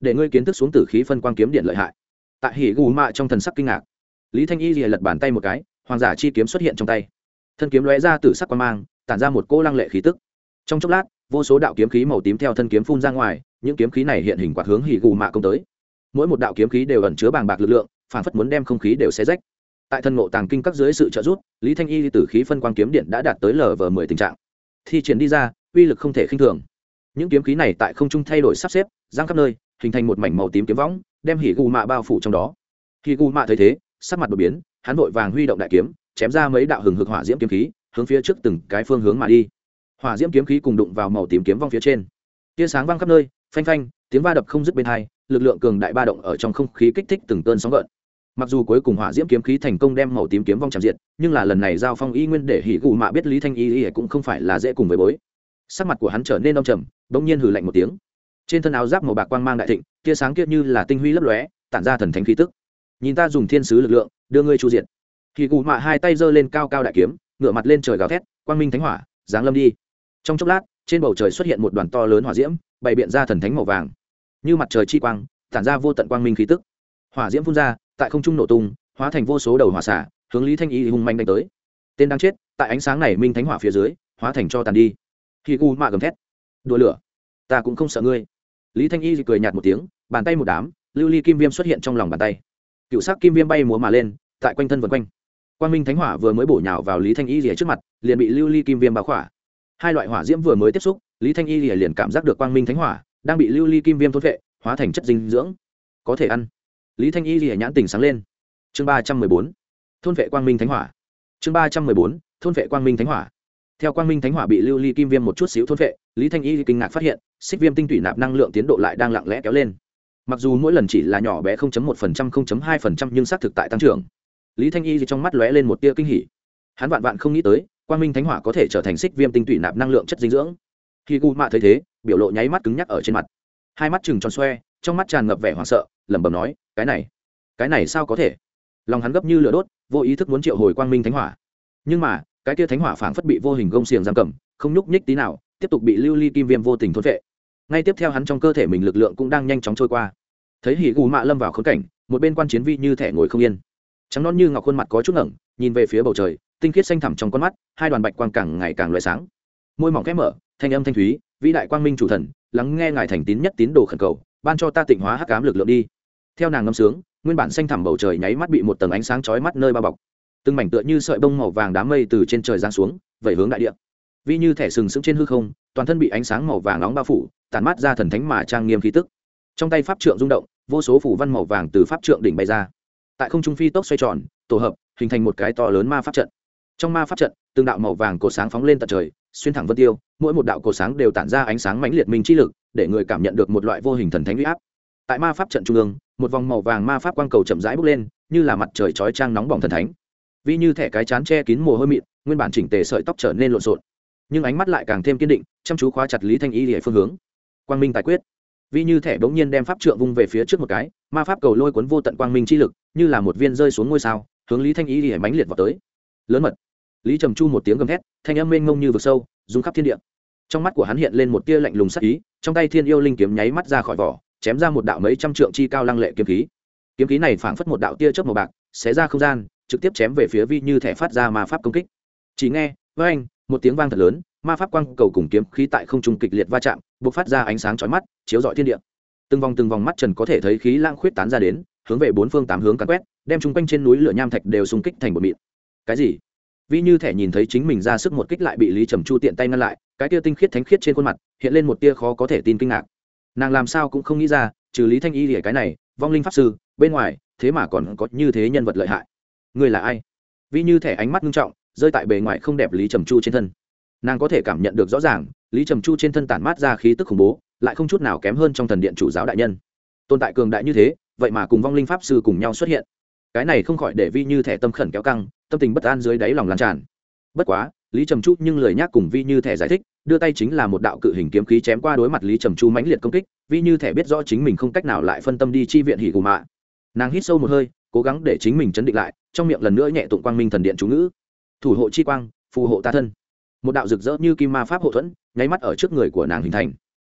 Để ngươi kiến thức xuống tử khí phân quang kiếm điện lợi hại. Tại hỉ gù mạ trong thần sắc kinh ngạc, lý thanh y thì lật bàn tay một cái, hoàng giả chi kiếm xuất hiện trong tay. Thân kiếm lóe ra từ sắc quang mang, tản ra một cô lăng lệ khí tức. Trong chốc lát vô số đạo kiếm khí màu tím theo thân kiếm phun ra ngoài, những kiếm khí này hiện hình quạt hướng hỉ gù mạ công tới. Mỗi một đạo kiếm khí đều ẩn chứa bàng bạc lực lượng, phản phất muốn đem không khí đều xé rách. Tại thân ngộ tàng kinh các dưới sự trợ giúp, lý thanh y tử khí phân quang kiếm điện đã đạt tới lv mười tình trạng. Thi triển đi ra, uy lực không thể khinh thường. Những kiếm khí này tại không trung thay đổi sắp xếp, giang khắp nơi, hình thành một mảnh màu tím kiếm võng, đem hỉ gù mạ bao phủ trong đó. Hỉ gù mạ thấy thế, sắc mặt đột biến, hắn vội vàng huy động đại kiếm, chém ra mấy đạo hừng hực hỏa diễm kiếm khí, hướng phía trước từng cái phương hướng mà đi hỏa diễm kiếm khí cùng đụng vào màu tím kiếm vong phía trên. Tia sáng vang khắp nơi, phanh phanh, tiếng va đập không dứt bên hai, lực lượng cường đại ba động ở trong không khí kích thích từng cơn sóng gợn. Mặc dù cuối cùng hỏa diễm kiếm khí thành công đem màu tím kiếm vong chạm diệt, nhưng là lần này giao phong y nguyên để hỉ gù mạ biết lý thanh y y cũng không phải là dễ cùng với bối. Sắc mặt của hắn trở nên đông trầm, bỗng nhiên hừ lạnh một tiếng. Trên thân áo giáp màu bạc quang mang đại thịnh, tia sáng kiệt như là tinh huy lấp lóe, tản ra thần thánh khí tức. Nhìn ta dùng thiên sứ lực lượng, đưa ngươi chu diệt. Hỉ gù mạ hai tay giơ lên cao cao đại kiếm ngựa mặt lên trời gào thét, quang minh thánh hỏa, giáng lâm đi trong chốc lát, trên bầu trời xuất hiện một đoàn to lớn hỏa diễm, bày biện ra thần thánh màu vàng. Như mặt trời chi quang, tản ra vô tận quang minh khí tức. Hỏa diễm phun ra, tại không trung nổ tung, hóa thành vô số đầu hỏa xả, hướng lý thanh y hung manh đánh tới. Tên đang chết, tại ánh sáng này minh thánh hỏa phía dưới, hóa thành cho tàn đi. Khi u mạ gầm thét. Đùa lửa, ta cũng không sợ ngươi. Lý thanh y cười nhạt một tiếng, bàn tay một đám, lưu ly kim viêm xuất hiện trong lòng bàn tay. Cựu sắc kim viêm bay múa mà lên, tại quanh thân vân quanh. Quang minh thánh hỏa vừa mới bổ nhào vào lý thanh y rỉa trước mặt, liền bị lưu ly kim viêm báo khỏa hai loại hỏa diễm vừa mới tiếp xúc lý thanh y lìa liền cảm giác được quang minh thánh hỏa đang bị lưu ly kim viêm thốt vệ hóa thành chất dinh dưỡng. Có thể ăn. Lý thanh y lìa nhãn tình sáng lên. Chương ba trăm mười bốn. Thôn vệ quang minh thánh hỏa. Chương ba trăm mười bốn. Thôn vệ quang minh thánh hỏa. Theo quang minh thánh hỏa bị lưu ly kim viêm một chút xíu thôn vệ lý thanh y kinh ngạc phát hiện xích viêm tinh tủy nạp năng lượng tiến độ lại đang lặng lẽ kéo lên. Mặc dù mỗi lần chỉ là nhỏ bé 0.1%, 0.2% nhưng xác thực tại tăng trưởng. Lý thanh y trong mắt lóe lên một tia kinh hỉ. Hắn vạn vạn không nghĩ tới quang minh thánh hỏa có thể trở thành xích viêm tinh tủy nạp năng lượng chất dinh dưỡng. Khi gu mạ thấy thế, biểu lộ nháy mắt cứng nhắc ở trên mặt. Hai mắt chừng tròn xoe, trong mắt tràn ngập vẻ hoảng sợ, lẩm bẩm nói, cái này cái này sao có thể? Lòng hắn gấp như lửa đốt, vô ý thức muốn triệu hồi quang minh thánh hỏa. Nhưng mà, cái kia thánh hỏa phảng phất bị vô hình gông xiềng giam cầm, không nhúc nhích tí nào, tiếp tục bị lưu ly kim viêm vô tình thôn vệ ngay tiếp theo hắn trong cơ thể mình lực lượng cũng đang nhanh chóng trôi qua. Thấy hỉ gù mạ lâm vào khốn cảnh, một bên quan chiến vi như thẻ ngồi không yên. Trắng non như ngọc khuôn mặt có chút ngẩng, nhìn về phía bầu trời tinh khiết xanh thẳm trong con mắt, hai đoàn bạch quang càng ngày càng loại sáng. Môi mỏng khẽ mở, thanh âm thanh thúy, vĩ đại quang minh chủ thần, lắng nghe ngài thành tín nhất tín đồ khẩn cầu, ban cho ta tịnh hóa hắc ám lực lượng đi. Theo nàng ngâm sướng, nguyên bản xanh thẳm bầu trời nháy mắt bị một tầng ánh sáng chói mắt nơi bao bọc. Từng mảnh tựa như sợi bông màu vàng đám mây từ trên trời giáng xuống, vẩy hướng đại địa. Vi như thẻ sừng sững trên hư không, toàn thân bị ánh sáng màu vàng nóng bao phủ, tản mát ra thần thánh mà trang nghiêm khí tức. Trong tay pháp trượng rung động, vô số phủ văn màu vàng từ pháp trượng đỉnh bay ra. Tại không trung phi tốc xoay tròn, tổ hợp, hình thành một cái to lớn ma pháp trận trong ma pháp trận, từng đạo màu vàng cổ sáng phóng lên tận trời, xuyên thẳng vân tiêu, mỗi một đạo cổ sáng đều tản ra ánh sáng mãnh liệt minh chi lực, để người cảm nhận được một loại vô hình thần thánh uy áp. Tại ma pháp trận trung ương, một vòng màu vàng ma pháp quang cầu chậm rãi bốc lên, như là mặt trời chói trang nóng bỏng thần thánh. Vi như thẻ cái chán che kín mồ hôi mịn, nguyên bản chỉnh tề sợi tóc trở nên lộn xộn. Nhưng ánh mắt lại càng thêm kiên định, chăm chú khóa chặt lý thanh y để phương hướng. Quang minh tài quyết. Vi như thẻ bỗng nhiên đem pháp trượng vung về phía trước một cái, ma pháp cầu lôi cuốn vô tận quang minh chi lực, như là một viên rơi xuống ngôi sao, hướng lý thanh y để mãnh liệt vào tới. Lớn mật lý trầm chu một tiếng gầm thét, thanh âm mênh mông như vực sâu, rung khắp thiên địa. Trong mắt của hắn hiện lên một tia lạnh lùng sắc ý, trong tay thiên yêu linh kiếm nháy mắt ra khỏi vỏ, chém ra một đạo mấy trăm trượng chi cao lăng lệ kiếm khí. Kiếm khí này phảng phất một đạo tia chớp màu bạc, xé ra không gian, trực tiếp chém về phía vi như thẻ phát ra ma pháp công kích. Chỉ nghe với anh một tiếng vang thật lớn, ma pháp quang cầu cùng kiếm khí tại không trung kịch liệt va chạm, bộc phát ra ánh sáng chói mắt, chiếu rọi thiên địa. Từng vòng từng vòng mắt trần có thể thấy khí lãng khuyết tán ra đến, hướng về bốn phương tám hướng cắn quét, đem chung quanh trên núi lửa nham thạch đều xung kích thành một mịn. Cái gì? Vĩ như thẻ nhìn thấy chính mình ra sức một kích lại bị lý trầm chu tiện tay ngăn lại, cái tia tinh khiết thánh khiết trên khuôn mặt hiện lên một tia khó có thể tin kinh ngạc. Nàng làm sao cũng không nghĩ ra, trừ lý thanh y thì cái này, vong linh pháp sư, bên ngoài, thế mà còn có như thế nhân vật lợi hại. Người là ai? Vĩ như thẻ ánh mắt nghiêm trọng, rơi tại bề ngoài không đẹp lý trầm chu trên thân. Nàng có thể cảm nhận được rõ ràng, lý trầm chu trên thân tản mát ra khí tức khủng bố, lại không chút nào kém hơn trong thần điện chủ giáo đại nhân. Tồn tại cường đại như thế, vậy mà cùng vong linh pháp sư cùng nhau xuất hiện. Cái này không khỏi để vi như thẻ tâm khẩn kéo căng tâm tình bất an dưới đáy lòng lan tràn. Bất quá, lý trầm chu nhưng lời nhắc cùng vi như thẻ giải thích, đưa tay chính là một đạo cự hình kiếm khí chém qua đối mặt lý trầm chu mãnh liệt công kích, vi như thẻ biết rõ chính mình không cách nào lại phân tâm đi chi viện hỉ gù mạ. Nàng hít sâu một hơi, cố gắng để chính mình chấn định lại, trong miệng lần nữa nhẹ tụng quang minh thần điện chú ngữ. Thủ hộ chi quang, phù hộ ta thân. Một đạo rực rỡ như kim ma pháp hộ thuẫn, nháy mắt ở trước người của nàng hình thành.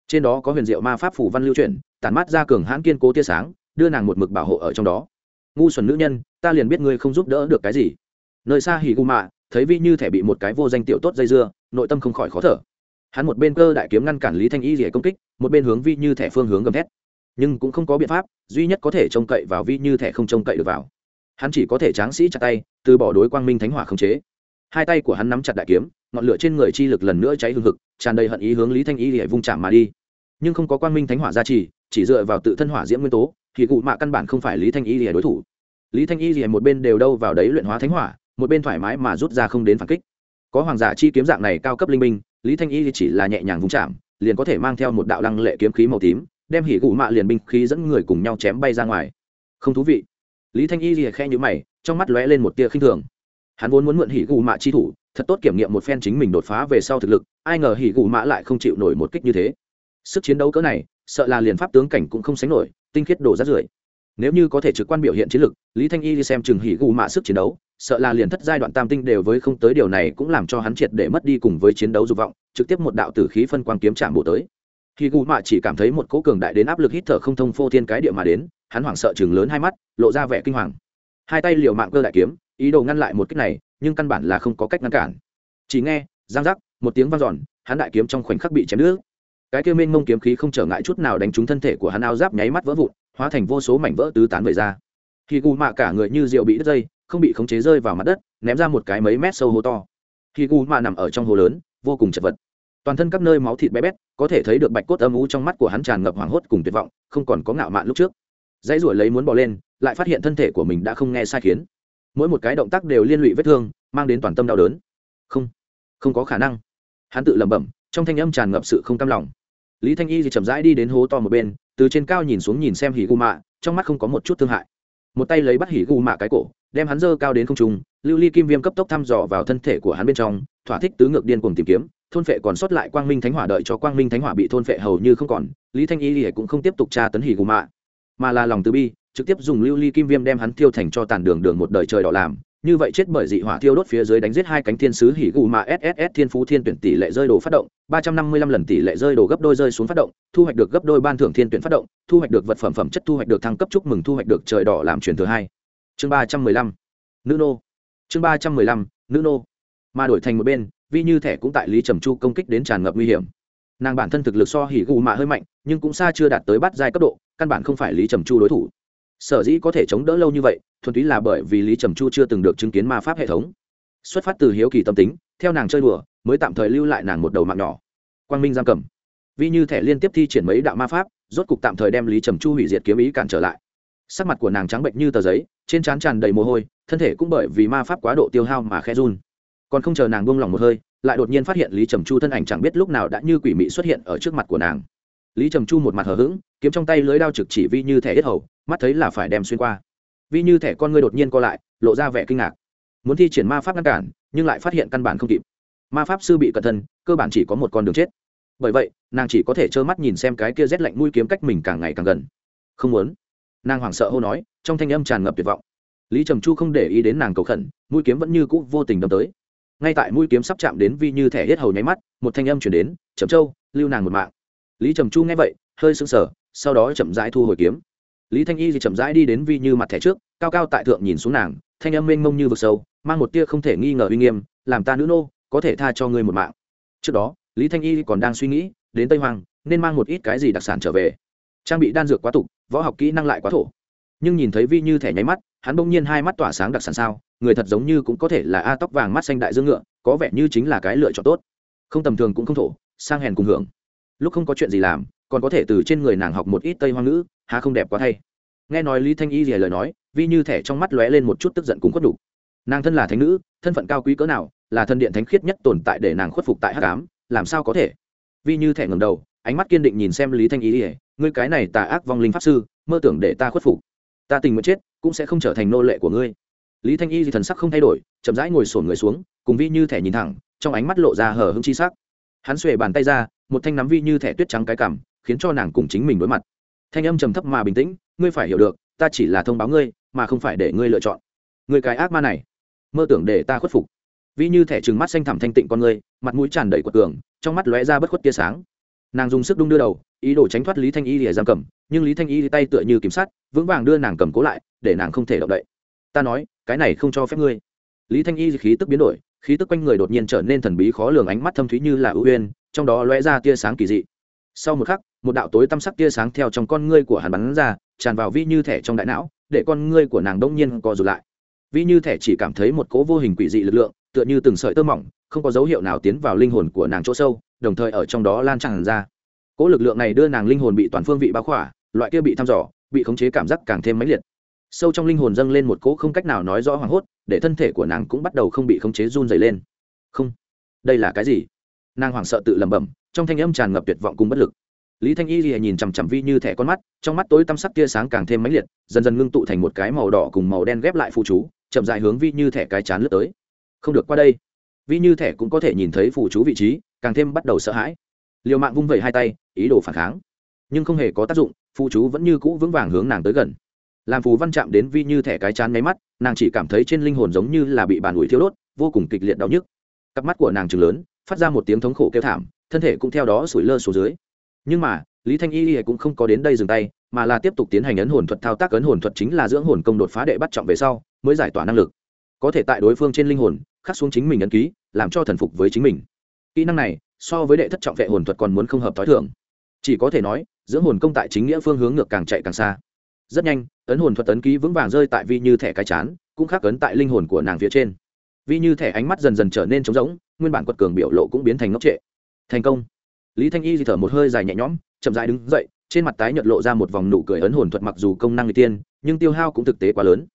Trên đó có huyền diệu ma pháp phủ văn lưu chuyển, tản mắt ra cường hãn kiên cố tia sáng, đưa nàng một mực bảo hộ ở trong đó. Ngu xuẩn nữ nhân, ta liền biết ngươi không giúp đỡ được cái gì nơi xa hì gu mạ, thấy vi như thể bị một cái vô danh tiểu tốt dây dưa, nội tâm không khỏi khó thở. Hắn một bên cơ đại kiếm ngăn cản lý thanh y rỉa công kích, một bên hướng vi như thẻ phương hướng gầm thét. Nhưng cũng không có biện pháp, duy nhất có thể trông cậy vào vi như thẻ không trông cậy được vào. Hắn chỉ có thể tráng sĩ chặt tay, từ bỏ đối quang minh thánh hỏa khống chế. Hai tay của hắn nắm chặt đại kiếm, ngọn lửa trên người chi lực lần nữa cháy hương hực, tràn đầy hận ý hướng lý thanh y rỉa vung chạm mà đi. Nhưng không có quang minh thánh hỏa gia trì, chỉ dựa vào tự thân hỏa diễm nguyên tố, thì cụ mạ căn bản không phải lý thanh y rỉa đối thủ. Lý thanh y rỉa một bên đều đâu vào đấy luyện hóa thánh hỏa một bên thoải mái mà rút ra không đến phản kích. Có hoàng giả chi kiếm dạng này cao cấp linh minh lý thanh y chỉ là nhẹ nhàng vung chạm, liền có thể mang theo một đạo lăng lệ kiếm khí màu tím, đem hỉ gụ mạ liền binh khí dẫn người cùng nhau chém bay ra ngoài. Không thú vị. Lý thanh y lìa khe nhữ mày, trong mắt lóe lên một tia khinh thường. Hắn vốn muốn mượn hỉ gù mạ chi thủ, thật tốt kiểm nghiệm một phen chính mình đột phá về sau thực lực, ai ngờ hỉ gù mạ lại không chịu nổi một kích như thế. Sức chiến đấu cỡ này, sợ là liền pháp tướng cảnh cũng không sánh nổi, tinh khiết đổ rát rưởi. Nếu như có thể trực quan biểu hiện chiến lực, lý thanh y đi xem chừng hỉ gù mạ sức chiến đấu sợ là liền thất giai đoạn tam tinh đều với không tới điều này cũng làm cho hắn triệt để mất đi cùng với chiến đấu dục vọng, trực tiếp một đạo tử khí phân quang kiếm chạm bổ tới. Khi gù mạ chỉ cảm thấy một cỗ cường đại đến áp lực hít thở không thông phô thiên cái địa mà đến, hắn hoảng sợ chừng lớn hai mắt, lộ ra vẻ kinh hoàng. Hai tay liều mạng cơ đại kiếm, ý đồ ngăn lại một cách này, nhưng căn bản là không có cách ngăn cản. Chỉ nghe, giang giác, một tiếng vang giòn hắn đại kiếm trong khoảnh khắc bị chém nước cái kia mênh mông kiếm khí không trở ngại chút nào đánh trúng thân thể của hắn áo giáp nháy mắt vỡ vụn, hóa thành vô số mảnh vỡ tứ tán về ra. Khi gù mạ cả người như rượu bị đứt dây không bị khống chế rơi vào mặt đất, ném ra một cái mấy mét sâu hố to. Khi gu mạ nằm ở trong hồ lớn, vô cùng chật vật. Toàn thân các nơi máu thịt bé bét, có thể thấy được bạch cốt âm u trong mắt của hắn tràn ngập hoảng hốt cùng tuyệt vọng, không còn có ngạo mạn lúc trước. Dãy ruổi lấy muốn bỏ lên, lại phát hiện thân thể của mình đã không nghe sai khiến. Mỗi một cái động tác đều liên lụy vết thương, mang đến toàn tâm đau đớn. Không không có khả năng. Hắn tự lẩm bẩm, trong thanh âm tràn ngập sự không cam lòng. Lý thanh y thì chậm rãi đi đến hố to một bên, từ trên cao nhìn xuống nhìn xem hỉ gu mạ trong mắt không có một chút thương hại. Một tay lấy bắt hỉ gu mạ cái cổ đem hắn dơ cao đến không trung, lưu ly kim viêm cấp tốc thăm dò vào thân thể của hắn bên trong, thỏa thích tứ ngược điên cuồng tìm kiếm, thôn phệ còn sót lại quang minh thánh hỏa đợi cho quang minh thánh hỏa bị thôn phệ hầu như không còn, lý thanh y lìa cũng không tiếp tục tra tấn hỉ gù mạ, mà là lòng từ bi, trực tiếp dùng lưu ly kim viêm đem hắn tiêu thành cho tàn đường đường một đời trời đỏ làm, như vậy chết bởi dị hỏa thiêu đốt phía dưới đánh giết hai cánh thiên sứ hỉ gù mạ sss thiên phú thiên tuyển tỷ lệ rơi đồ phát động, ba trăm năm mươi lăm lần tỷ lệ rơi đồ gấp đôi rơi xuống phát động, thu hoạch được gấp đôi ban thưởng thiên tuyển phát động, thu hoạch được vật phẩm phẩm chất thu hoạch được thăng cấp chúc mừng thu hoạch được trời đỏ làm truyền thừa hai chương ba trăm mười lăm. Nữ nô. Chương ba trăm mười lăm, nữ nô. Mà đổi thành một bên, vi như thẻ cũng tại lý trầm chu công kích đến tràn ngập nguy hiểm. Nàng bản thân thực lực so hỉ gù mạ hơi mạnh, nhưng cũng xa chưa đạt tới bắt giai cấp độ, căn bản không phải lý trầm chu đối thủ. Sở dĩ có thể chống đỡ lâu như vậy, thuần túy là bởi vì lý trầm chu chưa từng được chứng kiến ma pháp hệ thống. Xuất phát từ hiếu kỳ tâm tính, theo nàng chơi đùa, mới tạm thời lưu lại nàng một đầu mạng nhỏ. Quang minh giam cầm. Vi như thẻ liên tiếp thi triển mấy đạo ma pháp, rốt cục tạm thời đem lý trầm chu hủy diệt kiếm ý cản trở lại. Sắc mặt của nàng trắng bệnh như tờ giấy trên trán tràn đầy mồ hôi, thân thể cũng bởi vì ma pháp quá độ tiêu hao mà khe run. Còn không chờ nàng buông lỏng một hơi, lại đột nhiên phát hiện lý trầm chu thân ảnh chẳng biết lúc nào đã như quỷ mị xuất hiện ở trước mặt của nàng. Lý trầm chu một mặt hờ hững, kiếm trong tay lưới đao trực chỉ vi như thẻ hết hầu, mắt thấy là phải đem xuyên qua. Vi như thẻ con ngươi đột nhiên co lại, lộ ra vẻ kinh ngạc. Muốn thi triển ma pháp ngăn cản, nhưng lại phát hiện căn bản không kịp. Ma pháp sư bị cẩn thân cơ bản chỉ có một con đường chết. Bởi vậy, nàng chỉ có thể trơ mắt nhìn xem cái kia rét lạnh mũi kiếm cách mình càng ngày càng gần. Không muốn nàng hoảng sợ hô nói, trong thanh âm tràn ngập tuyệt vọng. Lý trầm chu không để ý đến nàng cầu khẩn, mũi kiếm vẫn như cũ vô tình đâm tới. Ngay tại mũi kiếm sắp chạm đến vi như thẻ hết hầu nháy mắt, một thanh âm chuyển đến, trầm châu, lưu nàng một mạng. Lý trầm chu nghe vậy, hơi sững sờ, sau đó chậm rãi thu hồi kiếm. Lý thanh y thì chậm rãi đi đến vi như mặt thẻ trước, cao cao tại thượng nhìn xuống nàng, thanh âm mênh mông như vực sâu, mang một tia không thể nghi ngờ uy nghiêm, làm ta nữ nô, có thể tha cho ngươi một mạng. Trước đó, lý thanh y còn đang suy nghĩ, đến tây hoàng, nên mang một ít cái gì đặc sản trở về. Trang bị đan dược quá tục võ học kỹ năng lại quá thổ. Nhưng nhìn thấy vi như thẻ nháy mắt, hắn bỗng nhiên hai mắt tỏa sáng đặc sản sao, người thật giống như cũng có thể là a tóc vàng mắt xanh đại dương ngựa, có vẻ như chính là cái lựa chọn tốt. Không tầm thường cũng không thổ, sang hèn cùng hưởng. Lúc không có chuyện gì làm, còn có thể từ trên người nàng học một ít tây hoa ngữ, há không đẹp quá thay. Nghe nói lý thanh y rìa lời nói, vi như thẻ trong mắt lóe lên một chút tức giận cũng khuất đủ. nàng thân là thánh nữ, thân phận cao quý cỡ nào, là thân điện thánh khiết nhất tồn tại để nàng khuất phục tại hắc ám, làm sao có thể? Vi như thẻ ngầm đầu, ánh mắt kiên định nhìn xem lý thanh y rìa ngươi cái này tà ác vong linh pháp sư, mơ tưởng để ta khuất phục. Ta tình nguyện chết, cũng sẽ không trở thành nô lệ của ngươi. Lý thanh y thì thần sắc không thay đổi, chậm rãi ngồi sổn người xuống, cùng vi như thẻ nhìn thẳng, trong ánh mắt lộ ra hờ hững chi sắc. Hắn xuề bàn tay ra, một thanh nắm vi như thẻ tuyết trắng cái cảm khiến cho nàng cùng chính mình đối mặt. Thanh âm trầm thấp mà bình tĩnh, ngươi phải hiểu được, ta chỉ là thông báo ngươi, mà không phải để ngươi lựa chọn. Người cái ác ma này, mơ tưởng để ta khuất phục. Vi như thẻ trừng mắt xanh thẳm thanh tịnh con ngươi mặt mũi tràn đầy quật cường, trong mắt lóe ra bất khuất tia sáng nàng dùng sức đung đưa đầu, ý đồ tránh thoát lý thanh y lìa giam cầm, nhưng lý thanh y tay tựa như kiểm sát vững vàng đưa nàng cầm cố lại, để nàng không thể động đậy. Ta nói, cái này không cho phép ngươi. Lý thanh y khí tức biến đổi, khí tức quanh người đột nhiên trở nên thần bí khó lường, ánh mắt thâm thúy như là ưu uyên, trong đó lóe ra tia sáng kỳ dị. Sau một khắc, một đạo tối tăm sắc tia sáng theo trong con ngươi của hắn bắn ra, tràn vào vi như thẻ trong đại não, để con ngươi của nàng đông nhiên co rụt lại. Vi như thẻ chỉ cảm thấy một cố vô hình quỷ dị lực lượng, tựa như từng sợi tơ mỏng không có dấu hiệu nào tiến vào linh hồn của nàng chỗ sâu, đồng thời ở trong đó lan tràn ra. Cỗ lực lượng này đưa nàng linh hồn bị toàn phương vị bao khỏa, loại kia bị thăm dò, bị khống chế cảm giác càng thêm mãnh liệt. Sâu trong linh hồn dâng lên một cỗ không cách nào nói rõ hoảng hốt, để thân thể của nàng cũng bắt đầu không bị khống chế run dày lên. Không, đây là cái gì? Nàng hoảng sợ tự lẩm bẩm, trong thanh âm tràn ngập tuyệt vọng cùng bất lực. Lý thanh y lìa nhìn chằm chằm vi như thẻ con mắt, trong mắt tối tăm sắc tia sáng càng thêm mãnh liệt, dần dần ngưng tụ thành một cái màu đỏ cùng màu đen ghép lại phụ chú, chậm dài hướng vi như thẻ cái chán lướt tới. Không được qua đây vi như thẻ cũng có thể nhìn thấy phụ chú vị trí, càng thêm bắt đầu sợ hãi. Liều mạng vung vẩy hai tay, ý đồ phản kháng. Nhưng không hề có tác dụng phụ chú vẫn như cũ vững vàng hướng nàng tới gần. Làm phù văn chạm đến vi như thẻ cái chán máy mắt, nàng chỉ cảm thấy trên linh hồn giống như là bị bàn ủi thiêu đốt, vô cùng kịch liệt đau nhức. Cặp mắt của nàng chừng lớn, phát ra một tiếng thống khổ kêu thảm, thân thể cũng theo đó sủi lơ xuống dưới. Nhưng mà, lý thanh y cũng không có đến đây dừng tay, mà là tiếp tục tiến hành ấn hồn thuật thao tác. Ấn hồn thuật chính là dưỡng hồn công đột phá đệ bắt trọng về sau, mới giải tỏa năng lực. Có thể tại đối phương trên linh hồn khắc xuống chính mình ấn ký, làm cho thần phục với chính mình. Kỹ năng này, so với đệ thất trọng vệ hồn thuật còn muốn không hợp t h ó i thưởng chỉ có thể nói, dưỡng hồn công tại chính nghĩa phương hướng ngược càng chạy càng xa. Rất nhanh, ấn hồn thuật ấn ký vững vàng rơi tại vi như thẻ cái chán, cũng khắc ấn tại linh hồn của nàng phía trên. Vi như thẻ ánh mắt dần dần trở nên trống rỗng, nguyên bản quật cường biểu lộ cũng biến thành ngốc trệ. Thành công. Lý thanh y thì thở một hơi dài nhẹ nhõm, chậm rãi đứng dậy, trên mặt tái nhợt lộ ra một vòng nụ cười ấn hồn thuật mặc dù công năng người tiên, nhưng tiêu hao cũng thực tế quá lớn.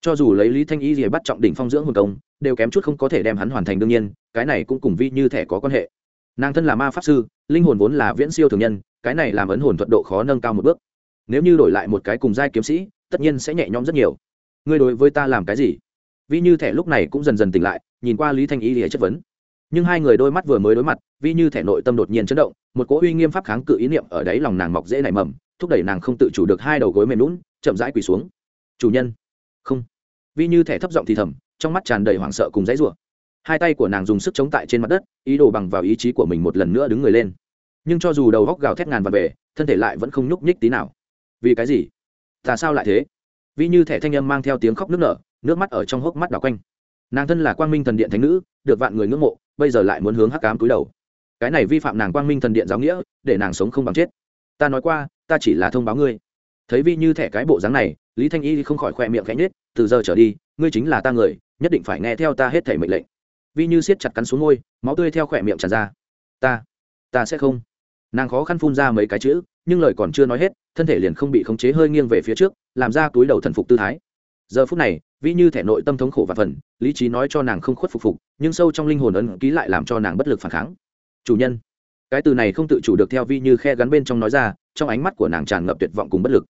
Cho dù lấy lý thanh y thì bắt trọng đỉnh phong dưỡng hồn công đều kém chút không có thể đem hắn hoàn thành đương nhiên, cái này cũng cùng vi như thẻ có quan hệ. Nàng thân là ma pháp sư, linh hồn vốn là viễn siêu thường nhân, cái này làm ấn hồn thuật độ khó nâng cao một bước. Nếu như đổi lại một cái cùng giai kiếm sĩ, tất nhiên sẽ nhẹ nhõm rất nhiều. Ngươi đối với ta làm cái gì? Vi như thẻ lúc này cũng dần dần tỉnh lại, nhìn qua lý thanh y để chất vấn. Nhưng hai người đôi mắt vừa mới đối mặt, vi như thẻ nội tâm đột nhiên chấn động, một cỗ uy nghiêm pháp kháng cự ý niệm ở đấy lòng nàng mọc dễ nảy mầm, thúc đẩy nàng không tự chủ được hai đầu gối mềm lún chậm rãi quỳ xuống. Chủ nhân. Không. Vi như thẻ thấp giọng thì thầm trong mắt tràn đầy hoảng sợ cùng dãy rủa. Hai tay của nàng dùng sức chống tại trên mặt đất ý đồ bằng vào ý chí của mình một lần nữa đứng người lên. Nhưng cho dù đầu góc gào thét ngàn và về thân thể lại vẫn không nhúc nhích tí nào. Vì cái gì? Tại sao lại thế? Vì như thẻ thanh âm mang theo tiếng khóc nức nở nước mắt ở trong hốc mắt đảo quanh. Nàng thân là quang minh thần điện thánh nữ được vạn người ngưỡng mộ bây giờ lại muốn hướng hắc ám túi đầu. Cái này vi phạm nàng quang minh thần điện giáo nghĩa để nàng sống không bằng chết. Ta nói qua ta chỉ là thông báo ngươi. Thấy vi như thẻ cái bộ dáng này lý thanh y không khỏi khoe miệng khẽ nhếch, từ giờ trở đi ngươi chính là ta người nhất định phải nghe theo ta hết thể mệnh lệnh. Vi như siết chặt cắn xuống môi, máu tươi theo khỏe miệng tràn ra. Ta ta sẽ không. Nàng khó khăn phun ra mấy cái chữ, nhưng lời còn chưa nói hết, thân thể liền không bị khống chế hơi nghiêng về phía trước, làm ra túi đầu thần phục tư thái. Giờ phút này, vi như thể nội tâm thống khổ và phần lý trí nói cho nàng không khuất phục phục, nhưng sâu trong linh hồn ấn ký lại làm cho nàng bất lực phản kháng. Chủ nhân, cái từ này không tự chủ được theo vi như khe gắn bên trong nói ra, trong ánh mắt của nàng tràn ngập tuyệt vọng cùng bất lực.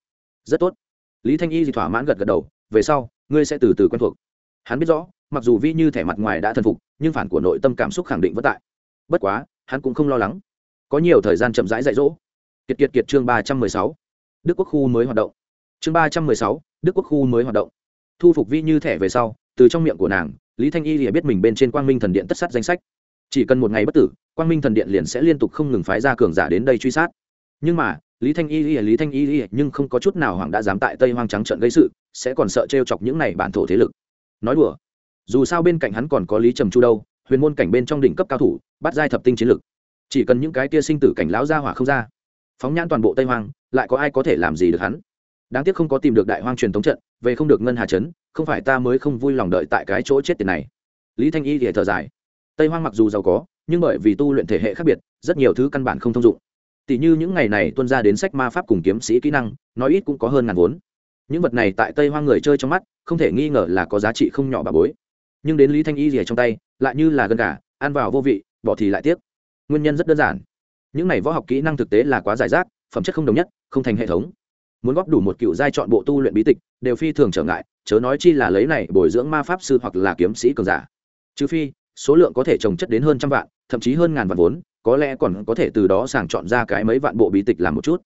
Rất tốt. Lý thanh y thì thỏa mãn gật gật đầu, về sau, ngươi sẽ từ từ quen thuộc hắn biết rõ, mặc dù vi như thẻ mặt ngoài đã thần phục, nhưng phản của nội tâm cảm xúc khẳng định vất tại. Bất quá, hắn cũng không lo lắng. Có nhiều thời gian chậm rãi dạy dỗ. Kiệt kiệt kiệt chương ba trăm mười sáu. Đức quốc khu mới hoạt động. Chương ba trăm mười sáu, đức quốc khu mới hoạt động. Thu phục vi như thẻ về sau, từ trong miệng của nàng, lý thanh y lìa biết mình bên trên quang minh thần điện tất sát danh sách. Chỉ cần một ngày bất tử, quang minh thần điện liền sẽ liên tục không ngừng phái ra cường giả đến đây truy sát. Nhưng mà, lý thanh y lìa lý thanh y lìa nhưng không có chút nào hoàng đã dám tại tây hoang trắng trận gây sự, sẽ còn sợ t chọc những này bản thổ thế lực nói đùa. Dù sao bên cạnh hắn còn có lý trầm chu đâu, huyền môn cảnh bên trong đỉnh cấp cao thủ, bắt giai thập tinh chiến lực. Chỉ cần những cái tia sinh tử cảnh lão ra hỏa không ra, phóng nhãn toàn bộ tây hoang, lại có ai có thể làm gì được hắn? Đáng tiếc không có tìm được đại hoang truyền thống trận, về không được ngân hà trấn, không phải ta mới không vui lòng đợi tại cái chỗ chết tiền này. Lý thanh y thì thở dài. Tây hoang mặc dù giàu có, nhưng bởi vì tu luyện thể hệ khác biệt, rất nhiều thứ căn bản không thông dụng. Tỷ như những ngày này tuân ra đến sách ma pháp cùng kiếm sĩ kỹ năng, nói ít cũng có hơn ngàn vốn những vật này tại tây hoang người chơi trong mắt, không thể nghi ngờ là có giá trị không nhỏ bà bối. Nhưng đến lý thanh y rìa trong tay, lại như là gần gà, ăn vào vô vị, bỏ thì lại tiếc. Nguyên nhân rất đơn giản. Những này võ học kỹ năng thực tế là quá giải rác, phẩm chất không đồng nhất, không thành hệ thống. Muốn góp đủ một cựu giai chọn bộ tu luyện bí tịch, đều phi thường trở ngại, chớ nói chi là lấy này bồi dưỡng ma pháp sư hoặc là kiếm sĩ cường giả. Trừ phi, số lượng có thể trồng chất đến hơn trăm vạn, thậm chí hơn ngàn vạn vốn, có lẽ còn có thể từ đó sàng chọn ra cái mấy vạn bộ bí tịch làm một chút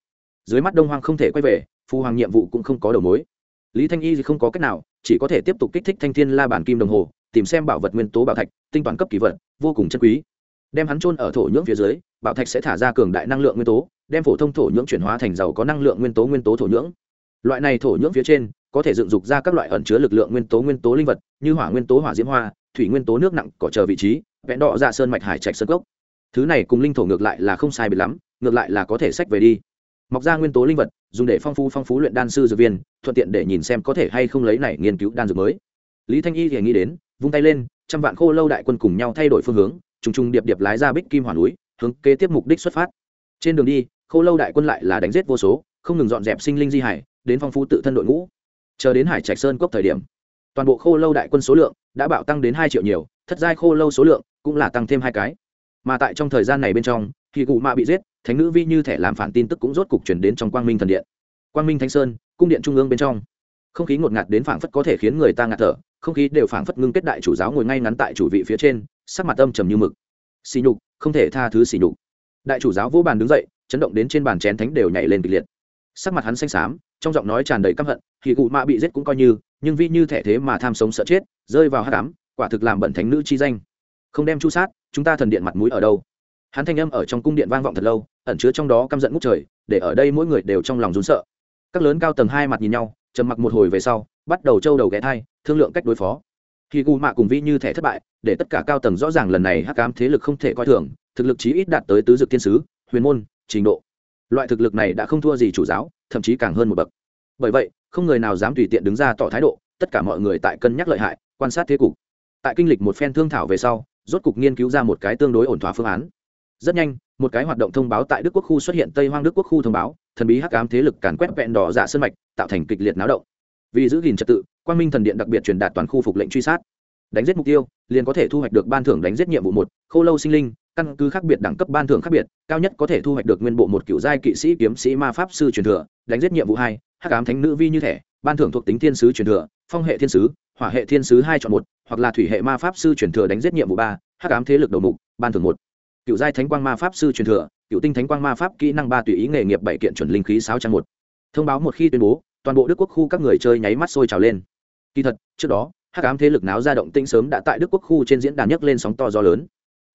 dưới mắt đông hoang không thể quay về, phu hoàng nhiệm vụ cũng không có đầu mối. Lý thanh y thì không có cách nào, chỉ có thể tiếp tục kích thích thanh thiên la bản kim đồng hồ, tìm xem bảo vật nguyên tố bảo thạch, tinh toàn cấp kỳ vật, vô cùng chân quý. Đem hắn trôn ở thổ nhưỡng phía dưới, bảo thạch sẽ thả ra cường đại năng lượng nguyên tố, đem phổ thông thổ nhưỡng chuyển hóa thành giàu có năng lượng nguyên tố nguyên tố thổ nhưỡng. Loại này thổ nhưỡng phía trên, có thể dựng dục ra các loại ẩn chứa lực lượng nguyên tố nguyên tố linh vật, như hỏa nguyên tố, hỏa diễm hoa, thủy nguyên tố, nước nặng, cỏ chờ vị trí, vẽ đỏ dạ sơn mạch hải trạch sơn cốc. Thứ này cùng linh thổ ngược lại là không sai biệt lắm, ngược lại là có thể sách về đi mọc ra nguyên tố linh vật, dùng để phong phú phong phú luyện đan sư dược viên, thuận tiện để nhìn xem có thể hay không lấy này nghiên cứu đan dược mới. Lý thanh y thì nghĩ đến, vung tay lên, trăm vạn khô lâu đại quân cùng nhau thay đổi phương hướng, trùng trùng điệp điệp lái ra bích kim hoàn núi, hướng kế tiếp mục đích xuất phát. Trên đường đi, khô lâu đại quân lại là đánh giết vô số, không ngừng dọn dẹp sinh linh di hải, đến phong phú tự thân đội ngũ. Chờ đến hải trạch sơn cốc thời điểm, toàn bộ khô lâu đại quân số lượng đã bạo tăng đến hai triệu nhiều, thất giai khô lâu số lượng cũng là tăng thêm hai cái mà tại trong thời gian này bên trong, thì cụ mạ bị giết, thánh nữ vi như thể làm phản tin tức cũng rốt cục chuyển đến trong quang minh thần điện. Quang minh thanh sơn, cung điện trung ương bên trong. Không khí ngột ngạt đến phảng phất có thể khiến người ta ngạt thở, không khí đều phảng phất ngưng kết đại chủ giáo ngồi ngay ngắn tại chủ vị phía trên, sắc mặt âm trầm như mực. Xì nhục, không thể tha thứ xì nhục. Đại chủ giáo vô bàn đứng dậy, chấn động đến trên bàn chén thánh đều nhảy lên kịch liệt. Sắc mặt hắn xanh xám, trong giọng nói tràn đầy căm hận, thì cụ mạ bị giết cũng coi như, nhưng vi như thể thế mà tham sống sợ chết, rơi vào hát đám quả thực làm bẩn thánh nữ chi danh không đem chu sát, chúng ta thần điện mặt mũi ở đâu? Hắn thanh âm ở trong cung điện vang vọng thật lâu, ẩn chứa trong đó căm giận ngút trời, để ở đây mỗi người đều trong lòng rún sợ. Các lớn cao tầng hai mặt nhìn nhau, trầm mặc một hồi về sau, bắt đầu trâu đầu ghé thai, thương lượng cách đối phó. Khi cụ mạ cùng vi như thể thất bại, để tất cả cao tầng rõ ràng lần này hắc cám thế lực không thể coi thường, thực lực chí ít đạt tới tứ dực thiên sứ, huyền môn, trình độ. Loại thực lực này đã không thua gì chủ giáo, thậm chí càng hơn một bậc. Bởi vậy, không người nào dám tùy tiện đứng ra tỏ thái độ, tất cả mọi người tại cân nhắc lợi hại, quan sát thế cục. Tại kinh lịch một phen thương thảo về sau rốt cục nghiên cứu ra một cái tương đối ổn thỏa phương án. Rất nhanh, một cái hoạt động thông báo tại đức quốc khu xuất hiện tây hoang đức quốc khu thông báo, thần bí hắc ám thế lực càn quét vẹn đỏ dạ sơn mạch, tạo thành kịch liệt náo động. Vì giữ gìn trật tự, quang minh thần điện đặc biệt truyền đạt toàn khu phục lệnh truy sát. Đánh giết mục tiêu, liền có thể thu hoạch được ban thưởng đánh giết nhiệm vụ một, khô lâu sinh linh, căn cứ khác biệt đẳng cấp ban thưởng khác biệt, cao nhất có thể thu hoạch được nguyên bộ một cựu giai kỵ sĩ kiếm sĩ ma pháp sư truyền thừa, đánh giết nhiệm vụ hai, hắc ám thánh nữ vi như thẻ ban thưởng thuộc tính thiên sứ truyền thừa, phong hệ thiên sứ hỏa hệ thiên sứ hai chọn một, hoặc là thủy hệ ma pháp sư truyền thừa đánh giết nhiệm vụ ba, hắc ám thế lực đầu mục, ban thưởng một. Cựu giai thánh quang ma pháp sư truyền thừa, cựu tinh thánh quang ma pháp kỹ năng ba tùy ý nghề nghiệp bảy kiện chuẩn linh khí sáu trăm một. Thông báo một khi tuyên bố, toàn bộ đức quốc khu các người chơi nháy mắt sôi trào lên. Kỳ thật, trước đó, hắc ám thế lực náo ra động tinh sớm đã tại đức quốc khu trên diễn đàn nhấc lên sóng to gió lớn.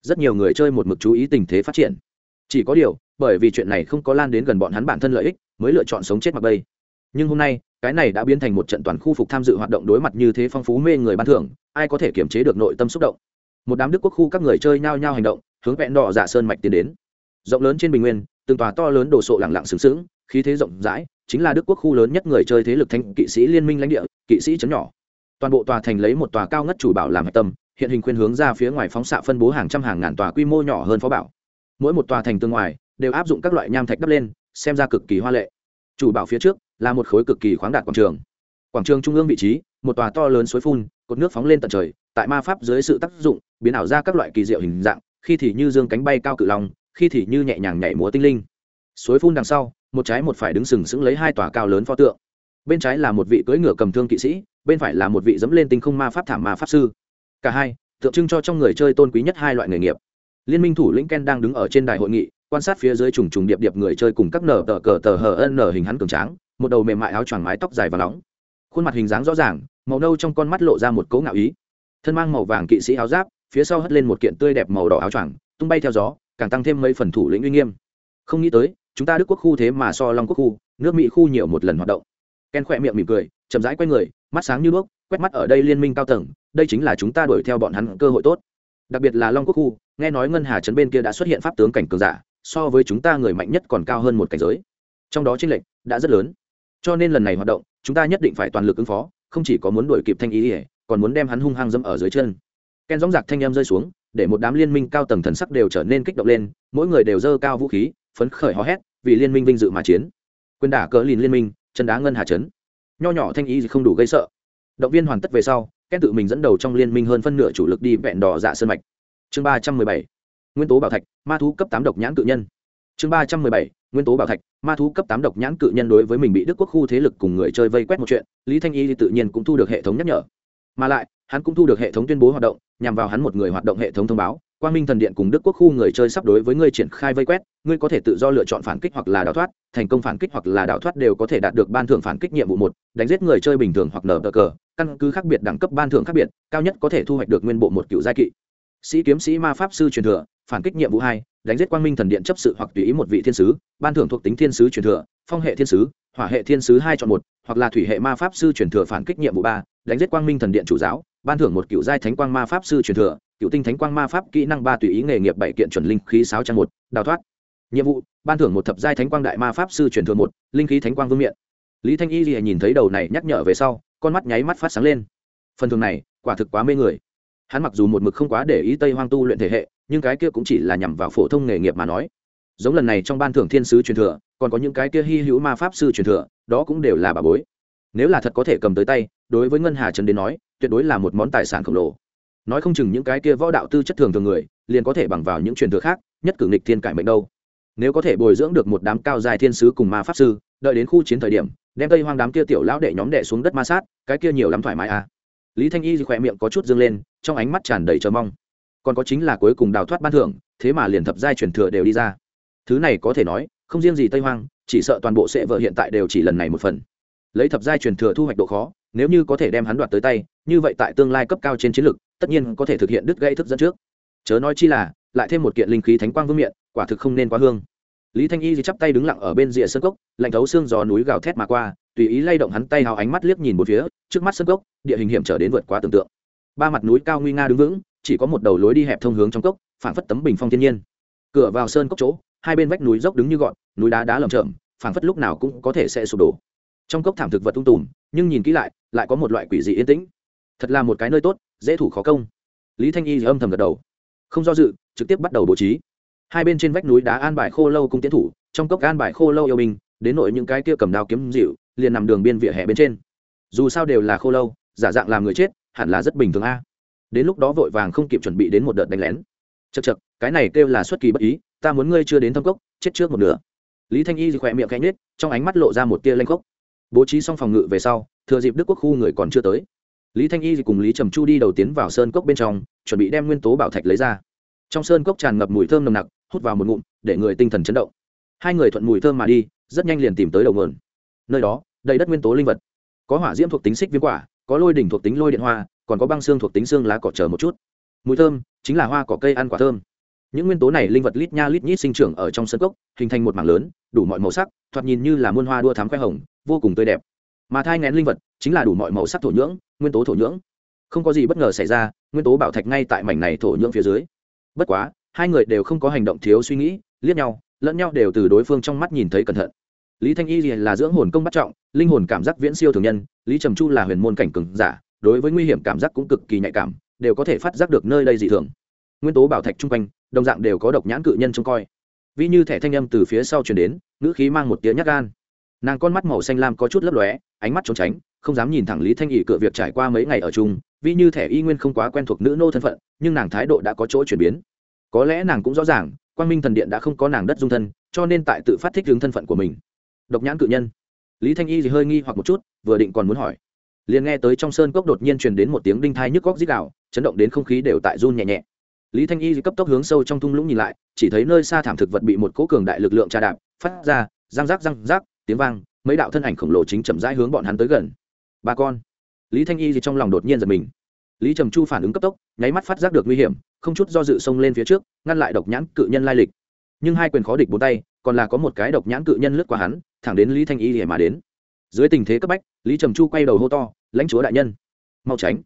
Rất nhiều người chơi một mực chú ý tình thế phát triển. Chỉ có điều, bởi vì chuyện này không có lan đến gần bọn hắn bản thân lợi ích, mới lựa chọn sống chết mặc bây nhưng hôm nay cái này đã biến thành một trận toàn khu phục tham dự hoạt động đối mặt như thế phong phú mê người ban thưởng, ai có thể kiềm chế được nội tâm xúc động? Một đám đức quốc khu các người chơi nhao nhao hành động, hướng vẹn đỏ dạ sơn mạch tiến đến. Rộng lớn trên bình nguyên, từng tòa to lớn đồ sộ lẳng lặng sừng sững, khí thế rộng rãi, chính là đức quốc khu lớn nhất người chơi thế lực thanh kỵ sĩ liên minh lãnh địa, kỵ sĩ chấn nhỏ. Toàn bộ tòa thành lấy một tòa cao ngất chủ bảo làm hạch tâm, hiện hình khuyên hướng ra phía ngoài phóng xạ phân bố hàng trăm hàng ngàn tòa quy mô nhỏ hơn phó bảo. Mỗi một tòa thành tương ngoài, đều áp dụng các loại nham thạch đắp lên, xem ra cực kỳ hoa lệ. Chủ bảo phía trước là một khối cực kỳ khoáng đạt quảng trường. Quảng trường trung ương vị trí, một tòa to lớn suối phun, cột nước phóng lên tận trời, tại ma pháp dưới sự tác dụng, biến ảo ra các loại kỳ diệu hình dạng, khi thì như dương cánh bay cao cự long, khi thì như nhẹ nhàng nhảy múa tinh linh. Suối phun đằng sau, một trái một phải đứng sừng sững lấy hai tòa cao lớn pho tượng. Bên trái là một vị cưỡi ngựa cầm thương kỵ sĩ, bên phải là một vị dẫm lên tinh không ma pháp thảm ma pháp sư. Cả hai, tượng trưng cho trong người chơi tôn quý nhất hai loại nghề nghiệp. Liên minh thủ lĩnh ken đang đứng ở trên đài hội nghị, quan sát phía dưới trùng trùng điệp điệp người chơi cùng các nở tờ cờ tờ hờ nở hình hắn cường tráng một đầu mềm mại áo choàng mái tóc dài và nóng. Khuôn mặt hình dáng rõ ràng, màu nâu trong con mắt lộ ra một cấu ngạo ý. Thân mang màu vàng kỵ sĩ áo giáp, phía sau hất lên một kiện tươi đẹp màu đỏ áo choàng, tung bay theo gió, càng tăng thêm mấy phần thủ lĩnh uy nghiêm. Không nghĩ tới, chúng ta đức quốc khu thế mà so long quốc khu, nước mỹ khu nhiều một lần hoạt động. Ken khỏe miệng mỉm cười, chậm rãi quay người, mắt sáng như đuốc, quét mắt ở đây liên minh cao tầng, đây chính là chúng ta đuổi theo bọn hắn cơ hội tốt. Đặc biệt là long quốc khu, nghe nói ngân hà trấn bên kia đã xuất hiện pháp tướng cảnh cường giả, so với chúng ta người mạnh nhất còn cao hơn một cảnh giới. Trong đó tranh lệch đã rất lớn cho nên lần này hoạt động, chúng ta nhất định phải toàn lực ứng phó, không chỉ có muốn đuổi kịp thanh ý ỉa còn muốn đem hắn hung hăng dâm ở dưới chân. Ken dóng giặc thanh em rơi xuống, để một đám liên minh cao tầng thần sắc đều trở nên kích động lên, mỗi người đều dơ cao vũ khí, phấn khởi hò hét, vì liên minh vinh dự mà chiến. Quyền đả cỡ lìn liên minh, chân đá ngân hà trấn nho nhỏ thanh ý gì không đủ gây sợ. Động viên hoàn tất về sau, ken tự mình dẫn đầu trong liên minh hơn phân nửa chủ lực đi vẹn đỏ dạ sơn mạch. Chương ba trăm mười bảy. Nguyên tố bảo thạch, ma thú cấp tám độc nhãn cự nhân chương ba trăm mười bảy, nguyên tố bảo thạch, ma thú cấp tám độc nhãn cự nhân đối với mình bị đức quốc khu thế lực cùng người chơi vây quét một chuyện, lý thanh y thì tự nhiên cũng thu được hệ thống nhắc nhở. Mà lại, hắn cũng thu được hệ thống tuyên bố hoạt động, nhằm vào hắn một người hoạt động hệ thống thông báo, quang minh thần điện cùng đức quốc khu người chơi sắp đối với ngươi triển khai vây quét, ngươi có thể tự do lựa chọn phản kích hoặc là đào thoát, thành công phản kích hoặc là đào thoát đều có thể đạt được ban thưởng phản kích nhiệm vụ một, đánh giết người chơi bình thường hoặc nở cờ, căn cứ khác biệt đẳng cấp ban thưởng khác biệt, cao nhất có thể thu hoạch được nguyên bộ một cựu giai kỵ. Sĩ kiếm sĩ ma pháp sư truyền thừa, phản kích nhiệm vụ hai đánh giết quang minh thần điện chấp sự hoặc tùy ý một vị thiên sứ, ban thưởng thuộc tính thiên sứ truyền thừa, phong hệ thiên sứ, hỏa hệ thiên sứ hai chọn một, hoặc là thủy hệ ma pháp sư truyền thừa phản kích nhiệm vụ ba, đánh giết quang minh thần điện chủ giáo, ban thưởng một cựu giai thánh quang ma pháp sư truyền thừa, cựu tinh thánh quang ma pháp kỹ năng ba tùy ý nghề nghiệp bảy kiện chuẩn linh khí sáu trang một, đào thoát. Nhiệm vụ, ban thưởng một thập giai thánh quang đại ma pháp sư truyền thừa một, linh khí thánh quang vương miện. Lý thanh y lìa nhìn thấy đầu này nhắc nhở về sau, con mắt nháy mắt phát sáng lên. Phần thường này, quả thực quá mê người hắn mặc dù một mực không quá để ý tây hoang tu luyện thể hệ, nhưng cái kia cũng chỉ là nhằm vào phổ thông nghề nghiệp mà nói. Giống lần này trong ban thưởng thiên sứ truyền thừa, còn có những cái kia hy hữu ma pháp sư truyền thừa, đó cũng đều là bà bối. Nếu là thật có thể cầm tới tay, đối với ngân hà trần đến nói, tuyệt đối là một món tài sản khổng lồ. Nói không chừng những cái kia võ đạo tư chất thường thường người, liền có thể bằng vào những truyền thừa khác, nhất cử nghịch thiên cải mệnh đâu. Nếu có thể bồi dưỡng được một đám cao dài thiên sứ cùng ma pháp sư, đợi đến khu chiến thời điểm, đem tây hoang đám kia tiểu lão đệ nhóm đệ xuống đất ma sát, cái kia nhiều lắm thoải mái à lý thanh y khỏe miệng có chút dâng lên, trong ánh mắt tràn đầy chờ mong. Còn có chính là cuối cùng đào thoát ban thưởng, thế mà liền thập giai truyền thừa đều đi ra. Thứ này có thể nói, không riêng gì tây hoang, chỉ sợ toàn bộ sệ vợ hiện tại đều chỉ lần này một phần. Lấy thập giai truyền thừa thu hoạch độ khó, nếu như có thể đem hắn đoạt tới tay, như vậy tại tương lai cấp cao trên chiến lược, tất nhiên có thể thực hiện đứt gây thức dẫn trước. Chớ nói chi là, lại thêm một kiện linh khí thánh quang vương miện, quả thực không nên quá hương. Lý thanh y thì chắp tay đứng lặng ở bên rìa sân cốc, lạnh thấu xương gió núi gào thét mà qua tùy ý lay động hắn tay hào ánh mắt liếc nhìn một phía, trước mắt sân cốc, địa hình hiểm trở đến vượt quá tưởng tượng. Ba mặt núi cao nguy nga đứng vững, chỉ có một đầu lối đi hẹp thông hướng trong cốc phản phất tấm bình phong thiên nhiên. Cửa vào sơn cốc chỗ, hai bên vách núi dốc đứng như gọn, núi đá đá lởm chởm phản phất lúc nào cũng có thể sẽ sụp đổ. Trong cốc thảm thực vật tung tùm, nhưng nhìn kỹ lại lại có một loại quỷ dị yên tĩnh. Thật là một cái nơi tốt, dễ thủ khó công. Lý thanh y âm thầm gật đầu. Không do dự, trực tiếp bắt đầu bố trí. Hai bên trên vách núi đá an bài khô lâu cung tiến thủ, trong cốc an bài khô lâu yêu binh, đến nội những cái kia cầm đao kiếm dịu liền nằm đường biên vỉa hè bên trên. Dù sao đều là khô lâu, giả dạng làm người chết, hẳn là rất bình thường a. Đến lúc đó vội vàng không kịp chuẩn bị đến một đợt đánh lén. Chật chật cái này kêu là xuất kỳ bất ý, ta muốn ngươi chưa đến thâm cốc, chết trước một nửa. Lý thanh y khỏe miệng cánh nết trong ánh mắt lộ ra một tia lanh cốc bố trí xong phòng ngự về sau, thừa dịp đức quốc khu người còn chưa tới. Lý thanh y cùng lý trầm chu đi đầu tiến vào sơn cốc bên trong, chuẩn bị đem nguyên tố bảo thạch lấy ra. Trong sơn cốc tràn ngập mùi thơm nồng nặc, hút vào một ngụm, để người tinh thần chấn động. Hai người thuận mùi thơm mà đi, rất nhanh liền tìm tới đầu nguồn nơi đó, đầy đất nguyên tố linh vật. Có hỏa diễm thuộc tính xích viêm quả, có lôi đỉnh thuộc tính lôi điện hoa, còn có băng xương thuộc tính xương lá cỏ chờ một chút. Mùi thơm chính là hoa cỏ cây ăn quả thơm. Những nguyên tố này linh vật lít nha lít nhít sinh trưởng ở trong sân cốc, hình thành một mảng lớn, đủ mọi màu sắc, thoạt nhìn như là muôn hoa đua thám khoe hồng, vô cùng tươi đẹp. Mà thai ngén linh vật chính là đủ mọi màu sắc thổ nhưỡng, nguyên tố thổ nhưỡng. Không có gì bất ngờ xảy ra, nguyên tố bảo thạch ngay tại mảnh này thổ nhưỡng phía dưới. Bất quá, hai người đều không có hành động thiếu suy nghĩ, liếc nhau, lẫn nhau đều từ đối phương trong mắt nhìn thấy cẩn thận lý thanh y là dưỡng hồn công bắt trọng, linh hồn cảm giác viễn siêu thường nhân, lý trầm chu là huyền môn cảnh cường giả, đối với nguy hiểm cảm giác cũng cực kỳ nhạy cảm, đều có thể phát giác được nơi đây dị thường. Nguyên tố bảo thạch chung quanh, đồng dạng đều có độc nhãn cự nhân trông coi. Vi như thẻ thanh âm từ phía sau chuyển đến, ngữ khí mang một tiếng nhát gan. Nàng con mắt màu xanh lam có chút lấp lóe, ánh mắt trốn tránh, không dám nhìn thẳng lý thanh Y cựa việc trải qua mấy ngày ở chung vi như thẻ y nguyên không quá quen thuộc nữ nô thân phận, nhưng nàng thái độ đã có chỗ chuyển biến. Có lẽ nàng cũng rõ ràng, quang minh thần điện đã không có nàng đất dung thân, cho nên tại tự phát thích hướng thân phận của mình độc nhãn cự nhân. Lý thanh y thì hơi nghi hoặc một chút, vừa định còn muốn hỏi. Liền nghe tới trong sơn cốc đột nhiên truyền đến một tiếng đinh thai nhức góc dít đạo chấn động đến không khí đều tại run nhẹ nhẹ. Lý thanh y cấp tốc hướng sâu trong thung lũng nhìn lại, chỉ thấy nơi xa thảm thực vật bị một cỗ cường đại lực lượng tra đạp, phát ra, răng rác răng rác tiếng vang, mấy đạo thân ảnh khổng lồ chính chậm rãi hướng bọn hắn tới gần. Ba con. Lý thanh y thì trong lòng đột nhiên giật mình. Lý trầm chu phản ứng cấp tốc, nháy mắt phát giác được nguy hiểm, không chút do dự xông lên phía trước, ngăn lại độc nhãn cự nhân lai lịch. Nhưng hai quyền khó địch bốn tay, còn là có một cái độc nhãn cự nhân lướt qua hắn thẳng đến lý thanh y để mà đến. Dưới tình thế cấp bách, lý trầm chu quay đầu hô to, lãnh chúa đại nhân, mau tránh.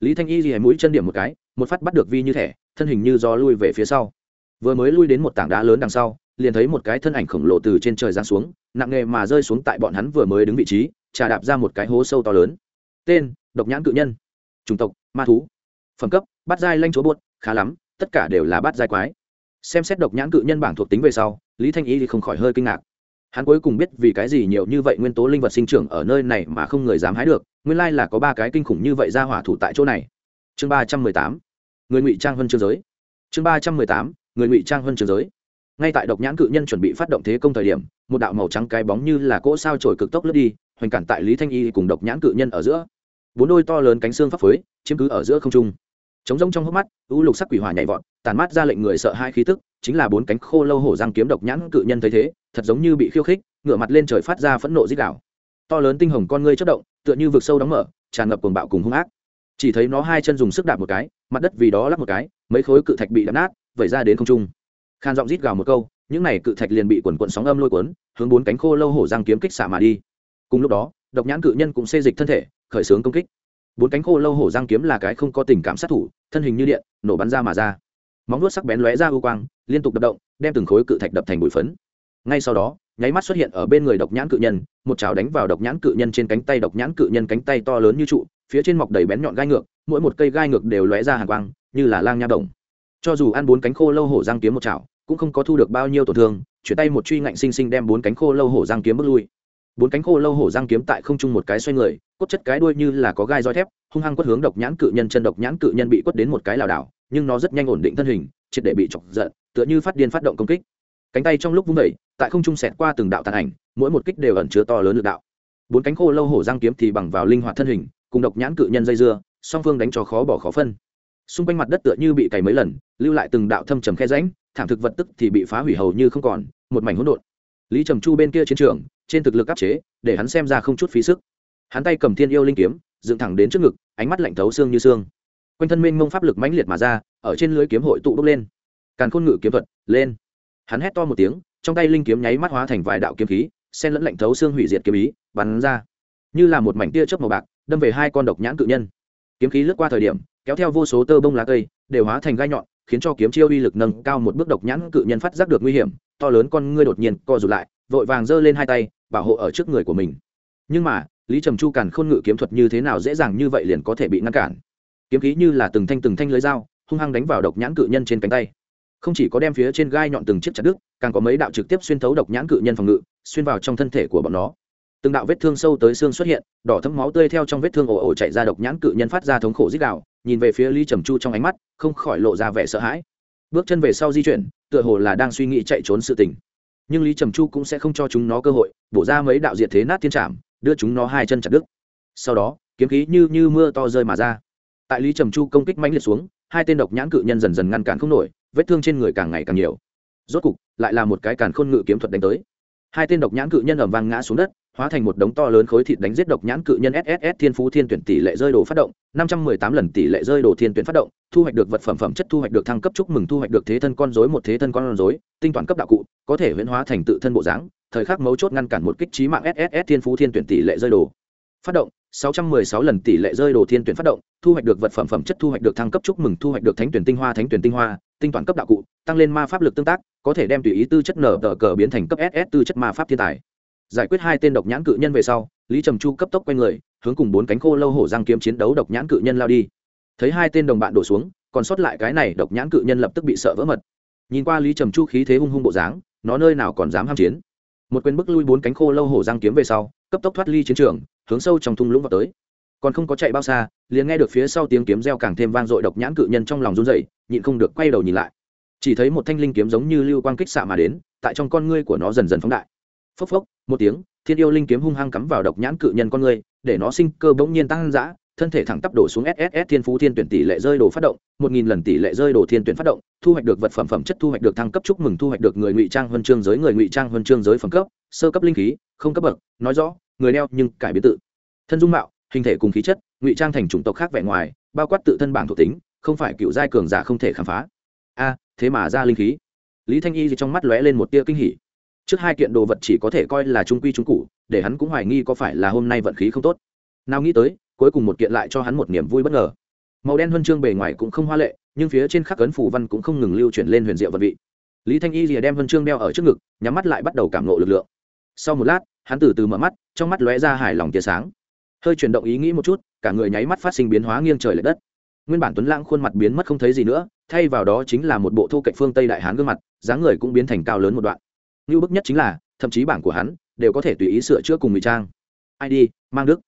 Lý thanh y thì mũi chân điểm một cái, một phát bắt được vi như thẻ, thân hình như do lui về phía sau. Vừa mới lui đến một tảng đá lớn đằng sau, liền thấy một cái thân ảnh khổng lồ từ trên trời giáng xuống, nặng nghề mà rơi xuống tại bọn hắn vừa mới đứng vị trí, trà đạp ra một cái hố sâu to lớn. Tên, độc nhãn cự nhân. Chủng tộc, ma thú. Phẩm cấp, bát giai lanh chúa buốt, khá lắm, tất cả đều là bát giai quái. Xem xét độc nhãn cự nhân bảng thuộc tính về sau, lý thanh y thì không khỏi hơi kinh ngạc hắn cuối cùng biết vì cái gì nhiều như vậy nguyên tố linh vật sinh trưởng ở nơi này mà không người dám hái được, nguyên lai là có ba cái kinh khủng như vậy ra hỏa thủ tại chỗ này. Chương ba trăm mười tám, người ngụy trang hơn chương giới. Chương ba trăm mười tám, người ngụy trang hơn chương giới. Ngay tại độc nhãn cự nhân chuẩn bị phát động thế công thời điểm, một đạo màu trắng cái bóng như là cỗ sao trổi cực tốc lướt đi, hoành cản tại lý thanh y cùng độc nhãn cự nhân ở giữa. Bốn đôi to lớn cánh xương pháp phới, chiếm cứ ở giữa không trung. Chống rông trong hốc mắt, u lục sắc quỷ hỏa nhảy vọt tàn mát ra lệnh người sợ hai khí tức, chính là bốn cánh khô lâu hổ răng kiếm độc nhãn cự nhân thấy thế thật giống như bị khiêu khích, ngửa mặt lên trời phát ra phẫn nộ dích đảo to lớn tinh hồng con ngươi chất động, tựa như vực sâu đóng mở, tràn ngập cuồng bạo cùng hung ác. Chỉ thấy nó hai chân dùng sức đạp một cái, mặt đất vì đó lắp một cái, mấy khối cự thạch bị đập nát, vẩy ra đến không trung. Khan giọng rít gào một câu, những này cự thạch liền bị quần quần sóng âm lôi cuốn, hướng bốn cánh khô lâu hổ răng kiếm kích xạ mà đi. Cùng lúc đó, độc nhãn cự nhân cũng xê dịch thân thể, khởi xướng công kích. Bốn cánh khô lâu hổ răng kiếm là cái không có tình cảm sát thủ, thân hình như điện, nổ bắn ra mà ra. Móng nuốt sắc bén lóe ra ưu quang, liên tục đập động, đem từng khối cự thạch đập thành bụi phấn ngay sau đó, nháy mắt xuất hiện ở bên người độc nhãn cự nhân, một chảo đánh vào độc nhãn cự nhân trên cánh tay, độc nhãn cự nhân cánh tay to lớn như trụ, phía trên mọc đầy bén nhọn gai ngược, mỗi một cây gai ngược đều lóe ra hàng quang, như là lang nha động cho dù ăn bốn cánh khô lâu hổ giang kiếm một chảo, cũng không có thu được bao nhiêu tổn thương, chuyển tay một truy ngạnh sinh sinh đem bốn cánh khô lâu hổ giang kiếm bước lui. Bốn cánh khô lâu hổ giang kiếm tại không trung một cái xoay người, cốt chất cái đuôi như là có gai roi thép, hung hăng quất hướng độc nhãn cự nhân chân, độc nhãn cự nhân bị quất đến một cái lảo đảo, nhưng nó rất nhanh ổn định thân hình, triệt để bị chọc giận, tựa như phát điên phát động công kích cánh tay trong lúc vung vẩy tại không trung xẹt qua từng đạo tàn ảnh, mỗi một kích đều ẩn chứa to lớn lực đạo. Bốn cánh khô lâu hổ răng kiếm thì bằng vào linh hoạt thân hình, cùng độc nhãn cự nhân dây dưa, song phương đánh cho khó bỏ khó phân. Xung quanh mặt đất tựa như bị cày mấy lần, lưu lại từng đạo thâm trầm khe rãnh, thảm thực vật tức thì bị phá hủy hầu như không còn, một mảnh hỗn độn. Lý trầm chu bên kia chiến trường, trên thực lực áp chế, để hắn xem ra không chút phí sức. Hắn tay cầm thiên yêu linh kiếm, dựng thẳng đến trước ngực, ánh mắt lạnh thấu xương như xương. Quanh thân minh mông pháp lực mãnh liệt mà ra, ở trên lưới kiếm hội tụ bốc lên. Càn khôn ngự kiếm thuật, lên hắn hét to một tiếng, trong tay linh kiếm nháy mắt hóa thành vài đạo kiếm khí sen lẫn lạnh thấu xương hủy diệt kiếm ý, bắn ra. Như là một mảnh tia chớp màu bạc, đâm về hai con độc nhãn cự nhân. Kiếm khí lướt qua thời điểm, kéo theo vô số tơ bông lá cây, đều hóa thành gai nhọn, khiến cho kiếm chiêu uy lực nâng cao một bước độc nhãn cự nhân phát giác được nguy hiểm, to lớn con ngươi đột nhiên co rụt lại, vội vàng giơ lên hai tay, bảo hộ ở trước người của mình. Nhưng mà, lý trầm chu càn khôn ngự kiếm thuật như thế nào dễ dàng như vậy liền có thể bị ngăn cản. Kiếm khí như là từng thanh từng thanh lưới dao, hung hăng đánh vào độc nhãn cự nhân trên cánh tay không chỉ có đem phía trên gai nhọn từng chiếc chặt đứt, càng có mấy đạo trực tiếp xuyên thấu độc nhãn cự nhân phòng ngự, xuyên vào trong thân thể của bọn nó. Từng đạo vết thương sâu tới xương xuất hiện, đỏ thấm máu tươi theo trong vết thương ồ ồ chạy ra độc nhãn cự nhân phát ra thống khổ dích đạo nhìn về phía lý trầm chu trong ánh mắt, không khỏi lộ ra vẻ sợ hãi. Bước chân về sau di chuyển, tựa hồ là đang suy nghĩ chạy trốn sự tình. Nhưng lý trầm chu cũng sẽ không cho chúng nó cơ hội, bổ ra mấy đạo diệt thế nát tiên trảm, đưa chúng nó hai chân chặt đứt. Sau đó, kiếm khí như như mưa to rơi mà ra. Tại lý trầm chu công kích mãnh liệt xuống, hai tên độc nhãn cự nhân dần dần ngăn cản không nổi vết thương trên người càng ngày càng nhiều. Rốt cục, lại là một cái càn khôn ngự kiếm thuật đánh tới. Hai tên độc nhãn cự nhân ẩm vang ngã xuống đất, hóa thành một đống to lớn khối thịt đánh giết độc nhãn cự nhân sss thiên phú thiên tuyển tỷ lệ rơi đồ phát động, năm trăm mười tám lần tỷ lệ rơi đồ thiên tuyển phát động, thu hoạch được vật phẩm phẩm chất thu hoạch được thăng cấp chúc mừng thu hoạch được thế thân con rối một thế thân con rối, tinh toàn cấp đạo cụ, có thể huyễn hóa thành tự thân bộ dáng, thời khắc mấu chốt ngăn cản một kích trí mạng sss thiên phú thiên tuyển tỷ lệ rơi đồ phát động 616 lần tỷ lệ rơi đồ thiên tuyển phát động, thu hoạch được vật phẩm phẩm chất, thu hoạch được thăng cấp chúc mừng, thu hoạch được thánh tuyển tinh hoa, thánh tuyển tinh hoa, tinh toàn cấp đạo cụ, tăng lên ma pháp lực tương tác, có thể đem tùy ý tư chất nở tờ cờ biến thành cấp ss tư chất ma pháp thiên tài. Giải quyết hai tên độc nhãn cự nhân về sau, lý trầm chu cấp tốc quay người, hướng cùng bốn cánh khô lâu hổ giang kiếm chiến đấu độc nhãn cự nhân lao đi. Thấy hai tên đồng bạn đổ xuống, còn sót lại cái này độc nhãn cự nhân lập tức bị sợ vỡ mật. Nhìn qua lý trầm chu khí thế hung hung bộ dáng, nó nơi nào còn dám ham chiến? Một quyền bức lui bốn cánh khô lâu hổ giang kiếm về sau, cấp tốc thoát ly chiến trường, hướng sâu trong thung lũng vào tới. Còn không có chạy bao xa, liền nghe được phía sau tiếng kiếm reo càng thêm vang dội độc nhãn cự nhân trong lòng run dậy nhịn không được quay đầu nhìn lại. Chỉ thấy một thanh linh kiếm giống như lưu quang kích xạ mà đến, tại trong con ngươi của nó dần dần phóng đại. Phốc phốc, một tiếng, thiên yêu linh kiếm hung hăng cắm vào độc nhãn cự nhân con ngươi, để nó sinh cơ bỗng nhiên tăng dã thân thể thẳng tắp đổ xuống sss thiên phú thiên tuyển tỷ lệ rơi đồ phát động, một nghìn lần tỷ lệ rơi đồ thiên tuyển phát động, thu hoạch được vật phẩm phẩm chất, thu hoạch được thăng cấp chúc mừng, thu hoạch được người ngụy trang huân chương giới, người ngụy trang huân chương giới phẩm cấp, sơ cấp linh khí, không cấp bậc, nói rõ, người đeo nhưng cải biến tự. Thân dung mạo, hình thể cùng khí chất, ngụy trang thành chủng tộc khác vẻ ngoài, bao quát tự thân bảng thuộc tính, không phải cựu giai cường giả không thể khám phá. A, thế mà ra linh khí. Lý thanh y trong mắt lóe lên một tia kinh hỉ. Trước hai kiện đồ vật chỉ có thể coi là trung quy trung cụ, để hắn cũng hoài nghi có phải là hôm nay vận khí không tốt. Nào nghĩ tới cuối cùng một kiện lại cho hắn một niềm vui bất ngờ. Màu đen huân chương bề ngoài cũng không hoa lệ, nhưng phía trên khắc ấn phủ văn cũng không ngừng lưu chuyển lên huyền diệu vật vị. Lý thanh y rìa đem huân chương đeo ở trước ngực, nhắm mắt lại bắt đầu cảm lộ lực lượng. Sau một lát, hắn từ từ mở mắt, trong mắt lóe ra hài lòng tia sáng. Hơi chuyển động ý nghĩ một chút, cả người nháy mắt phát sinh biến hóa nghiêng trời l ệ đất. Nguyên bản tuấn lãng khuôn mặt biến mất không thấy gì nữa, thay vào đó chính là một bộ thu cạnh phương tây đại hán gương mặt, dáng người cũng biến thành cao lớn một đoạn. Như bức nhất chính là, thậm chí bảng của hắn đều có thể tùy ý sửa chữa cùng ngụy trang. Id mang đức.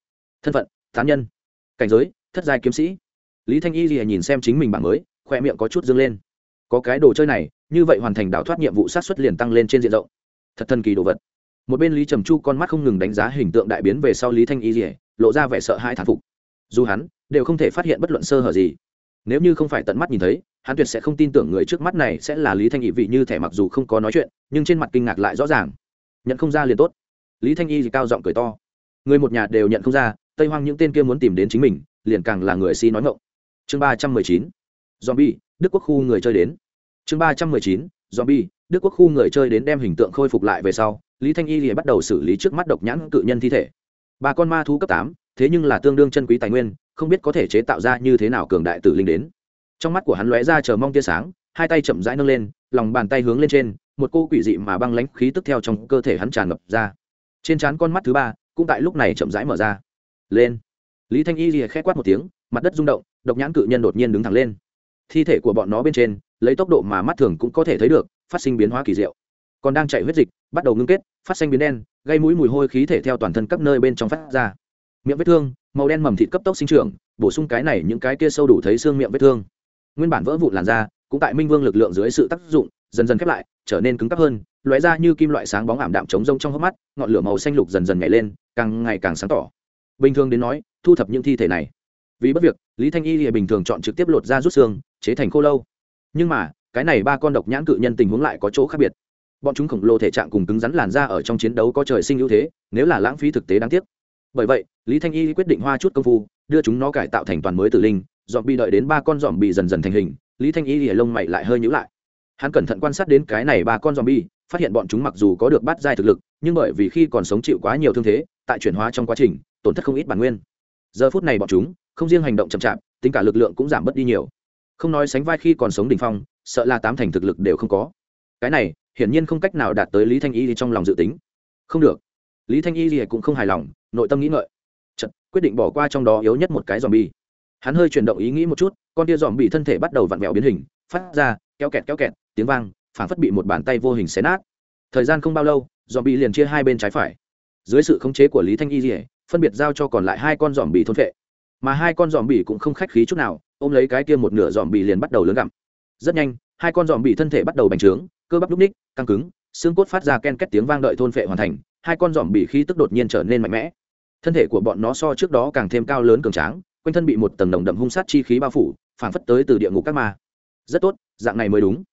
Thân phận tán nhân. Cảnh giới, thất giai kiếm sĩ. Lý thanh y gì nhìn xem chính mình bảng mới khoe miệng có chút dâng lên. Có cái đồ chơi này, như vậy hoàn thành đảo thoát nhiệm vụ sát xuất liền tăng lên trên diện rộng. Thật thần kỳ đồ vật. Một bên lý trầm chu con mắt không ngừng đánh giá hình tượng đại biến về sau lý thanh y dỉa lộ ra vẻ sợ hãi thản phục. Dù hắn, đều không thể phát hiện bất luận sơ hở gì. Nếu như không phải tận mắt nhìn thấy, hắn tuyệt sẽ không tin tưởng người trước mắt này sẽ là lý thanh y vị như thẻ mặc dù không có nói chuyện, nhưng trên mặt kinh ngạc lại rõ ràng. Nhận không ra liền tốt. Lý thanh y thì cao giọng cười to. Người một nhà đều nhận không ra tây hoang những tên kia muốn tìm đến chính mình, liền càng là người si nói ngộng chương ba trăm mười chín, zombie, đức quốc khu người chơi đến. Chương ba trăm mười chín, zombie, đức quốc khu người chơi đến đem hình tượng khôi phục lại về sau, lý thanh y thì bắt đầu xử lý trước mắt độc nhãn cự nhân thi thể. Ba con ma thú cấp tám, thế nhưng là tương đương chân quý tài nguyên, không biết có thể chế tạo ra như thế nào cường đại tử linh đến. Trong mắt của hắn lóe ra chờ mong tia sáng, hai tay chậm rãi nâng lên, lòng bàn tay hướng lên trên, một cô quỷ dị mà băng lãnh khí tức theo trong cơ thể hắn tràn ngập ra. Trên trán con mắt thứ ba cũng tại lúc này chậm rãi mở ra lên. Lý thanh y lìa khẽ quát một tiếng, mặt đất rung động, độc nhãn cự nhân đột nhiên đứng thẳng lên. Thi thể của bọn nó bên trên, lấy tốc độ mà mắt thường cũng có thể thấy được, phát sinh biến hóa kỳ diệu. Còn đang chạy huyết dịch, bắt đầu ngưng kết, phát xanh biến đen, gây mũi mùi hôi khí thể theo toàn thân các nơi bên trong phát ra. Miệng vết thương, màu đen mầm thịt cấp tốc sinh trưởng, bổ sung cái này những cái kia sâu đủ thấy xương miệng vết thương. Nguyên bản vỡ vụn làn da, cũng tại minh vương lực lượng dưới sự tác dụng, dần dần khép lại, trở nên cứng cắp hơn, lóe ra như kim loại sáng bóng ảm đạm trống rông trong hốc mắt, ngọn lửa màu xanh lục dần dần nhảy lên, càng ngày càng sáng tỏ bình thường đến nói, thu thập những thi thể này. Vì bất việc, lý thanh y thì bình thường chọn trực tiếp lột ra rút xương, chế thành khô lâu. Nhưng mà, cái này ba con độc nhãn cự nhân tình huống lại có chỗ khác biệt. Bọn chúng khổng lồ thể trạng cùng cứng rắn làn ra ở trong chiến đấu có trời sinh ưu thế, nếu là lãng phí thực tế đáng tiếc. Bởi vậy, lý thanh y quyết định hoa chút công phu, đưa chúng nó cải tạo thành toàn mới tử linh dọn bị đợi đến ba con dọn bị dần dần thành hình, lý thanh y lông mày lại hơi nhữ lại. Hắn cẩn thận quan sát đến cái này ba con dòm bi phát hiện bọn chúng mặc dù có được bắt giai thực lực, nhưng bởi vì khi còn sống chịu quá nhiều thương thế tại chuyển hóa trong quá trình tổn thất không ít bản nguyên. Giờ phút này bọn chúng không riêng hành động chậm chạp tính cả lực lượng cũng giảm bớt đi nhiều. Không nói sánh vai khi còn sống đ ỉ n h phong sợ là tám thành thực lực đều không có. Cái này hiển nhiên không cách nào đạt tới lý thanh y trong lòng dự tính. Không được. Lý thanh y cũng không hài lòng nội tâm nghĩ ngợi. Chật, quyết định bỏ qua trong đó yếu nhất một cái dòm bi hắn hơi chuyển động ý nghĩ một chút con tia dòm bị thân thể bắt đầu vặn vẹo biến hình phát ra kéo kẹt kéo kẹt tiếng vang phản phất bị một bàn tay vô hình xé nát. Thời gian không bao lâu dòm bị liền chia hai bên trái phải dưới sự khống chế của lý thanh y dỉa phân biệt giao cho còn lại hai con dòm bị thôn vệ. Mà hai con dòm bị cũng không khách khí chút nào, ôm lấy cái kia một nửa dòm bị liền bắt đầu lớn gặm. Rất nhanh, hai con dòm bị thân thể bắt đầu bành trướng, cơ bắp lúc ních, căng cứng, xương cốt phát ra ken két tiếng vang đợi thôn vệ hoàn thành, hai con dòm bị khí tức đột nhiên trở nên mạnh mẽ. Thân thể của bọn nó so trước đó càng thêm cao lớn cường tráng, quanh thân bị một tầng nồng đậm hung sát chi khí bao phủ, phảng phất tới từ địa ngục các ma. Rất tốt, dạng này mới đúng.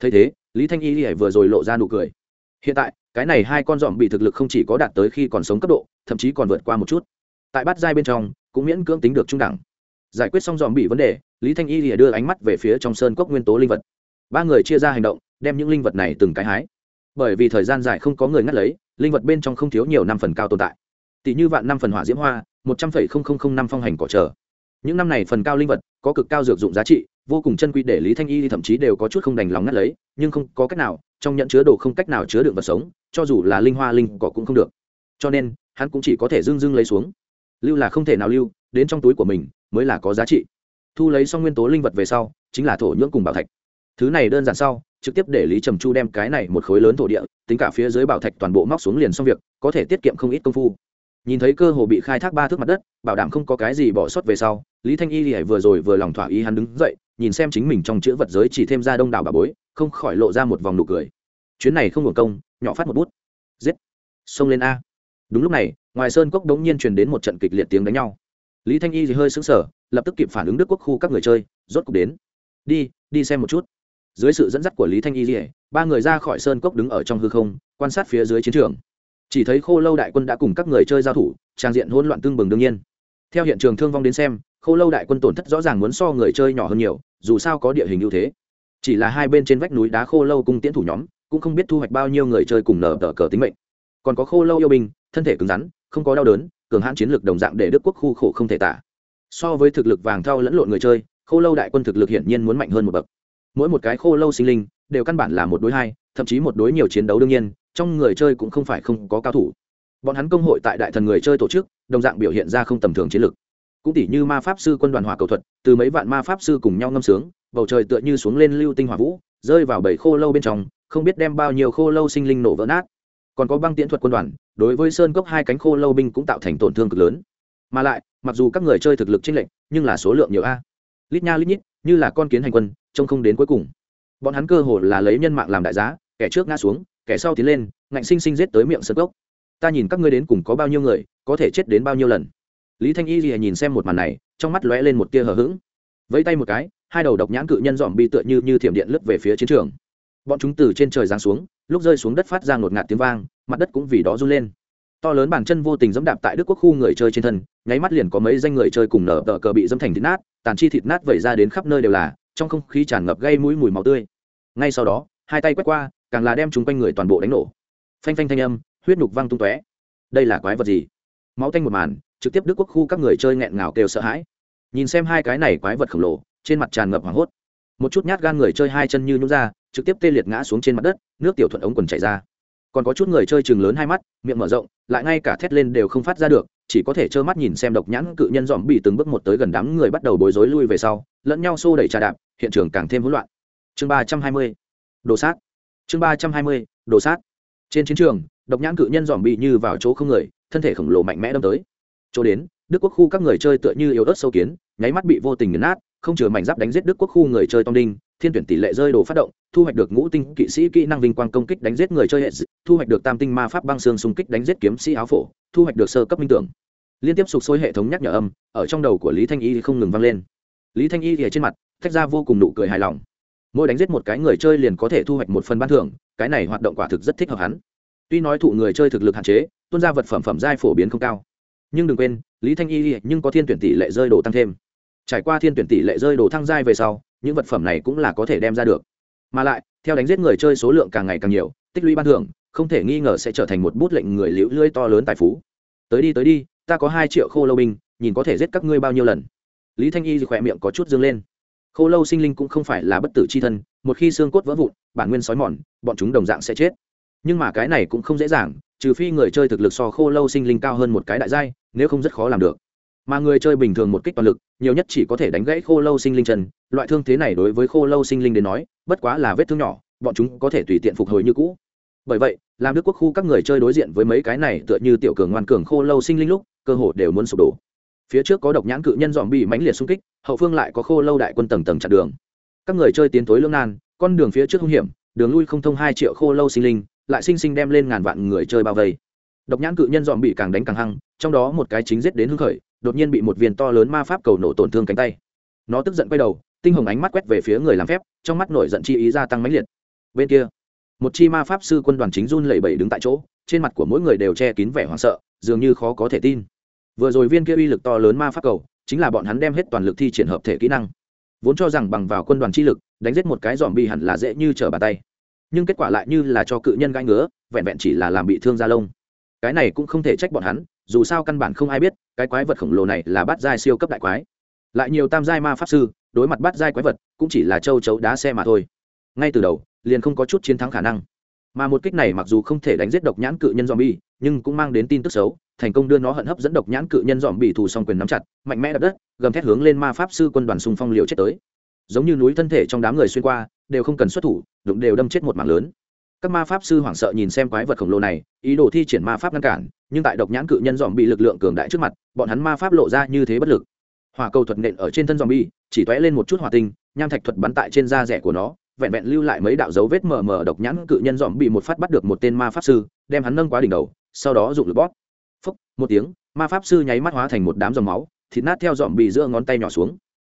Thấy thế, lý thanh y lìa vừa rồi lộ ra nụ cười. Hiện tại cái này hai con dòm bị thực lực không chỉ có đạt tới khi còn sống cấp độ, thậm chí còn vượt qua một chút. Tại bát giai bên trong, cũng miễn cưỡng tính được trung đẳng. Giải quyết xong dòm bị vấn đề, lý thanh y lìa đưa ánh mắt về phía trong sơn cốc nguyên tố linh vật. Ba người chia ra hành động, đem những linh vật này từng cái hái. Bởi vì thời gian dài không có người ngắt lấy, linh vật bên trong không thiếu nhiều năm phần cao tồn tại. Tỷ như vạn năm phần hỏa diễm hoa, một trăm phẩy năm phong hành cỏ trở những năm này phần cao linh vật, có cực cao dược dụng giá trị, vô cùng chân quý để lý thanh y thậm chí đều có chút không đành lòng ngắt lấy, nhưng không có cách nào trong nhận chứa đồ không cách nào chứa đựng vật sống, cho dù là linh hoa linh cỏ cũng không được. Cho nên, hắn cũng chỉ có thể dưng dưng lấy xuống. Lưu là không thể nào lưu, đến trong túi của mình mới là có giá trị. Thu lấy xong nguyên tố linh vật về sau, chính là thổ nhưỡng cùng bảo thạch. Thứ này đơn giản sau, trực tiếp để lý trầm chu đem cái này một khối lớn thổ địa, tính cả phía dưới bảo thạch toàn bộ móc xuống liền xong việc, có thể tiết kiệm không ít công phu. Nhìn thấy cơ hồ bị khai thác ba thước mặt đất, bảo đảm không có cái gì bỏ sót về sau, lý thanh y thì vừa rồi vừa lòng thỏa ý hắn đứng dậy, nhìn xem chính mình trong chữ vật giới chỉ thêm ra đông đảo bà bối không khỏi lộ ra một vòng nụ cười. Chuyến này không hưởng công, nhỏ phát một bút. Giết. Xông lên a. Đúng lúc này, ngoài sơn cốc đống nhiên truyền đến một trận kịch liệt tiếng đánh nhau. Lý thanh y thì hơi sững sờ, lập tức kịp phản ứng đức quốc khu các người chơi, rốt cục đến. Đi đi xem một chút. Dưới sự dẫn dắt của lý thanh y thì, ba người ra khỏi sơn cốc đứng ở trong hư không, quan sát phía dưới chiến trường. Chỉ thấy khô lâu đại quân đã cùng các người chơi giao thủ, trang diện hỗn loạn tương bừng đương nhiên. Theo hiện trường thương vong đến xem, khô lâu đại quân tổn thất rõ ràng muốn so người chơi nhỏ hơn nhiều, dù sao có địa hình ưu thế chỉ là hai bên trên vách núi đá khô lâu cung tiễn thủ nhóm, cũng không biết thu hoạch bao nhiêu người chơi cùng nở tờ cờ tính mệnh. Còn có khô lâu yêu binh, thân thể cứng rắn, không có đau đớn, cường hãn chiến lược đồng dạng để đức quốc khu khổ không thể tả. So với thực lực vàng thau lẫn lộn người chơi, khô lâu đại quân thực lực hiển nhiên muốn mạnh hơn một bậc. Mỗi một cái khô lâu sinh linh, đều căn bản là một đối hai, thậm chí một đối nhiều chiến đấu đương nhiên, trong người chơi cũng không phải không có cao thủ. Bọn hắn công hội tại đại thần người chơi tổ chức, đồng dạng biểu hiện ra không tầm thường chiến lược. Cũng tỷ như ma pháp sư quân đoàn hỏa cầu thuật, từ mấy vạn ma pháp sư cùng nhau ngâm sướng bầu trời tựa như xuống lên lưu tinh hỏa vũ, rơi vào bảy khô lâu bên trong, không biết đem bao nhiêu khô lâu sinh linh nổ vỡ nát. Còn có băng tiễn thuật quân đoàn, đối với sơn cốc hai cánh khô lâu binh cũng tạo thành tổn thương cực lớn. Mà lại, mặc dù các người chơi thực lực chênh lệch, nhưng là số lượng nhiều a. Lít nha lít nhít, như là con kiến hành quân, trông không đến cuối cùng. Bọn hắn cơ hồ là lấy nhân mạng làm đại giá, kẻ trước ngã xuống, kẻ sau tiến lên, ngạnh sinh sinh giết tới miệng sơn cốc. Ta nhìn các ngươi đến cùng có bao nhiêu người, có thể chết đến bao nhiêu lần? Lý thanh y gì nhìn xem một màn này, trong mắt lóe lên một tia hờ hững vẫy tay một cái, hai đầu độc nhãn cự nhân dòm bi tựa như như thiểm điện lướt về phía chiến trường. Bọn chúng từ trên trời giáng xuống, lúc rơi xuống đất phát ra ngột ngạt tiếng vang, mặt đất cũng vì đó run lên. To lớn bàn chân vô tình dẫm đạp tại đức quốc khu người chơi trên thân, nháy mắt liền có mấy danh người chơi cùng nở tờ cờ bị dâm thành thịt nát, tàn chi thịt nát vẩy ra đến khắp nơi đều là, trong không khí tràn ngập gây mũi mùi máu tươi. Ngay sau đó, hai tay quét qua, càng là đem chúng quanh người toàn bộ đánh nổ. Phanh phanh thanh âm, huyết nhục văng tung tóe. Đây là quái vật gì? Máu tanh một màn, trực tiếp đức quốc khu các người chơi nghẹn ngào kêu sợ hãi nhìn xem hai cái này quái vật khổng lồ, trên mặt tràn ngập hoảng hốt. Một chút nhát gan người chơi hai chân như nhún ra, trực tiếp tê liệt ngã xuống trên mặt đất, nước tiểu thuận ống quần chảy ra. Còn có chút người chơi chừng lớn hai mắt, miệng mở rộng, lại ngay cả thét lên đều không phát ra được, chỉ có thể trơ mắt nhìn xem độc nhãn cự nhân dòm bị từng bước một tới gần đám người bắt đầu bối rối lui về sau, lẫn nhau xô đẩy trà đạp, hiện trường càng thêm hỗn loạn. Chương ba trăm hai mươi, đồ sát. Chương ba trăm hai mươi, đồ sát. Trên chiến trường, độc nhãn cự nhân dòm bị như vào chỗ không người, thân thể khổng lồ mạnh mẽ đâm tới. Chỗ đến đức quốc khu các người chơi tựa như yếu ớt sâu kiến, nháy mắt bị vô tình nghiền nát, không chừa mảnh giáp đánh giết đức quốc khu người chơi tông đinh, thiên tuyển tỷ lệ rơi đồ phát động, thu hoạch được ngũ tinh kỵ sĩ kỹ năng vinh quang công kích đánh giết người chơi hệ thu hoạch được tam tinh ma pháp băng xương xung kích đánh giết kiếm sĩ áo phổ, thu hoạch được sơ cấp minh tưởng. Liên tiếp sụp sôi hệ thống nhắc nhở âm, ở trong đầu của lý thanh y không ngừng vang lên. Lý thanh y thì trên mặt thách ra vô cùng nụ cười hài lòng. Mỗi đánh giết một cái người chơi liền có thể thu hoạch một phần ban thưởng, cái này hoạt động quả thực rất thích hợp hắn. Tuy nói thụ người chơi thực lực hạn chế tuân ra vật phẩm phẩm giai phổ biến không cao nhưng đừng quên, lý thanh y nhưng có thiên tuyển tỷ lệ rơi đồ tăng thêm. Trải qua thiên tuyển tỷ lệ rơi đồ thăng giai về sau, những vật phẩm này cũng là có thể đem ra được. Mà lại, theo đánh giết người chơi số lượng càng ngày càng nhiều, tích lũy ban thưởng, không thể nghi ngờ sẽ trở thành một bút lệnh người liễu lưỡi to lớn tài phú. Tới đi tới đi, ta có hai triệu khô lâu binh, nhìn có thể giết các ngươi bao nhiêu lần. Lý thanh y khỏe miệng có chút dương lên. Khô lâu sinh linh cũng không phải là bất tử c h i thân, một khi xương cốt vỡ vụn, bản nguyên sói mòn, bọn chúng đồng dạng sẽ chết. Nhưng mà cái này cũng không dễ dàng, trừ phi người chơi thực lực so khô lâu sinh linh cao hơn một cái đại giai nếu không rất khó làm được. Mà người chơi bình thường một kích toàn lực, nhiều nhất chỉ có thể đánh gãy khô lâu sinh linh chân. Loại thương thế này đối với khô lâu sinh linh đến nói, bất quá là vết thương nhỏ, bọn chúng có thể tùy tiện phục hồi như cũ. Bởi vậy, làm đức quốc khu các người chơi đối diện với mấy cái này tựa như tiểu cường ngoan cường khô lâu sinh linh lúc, cơ hồ đều muốn sụp đổ. Phía trước có độc nhãn cự nhân dòm bị mãnh liệt xung kích, hậu phương lại có khô lâu đại quân tầng tầng chặn đường. Các người chơi tiến tối lương nan, con đường phía trước hung hiểm, đường lui không thông hai triệu khô lâu sinh linh, lại sinh sinh đem lên ngàn vạn người chơi bao vây độc nhãn cự nhân dòm bị càng đánh càng hăng, trong đó một cái chính giết đến hưng khởi, đột nhiên bị một viên to lớn ma pháp cầu nổ tổn thương cánh tay. Nó tức giận quay đầu, tinh hồng ánh mắt quét về phía người làm phép, trong mắt nổi giận chi ý gia tăng mãnh liệt. Bên kia, một chi ma pháp sư quân đoàn chính run lẩy bẩy đứng tại chỗ, trên mặt của mỗi người đều che kín vẻ hoảng sợ, dường như khó có thể tin. Vừa rồi viên kia uy lực to lớn ma pháp cầu, chính là bọn hắn đem hết toàn lực thi triển hợp thể kỹ năng. Vốn cho rằng bằng vào quân đoàn chi lực, đánh giết một cái dòm bị hẳn là dễ như trở bàn tay. Nhưng kết quả lại như là cho cự nhân gãi ngứa, vẹn vẹn chỉ là làm bị thương da lông cái này cũng không thể trách bọn hắn, dù sao căn bản không ai biết, cái quái vật khổng lồ này là bát giai siêu cấp đại quái. Lại nhiều tam giai ma pháp sư, đối mặt bát giai quái vật, cũng chỉ là châu chấu đá xe mà thôi. Ngay từ đầu, liền không có chút chiến thắng khả năng. Mà một kích này mặc dù không thể đánh giết độc nhãn cự nhân dòm bi nhưng cũng mang đến tin tức xấu, thành công đưa nó hận hấp dẫn độc nhãn cự nhân dòm bị thù song quyền nắm chặt, mạnh mẽ đập đất, gầm thét hướng lên ma pháp sư quân đoàn xung phong liều chết tới. Giống như núi thân thể trong đám người xuyên qua, đều không cần xuất thủ, đụng đều đâm chết một mảng lớn các ma pháp sư hoảng sợ nhìn xem quái vật khổng lồ này, ý đồ thi triển ma pháp ngăn cản, nhưng tại độc nhãn cự nhân dòm bị lực lượng cường đại trước mặt, bọn hắn ma pháp lộ ra như thế bất lực. Hỏa cầu thuật nện ở trên thân dòm bi chỉ t lên một chút hỏa tinh, nham thạch thuật bắn tại trên da rẻ của nó, vẹn vẹn lưu lại mấy đạo dấu vết mờ mờ độc nhãn cự nhân dòm bị một phát bắt được một tên ma pháp sư, đem hắn nâng quá đỉnh đầu, sau đó dụng lực bóp. Một tiếng, ma pháp sư nháy mắt hóa thành một đám dòng máu, thịt nát theo dòm bị giữa ngón tay nhỏ xuống.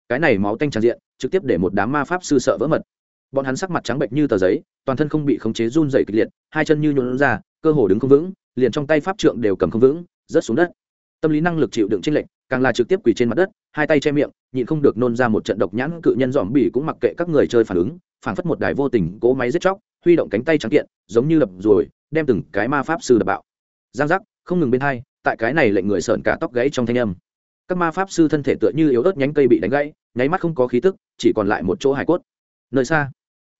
Cái này máu tanh tràn diện, trực tiếp để một đám ma pháp sư sợ vỡ mật bọn hắn sắc mặt trắng bệnh như tờ giấy, toàn thân không bị khống chế run dày kịch liệt, hai chân như nhuộn ra, cơ hồ đứng không vững, liền trong tay pháp trượng đều cầm không vững, rớt xuống đất. Tâm lý năng lực chịu đựng tranh lệch, càng là trực tiếp quỳ trên mặt đất, hai tay che miệng, nhịn không được nôn ra một trận độc nhãn cự nhân dòm bỉ cũng mặc kệ các người chơi phản ứng, phảng phất một đài vô tình cỗ máy giết chóc, huy động cánh tay trắng kiện, giống như đập rồi, đem từng cái ma pháp sư đập bạo. Giang giác, không ngừng bên hai, tại cái này lệnh người sợn cả tóc gãy trong thanh âm. Các ma pháp sư thân thể tựa như yếu ớt nhánh cây bị đánh gãy, nháy mắt không có khí tức, chỉ còn lại một chỗ hài cốt. Nơi xa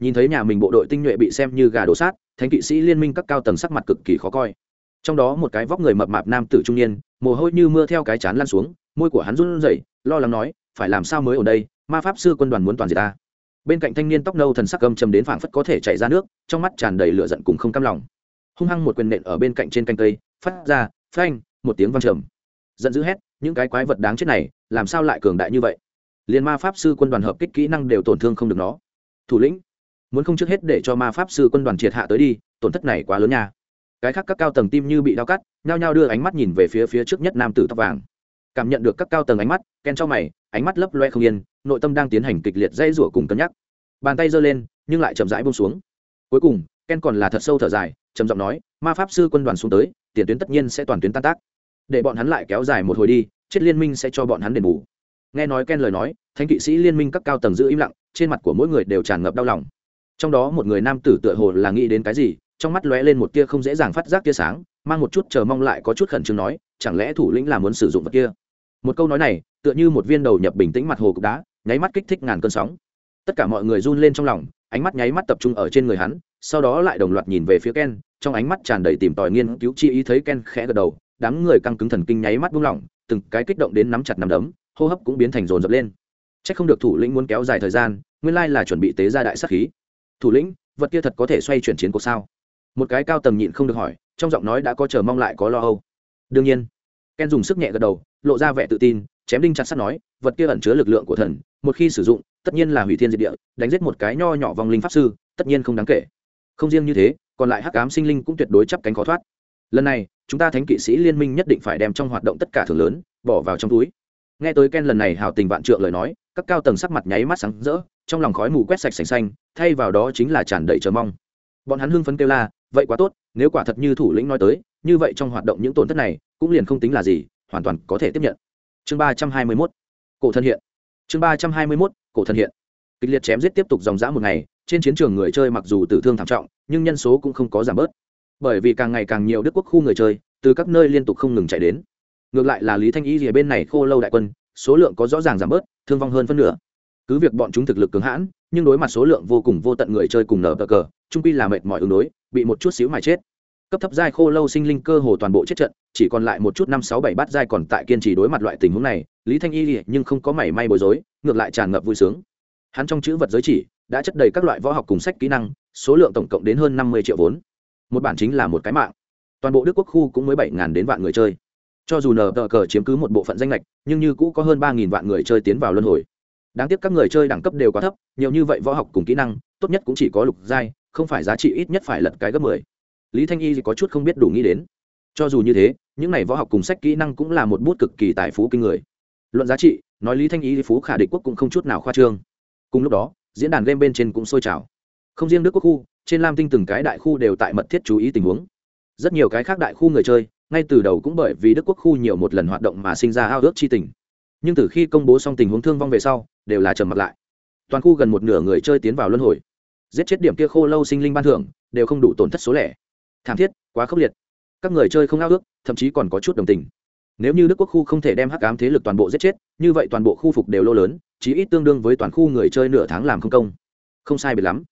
nhìn thấy nhà mình bộ đội tinh nhuệ bị xem như gà đổ sát, thánh kỵ sĩ liên minh các cao tầng sắc mặt cực kỳ khó coi. Trong đó một cái vóc người mập mạp nam tử trung niên, mồ hôi như mưa theo cái chán lan xuống, môi của hắn run rẩy, lo lắng nói, phải làm sao mới ở đây? Ma pháp sư quân đoàn muốn toàn diệt ta. Bên cạnh thanh niên tóc nâu thần sắc gầm trầm đến phảng phất có thể chạy ra nước, trong mắt tràn đầy lửa giận cùng không cam lòng. Hung hăng một quyền nện ở bên cạnh trên canh cây, phát ra, phanh, một tiếng vang trầm. Giận dữ hét, những cái quái vật đáng chết này, làm sao lại cường đại như vậy? Liền ma pháp sư quân đoàn hợp kích kỹ năng đều tổn thương không được nó. Thủ lĩnh muốn không trước hết để cho ma pháp sư quân đoàn triệt hạ tới đi, tổn thất này quá lớn nha. Cái khác các cao tầng tim như bị đau cắt, nhao nhao đưa ánh mắt nhìn về phía phía trước nhất nam tử tóc vàng. Cảm nhận được các cao tầng ánh mắt, ken cho mày, ánh mắt lấp loe không yên, nội tâm đang tiến hành kịch liệt dây rủa cùng cân nhắc. Bàn tay giơ lên, nhưng lại chậm rãi bông xuống. Cuối cùng, ken còn là thật sâu thở dài, trầm giọng nói, ma pháp sư quân đoàn xuống tới, tiền tuyến tất nhiên sẽ toàn tuyến tan tác. Để bọn hắn lại kéo dài một hồi đi, chết liên minh sẽ cho bọn hắn đền bù. Nghe nói ken lời nói, thánh kỵ sĩ liên minh các cao tầng giữ im lặng, trên mặt của mỗi người đều tràn ngập đau lòng trong đó một người nam tử tựa hồ là nghĩ đến cái gì, trong mắt lóe lên một tia không dễ dàng phát giác tia sáng, mang một chút chờ mong lại có chút khẩn trương nói, chẳng lẽ thủ lĩnh là muốn sử dụng vật kia? Một câu nói này, tựa như một viên đầu nhập bình tĩnh mặt hồ cục đá, nháy mắt kích thích ngàn cơn sóng. Tất cả mọi người run lên trong lòng, ánh mắt nháy mắt tập trung ở trên người hắn, sau đó lại đồng loạt nhìn về phía ken, trong ánh mắt tràn đầy tìm tòi nghiên cứu chi ý thấy ken khẽ gật đầu, đám người căng cứng thần kinh nháy mắt buông lỏng, từng cái kích động đến nắm chặt nắm đấm, hô hấp cũng biến thành rồn rập lên. C h ắ c không được thủ lĩnh muốn kéo dài thời gian, nguyên lai là chuẩn bị tế ra đại sắc khí thủ lĩnh, vật kia thật có thể xoay chuyển chiến cuộc sao? Một cái cao tầng nhịn không được hỏi, trong giọng nói đã có chờ mong lại có lo âu. Đương nhiên, ken dùng sức nhẹ gật đầu, lộ ra vẻ tự tin, chém đinh chặt sắt nói, vật kia ẩn chứa lực lượng của thần, một khi sử dụng, tất nhiên là hủy thiên diệt địa, đánh giết một cái nho nhỏ vòng linh pháp sư, tất nhiên không đáng kể. Không riêng như thế, còn lại hắc ám sinh linh cũng tuyệt đối chấp cánh khó thoát. Lần này, chúng ta thánh kỵ sĩ liên minh nhất định phải đem trong hoạt động tất cả thưởng lớn, bỏ vào trong túi. Nghe tới ken lần này hào tình vạn trượng lời nói, các cao tầng sắc mặt nháy mắt sáng rỡ trong lòng khói mù quét sạch sành xanh, thay vào đó chính là tràn đầy chờ mong. Bọn hắn hưng phấn kêu la, vậy quá tốt, nếu quả thật như thủ lĩnh nói tới, như vậy trong hoạt động những tổn thất này, cũng liền không tính là gì, hoàn toàn có thể tiếp nhận. Chương ba trăm hai mươi mốt, cổ thân hiện. Chương ba trăm hai mươi mốt, cổ thân hiện. Kịch liệt chém giết tiếp tục dòng dã một ngày, trên chiến trường người chơi mặc dù tử thương thảm trọng, nhưng nhân số cũng không có giảm bớt. Bởi vì càng ngày càng nhiều đức quốc khu người chơi, từ các nơi liên tục không ngừng chạy đến. Ngược lại là lý thanh y rìa bên này khô lâu đại quân, số lượng có rõ ràng giảm bớt, thương vong hơn phân nửa cứ việc bọn chúng thực lực cứng hãn, nhưng đối mặt số lượng vô cùng vô tận người chơi cùng nở cờ cờ trung quy là mệt mỏi ứng đối, bị một chút xíu mà chết. Cấp thấp giai khô lâu sinh linh cơ hồ toàn bộ chết trận, chỉ còn lại một chút năm sáu bảy bát giai còn tại kiên trì đối mặt loại tình huống này, lý thanh y nhưng không có mảy may bối rối, ngược lại tràn ngập vui sướng. Hắn trong chữ vật giới chỉ đã chất đầy các loại võ học cùng sách kỹ năng, số lượng tổng cộng đến hơn năm mươi triệu vốn. Một bản chính là một cái mạng. Toàn bộ đức quốc khu cũng mới bảy ngàn đến vạn người chơi. Cho dù nờ tờ cờ chiếm cứ một bộ phận danh lệch nhưng như cũ có hơn ba nghìn vạn người chơi tiến vào luân hồi đáng tiếc các người chơi đẳng cấp đều quá thấp, nhiều như vậy võ học cùng kỹ năng, tốt nhất cũng chỉ có lục giai, không phải giá trị ít nhất phải lật cái gấp mười. Lý thanh y có chút không biết đủ nghĩ đến. Cho dù như thế, những này võ học cùng sách kỹ năng cũng là một bút cực kỳ tài phú kinh người. Luận giá trị, nói lý thanh y phú khả địch quốc cũng không chút nào khoa trương. Cùng lúc đó, diễn đàn game bên trên cũng sôi trào. Không riêng đức quốc khu, trên lam tinh từng cái đại khu đều tại mật thiết chú ý tình huống. Rất nhiều cái khác đại khu người chơi, ngay từ đầu cũng bởi vì đức quốc khu nhiều một lần hoạt động mà sinh ra ao ước chi tình nhưng từ khi công bố xong tình huống thương vong về sau, đều là trầm mặt lại. Toàn khu gần một nửa người chơi tiến vào luân hồi. Giết chết điểm kia khô lâu sinh linh ban thưởng, đều không đủ tổn thất số lẻ. Thảm thiết, quá khốc liệt. Các người chơi không ao ước, thậm chí còn có chút đồng tình. Nếu như đức quốc khu không thể đem hắc ám thế lực toàn bộ giết chết, như vậy toàn bộ khu phục đều lô lớn, chí ít tương đương với toàn khu người chơi nửa tháng làm không công. Không sai biệt lắm.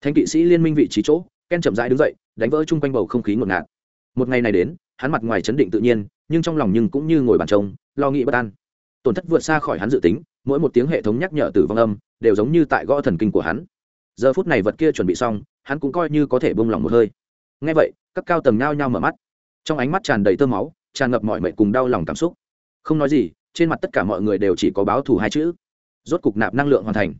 Thanh kỵ sĩ liên minh vị trí chỗ, ken chậm rãi đứng dậy, đánh vỡ chung quanh bầu không khí ngột ngạt. Một ngày này đến, hắn mặt ngoài chấn định tự nhiên, nhưng trong lòng nhưng cũng như ngồi bàn trông lo nghĩ bất an tổn thất vượt xa khỏi hắn dự tính, mỗi một tiếng hệ thống nhắc nhở tử vong âm đều giống như tại gõ thần kinh của hắn. Giờ phút này vật kia chuẩn bị xong, hắn cũng coi như có thể bông lỏng một hơi. Ngay vậy, các cao tầng nhao nhao mở mắt. Trong ánh mắt tràn đầy tơ máu, tràn ngập mọi mệnh cùng đau lòng cảm xúc. Không nói gì, trên mặt tất cả mọi người đều chỉ có báo thù hai chữ. Rốt cục nạp năng lượng hoàn thành.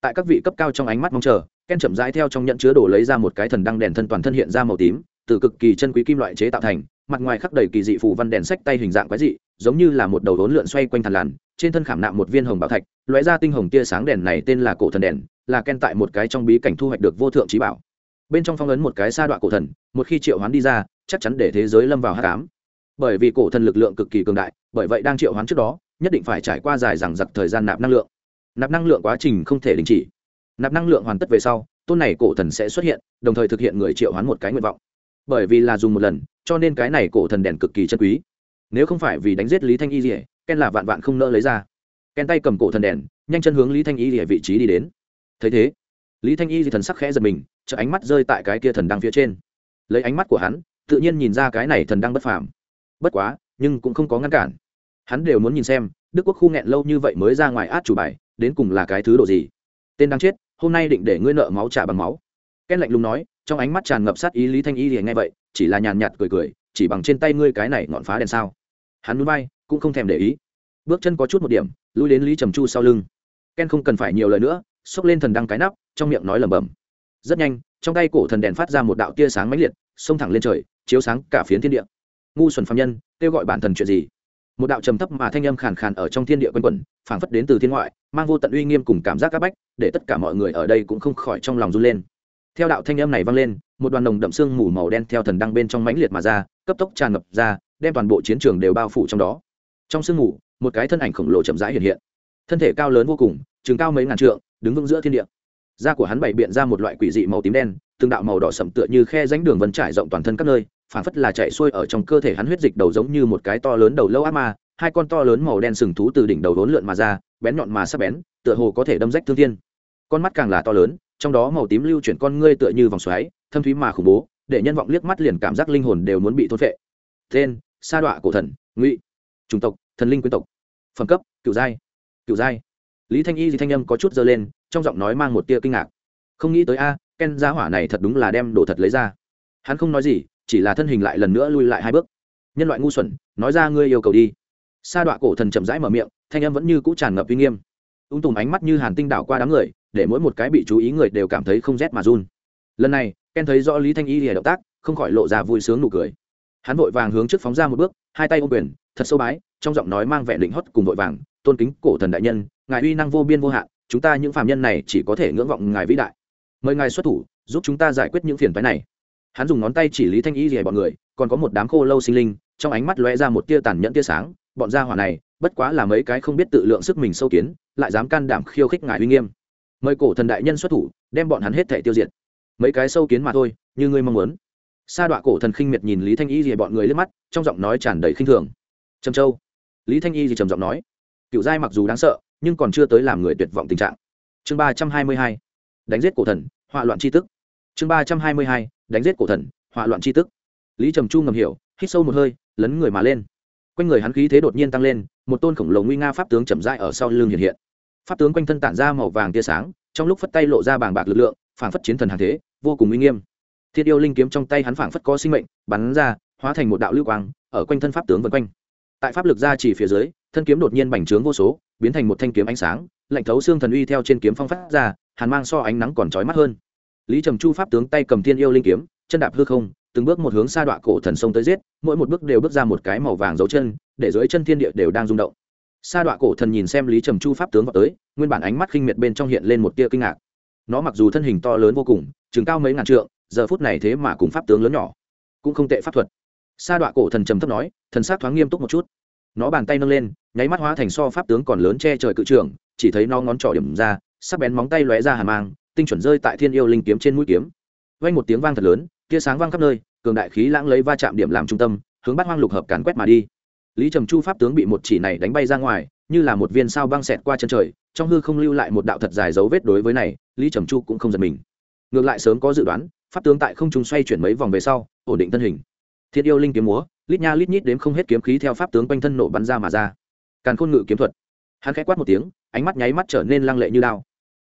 Tại các vị cấp cao trong ánh mắt mong chờ, ken chậm rãi theo trong nhận chứa đồ lấy ra một cái thần đăng đèn thân toàn thân hiện ra màu tím, từ cực kỳ chân quý kim loại chế tạo thành mặt ngoài khắc đầy kỳ dị phù văn đèn sách tay hình dạng quái dị, giống như là một đầu đốn lượn xoay quanh thằn lằn, trên thân khảm nạm một viên hồng bảo thạch, lóe ra tinh hồng tia sáng đèn này tên là cổ thần đèn, là ken tại một cái trong bí cảnh thu hoạch được vô thượng trí bảo. Bên trong phong ấn một cái sa đoạn cổ thần, một khi triệu hoán đi ra, chắc chắn để thế giới lâm vào hát cám bởi vì cổ thần lực lượng cực kỳ cường đại, bởi vậy đang triệu hoán trước đó, nhất định phải trải qua dài rằng giặc thời gian nạp năng lượng. Nạp năng lượng quá trình không thể đình chỉ. Nạp năng lượng hoàn tất về sau, tôn này cổ thần sẽ xuất hiện, đồng thời thực hiện người triệu hoán một cái nguyện vọng bởi vì là dùng một lần, cho nên cái này cổ thần đèn cực kỳ chân quý. Nếu không phải vì đánh giết lý thanh y rỉa ken là vạn vạn không nỡ lấy ra. Ken tay cầm cổ thần đèn, nhanh chân hướng lý thanh y rỉa vị trí đi đến. Thấy thế, lý thanh y thì thần sắc khẽ giật mình chợ ánh mắt rơi tại cái kia thần đăng phía trên. Lấy ánh mắt của hắn, tự nhiên nhìn ra cái này thần đăng bất phàm. Bất quá, nhưng cũng không có ngăn cản. Hắn đều muốn nhìn xem, đức quốc khu nghẹn lâu như vậy mới ra ngoài át chủ bài, đến cùng là cái thứ độ gì. Tên đang chết, hôm nay định để ngươi nợ máu trả bằng máu. Ken lạnh lùng nói trong ánh mắt tràn ngập sát ý lý thanh y thì nghe vậy, chỉ là nhàn nhạt cười cười, chỉ bằng trên tay ngươi cái này ngọn phá đèn sao? Hắn núi bay cũng không thèm để ý. Bước chân có chút một điểm, lui đến lý trầm chu sau lưng. Ken không cần phải nhiều lời nữa, xốc lên thần đăng cái nắp, trong miệng nói lẩm bẩm. Rất nhanh, trong tay cổ thần đèn phát ra một đạo tia sáng mãnh liệt, xông thẳng lên trời, chiếu sáng cả phiến thiên địa. Ngu xuẩn phạm nhân, kêu gọi bản thần chuyện gì? Một đạo trầm thấp mà thanh âm khàn khàn ở trong thiên địa quanh quẩn, phảng phất đến từ thiên ngoại, mang vô tận uy nghiêm cùng cảm giác c áp bách, để tất cả mọi người ở đây cũng không khỏi trong lòng run lên theo đạo thanh âm này vang lên, một đoàn nồng đậm xương mù màu đen theo thần đăng bên trong mãnh liệt mà ra, cấp tốc tràn ngập ra, đem toàn bộ chiến trường đều bao phủ trong đó. Trong sương mù, một cái thân ảnh khổng lồ chậm rãi hiện hiện. Thân thể cao lớn vô cùng chừng cao mấy ngàn trượng, đứng vững giữa thiên địa. Da của hắn bày biện ra một loại quỷ dị màu tím đen, từng đạo màu đỏ sậm tựa như khe ránh đường vân trải rộng toàn thân các nơi, phản phất là chạy xuôi ở trong cơ thể hắn huyết dịch đầu giống như một cái to lớn đầu lâu ác ma, hai con to lớn màu đen sừng thú từ đỉnh đầu đốn lượn mà ra, bén nhọn mà sắp bén, tựa hồ có thể đâm rách thương thiên. Con mắt càng là to lớn trong đó màu tím lưu chuyển con ngươi tựa như vòng xoáy, thâm thúy mà khủng bố, để nhân vọng liếc mắt liền cảm giác linh hồn đều muốn bị thôn phệ. Tên, sa đọa cổ thần, ngụy, chủng tộc, thần linh quyến tộc. Phẩm cấp cựu giai cựu giai. Lý thanh y thì thanh âm có chút dơ lên, trong giọng nói mang một tia kinh ngạc. Không nghĩ tới a, ken gia hỏa này thật đúng là đem đồ thật lấy ra. Hắn không nói gì, chỉ là thân hình lại lần nữa lui lại hai bước. Nhân loại ngu xuẩn, nói ra ngươi yêu cầu đi. Sa đọa cổ thần chậm rãi mở miệng, thanh âm vẫn như cũ tràn ngập uy nghiêm. Ung tùm ánh mắt như hàn tinh đảo qua đám người để mỗi một cái bị chú ý người đều cảm thấy không rét mà run. Lần này, ken thấy rõ lý thanh y lìa động tác, không khỏi lộ ra vui sướng nụ cười. Hắn vội vàng hướng trước phóng ra một bước, hai tay ôm quyền, thật sâu bái, trong giọng nói mang vẻ định hót cùng vội vàng, tôn kính cổ thần đại nhân, ngài uy năng vô biên vô hạn, chúng ta những phạm nhân này chỉ có thể ngưỡng vọng ngài vĩ đại. Mời ngài xuất thủ, giúp chúng ta giải quyết những phiền phái này. Hắn dùng ngón tay chỉ lý thanh y rìa bọn người, còn có một đám khô lâu sinh linh, trong ánh mắt lóe ra một tia tàn nhẫn tia sáng, bọn gia hỏa này, bất quá là mấy cái không biết tự lượng sức mình sâu kiến, lại dám can đảm khiêu khích ngài uy nghiêm mời cổ thần đại nhân xuất thủ, đem bọn hắn hết thể tiêu diệt. Mấy cái sâu kiến mà thôi, như ngươi mong muốn. Sa đọa cổ thần khinh miệt nhìn lý thanh y rìa bọn người lên mắt, trong giọng nói tràn đầy khinh thường. Trầm châu. Lý thanh y rìa trầm giọng nói, cựu giai mặc dù đáng sợ, nhưng còn chưa tới làm người tuyệt vọng tình trạng. Chương ba trăm hai mươi hai, đánh giết cổ thần họa loạn c h i tức. Chương ba trăm hai mươi hai, đánh giết cổ thần họa loạn c h i tức. Lý trầm chu ngầm hiểu, hít sâu một hơi, lấn người mà lên. Quanh người hắn khí thế đột nhiên tăng lên, một tôn khổng lồ nguy nga pháp tướng chậm dại ở sau lưng hiện hiện pháp tướng quanh thân tản ra màu vàng tia sáng, trong lúc phất tay lộ ra bàng bạc lực lượng, phảng phất chiến thần hàng thế, vô cùng uy nghiêm. Thiết yêu linh kiếm trong tay hắn phảng phất có sinh mệnh, bắn ra, hóa thành một đạo lưu quang, ở quanh thân pháp tướng vân quanh. Tại pháp lực ra chỉ phía dưới, thân kiếm đột nhiên bành trướng vô số, biến thành một thanh kiếm ánh sáng, lạnh thấu xương thần uy theo trên kiếm phong phát ra, hàn mang so ánh nắng còn trói mắt hơn. Lý trầm chu pháp tướng tay cầm thiên yêu linh kiếm, chân đạp hư không, từng bước một hướng xa đoạn cổ thần sông tới giết, mỗi một bước đều bước ra một cái màu vàng dấu chân, để dưới chân thiên địa đều đang rung động sa đọa cổ thần nhìn xem lý trầm chu pháp tướng vào tới, nguyên bản ánh mắt khinh miệt bên trong hiện lên một tia kinh ngạc. Nó mặc dù thân hình to lớn vô cùng, chừng cao mấy ngàn trượng, giờ phút này thế mà cùng pháp tướng lớn nhỏ, cũng không tệ pháp thuật. Sa đọa cổ thần trầm thấp nói, thần sát thoáng nghiêm túc một chút. Nó bàn tay nâng lên, nháy mắt hóa thành so pháp tướng còn lớn che trời cự trường chỉ thấy nó ngón trỏ điểm ra, sắc bén móng tay lóe ra hà mang, tinh chuẩn rơi tại thiên yêu linh kiếm trên mũi kiếm. Vang một tiếng vang thật lớn, tia sáng vang khắp nơi, cường đại khí lãng lấy va chạm điểm làm trung tâm, hướng bắt hoang lục hợp càn quét mà đi lý trầm chu pháp tướng bị một chỉ này đánh bay ra ngoài, như là một viên sao băng xẹt qua chân trời, trong hư không lưu lại một đạo thật dài dấu vết đối với này, lý trầm chu cũng không giật mình. Ngược lại sớm có dự đoán, pháp tướng tại không trung xoay chuyển mấy vòng về sau, ổn định thân hình. Thiên yêu linh kiếm múa, lít nha lít nhít đếm không hết kiếm khí theo pháp tướng quanh thân nổ bắn ra mà ra. Càn khôn ngự kiếm thuật. Hắn khẽ quát một tiếng, ánh mắt nháy mắt trở nên lăng lệ như đao.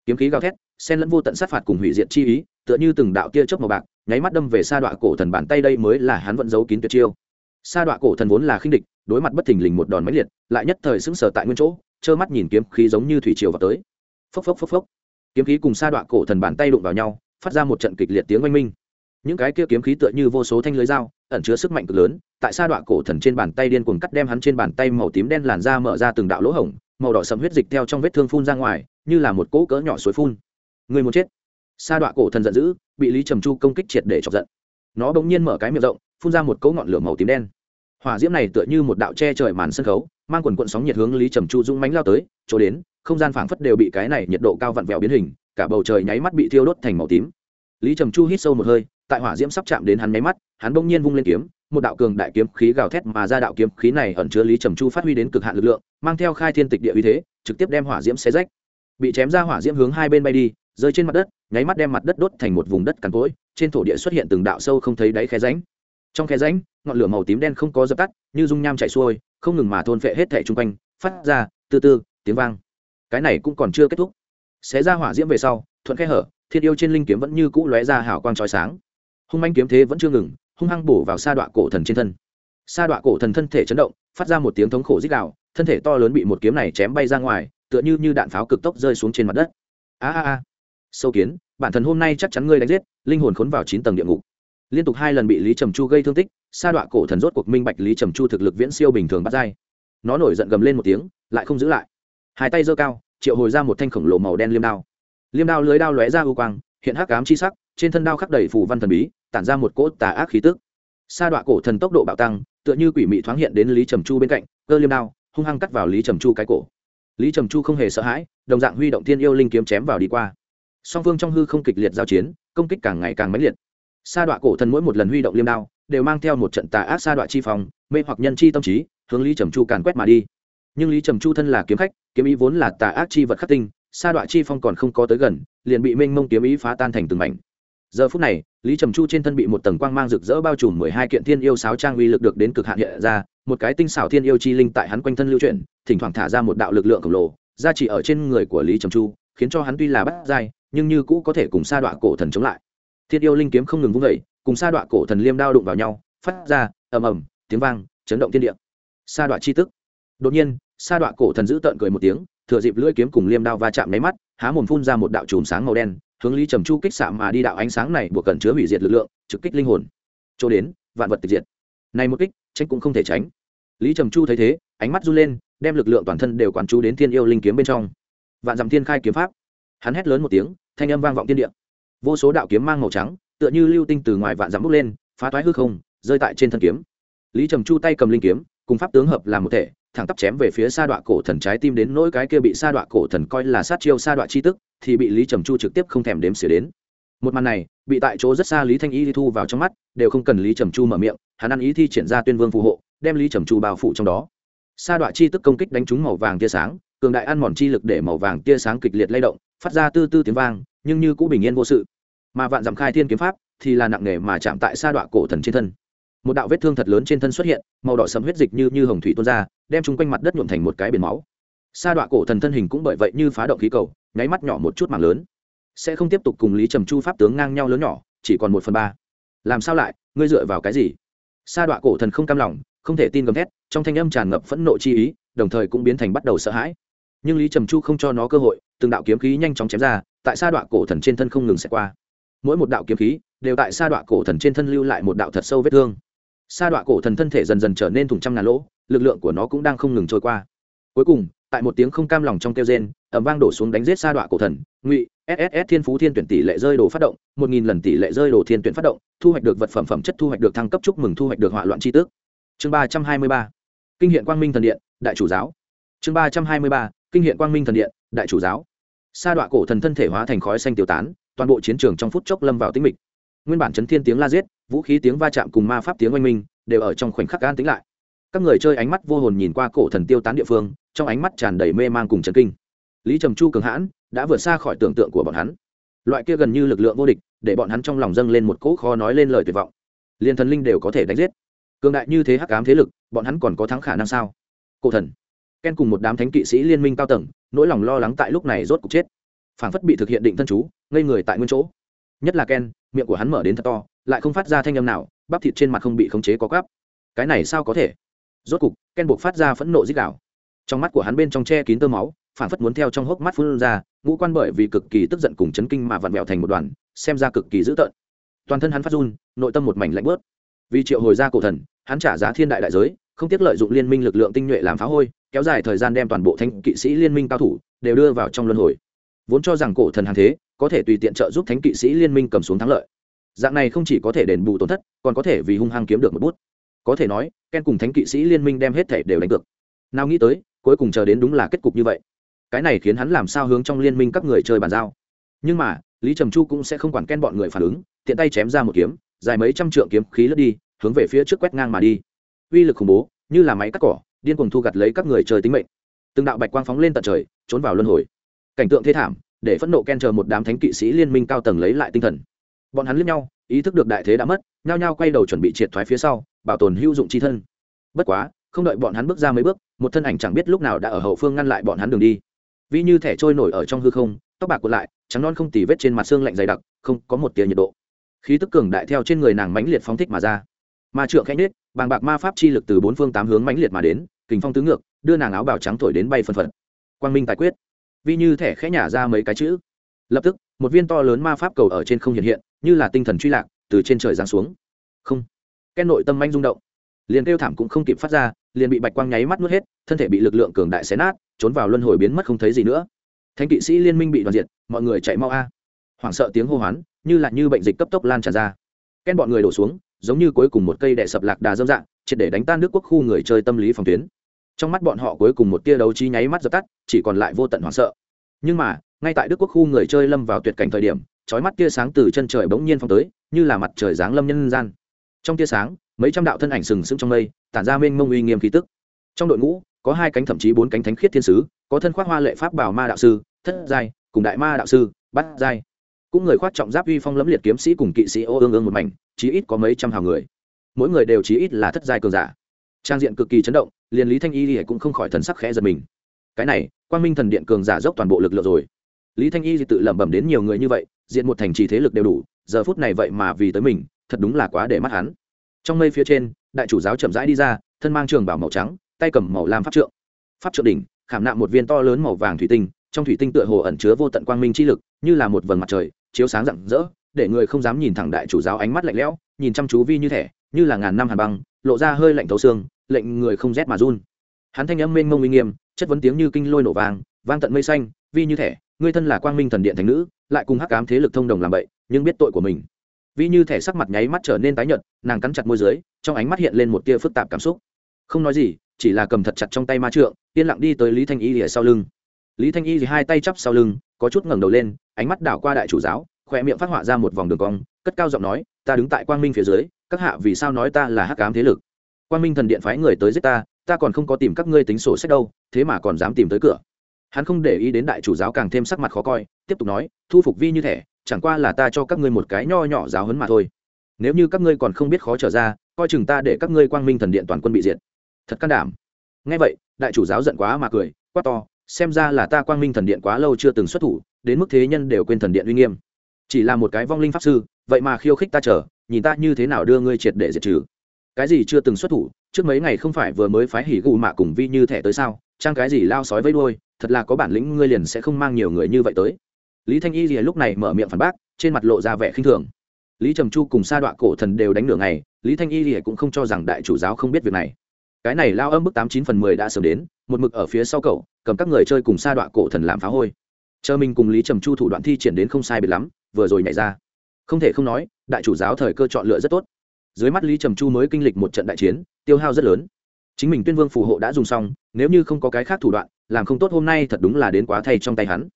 Kiếm khí gào thét, xen lẫn vô tận sát phạt cùng hủy diệt chi ý, tựa như từng đạo tia chớp màu bạc, nháy mắt đâm về sa đọa cổ thần bàn tay đây mới là hắn vẫn giấu kín tuyệt chiêu sa đọa cổ thần vốn là khinh địch, đối mặt bất thình lình một đòn máy liệt, lại nhất thời sững sờ tại nguyên chỗ, trơ mắt nhìn kiếm khí giống như thủy triều vào tới. Phốc phốc phốc phốc. Kiếm khí cùng sa đọa cổ thần bàn tay đụng vào nhau, phát ra một trận kịch liệt tiếng oanh minh. Những cái kia kiếm khí tựa như vô số thanh lưới dao, ẩn chứa sức mạnh cực lớn, tại sa đoạn cổ thần trên bàn tay điên cuồng cắt đem hắn trên bàn tay màu tím đen làn da mở ra từng đạo lỗ hổng, màu đỏ sầm huyết dịch theo trong vết thương phun ra ngoài, như là một cỗ cỡ nhỏ suối phun. Người muốn chết. Sa đoạn cổ thần giận dữ, bị lý trầm chu công kích triệt để chọc giận. Nó bỗng nhiên mở cái miệng rộng, phun ra một cỗ ngọn lửa màu tím đen hỏa diễm này tựa như một đạo che trời màn sân khấu, mang quần quận sóng nhiệt hướng lý trầm chu dũng mánh lao tới, chỗ đến, không gian phảng phất đều bị cái này nhiệt độ cao vặn vẹo biến hình, cả bầu trời nháy mắt bị thiêu đốt thành màu tím. Lý trầm chu hít sâu một hơi, tại hỏa diễm sắp chạm đến hắn nháy mắt, hắn bỗng nhiên vung lên kiếm, một đạo cường đại kiếm khí gào thét mà ra đạo kiếm khí này ẩn chứa lý trầm chu phát huy đến cực hạn lực lượng, mang theo khai thiên tịch địa uy thế, trực tiếp đem hỏa diễm xé rách. Bị chém ra hỏa diễm hướng hai bên bay đi, rơi trên mặt đất, nháy mắt đem mặt đất đốt thành một vùng đất cằn cỗi, trên thổ địa xuất hiện từng đạo sâu không thấy đáy khe ránh trong khe ránh ngọn lửa màu tím đen không có dập tắt, như dung nham chạy xuôi, không ngừng mà thôn phệ hết thẻ chung quanh, phát ra, từ từ, tiếng vang. Cái này cũng còn chưa kết thúc. Xé ra hỏa diễm về sau, thuận khe hở, thiên yêu trên linh kiếm vẫn như cũ lóe ra hảo quang trói sáng. Hung manh kiếm thế vẫn chưa ngừng, hung hăng bổ vào sa đọa cổ thần trên thân. Sa đọa cổ thần thân thể chấn động, phát ra một tiếng thống khổ dích đạo thân thể to lớn bị một kiếm này chém bay ra ngoài, tựa như như đạn pháo cực tốc rơi xuống trên mặt đất. A a a. Sâu kiến, bản thân hôm nay chắc chắn ngươi đánh giết, linh hồn khốn vào chín tầng địa ngục liên tục hai lần bị lý trầm chu gây thương tích, sa đọa cổ thần rốt cuộc minh bạch lý trầm chu thực lực viễn siêu bình thường bắt dai. Nó nổi giận gầm lên một tiếng, lại không giữ lại. Hai tay giơ cao, triệu hồi ra một thanh khổng lồ màu đen liêm đao. Liêm đao lưới đao lóe ra ưu quang, hiện hắc ám chi sắc, trên thân đao khắc đầy phù văn thần bí, tản ra một cỗ tà ác khí tức. Sa đọa cổ thần tốc độ bạo tăng, tựa như quỷ mị thoáng hiện đến lý trầm chu bên cạnh, cơ liêm đao, hung hăng cắt vào lý trầm chu cái cổ. Lý trầm chu không hề sợ hãi, đồng dạng huy động thiên yêu linh kiếm chém vào đi qua. Song phương trong hư không kịch liệt giao chiến, công kích càng ngày càng mãnh liệt sa đọa cổ thần mỗi một lần huy động liêm đao, đều mang theo một trận tà ác sa đọa chi phòng mê hoặc nhân chi tâm trí, hướng lý trầm chu càn quét mà đi. Nhưng lý trầm chu thân là kiếm khách, kiếm ý vốn là tà ác chi vật khắc tinh, sa đọa chi phong còn không có tới gần, liền bị mênh mông kiếm ý phá tan thành từng mảnh. Giờ phút này, lý trầm chu trên thân bị một tầng quang mang rực rỡ bao trùm mười hai kiện thiên yêu sáo trang uy lực được đến cực hạn hiện ra, một cái tinh xảo thiên yêu chi linh tại hắn quanh thân lưu chuyển, thỉnh thoảng thả ra một đạo lực lượng khổng lồ ra chỉ ở trên người của lý trầm chu, khiến cho hắn tuy là bắt dai, nhưng như cũ có thể cùng sa đọa cổ thần chống lại thiên yêu linh kiếm không ngừng vung vẩy cùng sa đọa cổ thần liêm đao đụng vào nhau, phát ra, ầm ầm, tiếng vang, chấn động thiên địa. Sa đọa chi tức. Đột nhiên, sa đọa cổ thần giữ tợn cười một tiếng, thừa dịp lưỡi kiếm cùng liêm đao va chạm máy mắt, há mồm phun ra một đạo chùm sáng màu đen, hướng lý trầm chu kích xạ mà đi đạo ánh sáng này buộc cần chứa hủy diệt lực lượng, trực kích linh hồn. Chỗ đến, vạn vật tịch diệt. Này một kích tránh cũng không thể tránh. Lý trầm chu thấy thế, ánh mắt run lên, đem lực lượng toàn thân đều quản chú đến thiên yêu linh kiếm bên trong. Vạn dặm thiên khai kiếm pháp. Hắn hét lớn một tiếng, thanh âm vang vọng thiên địa vô số đạo kiếm mang màu trắng, tựa như lưu tinh từ ngoài vạn dặm bốc lên, phá toái hư không, rơi tại trên thân kiếm. Lý trầm chu tay cầm linh kiếm, cùng pháp tướng hợp làm một thể, thẳng tắp chém về phía sa đọa cổ thần trái tim đến nỗi cái kia bị sa đọa cổ thần coi là sát chiêu sa đọa chi tức, thì bị lý trầm chu trực tiếp không thèm đếm xỉa đến. Một màn này, bị tại chỗ rất xa lý thanh y thu vào trong mắt, đều không cần lý trầm chu mở miệng, hắn ăn ý thi triển ra tuyên vương phù hộ, đem lý trầm chu bao phủ trong đó. Sa đọa chi tức công kích đánh trúng màu vàng tia sáng, cường đại ăn mòn chi lực để màu vàng tia sáng kịch liệt lay động, phát ra tư tư tiếng vang nhưng như cũng bình yên vô sự. Mà vạn dặm khai thiên kiếm pháp thì là nặng nề mà chạm tại sa đọa cổ thần trên thân. Một đạo vết thương thật lớn trên thân xuất hiện, màu đỏ sầm huyết dịch như như hồng thủy tuôn ra, đem chung quanh mặt đất nhuộm thành một cái biển máu. Sa đọa cổ thần thân hình cũng bởi vậy như phá động khí cầu, nháy mắt nhỏ một chút mảng lớn. Sẽ không tiếp tục cùng lý trầm chu pháp tướng ngang nhau lớn nhỏ, chỉ còn một phần ba. Làm sao lại, ngươi dựa vào cái gì? Sa đọa cổ thần không cam lòng, không thể tin gầm thét, trong thanh âm tràn ngập phẫn nộ chi ý, đồng thời cũng biến thành bắt đầu sợ hãi. Nhưng lý trầm chu không cho nó cơ hội, từng đạo kiếm khí nhanh chóng chém ra tại sa đọa cổ thần trên thân không ngừng xẹt qua. Mỗi một đạo kiếm khí đều tại sa đọa cổ thần trên thân lưu lại một đạo thật sâu vết thương. Sa đọa cổ thần thân thể dần dần trở nên thùng trăm ngàn lỗ, lực lượng của nó cũng đang không ngừng trôi qua. Cuối cùng, tại một tiếng không cam lòng trong kêu gen ẩm vang đổ xuống đánh giết sa đọa cổ thần, ngụy sss thiên phú thiên tuyển tỷ lệ rơi đồ phát động, một nghìn lần tỷ lệ rơi đồ thiên tuyển phát động, thu hoạch được vật phẩm phẩm chất thu hoạch được thăng cấp chúc mừng thu hoạch được hỏa loạn chi tước. Chương ba trăm hai mươi ba. Kinh hiện quang minh thần điện, đại chủ giáo. Chương ba trăm hai mươi ba. Kinh hiện quang minh thần điện, đại chủ giáo sa đọa cổ thần thân thể hóa thành khói xanh tiêu tán, toàn bộ chiến trường trong phút chốc lâm vào tĩnh mịch. Nguyên bản chấn thiên tiếng la giết, vũ khí tiếng va chạm cùng ma pháp tiếng oanh minh đều ở trong khoảnh khắc an tĩnh lại. Các người chơi ánh mắt vô hồn nhìn qua cổ thần tiêu tán địa phương, trong ánh mắt tràn đầy mê man cùng trần kinh. Lý trầm chu cường hãn, đã vượt xa khỏi tưởng tượng của bọn hắn. Loại kia gần như lực lượng vô địch, để bọn hắn trong lòng dâng lên một cỗ khó nói lên lời tuyệt vọng. Liền thần linh đều có thể đánh giết. Cường đại như thế hắc ám thế lực, bọn hắn còn có thắng khả năng sao? Cổ thần. Ken cùng một đám thánh kỵ sĩ liên minh cao tầng nỗi lòng lo lắng tại lúc này rốt cục chết. Phản phất bị thực hiện định thân chú, ngây người tại nguyên chỗ. Nhất là ken, miệng của hắn mở đến thật to, lại không phát ra thanh âm nào, bắp thịt trên mặt không bị khống chế có cắp cái này sao có thể? Rốt cục, ken buộc phát ra phẫn nộ dích đạo trong mắt của hắn bên trong che kín tơ máu phản phất muốn theo trong hốc mắt phun ra, ngũ quan bởi vì cực kỳ tức giận cùng chấn kinh mà vặn vẹo thành một đoàn, xem ra cực kỳ dữ tợn. Toàn thân hắn phát run, nội tâm một mảnh lạnh bớt vì triệu hồi ra cổ thần, hắn trả giá thiên đại đại giới không tiếc lợi dụng liên minh lực lượng tinh nhuệ làm phá hôi, kéo dài thời gian đem toàn bộ thánh kỵ sĩ liên minh cao thủ đều đưa vào trong luân hồi. Vốn cho rằng cổ thần hàng thế có thể tùy tiện trợ giúp thánh kỵ sĩ liên minh cầm xuống thắng lợi. Dạng này không chỉ có thể đền bù tổn thất, còn có thể vì hung hăng kiếm được một bút. Có thể nói, ken cùng thánh kỵ sĩ liên minh đem hết thể đều đánh cược. Nào nghĩ tới, cuối cùng chờ đến đúng là kết cục như vậy. Cái này khiến hắn làm sao hướng trong liên minh các người chơi bàn giao. Nhưng mà, lý trầm chu cũng sẽ không quản ken bọn người phản ứng, tiện tay chém ra một kiếm, dài mấy trăm trượng kiếm khí lướt đi, hướng về phía trước quét ngang mà đi uy lực khủng bố, như là máy cắt cỏ, điên cuồng thu gặt lấy các người chơi tính mệnh. Từng đạo bạch quang phóng lên tận trời, trốn vào luân hồi. Cảnh tượng thê thảm, để phẫn nộ ken chờ một đám thánh kỵ sĩ liên minh cao tầng lấy lại tinh thần. Bọn hắn liếc nhau, ý thức được đại thế đã mất, nhao nhao quay đầu chuẩn bị triệt thoái phía sau, bảo tồn hữu dụng chi thân. Bất quá, không đợi bọn hắn bước ra mấy bước, một thân ảnh chẳng biết lúc nào đã ở hậu phương ngăn lại bọn hắn đường đi. Vi như thẻ trôi nổi ở trong hư không, tóc bạc cuộn lại, trắng non không tì vết trên mặt xương lạnh dày đặc, không có một tia nhiệt độ. Khí tức cường đại theo trên người nàng mãnh liệt phóng thích mà ra. Ma trượng khẽ nhết bàng bạc ma pháp chi lực từ bốn phương tám hướng mãnh liệt mà đến, kình phong tứ ngược, đưa nàng áo bào trắng thổi đến bay phân phật. Quang minh tài quyết. Vi như thẻ khẽ nhả ra mấy cái chữ. Lập tức, một viên to lớn ma pháp cầu ở trên không hiện hiện, như là tinh thần truy lạc, từ trên trời giáng xuống. Không. Ken nội tâm manh rung động. Liền kêu thảm cũng không kịp phát ra, liền bị bạch quang nháy mắt nuốt hết, thân thể bị lực lượng cường đại xé nát, trốn vào luân hồi biến mất không thấy gì nữa. Thánh kỵ sĩ liên minh bị đoàn diệt, mọi người chạy mau a. Hoảng sợ tiếng hô hoán, như là như bệnh dịch cấp tốc lan tràn ra. Ken bọn người đổ xuống giống như cuối cùng một cây đè sập lạc đà dâm dạng, triệt để đánh tan nước quốc khu người chơi tâm lý phòng tuyến. Trong mắt bọn họ cuối cùng một tia đấu trí nháy mắt dập tắt, chỉ còn lại vô tận hoảng sợ. Nhưng mà, ngay tại đức quốc khu người chơi lâm vào tuyệt cảnh thời điểm, chói mắt tia sáng từ chân trời bỗng nhiên phong tới, như là mặt trời giáng lâm nhân gian. Trong tia sáng, mấy trăm đạo thân ảnh sừng sững trong mây, tản ra mênh mông uy nghiêm khí tức. Trong đội ngũ, có hai cánh thậm chí bốn cánh thánh khiết thiên sứ, có thân khoác hoa lệ pháp bảo ma đạo sư, thất giai, cùng đại ma đạo sư, bát giai cũng người khoác trọng giáp uy phong lẫm liệt kiếm sĩ cùng kỵ sĩ ô ương ương một mảnh, chí ít có mấy trăm hào người. Mỗi người đều chí ít là thất giai cường giả. Trang diện cực kỳ chấn động, liền lý thanh y cũng không khỏi thần sắc khẽ giật mình. Cái này, quang minh thần điện cường giả dốc toàn bộ lực lượng rồi. Lý thanh y tự lẩm bẩm đến nhiều người như vậy, diện một thành trì thế lực đều đủ, giờ phút này vậy mà vì tới mình, thật đúng là quá để mắt hắn. Trong mây phía trên, đại chủ giáo chậm rãi đi ra, thân mang trường bảo màu trắng, tay cầm màu lam pháp trượng. Pháp trượng đỉnh, khảm nạm một viên to lớn màu vàng thủy tinh, trong thủy tinh tựa hồ ẩn chứa vô tận quang minh chi lực như là một vầng mặt trời, chiếu sáng rạng rỡ, để người không dám nhìn thẳng đại chủ giáo ánh mắt lạnh lẽo, nhìn chăm chú vi như thể, như là ngàn năm hàn băng, lộ ra hơi lạnh thấu xương, lệnh người không rét mà run. Hắn thanh âm mênh mông uy nghiêm, chất vấn tiếng như kinh lôi nổ vàng vang tận mây xanh, vi như thể ngươi thân là quang minh thần điện thành nữ, lại cùng hắc ám thế lực thông đồng làm bậy, nhưng biết tội của mình. Vi như thể sắc mặt nháy mắt trở nên tái nhợt, nàng cắn chặt môi dưới, trong ánh mắt hiện lên một tia phức tạp cảm xúc. Không nói gì, chỉ là cầm thật chặt trong tay ma trượng, yên lặng đi tới lý thanh y lìa sau lưng. Lý thanh y thì hai tay chắp sau lưng có chút ngẩng đầu lên, ánh mắt đảo qua đại chủ giáo, khoe miệng phát họa ra một vòng đường cong, cất cao giọng nói, ta đứng tại quang minh phía dưới, các hạ vì sao nói ta là hắc ám thế lực? Quang minh thần điện phái người tới giết ta ta còn không có tìm các ngươi tính sổ sách đâu, thế mà còn dám tìm tới cửa. Hắn không để ý đến đại chủ giáo càng thêm sắc mặt khó coi, tiếp tục nói, thu phục vi như thẻ chẳng qua là ta cho các ngươi một cái nho nhỏ giáo hấn mà thôi. Nếu như các ngươi còn không biết khó trở ra, coi chừng ta để các ngươi quang minh thần điện toàn quân bị diệt. Thật can đảm. Ngay vậy, đại chủ giáo giận quá mà cười quá to xem ra là ta quang minh thần điện quá lâu chưa từng xuất thủ, đến mức thế nhân đều quên thần điện uy nghiêm. Chỉ là một cái vong linh pháp sư, vậy mà khiêu khích ta chờ, nhìn ta như thế nào đưa ngươi triệt để diệt trừ. Cái gì chưa từng xuất thủ, trước mấy ngày không phải vừa mới phái hỉ gù mạ cùng vi như thẻ tới sao, trang cái gì lao sói với đuôi, thật là có bản lĩnh ngươi liền sẽ không mang nhiều người như vậy tới. Lý thanh y rìa lúc này mở miệng phản bác, trên mặt lộ ra vẻ khinh thường. Lý trầm chu cùng sa đọa cổ thần đều đánh nửa ngày, lý thanh y rìa cũng không cho rằng đại chủ giáo không biết việc này. Cái này lao âm bức tám chín phần mười đã sớm đến, một mực ở phía sau cậu cầm các người chơi cùng sa đọa cổ thần làm phá hôi. Chờ mình cùng lý trầm chu thủ đoạn thi triển đến không sai biệt lắm, vừa rồi nhảy ra. Không thể không nói, đại chủ giáo thời cơ chọn lựa rất tốt. Dưới mắt lý trầm chu mới kinh lịch một trận đại chiến, tiêu hao rất lớn. Chính mình tuyên vương phù hộ đã dùng xong, nếu như không có cái khác thủ đoạn, làm không tốt hôm nay thật đúng là đến quá thay trong tay hắn.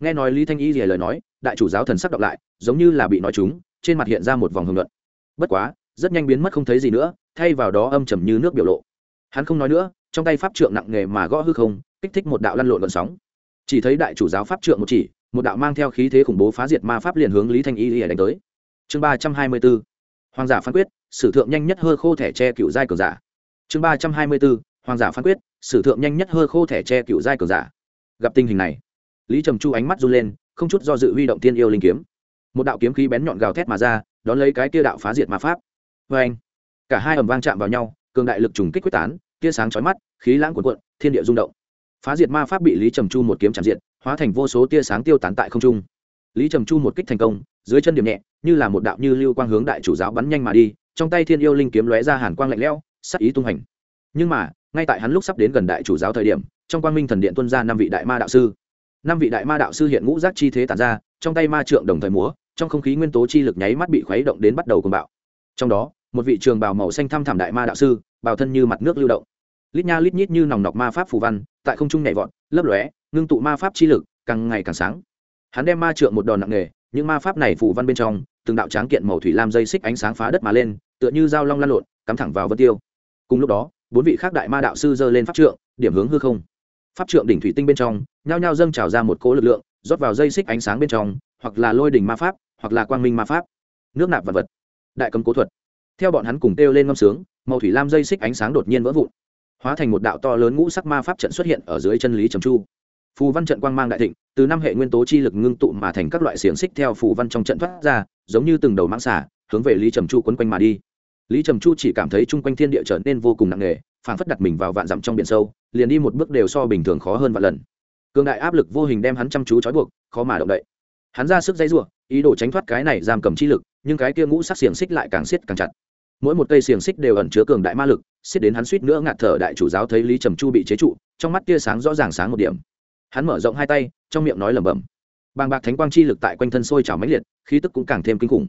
Nghe nói lý thanh y rìa lời nói, đại chủ giáo thần sắc đọc lại, giống như là bị nói chúng, trên mặt hiện ra một vòng hưởng luận bất quá, rất nhanh biến mất không thấy gì nữa, thay vào đó âm trầm như nước biểu lộ. Hắn không nói nữa, trong tay pháp trượng nặng nghề mà gõ hư không kích thích một đạo lăn lộn gọn sóng. Chỉ thấy đại chủ giáo pháp trượng một chỉ, một đạo mang theo khí thế khủng bố phá diệt ma pháp liền hướng lý thanh y lìa đánh tới. Chương ba trăm hai mươi b ố hoàng giả phán quyết, sử thượng nhanh nhất hơ khô thẻ tre cựu giai cường giả. Chương ba trăm hai mươi bốn, hoàng giả phán quyết, sử thượng nhanh nhất hơ khô thẻ tre cựu giai cường giả. Gặp tình hình này, lý trầm chu ánh mắt run lên, không chút do dự huy động tiên yêu linh kiếm. Một đạo kiếm khí bén nhọn gào thét mà ra, đón lấy cái tia đạo phá diệt ma pháp. Vê anh, cả hai ầm vang chạm vào nhau, cường đại lực trùng kích quyết tán, tia sáng chói mắt, khí lãng cuộn cuộn, thiên địa rung động phá diệt ma pháp bị lý trầm chu một kiếm chạm diệt, hóa thành vô số tia sáng tiêu tán tại không trung. Lý trầm chu một kích thành công, dưới chân điểm nhẹ, như là một đạo như lưu quang hướng đại chủ giáo bắn nhanh mà đi, trong tay thiên yêu linh kiếm lóe ra hàn quang lạnh lẽo, sắc ý tung hành. Nhưng mà, ngay tại hắn lúc sắp đến gần đại chủ giáo thời điểm, trong quang minh thần điện tuân ra năm vị đại ma đạo sư. Năm vị đại ma đạo sư hiện ngũ giác chi thế tàn ra, trong tay ma trượng đồng thời múa, trong không khí nguyên tố chi lực nháy mắt bị khuấy động đến bắt đầu cùng bạo. Trong đó, một vị trường bào màu xanh thăm thảm đại ma đạo sư, bào thân như mặt nước lưu động lít nha lít nhít như nòng nọc ma pháp phù văn, tại không trung nhảy vọt, lấp lóe, ngưng tụ ma pháp chi lực, càng ngày càng sáng. Hắn đem ma trượng một đòn nặng nề, những ma pháp này phù văn bên trong, từng đạo tráng kiện màu thủy lam dây xích ánh sáng phá đất mà lên, tựa như dao long lan lộn, cắm thẳng vào vân tiêu. Cùng lúc đó, bốn vị khác đại ma đạo sư giơ lên pháp trượng, điểm hướng hư không. Pháp trượng đỉnh thủy tinh bên trong, nhao nhao dâng trào ra một cỗ lực lượng, rót vào dây xích ánh sáng bên trong, hoặc là lôi đỉnh ma pháp, hoặc là quang minh ma pháp. Nước nạp vật vật. Đại cấm cố thuật. Theo bọn hắn cùng kêu lên ngâm sướng, màu thủy lam dây xích ánh sáng đột nhiên vỡ vụn hóa thành một đạo to lớn ngũ sắc ma pháp trận xuất hiện ở dưới chân lý trầm chu. Phù văn trận quang mang đại thịnh, từ năm hệ nguyên tố chi lực ngưng tụ mà thành các loại xiềng xích theo phù văn trong trận thoát ra, giống như từng đầu mãng xả hướng về lý trầm chu quấn quanh mà đi. Lý trầm chu chỉ cảm thấy chung quanh thiên địa trở nên vô cùng nặng nề phản phất đặt mình vào vạn dặm trong biển sâu, liền đi một bước đều so bình thường khó hơn vạn lần. Cường đại áp lực vô hình đem hắn chăm chú trói buộc, khó mà động đậy. Hắn ra sức dây r ý đồ tránh thoát cái này giam cầm chi lực, nhưng cái kia ngũ sắc xiềng xích lại càng siết càng chặt mỗi một cây xiềng xích đều ẩn chứa cường đại ma lực, xiết đến hắn suýt nữa ngạt thở đại chủ giáo thấy lý trầm chu bị chế trụ, trong mắt tia sáng rõ ràng sáng một điểm. Hắn mở rộng hai tay, trong miệng nói lẩm bẩm. Bàng bạc thánh quang chi lực tại quanh thân sôi trào mãnh liệt, khí tức cũng càng thêm kinh khủng.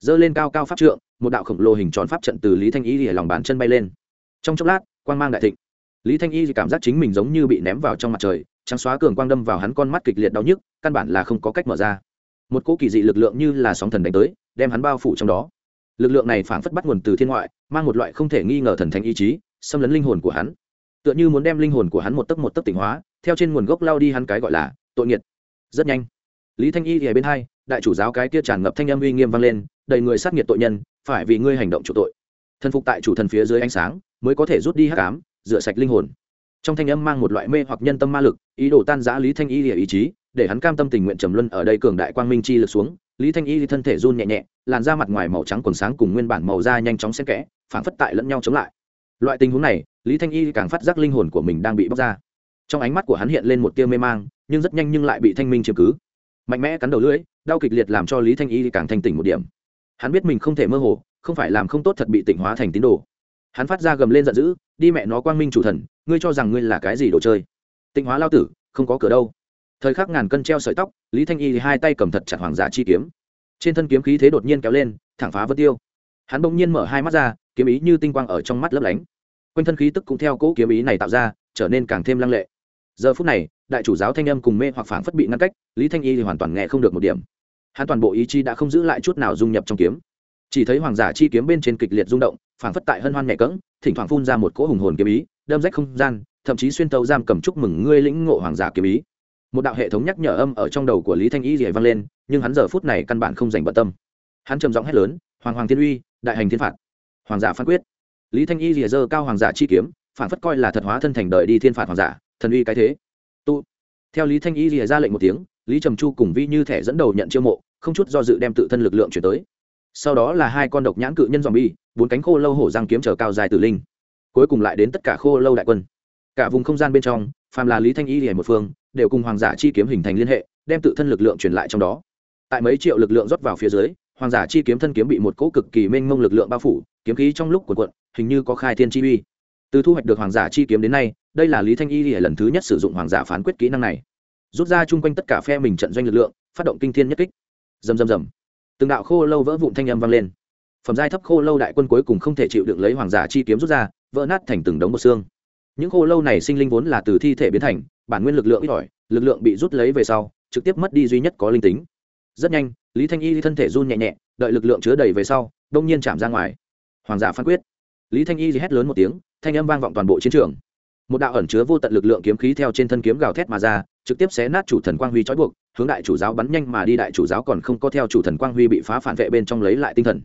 Dơ lên cao cao pháp trượng, một đạo khổng lồ hình tròn pháp trận từ lý thanh y lìa lòng bàn chân bay lên. Trong chốc lát, quang mang đại thịnh. Lý thanh y cảm giác chính mình giống như bị ném vào trong mặt trời, trắng xóa cường quang đâm vào hắn con mắt kịch liệt đau nhức, căn bản là không có cách mở ra. Một cỗ kỳ dị lực lượng như là sóng thần đánh tới, đem hắn bao phủ trong đó lực lượng này phảng phất bắt nguồn từ thiên ngoại, mang một loại không thể nghi ngờ thần thánh ý chí, xâm lấn linh hồn của hắn. Tựa như muốn đem linh hồn của hắn một tấc một tấc tỉnh hóa, theo trên nguồn gốc lao đi hắn cái gọi là tội nghiệt. Rất nhanh, lý thanh y thì ở bên hai, đại chủ giáo cái kia tràn ngập thanh âm uy nghiêm vang lên, đầy người sát nghiệt tội nhân, phải vì ngươi hành động chủ tội. Thần phục tại chủ thần phía dưới ánh sáng, mới có thể rút đi hắc ám, rửa sạch linh hồn. Trong thanh âm mang một loại mê hoặc nhân tâm ma lực, ý đồ tan giã lý thanh y ý chí, để hắn cam tâm tình nguyện trầm luân ở đây cường đại quang minh chi lực xuống lý thanh y thân thể run nhẹ nhẹ, làn da mặt ngoài màu trắng quần sáng cùng nguyên bản màu da nhanh chóng xen kẽ phản phất tại lẫn nhau chống lại. Loại tình huống này, lý thanh y càng phát giác linh hồn của mình đang bị bóc ra. Trong ánh mắt của hắn hiện lên một tia mê mang, nhưng rất nhanh nhưng lại bị thanh minh chiếm cứ. Mạnh mẽ cắn đầu lưỡi, đau kịch liệt làm cho lý thanh y càng thanh tỉnh một điểm. Hắn biết mình không thể mơ hồ, không phải làm không tốt thật bị tỉnh hóa thành tín đồ. Hắn phát ra gầm lên giận dữ, đi mẹ nó quang minh chủ thần, ngươi cho rằng ngươi là cái gì đồ chơi? Tịnh hóa lao tử, không có cửa đâu thời khắc ngàn cân treo sợi tóc, lý thanh y thì hai tay cầm thật chặt hoàng giả chi kiếm. Trên thân kiếm khí thế đột nhiên kéo lên, thẳng phá vân tiêu. Hắn bỗng nhiên mở hai mắt ra, kiếm ý như tinh quang ở trong mắt lấp lánh. Quanh thân khí tức cũng theo cỗ kiếm ý này tạo ra, trở nên càng thêm lăng lệ. Giờ phút này, đại chủ giáo thanh âm cùng mê hoặc phảng phất bị ngăn cách, lý thanh y thì hoàn toàn nghe không được một điểm. Hắn toàn bộ ý chí đã không giữ lại chút nào dung nhập trong kiếm. Chỉ thấy hoàng giả chi kiếm bên trên kịch liệt rung động, phảng phất tại hân hoan nhẹ cỡng thỉnh thoảng phun ra một cỗ hùng hồn kiếm ý, đâm rách không gian, thậm chí xuyên tấu giam cầm chúc mừng ngươi lĩnh ngộ hoàng giả kiếm ý một đạo hệ thống nhắc nhở âm ở trong đầu của lý thanh y dày vang lên, nhưng hắn giờ phút này căn bản không dành bận tâm. Hắn trầm giọng hét lớn, hoàng hoàng thiên uy, đại hành thiên phạt. Hoàng giả phán quyết. Lý thanh y rìa dơ cao hoàng giả chi kiếm, phản phất coi là thật hóa thân thành đời đi thiên phạt hoàng giả, thần uy cái thế. Tu. Theo lý thanh y rìa ra lệnh một tiếng, lý trầm chu cùng vi như thẻ dẫn đầu nhận chiêu mộ, không chút do dự đem tự thân lực lượng chuyển tới. Sau đó là hai con độc nhãn cự nhân dòm bi bốn cánh khô lâu hổ giang kiếm trở cao dài tử linh. Cuối cùng lại đến tất cả khô lâu đại quân. Cả vùng không gian bên trong, phàm là lý thanh y rìa một phương đều cùng hoàng giả chi kiếm hình thành liên hệ, đem tự thân lực lượng truyền lại trong đó. Tại mấy triệu lực lượng rót vào phía dưới, hoàng giả chi kiếm thân kiếm bị một cỗ cực kỳ mênh mông lực lượng bao phủ, kiếm khí trong lúc cuộn cuộn, hình như có khai thiên chi uy. Từ thu hoạch được hoàng giả chi kiếm đến nay, đây là lý thanh y lần thứ nhất sử dụng hoàng giả phán quyết kỹ năng này. Rút ra chung quanh tất cả phe mình trận doanh lực lượng, phát động kinh thiên nhất kích. Dầm dầm dầm từng đạo khô lâu vỡ vụn thanh âm vang lên. Phẩm giai thấp khô lâu đại quân cuối cùng không thể chịu đựng lấy hoàng giả chi kiếm rút ra, vỡ nát thành từng đống một xương. Những khô lâu này sinh linh vốn là từ thi thể biến thành bản nguyên lực lượng ít ỏi, lực lượng bị rút lấy về sau, trực tiếp mất đi duy nhất có linh tính. Rất nhanh, lý thanh y thân thể run nhẹ nhẹ, đợi lực lượng chứa đầy về sau, đông nhiên chạm ra ngoài. Hoàng giả phán quyết. Lý thanh y hét lớn một tiếng, thanh âm vang vọng toàn bộ chiến trường. Một đạo ẩn chứa vô tận lực lượng kiếm khí theo trên thân kiếm gào thét mà ra, trực tiếp xé nát chủ thần quang huy trói buộc, hướng đại chủ giáo bắn nhanh mà đi, đại chủ giáo còn không có theo chủ thần quang huy bị phá phản vệ bên trong lấy lại tinh thần.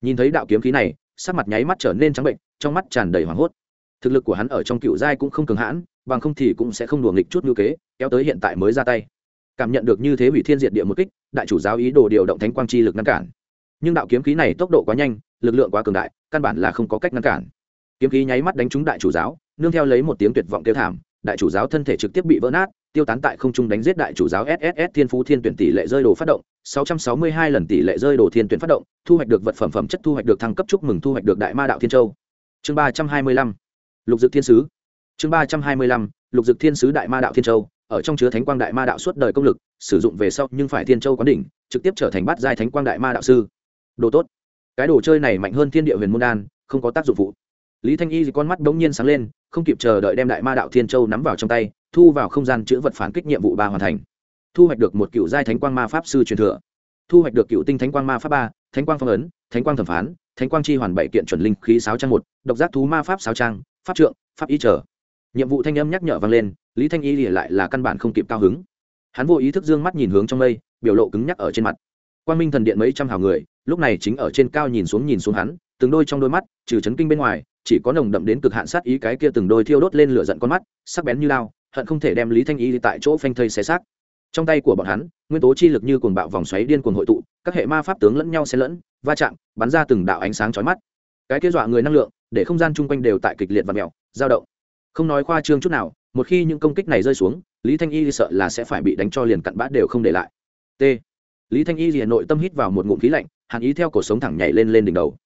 Nhìn thấy đạo kiếm khí này, sắc mặt nháy mắt trở nên trắng bệnh, trong mắt tràn đầy hoảng hốt thực lực của hắn ở trong cựu giai cũng không cường hãn, bằng không thì cũng sẽ không đùa nghịch chút ngữ kế, kéo tới hiện tại mới ra tay. Cảm nhận được như thế hủy thiên diệt địa một kích, đại chủ giáo ý đồ điều động thánh quang chi lực ngăn cản. Nhưng đạo kiếm khí này tốc độ quá nhanh, lực lượng quá cường đại, căn bản là không có cách ngăn cản. Kiếm khí nháy mắt đánh trúng đại chủ giáo, nương theo lấy một tiếng tuyệt vọng kêu thảm, đại chủ giáo thân thể trực tiếp bị vỡ nát, tiêu tán tại không trung đánh giết đại chủ giáo sss thiên phú thiên tuyển tỷ lệ rơi đồ phát động 662 lần tỷ lệ rơi đồ thiên tuyển phát động, thu hoạch được vật phẩm phẩm chất thu hoạch được thăng cấp chúc mừng thu hoạch được đại ma đạo thiên châu. Chương 325 lục dực thiên sứ. Chương 325 lục dực thiên sứ đại ma đạo thiên châu, ở trong chứa thánh quang đại ma đạo suốt đời công lực, sử dụng về sau nhưng phải thiên châu quán đỉnh, trực tiếp trở thành bát giai thánh quang đại ma đạo sư. Đồ tốt. Cái đồ chơi này mạnh hơn thiên địa huyền môn đan, không có tác dụng phụ. Lý thanh y con mắt bỗng nhiên sáng lên, không kịp chờ đợi đem đại ma đạo thiên châu nắm vào trong tay, thu vào không gian chữ vật phản kích nhiệm vụ ba hoàn thành. Thu hoạch được một cựu giai thánh quang ma pháp sư truyền thừa. Thu hoạch được cựu tinh thánh quang ma pháp ba, thánh quang phong ấn thánh quang thẩm phán, thánh quang chi hoàn bảy kiện chuẩn linh khí sáu trang một, độc giác thú ma pháp sáu trang, pháp trượng, pháp y trở. Nhiệm vụ thanh âm nhắc nhở vang lên, lý thanh y lìa lại là căn bản không kịp cao hứng. Hắn vô ý thức dương mắt nhìn hướng trong mây, biểu lộ cứng nhắc ở trên mặt. Quan minh thần điện mấy trăm hào người, lúc này chính ở trên cao nhìn xuống nhìn xuống hắn, từng đôi trong đôi mắt, trừ chấn kinh bên ngoài, chỉ có nồng đậm đến cực hạn sát ý cái kia từng đôi thiêu đốt lên lửa giận con mắt, sắc bén như lao, hận không thể đem lý thanh y tại chỗ phanh thây xé xác. Trong tay của bọn hắn, nguyên tố chi lực như cuồng bạo vòng xoáy điên cuồng hội tụ, các hệ ma pháp tướng lẫn nhau xen lẫn va chạm, bắn ra từng đạo ánh sáng chói mắt. Cái kia dọa người năng lượng, để không gian chung quanh đều tại kịch liệt và mèo, dao động. Không nói khoa trương chút nào, một khi những công kích này rơi xuống, lý thanh y sợ là sẽ phải bị đánh cho liền cặn bát đều không để lại. T. Lý thanh y liền nội tâm hít vào một ngụm khí lạnh, hàn ý theo cổ sống thẳng nhảy lên lên đỉnh đầu.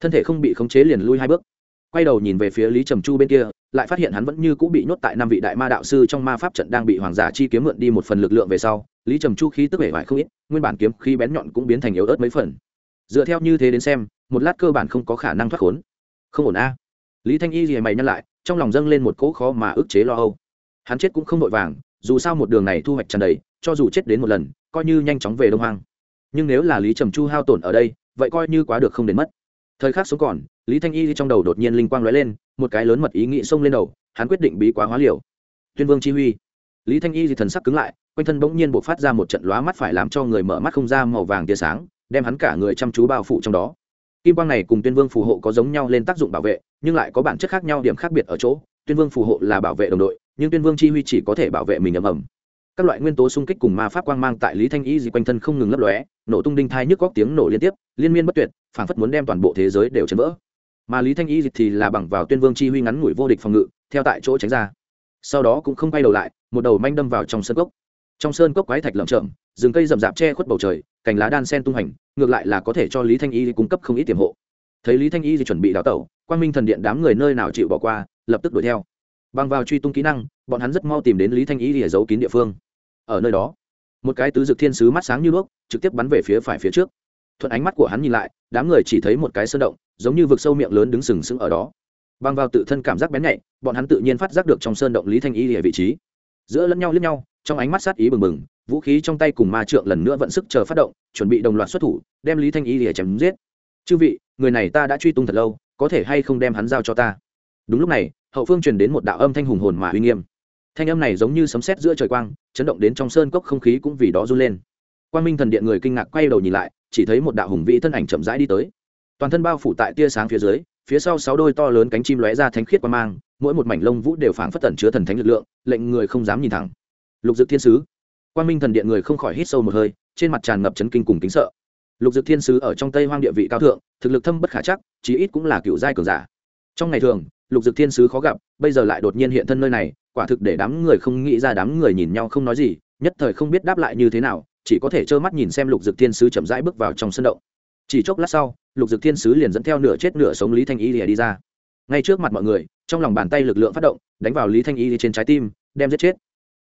Thân thể không bị khống chế liền lui hai bước. Quay đầu nhìn về phía lý trầm chu bên kia, lại phát hiện hắn vẫn như cũng bị nhốt tại năm vị đại ma đạo sư trong ma pháp trận đang bị hoàng giả chi kiếm mượn đi một phần lực lượng về sau. Lý trầm chu khí tức vẻ vải không ít, nguyên bản kiếm khí bén nhọn cũng biến thành yếu ớt mấy phần dựa theo như thế đến xem, một lát cơ bản không có khả năng thoát khốn. Không ổn a. Lý thanh y gì mày nhăn lại, trong lòng dâng lên một cỗ khó mà ức chế lo âu. Hắn chết cũng không vội vàng, dù sao một đường này thu hoạch tràn đầy, cho dù chết đến một lần, coi như nhanh chóng về đông hoang. Nhưng nếu là lý trầm chu hao tổn ở đây, vậy coi như quá được không đến mất. Thời khắc sống còn, lý thanh y trong đầu đột nhiên linh quang lóe lên, một cái lớn mật ý nghĩ xông lên đầu, hắn quyết định bí quá hóa liều. Tuyên vương chi huy lý thanh y thần sắc cứng lại, quanh thân bỗng nhiên buộc phát ra một trận lóa mắt phải làm cho người mở mắt không ra màu vàng tia sáng, đem hắn cả người chăm chú bao phủ trong đó. Kim quang này cùng tuyên vương phù hộ có giống nhau lên tác dụng bảo vệ, nhưng lại có bản chất khác nhau điểm khác biệt ở chỗ, tuyên vương phù hộ là bảo vệ đồng đội, nhưng tuyên vương chi huy chỉ có thể bảo vệ mình ầm ầm. Các loại nguyên tố xung kích cùng ma pháp quang mang tại lý thanh y gì quanh thân không ngừng lấp lóe, nổ tung đinh thai nhức góc tiếng nổ liên tiếp, liên miên bất tuyệt, phảng phất muốn đem toàn bộ thế giới đều chấn vỡ. Mà lý thanh y thì là bằng vào tuyên vương chi huy ngắn ngủi vô địch phòng ngự, theo tại chỗ tránh ra. Sau đó cũng không quay đầu lại một đầu manh đâm vào trong sơn cốc. Trong sơn cốc quái thạch lởm chởm, rừng cây rậm rạp che khuất bầu trời, cành lá đan sen tung hành ngược lại là có thể cho lý thanh y cung cấp không ít tiềm hộ. Thấy lý thanh y chuẩn bị đào tẩu, quang minh thần điện đám người nơi nào chịu bỏ qua, lập tức đuổi theo. Bằng vào truy tung kỹ năng, bọn hắn rất mau tìm đến lý thanh y để giấu kín địa phương. Ở nơi đó, một cái tứ dực thiên sứ mắt sáng như đuốc, trực tiếp bắn về phía phải phía trước. Thuận ánh mắt của hắn nhìn lại, đám người chỉ thấy một cái sơn động, giống như vực sâu miệng lớn đứng sừng sững ở đó. Bằng vào tự thân cảm giác bén nhạy, bọn hắn tự nhiên phát giác được trong sơn động lý thanh y ở vị trí giữa lẫn nhau lẫn nhau, trong ánh mắt sát ý bừng bừng, vũ khí trong tay cùng ma trượng lần nữa vận sức chờ phát động, chuẩn bị đồng loạt xuất thủ, đem lý thanh y để chém giết. Chư vị, người này ta đã truy tung thật lâu, có thể hay không đem hắn giao cho ta? Đúng lúc này, hậu phương truyền đến một đạo âm thanh hùng hồn mà uy nghiêm. Thanh âm này giống như sấm sét giữa trời quang, chấn động đến trong sơn cốc không khí cũng vì đó run lên. Quan minh thần điện người kinh ngạc quay đầu nhìn lại, chỉ thấy một đạo hùng vĩ thân ảnh chậm rãi đi tới. Toàn thân bao phủ tại tia sáng phía dưới phía sau sáu đôi to lớn cánh chim lóe ra thánh khiết qua mang, mỗi một mảnh lông vũ đều phảng phất tẩn chứa thần thánh lực lượng, lệnh người không dám nhìn thẳng. Lục dực thiên sứ. Quan minh thần điện người không khỏi hít sâu một hơi, trên mặt tràn ngập chấn kinh cùng kính sợ. Lục dực thiên sứ ở trong tây hoang địa vị cao thượng, thực lực thâm bất khả chắc, chí ít cũng là cựu giai cường giả. Trong ngày thường, lục dực thiên sứ khó gặp, bây giờ lại đột nhiên hiện thân nơi này, quả thực để đám người không nghĩ ra đám người nhìn nhau không nói gì, nhất thời không biết đáp lại như thế nào, chỉ có thể trơ mắt nhìn xem lục dực thiên sứ chậm rãi bước vào trong sân động chỉ chốc lát sau, lục dực thiên sứ liền dẫn theo nửa chết nửa sống lý thanh y lìa đi ra. Ngay trước mặt mọi người, trong lòng bàn tay lực lượng phát động, đánh vào lý thanh y trên trái tim, đem giết chết.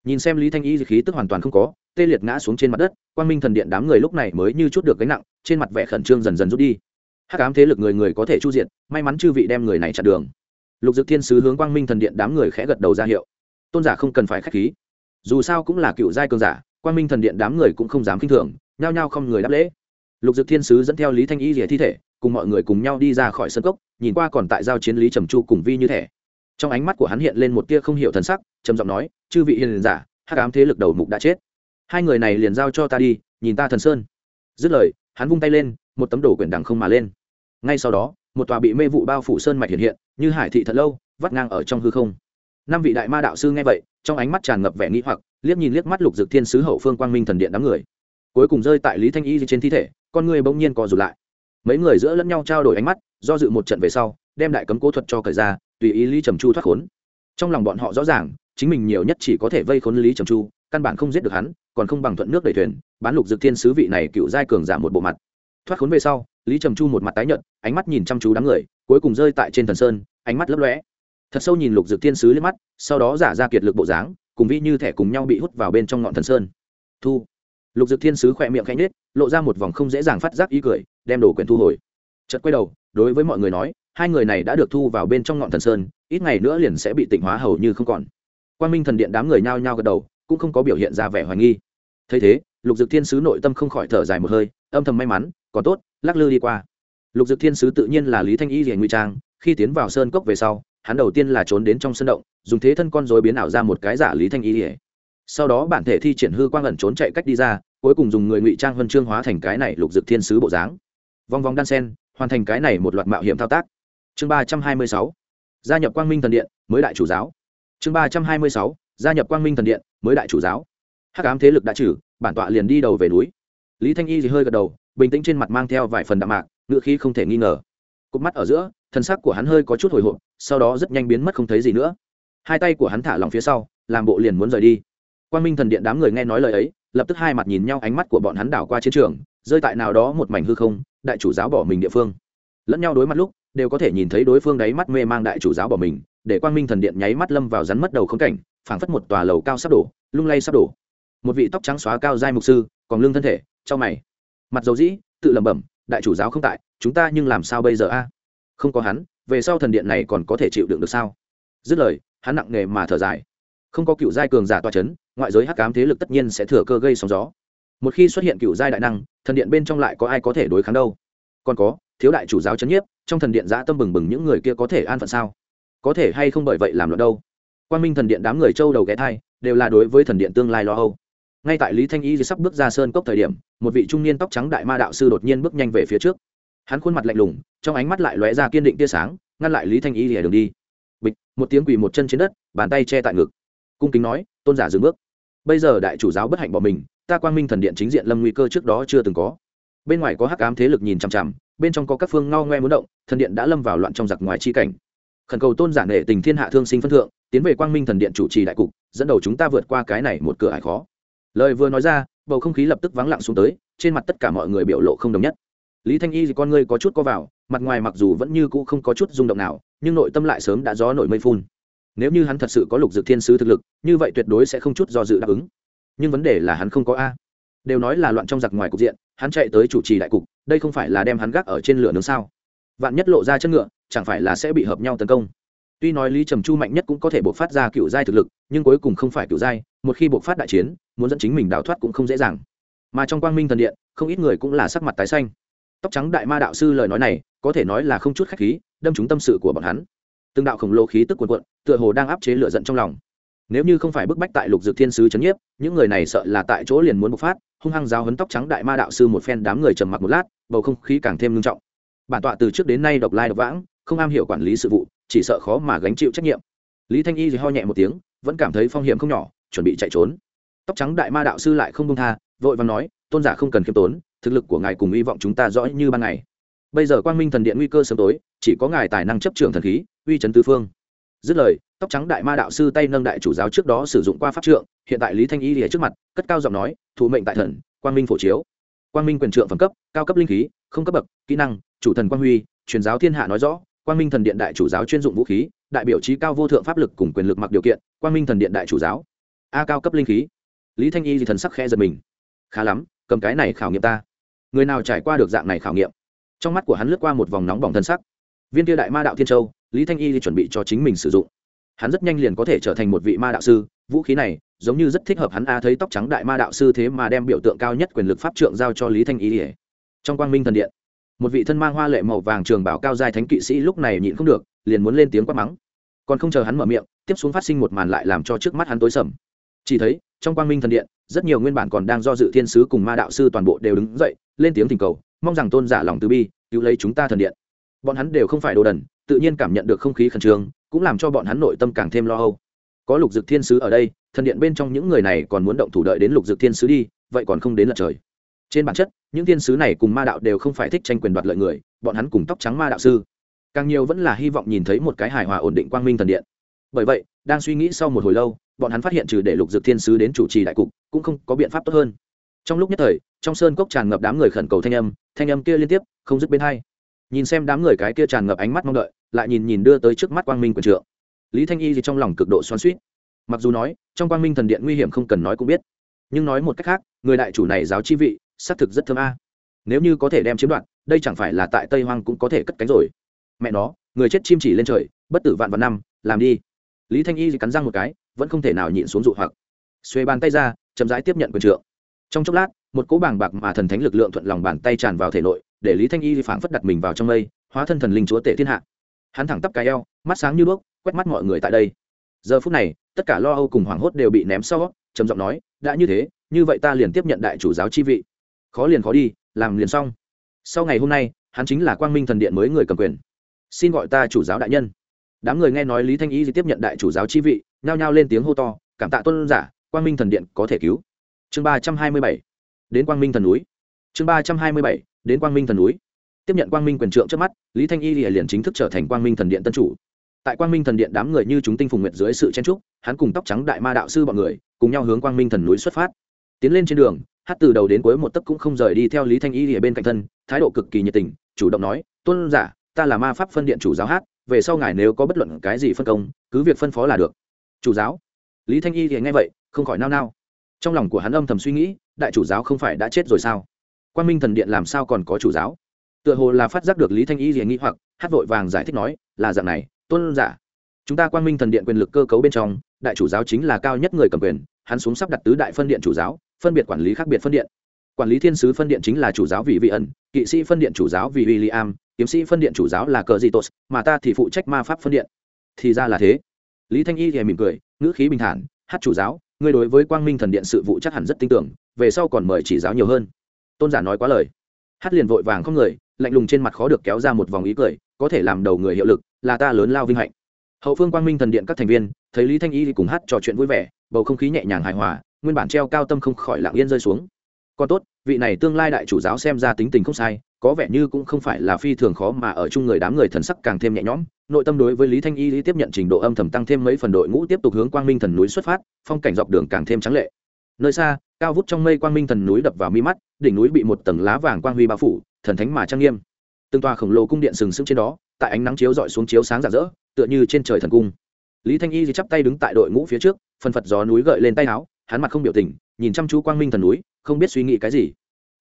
Nhìn xem lý thanh y khí tức hoàn toàn không có, tê liệt ngã xuống trên mặt đất, quang minh thần điện đám người lúc này mới như chút được gánh nặng, trên mặt vẻ khẩn trương dần dần rút đi. Hắc ám thế lực người người có thể chu diện may mắn chư vị đem người này chặn đường. Lục dực thiên sứ hướng quang minh thần điện đám người khẽ gật đầu ra hiệu. Tôn giả không cần phải k h á c h khí. Dù sao cũng là cựu giai cường giả, quang minh thần điện đám người cũng không dám k i n h thường, nhao nhao không người đáp lễ lục dực thiên sứ dẫn theo lý thanh y rỉa thi thể, cùng mọi người cùng nhau đi ra khỏi sân cốc, nhìn qua còn tại giao chiến lý trầm chu cùng vi như thẻ trong ánh mắt của hắn hiện lên một tia không hiểu thần sắc, trầm giọng nói, chư vị hiền giả, hắc ám thế lực đầu mục đã chết. Hai người này liền giao cho ta đi, nhìn ta thần sơn. Dứt lời, hắn vung tay lên, một tấm đồ quyển đằng không mà lên. Ngay sau đó, một tòa bị mê vụ bao phủ sơn mạch hiện hiện, như hải thị thật lâu, vắt ngang ở trong hư không. Năm vị đại ma đạo sư nghe vậy, trong ánh mắt tràn ngập vẻ nghĩ hoặc, liếc nhìn liếc mắt lục dực thiên sứ hậu phương quang minh thần điện đám người. Cuối cùng rơi tại lý thanh y trên thi thể con người bỗng nhiên co rụt lại. Mấy người giữa lẫn nhau trao đổi ánh mắt, do dự một trận về sau, đem đại cấm cố thuật cho cởi ra, tùy ý lý trầm chu thoát khốn. Trong lòng bọn họ rõ ràng, chính mình nhiều nhất chỉ có thể vây khốn lý trầm chu, căn bản không giết được hắn, còn không bằng thuận nước đẩy thuyền, bán lục dực thiên sứ vị này cựu giai cường giảm một bộ mặt. Thoát khốn về sau, lý trầm chu một mặt tái nhợt, ánh mắt nhìn chăm chú đám người, cuối cùng rơi tại trên thần sơn, ánh mắt lấp lóe. Thật sâu nhìn lục dực thiên sứ lên mắt, sau đó giả ra kiệt lực bộ dáng, cùng vi như thẻ cùng nhau bị hút vào bên trong ngọn thần sơn. Thu lục dực thiên sứ khỏe miệng khẽ nhết lộ ra một vòng không dễ dàng phát giác ý cười, đem đồ quyển thu hồi. Chật quay đầu, đối với mọi người nói, hai người này đã được thu vào bên trong ngọn thần sơn, ít ngày nữa liền sẽ bị tịnh hóa hầu như không còn. Quan minh thần điện đám người nhao nhao gật đầu, cũng không có biểu hiện ra vẻ hoài nghi. Thấy thế, lục dực thiên sứ nội tâm không khỏi thở dài một hơi, âm thầm may mắn, còn tốt, lắc lư đi qua. Lục dực thiên sứ tự nhiên là lý thanh y hiền nguy trang, khi tiến vào sơn cốc về sau, hắn đầu tiên là trốn đến trong sân động, dùng thế thân con dối biến ảo ra một cái giả lý thanh y hiền sau đó bản thể thi triển hư quang ẩn trốn chạy cách đi ra, cuối cùng dùng người ngụy trang huân chương hóa thành cái này lục dực thiên sứ bộ dáng. Vòng vòng đan sen, hoàn thành cái này một loạt mạo hiểm thao tác. Chương ba trăm hai mươi sáu, gia nhập quang minh thần điện, mới đại chủ giáo. Chương ba trăm hai mươi sáu, gia nhập quang minh thần điện, mới đại chủ giáo. Hắc ám thế lực đã trừ, bản tọa liền đi đầu về núi. Lý thanh y thì hơi gật đầu, bình tĩnh trên mặt mang theo vài phần đạm mạc, ngựa khí không thể nghi ngờ. Cụp mắt ở giữa, thân xác của hắn hơi có chút hồi hộp, sau đó rất nhanh biến mất không thấy gì nữa. Hai tay của hắn thả lòng phía sau, làm bộ liền muốn rời đi quan minh thần điện đám người nghe nói lời ấy, lập tức hai mặt nhìn nhau, ánh mắt của bọn hắn đảo qua chiến trường, rơi tại nào đó một mảnh hư không, đại chủ giáo bỏ mình địa phương. Lẫn nhau đối mặt lúc, đều có thể nhìn thấy đối phương đáy mắt mê mang đại chủ giáo bỏ mình, để quang minh thần điện nháy mắt lâm vào rắn mất đầu không cảnh, phảng phất một tòa lầu cao sắp đổ, lung lay sắp đổ. Một vị tóc trắng xóa cao giai mục sư, còn lương thân thể trong mày. Mặt dầu dĩ, tự lẩm bẩm, đại chủ giáo không tại, chúng ta nhưng làm sao bây giờ a? Không có hắn, về sau thần điện này còn có thể chịu đựng được sao? Dứt lời, hắn nặng nề mà thở dài. Không có cựu giai cường giả toa c h ấ n ngoại giới hắc cám thế lực tất nhiên sẽ thừa cơ gây sóng gió. Một khi xuất hiện cựu giai đại năng, thần điện bên trong lại có ai có thể đối kháng đâu? Còn có, thiếu đại chủ giáo c h ấ n nhiếp, trong thần điện giã tâm bừng bừng những người kia có thể an phận sao? Có thể hay không bởi vậy làm loạn đâu? Quan minh thần điện đám người châu đầu ghé thai, đều là đối với thần điện tương lai lo âu. Ngay tại lý thanh y sắp bước ra sơn cốc thời điểm, một vị trung niên tóc trắng đại ma đạo sư đột nhiên bước nhanh về phía trước. Hắn khuôn mặt lạnh lùng, trong ánh mắt lại lóe ra kiên định tia sáng, ngăn lại lý thanh y lìa đường đi. Bịch, một tiếng quỳ một chân trên đất, bàn tay che tại ngực. Cung kính nói, tôn giả dừng bước bây giờ đại chủ giáo bất hạnh bỏ mình, ta quang minh thần điện chính diện lâm nguy cơ trước đó chưa từng có. Bên ngoài có hắc ám thế lực nhìn chằm chằm, bên trong có các phương ngao ngoe muốn động, thần điện đã lâm vào loạn trong giặc ngoài chi cảnh. Khẩn cầu tôn giả nể tình thiên hạ thương sinh phân thượng, tiến về quang minh thần điện chủ trì đại cục, dẫn đầu chúng ta vượt qua cái này một cửa ải khó. Lời vừa nói ra, bầu không khí lập tức vắng lặng xuống tới, trên mặt tất cả mọi người biểu lộ không đồng nhất. Lý thanh y thì con ngươi có chút có vào, mặt ngoài mặc dù vẫn như cũ không có chút rung động nào, nhưng nội tâm lại sớm đã gió nổi mây phun nếu như hắn thật sự có lục dược thiên sứ thực lực, như vậy tuyệt đối sẽ không chút do dự đáp ứng. Nhưng vấn đề là hắn không có a. Đều nói là loạn trong giặc ngoài cục diện, hắn chạy tới chủ trì đại cục, đây không phải là đem hắn gác ở trên lửa nướng sao? Vạn nhất lộ ra chân ngựa, chẳng phải là sẽ bị hợp nhau tấn công? Tuy nói lý trầm chu mạnh nhất cũng có thể buộc phát ra cựu giai thực lực, nhưng cuối cùng không phải cựu giai, một khi buộc phát đại chiến, muốn dẫn chính mình đào thoát cũng không dễ dàng. Mà trong quang minh thần điện, không ít người cũng là sắc mặt tái xanh. Tóc trắng đại ma đạo sư lời nói này, có thể nói là không chút khách khí, đâm trúng tâm sự của bọn hắn từng đạo khổng lồ khí tức cuồn cuộn, tựa hồ đang áp chế lửa giận trong lòng. Nếu như không phải bức bách tại lục dược thiên sứ chấn nhiếp, những người này sợ là tại chỗ liền muốn bộc phát, hung hăng giáo hấn tóc trắng đại ma đạo sư một phen đám người trầm mặc một lát, bầu không khí càng thêm nghiêm trọng. Bản tọa từ trước đến nay độc lai độc vãng, không am hiểu quản lý sự vụ, chỉ sợ khó mà gánh chịu trách nhiệm. Lý thanh y thì ho nhẹ một tiếng, vẫn cảm thấy phong hiểm không nhỏ, chuẩn bị chạy trốn. Tóc trắng đại ma đạo sư lại không công tha, vội và nói, tôn giả không cần khiêm tốn, thực lực của ngài cùng hy vọng chúng ta rõ như ban ngày. Bây giờ quang minh thần điện nguy cơ sớm tối chỉ có ngài tài năng chấp trưởng thần khí, uy trấn tư phương. Dứt lời, tóc trắng đại ma đạo sư tay nâng đại chủ giáo trước đó sử dụng qua pháp trượng, hiện tại lý thanh y lìa trước mặt, cất cao giọng nói, thủ mệnh tại thần, quang minh phổ chiếu. Quang minh quyền trượng phẩm cấp, cao cấp linh khí, không cấp bậc, kỹ năng, chủ thần quang huy, truyền giáo thiên hạ nói rõ, quang minh thần điện đại chủ giáo chuyên dụng vũ khí, đại biểu trí cao vô thượng pháp lực cùng quyền lực mặc điều kiện, quang minh thần điện đại chủ giáo. A cao cấp linh khí. Lý thanh y thì thần sắc khe giật mình. Khá lắm, cầm cái này khảo nghiệm ta. Người nào trải qua được dạng này khảo nghiệm? Trong mắt của hắn lướt qua một vòng nóng bỏng thân sắc viên kia đại ma đạo thiên châu, lý thanh y thì chuẩn bị cho chính mình sử dụng. Hắn rất nhanh liền có thể trở thành một vị ma đạo sư, vũ khí này giống như rất thích hợp hắn a thấy tóc trắng đại ma đạo sư thế mà đem biểu tượng cao nhất quyền lực pháp trượng giao cho lý thanh y. Trong quang minh thần điện, một vị thân mang hoa lệ màu vàng trường bảo cao giai thánh kỵ sĩ lúc này nhịn không được, liền muốn lên tiếng quát mắng. Còn không chờ hắn mở miệng, tiếp xuống phát sinh một màn lại làm cho trước mắt hắn tối sầm. Chỉ thấy, trong quang minh thần điện, rất nhiều nguyên bản còn đang do dự thiên sứ cùng ma đạo sư toàn bộ đều đứng dậy, lên tiếng thỉnh cầu, mong rằng tôn giả lòng từ bi, cứu lấy chúng ta thần điện bọn hắn đều không phải đồ đần, tự nhiên cảm nhận được không khí khẩn trương, cũng làm cho bọn hắn nội tâm càng thêm lo âu. Có lục dực thiên sứ ở đây, thần điện bên trong những người này còn muốn động thủ đợi đến lục dực thiên sứ đi, vậy còn không đến lật trời. Trên bản chất, những thiên sứ này cùng ma đạo đều không phải thích tranh quyền đoạt lợi người, bọn hắn cùng tóc trắng ma đạo sư. Càng nhiều vẫn là hy vọng nhìn thấy một cái hài hòa ổn định quang minh thần điện. Bởi vậy, đang suy nghĩ sau một hồi lâu, bọn hắn phát hiện trừ để lục dực thiên sứ đến chủ trì đại cục, cũng không có biện pháp tốt hơn. Trong lúc nhất thời, trong sơn cốc tràn ngập đám người khẩn cầu thanh âm thanh âm kia liên tiếp, không dứt bên hai nhìn xem đám người cái kia tràn ngập ánh mắt mong đợi, lại nhìn nhìn đưa tới trước mắt quang minh quần trượng. Lý thanh y thì trong lòng cực độ xoắn suýt mặc dù nói, trong quang minh thần điện nguy hiểm không cần nói cũng biết, nhưng nói một cách khác, người đại chủ này giáo chi vị, xác thực rất thơm a. Nếu như có thể đem chiếm đoạt, đây chẳng phải là tại tây hoang cũng có thể cất cánh rồi. Mẹ nó, người chết chim chỉ lên trời, bất tử vạn vạn năm, làm đi. Lý thanh y cắn răng một cái, vẫn không thể nào nhịn xuống dụ hoặc. Xuê bàn tay ra, chậm rãi tiếp nhận quyền trượng. Trong chốc lát, một cỗ bàng bạc mà thần thánh lực lượng thuận lòng bàn tay tràn vào thể nội để lý thanh y phảng phất đặt mình vào trong mây, hóa thân thần linh chúa tể thiên hạ. Hắn thẳng tắp cái eo, mắt sáng như đuốc, quét mắt mọi người tại đây. Giờ phút này, tất cả lo âu cùng hoảng hốt đều bị ném sau, trầm giọng nói, đã như thế, như vậy ta liền tiếp nhận đại chủ giáo chi vị. Khó liền khó đi, làm liền xong. Sau ngày hôm nay, hắn chính là quang minh thần điện mới người cầm quyền. Xin gọi ta chủ giáo đại nhân. Đám người nghe nói lý thanh y tiếp nhận đại chủ giáo chi vị, nhao nhao lên tiếng hô to, cảm tạ tuân giả, quang minh thần điện có thể cứu. Chương ba trăm hai mươi bảy, đến quang minh thần núi. Chương ba trăm hai mươi bảy đến quang minh thần núi. Tiếp nhận quang minh quyền trượng trước mắt, lý thanh y liền chính thức trở thành quang minh thần điện tân chủ. Tại quang minh thần điện đám người như chúng tinh phùng nguyệt dưới sự chen trúc hắn cùng tóc trắng đại ma đạo sư bọn người, cùng nhau hướng quang minh thần núi xuất phát. Tiến lên trên đường, hát từ đầu đến cuối một tấc cũng không rời đi theo lý thanh y ở bên cạnh thân, thái độ cực kỳ nhiệt tình, chủ động nói, tôn giả, ta là ma pháp phân điện chủ giáo hát, về sau ngài nếu có bất luận cái gì phân công, cứ việc phân phó là được. Chủ giáo? Lý thanh y thì nghe vậy, không khỏi nao nao. Trong lòng của hắn âm thầm suy nghĩ, đại chủ giáo không phải đã chết rồi sao? Quan minh thần điện làm sao còn có chủ giáo? Tựa hồ là phát giác được lý thanh y liền nghĩ hoặc hát vội vàng giải thích nói là dạng này tôn giả. Chúng ta quan minh thần điện quyền lực cơ cấu bên trong đại chủ giáo chính là cao nhất người cầm quyền hắn xuống sắp đặt tứ đại phân điện chủ giáo phân biệt quản lý khác biệt phân điện. Quản lý thiên sứ phân điện chính là chủ giáo vì vị ẩn kỵ sĩ phân điện chủ giáo vì William, kiếm sĩ phân điện chủ giáo là cờ di tos mà ta thì phụ trách ma pháp phân điện. Thì ra là thế. Lý thanh y thì mỉm cười ngữ khí bình thản hát chủ giáo ngươi đối với quang minh thần điện sự vụ chắc hẳn rất tin tưởng về sau còn mời chỉ giáo nhiều hơn tôn giả nói quá lời. Hát liền vội vàng không người, lạnh lùng trên mặt khó được kéo ra một vòng ý cười, có thể làm đầu người hiệu lực, là ta lớn lao vinh hạnh. Hậu phương quang minh thần điện các thành viên, thấy lý thanh y cùng hát trò chuyện vui vẻ, bầu không khí nhẹ nhàng hài hòa, nguyên bản treo cao tâm không khỏi lặng yên rơi xuống. Còn tốt, vị này tương lai đại chủ giáo xem ra tính tình không sai, có vẻ như cũng không phải là phi thường khó mà ở chung người đám người thần sắc càng thêm nhẹ nhõm. Nội tâm đối với lý thanh y lý tiếp nhận trình độ âm thầm tăng thêm mấy phần đội ngũ tiếp tục hướng quang minh thần núi xuất phát, phong cảnh dọc đường càng thêm trắng lệ nơi xa, cao vút trong mây quang minh thần núi đập vào mi mắt, đỉnh núi bị một tầng lá vàng quang huy bao phủ, thần thánh mà trang nghiêm. Từng tòa khổng lồ cung điện sừng sững trên đó, tại ánh nắng chiếu dọi xuống chiếu sáng rạng rỡ, tựa như trên trời thần cung. Lý thanh y chắp tay đứng tại đội ngũ phía trước, phần phật gió núi gợi lên tay áo, hắn mặt không biểu tình, nhìn chăm chú quang minh thần núi, không biết suy nghĩ cái gì.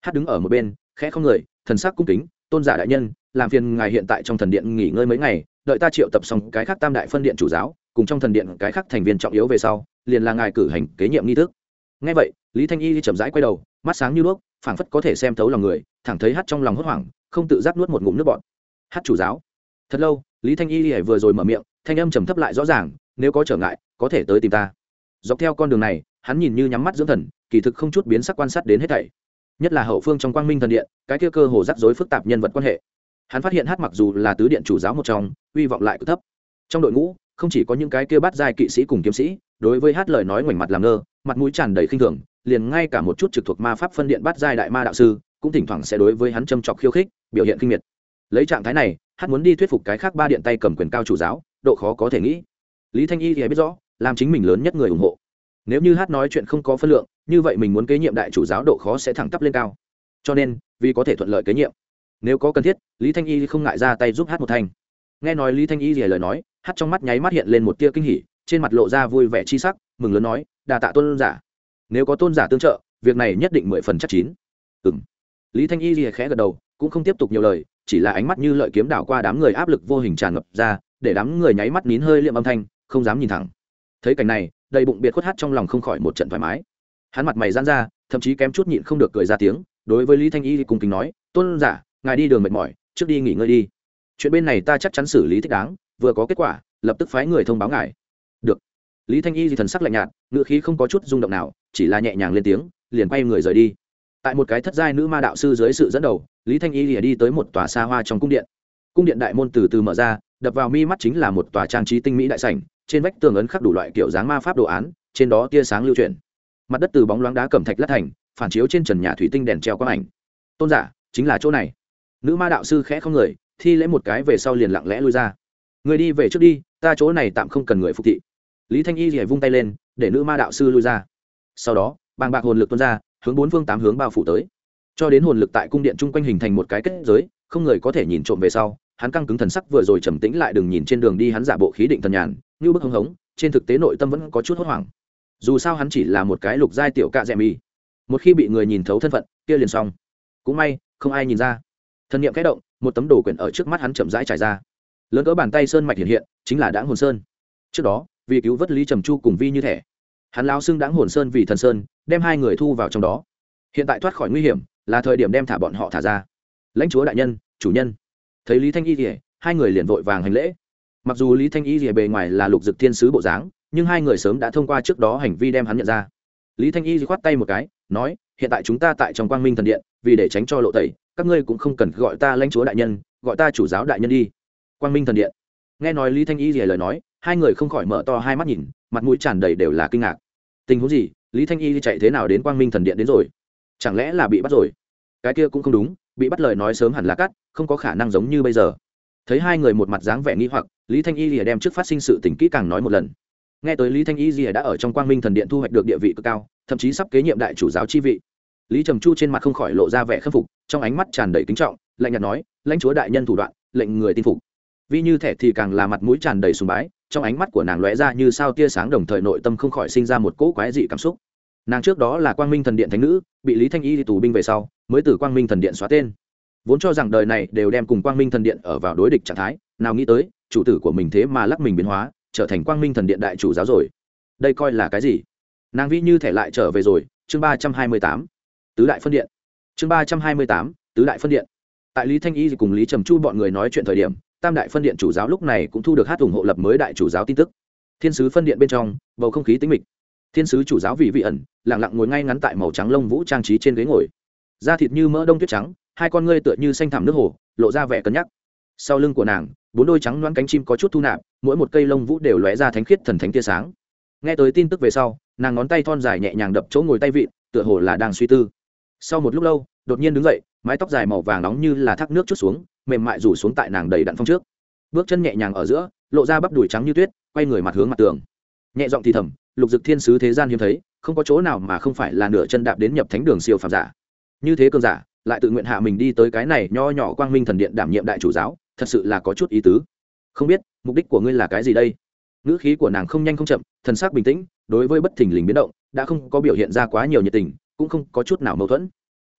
Hát đứng ở một bên, khẽ không người, thần sắc cung kính, tôn giả đại nhân, làm phiền ngài hiện tại trong thần điện nghỉ ngơi mấy ngày, đợi ta triệu tập xong cái khác tam đại phân điện chủ giáo, cùng trong thần điện cái khác thành viên trọng yếu về sau, liền là ngài cử hành kế nhiệm nghi thức ngay vậy, lý thanh y chậm rãi quay đầu, mắt sáng như đuốc, phảng phất có thể xem thấu lòng người, thẳng thấy hát trong lòng hốt hoảng, không tự giác nuốt một ngụm nước bọt. Hát chủ giáo. Thật lâu, lý thanh y vừa rồi mở miệng, thanh âm trầm thấp lại rõ ràng, nếu có trở ngại, có thể tới tìm ta. Dọc theo con đường này, hắn nhìn như nhắm mắt dưỡng thần, kỳ thực không chút biến sắc quan sát đến hết thảy. Nhất là hậu phương trong quang minh thần điện, cái kia cơ hồ rắc rối phức tạp nhân vật quan hệ. Hắn phát hiện hát mặc dù là tứ điện chủ giáo một trong hy vọng lại cực thấp. Trong đội ngũ, không chỉ có những cái kia bắt giai kỵ sĩ cùng kiếm sĩ, đối với hát lời nói ngoảnh mặt làm ngơ mặt mũi tràn đầy khinh thường, liền ngay cả một chút trực thuộc ma pháp phân điện bắt giai đại ma đạo sư, cũng thỉnh thoảng sẽ đối với hắn châm chọc khiêu khích, biểu hiện kinh miệt. Lấy trạng thái này, hát muốn đi thuyết phục cái khác ba điện tay cầm quyền cao chủ giáo, độ khó có thể nghĩ. Lý thanh y thì biết rõ, làm chính mình lớn nhất người ủng hộ. Nếu như hát nói chuyện không có phân lượng, như vậy mình muốn kế nhiệm đại chủ giáo độ khó sẽ thẳng tắp lên cao. Cho nên, vì có thể thuận lợi kế nhiệm. Nếu có cần thiết, lý thanh y không ngại ra tay giúp hát một thanh. Nghe nói lý thanh y rìa lời nói, hát trong mắt nháy mắt hiện lên một tia kinh hỉ trên mặt lộ ra vui vẻ chi sắc, mừng lớn nói đà tạ tôn giả. Nếu có tôn giả tương trợ, việc này nhất định mười phần chắc chín. Ừng lý thanh y lìa khẽ gật đầu, cũng không tiếp tục nhiều lời, chỉ là ánh mắt như lợi kiếm đảo qua đám người áp lực vô hình tràn ngập ra, để đám người nháy mắt nín hơi liệm âm thanh, không dám nhìn thẳng. Thấy cảnh này, đầy bụng biệt khuất hát trong lòng không khỏi một trận thoải mái. Hắn mặt mày gian ra, thậm chí kém chút nhịn không được cười ra tiếng, đối với lý thanh y thì cùng kính nói, tôn giả, ngài đi đường mệt mỏi, trước đi nghỉ ngơi đi. Chuyện bên này ta chắc chắn xử lý thích đáng, vừa có kết quả, lập tức phái người thông báo ngài được. Lý thanh y thì thần sắc lạnh nhạt ngự khí không có chút rung động nào, chỉ là nhẹ nhàng lên tiếng, liền quay người rời đi. Tại một cái thất giai nữ ma đạo sư dưới sự dẫn đầu, lý thanh y thì đi tới một tòa xa hoa trong cung điện. Cung điện đại môn từ từ mở ra, đập vào mi mắt chính là một tòa trang trí tinh mỹ đại sảnh, trên vách tường ấn khắc đủ loại kiểu dáng ma pháp đồ án, trên đó tia sáng lưu chuyển. Mặt đất từ bóng loáng đá cẩm thạch lát thành, phản chiếu trên trần nhà thủy tinh đèn treo quang ảnh. Tôn giả, chính là chỗ này. Nữ ma đạo sư khẽ không người, thi lễ một cái về sau liền lặng lẽ lui ra. Người đi về trước đi, ta chỗ này tạm không cần người phục thị lý thanh y thì vung tay lên, để nữ ma đạo sư lui ra. Sau đó, bàng bạc hồn lực tuôn ra, hướng bốn phương tám hướng bao phủ tới. Cho đến hồn lực tại cung điện chung quanh hình thành một cái kết giới, không người có thể nhìn trộm về sau, hắn căng cứng thần sắc vừa rồi trầm tĩnh lại đừng nhìn trên đường đi hắn giả bộ khí định thần nhàn, như bức hưng hống, trên thực tế nội tâm vẫn có chút hốt hoảng. Dù sao hắn chỉ là một cái lục giai tiểu cạ dẹ mi một khi bị người nhìn thấu thân phận, kia liền xong. Cũng may, không ai nhìn ra. Thân nhiệm kẽ động, một tấm đồ quyển ở trước mắt hắn chậm rãi trải ra. Lớn cỡ bàn tay sơn mạch hiện hiện, chính là đáng hồn sơn. Trước đó vì cứu vớt lý trầm chu cùng vi như thẻ hắn lao xưng đáng hồn sơn vì thần sơn, đem hai người thu vào trong đó. Hiện tại thoát khỏi nguy hiểm, là thời điểm đem thả bọn họ thả ra. Lãnh chúa đại nhân, chủ nhân. Thấy lý thanh y thì hai người liền vội vàng hành lễ. Mặc dù lý thanh y thì bề ngoài là lục dực thiên sứ bộ dáng, nhưng hai người sớm đã thông qua trước đó hành vi đem hắn nhận ra. Lý thanh y thì khoát tay một cái, nói, hiện tại chúng ta tại trong quang minh thần điện, vì để tránh cho lộ tẩy, các ngươi cũng không cần gọi ta lãnh chúa đại nhân, gọi ta chủ giáo đại nhân đi. Quang minh thần điện. Nghe nói lý thanh y rìa lời nói hai người không khỏi mở to hai mắt nhìn, mặt mũi tràn đầy đều là kinh ngạc. Tình huống gì? Lý thanh y chạy thế nào đến quang minh thần điện đến rồi? Chẳng lẽ là bị bắt rồi? Cái kia cũng không đúng, bị bắt lời nói sớm hẳn là cắt, không có khả năng giống như bây giờ. Thấy hai người một mặt dáng vẻ nghi hoặc, lý thanh y rìa đem trước phát sinh sự tỉnh kỹ càng nói một lần. Nghe tới lý thanh y rìa đã ở trong quang minh thần điện thu hoạch được địa vị cực cao, thậm chí sắp kế nhiệm đại chủ giáo chi vị. Lý trầm chu trên mặt không khỏi lộ ra vẻ khâm phục, trong ánh mắt tràn đầy kính trọng, lạnh nhạt nói, lãnh chúa đại nhân thủ đoạn, lệnh người tin phục. Vì như thẻ thì càng là mặt mũi tràn đầy sùng bái trong ánh mắt của nàng lóe ra như sao tia sáng đồng thời nội tâm không khỏi sinh ra một cỗ quái dị cảm xúc. Nàng trước đó là quang minh thần điện thánh nữ, bị lý thanh y tù binh về sau, mới từ quang minh thần điện xóa tên. Vốn cho rằng đời này đều đem cùng quang minh thần điện ở vào đối địch trạng thái, nào nghĩ tới, chủ tử của mình thế mà lắc mình biến hóa, trở thành quang minh thần điện đại chủ giáo rồi. Đây coi là cái gì? Nàng vi như thẻ lại trở về rồi, chương ba trăm hai mươi tám, tứ đại phân điện. Chương ba trăm hai mươi tám, tứ đại phân điện. Tại lý thanh y cùng lý trầm chu bọn người nói chuyện thời điểm tam đại phân điện chủ giáo lúc này cũng thu được hát ủng hộ lập mới đại chủ giáo tin tức. Thiên sứ phân điện bên trong, bầu không khí tính mịch. Thiên sứ chủ giáo vị vị ẩn lẳng lặng ngồi ngay ngắn tại màu trắng lông vũ trang trí trên ghế ngồi. Da thịt như mỡ đông tuyết trắng, hai con ngươi tựa như xanh thảm nước hồ, lộ ra vẻ cân nhắc. Sau lưng của nàng, bốn đôi trắng loãng cánh chim có chút thu nạp, mỗi một cây lông vũ đều lóe ra thánh khiết thần thánh tia sáng. Nghe tới tin tức về sau, nàng ngón tay thon dài nhẹ nhàng đập chỗ ngồi tay vịn, tựa hồ là đang suy tư. Sau một lúc lâu, đột nhiên đứng dậy, mái tóc dài màu vàng nóng như là thác nước chút xuống mềm mại rủ xuống tại nàng đầy đặn phong trước. Bước chân nhẹ nhàng ở giữa, lộ ra bắp đùi trắng như tuyết, quay người mặt hướng mặt tường. Nhẹ giọng thì thầm, lục dực thiên sứ thế gian hiếm thấy, không có chỗ nào mà không phải là nửa chân đạp đến nhập thánh đường siêu phàm giả. Như thế cơn giả, lại tự nguyện hạ mình đi tới cái này nho nhỏ quang minh thần điện đảm nhiệm đại chủ giáo, thật sự là có chút ý tứ. Không biết, mục đích của ngươi là cái gì đây? Ngữ khí của nàng không nhanh không chậm, thần sắc bình tĩnh, đối với bất thình lình biến động, đã không có biểu hiện ra quá nhiều nhiệt tình, cũng không có chút nào mâu thuẫn.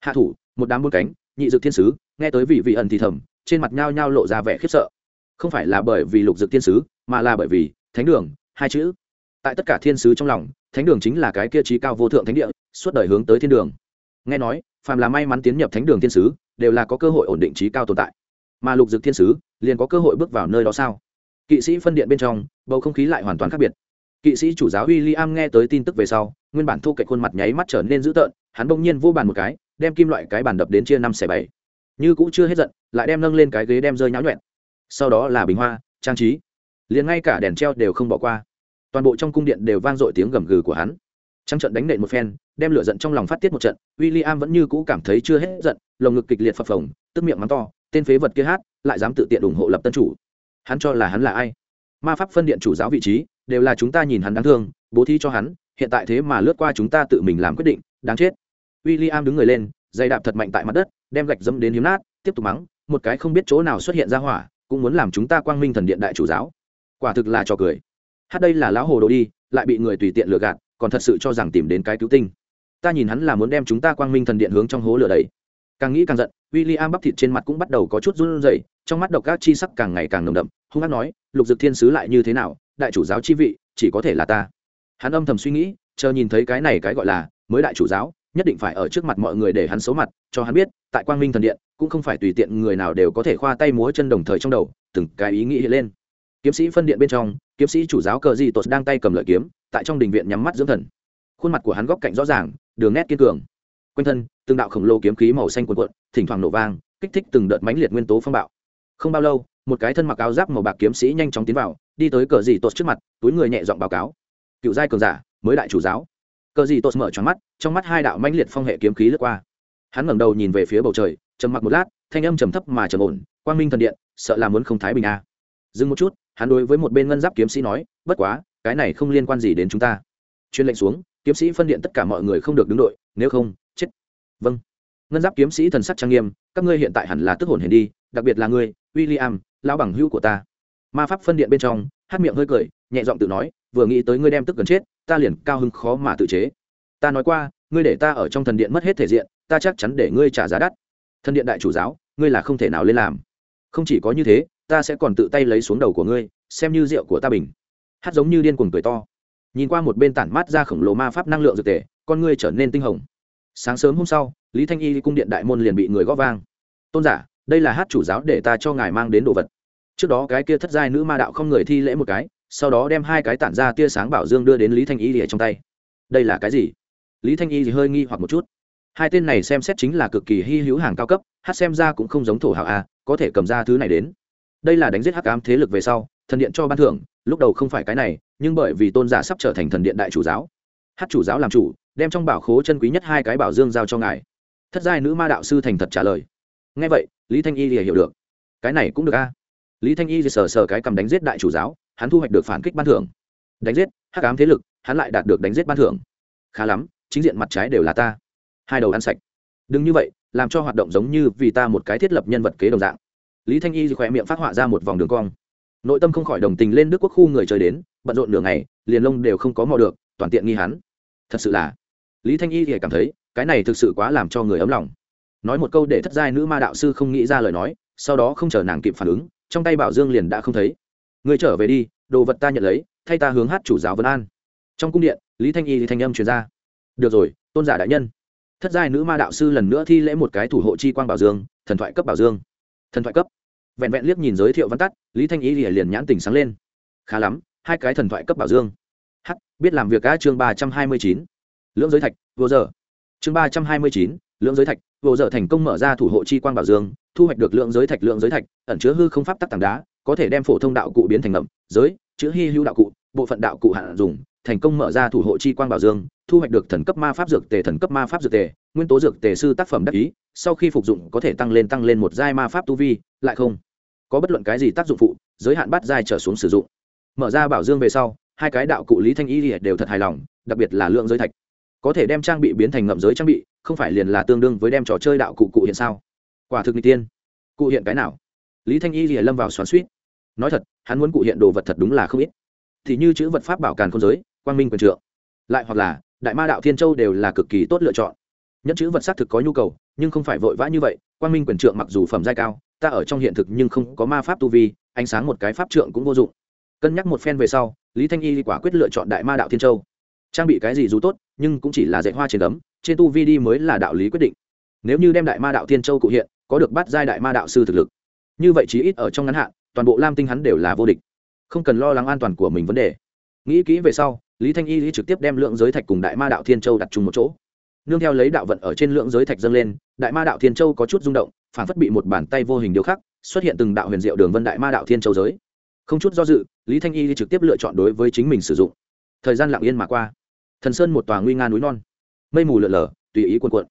Hạ thủ, một đám buôn cánh, nhị dực thiên sứ. Nghe tới vị vị ẩn thì thầm trên mặt nhao nhao lộ ra vẻ khiếp sợ. Không phải là bởi vì lục dược thiên sứ, mà là bởi vì thánh đường, hai chữ. Tại tất cả thiên sứ trong lòng, thánh đường chính là cái kia trí cao vô thượng thánh địa, suốt đời hướng tới thiên đường. Nghe nói, phàm là may mắn tiến nhập thánh đường thiên sứ, đều là có cơ hội ổn định trí cao tồn tại. Mà lục dược thiên sứ, liền có cơ hội bước vào nơi đó sao? Kỵ sĩ phân điện bên trong, bầu không khí lại hoàn toàn khác biệt. Kỵ sĩ chủ giáo w i l l i am nghe tới tin tức về sau, nguyên bản thu cậy khuôn mặt nháy mắt trở nên dữ tợn, hắn bỗng nhiên vô bàn một cái, đem kim loại cái bàn đập đến chia năm xẻ bảy. Như cũng chưa hết giận lại đem nâng lên cái ghế đem rơi nháo nhuẹn. Sau đó là bình hoa, trang trí. Liền ngay cả đèn treo đều không bỏ qua. Toàn bộ trong cung điện đều vang dội tiếng gầm gừ của hắn. Trăng trận đánh nện một phen, đem lửa giận trong lòng phát tiết một trận w i l l i am vẫn như cũ cảm thấy chưa hết giận, lồng ngực kịch liệt phập phồng, tức miệng mắng to, tên phế vật kia hát, lại dám tự tiện ủng hộ lập tân chủ. Hắn cho là hắn là ai? Ma pháp phân điện chủ giáo vị trí, đều là chúng ta nhìn hắn đáng thương, bố thí cho hắn, hiện tại thế mà lướt qua chúng ta tự mình làm quyết định, đáng chết. W i l l i am đứng người lên, dày đạp thật mạnh tại mặt đất, đem gạch dẫm đến hiếm nát, tiếp tục mắng một cái không biết chỗ nào xuất hiện ra hỏa, cũng muốn làm chúng ta quang minh thần điện đại chủ giáo. Quả thực là trò cười. Hát đây là lão hồ đồ đi, lại bị người tùy tiện lừa gạt, còn thật sự cho rằng tìm đến cái cứu tinh. Ta nhìn hắn là muốn đem chúng ta quang minh thần điện hướng trong hố lửa đầy càng nghĩ càng giận w i l l i am bắp thịt trên mặt cũng bắt đầu có chút run rẩy, trong mắt độc các chi sắc càng ngày càng nồng đậm, hung hát nói, lục dực thiên sứ lại như thế nào? Đại chủ giáo chi vị, chỉ có thể là ta. Hắn âm thầm suy nghĩ, chờ nhìn thấy cái này cái gọi là mới đại chủ giáo nhất định phải ở trước mặt mọi người để hắn xấu mặt, cho hắn biết, tại quang minh thần điện, cũng không phải tùy tiện người nào đều có thể khoa tay múa chân đồng thời trong đầu, từng cái ý nghĩ hiện lên. Kiếm sĩ phân điện bên trong, kiếm sĩ chủ giáo cờ di tột đang tay cầm lợi kiếm, tại trong đình viện nhắm mắt dưỡng thần. Khuôn mặt của hắn góc cạnh rõ ràng, đường nét kiên cường. Quanh thân, từng đạo khổng lồ kiếm khí màu xanh cuộn cuộn, thỉnh thoảng nổ vang, kích thích từng đợt mãnh liệt nguyên tố phong bạo. Không bao lâu, một cái thân mặc áo giáp màu bạc kiếm sĩ nhanh chóng tiến vào, đi tới cờ dị tột trước mặt, túi người nhẹ giọng báo cáo. Cựu giai cường giả, mới đại chủ giáo cờ gì tốt mở tròn mắt trong mắt hai đạo mãnh liệt phong hệ kiếm khí lướt qua. Hắn ngẩng đầu nhìn về phía bầu trời trầm mặc một lát thanh âm trầm thấp mà trầm ổn quang minh thần điện sợ là muốn không thái bình a à. dừng một chút hắn đối với một bên ngân giáp kiếm sĩ nói bất quá cái này không liên quan gì đến chúng ta. Chuyên lệnh xuống kiếm sĩ phân điện tất cả mọi người không được đứng đội nếu không chết. Vâng. Ngân giáp kiếm sĩ thần sắc trang nghiêm các ngươi hiện tại hẳn là tức hồn hển đi đặc biệt là ngươi William, lão bằng hữu của ta. Ma pháp phân điện bên trong hát miệng hơi cười nhẹ giọng tự nói vừa nghĩ tới ngươi đem tức gần chết, ta liền cao hứng khó mà tự chế. Ta nói qua, ngươi để ta ở trong thần điện mất hết thể diện, ta chắc chắn để ngươi trả giá đắt. Thần điện đại chủ giáo, ngươi là không thể nào lên làm. Không chỉ có như thế, ta sẽ còn tự tay lấy xuống đầu của ngươi, xem như rượu của ta bình. Hát giống như điên cuồng cười to. Nhìn qua một bên tản mát ra khổng lồ ma pháp năng lượng dược tề, con ngươi trở nên tinh hồng. Sáng sớm hôm sau, lý thanh y cung điện đại môn liền bị người góp vang. Tôn giả, đây là hát chủ giáo để ta cho ngài mang đến đồ vật. Trước đó cái kia thất giai nữ ma đạo không người thi lễ một cái sau đó đem hai cái tản ra tia sáng bảo dương đưa đến lý thanh y lìa trong tay. Đây là cái gì? Lý thanh y thì hơi nghi hoặc một chút. Hai tên này xem xét chính là cực kỳ hy hữu hàng cao cấp, hát xem ra cũng không giống thổ hào a, có thể cầm ra thứ này đến. Đây là đánh giết hắc ám thế lực về sau, thần điện cho ban thưởng, lúc đầu không phải cái này, nhưng bởi vì tôn giả sắp trở thành thần điện đại chủ giáo. Hát chủ giáo làm chủ, đem trong bảo khố chân quý nhất hai cái bảo dương giao cho ngài. Thất giai nữ ma đạo sư thành thật trả lời. Ngay vậy, lý thanh y thì hiểu được. Cái này cũng được a. Lý thanh y thì sờ sờ cái cầm đánh giết đại chủ giáo hắn thu hoạch được phản kích ban thưởng. Đánh giết, hắc ám thế lực, hắn lại đạt được đánh giết ban thưởng. Khá lắm, chính diện mặt trái đều là ta. Hai đầu ăn sạch. Đừng như vậy, làm cho hoạt động giống như vì ta một cái thiết lập nhân vật kế đồng dạng. Lý thanh y khỏe miệng phát họa ra một vòng đường cong. Nội tâm không khỏi đồng tình lên đức quốc khu người chơi đến, bận rộn nửa ngày, liền lông đều không có mò được, toàn tiện nghi hắn. Thật sự là, lý thanh y thì cảm thấy, cái này thực sự quá làm cho người ấm lòng. Nói một câu để thất giai nữ ma đạo sư không nghĩ ra lời nói, sau đó không chờ nàng kịp phản ứng, trong tay bảo dương liền đã không thấy người trở về đi, đồ vật ta nhận lấy, thay ta hướng hát chủ giáo vân an. Trong cung điện, lý thanh y thì thanh âm truyền ra. Được rồi, tôn giả đại nhân. Thất giai nữ ma đạo sư lần nữa thi lễ một cái thủ hộ chi quang bảo dương, thần thoại cấp bảo dương. Thần thoại cấp. Vẹn vẹn liếc nhìn giới thiệu văn tắt, lý thanh y thì liền nhãn tỉnh sáng lên. Khá lắm, hai cái thần thoại cấp bảo dương. H biết làm việc cá chương ba trăm hai mươi chín. Lưỡng giới thạch, vô giờ. Chương ba trăm hai mươi chín, lưỡng giới thạch, vô giờ thành công mở ra thủ hộ chi quang bảo dương, thu hoạch được lượng giới thạch lượng giới thạch, ẩn chứa hư không pháp tắc tảng đá có thể đem phổ thông đạo cụ biến thành ngậm, giới, chữ hy hữu đạo cụ, bộ phận đạo cụ hạn dùng, thành công mở ra thủ hộ chi quang bảo dương, thu hoạch được thần cấp ma pháp dược tề, thần cấp ma pháp dược tề, nguyên tố dược tề sư tác phẩm đắc ý, sau khi phục dụng có thể tăng lên tăng lên một giai ma pháp tu vi, lại không có bất luận cái gì tác dụng phụ, giới hạn bắt giai trở xuống sử dụng. Mở ra bảo dương về sau, hai cái đạo cụ lý thanh y đều thật hài lòng, đặc biệt là lượng giới thạch. Có thể đem trang bị biến thành ngậm giới trang bị, không phải liền là tương đương với đem trò chơi đạo cụ cụ hiện sao? Quả thực n tiên. Cụ hiện cái nào? Lý thanh y thì lâm vào xoắn suýt. Nói thật, hắn muốn cụ hiện đồ vật thật đúng là không ít. Thì như chữ vật pháp bảo càn không giới, quang minh quyền trượng. Lại hoặc là, đại ma đạo thiên châu đều là cực kỳ tốt lựa chọn. Nhất chữ vật xác thực có nhu cầu, nhưng không phải vội vã như vậy, quang minh quyền trượng mặc dù phẩm giai cao, ta ở trong hiện thực nhưng không có ma pháp tu vi, ánh sáng một cái pháp trượng cũng vô dụng. Cân nhắc một phen về sau, lý thanh y quả quyết lựa chọn đại ma đạo thiên châu. Trang bị cái gì dù tốt, nhưng cũng chỉ là dạy hoa trên tấm trên tu vi đi mới là đạo lý quyết định. Nếu như đem đại ma đạo thiên châu cụ hiện, có được bắt giai đại ma đạo sư thực lực như vậy chí ít ở trong ngắn hạn, toàn bộ lam tinh hắn đều là vô địch. Không cần lo lắng an toàn của mình vấn đề. Nghĩ kỹ về sau, lý thanh y trực tiếp đem lượng giới thạch cùng đại ma đạo thiên châu đặt chung một chỗ. Nương theo lấy đạo vận ở trên lượng giới thạch dâng lên, đại ma đạo thiên châu có chút rung động, phản phất bị một bàn tay vô hình điêu khắc, xuất hiện từng đạo huyền diệu đường vân đại ma đạo thiên châu giới. Không chút do dự, lý thanh y trực tiếp lựa chọn đối với chính mình sử dụng. Thời gian lặng yên mà qua. Thần sơn một tòa nguy nga núi non. Mây mù lợn lờ tùy ý cuộn cuộn.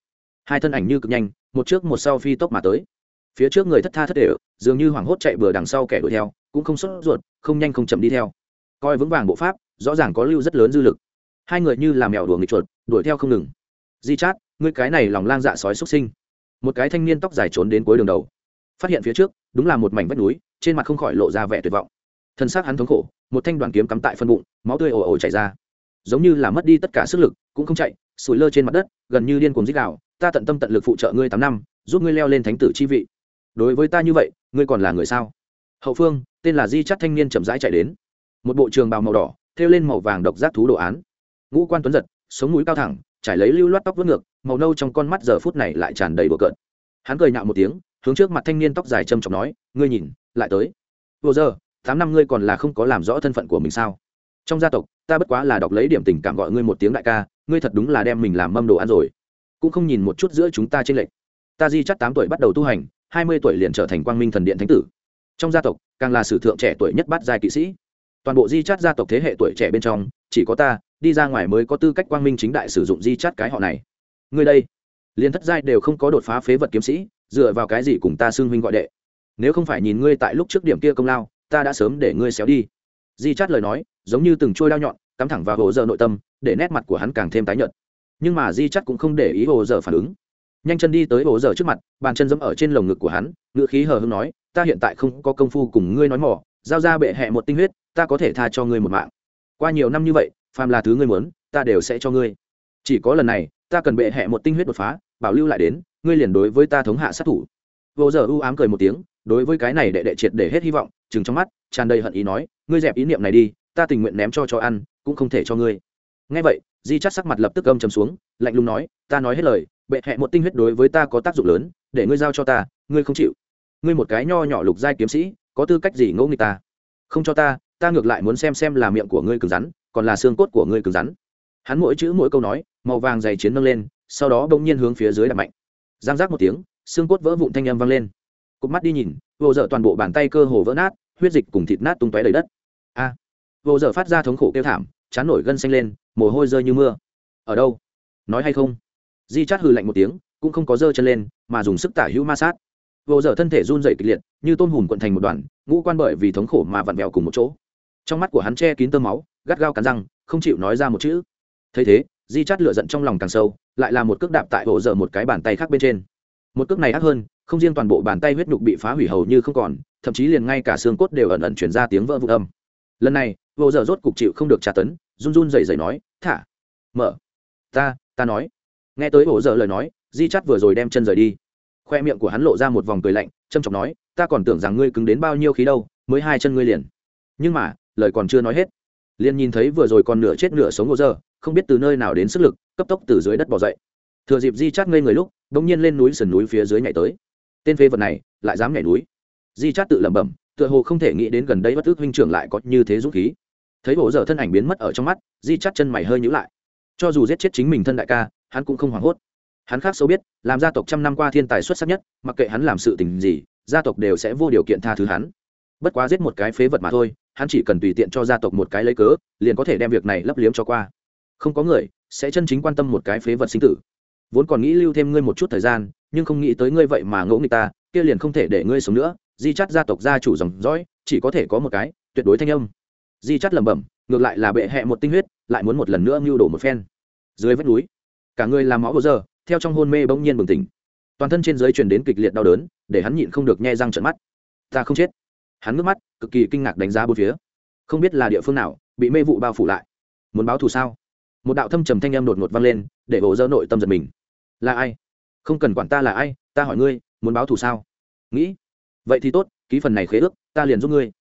Hai thân ảnh như cực nhanh, một trước một sau phi tốc mà tới phía trước người thất tha thất đều, dường như hoảng hốt chạy bừa đằng sau kẻ đuổi theo, cũng không sốt ruột, không nhanh không chậm đi theo. Coi vững vàng bộ pháp, rõ ràng có lưu rất lớn dư lực. Hai người như làm mèo đuổi nghịch chuột, đuổi theo không ngừng. Di chát, ngươi cái này lòng lang dạ sói xuất sinh. Một cái thanh niên tóc dài trốn đến cuối đường đầu. Phát hiện phía trước, đúng là một mảnh vách núi, trên mặt không khỏi lộ ra vẻ tuyệt vọng. Thân xác hắn thống khổ, một thanh đoàn kiếm cắm tại phân bụng, máu tươi ồ ồ chảy ra. Giống như là mất đi tất cả sức lực, cũng không chạy, sủi lơ trên mặt đất, gần như điên cuồng dích đạo ta tận tâm tận lực phụ trợ ngươi tám năm, giúp ngươi leo lên thánh tử chi vị đối với ta như vậy, ngươi còn là người sao? Hậu phương, tên là di chắt thanh niên chậm rãi chạy đến. Một bộ trường bào màu đỏ, thêu lên màu vàng độc giác thú đồ án. Ngũ quan tuấn giật, sống mũi cao thẳng, trải lấy lưu loát tóc vớt ngược, màu nâu trong con mắt giờ phút này lại tràn đầy bừa cợt. Hắn cười nhạo một tiếng, hướng trước mặt thanh niên tóc dài trầm trọng nói, ngươi nhìn, lại tới. Vô giờ, tám năm ngươi còn là không có làm rõ thân phận của mình sao? Trong gia tộc, ta bất quá là đọc lấy điểm tình cảm gọi ngươi một tiếng đại ca, ngươi thật đúng là đem mình làm mâm đồ ăn rồi. Cũng không nhìn một chút giữa chúng ta trên lệnh ta di chắt tám tuổi bắt đầu tu hành hai mươi tuổi liền trở thành quang minh thần điện thánh tử. Trong gia tộc, càng là sử thượng trẻ tuổi nhất bát giai kỵ sĩ. Toàn bộ di chát gia tộc thế hệ tuổi trẻ bên trong, chỉ có ta, đi ra ngoài mới có tư cách quang minh chính đại sử dụng di chát cái họ này. Ngươi đây, liền thất giai đều không có đột phá phế vật kiếm sĩ, dựa vào cái gì cùng ta xưng huynh gọi đệ? Nếu không phải nhìn ngươi tại lúc trước điểm kia công lao, ta đã sớm để ngươi xéo đi. Di chát lời nói, giống như từng trôi đao nhọn, cắm thẳng vào hồ dơ nội tâm, để nét mặt của hắn càng thêm tái nhợt. Nhưng mà di chắt cũng không để ý hồ dở phản ứng nhanh chân đi tới hồ giờ trước mặt, bàn chân dẫm ở trên lồng ngực của hắn ngựa khí hờ hưng nói, ta hiện tại không có công phu cùng ngươi nói mỏ giao ra bệ hẹ một tinh huyết, ta có thể tha cho ngươi một mạng. Qua nhiều năm như vậy, phàm là thứ ngươi muốn, ta đều sẽ cho ngươi. Chỉ có lần này, ta cần bệ hẹ một tinh huyết đột phá, bảo lưu lại đến, ngươi liền đối với ta thống hạ sát thủ. Vô giờ ưu ám cười một tiếng, đối với cái này đệ đệ triệt để hết hy vọng chừng trong mắt, tràn đầy hận ý nói, ngươi dẹp ý niệm này đi, ta tình nguyện ném cho cho ăn, cũng không thể cho ngươi. Ngay vậy di chắt sắc mặt lập tức âm chầm xuống lạnh lùng nói ta nói hết lời bệ hẹ một tinh huyết đối với ta có tác dụng lớn để ngươi giao cho ta ngươi không chịu. Ngươi một cái nho nhỏ lục giai kiếm sĩ có tư cách gì ngẫu nghịch ta? Không cho ta ta ngược lại muốn xem xem là miệng của ngươi cứng rắn còn là xương cốt của ngươi cứng rắn. Hắn mỗi chữ mỗi câu nói màu vàng dày chiến nâng lên sau đó bỗng nhiên hướng phía dưới đập mạnh. Giang giác một tiếng xương cốt vỡ vụn thanh âm vang lên. Cụp mắt đi nhìn vô dở toàn bộ bàn tay cơ hồ vỡ nát huyết dịch cùng thịt nát tung tóe đầy đất. A! À, vô dở phát ra thống khổ kêu thảm chán nổi gân xanh lên, mồ hôi rơi như mưa. Ở đâu? Nói hay không? Di chát hừ lạnh một tiếng, cũng không có dơ chân lên, mà dùng sức tả hữu ma sát. Vô dở thân thể run dậy kịch liệt, như tôn hùm quận thành một đoàn, ngũ quan bởi vì thống khổ mà vặn vẹo cùng một chỗ. Trong mắt của hắn che kín tơ máu, gắt gao cắn răng, không chịu nói ra một chữ. Thấy thế, di chát lựa giận trong lòng càng sâu, lại là một cước đạp tại hộ dở một cái bàn tay khác bên trên. Một cước này ác hơn, không riêng toàn bộ bàn tay huyết nhục bị phá hủy hầu như không còn, thậm chí liền ngay cả xương cốt đều ẩn ẩn chuyển ra tiếng vỡ vụn âm. Lần này vô giờ rốt cục chịu không được trả tấn, run run dày dày nói, thả, mở. Ta ta nói. Nghe tới vô giờ lời nói, di chắt vừa rồi đem chân rời đi. Khoe miệng của hắn lộ ra một vòng cười lạnh trâm trọng nói, ta còn tưởng rằng ngươi cứng đến bao nhiêu khí đâu, mới hai chân ngươi liền. Nhưng mà, lời còn chưa nói hết, liền nhìn thấy vừa rồi còn nửa chết nửa sống vô giờ, không biết từ nơi nào đến sức lực, cấp tốc từ dưới đất bỏ dậy. Thừa dịp di chắt ngây người lúc đ ỗ n g nhiên lên núi sườn núi phía dưới nhảy tới. Tên phê vật này, lại dám nhảy núi. Di chát tự lẩm bẩm, tựa hồ không thể nghĩ đến gần đây bất ước huynh trưởng lại có như thế dũng khí thấy bộ giờ thân ảnh biến mất ở trong mắt, di chắt chân mày hơi nhữ lại. Cho dù giết chết chính mình thân đại ca, hắn cũng không hoảng hốt. Hắn khác xấu biết, làm gia tộc trăm năm qua thiên tài xuất sắc nhất, mặc kệ hắn làm sự tình gì, gia tộc đều sẽ vô điều kiện tha thứ hắn. Bất quá giết một cái phế vật mà thôi, hắn chỉ cần tùy tiện cho gia tộc một cái lấy cớ, liền có thể đem việc này lấp liếm cho qua. Không có người sẽ chân chính quan tâm một cái phế vật sinh tử. Vốn còn nghĩ lưu thêm ngươi một chút thời gian, nhưng không nghĩ tới ngươi vậy mà ngỗ nghịch ta, kia liền không thể để ngươi sống nữa. Di chắt gia tộc gia chủ dòng dõi, chỉ có thể có một cái, tuyệt đối thanh âm di chắt lẩm bẩm, ngược lại là bệ hẹ một tinh huyết, lại muốn một lần nữa mưu đổ một phen. Dưới vách núi, cả người làm máu bờ giờ theo trong hôn mê bỗng nhiên bừng tỉnh. Toàn thân trên giới truyền đến kịch liệt đau đớn, để hắn nhịn không được nhe răng trận mắt. Ta không chết. Hắn ngước mắt, cực kỳ kinh ngạc đánh giá bốn phía. Không biết là địa phương nào, bị mê vụ bao phủ lại. Muốn báo thù sao? Một đạo thâm trầm thanh âm đột ngột vang lên, để bổ dơ nội tâm giật mình. Là ai? Không cần quản ta là ai, ta hỏi ngươi, muốn báo thù sao? Nghĩ. Vậy thì tốt, ký phần này khế ước, ta liền giúp ngươi.